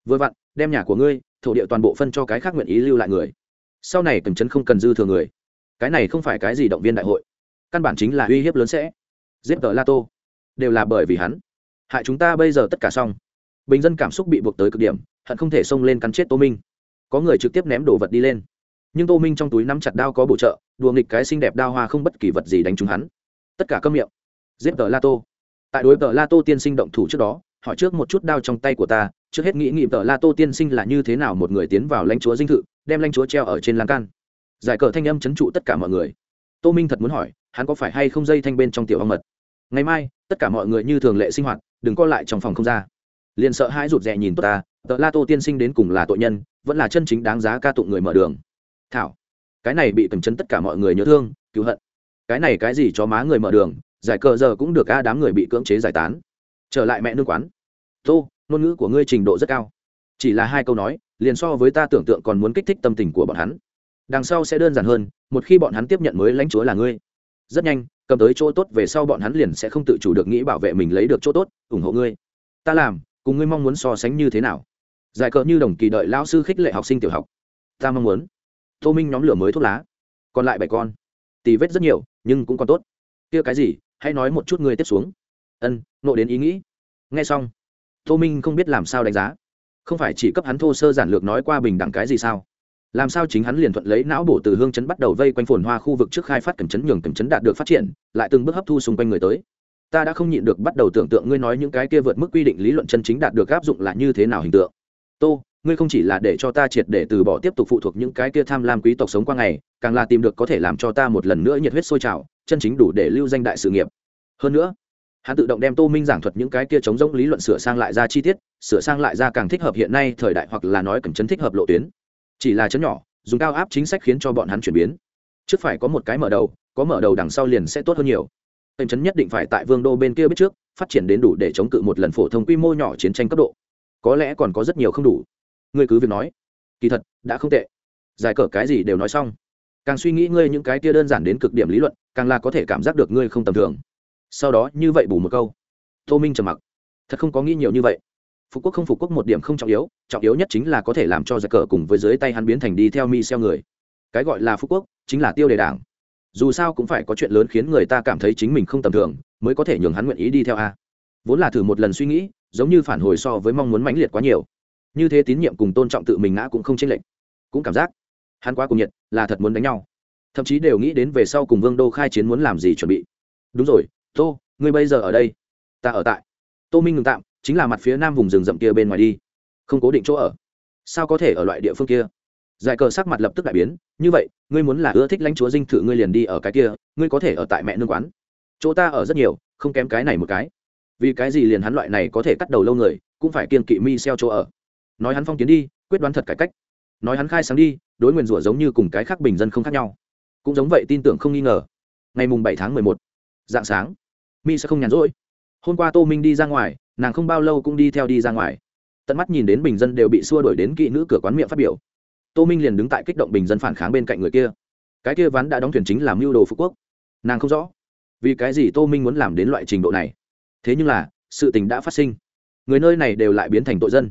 Vừa vặn, đem nhà của ngươi, thổ địa toàn bộ phân cho cái khác nguyện ý lưu lại người. Sau này cầm chấn không cần dư thừa người cái này không phải cái gì động viên đại hội. Căn bản chính là uy hiếp lớn sẽ. Giết tờ la tô đều là bởi vì hắn. Hại chúng ta bây giờ tất cả xong. Bình dân cảm xúc bị buộc tới cực điểm, hận không thể xông lên cắn chết tô minh. Có người trực tiếp ném đồ vật đi lên. Nhưng tô minh trong túi nắm chặt đao có bổ trợ, đùa nghịch cái xinh đẹp đao hoa không bất kỳ vật gì đánh trúng hắn. Tất cả cơm miệng. Giết tờ la tô tại đối tờ la tô tiên sinh động thủ trước đó, hỏi trước một chút đao trong tay của ta, trước hết nghĩ nghĩ tờ la tô tiên sinh là như thế nào một người tiến vào lãnh chúa dinh thự, đem lãnh chúa treo ở trên lan can giải cờ thanh âm chấn trụ tất cả mọi người. Tô minh thật muốn hỏi, hắn có phải hay không dây thanh bên trong tiểu ong mật? Ngày mai, tất cả mọi người như thường lệ sinh hoạt, đừng co lại trong phòng không ra. Liền sợ hãi rụt rè nhìn tốt ta tờ la tô tiên sinh đến cùng là tội nhân, vẫn là chân chính đáng giá ca tụng người mở đường. Thảo, cái này bị cầm chấn tất cả mọi người nhớ thương, cứu hận. Cái này cái gì cho má người mở đường, giải cờ giờ cũng được a đám người bị cưỡng chế giải tán. Trở lại mẹ nương quán. Tô, ngôn ngữ của ngươi trình độ rất cao. Chỉ là hai câu nói, liền so với ta tưởng tượng còn muốn kích thích tâm tình của bọn hắn đằng sau sẽ đơn giản hơn, một khi bọn hắn tiếp nhận mới lãnh chúa là ngươi. Rất nhanh, cầm tới chỗ tốt về sau bọn hắn liền sẽ không tự chủ được nghĩ bảo vệ mình lấy được chỗ tốt, ủng hộ ngươi. Ta làm, cùng ngươi mong muốn so sánh như thế nào? Giải cờ như đồng kỳ đợi lao sư khích lệ học sinh tiểu học. Ta mong muốn. Tô minh nhóm lửa mới thuốc lá. Còn lại bảy con. Tì vết rất nhiều, nhưng cũng còn tốt. Kia cái gì, hãy nói một chút ngươi tiếp xuống. Ân, nộ đến ý nghĩ. Nghe xong, tô minh không biết làm sao đánh giá. Không phải chỉ cấp hắn thô sơ giản lược nói qua bình đẳng cái gì sao? Làm sao chính hắn liền thuận lấy não bổ từ hương chấn bắt đầu vây quanh phồn hoa khu vực trước khai phát cầm chấn nhường cầm chấn đạt được phát triển, lại từng bước hấp thu xung quanh người tới. Ta đã không nhịn được bắt đầu tưởng tượng ngươi nói những cái kia vượt mức quy định lý luận chân chính đạt được áp dụng là như thế nào hình tượng. Tô, ngươi không chỉ là để cho ta triệt để từ bỏ tiếp tục phụ thuộc những cái kia tham lam quý tộc sống qua ngày, càng là tìm được có thể làm cho ta một lần nữa nhiệt huyết sôi trào, chân chính đủ để lưu danh đại sự nghiệp. Hơn nữa, hắn tự động đem tô minh giảng thuật những cái kia chống rỗng lý luận sửa sang lại ra chi tiết, sửa sang lại ra càng thích hợp hiện nay thời đại hoặc là nói cần chấn thích hợp lộ tuyến chỉ là chấn nhỏ, dùng cao áp chính sách khiến cho bọn hắn chuyển biến. Trước phải có một cái mở đầu, có mở đầu đằng sau liền sẽ tốt hơn nhiều. Tầm chấn nhất định phải tại vương đô bên kia biết trước, phát triển đến đủ để chống cự một lần phổ thông quy mô nhỏ chiến tranh cấp độ. Có lẽ còn có rất nhiều không đủ. Ngươi cứ việc nói. Kỳ thật, đã không tệ. Giải cờ cái gì đều nói xong. Càng suy nghĩ ngươi những cái kia đơn giản đến cực điểm lý luận, càng là có thể cảm giác được ngươi không tầm thường. Sau đó như vậy bù một câu. Tô minh trầm mặc. Thật không có nghĩ nhiều như vậy phục quốc không phục quốc một điểm không trọng yếu trọng yếu nhất chính là có thể làm cho giặc cờ cùng với dưới tay hắn biến thành đi theo mi xeo người. Cái gọi là phú quốc, chính là tiêu đề đảng. Dù sao cũng phải có chuyện lớn khiến người ta cảm thấy chính mình không tầm thường, mới có thể nhường hắn nguyện ý đi theo a. Vốn là thử một lần suy nghĩ, giống như phản hồi so với mong muốn mãnh liệt quá nhiều. Như thế tín nhiệm cùng tôn trọng tự mình ngã cũng không chênh lệch. Cũng cảm giác, hắn quá cùng nhiệt, là thật muốn đánh nhau. Thậm chí đều nghĩ đến về sau cùng vương đô khai chiến muốn làm gì chuẩn bị. Đúng rồi, tô, ngươi bây giờ ở đây. Ta ở tại. Tô minh ngừng tạm chính là mặt phía nam vùng rừng rậm kia bên ngoài đi. Không cố định chỗ ở. Sao có thể ở loại địa phương kia? Giải cờ sắc mặt lập tức đại biến. Như vậy, ngươi muốn là ưa thích lãnh chúa dinh thự ngươi liền đi ở cái kia, ngươi có thể ở tại mẹ nương quán. Chỗ ta ở rất nhiều, không kém cái này một cái. Vì cái gì liền hắn loại này có thể cắt đầu lâu người, cũng phải kiên kỵ mi xeo chỗ ở. Nói hắn phong kiến đi, quyết đoán thật cải cách. Nói hắn khai sáng đi, đối nguyền rủa giống như cùng cái khác bình dân không khác nhau. Cũng giống vậy tin tưởng không nghi ngờ. Ngày mùng bảy tháng mười một, dạng sáng, mi sẽ không nhàn rỗi. Hôm qua tô minh đi ra ngoài nàng không bao lâu cũng đi theo đi ra ngoài. Tận mắt nhìn đến bình dân đều bị xua đuổi đến kỵ nữ cửa quán miệng phát biểu. Tô minh liền đứng tại kích động bình dân phản kháng bên cạnh người kia. Cái kia ván đã đóng thuyền chính làm mưu đồ phú quốc. Nàng không rõ, vì cái gì tô minh muốn làm đến loại trình độ này. Thế nhưng là, sự tình đã phát sinh. Người nơi này đều lại biến thành tội dân.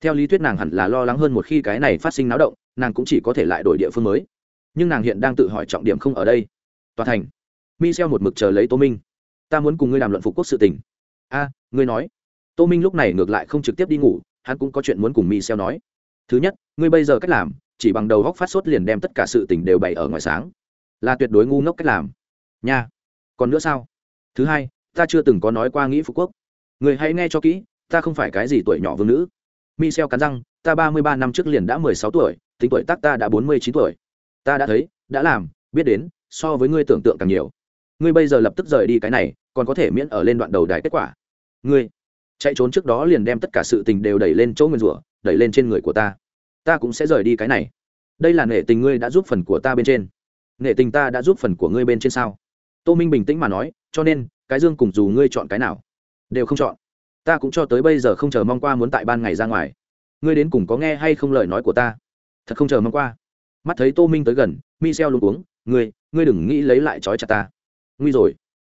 Theo lý thuyết nàng hẳn là lo lắng hơn một khi cái này phát sinh náo động, nàng cũng chỉ có thể lại đổi địa phương mới. Nhưng nàng hiện đang tự hỏi trọng điểm không ở đây. Tòa thành. Mi xeo một mực chờ lấy tô minh. Ta muốn cùng ngươi làm luận phục quốc sự tình. A, ngươi nói tô minh lúc này ngược lại không trực tiếp đi ngủ, hắn cũng có chuyện muốn cùng mi xeo nói. Thứ nhất, ngươi bây giờ cách làm, chỉ bằng đầu góc phát sốt liền đem tất cả sự tình đều bày ở ngoài sáng. Là tuyệt đối ngu ngốc cách làm. Nha. Còn nữa sao? Thứ hai, ta chưa từng có nói qua nghĩ phú quốc. Người hãy nghe cho kỹ, ta không phải cái gì tuổi nhỏ vương nữ. Mi Xeo cắn răng, ta ba mươi ba năm trước liền đã mười sáu tuổi, tính tuổi tác ta đã bốn mươi chín tuổi. Ta đã thấy, đã làm, biết đến, so với ngươi tưởng tượng càng nhiều. Ngươi bây giờ lập tức rời đi cái này, còn có thể miễn ở lên đoạn đầu đài kết quả. Ngươi chạy trốn trước đó liền đem tất cả sự tình đều đẩy lên chỗ nguyên rủa, đẩy lên trên người của ta. Ta cũng sẽ rời đi cái này. Đây là nể tình ngươi đã giúp phần của ta bên trên. Nể tình ta đã giúp phần của ngươi bên trên sao? Tô minh bình tĩnh mà nói, cho nên, cái dương cùng dù ngươi chọn cái nào, đều không chọn. Ta cũng cho tới bây giờ không chờ mong qua muốn tại ban ngày ra ngoài. Ngươi đến cùng có nghe hay không lời nói của ta? Thật không chờ mong qua. Mắt thấy tô minh tới gần mi xeo luôn uống, ngươi ngươi đừng nghĩ lấy lại trói chặt ta. Nguy rồi.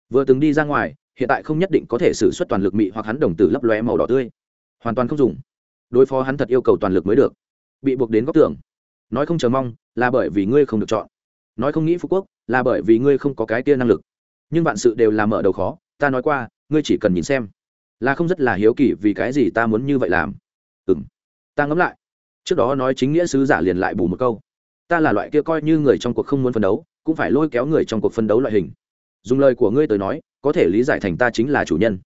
Vừa từng đi ra ngoài hiện tại không nhất định có thể xử suất toàn lực mị hoặc hắn đồng tử lấp lóe màu đỏ tươi. Hoàn toàn không dùng. Đối phó hắn thật yêu cầu toàn lực mới được. Bị buộc đến góc tường. Nói không chờ mong, là bởi vì ngươi không được chọn. Nói không nghĩ phú quốc, là bởi vì ngươi không có cái kia năng lực. Nhưng vạn sự đều là mở đầu khó, ta nói qua, ngươi chỉ cần nhìn xem. Là không rất là hiếu kỳ vì cái gì ta muốn như vậy làm. Ừ m ta ngẫm lại. Trước đó nói chính nghĩa sứ giả liền lại bù một câu. Ta là loại kia coi như người trong cuộc không muốn phấn đấu, cũng phải lôi kéo người trong cuộc phấn đấu loại hình. Dùng lời của ngươi tới nói có thể lý giải thành ta chính là chủ nhân.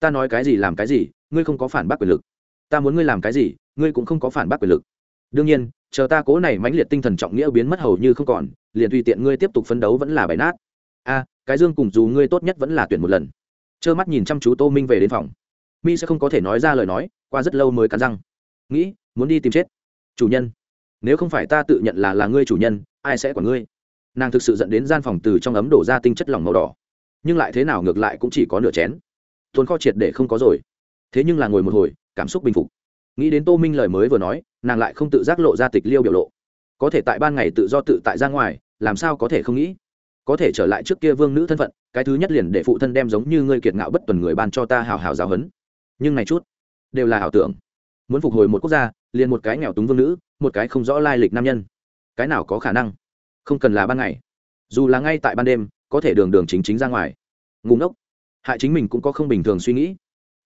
Ta nói cái gì làm cái gì, ngươi không có phản bác quyền lực. Ta muốn ngươi làm cái gì, ngươi cũng không có phản bác quyền lực. Đương nhiên, chờ ta cố này mãnh liệt tinh thần trọng nghĩa biến mất hầu như không còn, liền tùy tiện ngươi tiếp tục phấn đấu vẫn là bài nát. A, cái dương cùng dù ngươi tốt nhất vẫn là tuyển một lần. Trơ mắt nhìn chăm chú tô minh về đến phòng. Mi sẽ không có thể nói ra lời nói, qua rất lâu mới cắn răng. Nghĩ, muốn đi tìm chết. Chủ nhân. Nếu không phải ta tự nhận là là ngươi chủ nhân, ai sẽ quản ngươi? Nàng thực sự dẫn đến gian phòng từ trong ấm đổ ra tinh chất lỏng màu đỏ nhưng lại thế nào ngược lại cũng chỉ có nửa chén. Tồn kho triệt để không có rồi. Thế nhưng là ngồi một hồi, cảm xúc bình phục. Nghĩ đến tô minh lời mới vừa nói, nàng lại không tự giác lộ ra tịch liêu biểu lộ. Có thể tại ban ngày tự do tự tại ra ngoài, làm sao có thể không nghĩ? Có thể trở lại trước kia vương nữ thân phận, cái thứ nhất liền để phụ thân đem giống như ngươi kiệt ngạo bất tuần người ban cho ta hào hào giáo hấn nhưng này chút, đều là ảo tưởng. Muốn phục hồi một quốc gia, liền một cái nghèo túng vương nữ, một cái không rõ lai lịch nam nhân. Cái nào có khả năng? Không cần là ban ngày. Dù là ngay tại ban đêm có thể đường đường chính chính ra ngoài. Ngủ ngốc. Hại chính mình cũng có không bình thường suy nghĩ.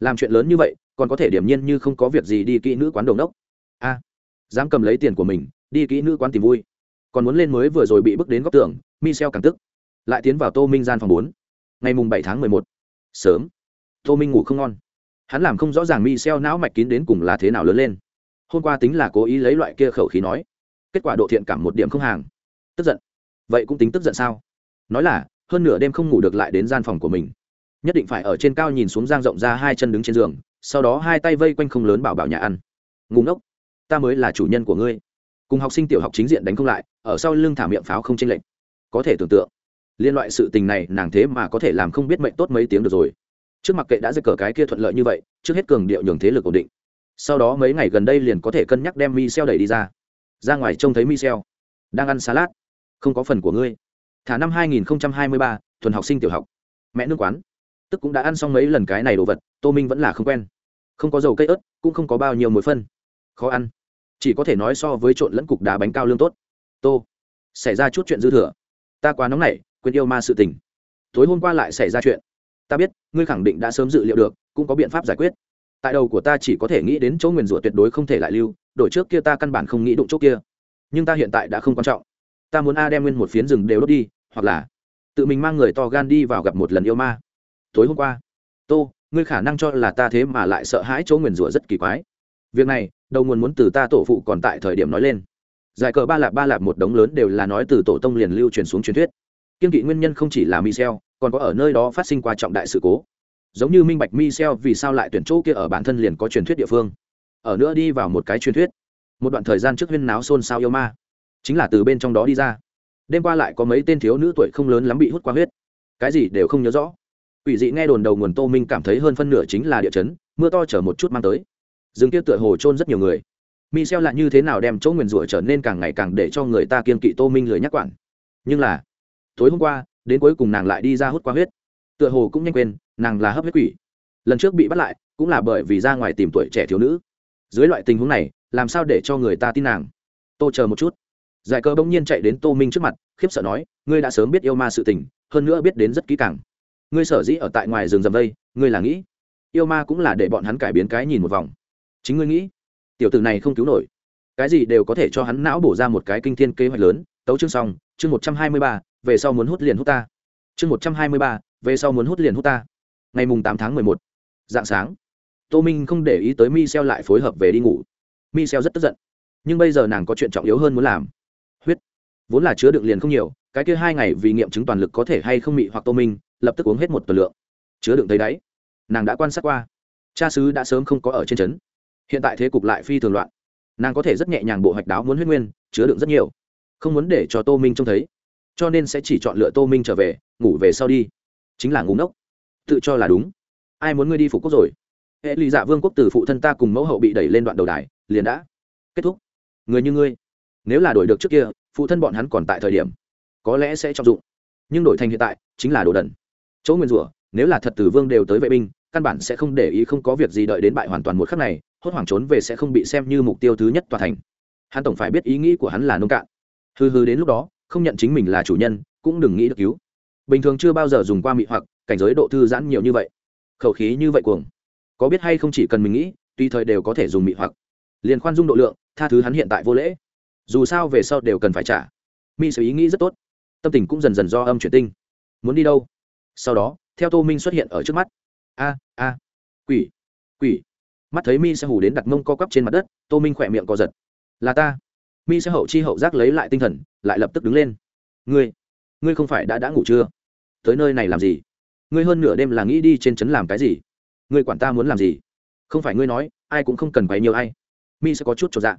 Làm chuyện lớn như vậy, còn có thể điểm nhiên như không có việc gì đi kỹ nữ quán đồng đốc a. Dám cầm lấy tiền của mình, đi kỹ nữ quán tìm vui. Còn muốn lên mới vừa rồi bị bước đến góc tường, michel càng tức. Lại tiến vào tô minh gian phòng bốn. Ngày mùng bảy tháng mười một. Sớm. Tô minh ngủ không ngon. Hắn làm không rõ ràng michel não mạch kín đến cùng là thế nào lớn lên. Hôm qua tính là cố ý lấy loại kia khẩu khí nói. Kết quả độ thiện cảm một điểm không hàng. Tức giận. Vậy cũng tính tức giận sao? Nói là, hơn nửa đêm không ngủ được lại đến gian phòng của mình. Nhất định phải ở trên cao nhìn xuống giang rộng ra hai chân đứng trên giường, sau đó hai tay vây quanh không lớn bảo bảo nhà ăn. Ngủ ngốc, ta mới là chủ nhân của ngươi. Cùng học sinh tiểu học chính diện đánh không lại, ở sau lưng thả miệng pháo không chênh lệch. Có thể tưởng tượng, liên loại sự tình này nàng thế mà có thể làm không biết mệnh tốt mấy tiếng được rồi. Trước mặt kệ đã giật cờ cái kia thuận lợi như vậy, trước hết cường điệu nhường thế lực ổn định. Sau đó mấy ngày gần đây liền có thể cân nhắc đem mi xeo đẩy đi ra. Ra ngoài trông thấy mi xeo đang ăn salad. Không có phần của ngươi thả năm 2023, thuần học sinh tiểu học. Mẹ nước quán. Tức cũng đã ăn xong mấy lần cái này đồ vật tô minh vẫn là không quen. Không có dầu cây ớt cũng không có bao nhiêu muối phân. Khó ăn. Chỉ có thể nói so với trộn lẫn cục đá bánh cao lương tốt. Tô xảy ra chút chuyện dư thừa. Ta quá nóng nảy quên yêu ma sự tình. Tối hôm qua lại xảy ra chuyện. Ta biết ngươi khẳng định đã sớm dự liệu được cũng có biện pháp giải quyết. Tại đầu của ta chỉ có thể nghĩ đến chỗ nguyền rủa tuyệt đối không thể lại lưu đổi trước kia ta căn bản không nghĩ đụng chỗ kia. Nhưng ta hiện tại đã không quan trọng ta muốn a đem nguyên một phiến rừng đều đốt đi, hoặc là tự mình mang người to gan đi vào gặp một lần yêu ma. Tối hôm qua, tô, ngươi khả năng cho là ta thế mà lại sợ hãi chỗ nguyền rủa rất kỳ quái. Việc này, đầu nguồn muốn từ ta tổ phụ còn tại thời điểm nói lên. Giải cờ ba lạp ba lạp một đống lớn đều là nói từ tổ tông liền lưu truyền xuống truyền thuyết. Kiên kỵ nguyên nhân không chỉ là michel, còn có ở nơi đó phát sinh qua trọng đại sự cố. Giống như minh bạch michel vì sao lại tuyển chỗ kia ở bản thân liền có truyền thuyết địa phương. Ở nữa đi vào một cái truyền thuyết. Một đoạn thời gian trước huyên náo xôn xao yêu ma chính là từ bên trong đó đi ra. Đêm qua lại có mấy tên thiếu nữ tuổi không lớn lắm bị hút qua huyết. Cái gì đều không nhớ rõ. Quỷ dị nghe đồn đầu nguồn tô minh cảm thấy hơn phân nửa chính là địa chấn, mưa to chở một chút mang tới. Rừng kia tựa hồ trôn rất nhiều người. Michel lại như thế nào đem chỗ nguyền rủa trở nên càng ngày càng để cho người ta kiên kỵ tô minh lười nhắc quản. Nhưng là, tối hôm qua, đến cuối cùng nàng lại đi ra hút qua huyết. Tựa hồ cũng nhanh quên, nàng là hấp huyết quỷ. Lần trước bị bắt lại, cũng là bởi vì ra ngoài tìm tuổi trẻ thiếu nữ. Dưới loại tình huống này, làm sao để cho người ta tin nàng? Tô chờ một chút giải cơ bỗng nhiên chạy đến tô minh trước mặt, khiếp sợ nói, ngươi đã sớm biết yêu ma sự tình, hơn nữa biết đến rất kỹ càng. Ngươi sở dĩ ở tại ngoài rừng rầm vây ngươi là nghĩ? Yêu ma cũng là để bọn hắn cải biến cái nhìn một vòng. Chính ngươi nghĩ, tiểu tử này không cứu nổi. Cái gì đều có thể cho hắn não bổ ra một cái kinh thiên kế hoạch lớn. Tấu chương xong, chương một trăm hai mươi ba, về sau muốn hút liền hút ta. Chương một trăm hai mươi ba, về sau muốn hút liền hút ta. Ngày mùng tám tháng mười một, dạng sáng, tô minh không để ý tới mi xeo lại phối hợp về đi ngủ. Mi xeo rất tức giận, nhưng bây giờ nàng có chuyện trọng yếu hơn muốn làm vốn là chứa đựng liền không nhiều, cái kia hai ngày vì nghiệm chứng toàn lực có thể hay không mị hoặc tô minh, lập tức uống hết một tuần lượng. Chứa đựng thấy đáy, nàng đã quan sát qua. Cha sứ đã sớm không có ở trên trấn. Hiện tại thế cục lại phi thường loạn. Nàng có thể rất nhẹ nhàng bộ hạch đáo muốn huyết nguyên, chứa đựng rất nhiều. Không muốn để cho tô minh trông thấy, cho nên sẽ chỉ chọn lựa tô minh trở về, ngủ về sau đi. Chính là ngủ ngốc. Tự cho là đúng. Ai muốn ngươi đi phục quốc rồi? Hệ lụy dạ vương quốc từ phụ thân ta cùng mẫu hậu bị đẩy lên đoạn đầu đài, liền đã kết thúc. Người như ngươi, nếu là đổi được trước kia phụ thân bọn hắn còn tại thời điểm, có lẽ sẽ trọng dụng. Nhưng đổi thành hiện tại, chính là đồ đần. Chỗ nguyên rủa, nếu là thật tử vương đều tới vệ binh, căn bản sẽ không để ý không có việc gì đợi đến bại hoàn toàn một khắc này, hốt hoảng trốn về sẽ không bị xem như mục tiêu thứ nhất tòa thành. Hắn tổng phải biết ý nghĩ của hắn là nông cạn. Hư hư đến lúc đó, không nhận chính mình là chủ nhân, cũng đừng nghĩ được cứu. Bình thường chưa bao giờ dùng qua mị hoặc, cảnh giới độ thư giãn nhiều như vậy. Khẩu khí như vậy cuồng. Có biết hay không chỉ cần mình nghĩ, tùy thời đều có thể dùng mị hoặc. Liền khoan dung độ lượng, tha thứ hắn hiện tại vô lễ dù sao về sau đều cần phải trả. Mi sự ý nghĩ rất tốt. Tâm tình cũng dần dần do âm chuyển tinh. Muốn đi đâu? Sau đó, theo tô minh xuất hiện ở trước mắt. A a. Quỷ quỷ. Mắt thấy mi sẽ hù đến đặt mông co quắp trên mặt đất, tô minh khỏe miệng co giật. Là ta. Mi sẽ hậu chi hậu giác lấy lại tinh thần, lại lập tức đứng lên. Ngươi ngươi không phải đã đã ngủ chưa? Tới nơi này làm gì? Ngươi hơn nửa đêm là nghĩ đi trên trấn làm cái gì? Ngươi quản ta muốn làm gì? Không phải ngươi nói, ai cũng không cần quấy nhiều ai. Mi sẽ có chút cho dạ.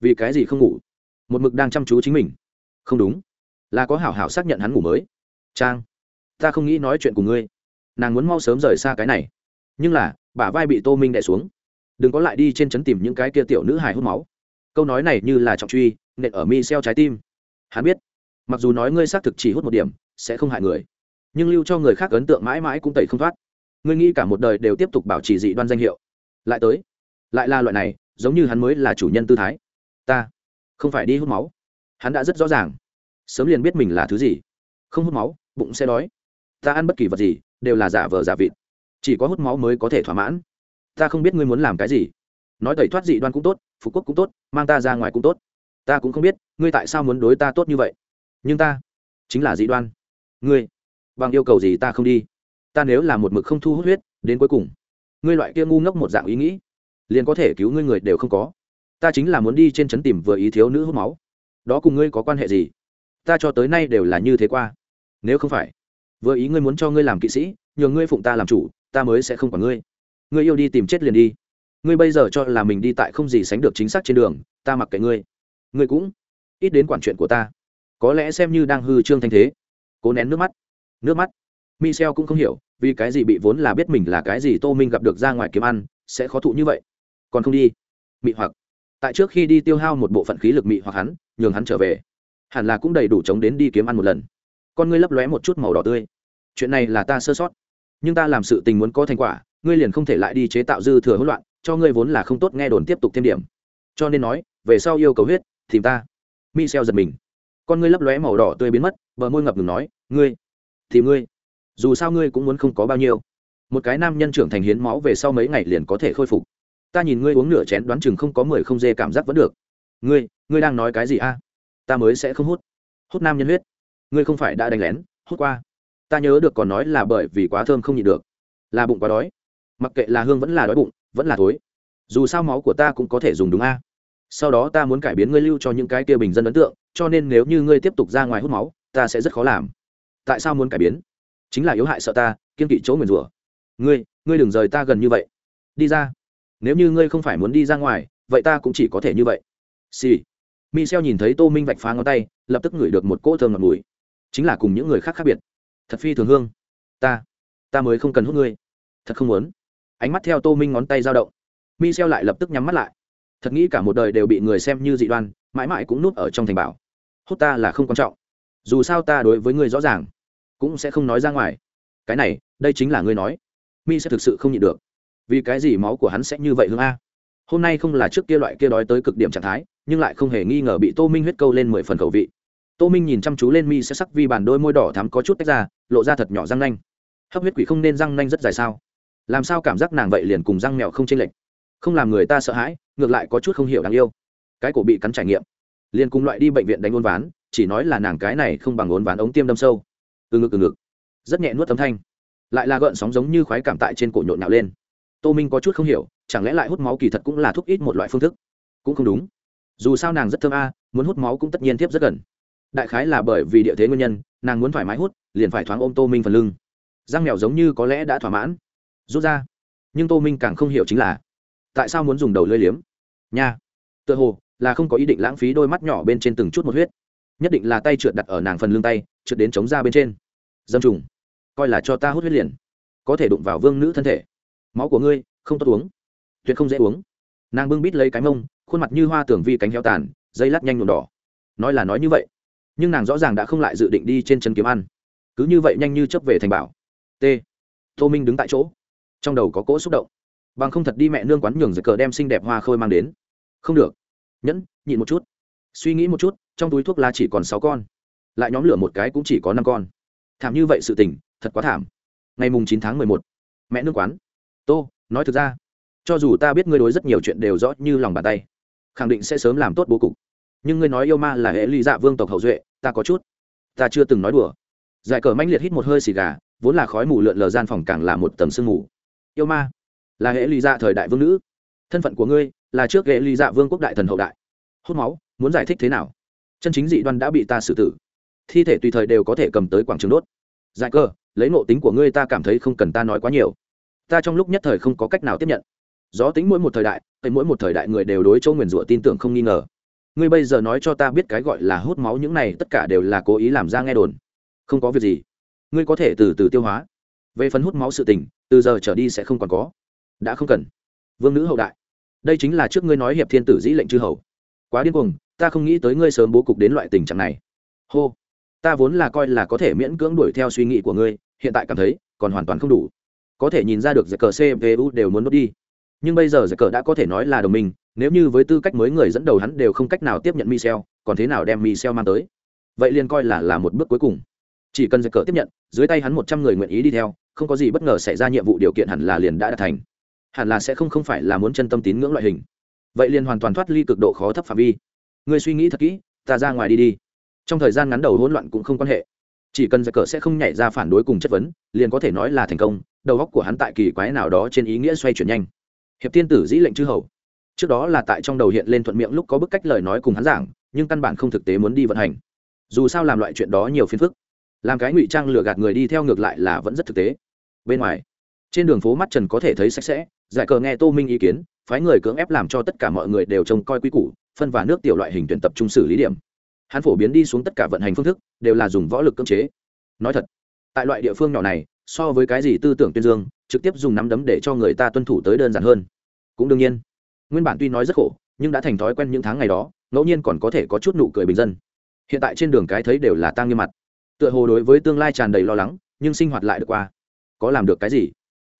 Vì cái gì không ngủ? Một mực đang chăm chú chính mình. Không đúng. Là có hảo hảo xác nhận hắn ngủ mới. Trang, ta không nghĩ nói chuyện cùng ngươi. Nàng muốn mau sớm rời xa cái này. Nhưng là, bả vai bị tô minh đẻ xuống. Đừng có lại đi trên trấn tìm những cái kia tiểu nữ hài hút máu. Câu nói này như là trọng truy, nện ở mi xeo trái tim. Hắn biết, mặc dù nói ngươi xác thực chỉ hút một điểm, sẽ không hại người. Nhưng lưu cho người khác ấn tượng mãi mãi cũng tẩy không thoát. Ngươi nghĩ cả một đời đều tiếp tục bảo trì dị đoan danh hiệu. Lại tới, lại là loại này, giống như hắn mới là chủ nhân tư thái. Ta không phải đi hút máu. Hắn đã rất rõ ràng. Sớm liền biết mình là thứ gì. Không hút máu, bụng sẽ đói. Ta ăn bất kỳ vật gì, đều là giả vờ giả vịt. Chỉ có hút máu mới có thể thỏa mãn. Ta không biết ngươi muốn làm cái gì. Nói tẩy thoát dị đoan cũng tốt phú quốc cũng tốt, mang ta ra ngoài cũng tốt. Ta cũng không biết, ngươi tại sao muốn đối ta tốt như vậy. Nhưng ta chính là dị đoan. Ngươi, bằng yêu cầu gì ta không đi? Ta nếu là một mực không thu hút huyết, đến cuối cùng, ngươi loại kia ngu ngốc một dạng ý nghĩ, liền có thể cứu ngươi người đều không có ta chính là muốn đi trên trấn tìm vừa ý thiếu nữ hút máu. Đó cùng ngươi có quan hệ gì? Ta cho tới nay đều là như thế qua. Nếu không phải, vừa ý ngươi muốn cho ngươi làm kỵ sĩ nhờ ngươi phụng ta làm chủ, ta mới sẽ không quản ngươi. Ngươi yêu đi tìm chết liền đi. Ngươi bây giờ cho là mình đi tại không gì sánh được chính xác trên đường, ta mặc kệ ngươi. Ngươi cũng ít đến quản chuyện của ta. Có lẽ xem như đang hư trương thanh thế. Cố nén nước mắt. Nước mắt. Michel cũng không hiểu, vì cái gì bị vốn là biết mình là cái gì tô minh gặp được ra ngoài kiếm ăn, sẽ khó thụ như vậy. Còn không đi. Mị hoặc tại trước khi đi tiêu hao một bộ phận khí lực mị hoặc hắn, nhường hắn trở về. Hẳn là cũng đầy đủ chống đến đi kiếm ăn một lần. Con ngươi lấp lóe một chút màu đỏ tươi. Chuyện này là ta sơ sót. Nhưng ta làm sự tình muốn có thành quả, ngươi liền không thể lại đi chế tạo dư thừa hỗn loạn, cho ngươi vốn là không tốt nghe đồn tiếp tục thêm điểm. Cho nên nói, về sau yêu cầu huyết, tìm ta. Michel giật mình. Con ngươi lấp lóe màu đỏ tươi biến mất, bờ môi ngập ngừng nói, ngươi thì ngươi. Dù sao ngươi cũng muốn không có bao nhiêu. Một cái nam nhân trưởng thành hiến máu về sau mấy ngày liền có thể khôi phục ta nhìn ngươi uống nửa chén đoán chừng không có mười không dê cảm giác vẫn được. Ngươi ngươi đang nói cái gì a? Ta mới sẽ không hút. Hút nam nhân huyết. Ngươi không phải đã đánh lén, hút qua. Ta nhớ được còn nói là bởi vì quá thơm không nhịn được. Là bụng quá đói. Mặc kệ là hương vẫn là đói bụng, vẫn là thối. Dù sao máu của ta cũng có thể dùng đúng a. Sau đó ta muốn cải biến ngươi lưu cho những cái kia bình dân ấn tượng, cho nên nếu như ngươi tiếp tục ra ngoài hút máu, ta sẽ rất khó làm. Tại sao muốn cải biến? Chính là yếu hại sợ ta kiên kỵ chỗ nguyền rủa. Ngươi ngươi đừng rời ta gần như vậy. Đi ra nếu như ngươi không phải muốn đi ra ngoài, vậy ta cũng chỉ có thể như vậy. Xì、sì. michel nhìn thấy tô minh vạch phá ngón tay, lập tức ngửi được một cỗ thơm ngọt mùi chính là cùng những người khác khác biệt. Thật phi thường hương. Ta ta mới không cần hút ngươi. Thật không muốn. Ánh mắt theo tô minh ngón tay dao động. Michel lại lập tức nhắm mắt lại. Thật nghĩ cả một đời đều bị người xem như dị đoan, mãi mãi cũng núp ở trong thành bảo. Hút ta là không quan trọng. Dù sao ta đối với ngươi rõ ràng, cũng sẽ không nói ra ngoài. Cái này, đây chính là ngươi nói. Mi sẽ thực sự không nhịn được vì cái gì máu của hắn sẽ như vậy hương a? Hôm nay không là trước kia loại kia đói tới cực điểm trạng thái, nhưng lại không hề nghi ngờ bị tô minh huyết câu lên mười phần khẩu vị. Tô minh nhìn chăm chú lên mi sẽ sắc vi bàn đôi môi đỏ thắm có chút tách ra, lộ ra thật nhỏ răng nanh. Hấp huyết quỷ không nên răng nanh rất dài sao? Làm sao cảm giác nàng vậy liền cùng răng mèo không chênh lệch? Không làm người ta sợ hãi, ngược lại có chút không hiểu đáng yêu. Cái cổ bị cắn trải nghiệm. Liền cùng loại đi bệnh viện đánh ôn ván, chỉ nói là nàng cái này không bằng ôn ván ống tiêm đâm sâu. Từ ngực từ ngực. Rất nhẹ nuốt tấm thanh. Lại là gợn sóng giống như khoái cảm tại trên cổ nhộn nhạo lên tô minh có chút không hiểu, chẳng lẽ lại hút máu kỳ thật cũng là thuốc ít một loại phương thức? Cũng không đúng. Dù sao nàng rất thơm a, muốn hút máu cũng tất nhiên tiếp rất gần. Đại khái là bởi vì địa thế nguyên nhân, nàng muốn thoải mái hút, liền phải thoáng ôm tô minh phần lưng. Răng mèo giống như có lẽ đã thỏa mãn. Rút ra. Nhưng tô minh càng không hiểu chính là, tại sao muốn dùng đầu lưỡi liếm? Nha. Tựa hồ, là không có ý định lãng phí đôi mắt nhỏ bên trên từng chút một huyết. Nhất định là tay trượt đặt ở nàng phần lưng tay, trượt đến chống ra bên trên. Dâm trùng. Coi là cho ta hút huyết liền. Có thể đụng vào vương nữ thân thể máu của ngươi, không tốt uống. Tuyệt không dễ uống. Nàng bưng bít lấy cái mông, khuôn mặt như hoa tưởng vi cánh heo tàn, dây lát nhanh nhuộm đỏ. Nói là nói như vậy, nhưng nàng rõ ràng đã không lại dự định đi trên chân kiếm ăn. Cứ như vậy nhanh như chấp về thành bảo. T. Tô minh đứng tại chỗ. Trong đầu có cỗ xúc động. Bằng không thật đi mẹ nương quán nhường giật cờ đem xinh đẹp hoa khôi mang đến. Không được. Nhẫn, nhịn một chút. Suy nghĩ một chút, trong túi thuốc lá chỉ còn sáu con. Lại nhóm lửa một cái cũng chỉ có năm con. Thảm như vậy sự tình, thật quá thảm. Ngày mùng chín tháng mười một, mẹ nương quán tô nói thực ra cho dù ta biết ngươi đối rất nhiều chuyện đều rõ như lòng bàn tay khẳng định sẽ sớm làm tốt bố cục. Nhưng ngươi nói yêu ma là hệ ly dạ vương tộc hậu duệ ta có chút ta chưa từng nói đùa. Giải cờ manh liệt hít một hơi xì gà vốn là khói mù lượn lờ gian phòng càng là một tầng sương mù. Yêu ma là hệ ly dạ thời đại vương nữ. Thân phận của ngươi là trước hệ ly dạ vương quốc đại thần hậu đại. Hút máu muốn giải thích thế nào? Chân chính dị đoan đã bị ta xử tử. Thi thể tùy thời đều có thể cầm tới quảng trường đốt. Giải cờ, lấy nộ tính của ngươi ta cảm thấy không cần ta nói quá nhiều ta trong lúc nhất thời không có cách nào tiếp nhận. Gió tính mỗi một thời đại ấy mỗi một thời đại người đều đối châu nguyền rủa tin tưởng không nghi ngờ. Ngươi bây giờ nói cho ta biết cái gọi là hút máu những này, tất cả đều là cố ý làm ra nghe đồn. Không có việc gì. Ngươi có thể từ từ tiêu hóa. Về phần hút máu sự tình, từ giờ trở đi sẽ không còn có. Đã không cần. Vương nữ hậu đại. Đây chính là trước ngươi nói hiệp thiên tử dĩ lệnh chư hầu. Quá điên cuồng, ta không nghĩ tới ngươi sớm bố cục đến loại tình trạng này. Hô. Ta vốn là coi là có thể miễn cưỡng đuổi theo suy nghĩ của ngươi, hiện tại cảm thấy, còn hoàn toàn không đủ có thể nhìn ra được giải cờ cpu đều muốn mất đi. Nhưng bây giờ giải cờ đã có thể nói là đồng minh, nếu như với tư cách mới người dẫn đầu hắn đều không cách nào tiếp nhận michel, còn thế nào đem michel mang tới? Vậy liền coi là là một bước cuối cùng. Chỉ cần giải cờ tiếp nhận, dưới tay hắn một trăm người nguyện ý đi theo, không có gì bất ngờ xảy ra nhiệm vụ điều kiện hẳn là liền đã đạt thành. Hẳn là sẽ không không phải là muốn chân tâm tín ngưỡng loại hình. Vậy liền hoàn toàn thoát ly cực độ khó thấp phạm vi. Ngươi suy nghĩ thật kỹ, ta ra ngoài đi đi. Trong thời gian ngắn đầu hỗn loạn cũng không quan hệ. Chỉ cần giải cờ sẽ không nhảy ra phản đối cùng chất vấn, liền có thể nói là thành công đầu óc của hắn tại kỳ quái nào đó trên ý nghĩa xoay chuyển nhanh. Hiệp tiên tử dĩ lệnh chư hầu. Trước đó là tại trong đầu hiện lên thuận miệng lúc có bức cách lời nói cùng hắn giảng, nhưng căn bản không thực tế muốn đi vận hành. Dù sao làm loại chuyện đó nhiều phiền phức. Làm cái ngụy trang lừa gạt người đi theo ngược lại là vẫn rất thực tế. Bên ngoài, trên đường phố mắt trần có thể thấy sạch sẽ, giải cờ nghe tô minh ý kiến, phái người cưỡng ép làm cho tất cả mọi người đều trông coi quy củ, phân và nước tiểu loại hình tuyển tập trung xử lý điểm. Hắn phổ biến đi xuống tất cả vận hành phương thức, đều là dùng võ lực cưỡng chế. Nói thật, tại loại địa phương nhỏ này so với cái gì tư tưởng tuyên dương, trực tiếp dùng nắm đấm để cho người ta tuân thủ tới đơn giản hơn. Cũng đương nhiên, nguyên bản tuy nói rất khổ, nhưng đã thành thói quen những tháng ngày đó, ngẫu nhiên còn có thể có chút nụ cười bình dân. Hiện tại trên đường cái thấy đều là tăng nghiêm mặt. Tựa hồ đối với tương lai tràn đầy lo lắng, nhưng sinh hoạt lại được qua. Có làm được cái gì?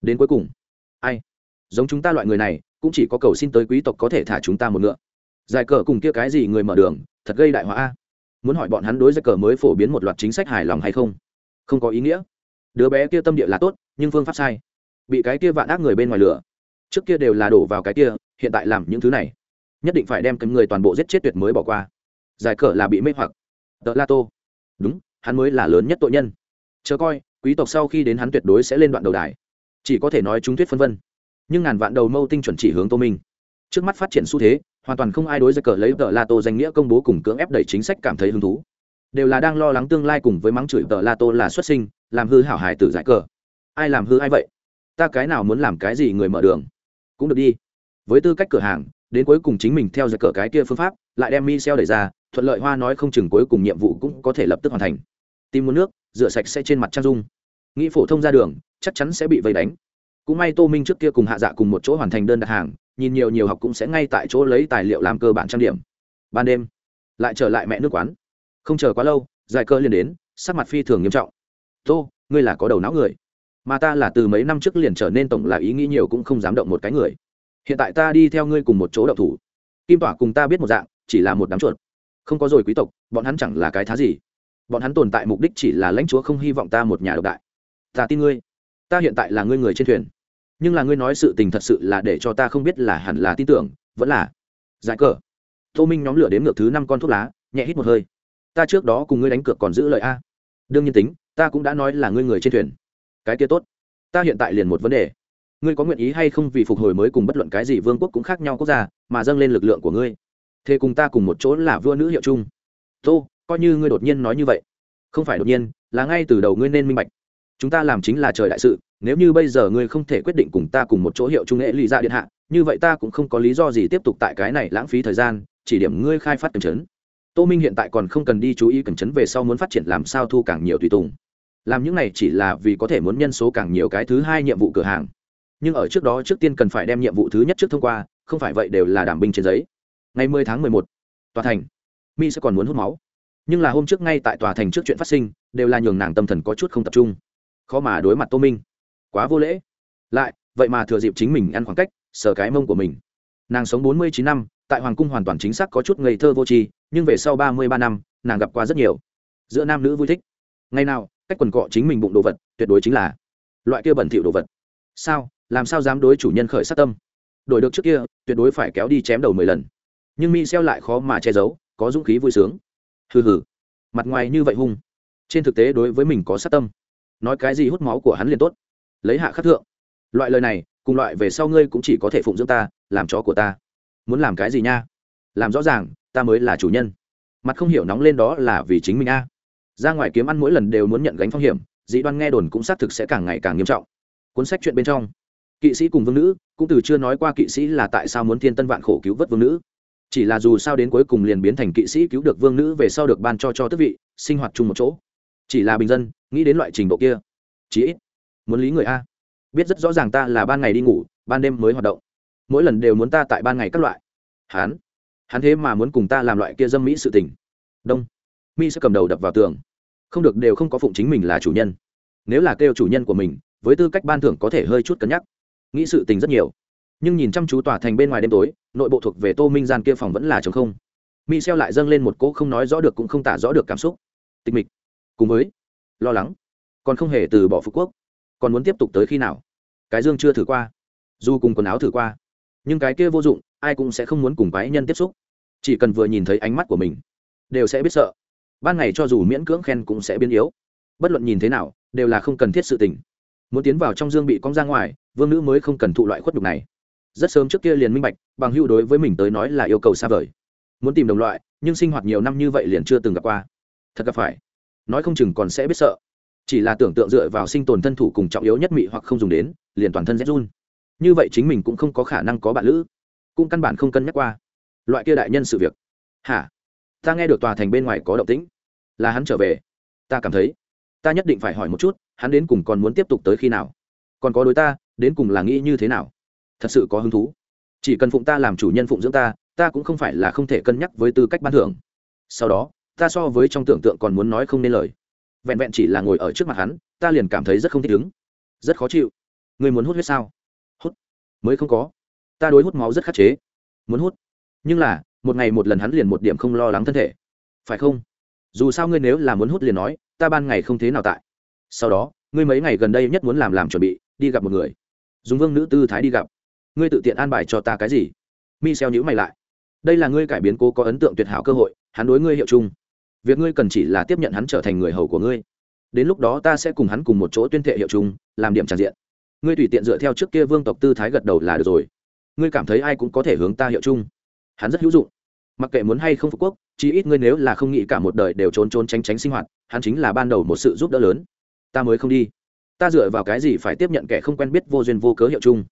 Đến cuối cùng, ai? Giống chúng ta loại người này, cũng chỉ có cầu xin tới quý tộc có thể thả chúng ta một ngựa. Giải cờ cùng kia cái gì người mở đường, thật gây đại hóa a. Muốn hỏi bọn hắn đối giải cờ mới phổ biến một loạt chính sách hài lòng hay không? Không có ý nghĩa đứa bé kia tâm địa là tốt, nhưng phương pháp sai. Bị cái kia vạn ác người bên ngoài lửa trước kia đều là đổ vào cái kia, hiện tại làm những thứ này. Nhất định phải đem cái người toàn bộ giết chết tuyệt mới bỏ qua. Giải cờ là bị mê hoặc. Tờ la tô. Đúng, hắn mới là lớn nhất tội nhân. Chờ coi, quý tộc sau khi đến hắn tuyệt đối sẽ lên đoạn đầu đài. Chỉ có thể nói chúng thuyết phân vân. Nhưng ngàn vạn đầu mâu tinh chuẩn chỉ hướng tô minh. Trước mắt phát triển xu thế, hoàn toàn không ai đối với cờ lấy tờ la tô danh nghĩa công bố cùng cưỡng ép đẩy chính sách cảm thấy hứng thú. Đều là đang lo lắng tương lai cùng với mắng chửi tờ la tô là xuất sinh làm hư hảo hải tử giải cờ. Ai làm hư ai vậy? Ta cái nào muốn làm cái gì người mở đường? Cũng được đi. Với tư cách cửa hàng, đến cuối cùng chính mình theo giải cờ cái kia phương pháp, lại đem mi xeo đẩy ra, thuận lợi hoa nói không chừng cuối cùng nhiệm vụ cũng có thể lập tức hoàn thành. Tìm muốn nước, rửa sạch sẽ trên mặt trang dung. Nghĩ phổ thông ra đường, chắc chắn sẽ bị vây đánh. Cũng may tô minh trước kia cùng hạ dạ cùng một chỗ hoàn thành đơn đặt hàng, nhìn nhiều nhiều học cũng sẽ ngay tại chỗ lấy tài liệu làm cơ bản trang điểm. Ban đêm, lại trở lại mẹ nước quán. Không chờ quá lâu, giải cơ liền đến, sắc mặt phi thường nghiêm trọng tô, ngươi là có đầu não người. Mà ta là từ mấy năm trước liền trở nên tổng là ý nghĩ nhiều cũng không dám động một cái người. Hiện tại ta đi theo ngươi cùng một chỗ đậu thủ. Kim tỏa cùng ta biết một dạng, chỉ là một đám chuột. Không có rồi quý tộc, bọn hắn chẳng là cái thá gì. Bọn hắn tồn tại mục đích chỉ là lãnh chúa không hy vọng ta một nhà độc đại. Ta tin ngươi. Ta hiện tại là ngươi người trên thuyền. Nhưng là ngươi nói sự tình thật sự là để cho ta không biết là hẳn là tin tưởng, vẫn là. Giải cờ. Tô minh nhóm lửa đến ngược thứ năm con thuốc lá, nhẹ hít một hơi. Ta trước đó cùng ngươi đánh cược còn giữ lời a. Đương nhiên tính ta cũng đã nói là ngươi người trên thuyền. Cái kia tốt. Ta hiện tại liền một vấn đề. Ngươi có nguyện ý hay không vì phục hồi mới cùng bất luận cái gì vương quốc cũng khác nhau quốc gia, mà dâng lên lực lượng của ngươi? Thế cùng ta cùng một chỗ là vua nữ hiệu chung. Tô, coi như ngươi đột nhiên nói như vậy. Không phải đột nhiên, là ngay từ đầu ngươi nên minh bạch. Chúng ta làm chính là trời đại sự, nếu như bây giờ ngươi không thể quyết định cùng ta cùng một chỗ hiệu trung nghệ lì ra điện hạ, như vậy ta cũng không có lý do gì tiếp tục tại cái này lãng phí thời gian, chỉ điểm ngươi khai phát cẩn chấn. Tô minh hiện tại còn không cần đi chú ý cẩn chấn về sau muốn phát triển làm sao thu càng nhiều tùy tùng làm những này chỉ là vì có thể muốn nhân số càng nhiều cái thứ hai nhiệm vụ cửa hàng. Nhưng ở trước đó trước tiên cần phải đem nhiệm vụ thứ nhất trước thông qua không phải vậy đều là đảm binh trên giấy. Ngày 10 tháng 11, tòa thành. Mi sẽ còn muốn hút máu. Nhưng là hôm trước ngay tại tòa thành trước chuyện phát sinh đều là nhường nàng tâm thần có chút không tập trung. Khó mà đối mặt tô minh. Quá vô lễ. Lại vậy mà thừa dịp chính mình ăn khoảng cách sờ cái mông của mình. Nàng sống bốn mươi chín năm tại hoàng cung hoàn toàn chính xác có chút ngây thơ vô tri nhưng về sau ba mươi ba năm nàng gặp qua rất nhiều. Giữa nam nữ vui thích. Ngày nào cách quần cọ chính mình bụng đồ vật, tuyệt đối chính là loại kia bẩn thỉu đồ vật. Sao? Làm sao dám đối chủ nhân khởi sát tâm? Đổi được trước kia, tuyệt đối phải kéo đi chém đầu mười lần. Nhưng mi xeo lại khó mà che giấu, có dũng khí vui sướng. Hừ hừ. Mặt ngoài như vậy hung. Trên thực tế đối với mình có sát tâm. Nói cái gì hút máu của hắn liền tốt. Lấy hạ khắc thượng. Loại lời này, cùng loại về sau ngươi cũng chỉ có thể phụng dưỡng ta, làm chó của ta. Muốn làm cái gì nha? Làm rõ ràng, ta mới là chủ nhân. Mặt không hiểu nóng lên đó là vì chính mình a ra ngoài kiếm ăn mỗi lần đều muốn nhận gánh phong hiểm dĩ đoan nghe đồn cũng xác thực sẽ càng ngày càng nghiêm trọng. Cuốn sách chuyện bên trong. Kỵ sĩ cùng vương nữ, cũng từ chưa nói qua kỵ sĩ là tại sao muốn thiên tân vạn khổ cứu vớt vương nữ. Chỉ là dù sao đến cuối cùng liền biến thành kỵ sĩ cứu được vương nữ về sau được ban cho cho tước vị, sinh hoạt chung một chỗ. Chỉ là bình dân, nghĩ đến loại trình độ kia. Chí ít, muốn lý người a. Biết rất rõ ràng ta là ban ngày đi ngủ, ban đêm mới hoạt động. Mỗi lần đều muốn ta tại ban ngày các loại. Hán hắn thế mà muốn cùng ta làm loại kia dâm mỹ sự tình. Đông mi sẽ cầm đầu đập vào tường. Không được, đều không có phụng chính mình là chủ nhân. Nếu là kêu chủ nhân của mình, với tư cách ban thưởng có thể hơi chút cân nhắc. Nghĩ sự tình rất nhiều. Nhưng nhìn chăm chú tòa thành bên ngoài đêm tối, nội bộ thuộc về tô minh gian kia phòng vẫn là chống không. Mi xeo lại dâng lên một cỗ không nói rõ được cũng không tả rõ được cảm xúc. Tịch mịch. Cùng với, lo lắng. Còn không hề từ bỏ phú quốc. Còn muốn tiếp tục tới khi nào? Cái dương chưa thử qua. Dù cùng quần áo thử qua. Nhưng cái kia vô dụng, ai cũng sẽ không muốn cùng quái nhân tiếp xúc. Chỉ cần vừa nhìn thấy ánh mắt của mình, đều sẽ biết sợ ban ngày cho dù miễn cưỡng khen cũng sẽ biến yếu. Bất luận nhìn thế nào, đều là không cần thiết sự tình. Muốn tiến vào trong dương bị cong ra ngoài, vương nữ mới không cần thụ loại khuất nhục này. Rất sớm trước kia liền minh bạch, bằng hưu đối với mình tới nói là yêu cầu xa vời. Muốn tìm đồng loại, nhưng sinh hoạt nhiều năm như vậy liền chưa từng gặp qua. Thật gặp phải. Nói không chừng còn sẽ biết sợ. Chỉ là tưởng tượng dựa vào sinh tồn thân thủ cùng trọng yếu nhất mị hoặc không dùng đến, liền toàn thân rét run. Như vậy chính mình cũng không có khả năng có bạn lữ. Cũng căn bản không cân nhắc qua. Loại kia đại nhân sự việc. Hả? Ta nghe được tòa thành bên ngoài có động tĩnh là hắn trở về. Ta cảm thấy, ta nhất định phải hỏi một chút, hắn đến cùng còn muốn tiếp tục tới khi nào? Còn có đối ta, đến cùng là nghĩ như thế nào? Thật sự có hứng thú. Chỉ cần phụng ta làm chủ nhân phụng dưỡng ta ta cũng không phải là không thể cân nhắc với tư cách ban thưởng. Sau đó, ta so với trong tưởng tượng còn muốn nói không nên lời. Vẹn vẹn chỉ là ngồi ở trước mặt hắn, ta liền cảm thấy rất không thích ứng. Rất khó chịu. Người muốn hút huyết sao? Hút. Mới không có. Ta đối hút máu rất khắc chế. Muốn hút. Nhưng là, một ngày một lần hắn liền một điểm không lo lắng thân thể. Phải không? Dù sao ngươi nếu là muốn hút liền nói, ta ban ngày không thế nào tại. Sau đó, ngươi mấy ngày gần đây nhất muốn làm làm chuẩn bị, đi gặp một người. Dùng vương nữ tư thái đi gặp. Ngươi tự tiện an bài cho ta cái gì? Mi xeo nhữ mày lại. Đây là ngươi cải biến cố có ấn tượng tuyệt hảo cơ hội, hắn đối ngươi hiệu chung. Việc ngươi cần chỉ là tiếp nhận hắn trở thành người hầu của ngươi. Đến lúc đó ta sẽ cùng hắn cùng một chỗ tuyên thệ hiệu chung, làm điểm tràn diện. Ngươi tùy tiện dựa theo trước kia vương tộc tư thái gật đầu là được rồi. Ngươi cảm thấy ai cũng có thể hướng ta hiệu chung. Hắn rất hữu dụng mặc kệ muốn hay không phục quốc, chí ít ngươi nếu là không nghĩ cả một đời đều trốn trốn tránh tránh sinh hoạt, hắn chính là ban đầu một sự giúp đỡ lớn. Ta mới không đi. Ta dựa vào cái gì phải tiếp nhận kẻ không quen biết vô duyên vô cớ hiệu chung?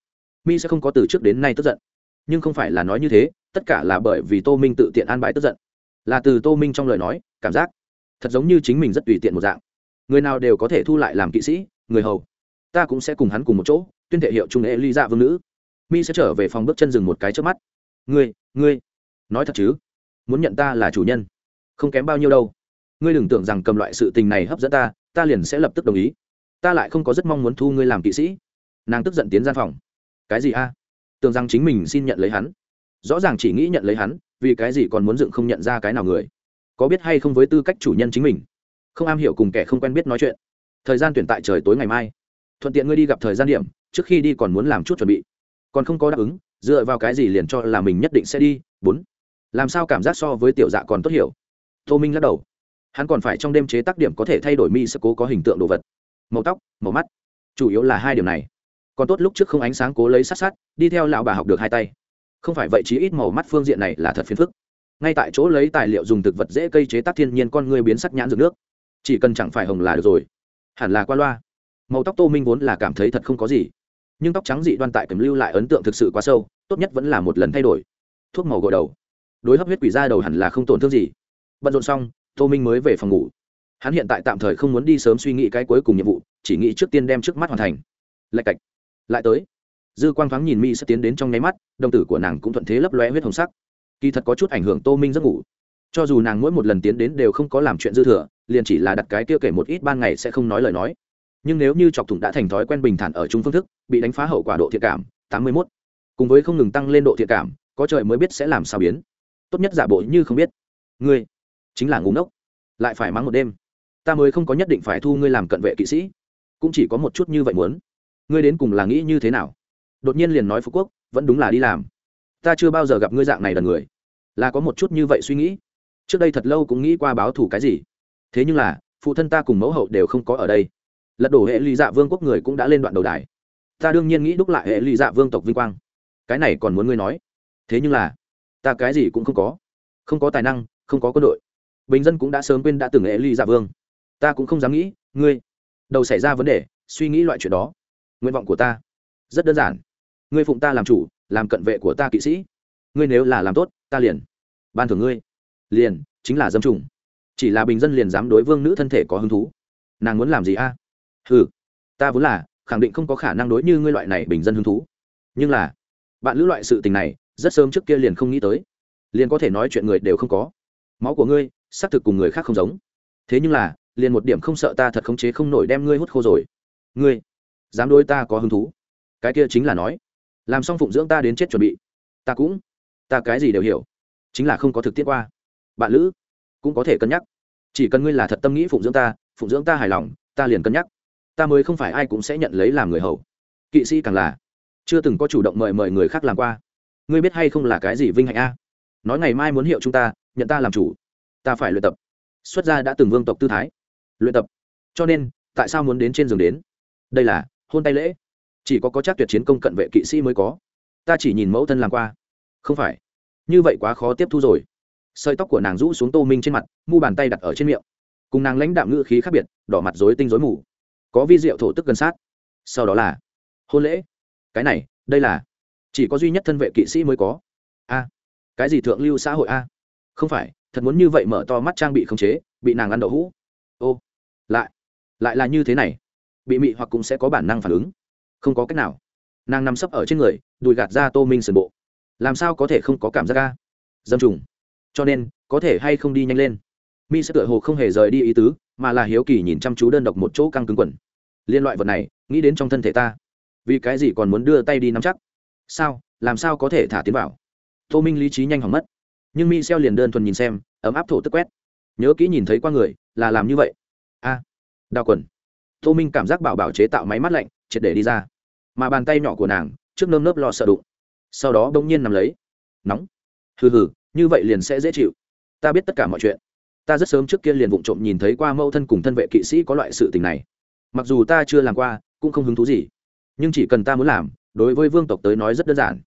Mi sẽ không có từ trước đến nay tức giận. Nhưng không phải là nói như thế, tất cả là bởi vì tô minh tự tiện an bài tức giận. Là từ tô minh trong lời nói, cảm giác thật giống như chính mình rất tùy tiện một dạng. Người nào đều có thể thu lại làm kỵ sĩ, người hầu. Ta cũng sẽ cùng hắn cùng một chỗ, tuyên thể hiệu trung ê ly dạ vương nữ. Mi sẽ trở về phòng bước chân dừng một cái trước mắt. Ngươi ngươi nói thật chứ? Muốn nhận ta là chủ nhân, không kém bao nhiêu đâu. Ngươi đừng tưởng rằng cầm loại sự tình này hấp dẫn ta ta liền sẽ lập tức đồng ý. Ta lại không có rất mong muốn thu ngươi làm kỵ sĩ. Nàng tức giận tiến gian phòng. Cái gì a? Tưởng rằng chính mình xin nhận lấy hắn. Rõ ràng chỉ nghĩ nhận lấy hắn, vì cái gì còn muốn dựng không nhận ra cái nào người? Có biết hay không với tư cách chủ nhân chính mình? Không am hiểu cùng kẻ không quen biết nói chuyện. Thời gian tuyển tại trời tối ngày mai. Thuận tiện ngươi đi gặp thời gian điểm, trước khi đi còn muốn làm chút chuẩn bị. Còn không có đáp ứng, dựa vào cái gì liền cho là mình nhất định sẽ đi? Bốn làm sao cảm giác so với tiểu dạ còn tốt hiểu? Tô minh lắc đầu. Hắn còn phải trong đêm chế tác điểm có thể thay đổi mi sẽ cố có hình tượng đồ vật. Màu tóc, màu mắt. Chủ yếu là hai điểm này. Còn tốt lúc trước không ánh sáng cố lấy sát sát, đi theo lão bà học được hai tay. Không phải vậy chí ít màu mắt phương diện này là thật phiền phức. Ngay tại chỗ lấy tài liệu dùng thực vật dễ cây chế tác thiên nhiên con người biến sắc nhãn dược nước. Chỉ cần chẳng phải hồng là được rồi. Hẳn là qua loa. Màu tóc tô minh vốn là cảm thấy thật không có gì. Nhưng tóc trắng dị đoan tại cầm lưu lại ấn tượng thực sự quá sâu, tốt nhất vẫn là một lần thay đổi. Thuốc màu gội đầu đối hấp huyết quỷ ra đầu hẳn là không tổn thương gì. Bận rộn xong, tô minh mới về phòng ngủ. Hắn hiện tại tạm thời không muốn đi sớm suy nghĩ cái cuối cùng nhiệm vụ, chỉ nghĩ trước tiên đem trước mắt hoàn thành. Lạch cạch. Lại tới. Dư quang thoáng nhìn mi sẽ tiến đến trong nháy mắt, đồng tử của nàng cũng thuận thế lấp lóe huyết hồng sắc. Kỳ thật có chút ảnh hưởng tô minh giấc ngủ. Cho dù nàng mỗi một lần tiến đến đều không có làm chuyện dư thừa, liền chỉ là đặt cái kia kể một ít ban ngày sẽ không nói lời nói. Nhưng nếu như chọc thủng đã thành thói quen bình thản ở chung phương thức, bị đánh phá hậu quả độ thiện cảm, tám mươi mốt. Cùng với không ngừng tăng lên độ thiện cảm, có trời mới biết sẽ làm sao biến tốt nhất giả bộ như không biết. Ngươi, chính là ngủ ngốc. Lại phải mắng một đêm. Ta mới không có nhất định phải thu ngươi làm cận vệ kỵ sĩ. Cũng chỉ có một chút như vậy muốn. Ngươi đến cùng là nghĩ như thế nào? Đột nhiên liền nói phú quốc, vẫn đúng là đi làm. Ta chưa bao giờ gặp ngươi dạng này đần người. Là có một chút như vậy suy nghĩ. Trước đây thật lâu cũng nghĩ qua báo thù cái gì. Thế nhưng là, phụ thân ta cùng mẫu hậu đều không có ở đây. Lật đổ hệ lụy dạ vương quốc người cũng đã lên đoạn đầu đài. Ta đương nhiên nghĩ đúc lại hệ lụy dạ vương tộc vinh quang. Cái này còn muốn ngươi nói. Thế nhưng là ta cái gì cũng không có. Không có tài năng, không có quân đội. Bình dân cũng đã sớm quên đã từng ế ly dạ vương. Ta cũng không dám nghĩ, ngươi. Đầu xảy ra vấn đề, suy nghĩ loại chuyện đó. Nguyện vọng của ta. Rất đơn giản. Ngươi phụng ta làm chủ, làm cận vệ của ta kỵ sĩ. Ngươi nếu là làm tốt, ta liền ban thưởng ngươi. Liền, chính là dâm trùng chỉ là bình dân liền dám đối vương nữ thân thể có hứng thú. Nàng muốn làm gì a? À? ừ ta vốn là khẳng định không có khả năng đối như ngươi loại này bình dân hứng thú. Nhưng là, bạn lữ loại sự tình này rất sớm trước kia liền không nghĩ tới. Liền có thể nói chuyện người đều không có. Máu của ngươi, xác thực cùng người khác không giống. Thế nhưng là, liền một điểm không sợ ta thật khống chế không nổi đem ngươi hút khô rồi. Ngươi, dám đôi ta có hứng thú? Cái kia chính là nói. Làm xong phụng dưỡng ta đến chết chuẩn bị. Ta cũng, ta cái gì đều hiểu. Chính là không có thực tiễn qua. Bạn lữ, cũng có thể cân nhắc. Chỉ cần ngươi là thật tâm nghĩ phụng dưỡng ta, phụng dưỡng ta hài lòng, ta liền cân nhắc. Ta mới không phải ai cũng sẽ nhận lấy làm người hầu. Kỵ sĩ càng là, chưa từng có chủ động mời mời người khác làm qua ngươi biết hay không là cái gì vinh hạnh a? Nói ngày mai muốn hiệu chúng ta, nhận ta làm chủ. Ta phải luyện tập. Xuất gia đã từng vương tộc tư thái. Luyện tập. Cho nên, tại sao muốn đến trên giường đến? Đây là hôn tay lễ. Chỉ có có chắc tuyệt chiến công cận vệ kỵ sĩ mới có. Ta chỉ nhìn mẫu thân làm qua. Không phải. Như vậy quá khó tiếp thu rồi. Sợi tóc của nàng rũ xuống tô minh trên mặt, mu bàn tay đặt ở trên miệng. Cùng nàng lãnh đạm ngữ khí khác biệt, đỏ mặt dối tinh dối mù. Có vi diệu thổ tức gần sát. Sau đó là hôn lễ. Cái này, đây là chỉ có duy nhất thân vệ kỵ sĩ mới có. A, cái gì thượng lưu xã hội a? Không phải, thật muốn như vậy mở to mắt trang bị khống chế, bị nàng ăn đậu hũ. Ô, lại lại là như thế này. Bị mị hoặc cũng sẽ có bản năng phản ứng. Không có cách nào. Nàng nằm sấp ở trên người, đùi gạt ra tô minh sườn bộ. Làm sao có thể không có cảm giác ca dâm trùng. Cho nên, có thể hay không đi nhanh lên? Mi sẽ tựa hồ không hề rời đi ý tứ, mà là hiếu kỳ nhìn chăm chú đơn độc một chỗ căng cứng quần. Liên loại vật này, nghĩ đến trong thân thể ta. Vì cái gì còn muốn đưa tay đi nắm chắc? Sao làm sao có thể thả tiến vào? Tô minh lý trí nhanh hỏng mất. Nhưng mi xeo liền đơn thuần nhìn xem ấm áp thổ tức quét. Nhớ kỹ nhìn thấy qua người là làm như vậy. A à, đào quần. Tô minh cảm giác bảo bảo chế tạo máy mắt lạnh triệt để đi ra. Mà bàn tay nhỏ của nàng trước nơm nớp lo sợ đụng. Sau đó bỗng nhiên nằm lấy. Nóng. Hừ hừ như vậy liền sẽ dễ chịu. Ta biết tất cả mọi chuyện. Ta rất sớm trước kia liền vụng trộm nhìn thấy qua mâu thân cùng thân vệ kỵ sĩ có loại sự tình này. Mặc dù ta chưa làm qua cũng không hứng thú gì. Nhưng chỉ cần ta muốn làm đối với vương tộc tới nói rất đơn giản.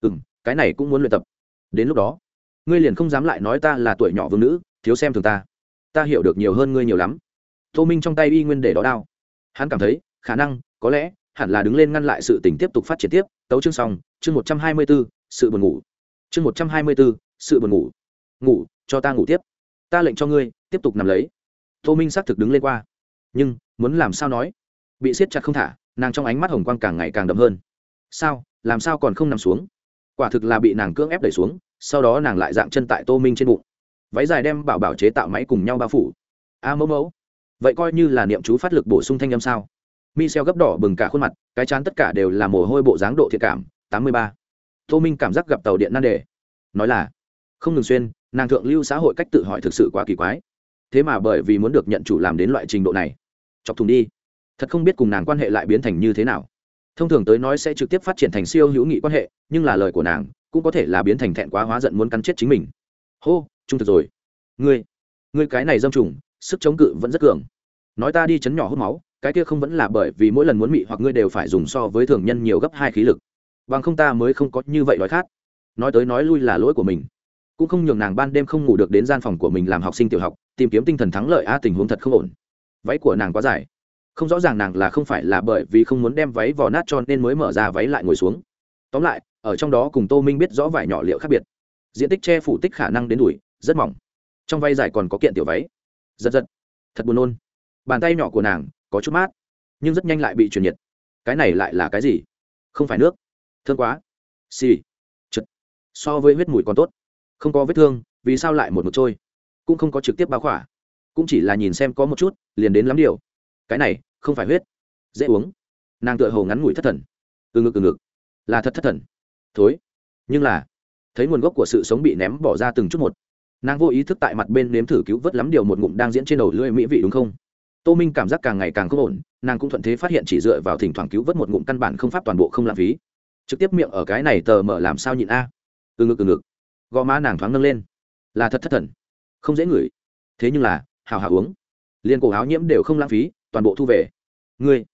Ừ m cái này cũng muốn luyện tập. Đến lúc đó, ngươi liền không dám lại nói ta là tuổi nhỏ vương nữ, thiếu xem thường ta. Ta hiểu được nhiều hơn ngươi nhiều lắm. Tô minh trong tay y nguyên để đó đao. Hắn cảm thấy, khả năng, có lẽ, hẳn là đứng lên ngăn lại sự tình tiếp tục phát triển tiếp. Tấu chương xong, chương một trăm hai mươi b ố sự buồn ngủ. Chương một trăm hai mươi b ố sự buồn ngủ. Ngủ, cho ta ngủ tiếp. Ta lệnh cho ngươi, tiếp tục nằm lấy. Tô minh xác thực đứng lên qua. Nhưng, muốn làm sao nói? Bị siết chặt không thả, nàng trong ánh mắt hồng quang càng ngày càng đậm hơn sao, làm sao còn không nằm xuống? Quả thực là bị nàng cưỡng ép đẩy xuống, sau đó nàng lại dạng chân tại tô minh trên bụng. Váy dài đem bảo bảo chế tạo máy cùng nhau bao phủ. A mẫu mẫu, vậy coi như là niệm chú phát lực bổ sung thanh âm sao? Mi xeo gấp đỏ bừng cả khuôn mặt, cái chán tất cả đều là mồ hôi bộ dáng độ thiệt cảm, tám mươi ba. Tô minh cảm giác gặp tàu điện nan đề. Nói là, không ngừng xuyên, nàng thượng lưu xã hội cách tự hỏi thực sự quá kỳ quái. Thế mà bởi vì muốn được nhận chủ làm đến loại trình độ này. Chọc thùng đi. Thật không biết cùng nàng quan hệ lại biến thành như thế nào thông thường tới nói sẽ trực tiếp phát triển thành siêu hữu nghị quan hệ, nhưng là lời của nàng cũng có thể là biến thành thẹn quá hóa giận muốn cắn chết chính mình. Hô, trung thực rồi. Ngươi ngươi cái này dâm trùng, sức chống cự vẫn rất cường. Nói ta đi chấn nhỏ hút máu, cái kia không vẫn là bởi vì mỗi lần muốn mị hoặc ngươi đều phải dùng so với thường nhân nhiều gấp hai khí lực. Bằng không ta mới không có như vậy đói khát. Nói tới nói lui là lỗi của mình. Cũng không nhường nàng ban đêm không ngủ được đến gian phòng của mình làm học sinh tiểu học, tìm kiếm tinh thần thắng lợi a tình huống thật không ổn. Váy của nàng quá dài không rõ ràng nàng là không phải là bởi vì không muốn đem váy vò nát cho nên mới mở ra váy lại ngồi xuống. Tóm lại, ở trong đó cùng tô minh biết rõ vải nhỏ liệu khác biệt. Diện tích che phủ tích khả năng đến đùi, rất mỏng. Trong vay dài còn có kiện tiểu váy. Giật giật. Thật buồn nôn. Bàn tay nhỏ của nàng có chút mát, nhưng rất nhanh lại bị truyền nhiệt. Cái này lại là cái gì? Không phải nước. Thương quá. Xì、sì. chật. So với huyết mùi còn tốt. Không có vết thương, vì sao lại một một trôi? Cũng không có trực tiếp báo khỏa. Cũng chỉ là nhìn xem có một chút, liền đến lắm điều cái này không phải huyết, dễ uống. Nàng tựa hồ ngắn ngủi thất thần. Từ ngực từ ngực. Là thật thất thần. Thối. Nhưng là, thấy nguồn gốc của sự sống bị ném bỏ ra từng chút một, nàng vô ý thức tại mặt bên nếm thử cứu vớt lắm điều một ngụm đang diễn trên đầu lưỡi mỹ vị đúng không? Tô minh cảm giác càng ngày càng không ổn, nàng cũng thuận thế phát hiện chỉ dựa vào thỉnh thoảng cứu vớt một ngụm căn bản không pháp toàn bộ không lãng phí. Trực tiếp miệng ở cái này tờ mở làm sao nhịn a? Từ ngực từ ngực. Gò má nàng thoáng nâng lên. Là thật thất thần. Không dễ ngửi. Thế nhưng là, hào hào uống. Liền cổ áo nhiễm đều không lãng phí toàn bộ thu về. Ngươi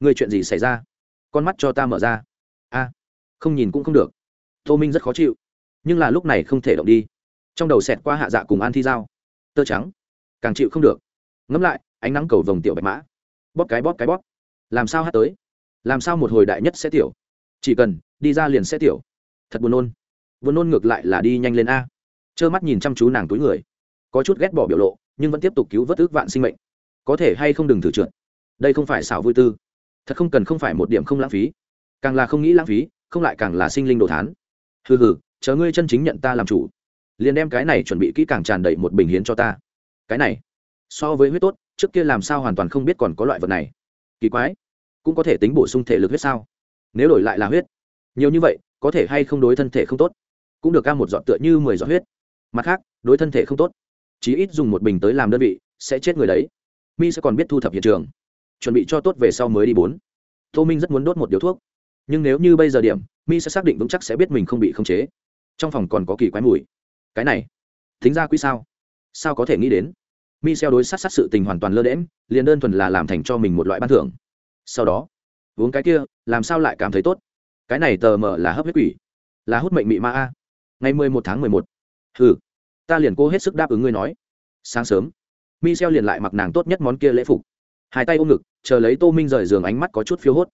ngươi chuyện gì xảy ra? Con mắt cho ta mở ra. A, không nhìn cũng không được. Tô minh rất khó chịu, nhưng là lúc này không thể động đi. Trong đầu xẹt qua hạ dạ cùng an thi dao tơ trắng, càng chịu không được. Ngẫm lại, ánh nắng cầu vồng tiểu bạch mã. Bóp cái bóp cái bóp. Làm sao hát tới? Làm sao một hồi đại nhất sẽ tiểu? Chỉ cần, đi ra liền sẽ tiểu. Thật buồn nôn. Buồn nôn ngược lại là đi nhanh lên a. Trơ mắt nhìn chăm chú nàng túi người. Có chút ghét bỏ biểu lộ, nhưng vẫn tiếp tục cứu vớt ước vạn sinh mệnh có thể hay không đừng thử trượt. Đây không phải xảo vui tư. Thật không cần không phải một điểm không lãng phí. Càng là không nghĩ lãng phí, không lại càng là sinh linh đồ thán. Hừ hừ, chờ ngươi chân chính nhận ta làm chủ. Liền đem cái này chuẩn bị kỹ càng tràn đầy một bình hiến cho ta. Cái này, so với huyết tốt, trước kia làm sao hoàn toàn không biết còn có loại vật này. Kỳ quái, cũng có thể tính bổ sung thể lực huyết sao? Nếu đổi lại là huyết, nhiều như vậy, có thể hay không đối thân thể không tốt? Cũng được ca một giọt tựa như mười giọt huyết. Mặt khác, đối thân thể không tốt. Chí ít dùng một bình tới làm đơn vị, sẽ chết người đấy mi sẽ còn biết thu thập hiện trường. Chuẩn bị cho tốt về sau mới đi bốn. Tô minh rất muốn đốt một điếu thuốc. Nhưng nếu như bây giờ điểm, mi sẽ xác định vững chắc sẽ biết mình không bị khống chế. Trong phòng còn có kỳ quái mùi. Cái này, thính ra quý sao? Sao có thể nghĩ đến? Mi xeo đối sát sát sự tình hoàn toàn lơ đễm liền đơn thuần là làm thành cho mình một loại ban thưởng. Sau đó, uống cái kia, làm sao lại cảm thấy tốt? Cái này tờ mờ là hấp huyết quỷ, là hút mệnh mị ma a. Ngày mười một tháng mười một. Ừ ta liền cố hết sức đáp ứng ngươi nói. Sáng sớm michel liền lại mặc nàng tốt nhất món kia lễ phục. Hai tay ôm ngực, chờ lấy tô minh rời giường ánh mắt có chút phiếu hốt.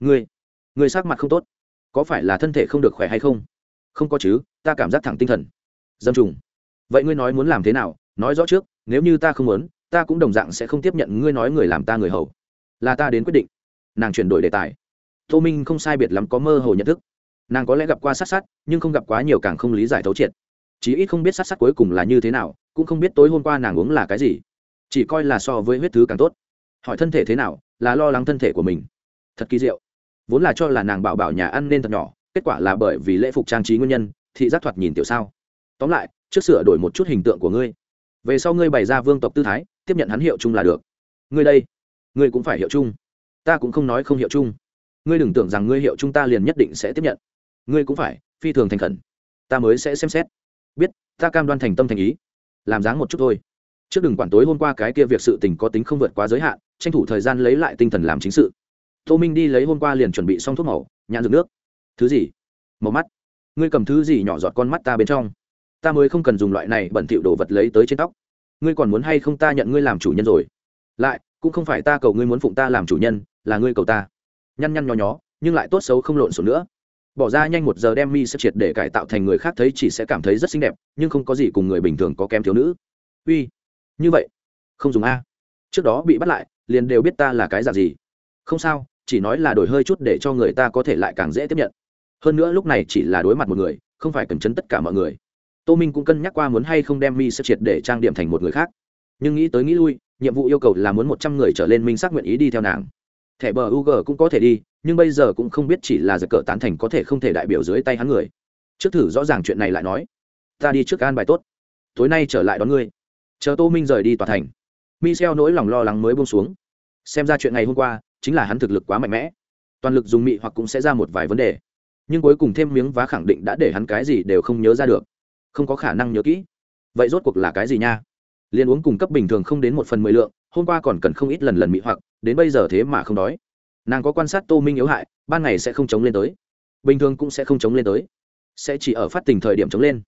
Ngươi ngươi sắc mặt không tốt, có phải là thân thể không được khỏe hay không? Không có chứ, ta cảm giác thẳng tinh thần. Dâm trùng, vậy ngươi nói muốn làm thế nào? Nói rõ trước, nếu như ta không muốn, ta cũng đồng dạng sẽ không tiếp nhận ngươi nói người làm ta người hầu. Là ta đến quyết định. Nàng chuyển đổi đề tài. Tô minh không sai biệt lắm có mơ hồ nhận thức. Nàng có lẽ gặp qua sát sát, nhưng không gặp quá nhiều càng không lý giải thấu triệt. Chí ít không biết sát sát cuối cùng là như thế nào, cũng không biết tối hôm qua nàng uống là cái gì chỉ coi là so với huyết thứ càng tốt. Hỏi thân thể thế nào, là lo lắng thân thể của mình. Thật kỳ diệu. Vốn là cho là nàng bảo bảo nhà ăn nên thật nhỏ, kết quả là bởi vì lễ phục trang trí nguyên nhân, thị giác thoạt nhìn tiểu sao. Tóm lại, trước sửa đổi một chút hình tượng của ngươi. Về sau ngươi bày ra vương tộc tư thái, tiếp nhận hắn hiệu chung là được. Ngươi đây, ngươi cũng phải hiệu chung. Ta cũng không nói không hiệu chung. Ngươi đừng tưởng rằng ngươi hiệu chung ta liền nhất định sẽ tiếp nhận. Ngươi cũng phải, phi thường thành khẩn. Ta mới sẽ xem xét. Biết, ta cam đoan thành tâm thành ý. Làm dáng một chút thôi trước đừng quản tối hôm qua cái kia việc sự tình có tính không vượt quá giới hạn, tranh thủ thời gian lấy lại tinh thần làm chính sự. Tô minh đi lấy hôm qua liền chuẩn bị xong thuốc màu, nhãn dược nước. Thứ gì? Màu mắt. Ngươi cầm thứ gì nhỏ giọt con mắt ta bên trong? Ta mới không cần dùng loại này bẩn thỉu đồ vật lấy tới trên tóc. Ngươi còn muốn hay không ta nhận ngươi làm chủ nhân rồi? Lại, cũng không phải ta cầu ngươi muốn phụng ta làm chủ nhân, là ngươi cầu ta. Nhăn nhăn nho nhó, nhưng lại tốt xấu không lộn xộn nữa. Bỏ ra nhanh một giờ đem mi sẽ triệt để cải tạo thành người khác thấy chỉ sẽ cảm thấy rất xinh đẹp, nhưng không có gì cùng người bình thường có kém thiếu nữ. Uy như vậy, không dùng a. Trước đó bị bắt lại, liền đều biết ta là cái dạng gì. Không sao, chỉ nói là đổi hơi chút để cho người ta có thể lại càng dễ tiếp nhận. Hơn nữa lúc này chỉ là đối mặt một người, không phải cần chấn tất cả mọi người. Tô minh cũng cân nhắc qua muốn hay không đem mi sẽ triệt để trang điểm thành một người khác. Nhưng nghĩ tới nghĩ lui, nhiệm vụ yêu cầu là muốn một trăm người trở lên minh xác nguyện ý đi theo nàng. Thẻ bờ u g cũng có thể đi, nhưng bây giờ cũng không biết chỉ là giật cờ tán thành có thể không thể đại biểu dưới tay hắn người. Trước thử rõ ràng chuyện này lại nói. Ta đi trước an bài tốt. Tối nay trở lại đón ngươi chờ tô minh rời đi tòa thành, michel nỗi lòng lo lắng mới buông xuống. Xem ra chuyện ngày hôm qua chính là hắn thực lực quá mạnh mẽ. Toàn lực dùng mị hoặc cũng sẽ ra một vài vấn đề. Nhưng cuối cùng thêm miếng vá khẳng định đã để hắn cái gì đều không nhớ ra được. Không có khả năng nhớ kỹ. Vậy rốt cuộc là cái gì nha? Liên uống cùng cấp bình thường không đến một phần mười lượng, hôm qua còn cần không ít lần lần mị hoặc, đến bây giờ thế mà không đói. Nàng có quan sát tô minh yếu hại, ban ngày sẽ không chống lên tới. Bình thường cũng sẽ không chống lên tới. Sẽ chỉ ở phát tình thời điểm chống lên.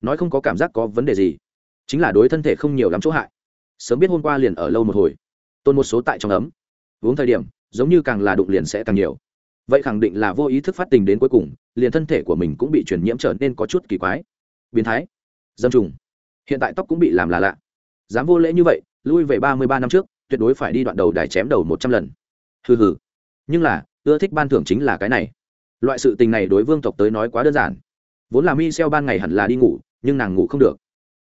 Nói không có cảm giác có vấn đề gì chính là đối thân thể không nhiều lắm chỗ hại. Sớm biết hôm qua liền ở lâu một hồi. Tôn một số tại trong ấm. Uống thời điểm, giống như càng là đụng liền sẽ càng nhiều. Vậy khẳng định là vô ý thức phát tình đến cuối cùng, liền thân thể của mình cũng bị truyền nhiễm trở nên có chút kỳ quái. Biến thái. Dâm trùng. Hiện tại tóc cũng bị làm là lạ. Dám vô lễ như vậy, lui về ba mươi ba năm trước, tuyệt đối phải đi đoạn đầu đài chém đầu một trăm lần. Hừ hừ. Nhưng là, ưa thích ban thưởng chính là cái này. Loại sự tình này đối vương tộc tới nói quá đơn giản. Vốn là mi xeo ban ngày hẳn là đi ngủ, nhưng nàng ngủ không được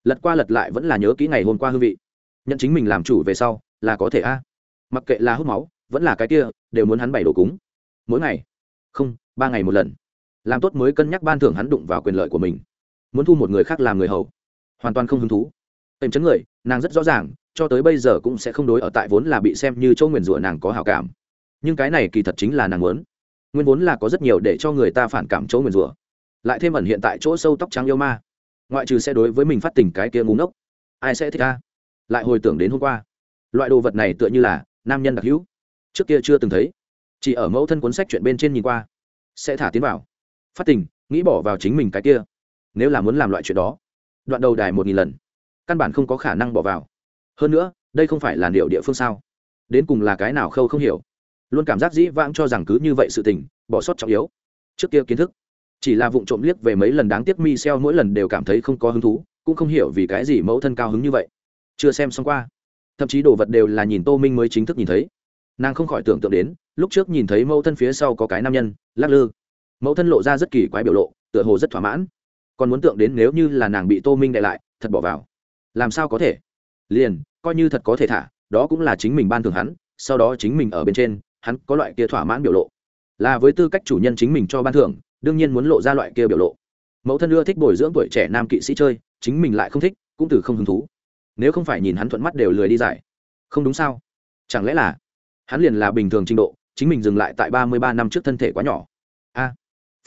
lật qua lật lại vẫn là nhớ kỹ ngày hôm qua hương vị. Nhận chính mình làm chủ về sau, là có thể a. Mặc kệ là hút máu, vẫn là cái kia, đều muốn hắn bày đồ cúng. Mỗi ngày. Không, ba ngày một lần. Làm tốt mới cân nhắc ban thưởng hắn đụng vào quyền lợi của mình. Muốn thu một người khác làm người hầu. Hoàn toàn không hứng thú. Tềm chấn người, nàng rất rõ ràng, cho tới bây giờ cũng sẽ không đối ở tại vốn là bị xem như chỗ nguyền rủa nàng có hảo cảm. Nhưng cái này kỳ thật chính là nàng muốn. Nguyên vốn là có rất nhiều để cho người ta phản cảm chỗ nguyền rủa. Lại thêm ẩn hiện tại chỗ sâu tóc trắng yêu ma ngoại trừ sẽ đối với mình phát tình cái kia ngu ngốc. Ai sẽ thích ta lại hồi tưởng đến hôm qua, loại đồ vật này tựa như là nam nhân đặc hữu. Trước kia chưa từng thấy. Chỉ ở mẫu thân cuốn sách chuyện bên trên nhìn qua. Sẽ thả tiến vào. Phát tình, nghĩ bỏ vào chính mình cái kia. Nếu là muốn làm loại chuyện đó, đoạn đầu đài một nghìn lần, căn bản không có khả năng bỏ vào. Hơn nữa, đây không phải là liệu địa phương sao? Đến cùng là cái nào khâu không hiểu. Luôn cảm giác dĩ vãng cho rằng cứ như vậy sự tình, bỏ sót trọng yếu. Trước kia kiến thức chỉ là vụng trộm liếc về mấy lần đáng tiếc mi xeo mỗi lần đều cảm thấy không có hứng thú, cũng không hiểu vì cái gì mẫu thân cao hứng như vậy. Chưa xem xong qua. Thậm chí đồ vật đều là nhìn tô minh mới chính thức nhìn thấy. Nàng không khỏi tưởng tượng đến, lúc trước nhìn thấy mẫu thân phía sau có cái nam nhân, lắc lư. Mẫu thân lộ ra rất kỳ quái biểu lộ, tựa hồ rất thỏa mãn. Còn muốn tượng đến nếu như là nàng bị tô minh đại lại, thật bỏ vào. Làm sao có thể? Liền, coi như thật có thể thả, đó cũng là chính mình ban thường hắn, sau đó chính mình ở bên trên, hắn có loại kia thỏa mãn biểu lộ. Là với tư cách chủ nhân chính mình cho ban thưởng đương nhiên muốn lộ ra loại kia biểu lộ. Mẫu thân ưa thích bồi dưỡng tuổi trẻ nam kỵ sĩ chơi, chính mình lại không thích, cũng từ không hứng thú. Nếu không phải nhìn hắn thuận mắt đều lười đi giải. Không đúng sao? Chẳng lẽ là hắn liền là bình thường trình độ, chính mình dừng lại tại ba mươi ba năm trước thân thể quá nhỏ? A,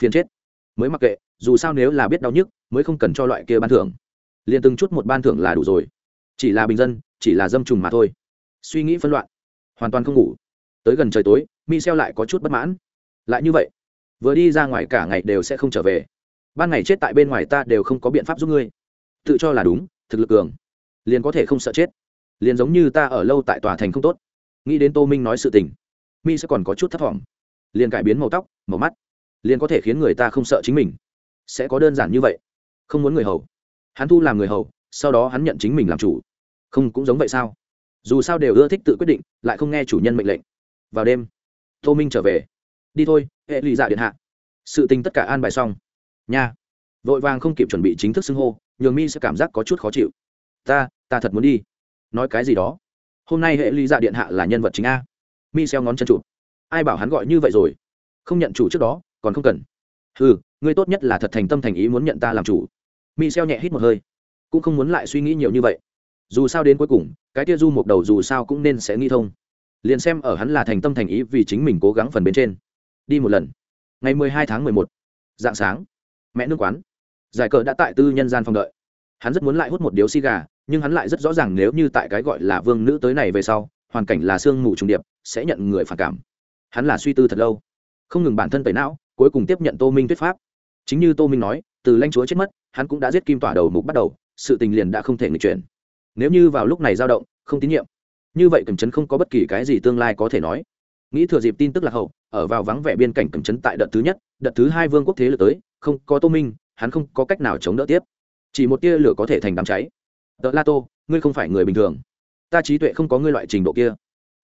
phiền chết. Mới mặc kệ, dù sao nếu là biết đau nhức, mới không cần cho loại kia ban thưởng. Liền từng chút một ban thưởng là đủ rồi. Chỉ là bình dân, chỉ là dâm trùng mà thôi. Suy nghĩ phân loạn. Hoàn toàn không ngủ. Tới gần trời tối mi xeo lại có chút bất mãn. Lại như vậy vừa đi ra ngoài cả ngày đều sẽ không trở về. Ban ngày chết tại bên ngoài ta đều không có biện pháp giúp ngươi. Tự cho là đúng, thực lực cường. Liền có thể không sợ chết. Liền giống như ta ở lâu tại tòa thành không tốt. Nghĩ đến tô minh nói sự tình, mi sẽ còn có chút thất vọng. Liền cải biến màu tóc, màu mắt. Liền có thể khiến người ta không sợ chính mình. Sẽ có đơn giản như vậy. Không muốn người hầu. Hắn thu làm người hầu, sau đó hắn nhận chính mình làm chủ. Không cũng giống vậy sao? Dù sao đều ưa thích tự quyết định, lại không nghe chủ nhân mệnh lệnh. Vào đêm, tô minh trở về. Đi thôi hệ lụy dạ điện hạ. Sự tình tất cả an bài xong. Nha. Vội vàng không kịp chuẩn bị chính thức xưng hô, nhường mi sẽ cảm giác có chút khó chịu. Ta ta thật muốn đi. Nói cái gì đó? Hôm nay hệ ly dạ điện hạ là nhân vật chính a. Mi xeo ngón chân chụp. Ai bảo hắn gọi như vậy rồi? Không nhận chủ trước đó, còn không cần. Ừ ngươi tốt nhất là thật thành tâm thành ý muốn nhận ta làm chủ. Mi xeo nhẹ hít một hơi. Cũng không muốn lại suy nghĩ nhiều như vậy. Dù sao đến cuối cùng, cái tia du một đầu dù sao cũng nên sẽ nghĩ thông. Liền xem ở hắn là thành tâm thành ý vì chính mình cố gắng phần bên trên đi một lần. Ngày mười hai tháng mười một, dạng sáng, mẹ nước quán. Giải cờ đã tại tư nhân gian phòng đợi. Hắn rất muốn lại hút một điếu xì gà, nhưng hắn lại rất rõ ràng nếu như tại cái gọi là vương nữ tới này về sau, hoàn cảnh là sương mù trùng điệp, sẽ nhận người phản cảm. Hắn là suy tư thật lâu. Không ngừng bản thân tẩy não, cuối cùng tiếp nhận tô minh thuyết pháp. Chính như tô minh nói, từ lanh chúa chết mất, hắn cũng đã giết kim tỏa đầu mục bắt đầu, sự tình liền đã không thể nghịch chuyển. Nếu như vào lúc này dao động, không tín nhiệm. Như vậy cầm chấn không có bất kỳ cái gì tương lai có thể nói. Nghĩ thừa dịp tin tức lạc hậu ở vào vắng vẻ biên cảnh cầm chấn tại đợt thứ nhất, đợt thứ hai vương quốc thế lực tới, không có tô minh, hắn không có cách nào chống đỡ tiếp. Chỉ một tia lửa có thể thành đám cháy. Đợt la tô, ngươi không phải người bình thường. Ta trí tuệ không có ngươi loại trình độ kia.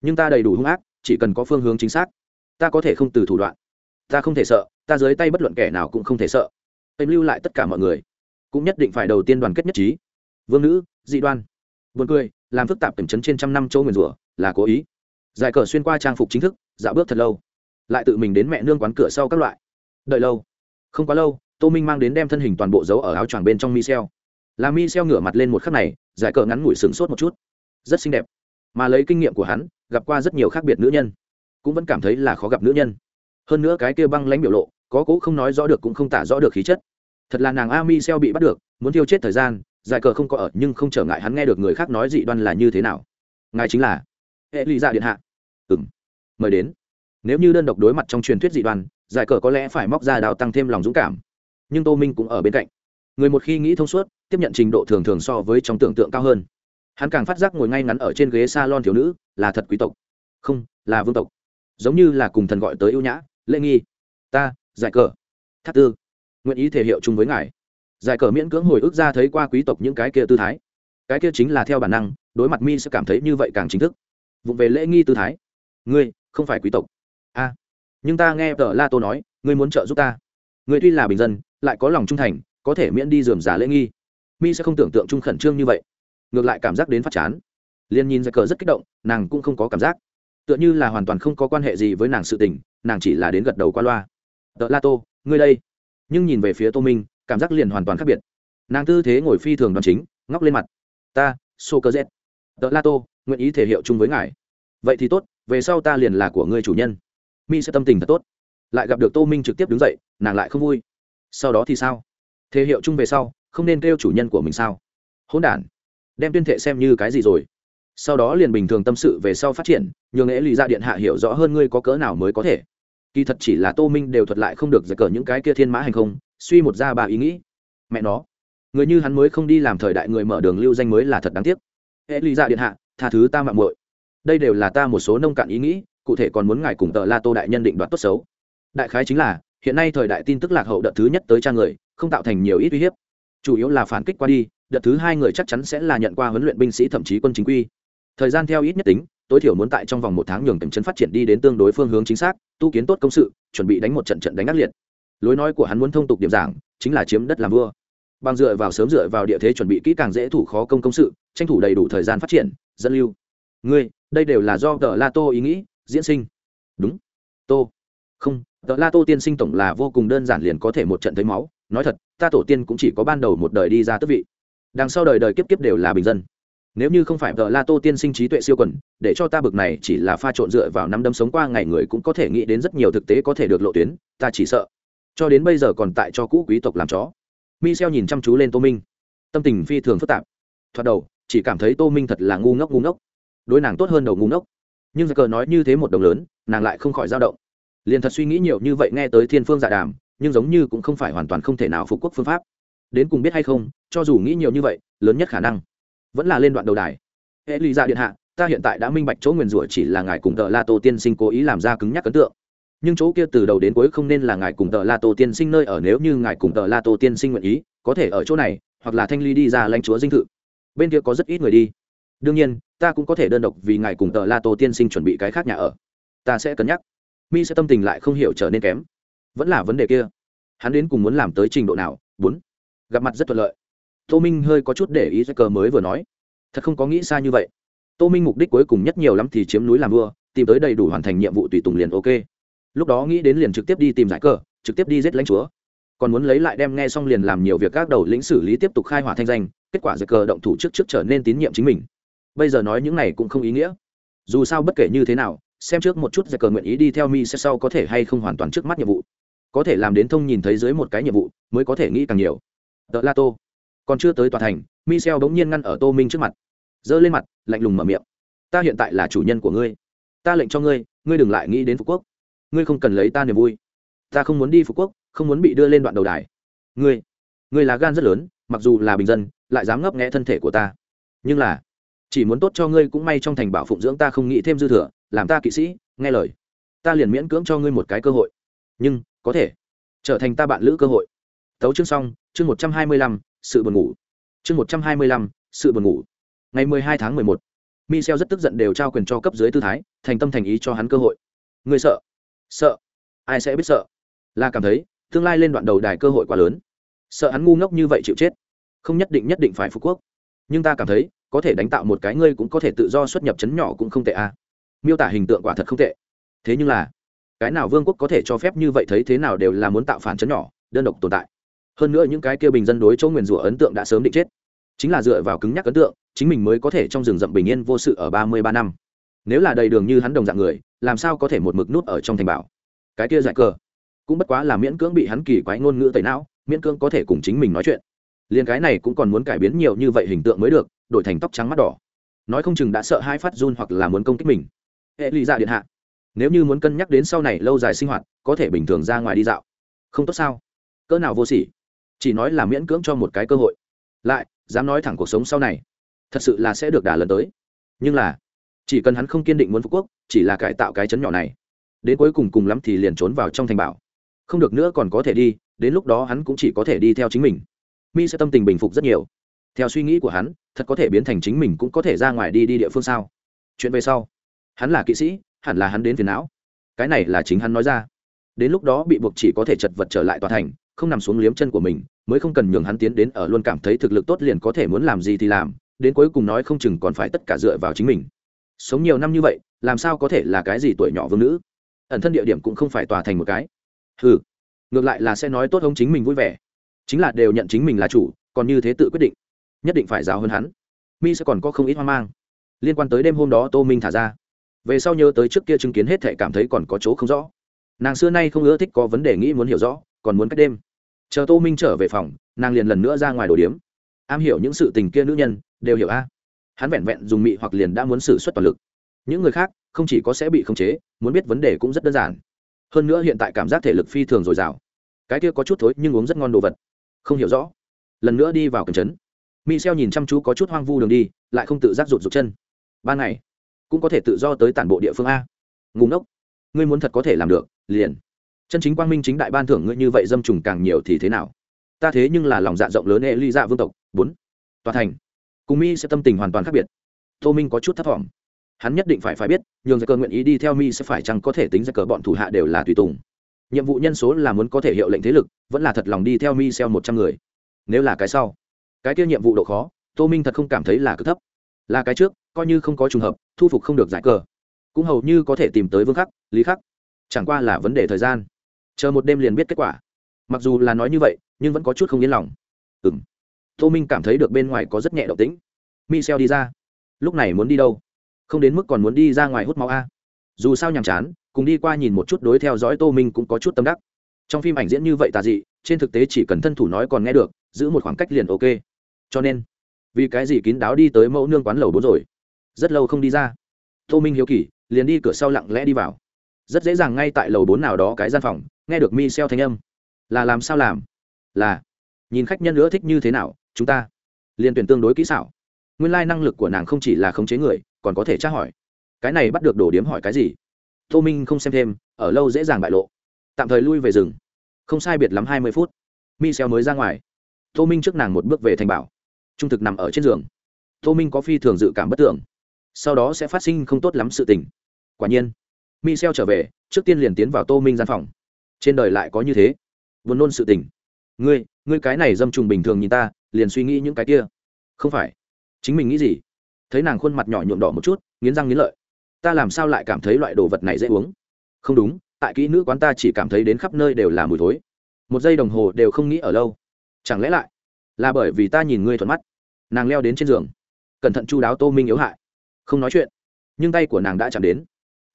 Nhưng ta đầy đủ hung ác, chỉ cần có phương hướng chính xác, ta có thể không từ thủ đoạn. Ta không thể sợ, ta dưới tay bất luận kẻ nào cũng không thể sợ. Em lưu lại tất cả mọi người. Cũng nhất định phải đầu tiên đoàn kết nhất trí. Vương nữ, dị đoan. Vườn cười, làm phức tạp tầm chấn trên trăm năm châu nguyền rủa, là cố ý. Giải cờ xuyên qua trang phục chính thức, dạo bước thật lâu lại tự mình đến mẹ nương quán cửa sau các loại. Đợi lâu. Không quá lâu, tô minh mang đến đem thân hình toàn bộ giấu ở áo choàng bên trong mi xeo là mi xeo ngửa mặt lên một khắc này, giải cờ ngắn ngủi sừng sốt một chút. Rất xinh đẹp. Mà lấy kinh nghiệm của hắn, gặp qua rất nhiều khác biệt nữ nhân. Cũng vẫn cảm thấy là khó gặp nữ nhân. Hơn nữa cái kia băng lãnh biểu lộ, có cũ không nói rõ được cũng không tả rõ được khí chất. Thật là nàng a mi xeo bị bắt được, muốn tiêu chết thời gian, giải cờ không có ở, nhưng không trở ngại hắn nghe được người khác nói dị đoan là như thế nào. Ngài chính là hệ lụy dạ điện hạ. Ừ m mời đến nếu như đơn độc đối mặt trong truyền thuyết dị đoan, giải cờ có lẽ phải móc ra đào tăng thêm lòng dũng cảm. Nhưng tô minh cũng ở bên cạnh. Người một khi nghĩ thông suốt, tiếp nhận trình độ thường thường so với trong tưởng tượng cao hơn. Hắn càng phát giác ngồi ngay ngắn ở trên ghế s a lon thiếu nữ, là thật quý tộc. Không, là vương tộc. Giống như là cùng thần gọi tới ưu nhã, lễ nghi. Ta, giải cờ. Thắt tư. Nguyện ý thể hiệu chung với ngài. Giải cờ miễn cưỡng hồi ức ra thấy qua quý tộc những cái kia tư thái. Cái kia chính là theo bản năng, đối mặt mi sẽ cảm thấy như vậy càng chính thức. Vụng về lễ nghi tư thái. Ngươi, không phải quý tộc nhưng ta nghe tờ la tô nói, ngươi muốn trợ giúp ta. Ngươi tuy là bình dân, lại có lòng trung thành, có thể miễn đi dườm giả lễ nghi. Mi sẽ không tưởng tượng trung khẩn trương như vậy. Ngược lại cảm giác đến phát chán. Liền nhìn ra cờ rất kích động, nàng cũng không có cảm giác. Tựa như là hoàn toàn không có quan hệ gì với nàng sự tình, nàng chỉ là đến gật đầu qua loa. Tờ la tô, ngươi đây. Nhưng nhìn về phía tô minh, cảm giác liền hoàn toàn khác biệt. Nàng tư thế ngồi phi thường đoàn chính, ngóc lên mặt. Ta sô cơ z tờ la tô, nguyện ý thể hiệu chung với ngài. Vậy thì tốt, về sau ta liền là của ngươi chủ nhân mi sẽ tâm tình thật tốt. Lại gặp được tô minh trực tiếp đứng dậy, nàng lại không vui. Sau đó thì sao? Thế hiệu chung về sau, không nên kêu chủ nhân của mình sao? Hỗn đản. Đem tuyên thệ xem như cái gì rồi? Sau đó liền bình thường tâm sự về sau phát triển, nhường nghệ lì ra điện hạ hiểu rõ hơn ngươi có cỡ nào mới có thể. Kỳ thật chỉ là tô minh đều thuật lại không được giải cờ những cái kia thiên mã hành không, suy một ra bà ý nghĩ. Mẹ nó. Người như hắn mới không đi làm thời đại người mở đường lưu danh mới là thật đáng tiếc. Hệ lì ra điện hạ, tha thứ ta mạng muội. Đây đều là ta một số nông cạn ý nghĩ cụ thể còn muốn ngài cùng tờ la tô đại nhân định đoạt tốt xấu. Đại khái chính là, hiện nay thời đại tin tức lạc hậu đợt thứ nhất tới trang người, không tạo thành nhiều ít uy hiếp. Chủ yếu là phản kích qua đi, đợt thứ hai người chắc chắn sẽ là nhận qua huấn luyện binh sĩ thậm chí quân chính quy. Thời gian theo ít nhất tính, tối thiểu muốn tại trong vòng một tháng nhường kiểm chấn phát triển đi đến tương đối phương hướng chính xác, tu kiến tốt công sự, chuẩn bị đánh một trận trận đánh ác liệt. Lối nói của hắn muốn thông tục điểm giảng, chính là chiếm đất làm vua. Bằng dựa vào sớm dựa vào địa thế chuẩn bị kỹ càng dễ thủ khó công công sự, tranh thủ đầy đủ thời gian phát triển, dẫn lưu. Ngươi, đây đều là do tờ la tô ý nghĩ diễn sinh. Đúng. Tô. Không tờ la tô tiên sinh tổng là vô cùng đơn giản liền có thể một trận thấy máu. Nói thật, ta tổ tiên cũng chỉ có ban đầu một đời đi ra tước vị. Đằng sau đời đời kiếp kiếp đều là bình dân. Nếu như không phải tờ la tô tiên sinh trí tuệ siêu quần, để cho ta bực này chỉ là pha trộn dựa vào năm đấm sống qua ngày người cũng có thể nghĩ đến rất nhiều thực tế có thể được lộ tuyến, ta chỉ sợ. Cho đến bây giờ còn tại cho cũ quý tộc làm chó. Michel nhìn chăm chú lên tô minh. Tâm tình phi thường phức tạp. Thoạt đầu, chỉ cảm thấy tô minh thật là ngu ngốc ngu ngốc. Đối nàng tốt hơn đầu ngu ngốc nhưng giờ cờ nói như thế một đồng lớn, nàng lại không khỏi dao động. Liền thật suy nghĩ nhiều như vậy nghe tới thiên phương giả đàm, nhưng giống như cũng không phải hoàn toàn không thể nào phục quốc phương pháp. Đến cùng biết hay không, cho dù nghĩ nhiều như vậy, lớn nhất khả năng vẫn là lên đoạn đầu đài. Hệ lụy ra điện hạ, ta hiện tại đã minh bạch chỗ nguyền rủa chỉ là ngài cùng tờ la tô tiên sinh cố ý làm ra cứng nhắc ấn tượng. Nhưng chỗ kia từ đầu đến cuối không nên là ngài cùng tờ la tô tiên sinh nơi ở, nếu như ngài cùng tờ la tô tiên sinh nguyện ý, có thể ở chỗ này, hoặc là thanh ly đi ra lãnh chúa dinh thự. Bên kia có rất ít người đi. Đương nhiên ta cũng có thể đơn độc vì ngài cùng tờ la tô tiên sinh chuẩn bị cái khác nhà ở. Ta sẽ cân nhắc. Mi sẽ tâm tình lại không hiểu trở nên kém. Vẫn là vấn đề kia. Hắn đến cùng muốn làm tới trình độ nào? Bốn. Gặp mặt rất thuận lợi. Tô minh hơi có chút để ý cờ mới vừa nói. Thật không có nghĩ xa như vậy. Tô minh mục đích cuối cùng nhất nhiều lắm thì chiếm núi làm vua, tìm tới đầy đủ hoàn thành nhiệm vụ tùy tùng liền ok. Lúc đó nghĩ đến liền trực tiếp đi tìm giải cờ, trực tiếp đi giết lãnh chúa. Còn muốn lấy lại đem nghe xong liền làm nhiều việc các đầu lĩnh xử lý tiếp tục khai hỏa thanh danh, kết quả giải cờ động thủ trước trước trở nên tín nhiệm chính mình bây giờ nói những này cũng không ý nghĩa. Dù sao bất kể như thế nào, xem trước một chút giải cờ nguyện ý đi theo mi sẽ sau có thể hay không hoàn toàn trước mắt nhiệm vụ. Có thể làm đến thông nhìn thấy dưới một cái nhiệm vụ, mới có thể nghĩ càng nhiều. Tợ la tô. Còn chưa tới tòa thành, michel bỗng nhiên ngăn ở tô minh trước mặt. Giơ lên mặt, lạnh lùng mở miệng. Ta hiện tại là chủ nhân của ngươi. Ta lệnh cho ngươi ngươi đừng lại nghĩ đến phú quốc. Ngươi không cần lấy ta niềm vui. Ta không muốn đi phú quốc, không muốn bị đưa lên đoạn đầu đài. Ngươi ngươi là gan rất lớn, mặc dù là bình dân, lại dám ngấp nghẽ thân thể của ta. Nhưng là chỉ muốn tốt cho ngươi cũng may trong thành bảo phụng dưỡng ta không nghĩ thêm dư thừa, làm ta kỵ sĩ, nghe lời. Ta liền miễn cưỡng cho ngươi một cái cơ hội. Nhưng, có thể trở thành ta bạn lữ cơ hội. Tấu chương xong, chương một trăm hai mươi lăm, sự buồn ngủ. Chương một trăm hai mươi lăm, sự buồn ngủ. Ngày mười hai tháng mười một, michel rất tức giận đều trao quyền cho cấp dưới tư thái, thành tâm thành ý cho hắn cơ hội. Người sợ? Sợ. Ai sẽ biết sợ? Là cảm thấy, tương lai lên đoạn đầu đài cơ hội quá lớn. Sợ hắn ngu ngốc như vậy chịu chết. Không nhất định nhất định phải phú quốc. Nhưng ta cảm thấy có thể đánh tạo một cái ngươi cũng có thể tự do xuất nhập chấn nhỏ cũng không tệ a à. miêu tả hình tượng quả thật không tệ. Thế nhưng là, cái nào vương quốc có thể cho phép như vậy thấy thế nào đều là muốn tạo phản chấn nhỏ, đơn độc tồn tại. Hơn nữa những cái kia bình dân đối chỗ nguyền rủa ấn tượng đã sớm định chết. Chính là dựa vào cứng nhắc ấn tượng, chính mình mới có thể trong rừng rậm bình yên vô sự ở ba mươi ba năm. Nếu là đầy đường như hắn đồng dạng người, làm sao có thể một mực nút ở trong thành bảo? Cái kia dại cờ, cũng bất quá là miễn cưỡng bị hắn kỳ quái ngôn ngữ tẩy não, miễn cưỡng có thể cùng chính mình nói chuyện. Liền cái này cũng còn muốn cải biến nhiều như vậy hình tượng mới được đổi thành tóc trắng mắt đỏ. Nói không chừng đã sợ hai phát run hoặc là muốn công kích mình. Hệ lụy dạ điện hạ, nếu như muốn cân nhắc đến sau này lâu dài sinh hoạt, có thể bình thường ra ngoài đi dạo. Không tốt sao? Cỡ nào vô sỉ? Chỉ nói là miễn cưỡng cho một cái cơ hội. Lại, dám nói thẳng cuộc sống sau này, thật sự là sẽ được đả lần tới. Nhưng là, chỉ cần hắn không kiên định muốn phú quốc, chỉ là cải tạo cái chấn nhỏ này, đến cuối cùng cùng lắm thì liền trốn vào trong thành bảo. Không được nữa còn có thể đi, đến lúc đó hắn cũng chỉ có thể đi theo chính mình. Mi sẽ tâm tình bình phục rất nhiều theo suy nghĩ của hắn, thật có thể biến thành chính mình cũng có thể ra ngoài đi đi địa phương sao? Chuyện về sau, hắn là kỵ sĩ, hẳn là hắn đến phiền não. Cái này là chính hắn nói ra. Đến lúc đó bị buộc chỉ có thể chật vật trở lại tòa thành, không nằm xuống liếm chân của mình, mới không cần nhường hắn tiến đến ở luôn cảm thấy thực lực tốt liền có thể muốn làm gì thì làm, đến cuối cùng nói không chừng còn phải tất cả dựa vào chính mình. Sống nhiều năm như vậy, làm sao có thể là cái gì tuổi nhỏ vương nữ? Ẩn thân địa điểm cũng không phải tòa thành một cái. Ừ ngược lại là sẽ nói tốt ông chính mình vui vẻ. Chính là đều nhận chính mình là chủ, còn như thế tự quyết định nhất định phải giáo hơn hắn. Mi sẽ còn có không ít hoang mang. Liên quan tới đêm hôm đó tô minh thả ra, về sau nhớ tới trước kia chứng kiến hết thệ cảm thấy còn có chỗ không rõ. Nàng xưa nay không ưa thích có vấn đề nghĩ muốn hiểu rõ, còn muốn cách đêm. Chờ tô minh trở về phòng, nàng liền lần nữa ra ngoài đồ điếm. Am hiểu những sự tình kia nữ nhân, đều hiểu a. Hắn vẹn vẹn dùng mị hoặc liền đã muốn xử suất toàn lực. Những người khác, không chỉ có sẽ bị khống chế, muốn biết vấn đề cũng rất đơn giản. Hơn nữa hiện tại cảm giác thể lực phi thường dồi dào. Cái kia có chút thối nhưng uống rất ngon đồ vật. Không hiểu rõ. Lần nữa đi vào cầm chấn mi xeo nhìn chăm chú có chút hoang vu đường đi, lại không tự giác rụt rụt chân. Ban ngày, cũng có thể tự do tới tản bộ địa phương a. Ngùng ốc ngươi muốn thật có thể làm được, liền. Chân chính quang minh chính đại ban thưởng ngươi như vậy dâm trùng càng nhiều thì thế nào? Ta thế nhưng là lòng dạ rộng lớn e ly dạ vương tộc. Bốn, tòa thành. Cùng mi sẽ tâm tình hoàn toàn khác biệt. Tô minh có chút thất vọng hắn nhất định phải phải biết, nhường ra cờ nguyện ý đi theo mi sẽ phải chăng có thể tính ra cờ bọn thủ hạ đều là tùy tùng. Nhiệm vụ nhân số là muốn có thể hiệu lệnh thế lực, vẫn là thật lòng đi theo mi xeo một trăm người. Nếu là cái sau cái kia nhiệm vụ độ khó, tô minh thật không cảm thấy là cực thấp. Là cái trước, coi như không có trùng hợp, thu phục không được giải cờ. Cũng hầu như có thể tìm tới vương khắc, lý khắc. Chẳng qua là vấn đề thời gian. Chờ một đêm liền biết kết quả. Mặc dù là nói như vậy, nhưng vẫn có chút không yên lòng. Ừ m tô minh cảm thấy được bên ngoài có rất nhẹ động tĩnh. Michel đi ra. Lúc này muốn đi đâu? Không đến mức còn muốn đi ra ngoài hút máu a. Dù sao nhàm chán, cùng đi qua nhìn một chút đối theo dõi tô minh cũng có chút tâm đắc. Trong phim ảnh diễn như vậy tà dị, trên thực tế chỉ cần thân thủ nói còn nghe được, giữ một khoảng cách liền ok cho nên vì cái gì kín đáo đi tới mẫu nương quán lầu bốn rồi? Rất lâu không đi ra. Tô minh hiếu kỳ, liền đi cửa sau lặng lẽ đi vào. Rất dễ dàng ngay tại lầu bốn nào đó cái gian phòng, nghe được mi xeo thanh âm. Là làm sao làm? Là, nhìn khách nhân nữa thích như thế nào, chúng ta? Liền tuyển tương đối kỹ xảo. Nguyên lai năng lực của nàng không chỉ là khống chế người, còn có thể tra hỏi. Cái này bắt được đổ điếm hỏi cái gì? Tô minh không xem thêm, ở lâu dễ dàng bại lộ. Tạm thời lui về rừng. Không sai biệt lắm hai mươi phút. Mi xeo mới ra ngoài. Tô minh trước nàng một bước về thành bảo trung thực nằm ở trên giường. Tô minh có phi thường dự cảm bất tưởng. Sau đó sẽ phát sinh không tốt lắm sự tình. Quả nhiên mi xeo trở về, trước tiên liền tiến vào tô minh gian phòng. Trên đời lại có như thế. Vốn nôn sự tình. Ngươi ngươi cái này dâm trùng bình thường nhìn ta, liền suy nghĩ những cái kia. Không phải. Chính mình nghĩ gì? Thấy nàng khuôn mặt nhỏ nhuộm đỏ một chút, nghiến răng nghiến lợi. Ta làm sao lại cảm thấy loại đồ vật này dễ uống? Không đúng, tại kỹ nữ quán ta chỉ cảm thấy đến khắp nơi đều là mùi thối. Một giây đồng hồ đều không nghĩ ở lâu. Chẳng lẽ lại là bởi vì ta nhìn ngươi thuận mắt. Nàng leo đến trên giường. Cẩn thận chu đáo tô minh yếu hại. Không nói chuyện. Nhưng tay của nàng đã chạm đến.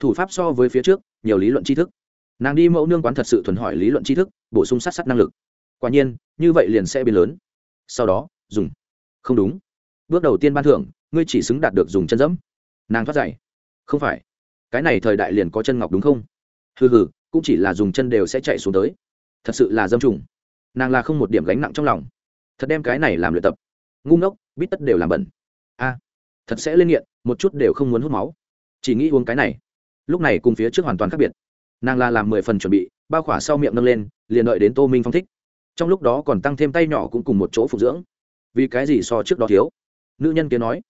Thủ pháp so với phía trước, nhiều lý luận tri thức. Nàng đi mẫu nương quán thật sự thuần hỏi lý luận tri thức, bổ sung sát sát năng lực. Quả nhiên, như vậy liền sẽ biến lớn. Sau đó, dùng. Không đúng. Bước đầu tiên ban thưởng, ngươi chỉ xứng đạt được dùng chân dẫm. Nàng thoát dậy không phải. Cái này thời đại liền có chân ngọc đúng không? Hừ hừ, cũng chỉ là dùng chân đều sẽ chạy xuống tới. Thật sự là dâm trùng. Nàng là không một điểm gánh nặng trong lòng thật đem cái này làm luyện tập. Ngu ngốc, bít tất đều làm bẩn. A, thật sẽ lên nghiện, một chút đều không muốn hút máu. Chỉ nghĩ uống cái này. Lúc này cùng phía trước hoàn toàn khác biệt. Nàng là làm mười phần chuẩn bị, bao khỏa sau miệng nâng lên, liền đợi đến tô minh phong thích. Trong lúc đó còn tăng thêm tay nhỏ cũng cùng một chỗ phục dưỡng. Vì cái gì so trước đó thiếu? Nữ nhân kia nói,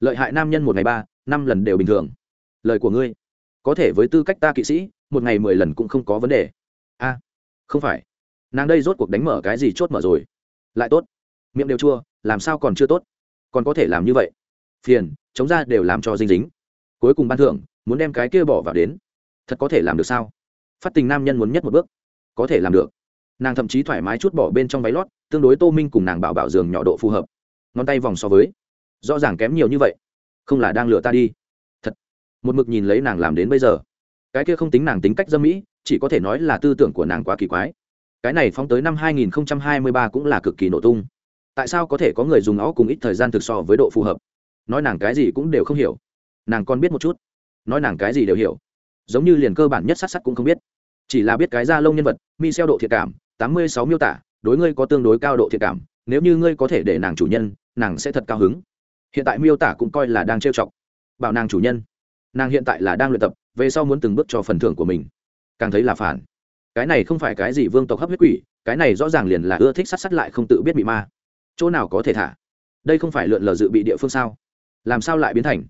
lợi hại nam nhân một ngày ba, năm lần đều bình thường. Lời của ngươi, có thể với tư cách ta kỵ sĩ, một ngày mười lần cũng không có vấn đề. A, không phải. Nàng đây rốt cuộc đánh mở cái gì chốt mở rồi? Lại tốt miệng đều chua, làm sao còn chưa tốt? Còn có thể làm như vậy. Phiền, chống ra đều làm cho dinh dính. Cuối cùng ban thưởng, muốn đem cái kia bỏ vào đến. Thật có thể làm được sao? Phát tình nam nhân muốn nhất một bước. Có thể làm được. Nàng thậm chí thoải mái chút bỏ bên trong váy lót, tương đối tô minh cùng nàng bảo bảo giường nhỏ độ phù hợp. Ngón tay vòng so với. Rõ ràng kém nhiều như vậy. Không là đang lừa ta đi. Thật. Một mực nhìn lấy nàng làm đến bây giờ. Cái kia không tính nàng tính cách dâm mỹ, chỉ có thể nói là tư tưởng của nàng quá kỳ quái. Cái này phóng tới năm 2023 cũng là cực kỳ nổ tung tại sao có thể có người dùng nó cùng ít thời gian thực so với độ phù hợp? Nói nàng cái gì cũng đều không hiểu. Nàng còn biết một chút. Nói nàng cái gì đều hiểu. Giống như liền cơ bản nhất sát sát cũng không biết. Chỉ là biết cái da lông nhân vật mi xeo độ thiệt cảm, tám mươi sáu miêu tả, đối ngươi có tương đối cao độ thiệt cảm, nếu như ngươi có thể để nàng chủ nhân, nàng sẽ thật cao hứng. Hiện tại miêu tả cũng coi là đang trêu chọc. Bảo nàng chủ nhân. Nàng hiện tại là đang luyện tập, về sau muốn từng bước cho phần thưởng của mình. Càng thấy là phản. Cái này không phải cái gì vương tộc hấp huyết quỷ, cái này rõ ràng liền là ưa thích sát sát lại không tự biết bị ma chỗ nào có thể thả? Đây không phải lượn lờ dự bị địa phương sao? Làm sao lại biến thành?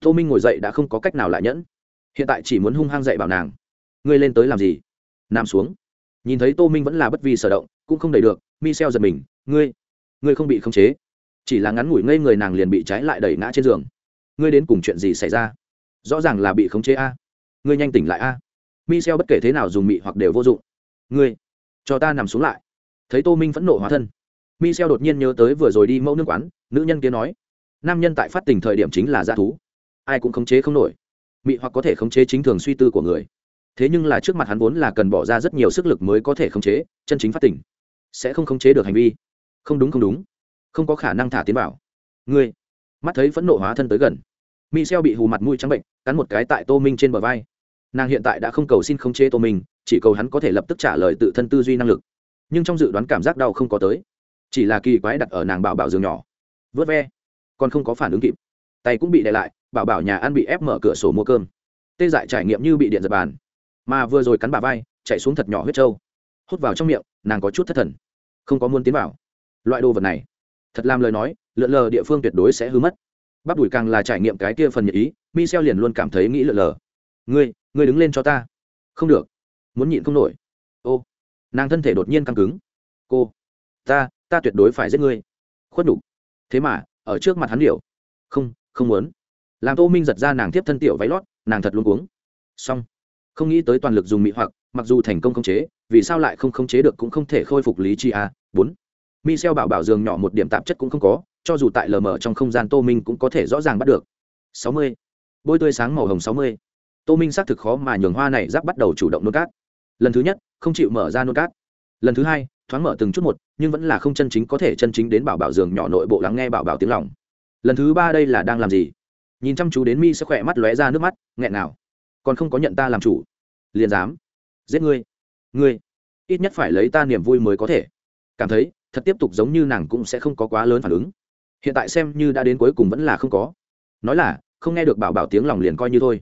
Tô minh ngồi dậy đã không có cách nào lại nhẫn. Hiện tại chỉ muốn hung hăng dậy bảo nàng. Ngươi lên tới làm gì? Nằm xuống. Nhìn thấy tô minh vẫn là bất vi sở động, cũng không đầy được mi xeo giật mình. Ngươi ngươi không bị khống chế. Chỉ là ngắn ngủi ngây người nàng liền bị trái lại đẩy ngã trên giường. Ngươi đến cùng chuyện gì xảy ra? Rõ ràng là bị khống chế a. Ngươi nhanh tỉnh lại a. Mi xeo bất kể thế nào dùng mị hoặc đều vô dụng. Ngươi, cho ta nằm xuống lại. Thấy tô minh phẫn nộ hóa thân mi đột nhiên nhớ tới vừa rồi đi mẫu nước quán nữ nhân kia nói nam nhân tại phát tình thời điểm chính là g thú ai cũng khống chế không nổi mị hoặc có thể khống chế chính thường suy tư của người. Thế nhưng là trước mặt hắn vốn là cần bỏ ra rất nhiều sức lực mới có thể khống chế chân chính phát tình, sẽ không khống chế được hành vi. Không đúng không đúng không có khả năng thả tiến vào. Ngươi? Mắt thấy phẫn nộ hóa thân tới gần mi bị hù mặt mũi trắng bệnh cắn một cái tại tô minh trên bờ vai. Nàng hiện tại đã không cầu xin khống chế tô minh chỉ cầu hắn có thể lập tức trả lời tự thân tư duy năng lực. Nhưng trong dự đoán cảm giác đau không có tới chỉ là kỳ quái đặt ở nàng bảo bảo giường nhỏ. Vớt ve, còn không có phản ứng kịp. Tay cũng bị đè lại, bảo bảo nhà ăn bị ép mở cửa sổ mua cơm. Tê dại trải nghiệm như bị điện giật bàn. Mà vừa rồi cắn bà vai, chạy xuống thật nhỏ huyết trâu. Hút vào trong miệng, nàng có chút thất thần. Không có muốn tiến vào. Loại đồ vật này, thật làm lời nói, lượn lờ địa phương tuyệt đối sẽ hư mất. Bắp đùi càng là trải nghiệm cái kia phần nhật ý mi xeo liền luôn cảm thấy nghĩ lượn lờ. Ngươi ngươi đứng lên cho ta. Không được. Muốn nhịn không nổi. Ô, nàng thân thể đột nhiên căng cứng. Cô, ta ta tuyệt đối phải giết ngươi. Khuất nhục. Thế mà, ở trước mặt hắn điệu không không muốn. Làm tô minh giật ra nàng tiếp thân tiểu váy lót, nàng thật luôn uống. Xong. Không nghĩ tới toàn lực dùng mỹ hoặc, mặc dù thành công khống chế, vì sao lại không khống chế được cũng không thể khôi phục lý chi a à? bốn. Michel bảo bảo giường nhỏ một điểm tạp chất cũng không có, cho dù tại lờ mờ trong không gian tô minh cũng có thể rõ ràng bắt được. Sáu mươi. Bôi tươi sáng màu hồng sáu mươi. Tô minh xác thực khó mà nhường hoa này giáp bắt đầu chủ động nôn cát. Lần thứ nhất, không chịu mở ra nôn cát. Lần thứ hai thoáng mở từng chút một, nhưng vẫn là không chân chính có thể chân chính đến bảo bảo giường nhỏ nội bộ lắng nghe bảo bảo tiếng lòng. Lần thứ ba đây là đang làm gì? Nhìn chăm chú đến mi sẽ khỏe mắt lóe ra nước mắt, nghẹn nào? Còn không có nhận ta làm chủ. Liền dám. Giết ngươi. Ngươi. Ít nhất phải lấy ta niềm vui mới có thể. Cảm thấy, thật tiếp tục giống như nàng cũng sẽ không có quá lớn phản ứng. Hiện tại xem như đã đến cuối cùng vẫn là không có. Nói là, không nghe được bảo bảo tiếng lòng liền coi như thôi.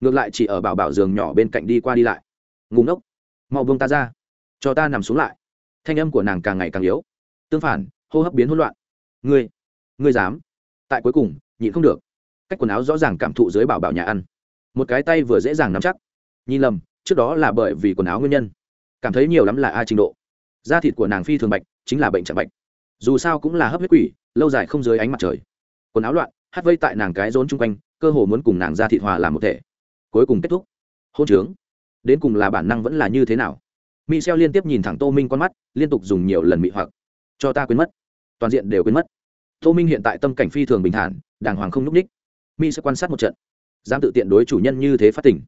Ngược lại chỉ ở bảo bảo giường nhỏ bên cạnh đi qua đi lại. Ngủ ngốc. Mau buông ta ra. Cho ta nằm xuống lại thanh âm của nàng càng ngày càng yếu. Tương phản, hô hấp biến hỗn loạn. Ngươi ngươi dám? Tại cuối cùng, nhịn không được. Cách quần áo rõ ràng cảm thụ dưới bảo bảo nhà ăn. Một cái tay vừa dễ dàng nắm chắc. Nhìn lầm, trước đó là bởi vì quần áo nguyên nhân. Cảm thấy nhiều lắm là a trình độ. Da thịt của nàng phi thường bạch, chính là bệnh trạng bạch. Dù sao cũng là hấp huyết quỷ, lâu dài không dưới ánh mặt trời. Quần áo loạn, hát vây tại nàng cái rốn chung quanh, cơ hồ muốn cùng nàng ra thịt hòa làm một thể. Cuối cùng kết thúc. Hôn trướng. Đến cùng là bản năng vẫn là như thế nào? Mỹ xeo liên tiếp nhìn thẳng tô minh con mắt, liên tục dùng nhiều lần mị hoặc. Cho ta quên mất. Toàn diện đều quên mất. Tô minh hiện tại tâm cảnh phi thường bình thản, đàng hoàng không n ú c ních mi sẽ quan sát một trận. Dám tự tiện đối chủ nhân như thế phát tỉnh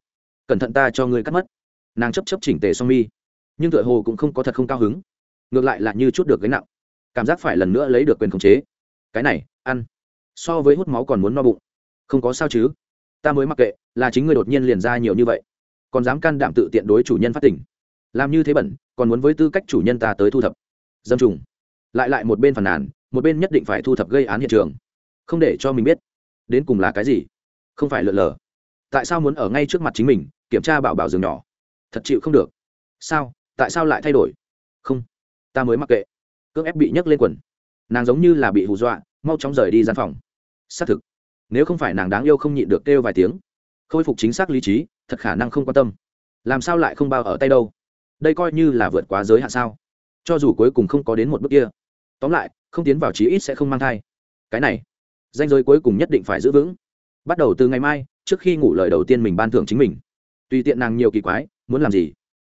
cẩn thận ta cho ngươi cắt mất. Nàng chấp chấp chỉnh tề song mi. Nhưng tựa hồ cũng không có thật không cao hứng. Ngược lại là như chút được gánh nặng. Cảm giác phải lần nữa lấy được quyền khống chế. Cái này, ăn. So với hút máu còn muốn no bụng. Không có sao chứ. Ta mới mặc kệ, là chính ngươi đột nhiên liền ra nhiều như vậy. Còn dám can đảm tự tiện đối chủ nhân phát tỉnh làm như thế bẩn, còn muốn với tư cách chủ nhân ta tới thu thập. Dâm trùng. Lại lại một bên phàn nàn, một bên nhất định phải thu thập gây án hiện trường. Không để cho mình biết. Đến cùng là cái gì? Không phải lượn lờ. Tại sao muốn ở ngay trước mặt chính mình, kiểm tra bảo bảo giường nhỏ? Thật chịu không được. Sao? Tại sao lại thay đổi? Không. Ta mới mặc kệ. Cưỡng ép bị nhấc lên quần. Nàng giống như là bị hù dọa, mau chóng rời đi gian phòng. Xác thực. Nếu không phải nàng đáng yêu không nhịn được kêu vài tiếng. Khôi phục chính xác lý trí, thật khả năng không quan tâm. Làm sao lại không bao ở tay đâu? Đây coi như là vượt quá giới hạn sao? Cho dù cuối cùng không có đến một bước kia, tóm lại, không tiến vào chí ít sẽ không mang thai. Cái này, danh giới cuối cùng nhất định phải giữ vững. Bắt đầu từ ngày mai, trước khi ngủ lời đầu tiên mình ban thưởng chính mình. Tùy tiện nàng nhiều kỳ quái, muốn làm gì?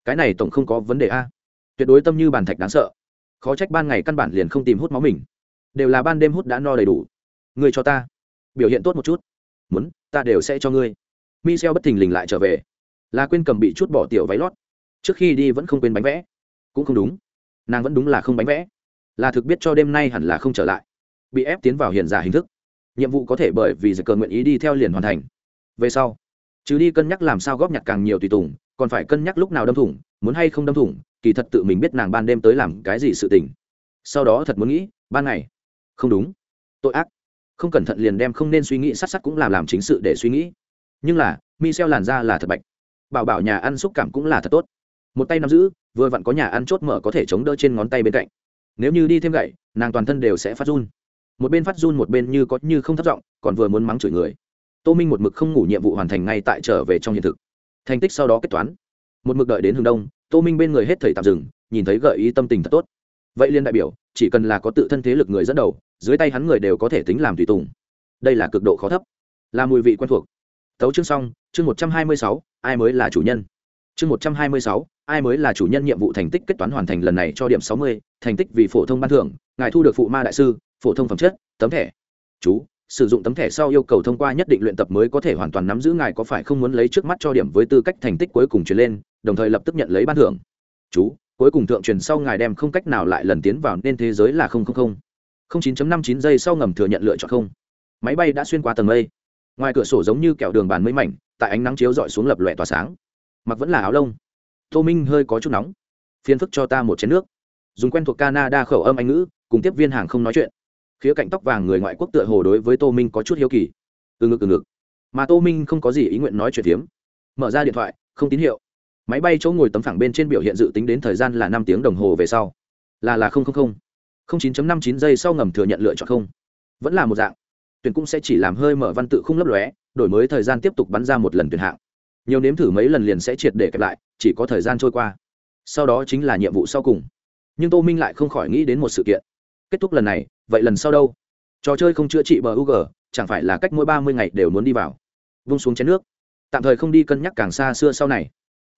Cái này tổng không có vấn đề a. Tuyệt đối tâm như bàn thạch đáng sợ. Khó trách ban ngày căn bản liền không tìm hút máu mình. Đều là ban đêm hút đã no đầy đủ. Ngươi cho ta biểu hiện tốt một chút. Muốn, ta đều sẽ cho ngươi. Michel bất thình lình lại trở về. Là quên cầm bị chút bỏ tiểu váy lót. Trước khi đi vẫn không quên bánh vẽ. Cũng không đúng. Nàng vẫn đúng là không bánh vẽ. Là thực biết cho đêm nay hẳn là không trở lại. Bị ép tiến vào hiện giả hình thức. Nhiệm vụ có thể bởi vì giờ cờ nguyện ý đi theo liền hoàn thành. Về sau, chứ đi cân nhắc làm sao góp nhặt càng nhiều tùy tùng, còn phải cân nhắc lúc nào đâm thủng, muốn hay không đâm thủng, kỳ thật tự mình biết nàng ban đêm tới làm cái gì sự tình. Sau đó thật muốn nghĩ, ban ngày. Không đúng. Tội ác. Không cẩn thận liền đem không nên suy nghĩ sát sát cũng làm làm chính sự để suy nghĩ nhưng là mi làn da là thật bạch bảo bảo nhà ăn xúc cảm cũng là thật tốt một tay nắm giữ, vừa vặn có nhà ăn chốt mở có thể chống đỡ trên ngón tay bên cạnh. Nếu như đi thêm gậy, nàng toàn thân đều sẽ phát run. Một bên phát run một bên như có như không thất vọng còn vừa muốn mắng chửi người. Tô minh một mực không ngủ nhiệm vụ hoàn thành ngay tại trở về trong hiện thực. Thành tích sau đó kết toán. Một mực đợi đến hướng đông, tô minh bên người hết thầy tạm dừng, nhìn thấy gợi ý tâm tình thật tốt. Vậy liên đại biểu, chỉ cần là có tự thân thế lực người dẫn đầu, dưới tay hắn người đều có thể tính làm tùy tùng. Đây là cực độ khó thấp. Là mùi vị quen thuộc. Tấu chương xong, chương một trăm hai mươi sáu, ai mới là chủ nhân? Chương một trăm hai mươi sáu ai mới là chủ nhân nhiệm vụ thành tích kết toán hoàn thành lần này cho điểm sáu mươi, thành tích vì phổ thông ban thưởng, ngài thu được phụ ma đại sư, phổ thông phẩm chất, tấm thẻ. Chú, sử dụng tấm thẻ sau yêu cầu thông qua nhất định luyện tập mới có thể hoàn toàn nắm giữ ngài có phải không muốn lấy trước mắt cho điểm với tư cách thành tích cuối cùng truyền lên, đồng thời lập tức nhận lấy ban thưởng. Chú, cuối cùng thượng truyền sau ngài đem không cách nào lại lần tiến vào nên thế giới là không không không. Không chín năm chín giây sau ngầm thừa nhận lựa chọn không. Máy bay đã xuyên qua tầng mây. Ngoài cửa sổ giống như kẹo đường bàn mây mảnh, tại ánh nắng chiếu dọi xuống lập lòe tỏa sáng. Mặc vẫn là áo lông tô minh hơi có chút nóng. Phiền phức cho ta một chén nước. Dùng quen thuộc canada khẩu âm anh ngữ, cùng tiếp viên hàng không nói chuyện. Khía cạnh tóc vàng người ngoại quốc tựa hồ đối với tô minh có chút hiếu kỳ. Từ ngực từ ngực. Mà tô minh không có gì ý nguyện nói chuyện phiếm. Mở ra điện thoại, không tín hiệu. Máy bay chỗ ngồi tấm phẳng bên trên biểu hiện dự tính đến thời gian là năm tiếng đồng hồ về sau. Là là không không không. Không chín năm chín giây sau ngầm thừa nhận lựa chọn không. Vẫn là một dạng. Tuyển cũng sẽ chỉ làm hơi mở văn tự không lấp lóe, đổi mới thời gian tiếp tục bắn ra một lần tuyển hạng nhiều nếm thử mấy lần liền sẽ triệt để kẹp lại, chỉ có thời gian trôi qua. Sau đó chính là nhiệm vụ sau cùng. Nhưng tô minh lại không khỏi nghĩ đến một sự kiện. Kết thúc lần này, vậy lần sau đâu? Trò chơi không chữa trị bờ u g chẳng phải là cách mỗi ba mươi ngày đều muốn đi vào. Vung xuống chén nước. Tạm thời không đi cân nhắc càng xa xưa sau này.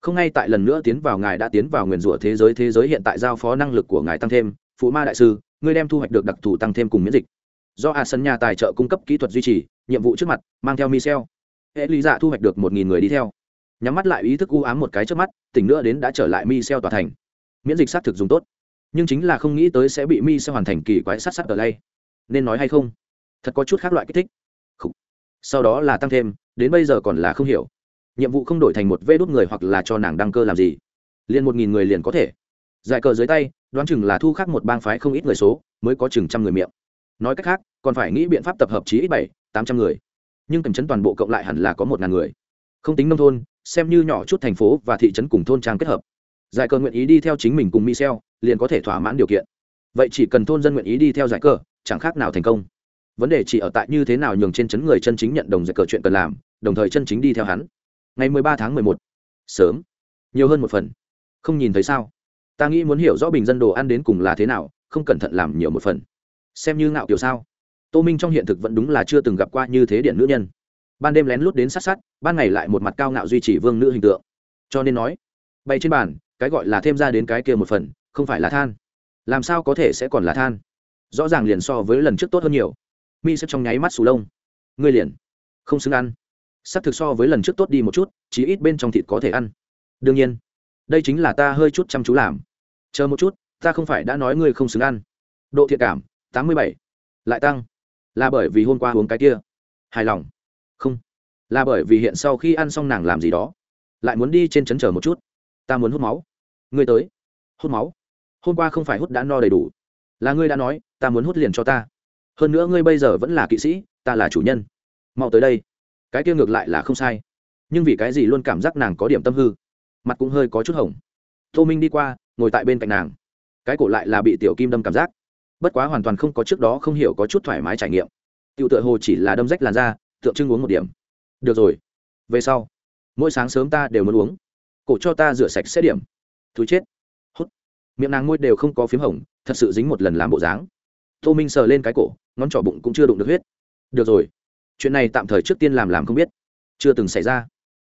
Không ngay tại lần nữa tiến vào ngài đã tiến vào nguyền rủa thế giới thế giới hiện tại giao phó năng lực của ngài tăng thêm, phụ ma đại sư, ngươi đem thu hoạch được đặc thù tăng thêm cùng miễn dịch. Do a sân nhà tài trợ cung cấp kỹ thuật duy trì, nhiệm vụ trước mặt, mang theo michel hệ lý dạ thu hoạch được một nghìn người đi theo. Nhắm mắt lại ý thức u ám một cái trước mắt, tỉnh nữa đến đã trở lại michel tòa thành. Miễn dịch sát thực dùng tốt. Nhưng chính là không nghĩ tới sẽ bị michel hoàn thành kỳ quái sát sát ở đây. Nên nói hay không? Thật có chút khác loại kích thích. Sau đó là tăng thêm, đến bây giờ còn là không hiểu. Nhiệm vụ không đổi thành một vê đốt người hoặc là cho nàng đăng cơ làm gì. Liền một nghìn người liền có thể. Giải cờ dưới tay, đoán chừng là thu khác một bang phái không ít người số, mới có chừng trăm người miệng. Nói cách khác, còn phải nghĩ biện pháp tập hợp chí ít bảy, tám trăm người nhưng cầm chấn toàn bộ cộng lại hẳn là có một ngàn người. Không tính nông thôn, xem như nhỏ chút thành phố và thị trấn cùng thôn trang kết hợp. Giải cờ nguyện ý đi theo chính mình cùng michel, liền có thể thỏa mãn điều kiện. Vậy chỉ cần thôn dân nguyện ý đi theo giải cờ, chẳng khác nào thành công. Vấn đề chỉ ở tại như thế nào nhường trên chấn người chân chính nhận đồng giải cờ chuyện cần làm, đồng thời chân chính đi theo hắn. Ngày mười ba tháng mười một. Sớm. Nhiều hơn một phần. Không nhìn thấy sao? Ta nghĩ muốn hiểu rõ bình dân đồ ăn đến cùng là thế nào, không cẩn thận làm nhiều một phần. Xem như ngạo kiểu sao? Tô minh trong hiện thực vẫn đúng là chưa từng gặp qua như thế điện nữ nhân. Ban đêm lén lút đến sát sát, ban ngày lại một mặt cao ngạo duy trì vương nữ hình tượng. Cho nên nói bay trên bàn, cái gọi là thêm ra đến cái kia một phần, không phải là than. Làm sao có thể sẽ còn là than? Rõ ràng liền so với lần trước tốt hơn nhiều. Mi sẽ trong nháy mắt sù lông. Ngươi liền không xứng ăn. S ắ c thực so với lần trước tốt đi một chút, chí ít bên trong thịt có thể ăn. Đương nhiên, đây chính là ta hơi chút chăm chú làm. Chờ một chút, ta không phải đã nói ngươi không xứng ăn. Độ thiện cảm, tám mươi bảy. Lại tăng là bởi vì hôm qua uống cái kia. Hài lòng. Không. Là bởi vì hiện sau khi ăn xong nàng làm gì đó. Lại muốn đi trên chấn chờ một chút. Ta muốn hút máu. Ngươi tới. Hút máu. Hôm qua không phải hút đã no đầy đủ. Là ngươi đã nói ta muốn hút liền cho ta. Hơn nữa ngươi bây giờ vẫn là kỵ sĩ ta là chủ nhân. Mau tới đây. Cái kia ngược lại là không sai. Nhưng vì cái gì luôn cảm giác nàng có điểm tâm hư. Mặt cũng hơi có chút hỏng, tô minh đi qua ngồi tại bên cạnh nàng. Cái cổ lại là bị tiểu kim đâm cảm giác bất quá hoàn toàn không có trước đó không hiểu có chút thoải mái trải nghiệm. Tiểu tựa hồ chỉ là đâm rách làn da, tượng trưng uống một điểm. Được rồi, về sau. Mỗi sáng sớm ta đều muốn uống. Cổ cho ta rửa sạch sẽ điểm. Thứ chết. Hút. Miệng nàng môi đều không có phím hồng, thật sự dính một lần làm bộ dáng. Tô minh sờ lên cái cổ, ngón trỏ bụng cũng chưa đụng được huyết. Được rồi. Chuyện này tạm thời trước tiên làm làm không biết. Chưa từng xảy ra.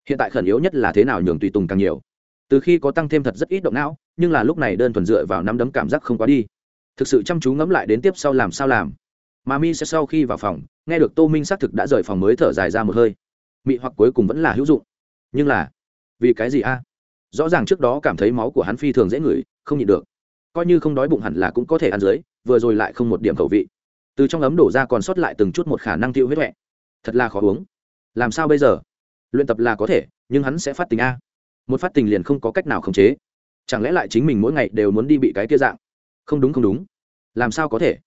Hiện tại khẩn yếu nhất là thế nào nhường tùy tùng càng nhiều. Từ khi có tăng thêm thật rất ít động não, nhưng là lúc này đơn thuần dựa vào nắm đấm cảm giác không quá đi thực sự chăm chú ngẫm lại đến tiếp sau làm sao làm. Mà mi sẽ sau khi vào phòng, nghe được tô minh xác thực đã rời phòng mới thở dài ra một hơi. Mị hoặc cuối cùng vẫn là hữu dụng. Nhưng là, vì cái gì a? Rõ ràng trước đó cảm thấy máu của hắn phi thường dễ ngửi, không nhịn được. Coi như không đói bụng hẳn là cũng có thể ăn dưới, vừa rồi lại không một điểm khẩu vị. Từ trong ấm đổ ra còn sót lại từng chút một khả năng tiêu huyết huệ thật là khó uống. Làm sao bây giờ? Luyện tập là có thể, nhưng hắn sẽ phát tình a. Một phát tình liền không có cách nào khống chế. Chẳng lẽ lại chính mình mỗi ngày đều muốn đi bị cái kia dạng? Không đúng không đúng. Làm sao có thể?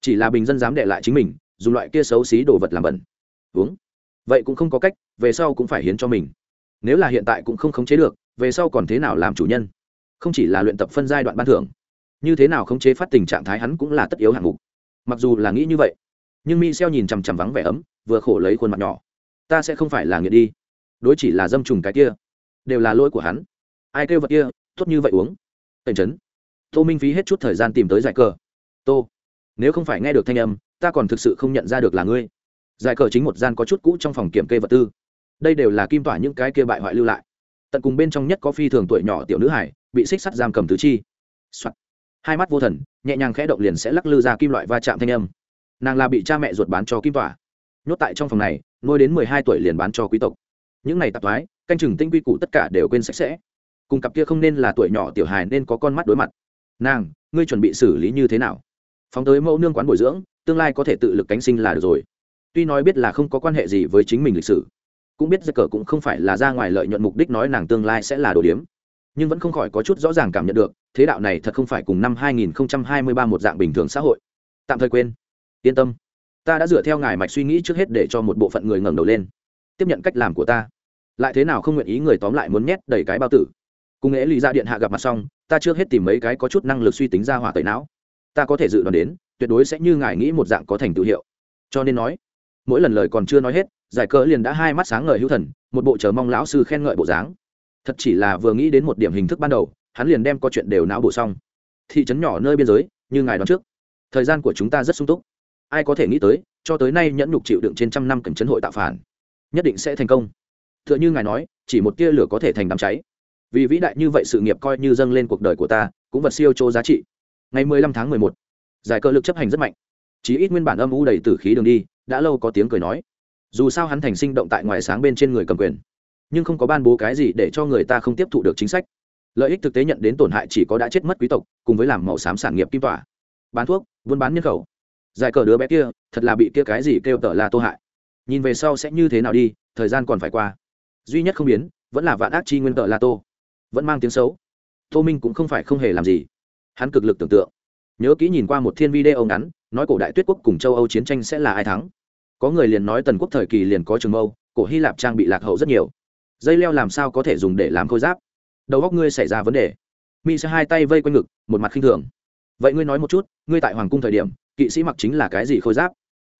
Chỉ là bình dân dám đệ lại chính mình, dùng loại kia xấu xí đồ vật làm bẩn. Uống. Vậy cũng không có cách, về sau cũng phải hiến cho mình. Nếu là hiện tại cũng không khống chế được, về sau còn thế nào làm chủ nhân? Không chỉ là luyện tập phân giai đoạn ban thưởng, như thế nào khống chế phát tình trạng thái hắn cũng là tất yếu hạng mục. Mặc dù là nghĩ như vậy, nhưng mi xeo nhìn chằm chằm vắng vẻ ấm, vừa khổ lấy khuôn mặt nhỏ. Ta sẽ không phải là nghiện đi. Đối chỉ là dâm trùng cái kia, đều là lỗi của hắn. Ai kêu vật kia, tốt như vậy uống. Tần chấn tô minh phí hết chút thời gian tìm tới giải cờ. Tô, nếu không phải nghe được thanh âm, ta còn thực sự không nhận ra được là ngươi. Giải cờ chính một gian có chút cũ trong phòng kiểm kê vật tư. Đây đều là kim tỏa những cái kia bại hoại lưu lại. Tận cùng bên trong nhất có phi thường tuổi nhỏ tiểu nữ hải, bị xích sắt giam cầm tứ chi、Soạn. hai mắt vô thần, nhẹ nhàng khẽ động liền sẽ lắc lư ra kim loại va chạm thanh âm. Nàng là bị cha mẹ ruột bán cho kim tỏa. Nhốt tại trong phòng này, nuôi đến mười hai tuổi liền bán cho quý tộc. Những này tạp thoái canh chừng tinh quy củ tất cả đều quên sạch sẽ. Cùng cặp kia không nên là tuổi nhỏ tiểu hài nên có con mắt đối mặt nàng, ngươi chuẩn bị xử lý như thế nào? Phóng tới mẫu nương quán bồi dưỡng, tương lai có thể tự lực cánh sinh là được rồi. Tuy nói biết là không có quan hệ gì với chính mình lịch sử, cũng biết giấc cờ cũng không phải là ra ngoài lợi nhuận mục đích nói nàng tương lai sẽ là đồ điếm. Nhưng vẫn không khỏi có chút rõ ràng cảm nhận được, thế đạo này thật không phải cùng năm 2023 một dạng bình thường xã hội. Tạm thời quên. Yên tâm. Ta đã dựa theo ngài mạch suy nghĩ trước hết để cho một bộ phận người ngẩng đầu lên. Tiếp nhận cách làm của ta. Lại thế nào không nguyện ý người tóm lại muốn nhét đầy cái bao tử cùng nghệ lý ra dạ điện hạ gặp mặt xong, ta trước hết tìm mấy cái có chút năng lực suy tính ra hỏa tẩy não. Ta có thể dự đoán đến, tuyệt đối sẽ như ngài nghĩ một dạng có thành tựu hiệu. Cho nên nói, mỗi lần lời còn chưa nói hết, giải cỡ liền đã hai mắt sáng ngời hữu thần, một bộ chờ mong lão sư khen ngợi bộ dáng. Thật chỉ là vừa nghĩ đến một điểm hình thức ban đầu, hắn liền đem có chuyện đều não bộ xong. Thị trấn nhỏ nơi biên giới, như ngài đoán trước, thời gian của chúng ta rất sung túc. Ai có thể nghĩ tới, cho tới nay nhẫn nhục chịu đựng trên trăm năm cẩn chấn hội tạo phản, nhất định sẽ thành công. T h ư ợ n h ư ngài nói, chỉ một tia lửa có thể thành đám cháy vì vĩ đại như vậy sự nghiệp coi như dâng lên cuộc đời của ta, cũng vật siêu chỗ giá trị. Ngày mười lăm tháng mười một, giải cơ lực chấp hành rất mạnh. Chí ít nguyên bản âm u đầy t khí đường đi, đã lâu có tiếng cười nói. Dù sao hắn thành sinh động tại ngoài sáng bên trên người cầm quyền, nhưng không có ban bố cái gì để cho người ta không tiếp thụ được chính sách. Lợi ích thực tế nhận đến tổn hại chỉ có đã chết mất quý tộc, cùng với làm màu xám sản nghiệp kim tỏa. Bán thuốc, buôn bán nhân khẩu. Giải cờ đứa bé kia, thật là bị kia cái gì kêu tở là tô hại. Nhìn về sau sẽ như thế nào đi, thời gian còn phải qua. Duy nhất không biến, vẫn là vạn ác chi nguyên tở là tô vẫn mang tiếng xấu. Tô minh cũng không phải không hề làm gì. Hắn cực lực tưởng tượng. Nhớ kỹ nhìn qua một thiên video ngắn, nói cổ đại tuyết quốc cùng châu âu chiến tranh sẽ là ai thắng. Có người liền nói tần quốc thời kỳ liền có trường mâu, cổ hy lạp trang bị lạc hậu rất nhiều. Dây leo làm sao có thể dùng để làm khôi giáp? Đầu góc ngươi xảy ra vấn đề. Mi sẽ hai tay vây quanh ngực, một mặt khinh thường. Vậy ngươi nói một chút, ngươi tại hoàng cung thời điểm, kỵ sĩ mặc chính là cái gì khôi giáp?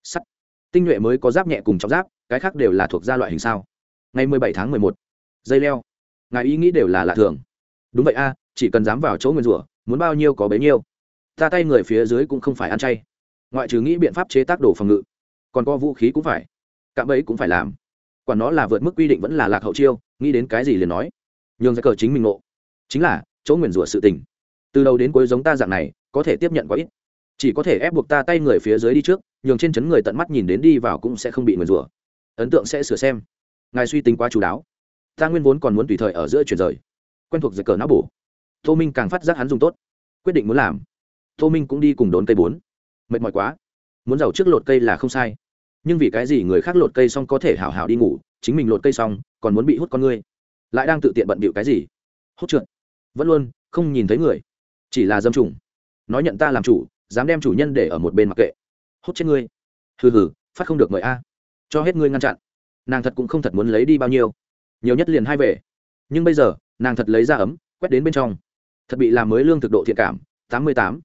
Sắt. Tinh nhuệ mới có giáp nhẹ cùng trọng giáp, cái khác đều là thuộc gia loại hình sao? Ngày mười bảy tháng mười một. Dây leo ngài ý nghĩ đều là lạ thường. Đúng vậy a, chỉ cần dám vào chỗ nguyên rủa, muốn bao nhiêu có bấy nhiêu. Ta tay người phía dưới cũng không phải ăn chay. Ngoại trừ nghĩ biện pháp chế tác đồ phòng ngự, còn có vũ khí cũng phải. Cạm bẫy cũng phải làm. Quả nó là vượt mức quy định vẫn là lạc hậu chiêu, nghĩ đến cái gì liền nói. Nhường ra cờ chính mình ngộ. Chính là, chỗ nguyền rủa sự tình. Từ đầu đến cuối giống ta dạng này, có thể tiếp nhận quá ít. Chỉ có thể ép buộc ta tay người phía dưới đi trước, nhường trên chấn người tận mắt nhìn đến đi vào cũng sẽ không bị nguyền rủa. Ấn tượng sẽ sửa xem. Ngài suy tính quá chú đáo ta nguyên vốn còn muốn tùy thời ở giữa chuyển rời. Quen thuộc giật cờ não bổ. Tô minh càng phát giác hắn dùng tốt. Quyết định muốn làm. Tô minh cũng đi cùng đốn cây bốn. Mệt mỏi quá. Muốn giàu trước lột cây là không sai. Nhưng vì cái gì người khác lột cây xong có thể hảo hảo đi ngủ, chính mình lột cây xong, còn muốn bị hút con ngươi lại đang tự tiện bận bịu cái gì? Hút trượt. Vẫn luôn không nhìn thấy người. Chỉ là dâm trùng. Nói nhận ta làm chủ, dám đem chủ nhân để ở một bên mặc kệ. Hút chết ngươi. Hừ hừ, phát không được mời a. Cho hết ngươi ngăn chặn. Nàng thật cũng không thật muốn lấy đi bao nhiêu nhiều nhất liền hai về. Nhưng bây giờ, nàng thật lấy ra ấm, quét đến bên trong. Thật bị làm mới lương thực độ thiện cảm, tám mươi tám.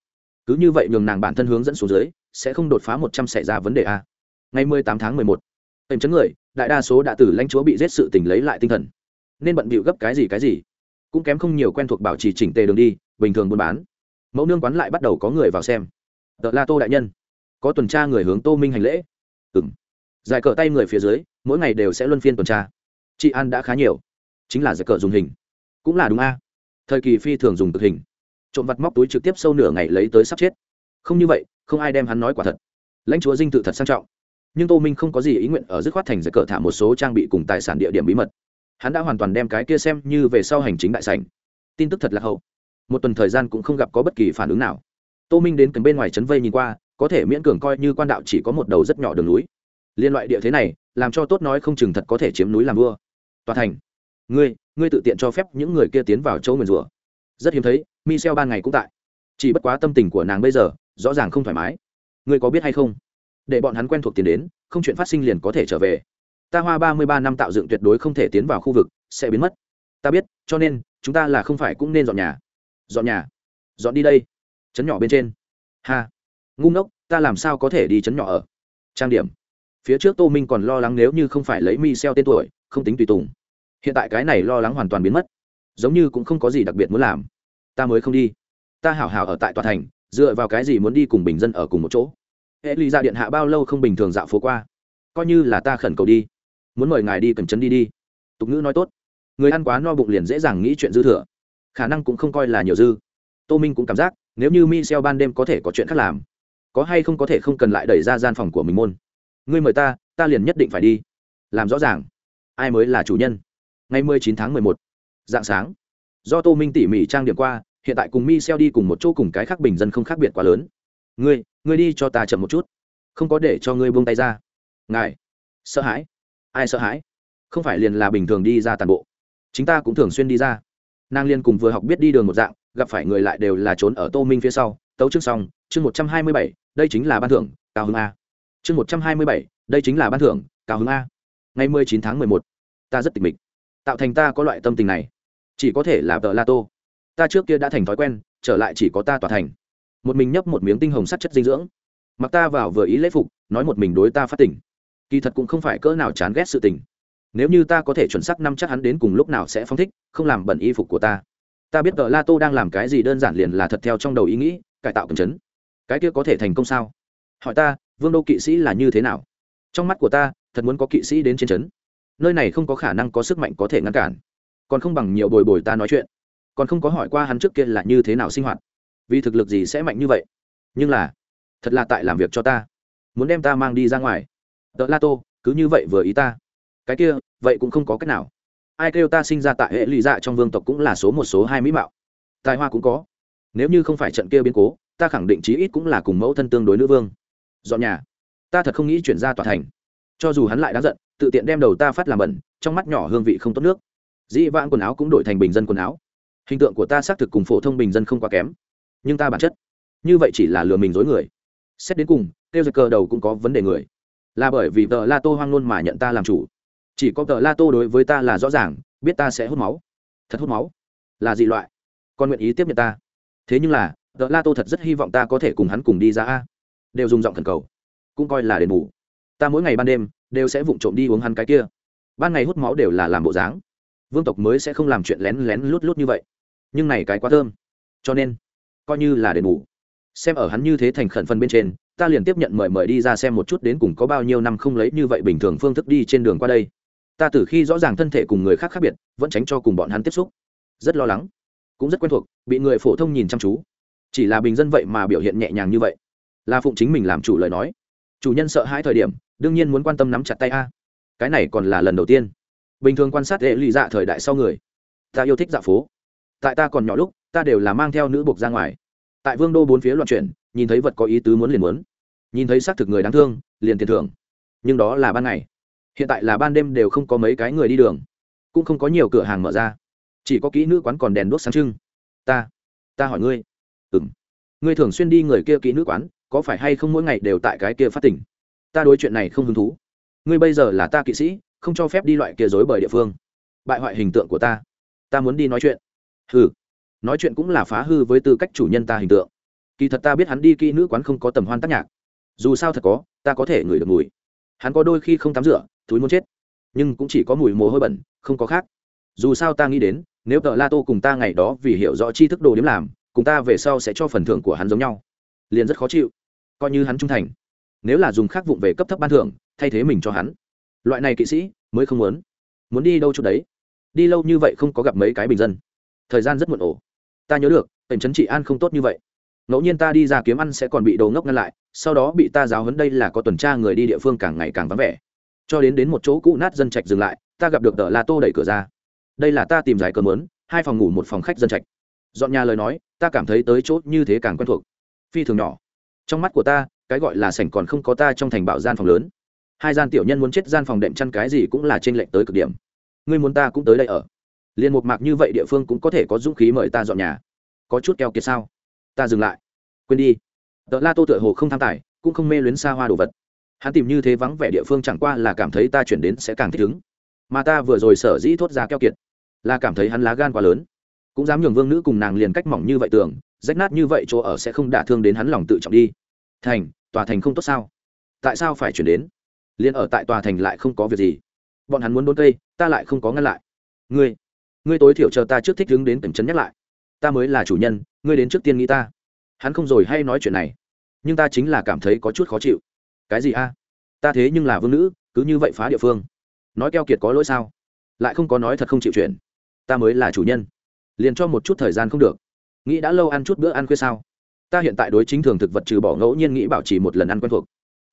Cứ như vậy nhường nàng bản thân hướng dẫn xuống dưới, sẽ không đột phá một trăm xảy ra vấn đề a. Ngày mười tám tháng mười một tềm chấn người, đại đa số đã từ lãnh chúa bị giết sự tình lấy lại tinh thần. Nên bận bịu gấp cái gì cái gì, cũng kém không nhiều quen thuộc bảo trì chỉnh tề đường đi, bình thường buôn bán. Mẫu nương quán lại bắt đầu có người vào xem. Tờ la tô đại nhân, có tuần tra người hướng tô minh hành lễ. Ừ m giải cờ tay người phía dưới, mỗi ngày đều sẽ luân phiên tuần tra chị an đã khá nhiều. Chính là giải cờ dùng hình. Cũng là đúng a. Thời kỳ phi thường dùng thực hình. Trộm vặt móc túi trực tiếp sâu nửa ngày lấy tới sắp chết. Không như vậy, không ai đem hắn nói quả thật. Lãnh chúa dinh tự thật sang trọng. Nhưng tô minh không có gì ý nguyện ở dứt khoát thành giải cờ thả một số trang bị cùng tài sản địa điểm bí mật. Hắn đã hoàn toàn đem cái kia xem như về sau hành chính đại sảnh. Tin tức thật là hậu. Một tuần thời gian cũng không gặp có bất kỳ phản ứng nào. Tô minh đến cần bên ngoài trấn vây nhìn qua, có thể miễn cường coi như quan đạo chỉ có một đầu rất nhỏ đường núi. Liên loại địa thế này, làm cho tốt nói không chừng thật có thể chiếm núi làm vua tòa thành. Ngươi ngươi tự tiện cho phép những người kia tiến vào chỗ nguyền rủa. Rất hiếm thấy, michel ban ngày cũng tại. Chỉ bất quá tâm tình của nàng bây giờ, rõ ràng không thoải mái. Ngươi có biết hay không? Để bọn hắn quen thuộc tiền đến, không chuyện phát sinh liền có thể trở về. Ta hoa ba mươi ba năm tạo dựng tuyệt đối không thể tiến vào khu vực, sẽ biến mất. Ta biết, cho nên, chúng ta là không phải cũng nên dọn nhà. Dọn nhà? Dọn đi đây. Chấn nhỏ bên trên. Ha. Ngu ngốc, ta làm sao có thể đi chấn nhỏ ở? Trang điểm. Phía trước tô minh còn lo lắng nếu như không phải lấy mi xeo tên tuổi, không tính tùy tùng hiện tại cái này lo lắng hoàn toàn biến mất. Giống như cũng không có gì đặc biệt muốn làm. Ta mới không đi. Ta hảo hảo ở tại tòa thành, dựa vào cái gì muốn đi cùng bình dân ở cùng một chỗ? Hệ ly ra điện hạ bao lâu không bình thường dạo phố qua? Coi như là ta khẩn cầu đi. Muốn mời ngài đi cần chân đi đi. Tục ngữ nói tốt. Người ăn quá no bụng liền dễ dàng nghĩ chuyện dư thừa. Khả năng cũng không coi là nhiều dư. Tô minh cũng cảm giác, nếu như mi xeo ban đêm có thể có chuyện khác làm, có hay không có thể không cần lại đẩy ra gian phòng của mình môn. Ngươi mời ta ta liền nhất định phải đi. Làm rõ ràng. Ai mới là chủ nhân? Ngày mười chín tháng mười một, dạng sáng. Do tô minh tỉ mỉ trang điểm qua, hiện tại cùng mi xeo đi cùng một chỗ cùng cái khác bình dân không khác biệt quá lớn. Ngươi ngươi đi cho ta chậm một chút. Không có để cho ngươi buông tay ra. Ngài. Sợ hãi. Ai sợ hãi? Không phải liền là bình thường đi ra tản bộ. Chính ta cũng thường xuyên đi ra. Nàng liên cùng vừa học biết đi đường một dạng, gặp phải người lại đều là trốn ở tô minh phía sau. Tấu chương xong, chương một trăm hai mươi bảy, đây chính là ban thưởng, cao hứng a. Chương một trăm hai mươi bảy, đây chính là ban thưởng, cao hứng a. Ngày mười chín tháng mười một, ta rất tịch mịch tạo thành ta có loại tâm tình này. Chỉ có thể là vợ la tô ta trước kia đã thành thói quen, trở lại chỉ có ta tỏa thành. Một mình nhấp một miếng tinh hồng sắt chất dinh dưỡng. Mặc ta vào vừa ý lễ phục, nói một mình đối ta phát tỉnh kỳ thật cũng không phải cỡ nào chán ghét sự tình. Nếu như ta có thể chuẩn xác năm chắc hắn đến cùng lúc nào sẽ phong thích, không làm bẩn y phục của ta. Ta biết vợ la tô đang làm cái gì đơn giản liền là thật theo trong đầu ý nghĩ, cải tạo cầm chấn. Cái kia có thể thành công sao? Hỏi ta, vương đô kỵ sĩ là như thế nào? Trong mắt của ta, thật muốn có kỵ sĩ đến trên trấn nơi này không có khả năng có sức mạnh có thể ngăn cản. Còn không bằng nhiều bồi bồi ta nói chuyện. Còn không có hỏi qua hắn trước kia là như thế nào sinh hoạt. Vì thực lực gì sẽ mạnh như vậy? Nhưng là, thật là tại làm việc cho ta. Muốn đem ta mang đi ra ngoài. Tợ la tô, cứ như vậy vừa ý ta. Cái kia, vậy cũng không có cách nào. Ai kêu ta sinh ra tại hệ lụy dạ trong vương tộc cũng là số một, số hai mỹ mạo. Tài hoa cũng có. Nếu như không phải trận kia biến cố, ta khẳng định chí ít cũng là cùng mẫu thân tương đối nữ vương. Dọn nhà. Ta thật không nghĩ chuyển ra tòa thành. Cho dù hắn lại đáng giận tự tiện đem đầu ta phát làm bẩn, trong mắt nhỏ hương vị không tốt nước. Dĩ vãng quần áo cũng đổi thành bình dân quần áo. Hình tượng của ta xác thực cùng phổ thông bình dân không quá kém. Nhưng ta bản chất, như vậy chỉ là lừa mình dối người. Xét đến cùng tiêu giật cờ đầu cũng có vấn đề người. Là bởi vì tờ la tô hoang luôn mà nhận ta làm chủ. Chỉ có tờ la tô đối với ta là rõ ràng, biết ta sẽ hút máu. Thật hút máu? Là dị loại. Con nguyện ý tiếp nhận ta. Thế nhưng là, tờ la tô thật rất hy vọng ta có thể cùng hắn cùng đi ra a. Đều dùng giọng thần cầu. Cũng coi là đền bù. Ta mỗi ngày ban đêm đều sẽ vụng trộm đi uống hắn cái kia. Ban ngày hút máu đều là làm bộ dáng. Vương tộc mới sẽ không làm chuyện lén lén lút lút như vậy. Nhưng này cái quá thơm. Cho nên, coi như là đền bù. Xem ở hắn như thế thành khẩn phần bên trên, ta liền tiếp nhận mời mời đi ra xem một chút đến cùng có bao nhiêu năm không lấy như vậy bình thường phương thức đi trên đường qua đây. Ta từ khi rõ ràng thân thể cùng người khác khác biệt, vẫn tránh cho cùng bọn hắn tiếp xúc. Rất lo lắng. Cũng rất quen thuộc, bị người phổ thông nhìn chăm chú. Chỉ là bình dân vậy mà biểu hiện nhẹ nhàng như vậy. Là phụng chính mình làm chủ lời nói. Chủ nhân sợ hai thời điểm đương nhiên muốn quan tâm nắm chặt tay a. Cái này còn là lần đầu tiên. Bình thường quan sát hệ lụy dạ thời đại sau người, ta yêu thích dạ phố. Tại ta còn nhỏ lúc, ta đều là mang theo nữ buộc ra ngoài. Tại vương đô bốn phía loạn chuyển, nhìn thấy vật có ý tứ muốn liền muốn. Nhìn thấy xác thực người đáng thương, liền tiền thưởng. Nhưng đó là ban ngày. Hiện tại là ban đêm đều không có mấy cái người đi đường. Cũng không có nhiều cửa hàng mở ra. Chỉ có kỹ nữ quán còn đèn đuốc sáng trưng. Ta ta hỏi ngươi. Ừng ngươi thường xuyên đi người kia kỹ nữ quán, có phải hay không mỗi ngày đều tại cái kia phát tỉnh? Ta đối chuyện này không hứng thú. Ngươi bây giờ là ta kỵ sĩ, không cho phép đi loại kia dối bởi địa phương. Bại hoại hình tượng của ta. Ta muốn đi nói chuyện. Hừ. Nói chuyện cũng là phá hư với tư cách chủ nhân ta hình tượng. Kỳ thật ta biết hắn đi kỹ nữ quán không có tầm hoan tác nhạc. Dù sao thật có, ta có thể ngửi được mùi. Hắn có đôi khi không tắm rửa túi muốn chết. Nhưng cũng chỉ có mùi mồ hôi bẩn, không có khác. Dù sao ta nghĩ đến, nếu tờ la tô cùng ta ngày đó vì hiểu rõ chi thức đồ đếm làm, cùng ta về sau sẽ cho phần thưởng của hắn giống nhau. Liền rất khó chịu. Coi như hắn trung thành nếu là dùng khác vụng về cấp thấp ban thưởng, thay thế mình cho hắn. Loại này kỵ sĩ mới không muốn. Muốn đi đâu chỗ đấy? Đi lâu như vậy không có gặp mấy cái bình dân. Thời gian rất muộn ổ ta nhớ được tỉnh trấn trị an không tốt như vậy. Ngẫu nhiên ta đi ra kiếm ăn sẽ còn bị đồ ngốc ngăn lại, sau đó bị ta giáo hấn đây là có tuần tra người đi địa phương càng ngày càng vắng vẻ. Cho đến đến một chỗ cũ nát dân trạch dừng lại, ta gặp được tờ la tô đẩy cửa ra. Đây là ta tìm giải cờ mớn hai phòng ngủ một phòng khách dân trạch. Dọn nhà lời nói, ta cảm thấy tới chỗ như thế càng quen thuộc. Phi thường nhỏ. Trong mắt của ta cái gọi là sảnh còn không có ta trong thành bảo gian phòng lớn. Hai gian tiểu nhân muốn chết gian phòng đệm chăn cái gì cũng là trên lệnh tới cực điểm. Ngươi muốn ta cũng tới đây ở. Liền một mạc như vậy địa phương cũng có thể có dũng khí mời ta dọn nhà. Có chút keo kiệt sao? Ta dừng lại. Quên đi. Tờ la tô tựa hồ không tham tài, cũng không mê luyến xa hoa đồ vật. Hắn tìm như thế vắng vẻ địa phương chẳng qua là cảm thấy ta chuyển đến sẽ càng thích ứng. Mà ta vừa rồi sở dĩ thốt ra keo kiệt, là cảm thấy hắn lá gan quá lớn. Cũng dám nhường vương nữ cùng nàng liền cách mỏng như vậy tưởng, rách nát như vậy chỗ ở sẽ không đả thương đến hắn lòng tự trọng đi. Thành tòa thành không tốt sao? Tại sao phải chuyển đến? Liền ở tại tòa thành lại không có việc gì. Bọn hắn muốn đốn cây, ta lại không có ngăn lại. Ngươi ngươi tối thiểu chờ ta trước thích đứng đến tỉnh trấn nhắc lại. Ta mới là chủ nhân, ngươi đến trước tiên nghĩ ta. Hắn không rồi hay nói chuyện này. Nhưng ta chính là cảm thấy có chút khó chịu. Cái gì a? Ta thế nhưng là vương nữ, cứ như vậy phá địa phương. Nói keo kiệt có lỗi sao? Lại không có nói thật không chịu chuyện. Ta mới là chủ nhân. Liền cho một chút thời gian không được. Nghĩ đã lâu ăn chút bữa ăn khuya sao? Ta hiện tại đối chính thường thực vật trừ bỏ ngẫu nhiên nghĩ bảo trì một lần ăn quen thuộc.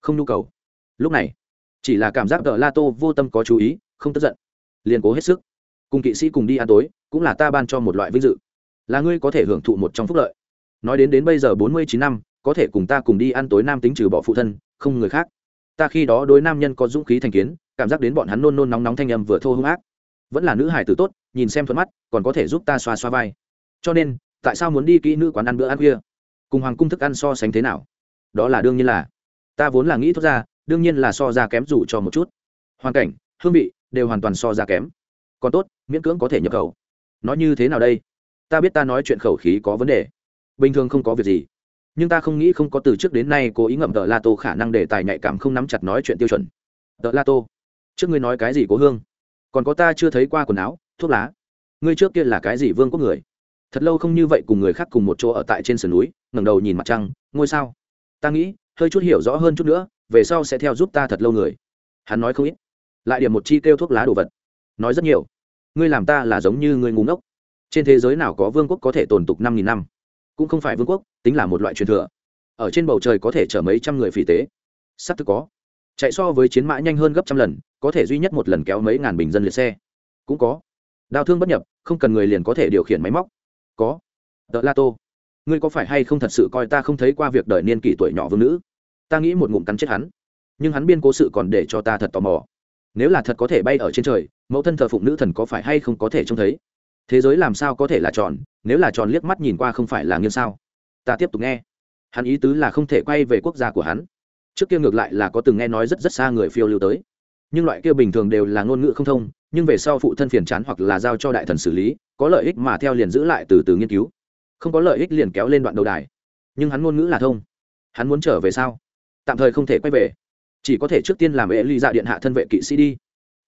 Không nhu cầu. Lúc này, chỉ là cảm giác đỡ la tô vô tâm có chú ý, không tức giận. Liền cố hết sức. Cùng kỵ sĩ cùng đi ăn tối, cũng là ta ban cho một loại vinh dự. Là ngươi có thể hưởng thụ một trong phúc lợi. Nói đến đến bây giờ bốn mươi chín năm, có thể cùng ta cùng đi ăn tối nam tính trừ bỏ phụ thân, không người khác. Ta khi đó đối nam nhân có dũng khí thành kiến, cảm giác đến bọn hắn nôn nôn nóng nóng thanh âm vừa thô hung ác. Vẫn là nữ hải tử tốt, nhìn xem thuận mắt, còn có thể giúp ta xoa xoa vai. Cho nên, tại sao muốn đi kỹ nữ quán ăn bữa ăn khuya? Cùng hoàng cung thức ăn so sánh thế nào? Đó là đương nhiên là. Ta vốn là nghĩ thốt ra, đương nhiên là so ra kém dù cho một chút. Hoàn cảnh, hương vị đều hoàn toàn so ra kém. Còn tốt, miễn cưỡng có thể nhập khẩu. Nói như thế nào đây? Ta biết ta nói chuyện khẩu khí có vấn đề. Bình thường không có việc gì. Nhưng ta không nghĩ không có từ trước đến nay cố ý ngậm tờ la tô khả năng để tài nhạy cảm không nắm chặt nói chuyện tiêu chuẩn. Tờ la tô, trước ngươi nói cái gì cố hương? Còn có ta chưa thấy qua quần áo, thuốc lá. Ngươi trước kia là cái gì vương quốc người? Thật lâu không như vậy cùng người khác cùng một chỗ ở tại trên sườn núi ngẩng đầu nhìn mặt trăng, ngôi sao? Ta nghĩ, hơi chút hiểu rõ hơn chút nữa, về sau sẽ theo giúp ta thật lâu người. Hắn nói không ít. Lại điểm một chi kêu thuốc lá đồ vật. Nói rất nhiều. Ngươi làm ta là giống như ngươi ngu ngốc. Trên thế giới nào có vương quốc có thể tồn tục năm nghìn năm? Cũng không phải vương quốc, tính là một loại truyền thừa. Ở trên bầu trời có thể chở mấy trăm người phỉ tế. Sắp thực có. Chạy so với chiến mã nhanh hơn gấp trăm lần, có thể duy nhất một lần kéo mấy ngàn bình dân liệt xe. Cũng có. Đau thương bất nhập, không cần người liền có thể điều khiển máy móc. Có. Tờ la tô ngươi có phải hay không thật sự coi ta không thấy qua việc đời niên kỷ tuổi nhỏ vương nữ? Ta nghĩ một ngụm cắn chết hắn. Nhưng hắn biên cố sự còn để cho ta thật tò mò. Nếu là thật có thể bay ở trên trời, mẫu thân thờ phụng nữ thần có phải hay không có thể trông thấy? Thế giới làm sao có thể là tròn, nếu là tròn liếc mắt nhìn qua không phải là nghiêng sao? Ta tiếp tục nghe. Hắn ý tứ là không thể quay về quốc gia của hắn. Trước kia ngược lại là có từng nghe nói rất rất xa người phiêu lưu tới. Nhưng loại kia bình thường đều là ngôn ngữ không thông, nhưng về sau phụ thân phiền chán hoặc là giao cho đại thần xử lý, có lợi ích mà theo liền giữ lại từ từ nghiên cứu không có lợi ích liền kéo lên đoạn đầu đài. Nhưng hắn ngôn ngữ là thông. Hắn muốn trở về sao? Tạm thời không thể quay về. Chỉ có thể trước tiên làm ệ ly dạ điện hạ thân vệ kỵ sĩ đi.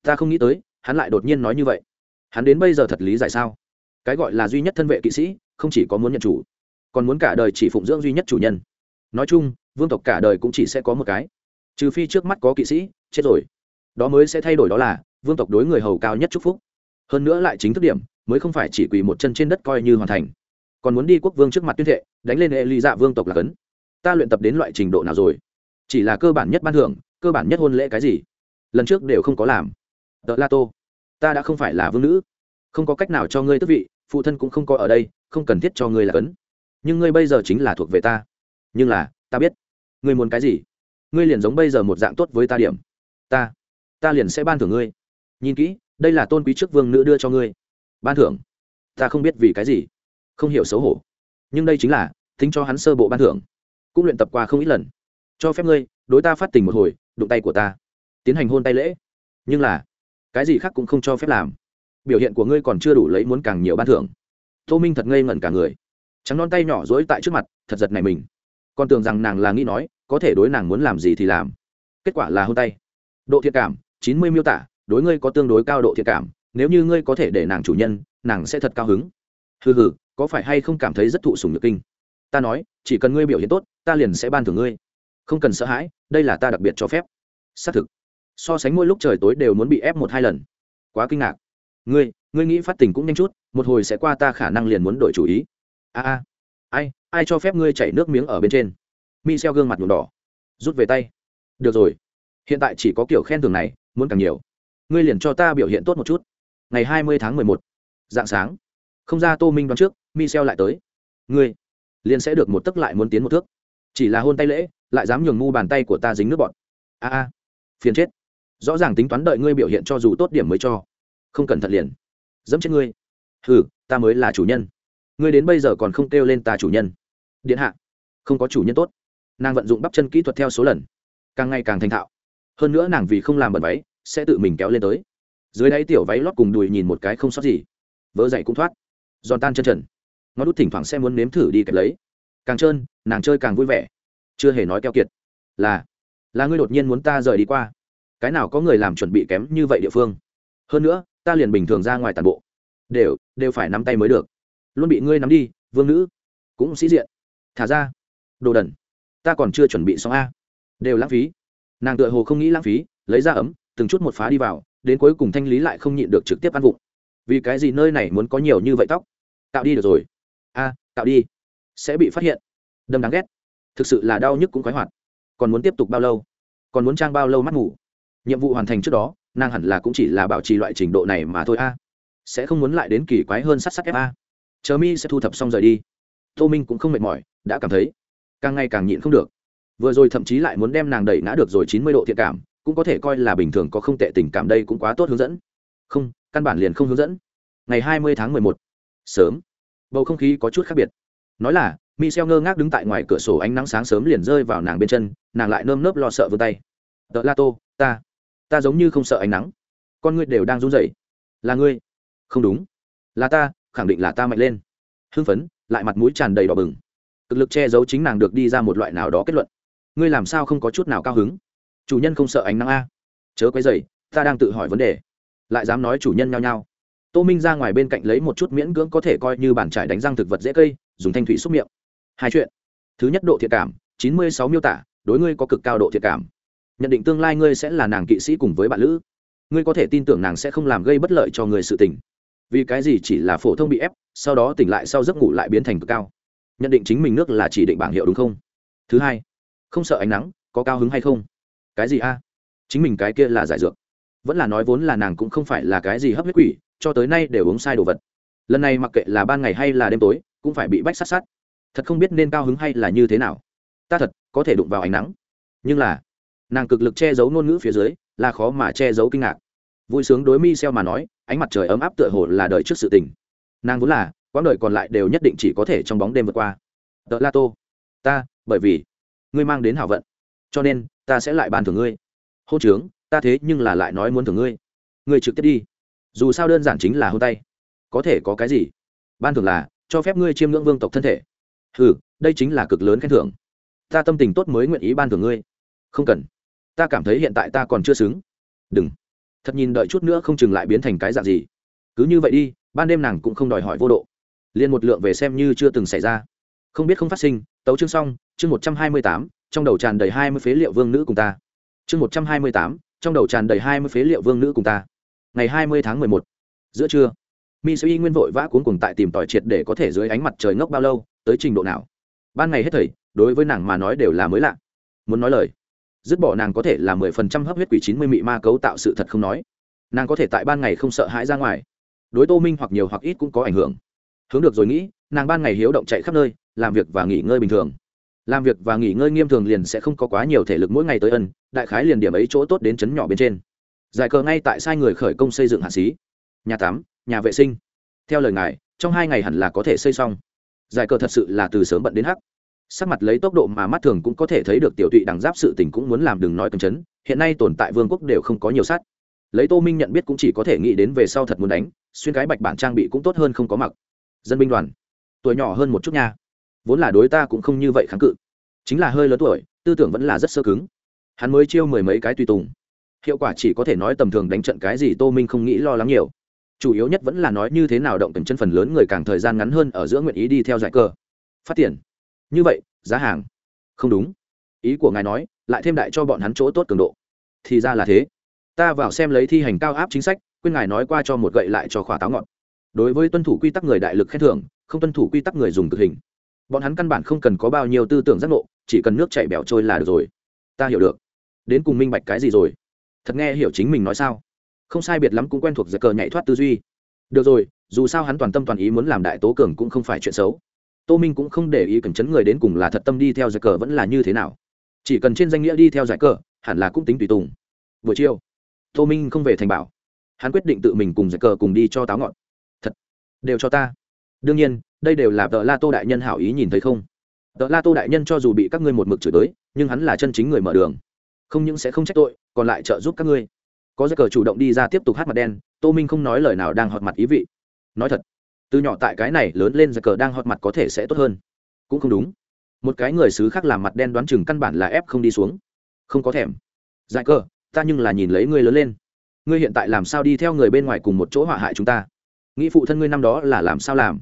Ta không nghĩ tới, hắn lại đột nhiên nói như vậy. Hắn đến bây giờ thật lý giải sao? Cái gọi là duy nhất thân vệ kỵ sĩ, không chỉ có muốn nhận chủ, còn muốn cả đời chỉ phụng dưỡng duy nhất chủ nhân. Nói chung, vương tộc cả đời cũng chỉ sẽ có một cái. Trừ phi trước mắt có kỵ sĩ, chết rồi. Đó mới sẽ thay đổi đó là, vương tộc đối người hầu cao nhất chúc phúc. Hơn nữa lại chính thức điểm, mới không phải chỉ quỳ một chân trên đất coi như hoàn thành còn muốn đi quốc vương trước mặt tuyên thệ, đánh lên hệ ly dạ vương tộc là cấn. Ta luyện tập đến loại trình độ nào rồi? Chỉ là cơ bản nhất ban thưởng, cơ bản nhất hôn lễ cái gì? Lần trước đều không có làm. Tờ la tô, ta đã không phải là vương nữ. Không có cách nào cho ngươi tước vị, phụ thân cũng không có ở đây, không cần thiết cho ngươi là cấn. Nhưng ngươi bây giờ chính là thuộc về ta. Nhưng là, ta biết. Ngươi muốn cái gì? Ngươi liền giống bây giờ một dạng tốt với ta điểm. Ta ta liền sẽ ban thưởng ngươi. Nhìn kỹ, đây là tôn quý trước vương nữ đưa cho ngươi. Ban thưởng? Ta không biết vì cái gì không hiểu xấu hổ. Nhưng đây chính là tính cho hắn sơ bộ ban thưởng. Cũng luyện tập qua không ít lần. Cho phép ngươi, đối ta phát tình một hồi, đụng tay của ta. Tiến hành hôn tay lễ. Nhưng là, cái gì khác cũng không cho phép làm. Biểu hiện của ngươi còn chưa đủ lấy muốn càng nhiều ban thưởng. Tô minh thật ngây ngẩn cả người. Trắng non tay nhỏ dối tại trước mặt, thật giật này mình. Còn tưởng rằng nàng là nghĩ nói, có thể đối nàng muốn làm gì thì làm. Kết quả là hôn tay. Độ thiện cảm, chín mươi miêu tả, đối ngươi có tương đối cao độ thiện cảm, nếu như ngươi có thể để nàng chủ nhân, nàng sẽ thật cao hứng. Hừ hừ có phải hay không cảm thấy rất thụ sùng nhược kinh? Ta nói, chỉ cần ngươi biểu hiện tốt, ta liền sẽ ban thưởng ngươi. Không cần sợ hãi, đây là ta đặc biệt cho phép. Xác thực. So sánh mỗi lúc trời tối đều muốn bị ép một hai lần. Quá kinh ngạc. Ngươi ngươi nghĩ phát tình cũng nhanh chút, một hồi sẽ qua ta khả năng liền muốn đổi chủ ý. A a. Ai ai cho phép ngươi chảy nước miếng ở bên trên? Mi xeo gương mặt nhuộm đỏ. Rút về tay. Được rồi. Hiện tại chỉ có kiểu khen thưởng này, muốn càng nhiều. Ngươi liền cho ta biểu hiện tốt một chút. Ngày hai mươi tháng mười một. Dạng sáng không ra tô minh đoán trước, michel lại tới. Ngươi, liền sẽ được một tấc lại muốn tiến một thước. Chỉ là hôn tay lễ, lại dám nhường ngu bàn tay của ta dính nước bọt. A a, phiền chết. Rõ ràng tính toán đợi ngươi biểu hiện cho dù tốt điểm mới cho. Không cần thật liền. Dẫm chết ngươi. Ừ ta mới là chủ nhân. Ngươi đến bây giờ còn không kêu lên ta chủ nhân. Điện hạ, không có chủ nhân tốt. Nàng vận dụng bắp chân kỹ thuật theo số lần. Càng ngày càng thành thạo. Hơn nữa nàng vì không làm bẩn váy, sẽ tự mình kéo lên tới. Dưới đáy tiểu váy lót cùng đùi nhìn một cái không sót gì. Vỡ dậy cũng thoát giòn tan chân trần. Ngón đút thỉnh thoảng sẽ muốn nếm thử đi kẹp lấy. Càng trơn, nàng chơi càng vui vẻ. Chưa hề nói keo kiệt. Là là ngươi đột nhiên muốn ta rời đi qua. Cái nào có người làm chuẩn bị kém như vậy địa phương? Hơn nữa, ta liền bình thường ra ngoài tàn bộ. Đều đều phải nắm tay mới được. Luôn bị ngươi nắm đi, vương nữ. Cũng sĩ diện. Thả ra. Đồ đần. Ta còn chưa chuẩn bị xong a. Đều lãng phí. Nàng tựa hồ không nghĩ lãng phí, lấy ra ấm, từng chút một phá đi vào, đến cuối cùng thanh lý lại không nhịn được trực tiếp ăn vụng vì cái gì nơi này muốn có nhiều như vậy tóc? Tạo đi được rồi. A tạo đi. Sẽ bị phát hiện. Đâm đáng ghét. Thực sự là đau nhức cũng khoái hoạt. Còn muốn tiếp tục bao lâu? Còn muốn trang bao lâu mắt ngủ? Nhiệm vụ hoàn thành trước đó, nàng hẳn là cũng chỉ là bảo trì loại trình độ này mà thôi a. Sẽ không muốn lại đến kỳ quái hơn sắc sắc fa chờ mi sẽ thu thập xong rời đi. Tô minh cũng không mệt mỏi, đã cảm thấy càng ngày càng nhịn không được. Vừa rồi thậm chí lại muốn đem nàng đẩy ngã được rồi chín mươi độ thiện cảm, cũng có thể coi là bình thường có không tệ tình cảm đây cũng quá tốt hướng dẫn. Không căn bản liền không hướng dẫn ngày hai mươi tháng mười một sớm bầu không khí có chút khác biệt nói là Michel ngơ ngác đứng tại ngoài cửa sổ ánh nắng sáng sớm liền rơi vào nàng bên chân, nàng lại nơm nớp lo sợ vươn tay. "Tợ La Tô, ta, ta giống như không sợ ánh nắng. Con ngươi đều đang run rẩy." "Là ngươi?" "Không đúng, là ta, khẳng định là ta mạnh lên." Hưng phấn, lại mặt mũi tràn đầy đỏ bừng. Cực lực che giấu chính nàng được đi ra một loại nào đó kết luận. "Ngươi làm sao không có chút nào cao hứng? Chủ nhân không sợ ánh nắng a?" "Chớ quấy rầy, ta đang tự hỏi vấn đề." Lại dám nói chủ nhân nhao nhao. Tô Minh ra ngoài bên cạnh lấy một chút miễn cưỡng có thể coi như bàn trải đánh răng thực vật dễ cây, dùng thanh thủy xúc miệng. Hai chuyện. Thứ nhất độ thiện cảm chín mươi sáu miêu tả đối ngươi có cực cao độ thiện cảm. Nhận định tương lai ngươi sẽ là nàng kỵ sĩ cùng với bạn lữ. Ngươi có thể tin tưởng nàng sẽ không làm gây bất lợi cho người sự tình. Vì cái gì chỉ là phổ thông bị ép sau đó tỉnh lại sau giấc ngủ lại biến thành cực cao. Nhận định chính mình nước là chỉ định bảng hiệu đúng không? Thứ hai không sợ ánh nắng có cao hứng hay không? Cái gì a? Chính mình cái kia là giải dược vẫn là nói vốn là nàng cũng không phải là cái gì hấp huyết quỷ, cho tới nay đều uống sai đồ vật. Lần này mặc kệ là ban ngày hay là đêm tối, cũng phải bị bách sát sát. Thật không biết nên cao hứng hay là như thế nào. Ta thật, có thể đụng vào ánh nắng. Nhưng là, nàng cực lực che giấu ngôn ngữ phía dưới, là khó mà che giấu kinh ngạc. Vui sướng đối mi xeo mà nói, ánh mặt trời ấm áp tựa hồ là đời trước sự tình. Nàng vốn là, quãng đời còn lại đều nhất định chỉ có thể trong bóng đêm vượt qua. Tợ la tô, ta, bởi vì ngươi mang đến hảo vận, cho nên ta sẽ lại ban thưởng ngươi. Hôn trướng ta thế nhưng là lại nói muốn thưởng ngươi. Ngươi trực tiếp đi. Dù sao đơn giản chính là hôn tay. Có thể có cái gì? Ban thưởng là, cho phép ngươi chiêm ngưỡng vương tộc thân thể. Ừ đây chính là cực lớn khen thưởng. Ta tâm tình tốt mới nguyện ý ban thưởng ngươi. Không cần. Ta cảm thấy hiện tại ta còn chưa xứng. Đừng. Thật nhìn đợi chút nữa không chừng lại biến thành cái dạng gì. Cứ như vậy đi, ban đêm nàng cũng không đòi hỏi vô độ. Liền một lượng về xem như chưa từng xảy ra. Không biết không phát sinh, tấu chương xong, chương một trăm hai mươi tám, trong đầu tràn đầy hai mươi phế liệu vương nữ cùng ta. Chương một trăm hai mươi tám trong đầu tràn đầy hai mươi phế liệu vương nữ cùng ta. Ngày hai mươi tháng mười một, giữa trưa, mi sư y nguyên vội vã cuốn cùng tại tìm tòi triệt để có thể dưới ánh mặt trời ngốc bao lâu, tới trình độ nào. Ban ngày hết thầy đối với nàng mà nói đều là mới lạ. Muốn nói lời, dứt bỏ nàng có thể là mười phần trăm hấp huyết quỷ chín mươi mị ma cấu tạo sự thật không nói. Nàng có thể tại ban ngày không sợ hãi ra ngoài. Đối tô minh hoặc nhiều hoặc ít cũng có ảnh hưởng. Hướng được rồi nghĩ, nàng ban ngày hiếu động chạy khắp nơi, làm việc và nghỉ ngơi bình thường làm việc và nghỉ ngơi nghiêm thường liền sẽ không có quá nhiều thể lực mỗi ngày tới ân, đại khái liền điểm ấy chỗ tốt đến chấn nhỏ bên trên. Giải cờ ngay tại sai người khởi công xây dựng hạ xí nhà tắm nhà vệ sinh. Theo lời ngài, trong hai ngày hẳn là có thể xây xong. Giải cờ thật sự là từ sớm bận đến hắc. Sắc mặt lấy tốc độ mà mắt thường cũng có thể thấy được tiểu tụy đằng giáp sự tình cũng muốn làm đừng nói cầm chấn, hiện nay tồn tại vương quốc đều không có nhiều sát. Lấy tô minh nhận biết cũng chỉ có thể nghĩ đến về sau thật muốn đánh, xuyên cái bạch bản trang bị cũng tốt hơn không có mặc. Dân binh đoàn. Tuổi nhỏ hơn một chút nha vốn là đối ta cũng không như vậy kháng cự. Chính là hơi lớn tuổi, tư tưởng vẫn là rất sơ cứng. Hắn mới chiêu mười mấy cái tùy tùng. Hiệu quả chỉ có thể nói tầm thường đánh trận cái gì tô minh không nghĩ lo lắng nhiều. Chủ yếu nhất vẫn là nói như thế nào động cầm chân phần lớn người càng thời gian ngắn hơn ở giữa nguyện ý đi theo giải cơ phát tiền. Như vậy, giá hàng. Không đúng. Ý của ngài nói, lại thêm đại cho bọn hắn chỗ tốt cường độ. Thì ra là thế. Ta vào xem lấy thi hành cao áp chính sách, quên ngài nói qua cho một gậy lại cho khỏa táo ngọn. Đối với tuân thủ quy tắc người đại lực khen thưởng, không tuân thủ quy tắc người dùng cực hình bọn hắn căn bản không cần có bao nhiêu tư tưởng giác ngộ, chỉ cần nước chảy bẻo trôi là được rồi. Ta hiểu được. Đến cùng minh bạch cái gì rồi? Thật nghe hiểu chính mình nói sao? Không sai biệt lắm cũng quen thuộc giật cờ nhảy thoát tư duy. Được rồi, dù sao hắn toàn tâm toàn ý muốn làm đại tố cường cũng không phải chuyện xấu. Tô minh cũng không để ý cẩn chấn người đến cùng là thật tâm đi theo giải cờ vẫn là như thế nào. Chỉ cần trên danh nghĩa đi theo giải cờ, hẳn là cũng tính tùy tùng. Buổi chiều, tô minh không về thành bảo. Hắn quyết định tự mình cùng giải cờ cùng đi cho táo ngọn. Thật, đều cho ta. Đương nhiên đây đều là tờ la tô đại nhân hảo ý nhìn thấy không? Tờ la tô đại nhân cho dù bị các ngươi một mực chửi tới, nhưng hắn là chân chính người mở đường. Không những sẽ không trách tội, còn lại trợ giúp các ngươi. Có giấy cờ chủ động đi ra tiếp tục hát mặt đen, tô minh không nói lời nào đang họt mặt ý vị. Nói thật, từ nhỏ tại cái này lớn lên giấy cờ đang họt mặt có thể sẽ tốt hơn. Cũng không đúng. Một cái người xứ khác làm mặt đen đoán chừng căn bản là ép không đi xuống. Không có thèm. Giải cờ, ta nhưng là nhìn lấy ngươi lớn lên. Ngươi hiện tại làm sao đi theo người bên ngoài cùng một chỗ họa hại chúng ta? Nghĩ phụ thân ngươi năm đó là làm sao làm?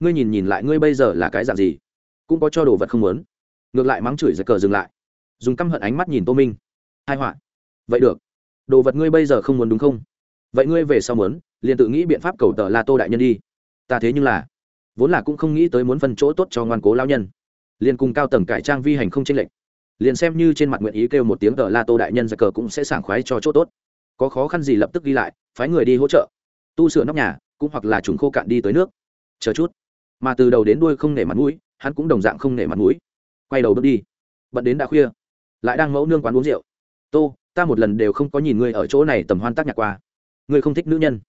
Ngươi nhìn nhìn lại ngươi bây giờ là cái dạng gì? Cũng có cho đồ vật không muốn. Ngược lại mắng chửi giật cờ dừng lại. Dùng căm hận ánh mắt nhìn tô minh. Hai họa. Vậy được. Đồ vật ngươi bây giờ không muốn đúng không? Vậy ngươi về sau muốn, liền tự nghĩ biện pháp cầu tờ la tô đại nhân đi. Ta thế nhưng là, vốn là cũng không nghĩ tới muốn phân chỗ tốt cho ngoan cố lao nhân. Liền cùng cao tầng cải trang vi hành không tranh lệch. Liền xem như trên mặt nguyện ý kêu một tiếng tờ la tô đại nhân ra cờ cũng sẽ sảng khoái cho chỗ tốt. Có khó khăn gì lập tức ghi lại, phái người đi hỗ trợ. Tu sửa nóc nhà, cũng hoặc là trùng khô cạn đi tới nước. Chờ chút mà từ đầu đến đuôi không nể mặt mũi, hắn cũng đồng dạng không nể mặt mũi. Quay đầu bước đi. Bận đến đã khuya. Lại đang mẫu nương quán uống rượu. Tô, ta một lần đều không có nhìn ngươi ở chỗ này tầm hoan tác nhạc qua. Ngươi không thích nữ nhân.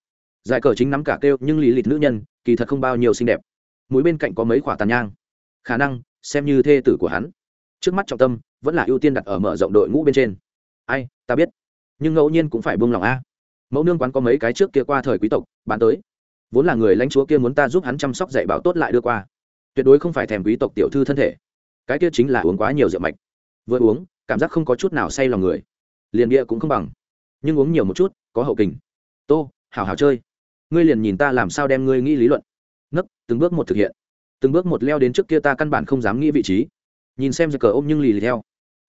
Giải cờ chính nắm cả kêu, nhưng lì lịt nữ nhân, kỳ thật không bao nhiêu xinh đẹp. Mũi bên cạnh có mấy khoả tàn nhang. Khả năng, xem như thê tử của hắn. Trước mắt trọng tâm, vẫn là ưu tiên đặt ở mở rộng đội ngũ bên trên. Ai, ta biết. Nhưng ngẫu nhiên cũng phải buông lòng a. Mẫu nương quán có mấy cái trước kia qua thời quý tộc, bán tới vốn là người lãnh chúa kia muốn ta giúp hắn chăm sóc dạy bảo tốt lại đưa qua. Tuyệt đối không phải thèm quý tộc tiểu thư thân thể. Cái kia chính là uống quá nhiều rượu mạch. Vừa uống, cảm giác không có chút nào say lòng người. Liền địa cũng không bằng. Nhưng uống nhiều một chút, có hậu kình. Tô hào hào chơi. Ngươi liền nhìn ta làm sao đem ngươi nghĩ lý luận. Nấc, từng bước một thực hiện. Từng bước một leo đến trước kia ta căn bản không dám nghĩ vị trí. Nhìn xem giật cờ ôm nhưng lì lì theo.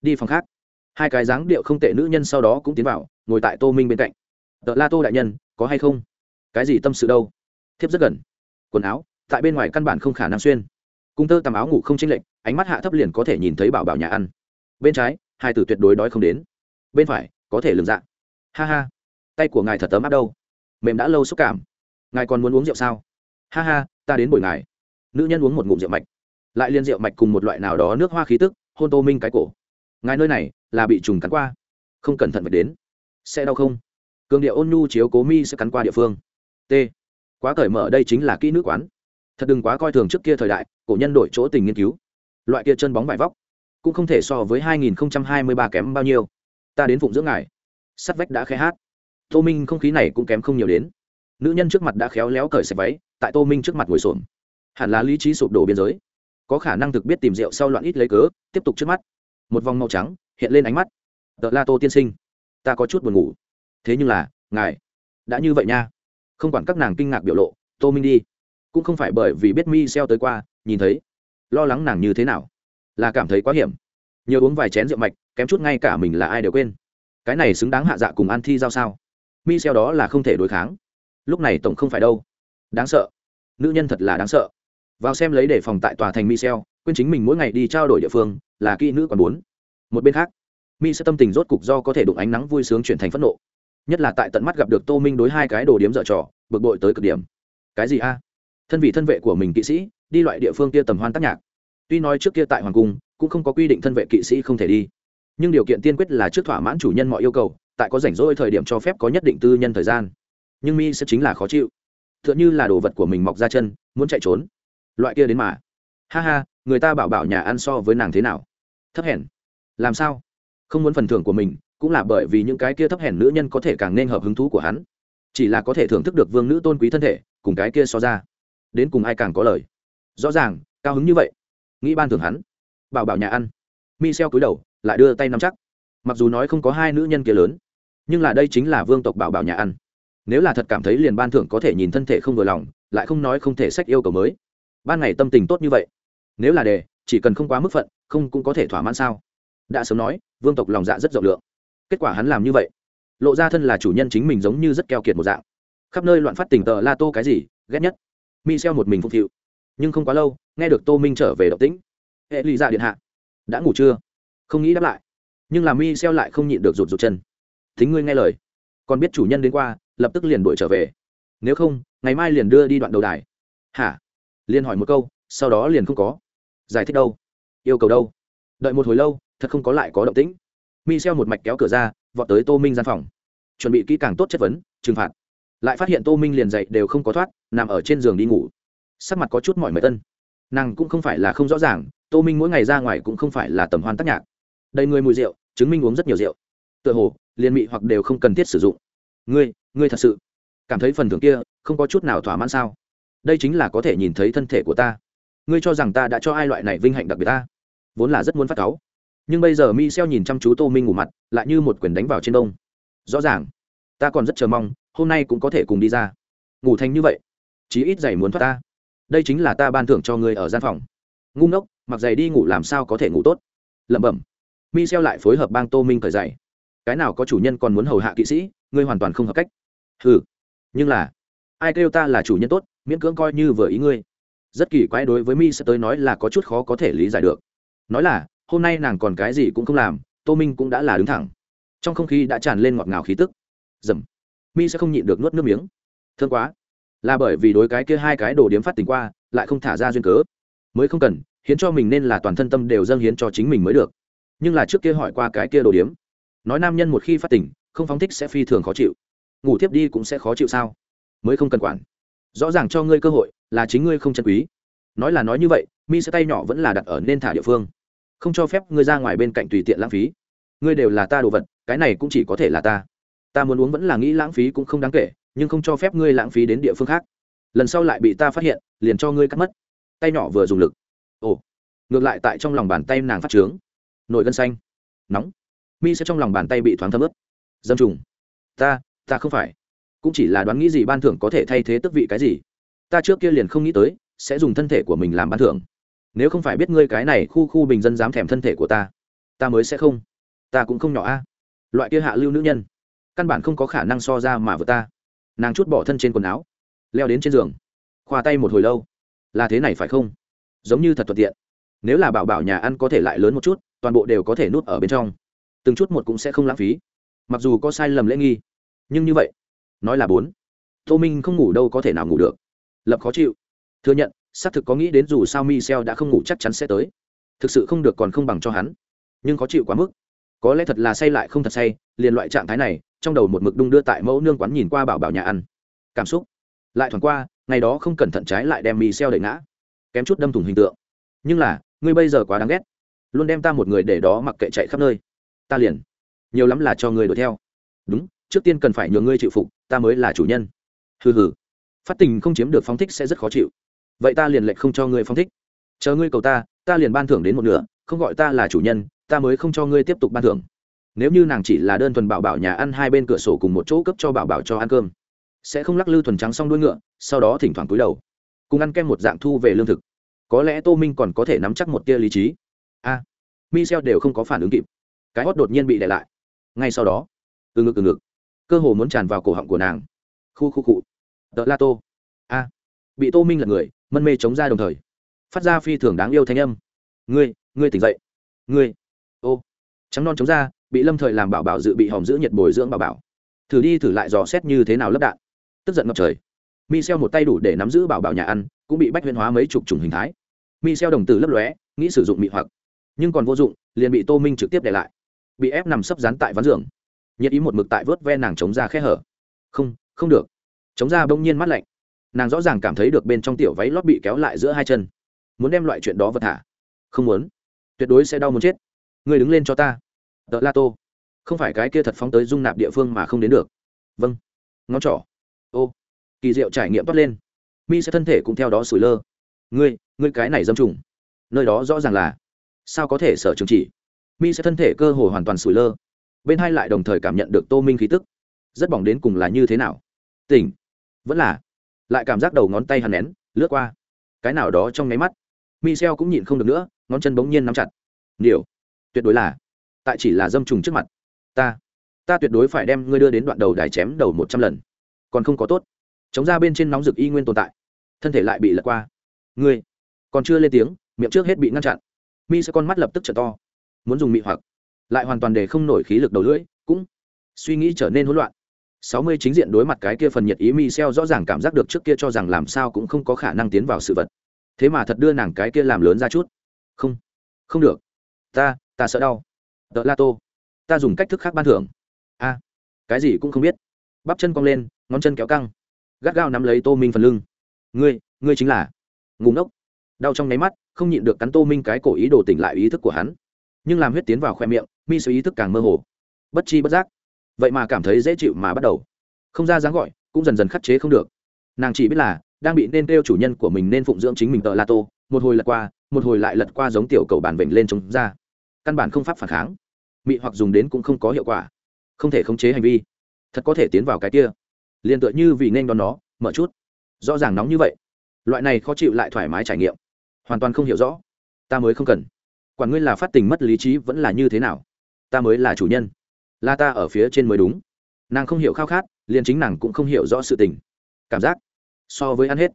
Đi phòng khác. Hai cái dáng điệu không tệ nữ nhân sau đó cũng tiến vào, ngồi tại tô minh bên cạnh. Tợ la tô đại nhân, có hay không? Cái gì tâm sự đâu? Thiếp rất gần. Quần áo, tại bên ngoài căn bản không khả năng xuyên. Cung tơ tầm áo ngủ không chênh lệch, ánh mắt hạ thấp liền có thể nhìn thấy bảo bảo nhà ăn. Bên trái, hai tử tuyệt đối đói không đến. Bên phải, có thể lường dạng. Ha ha. Tay của ngài thật tấm áp đâu. Mềm đã lâu xúc cảm. Ngài còn muốn uống rượu sao? Ha ha, ta đến buổi ngài. Nữ nhân uống một ngụm rượu mạch. Lại liên rượu mạch cùng một loại nào đó nước hoa khí tức, hôn tô minh cái cổ. Ngài nơi này là bị trùng cắn qua. Không cẩn thận phải đến. Sẽ đau không? Cường địa ôn nhu chiếu cố mi sẽ cắn qua địa phương. T quá cởi mở đây chính là kỹ nữ quán. Thật đừng quá coi thường trước kia thời đại, cổ nhân đổi chỗ tình nghiên cứu. Loại kia chân bóng vải vóc, cũng không thể so với 2023 kém bao nhiêu. Ta đến phụng dưỡng ngài. Sắt vách đã khẽ hát. Tô minh không khí này cũng kém không nhiều đến. Nữ nhân trước mặt đã khéo léo cởi sạch váy, tại tô minh trước mặt ngồi xổm. Hẳn là lý trí sụp đổ biên giới. Có khả năng thực biết tìm rượu sau loạn ít lấy cớ, tiếp tục trước mắt. Một vòng màu trắng hiện lên ánh mắt. Tờ la tô tiên sinh, ta có chút buồn ngủ. Thế nhưng là, ngài, đã như vậy nha không quản các nàng kinh ngạc biểu lộ, tô minh đi. Cũng không phải bởi vì biết mi xeo tới qua, nhìn thấy. Lo lắng nàng như thế nào? Là cảm thấy quá hiểm. Nhờ uống vài chén rượu mạch, kém chút ngay cả mình là ai đều quên. Cái này xứng đáng hạ dạ cùng an thi giao sao? Mi xeo đó là không thể đối kháng. Lúc này tổng không phải đâu. Đáng sợ. Nữ nhân thật là đáng sợ. Vào xem lấy để phòng tại tòa thành mi xeo quên chính mình mỗi ngày đi trao đổi địa phương, là kỹ nữ còn bốn. Một bên khác, mi sẽ tâm tình rốt cục do có thể đụng ánh nắng vui sướng chuyển thành phẫn nộ nhất là tại tận mắt gặp được tô minh đối hai cái đồ điếm dở trò, bực bội tới cực điểm. Cái gì a? Thân vị thân vệ của mình kỵ sĩ, đi loại địa phương kia tầm hoan tác nhạc. Tuy nói trước kia tại hoàng cung, cũng không có quy định thân vệ kỵ sĩ không thể đi. Nhưng điều kiện tiên quyết là trước thỏa mãn chủ nhân mọi yêu cầu, tại có rảnh rỗi thời điểm cho phép có nhất định tư nhân thời gian. Nhưng mi sẽ chính là khó chịu. T h ư ợ n h ư là đồ vật của mình mọc ra chân, muốn chạy trốn. Loại kia đến mà. Ha ha, người ta bảo bảo nhà ăn so với nàng thế nào? Thấp hèn. Làm sao? Không muốn phần thưởng của mình cũng là bởi vì những cái kia thấp hèn nữ nhân có thể càng nên hợp hứng thú của hắn. Chỉ là có thể thưởng thức được vương nữ tôn quý thân thể, cùng cái kia so ra, đến cùng ai càng có lời. Rõ ràng, cao hứng như vậy. Nghĩ ban thưởng hắn. Bảo bảo nhà ăn. Mi xeo cúi đầu, lại đưa tay nắm chắc. Mặc dù nói không có hai nữ nhân kia lớn, nhưng là đây chính là vương tộc bảo bảo nhà ăn. Nếu là thật cảm thấy liền ban thưởng có thể nhìn thân thể không vừa lòng, lại không nói không thể sách yêu cầu mới. Ban ngày tâm tình tốt như vậy. Nếu là đề chỉ cần không quá mức phận, không cũng có thể thỏa mãn sao? Đã sớm nói, vương tộc lòng dạ rất rộng lượng kết quả hắn làm như vậy. Lộ ra thân là chủ nhân chính mình giống như rất keo kiệt một dạng. Khắp nơi loạn phát tình tờ la tô cái gì, ghét nhất. Mi xeo một mình phục vụ nhưng không quá lâu, nghe được tô minh trở về động tĩnh. Hệ ly dạ điện hạ. Đã ngủ chưa? Không nghĩ đáp lại. Nhưng làm mi xeo lại không nhịn được rụt rụt chân. Thính ngươi nghe lời. Còn biết chủ nhân đến qua, lập tức liền đuổi trở về. Nếu không, ngày mai liền đưa đi đoạn đầu đài. Hả? Liền hỏi một câu, sau đó liền không có. Giải thích đâu? Yêu cầu đâu? Đợi một hồi lâu, thật không có lại có động tĩnh mi xeo một mạch kéo cửa ra, vọt tới tô minh gian phòng. Chuẩn bị kỹ càng tốt chất vấn, trừng phạt. Lại phát hiện tô minh liền dậy đều không có thoát, nằm ở trên giường đi ngủ. Sắc mặt có chút mỏi mệt tân nàng cũng không phải là không rõ ràng, tô minh mỗi ngày ra ngoài cũng không phải là tầm hoan tác nhạc. Đầy người mùi rượu, chứng minh uống rất nhiều rượu. Tựa hồ, liền mị hoặc đều không cần thiết sử dụng. Ngươi ngươi thật sự cảm thấy phần thưởng kia không có chút nào thỏa mãn sao? Đây chính là có thể nhìn thấy thân thể của ta. Ngươi cho rằng ta đã cho ai loại này vinh hạnh đặc biệt ta? Vốn là rất muốn phát cáu nhưng bây giờ mi xeo nhìn chăm chú tô minh ngủ mặt, lại như một quyền đánh vào trên đông. Rõ ràng, ta còn rất chờ mong, hôm nay cũng có thể cùng đi ra. Ngủ thành như vậy, chí ít giày muốn thoát ta. Đây chính là ta ban thưởng cho người ở gian phòng. Ngu ngốc, mặc giày đi ngủ làm sao có thể ngủ tốt? Lẩm bẩm. Mi xeo lại phối hợp bang tô minh cởi giày. Cái nào có chủ nhân còn muốn hầu hạ kỵ sĩ, ngươi hoàn toàn không hợp cách. Ừ nhưng là, ai kêu ta là chủ nhân tốt, miễn cưỡng coi như vừa ý ngươi. Rất kỳ quái đối với mi sẽ tới nói là có chút khó có thể lý giải được. Nói là hôm nay nàng còn cái gì cũng không làm tô minh cũng đã là đứng thẳng. Trong không khí đã tràn lên ngọt ngào khí tức. Dầm. Mi sẽ không nhịn được nuốt nước miếng. Thương quá. Là bởi vì đối cái kia hai cái đồ điếm phát tình qua lại không thả ra duyên cớ. Mới không cần hiến cho mình nên là toàn thân tâm đều dâng hiến cho chính mình mới được. Nhưng là trước kia hỏi qua cái kia đồ điếm. Nói nam nhân một khi phát tình, không phóng thích sẽ phi thường khó chịu. Ngủ tiếp đi cũng sẽ khó chịu sao? Mới không cần quản. Rõ ràng cho ngươi cơ hội là chính ngươi không chân quý. Nói là nói như vậy mi sẽ tay nhỏ vẫn là đặt ở nên thả địa phương không cho phép ngươi ra ngoài bên cạnh tùy tiện lãng phí. Ngươi đều là ta đồ vật, cái này cũng chỉ có thể là ta. Ta muốn uống vẫn là nghĩ lãng phí cũng không đáng kể, nhưng không cho phép ngươi lãng phí đến địa phương khác. Lần sau lại bị ta phát hiện, liền cho ngươi cắt mất. Tay nhỏ vừa dùng lực. Ồ. Ngược lại tại trong lòng bàn tay nàng phát trướng. Nội gân xanh. Nóng. Mi sẽ trong lòng bàn tay bị thoáng thấm ướt. Dâm trùng. Ta ta không phải. Cũng chỉ là đoán nghĩ gì ban thưởng có thể thay thế tức vị cái gì. Ta trước kia liền không nghĩ tới, sẽ dùng thân thể của mình làm ban thưởng nếu không phải biết ngươi cái này khu khu bình dân dám thèm thân thể của ta ta mới sẽ không. Ta cũng không nhỏ a. Loại kia hạ lưu nữ nhân, căn bản không có khả năng so ra mà vợ ta. Nàng chút bỏ thân trên quần áo, leo đến trên giường, khoa tay một hồi lâu. Là thế này phải không? Giống như thật thuận tiện. Nếu là bảo bảo nhà ăn có thể lại lớn một chút, toàn bộ đều có thể nuốt ở bên trong. Từng chút một cũng sẽ không lãng phí. Mặc dù có sai lầm lễ nghi, nhưng như vậy, nói là bốn. Tô minh không ngủ đâu có thể nào ngủ được. Lập khó chịu. Thừa nhận xác thực có nghĩ đến dù sao Michel đã không ngủ chắc chắn sẽ tới. Thực sự không được còn không bằng cho hắn. Nhưng khó chịu quá mức. Có lẽ thật là say lại không thật say, liền loại trạng thái này, trong đầu một mực đung đưa tại mẫu nương quán nhìn qua bảo bảo nhà ăn. Cảm xúc. Lại thoảng qua, ngày đó không cẩn thận trái lại đem Michel xeo đẩy ngã. Kém chút đâm thủng hình tượng. Nhưng là, ngươi bây giờ quá đáng ghét. Luôn đem ta một người để đó mặc kệ chạy khắp nơi. Ta liền. Nhiều lắm là cho ngươi đuổi theo. Đúng, trước tiên cần phải nhờ ngươi chịu phục, ta mới là chủ nhân. Hừ hừ. Phát tình không chiếm được phong thích sẽ rất khó chịu vậy ta liền lệnh không cho ngươi phong thích. Chờ ngươi cầu ta ta liền ban thưởng đến một nửa không gọi ta là chủ nhân ta mới không cho ngươi tiếp tục ban thưởng. Nếu như nàng chỉ là đơn thuần bảo bảo nhà ăn hai bên cửa sổ cùng một chỗ cấp cho bảo bảo cho ăn cơm sẽ không lắc lư thuần trắng xong đuôi ngựa sau đó thỉnh thoảng cúi đầu cùng ăn kem một dạng thu về lương thực. Có lẽ tô minh còn có thể nắm chắc một tia lý trí. A à, michel đều không có phản ứng kịp. Cái hót đột nhiên bị đè lại. Ngay sau đó từ ngực từ ngực cơ hồ muốn tràn vào cổ họng của nàng. Khu khu cụ tợ la tô. A bị tô minh là người mân mê chống ra đồng thời, phát ra phi thường đáng yêu thanh âm. Ngươi ngươi tỉnh dậy. Ngươi. Ô. Trắng non chống ra, bị lâm thời làm bảo bảo dự bị hòm giữ nhiệt bồi dưỡng bảo bảo. Thử đi thử lại dò xét như thế nào lấp đạn. Tức giận ngập trời. Mi xeo một tay đủ để nắm giữ bảo bảo nhà ăn, cũng bị bách huyên hóa mấy chục chủng hình thái. Mi xeo đồng tử lấp lóe, nghĩ sử dụng mị hoặc. Nhưng còn vô dụng, liền bị tô minh trực tiếp để lại. Bị ép nằm sấp dán tại ván giường. Nhiệt ý một mực tại vớt ve nàng chống ra khe hở. Không không được. Chống ra bỗng nhiên mắt lạnh nàng rõ ràng cảm thấy được bên trong tiểu váy lót bị kéo lại giữa hai chân. Muốn đem loại chuyện đó vật thả? Không muốn. Tuyệt đối sẽ đau muốn chết. Người đứng lên cho ta. Tợ la tô. Không phải cái kia thật phóng tới dung nạp địa phương mà không đến được. Vâng. Ngón trỏ. Ô. Kỳ diệu trải nghiệm toát lên. Mi sẽ thân thể cũng theo đó sủi lơ. Ngươi ngươi cái này dâm trùng. Nơi đó rõ ràng là. Sao có thể sở trường chỉ? Mi sẽ thân thể cơ hồ hoàn toàn sủi lơ. Bên hai lại đồng thời cảm nhận được tô minh khí tức. Rất bỏng đến cùng là như thế nào? Tỉnh. Vẫn là lại cảm giác đầu ngón tay hằn nén, lướt qua. Cái nào đó trong nháy mắt, michel cũng nhịn không được nữa, ngón chân bỗng nhiên nắm chặt. Điều, tuyệt đối là, tại chỉ là dâm trùng trước mặt. Ta ta tuyệt đối phải đem ngươi đưa đến đoạn đầu đài chém đầu một trăm lần. Còn không có tốt. Chống ra bên trên nóng rực y nguyên tồn tại. Thân thể lại bị lật qua. Ngươi, còn chưa lên tiếng, miệng trước hết bị ngăn chặn. Mi sẽ con mắt lập tức trở to. Muốn dùng mị hoặc. Lại hoàn toàn để không nổi khí lực đầu lưỡi, cũng suy nghĩ trở nên hỗn loạn sáu mươi chính diện đối mặt cái kia phần nhiệt ý mi rõ ràng cảm giác được trước kia cho rằng làm sao cũng không có khả năng tiến vào sự vật. Thế mà thật đưa nàng cái kia làm lớn ra chút. Không không được. Ta ta sợ đau. Tợ la tô. Ta dùng cách thức khác ban thưởng. A, cái gì cũng không biết. Bắp chân cong lên, ngón chân kéo căng. Gắt gao nắm lấy tô minh phần lưng. Ngươi ngươi chính là. Ngu ngốc. đau trong nháy mắt, không nhịn được cắn tô minh cái cổ ý đồ tỉnh lại ý thức của hắn. Nhưng làm huyết tiến vào khoe miệng, mi số ý thức càng mơ hồ. Bất chi bất giác vậy mà cảm thấy dễ chịu mà bắt đầu. Không ra dáng gọi, cũng dần dần khắc chế không được. Nàng chỉ biết là, đang bị nên kêu chủ nhân của mình nên phụng dưỡng chính mình tợ la tô, một hồi lật qua, một hồi lại lật qua giống tiểu cầu bản vịnh lên chống ra. Căn bản không pháp phản kháng. Mị hoặc dùng đến cũng không có hiệu quả. Không thể khống chế hành vi. Thật có thể tiến vào cái kia. Liền tựa như vì nên đón nó, mở chút. Rõ ràng nóng như vậy. Loại này khó chịu lại thoải mái trải nghiệm. Hoàn toàn không hiểu rõ. Ta mới không cần. Quản ngươi là phát tình mất lý trí vẫn là như thế nào. Ta mới là chủ nhân là ta ở phía trên mới đúng. Nàng không hiểu khao khát, liền chính nàng cũng không hiểu rõ sự tình. Cảm giác so với ăn hết.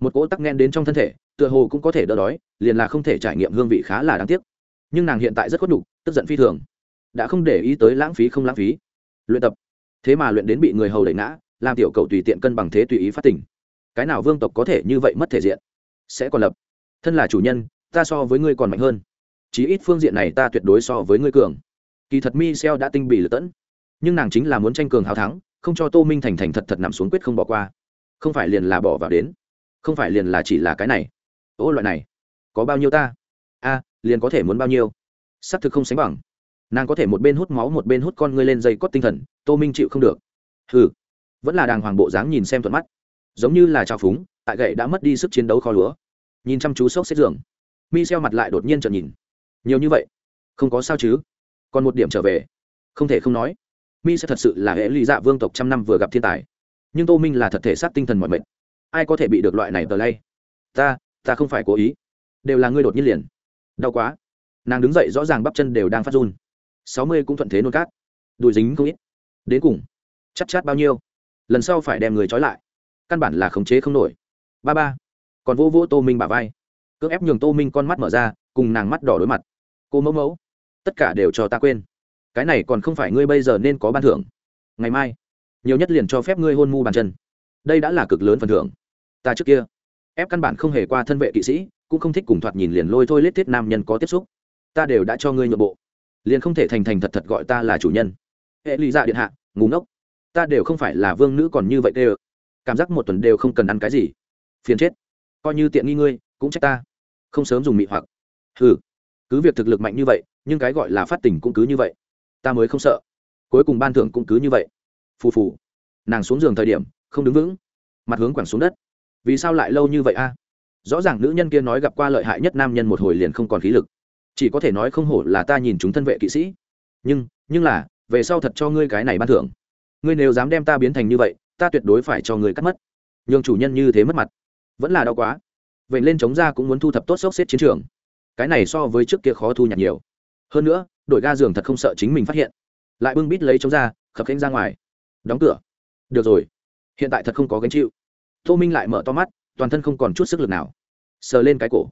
Một cỗ tắc nghen đến trong thân thể, tựa hồ cũng có thể đỡ đói, liền là không thể trải nghiệm hương vị khá là đáng tiếc. Nhưng nàng hiện tại rất khuất đục tức giận phi thường. Đã không để ý tới lãng phí không lãng phí. Luyện tập. Thế mà luyện đến bị người hầu đẩy ngã, làm tiểu cầu tùy tiện cân bằng thế tùy ý phát tỉnh cái nào vương tộc có thể như vậy mất thể diện? Sẽ còn lập. Thân là chủ nhân, ta so với ngươi còn mạnh hơn. Chí ít phương diện này ta tuyệt đối so với ngươi cường kỳ thật mi seo đã tinh bị lật tẫn. Nhưng nàng chính là muốn tranh cường hào thắng, không cho tô minh thành thành thật thật nằm xuống quyết không bỏ qua. Không phải liền là bỏ vào đến. Không phải liền là chỉ là cái này. Ô, loại này. Có bao nhiêu ta? A, liền có thể muốn bao nhiêu? Xác thực không sánh bằng. Nàng có thể một bên hút máu một bên hút con ngươi lên dây cót tinh thần, tô minh chịu không được. Hừ. Vẫn là đàng hoàng bộ dáng nhìn xem thuận mắt. Giống như là trào phúng, tại gậy đã mất đi sức chiến đấu kho lúa. Nhìn chăm chú sốc xếp giường. Mi xeo mặt lại đột nhiên trợn nhìn. Nhiều như vậy? Không có sao chứ? Còn một điểm trở về. Không thể không nói, mi sẽ thật sự là hệ lý dạ vương tộc trăm năm vừa gặp thiên tài. Nhưng tô minh là thật thể sát tinh thần mọi mệnh ai có thể bị được loại này tờ lay? Ta ta không phải cố ý. Đều là ngươi đột nhiên liền. Đau quá. Nàng đứng dậy rõ ràng bắp chân đều đang phát run. Sáu mươi cũng thuận thế nôn cát. Đùi dính không ít. Đến cùng, chắc chát bao nhiêu? Lần sau phải đem người trói lại. Căn bản là khống chế không nổi. Ba ba. Còn vô vô tô minh bả vai. Cước ép nhường tô minh con mắt mở ra, cùng nàng mắt đỏ đối mặt. Cô mẫu mẫu tất cả đều cho ta quên. Cái này còn không phải ngươi bây giờ nên có ban thưởng. Ngày mai, nhiều nhất liền cho phép ngươi hôn mu bàn chân. Đây đã là cực lớn phần thưởng. Ta trước kia, ép căn bản không hề qua thân vệ kỵ sĩ, cũng không thích cùng thoạt nhìn liền lôi thôi lết thiết nam nhân có tiếp xúc. Ta đều đã cho ngươi nhượng bộ. Liền không thể thành thành thật thật gọi ta là chủ nhân. Hệ lý dạ điện hạ ngủ ngốc. Ta đều không phải là vương nữ còn như vậy tê cảm giác một tuần đều không cần ăn cái gì. Phiền chết. Coi như tiện nghi ngươi, cũng trách ta. Không sớm dùng mị hoặc. Hừ. Cứ việc thực lực mạnh như vậy nhưng cái gọi là phát tình cũng cứ như vậy. Ta mới không sợ. Cuối cùng ban thưởng cũng cứ như vậy. Phù phù. Nàng xuống giường thời điểm, không đứng vững. Mặt hướng quẳng xuống đất. Vì sao lại lâu như vậy a? Rõ ràng nữ nhân kia nói gặp qua lợi hại nhất nam nhân một hồi liền không còn khí lực. Chỉ có thể nói không hổ là ta nhìn chúng thân vệ kỵ sĩ. Nhưng nhưng là, về sau thật cho ngươi cái này ban thưởng. Ngươi nếu dám đem ta biến thành như vậy, ta tuyệt đối phải cho ngươi cắt mất. Nhường chủ nhân như thế mất mặt. Vẫn là đau quá. Vậy lên chống ra cũng muốn thu thập tốt sốc xếp chiến trường. Cái này so với trước kia khó thu nhặt nhiều hơn nữa, đội ga giường thật không sợ chính mình phát hiện. Lại bưng bít lấy chống ra, khập khanh ra ngoài. Đóng cửa. Được rồi. Hiện tại thật không có gánh chịu. Tô minh lại mở to mắt, toàn thân không còn chút sức lực nào. Sờ lên cái cổ.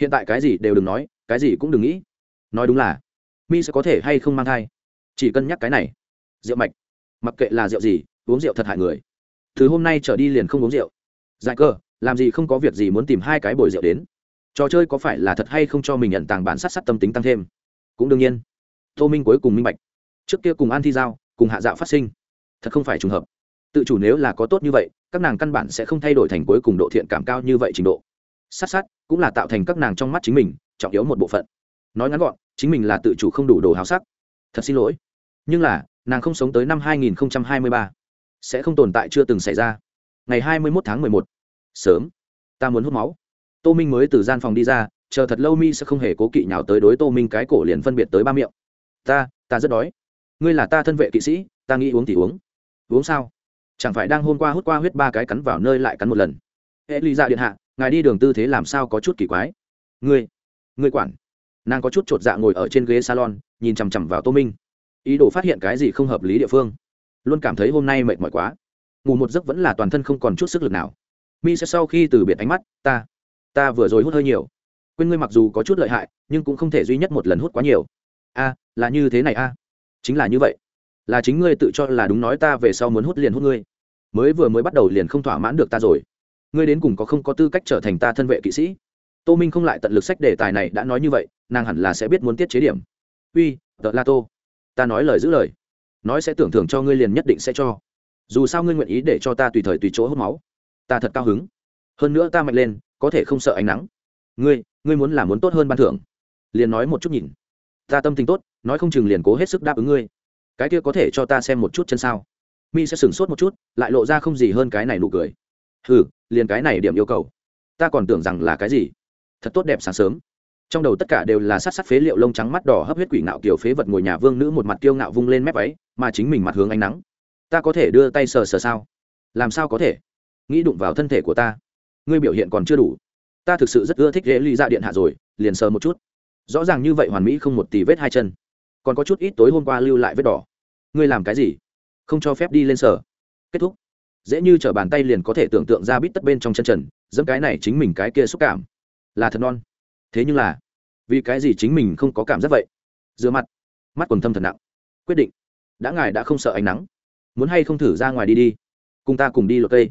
Hiện tại cái gì đều đừng nói, cái gì cũng đừng nghĩ. Nói đúng là, mi sẽ có thể hay không mang thai. Chỉ cân nhắc cái này. Rượu mạch. Mặc kệ là rượu gì, uống rượu thật hại người. Thứ hôm nay trở đi liền không uống rượu. Dại cơ, làm gì không có việc gì muốn tìm hai cái bồi rượu đến. Trò chơi có phải là thật hay không cho mình nhận tàng bản sát sát tâm tính tăng thêm cũng đương nhiên. Tô minh cuối cùng minh bạch. Trước kia cùng an thi giao, cùng hạ dạo phát sinh, thật không phải trùng hợp. Tự chủ nếu là có tốt như vậy, các nàng căn bản sẽ không thay đổi thành cuối cùng độ thiện cảm cao như vậy trình độ. Sát sát, cũng là tạo thành các nàng trong mắt chính mình, trọng yếu một bộ phận. Nói ngắn gọn, chính mình là tự chủ không đủ đồ hào sắc. Thật xin lỗi. Nhưng là, nàng không sống tới năm 2023. sẽ không tồn tại chưa từng xảy ra. Ngày 21 tháng 11. sớm. Ta muốn hút máu. Tô minh mới từ gian phòng đi ra chờ thật lâu mi sẽ không hề cố kỵ nhào tới đối tô minh cái cổ liền phân biệt tới ba miệng. Ta ta rất đói. Ngươi là ta thân vệ kỵ sĩ, ta nghĩ uống thì uống. Uống sao? Chẳng phải đang hôm qua hút qua huyết ba cái cắn vào nơi lại cắn một lần. Hệ ly ra điện hạ, ngài đi đường tư thế làm sao có chút kỳ quái? Ngươi ngươi quản. Nàng có chút chột dạ ngồi ở trên ghế salon, nhìn chằm chằm vào tô minh. Ý đồ phát hiện cái gì không hợp lý địa phương. Luôn cảm thấy hôm nay mệt mỏi quá. Ngủ một giấc vẫn là toàn thân không còn chút sức lực nào. Mi sẽ sau khi từ biệt ánh mắt, ta ta vừa rồi hút hơi nhiều quên ngươi mặc dù có chút lợi hại, nhưng cũng không thể duy nhất một lần hút quá nhiều. A, là như thế này a. Chính là như vậy. Là chính ngươi tự cho là đúng nói ta về sau muốn hút liền hút ngươi. Mới vừa mới bắt đầu liền không thỏa mãn được ta rồi. Ngươi đến cùng có không có tư cách trở thành ta thân vệ kỵ sĩ? Tô minh không lại tận lực sách đề tài này đã nói như vậy, nàng hẳn là sẽ biết muốn tiết chế điểm. Uy, tợ la tô, ta nói lời giữ lời. Nói sẽ tưởng thưởng cho ngươi liền nhất định sẽ cho. Dù sao ngươi nguyện ý để cho ta tùy thời tùy chỗ hút máu. Ta thật cao hứng. Hơn nữa ta mạnh lên, có thể không sợ ánh nắng. Ngươi ngươi muốn làm muốn tốt hơn ban thưởng. Liền nói một chút nhìn. Ta tâm tình tốt, nói không chừng liền cố hết sức đáp ứng ngươi. Cái kia có thể cho ta xem một chút chân sao? Mi sẽ sửng sốt một chút, lại lộ ra không gì hơn cái này nụ cười. Hừ, liền cái này điểm yêu cầu. Ta còn tưởng rằng là cái gì? Thật tốt đẹp sáng sớm. Trong đầu tất cả đều là sát sát phế liệu lông trắng mắt đỏ hấp huyết quỷ ngạo kiểu phế vật ngồi nhà vương nữ một mặt kiêu ngạo vung lên mép váy, mà chính mình mặt hướng ánh nắng. Ta có thể đưa tay sờ sờ sao? Làm sao có thể? Nghĩ đụng vào thân thể của ta. Ngươi biểu hiện còn chưa đủ ta thực sự rất ưa thích ghế ly ra điện hạ rồi, liền sờ một chút. Rõ ràng như vậy hoàn mỹ không một tì vết hai chân. Còn có chút ít tối hôm qua lưu lại vết đỏ. Ngươi làm cái gì? Không cho phép đi lên sở kết thúc. Dễ như t r ở bàn tay liền có thể tưởng tượng ra bít tất bên trong chân trần dẫm cái này chính mình cái kia xúc cảm. Là thật non. Thế nhưng là, vì cái gì chính mình không có cảm giác vậy? Giữa mặt. Mắt còn thâm thật nặng. Quyết định. Đã ngài đã không sợ ánh nắng. Muốn hay không thử ra ngoài đi đi. Cùng ta cùng đi lột cây.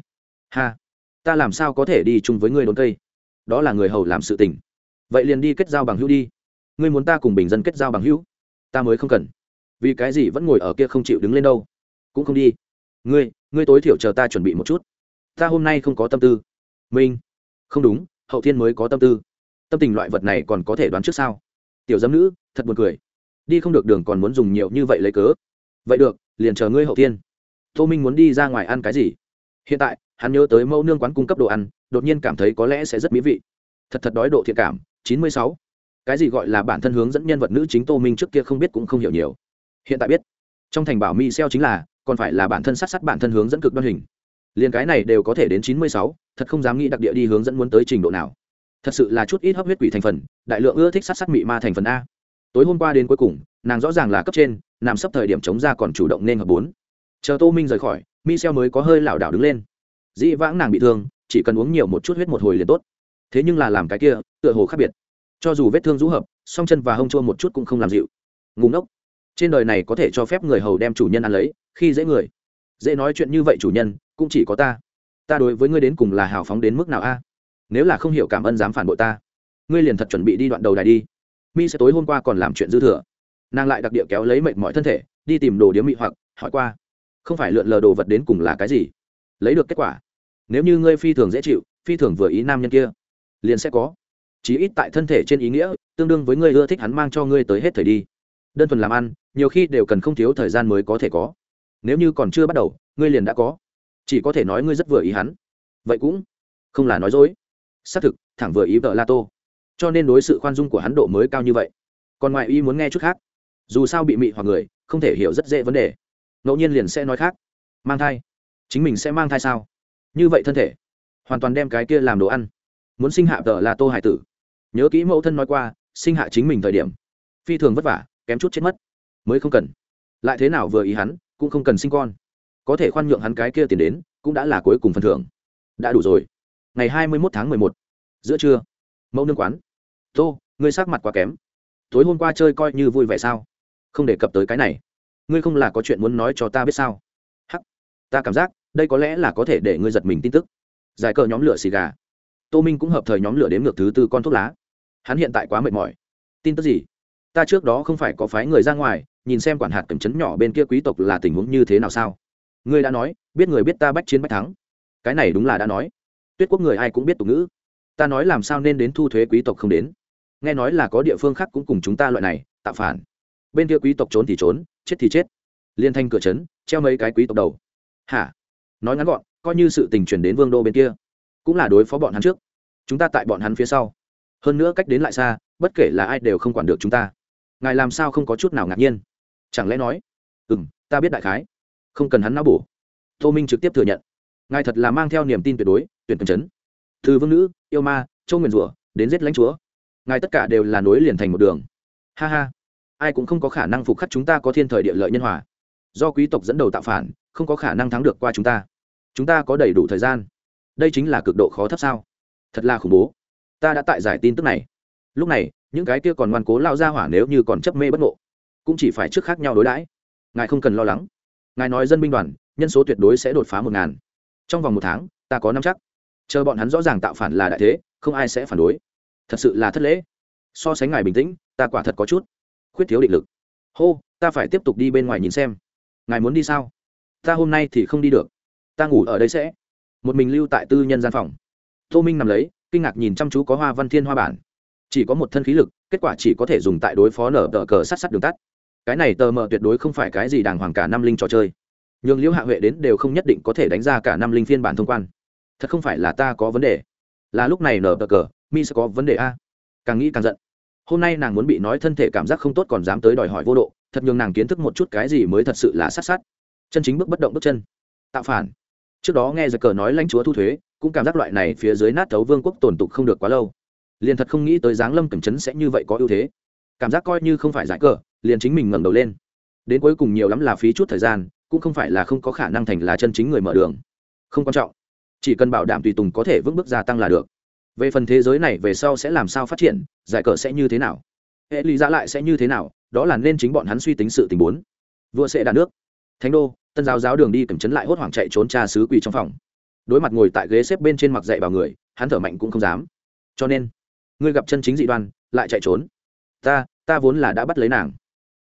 Ha. Ta làm sao có thể đi chung với ngươi đốn cây? Đó là người hầu làm sự tình. Vậy liền đi kết giao bằng hữu đi. Ngươi muốn ta cùng bình dân kết giao bằng hữu? Ta mới không cần. Vì cái gì vẫn ngồi ở kia không chịu đứng lên đâu? Cũng không đi. Ngươi ngươi tối thiểu chờ ta chuẩn bị một chút. Ta hôm nay không có tâm tư. Minh. Không đúng, hậu thiên mới có tâm tư. Tâm tình loại vật này còn có thể đoán trước sao? Tiểu dâm nữ, thật buồn cười. Đi không được đường còn muốn dùng nhiều như vậy lấy cớ. Vậy được, liền chờ ngươi hậu thiên. Tô minh muốn đi ra ngoài ăn cái gì? Hiện tại, hắn nhớ tới mẫu nương quán cung cấp đồ ăn đột nhiên cảm thấy có lẽ sẽ rất mỹ vị. Thật thật đói độ thiện cảm, chín mươi sáu. Cái gì gọi là bản thân hướng dẫn nhân vật nữ chính tô minh trước kia không biết cũng không hiểu nhiều. Hiện tại biết. Trong thành bảo mi xeo chính là, còn phải là bản thân sát sát bản thân hướng dẫn cực đoan hình. Liền cái này đều có thể đến chín mươi sáu, thật không dám nghĩ đặc địa đi hướng dẫn muốn tới trình độ nào. Thật sự là chút ít hấp huyết quỷ thành phần, đại lượng ưa thích sát sát mị ma thành phần a. Tối hôm qua đến cuối cùng, nàng rõ ràng là cấp trên, nằm sấp thời điểm chống ra còn chủ động nên hợp bốn. Chờ tô minh rời khỏi, mi xeo mới có hơi lảo đảo đứng lên. Dĩ vãng nàng bị thương chỉ cần uống nhiều một chút huyết một hồi liền tốt. Thế nhưng là làm cái kia, tựa hồ khác biệt. Cho dù vết thương rũ hợp, song chân và hông chua một chút cũng không làm dịu. Ngủ ngốc. Trên đời này có thể cho phép người hầu đem chủ nhân ăn lấy, khi dễ người. Dễ nói chuyện như vậy chủ nhân, cũng chỉ có ta. Ta đối với ngươi đến cùng là hào phóng đến mức nào a? Nếu là không hiểu cảm ơn dám phản bội ta, ngươi liền thật chuẩn bị đi đoạn đầu đài đi. Mi sẽ tối hôm qua còn làm chuyện dư thừa. Nàng lại đặc địa kéo lấy mệnh mọi thân thể, đi tìm đồ điếm mị hoặc, hỏi qua. Không phải lượn lờ đồ vật đến cùng là cái gì? Lấy được kết quả nếu như ngươi phi thường dễ chịu, phi thường vừa ý nam nhân kia, liền sẽ có. Chí ít tại thân thể trên ý nghĩa, tương đương với ngươi ưa thích hắn mang cho ngươi tới hết thời đi. Đơn thuần làm ăn, nhiều khi đều cần không thiếu thời gian mới có thể có. Nếu như còn chưa bắt đầu, ngươi liền đã có. Chỉ có thể nói ngươi rất vừa ý hắn. Vậy cũng không là nói dối. Xác thực, thẳng vừa ý vợ la tô cho nên đối sự khoan dung của hắn độ mới cao như vậy. Còn ngoại y muốn nghe chút khác. Dù sao bị mị hoặc người, không thể hiểu rất dễ vấn đề. Ngẫu nhiên liền sẽ nói khác. Mang thai. Chính mình sẽ mang thai sao? Như vậy thân thể, hoàn toàn đem cái kia làm đồ ăn. Muốn sinh hạ tờ là tô hải tử. Nhớ kỹ mẫu thân nói qua, sinh hạ chính mình thời điểm. Phi thường vất vả, kém chút chết mất. Mới không cần. Lại thế nào vừa ý hắn, cũng không cần sinh con. Có thể khoan nhượng hắn cái kia tiền đến, cũng đã là cuối cùng phần thưởng. Đã đủ rồi. Ngày hai mươi mốt tháng mười một. Giữa trưa, mẫu nương quán. Tô, ngươi sắc mặt quá kém. Tối hôm qua chơi coi như vui vẻ sao? Không đề cập tới cái này. Ngươi không là có chuyện muốn nói cho ta biết sao? Hắc, ta cảm giác đây có lẽ là có thể để ngươi giật mình tin tức. Giải cờ nhóm lửa xì gà. Tô minh cũng hợp thời nhóm lửa đến ngược thứ tư con thuốc lá. Hắn hiện tại quá mệt mỏi. Tin tức gì? Ta trước đó không phải có phái người ra ngoài, nhìn xem quản hạt cầm chấn nhỏ bên kia quý tộc là tình huống như thế nào sao? Ngươi đã nói, biết người biết ta bách chiến bách thắng. Cái này đúng là đã nói. Tuyết quốc người ai cũng biết tục ngữ. Ta nói làm sao nên đến thu thuế quý tộc không đến? Nghe nói là có địa phương khác cũng cùng chúng ta loại này, tạo phản. Bên kia quý tộc trốn thì trốn, chết thì chết. Liên thanh cửa trấn treo mấy cái quý tộc đầu. Hả? Nói ngắn gọn, coi như sự tình chuyển đến vương đô bên kia, cũng là đối phó bọn hắn trước. Chúng ta tại bọn hắn phía sau. Hơn nữa cách đến lại xa, bất kể là ai đều không quản được chúng ta. Ngài làm sao không có chút nào ngạc nhiên? Chẳng lẽ nói ừ m ta biết đại khái, không cần hắn não bổ. Tô minh trực tiếp thừa nhận. Ngài thật là mang theo niềm tin tuyệt đối tuyển cần chấn. Từ vương nữ, yêu ma, châu nguyền rủa, đến giết lãnh chúa. Ngài tất cả đều là nối liền thành một đường. Ha ha. Ai cũng không có khả năng phục khắc chúng ta có thiên thời địa lợi nhân hòa. Do quý tộc dẫn đầu tạo phản, không có khả năng thắng được qua chúng ta chúng ta có đầy đủ thời gian. Đây chính là cực độ khó thấp sao? Thật là khủng bố. Ta đã tại giải tin tức này. Lúc này, những cái kia còn ngoan cố lao ra hỏa nếu như còn chấp mê bất ngộ, cũng chỉ phải trước khác nhau đối đãi. Ngài không cần lo lắng. Ngài nói dân binh đoàn, nhân số tuyệt đối sẽ đột phá một ngàn. Trong vòng một tháng, ta có năm chắc. Chờ bọn hắn rõ ràng tạo phản là đại thế, không ai sẽ phản đối. Thật sự là thất lễ. So sánh ngài bình tĩnh, ta quả thật có chút khuyết thiếu định lực. Hô, ta phải tiếp tục đi bên ngoài nhìn xem. Ngài muốn đi sao? Ta hôm nay thì không đi được ta ngủ ở đây sẽ. Một mình lưu tại tư nhân gian phòng. Tô minh nằm lấy, kinh ngạc nhìn chăm chú có hoa văn thiên hoa bản. Chỉ có một thân khí lực, kết quả chỉ có thể dùng tại đối phó nở tờ cờ sát sát đường tắt. Cái này tờ mờ tuyệt đối không phải cái gì đàng hoàng cả năm linh trò chơi. Nhường liễu hạ huệ đến đều không nhất định có thể đánh ra cả năm linh phiên bản thông quan. Thật không phải là ta có vấn đề. Là lúc này nở tờ cờ, mi sẽ có vấn đề a. Càng nghĩ càng giận. Hôm nay nàng muốn bị nói thân thể cảm giác không tốt còn dám tới đòi hỏi vô độ, thật nhường nàng kiến thức một chút cái gì mới thật sự là sát sát. Chân chính bước bất động bước chân. Tạo phản trước đó nghe giặc cờ nói lãnh chúa thu thuế, cũng cảm giác loại này phía dưới nát thấu vương quốc tồn tục không được quá lâu. Liền thật không nghĩ tới giáng lâm cẩm chấn sẽ như vậy có ưu thế. Cảm giác coi như không phải giải cờ, liền chính mình ngẩng đầu lên. Đến cuối cùng nhiều lắm là phí chút thời gian, cũng không phải là không có khả năng thành là chân chính người mở đường. Không quan trọng. Chỉ cần bảo đảm tùy tùng có thể vững bước gia tăng là được. Về phần thế giới này về sau sẽ làm sao phát triển, giải cờ sẽ như thế nào? Hệ lý ra lại sẽ như thế nào? Đó là nên chính bọn hắn suy tính sự tình bốn. Vua sẽ đàn nước. Thánh đô tân giáo giáo đường đi cầm chấn lại hốt hoảng chạy trốn cha sứ quỳ trong phòng. Đối mặt ngồi tại ghế xếp bên trên mặc dậy vào người, hắn thở mạnh cũng không dám. Cho nên, ngươi gặp chân chính dị đoan, lại chạy trốn. Ta ta vốn là đã bắt lấy nàng,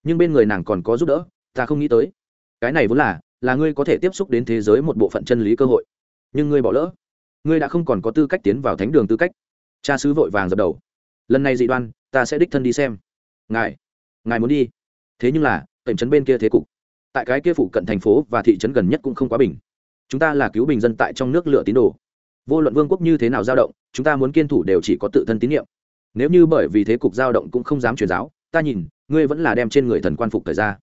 nhưng bên người nàng còn có giúp đỡ, ta không nghĩ tới. Cái này vốn là là ngươi có thể tiếp xúc đến thế giới một bộ phận chân lý cơ hội. Nhưng ngươi bỏ lỡ. Ngươi đã không còn có tư cách tiến vào thánh đường tư cách. Cha sứ vội vàng dập đầu. Lần này dị đoan, ta sẽ đích thân đi xem. Ngài ngài muốn đi. Thế nhưng là cạnh trấn bên kia thế cục tại cái kia phụ cận thành phố và thị trấn gần nhất cũng không quá bình. Chúng ta là cứu bình dân tại trong nước lựa tín đồ. Vô luận vương quốc như thế nào dao động, chúng ta muốn kiên thủ đều chỉ có tự thân tín nhiệm. Nếu như bởi vì thế cục dao động cũng không dám truyền giáo, ta nhìn, ngươi vẫn là đem trên người thần quan phục thời ra.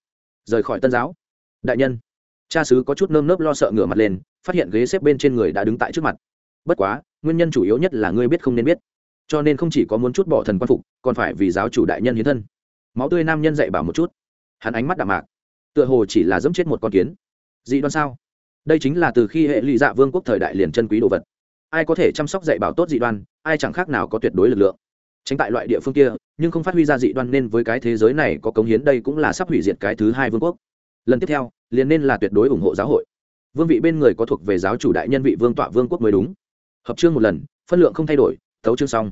Rời khỏi tân giáo. Đại nhân. Cha sứ có chút nơm nớp lo sợ ngửa mặt lên, phát hiện ghế xếp bên trên người đã đứng tại trước mặt. Bất quá, nguyên nhân chủ yếu nhất là ngươi biết không nên biết. Cho nên không chỉ có muốn chút bỏ thần quan phục, còn phải vì giáo chủ đại nhân hiến thân. Máu tươi nam nhân dạy bảo một chút. Hắn ánh mắt đạm mạc tựa hồ chỉ là giẫm chết một con kiến. Dị đoan sao? Đây chính là từ khi hệ lụy dạ vương quốc thời đại liền chân quý đồ vật. Ai có thể chăm sóc dạy bảo tốt dị đoan, ai chẳng khác nào có tuyệt đối lực lượng. Tránh tại loại địa phương kia, nhưng không phát huy ra dị đoan nên với cái thế giới này có cống hiến đây cũng là sắp hủy diệt cái thứ hai vương quốc. Lần tiếp theo, liền nên là tuyệt đối ủng hộ giáo hội. Vương vị bên người có thuộc về giáo chủ đại nhân vị vương tọa vương quốc mới đúng. Hợp chương một lần, phân lượng không thay đổi, tấu chương xong.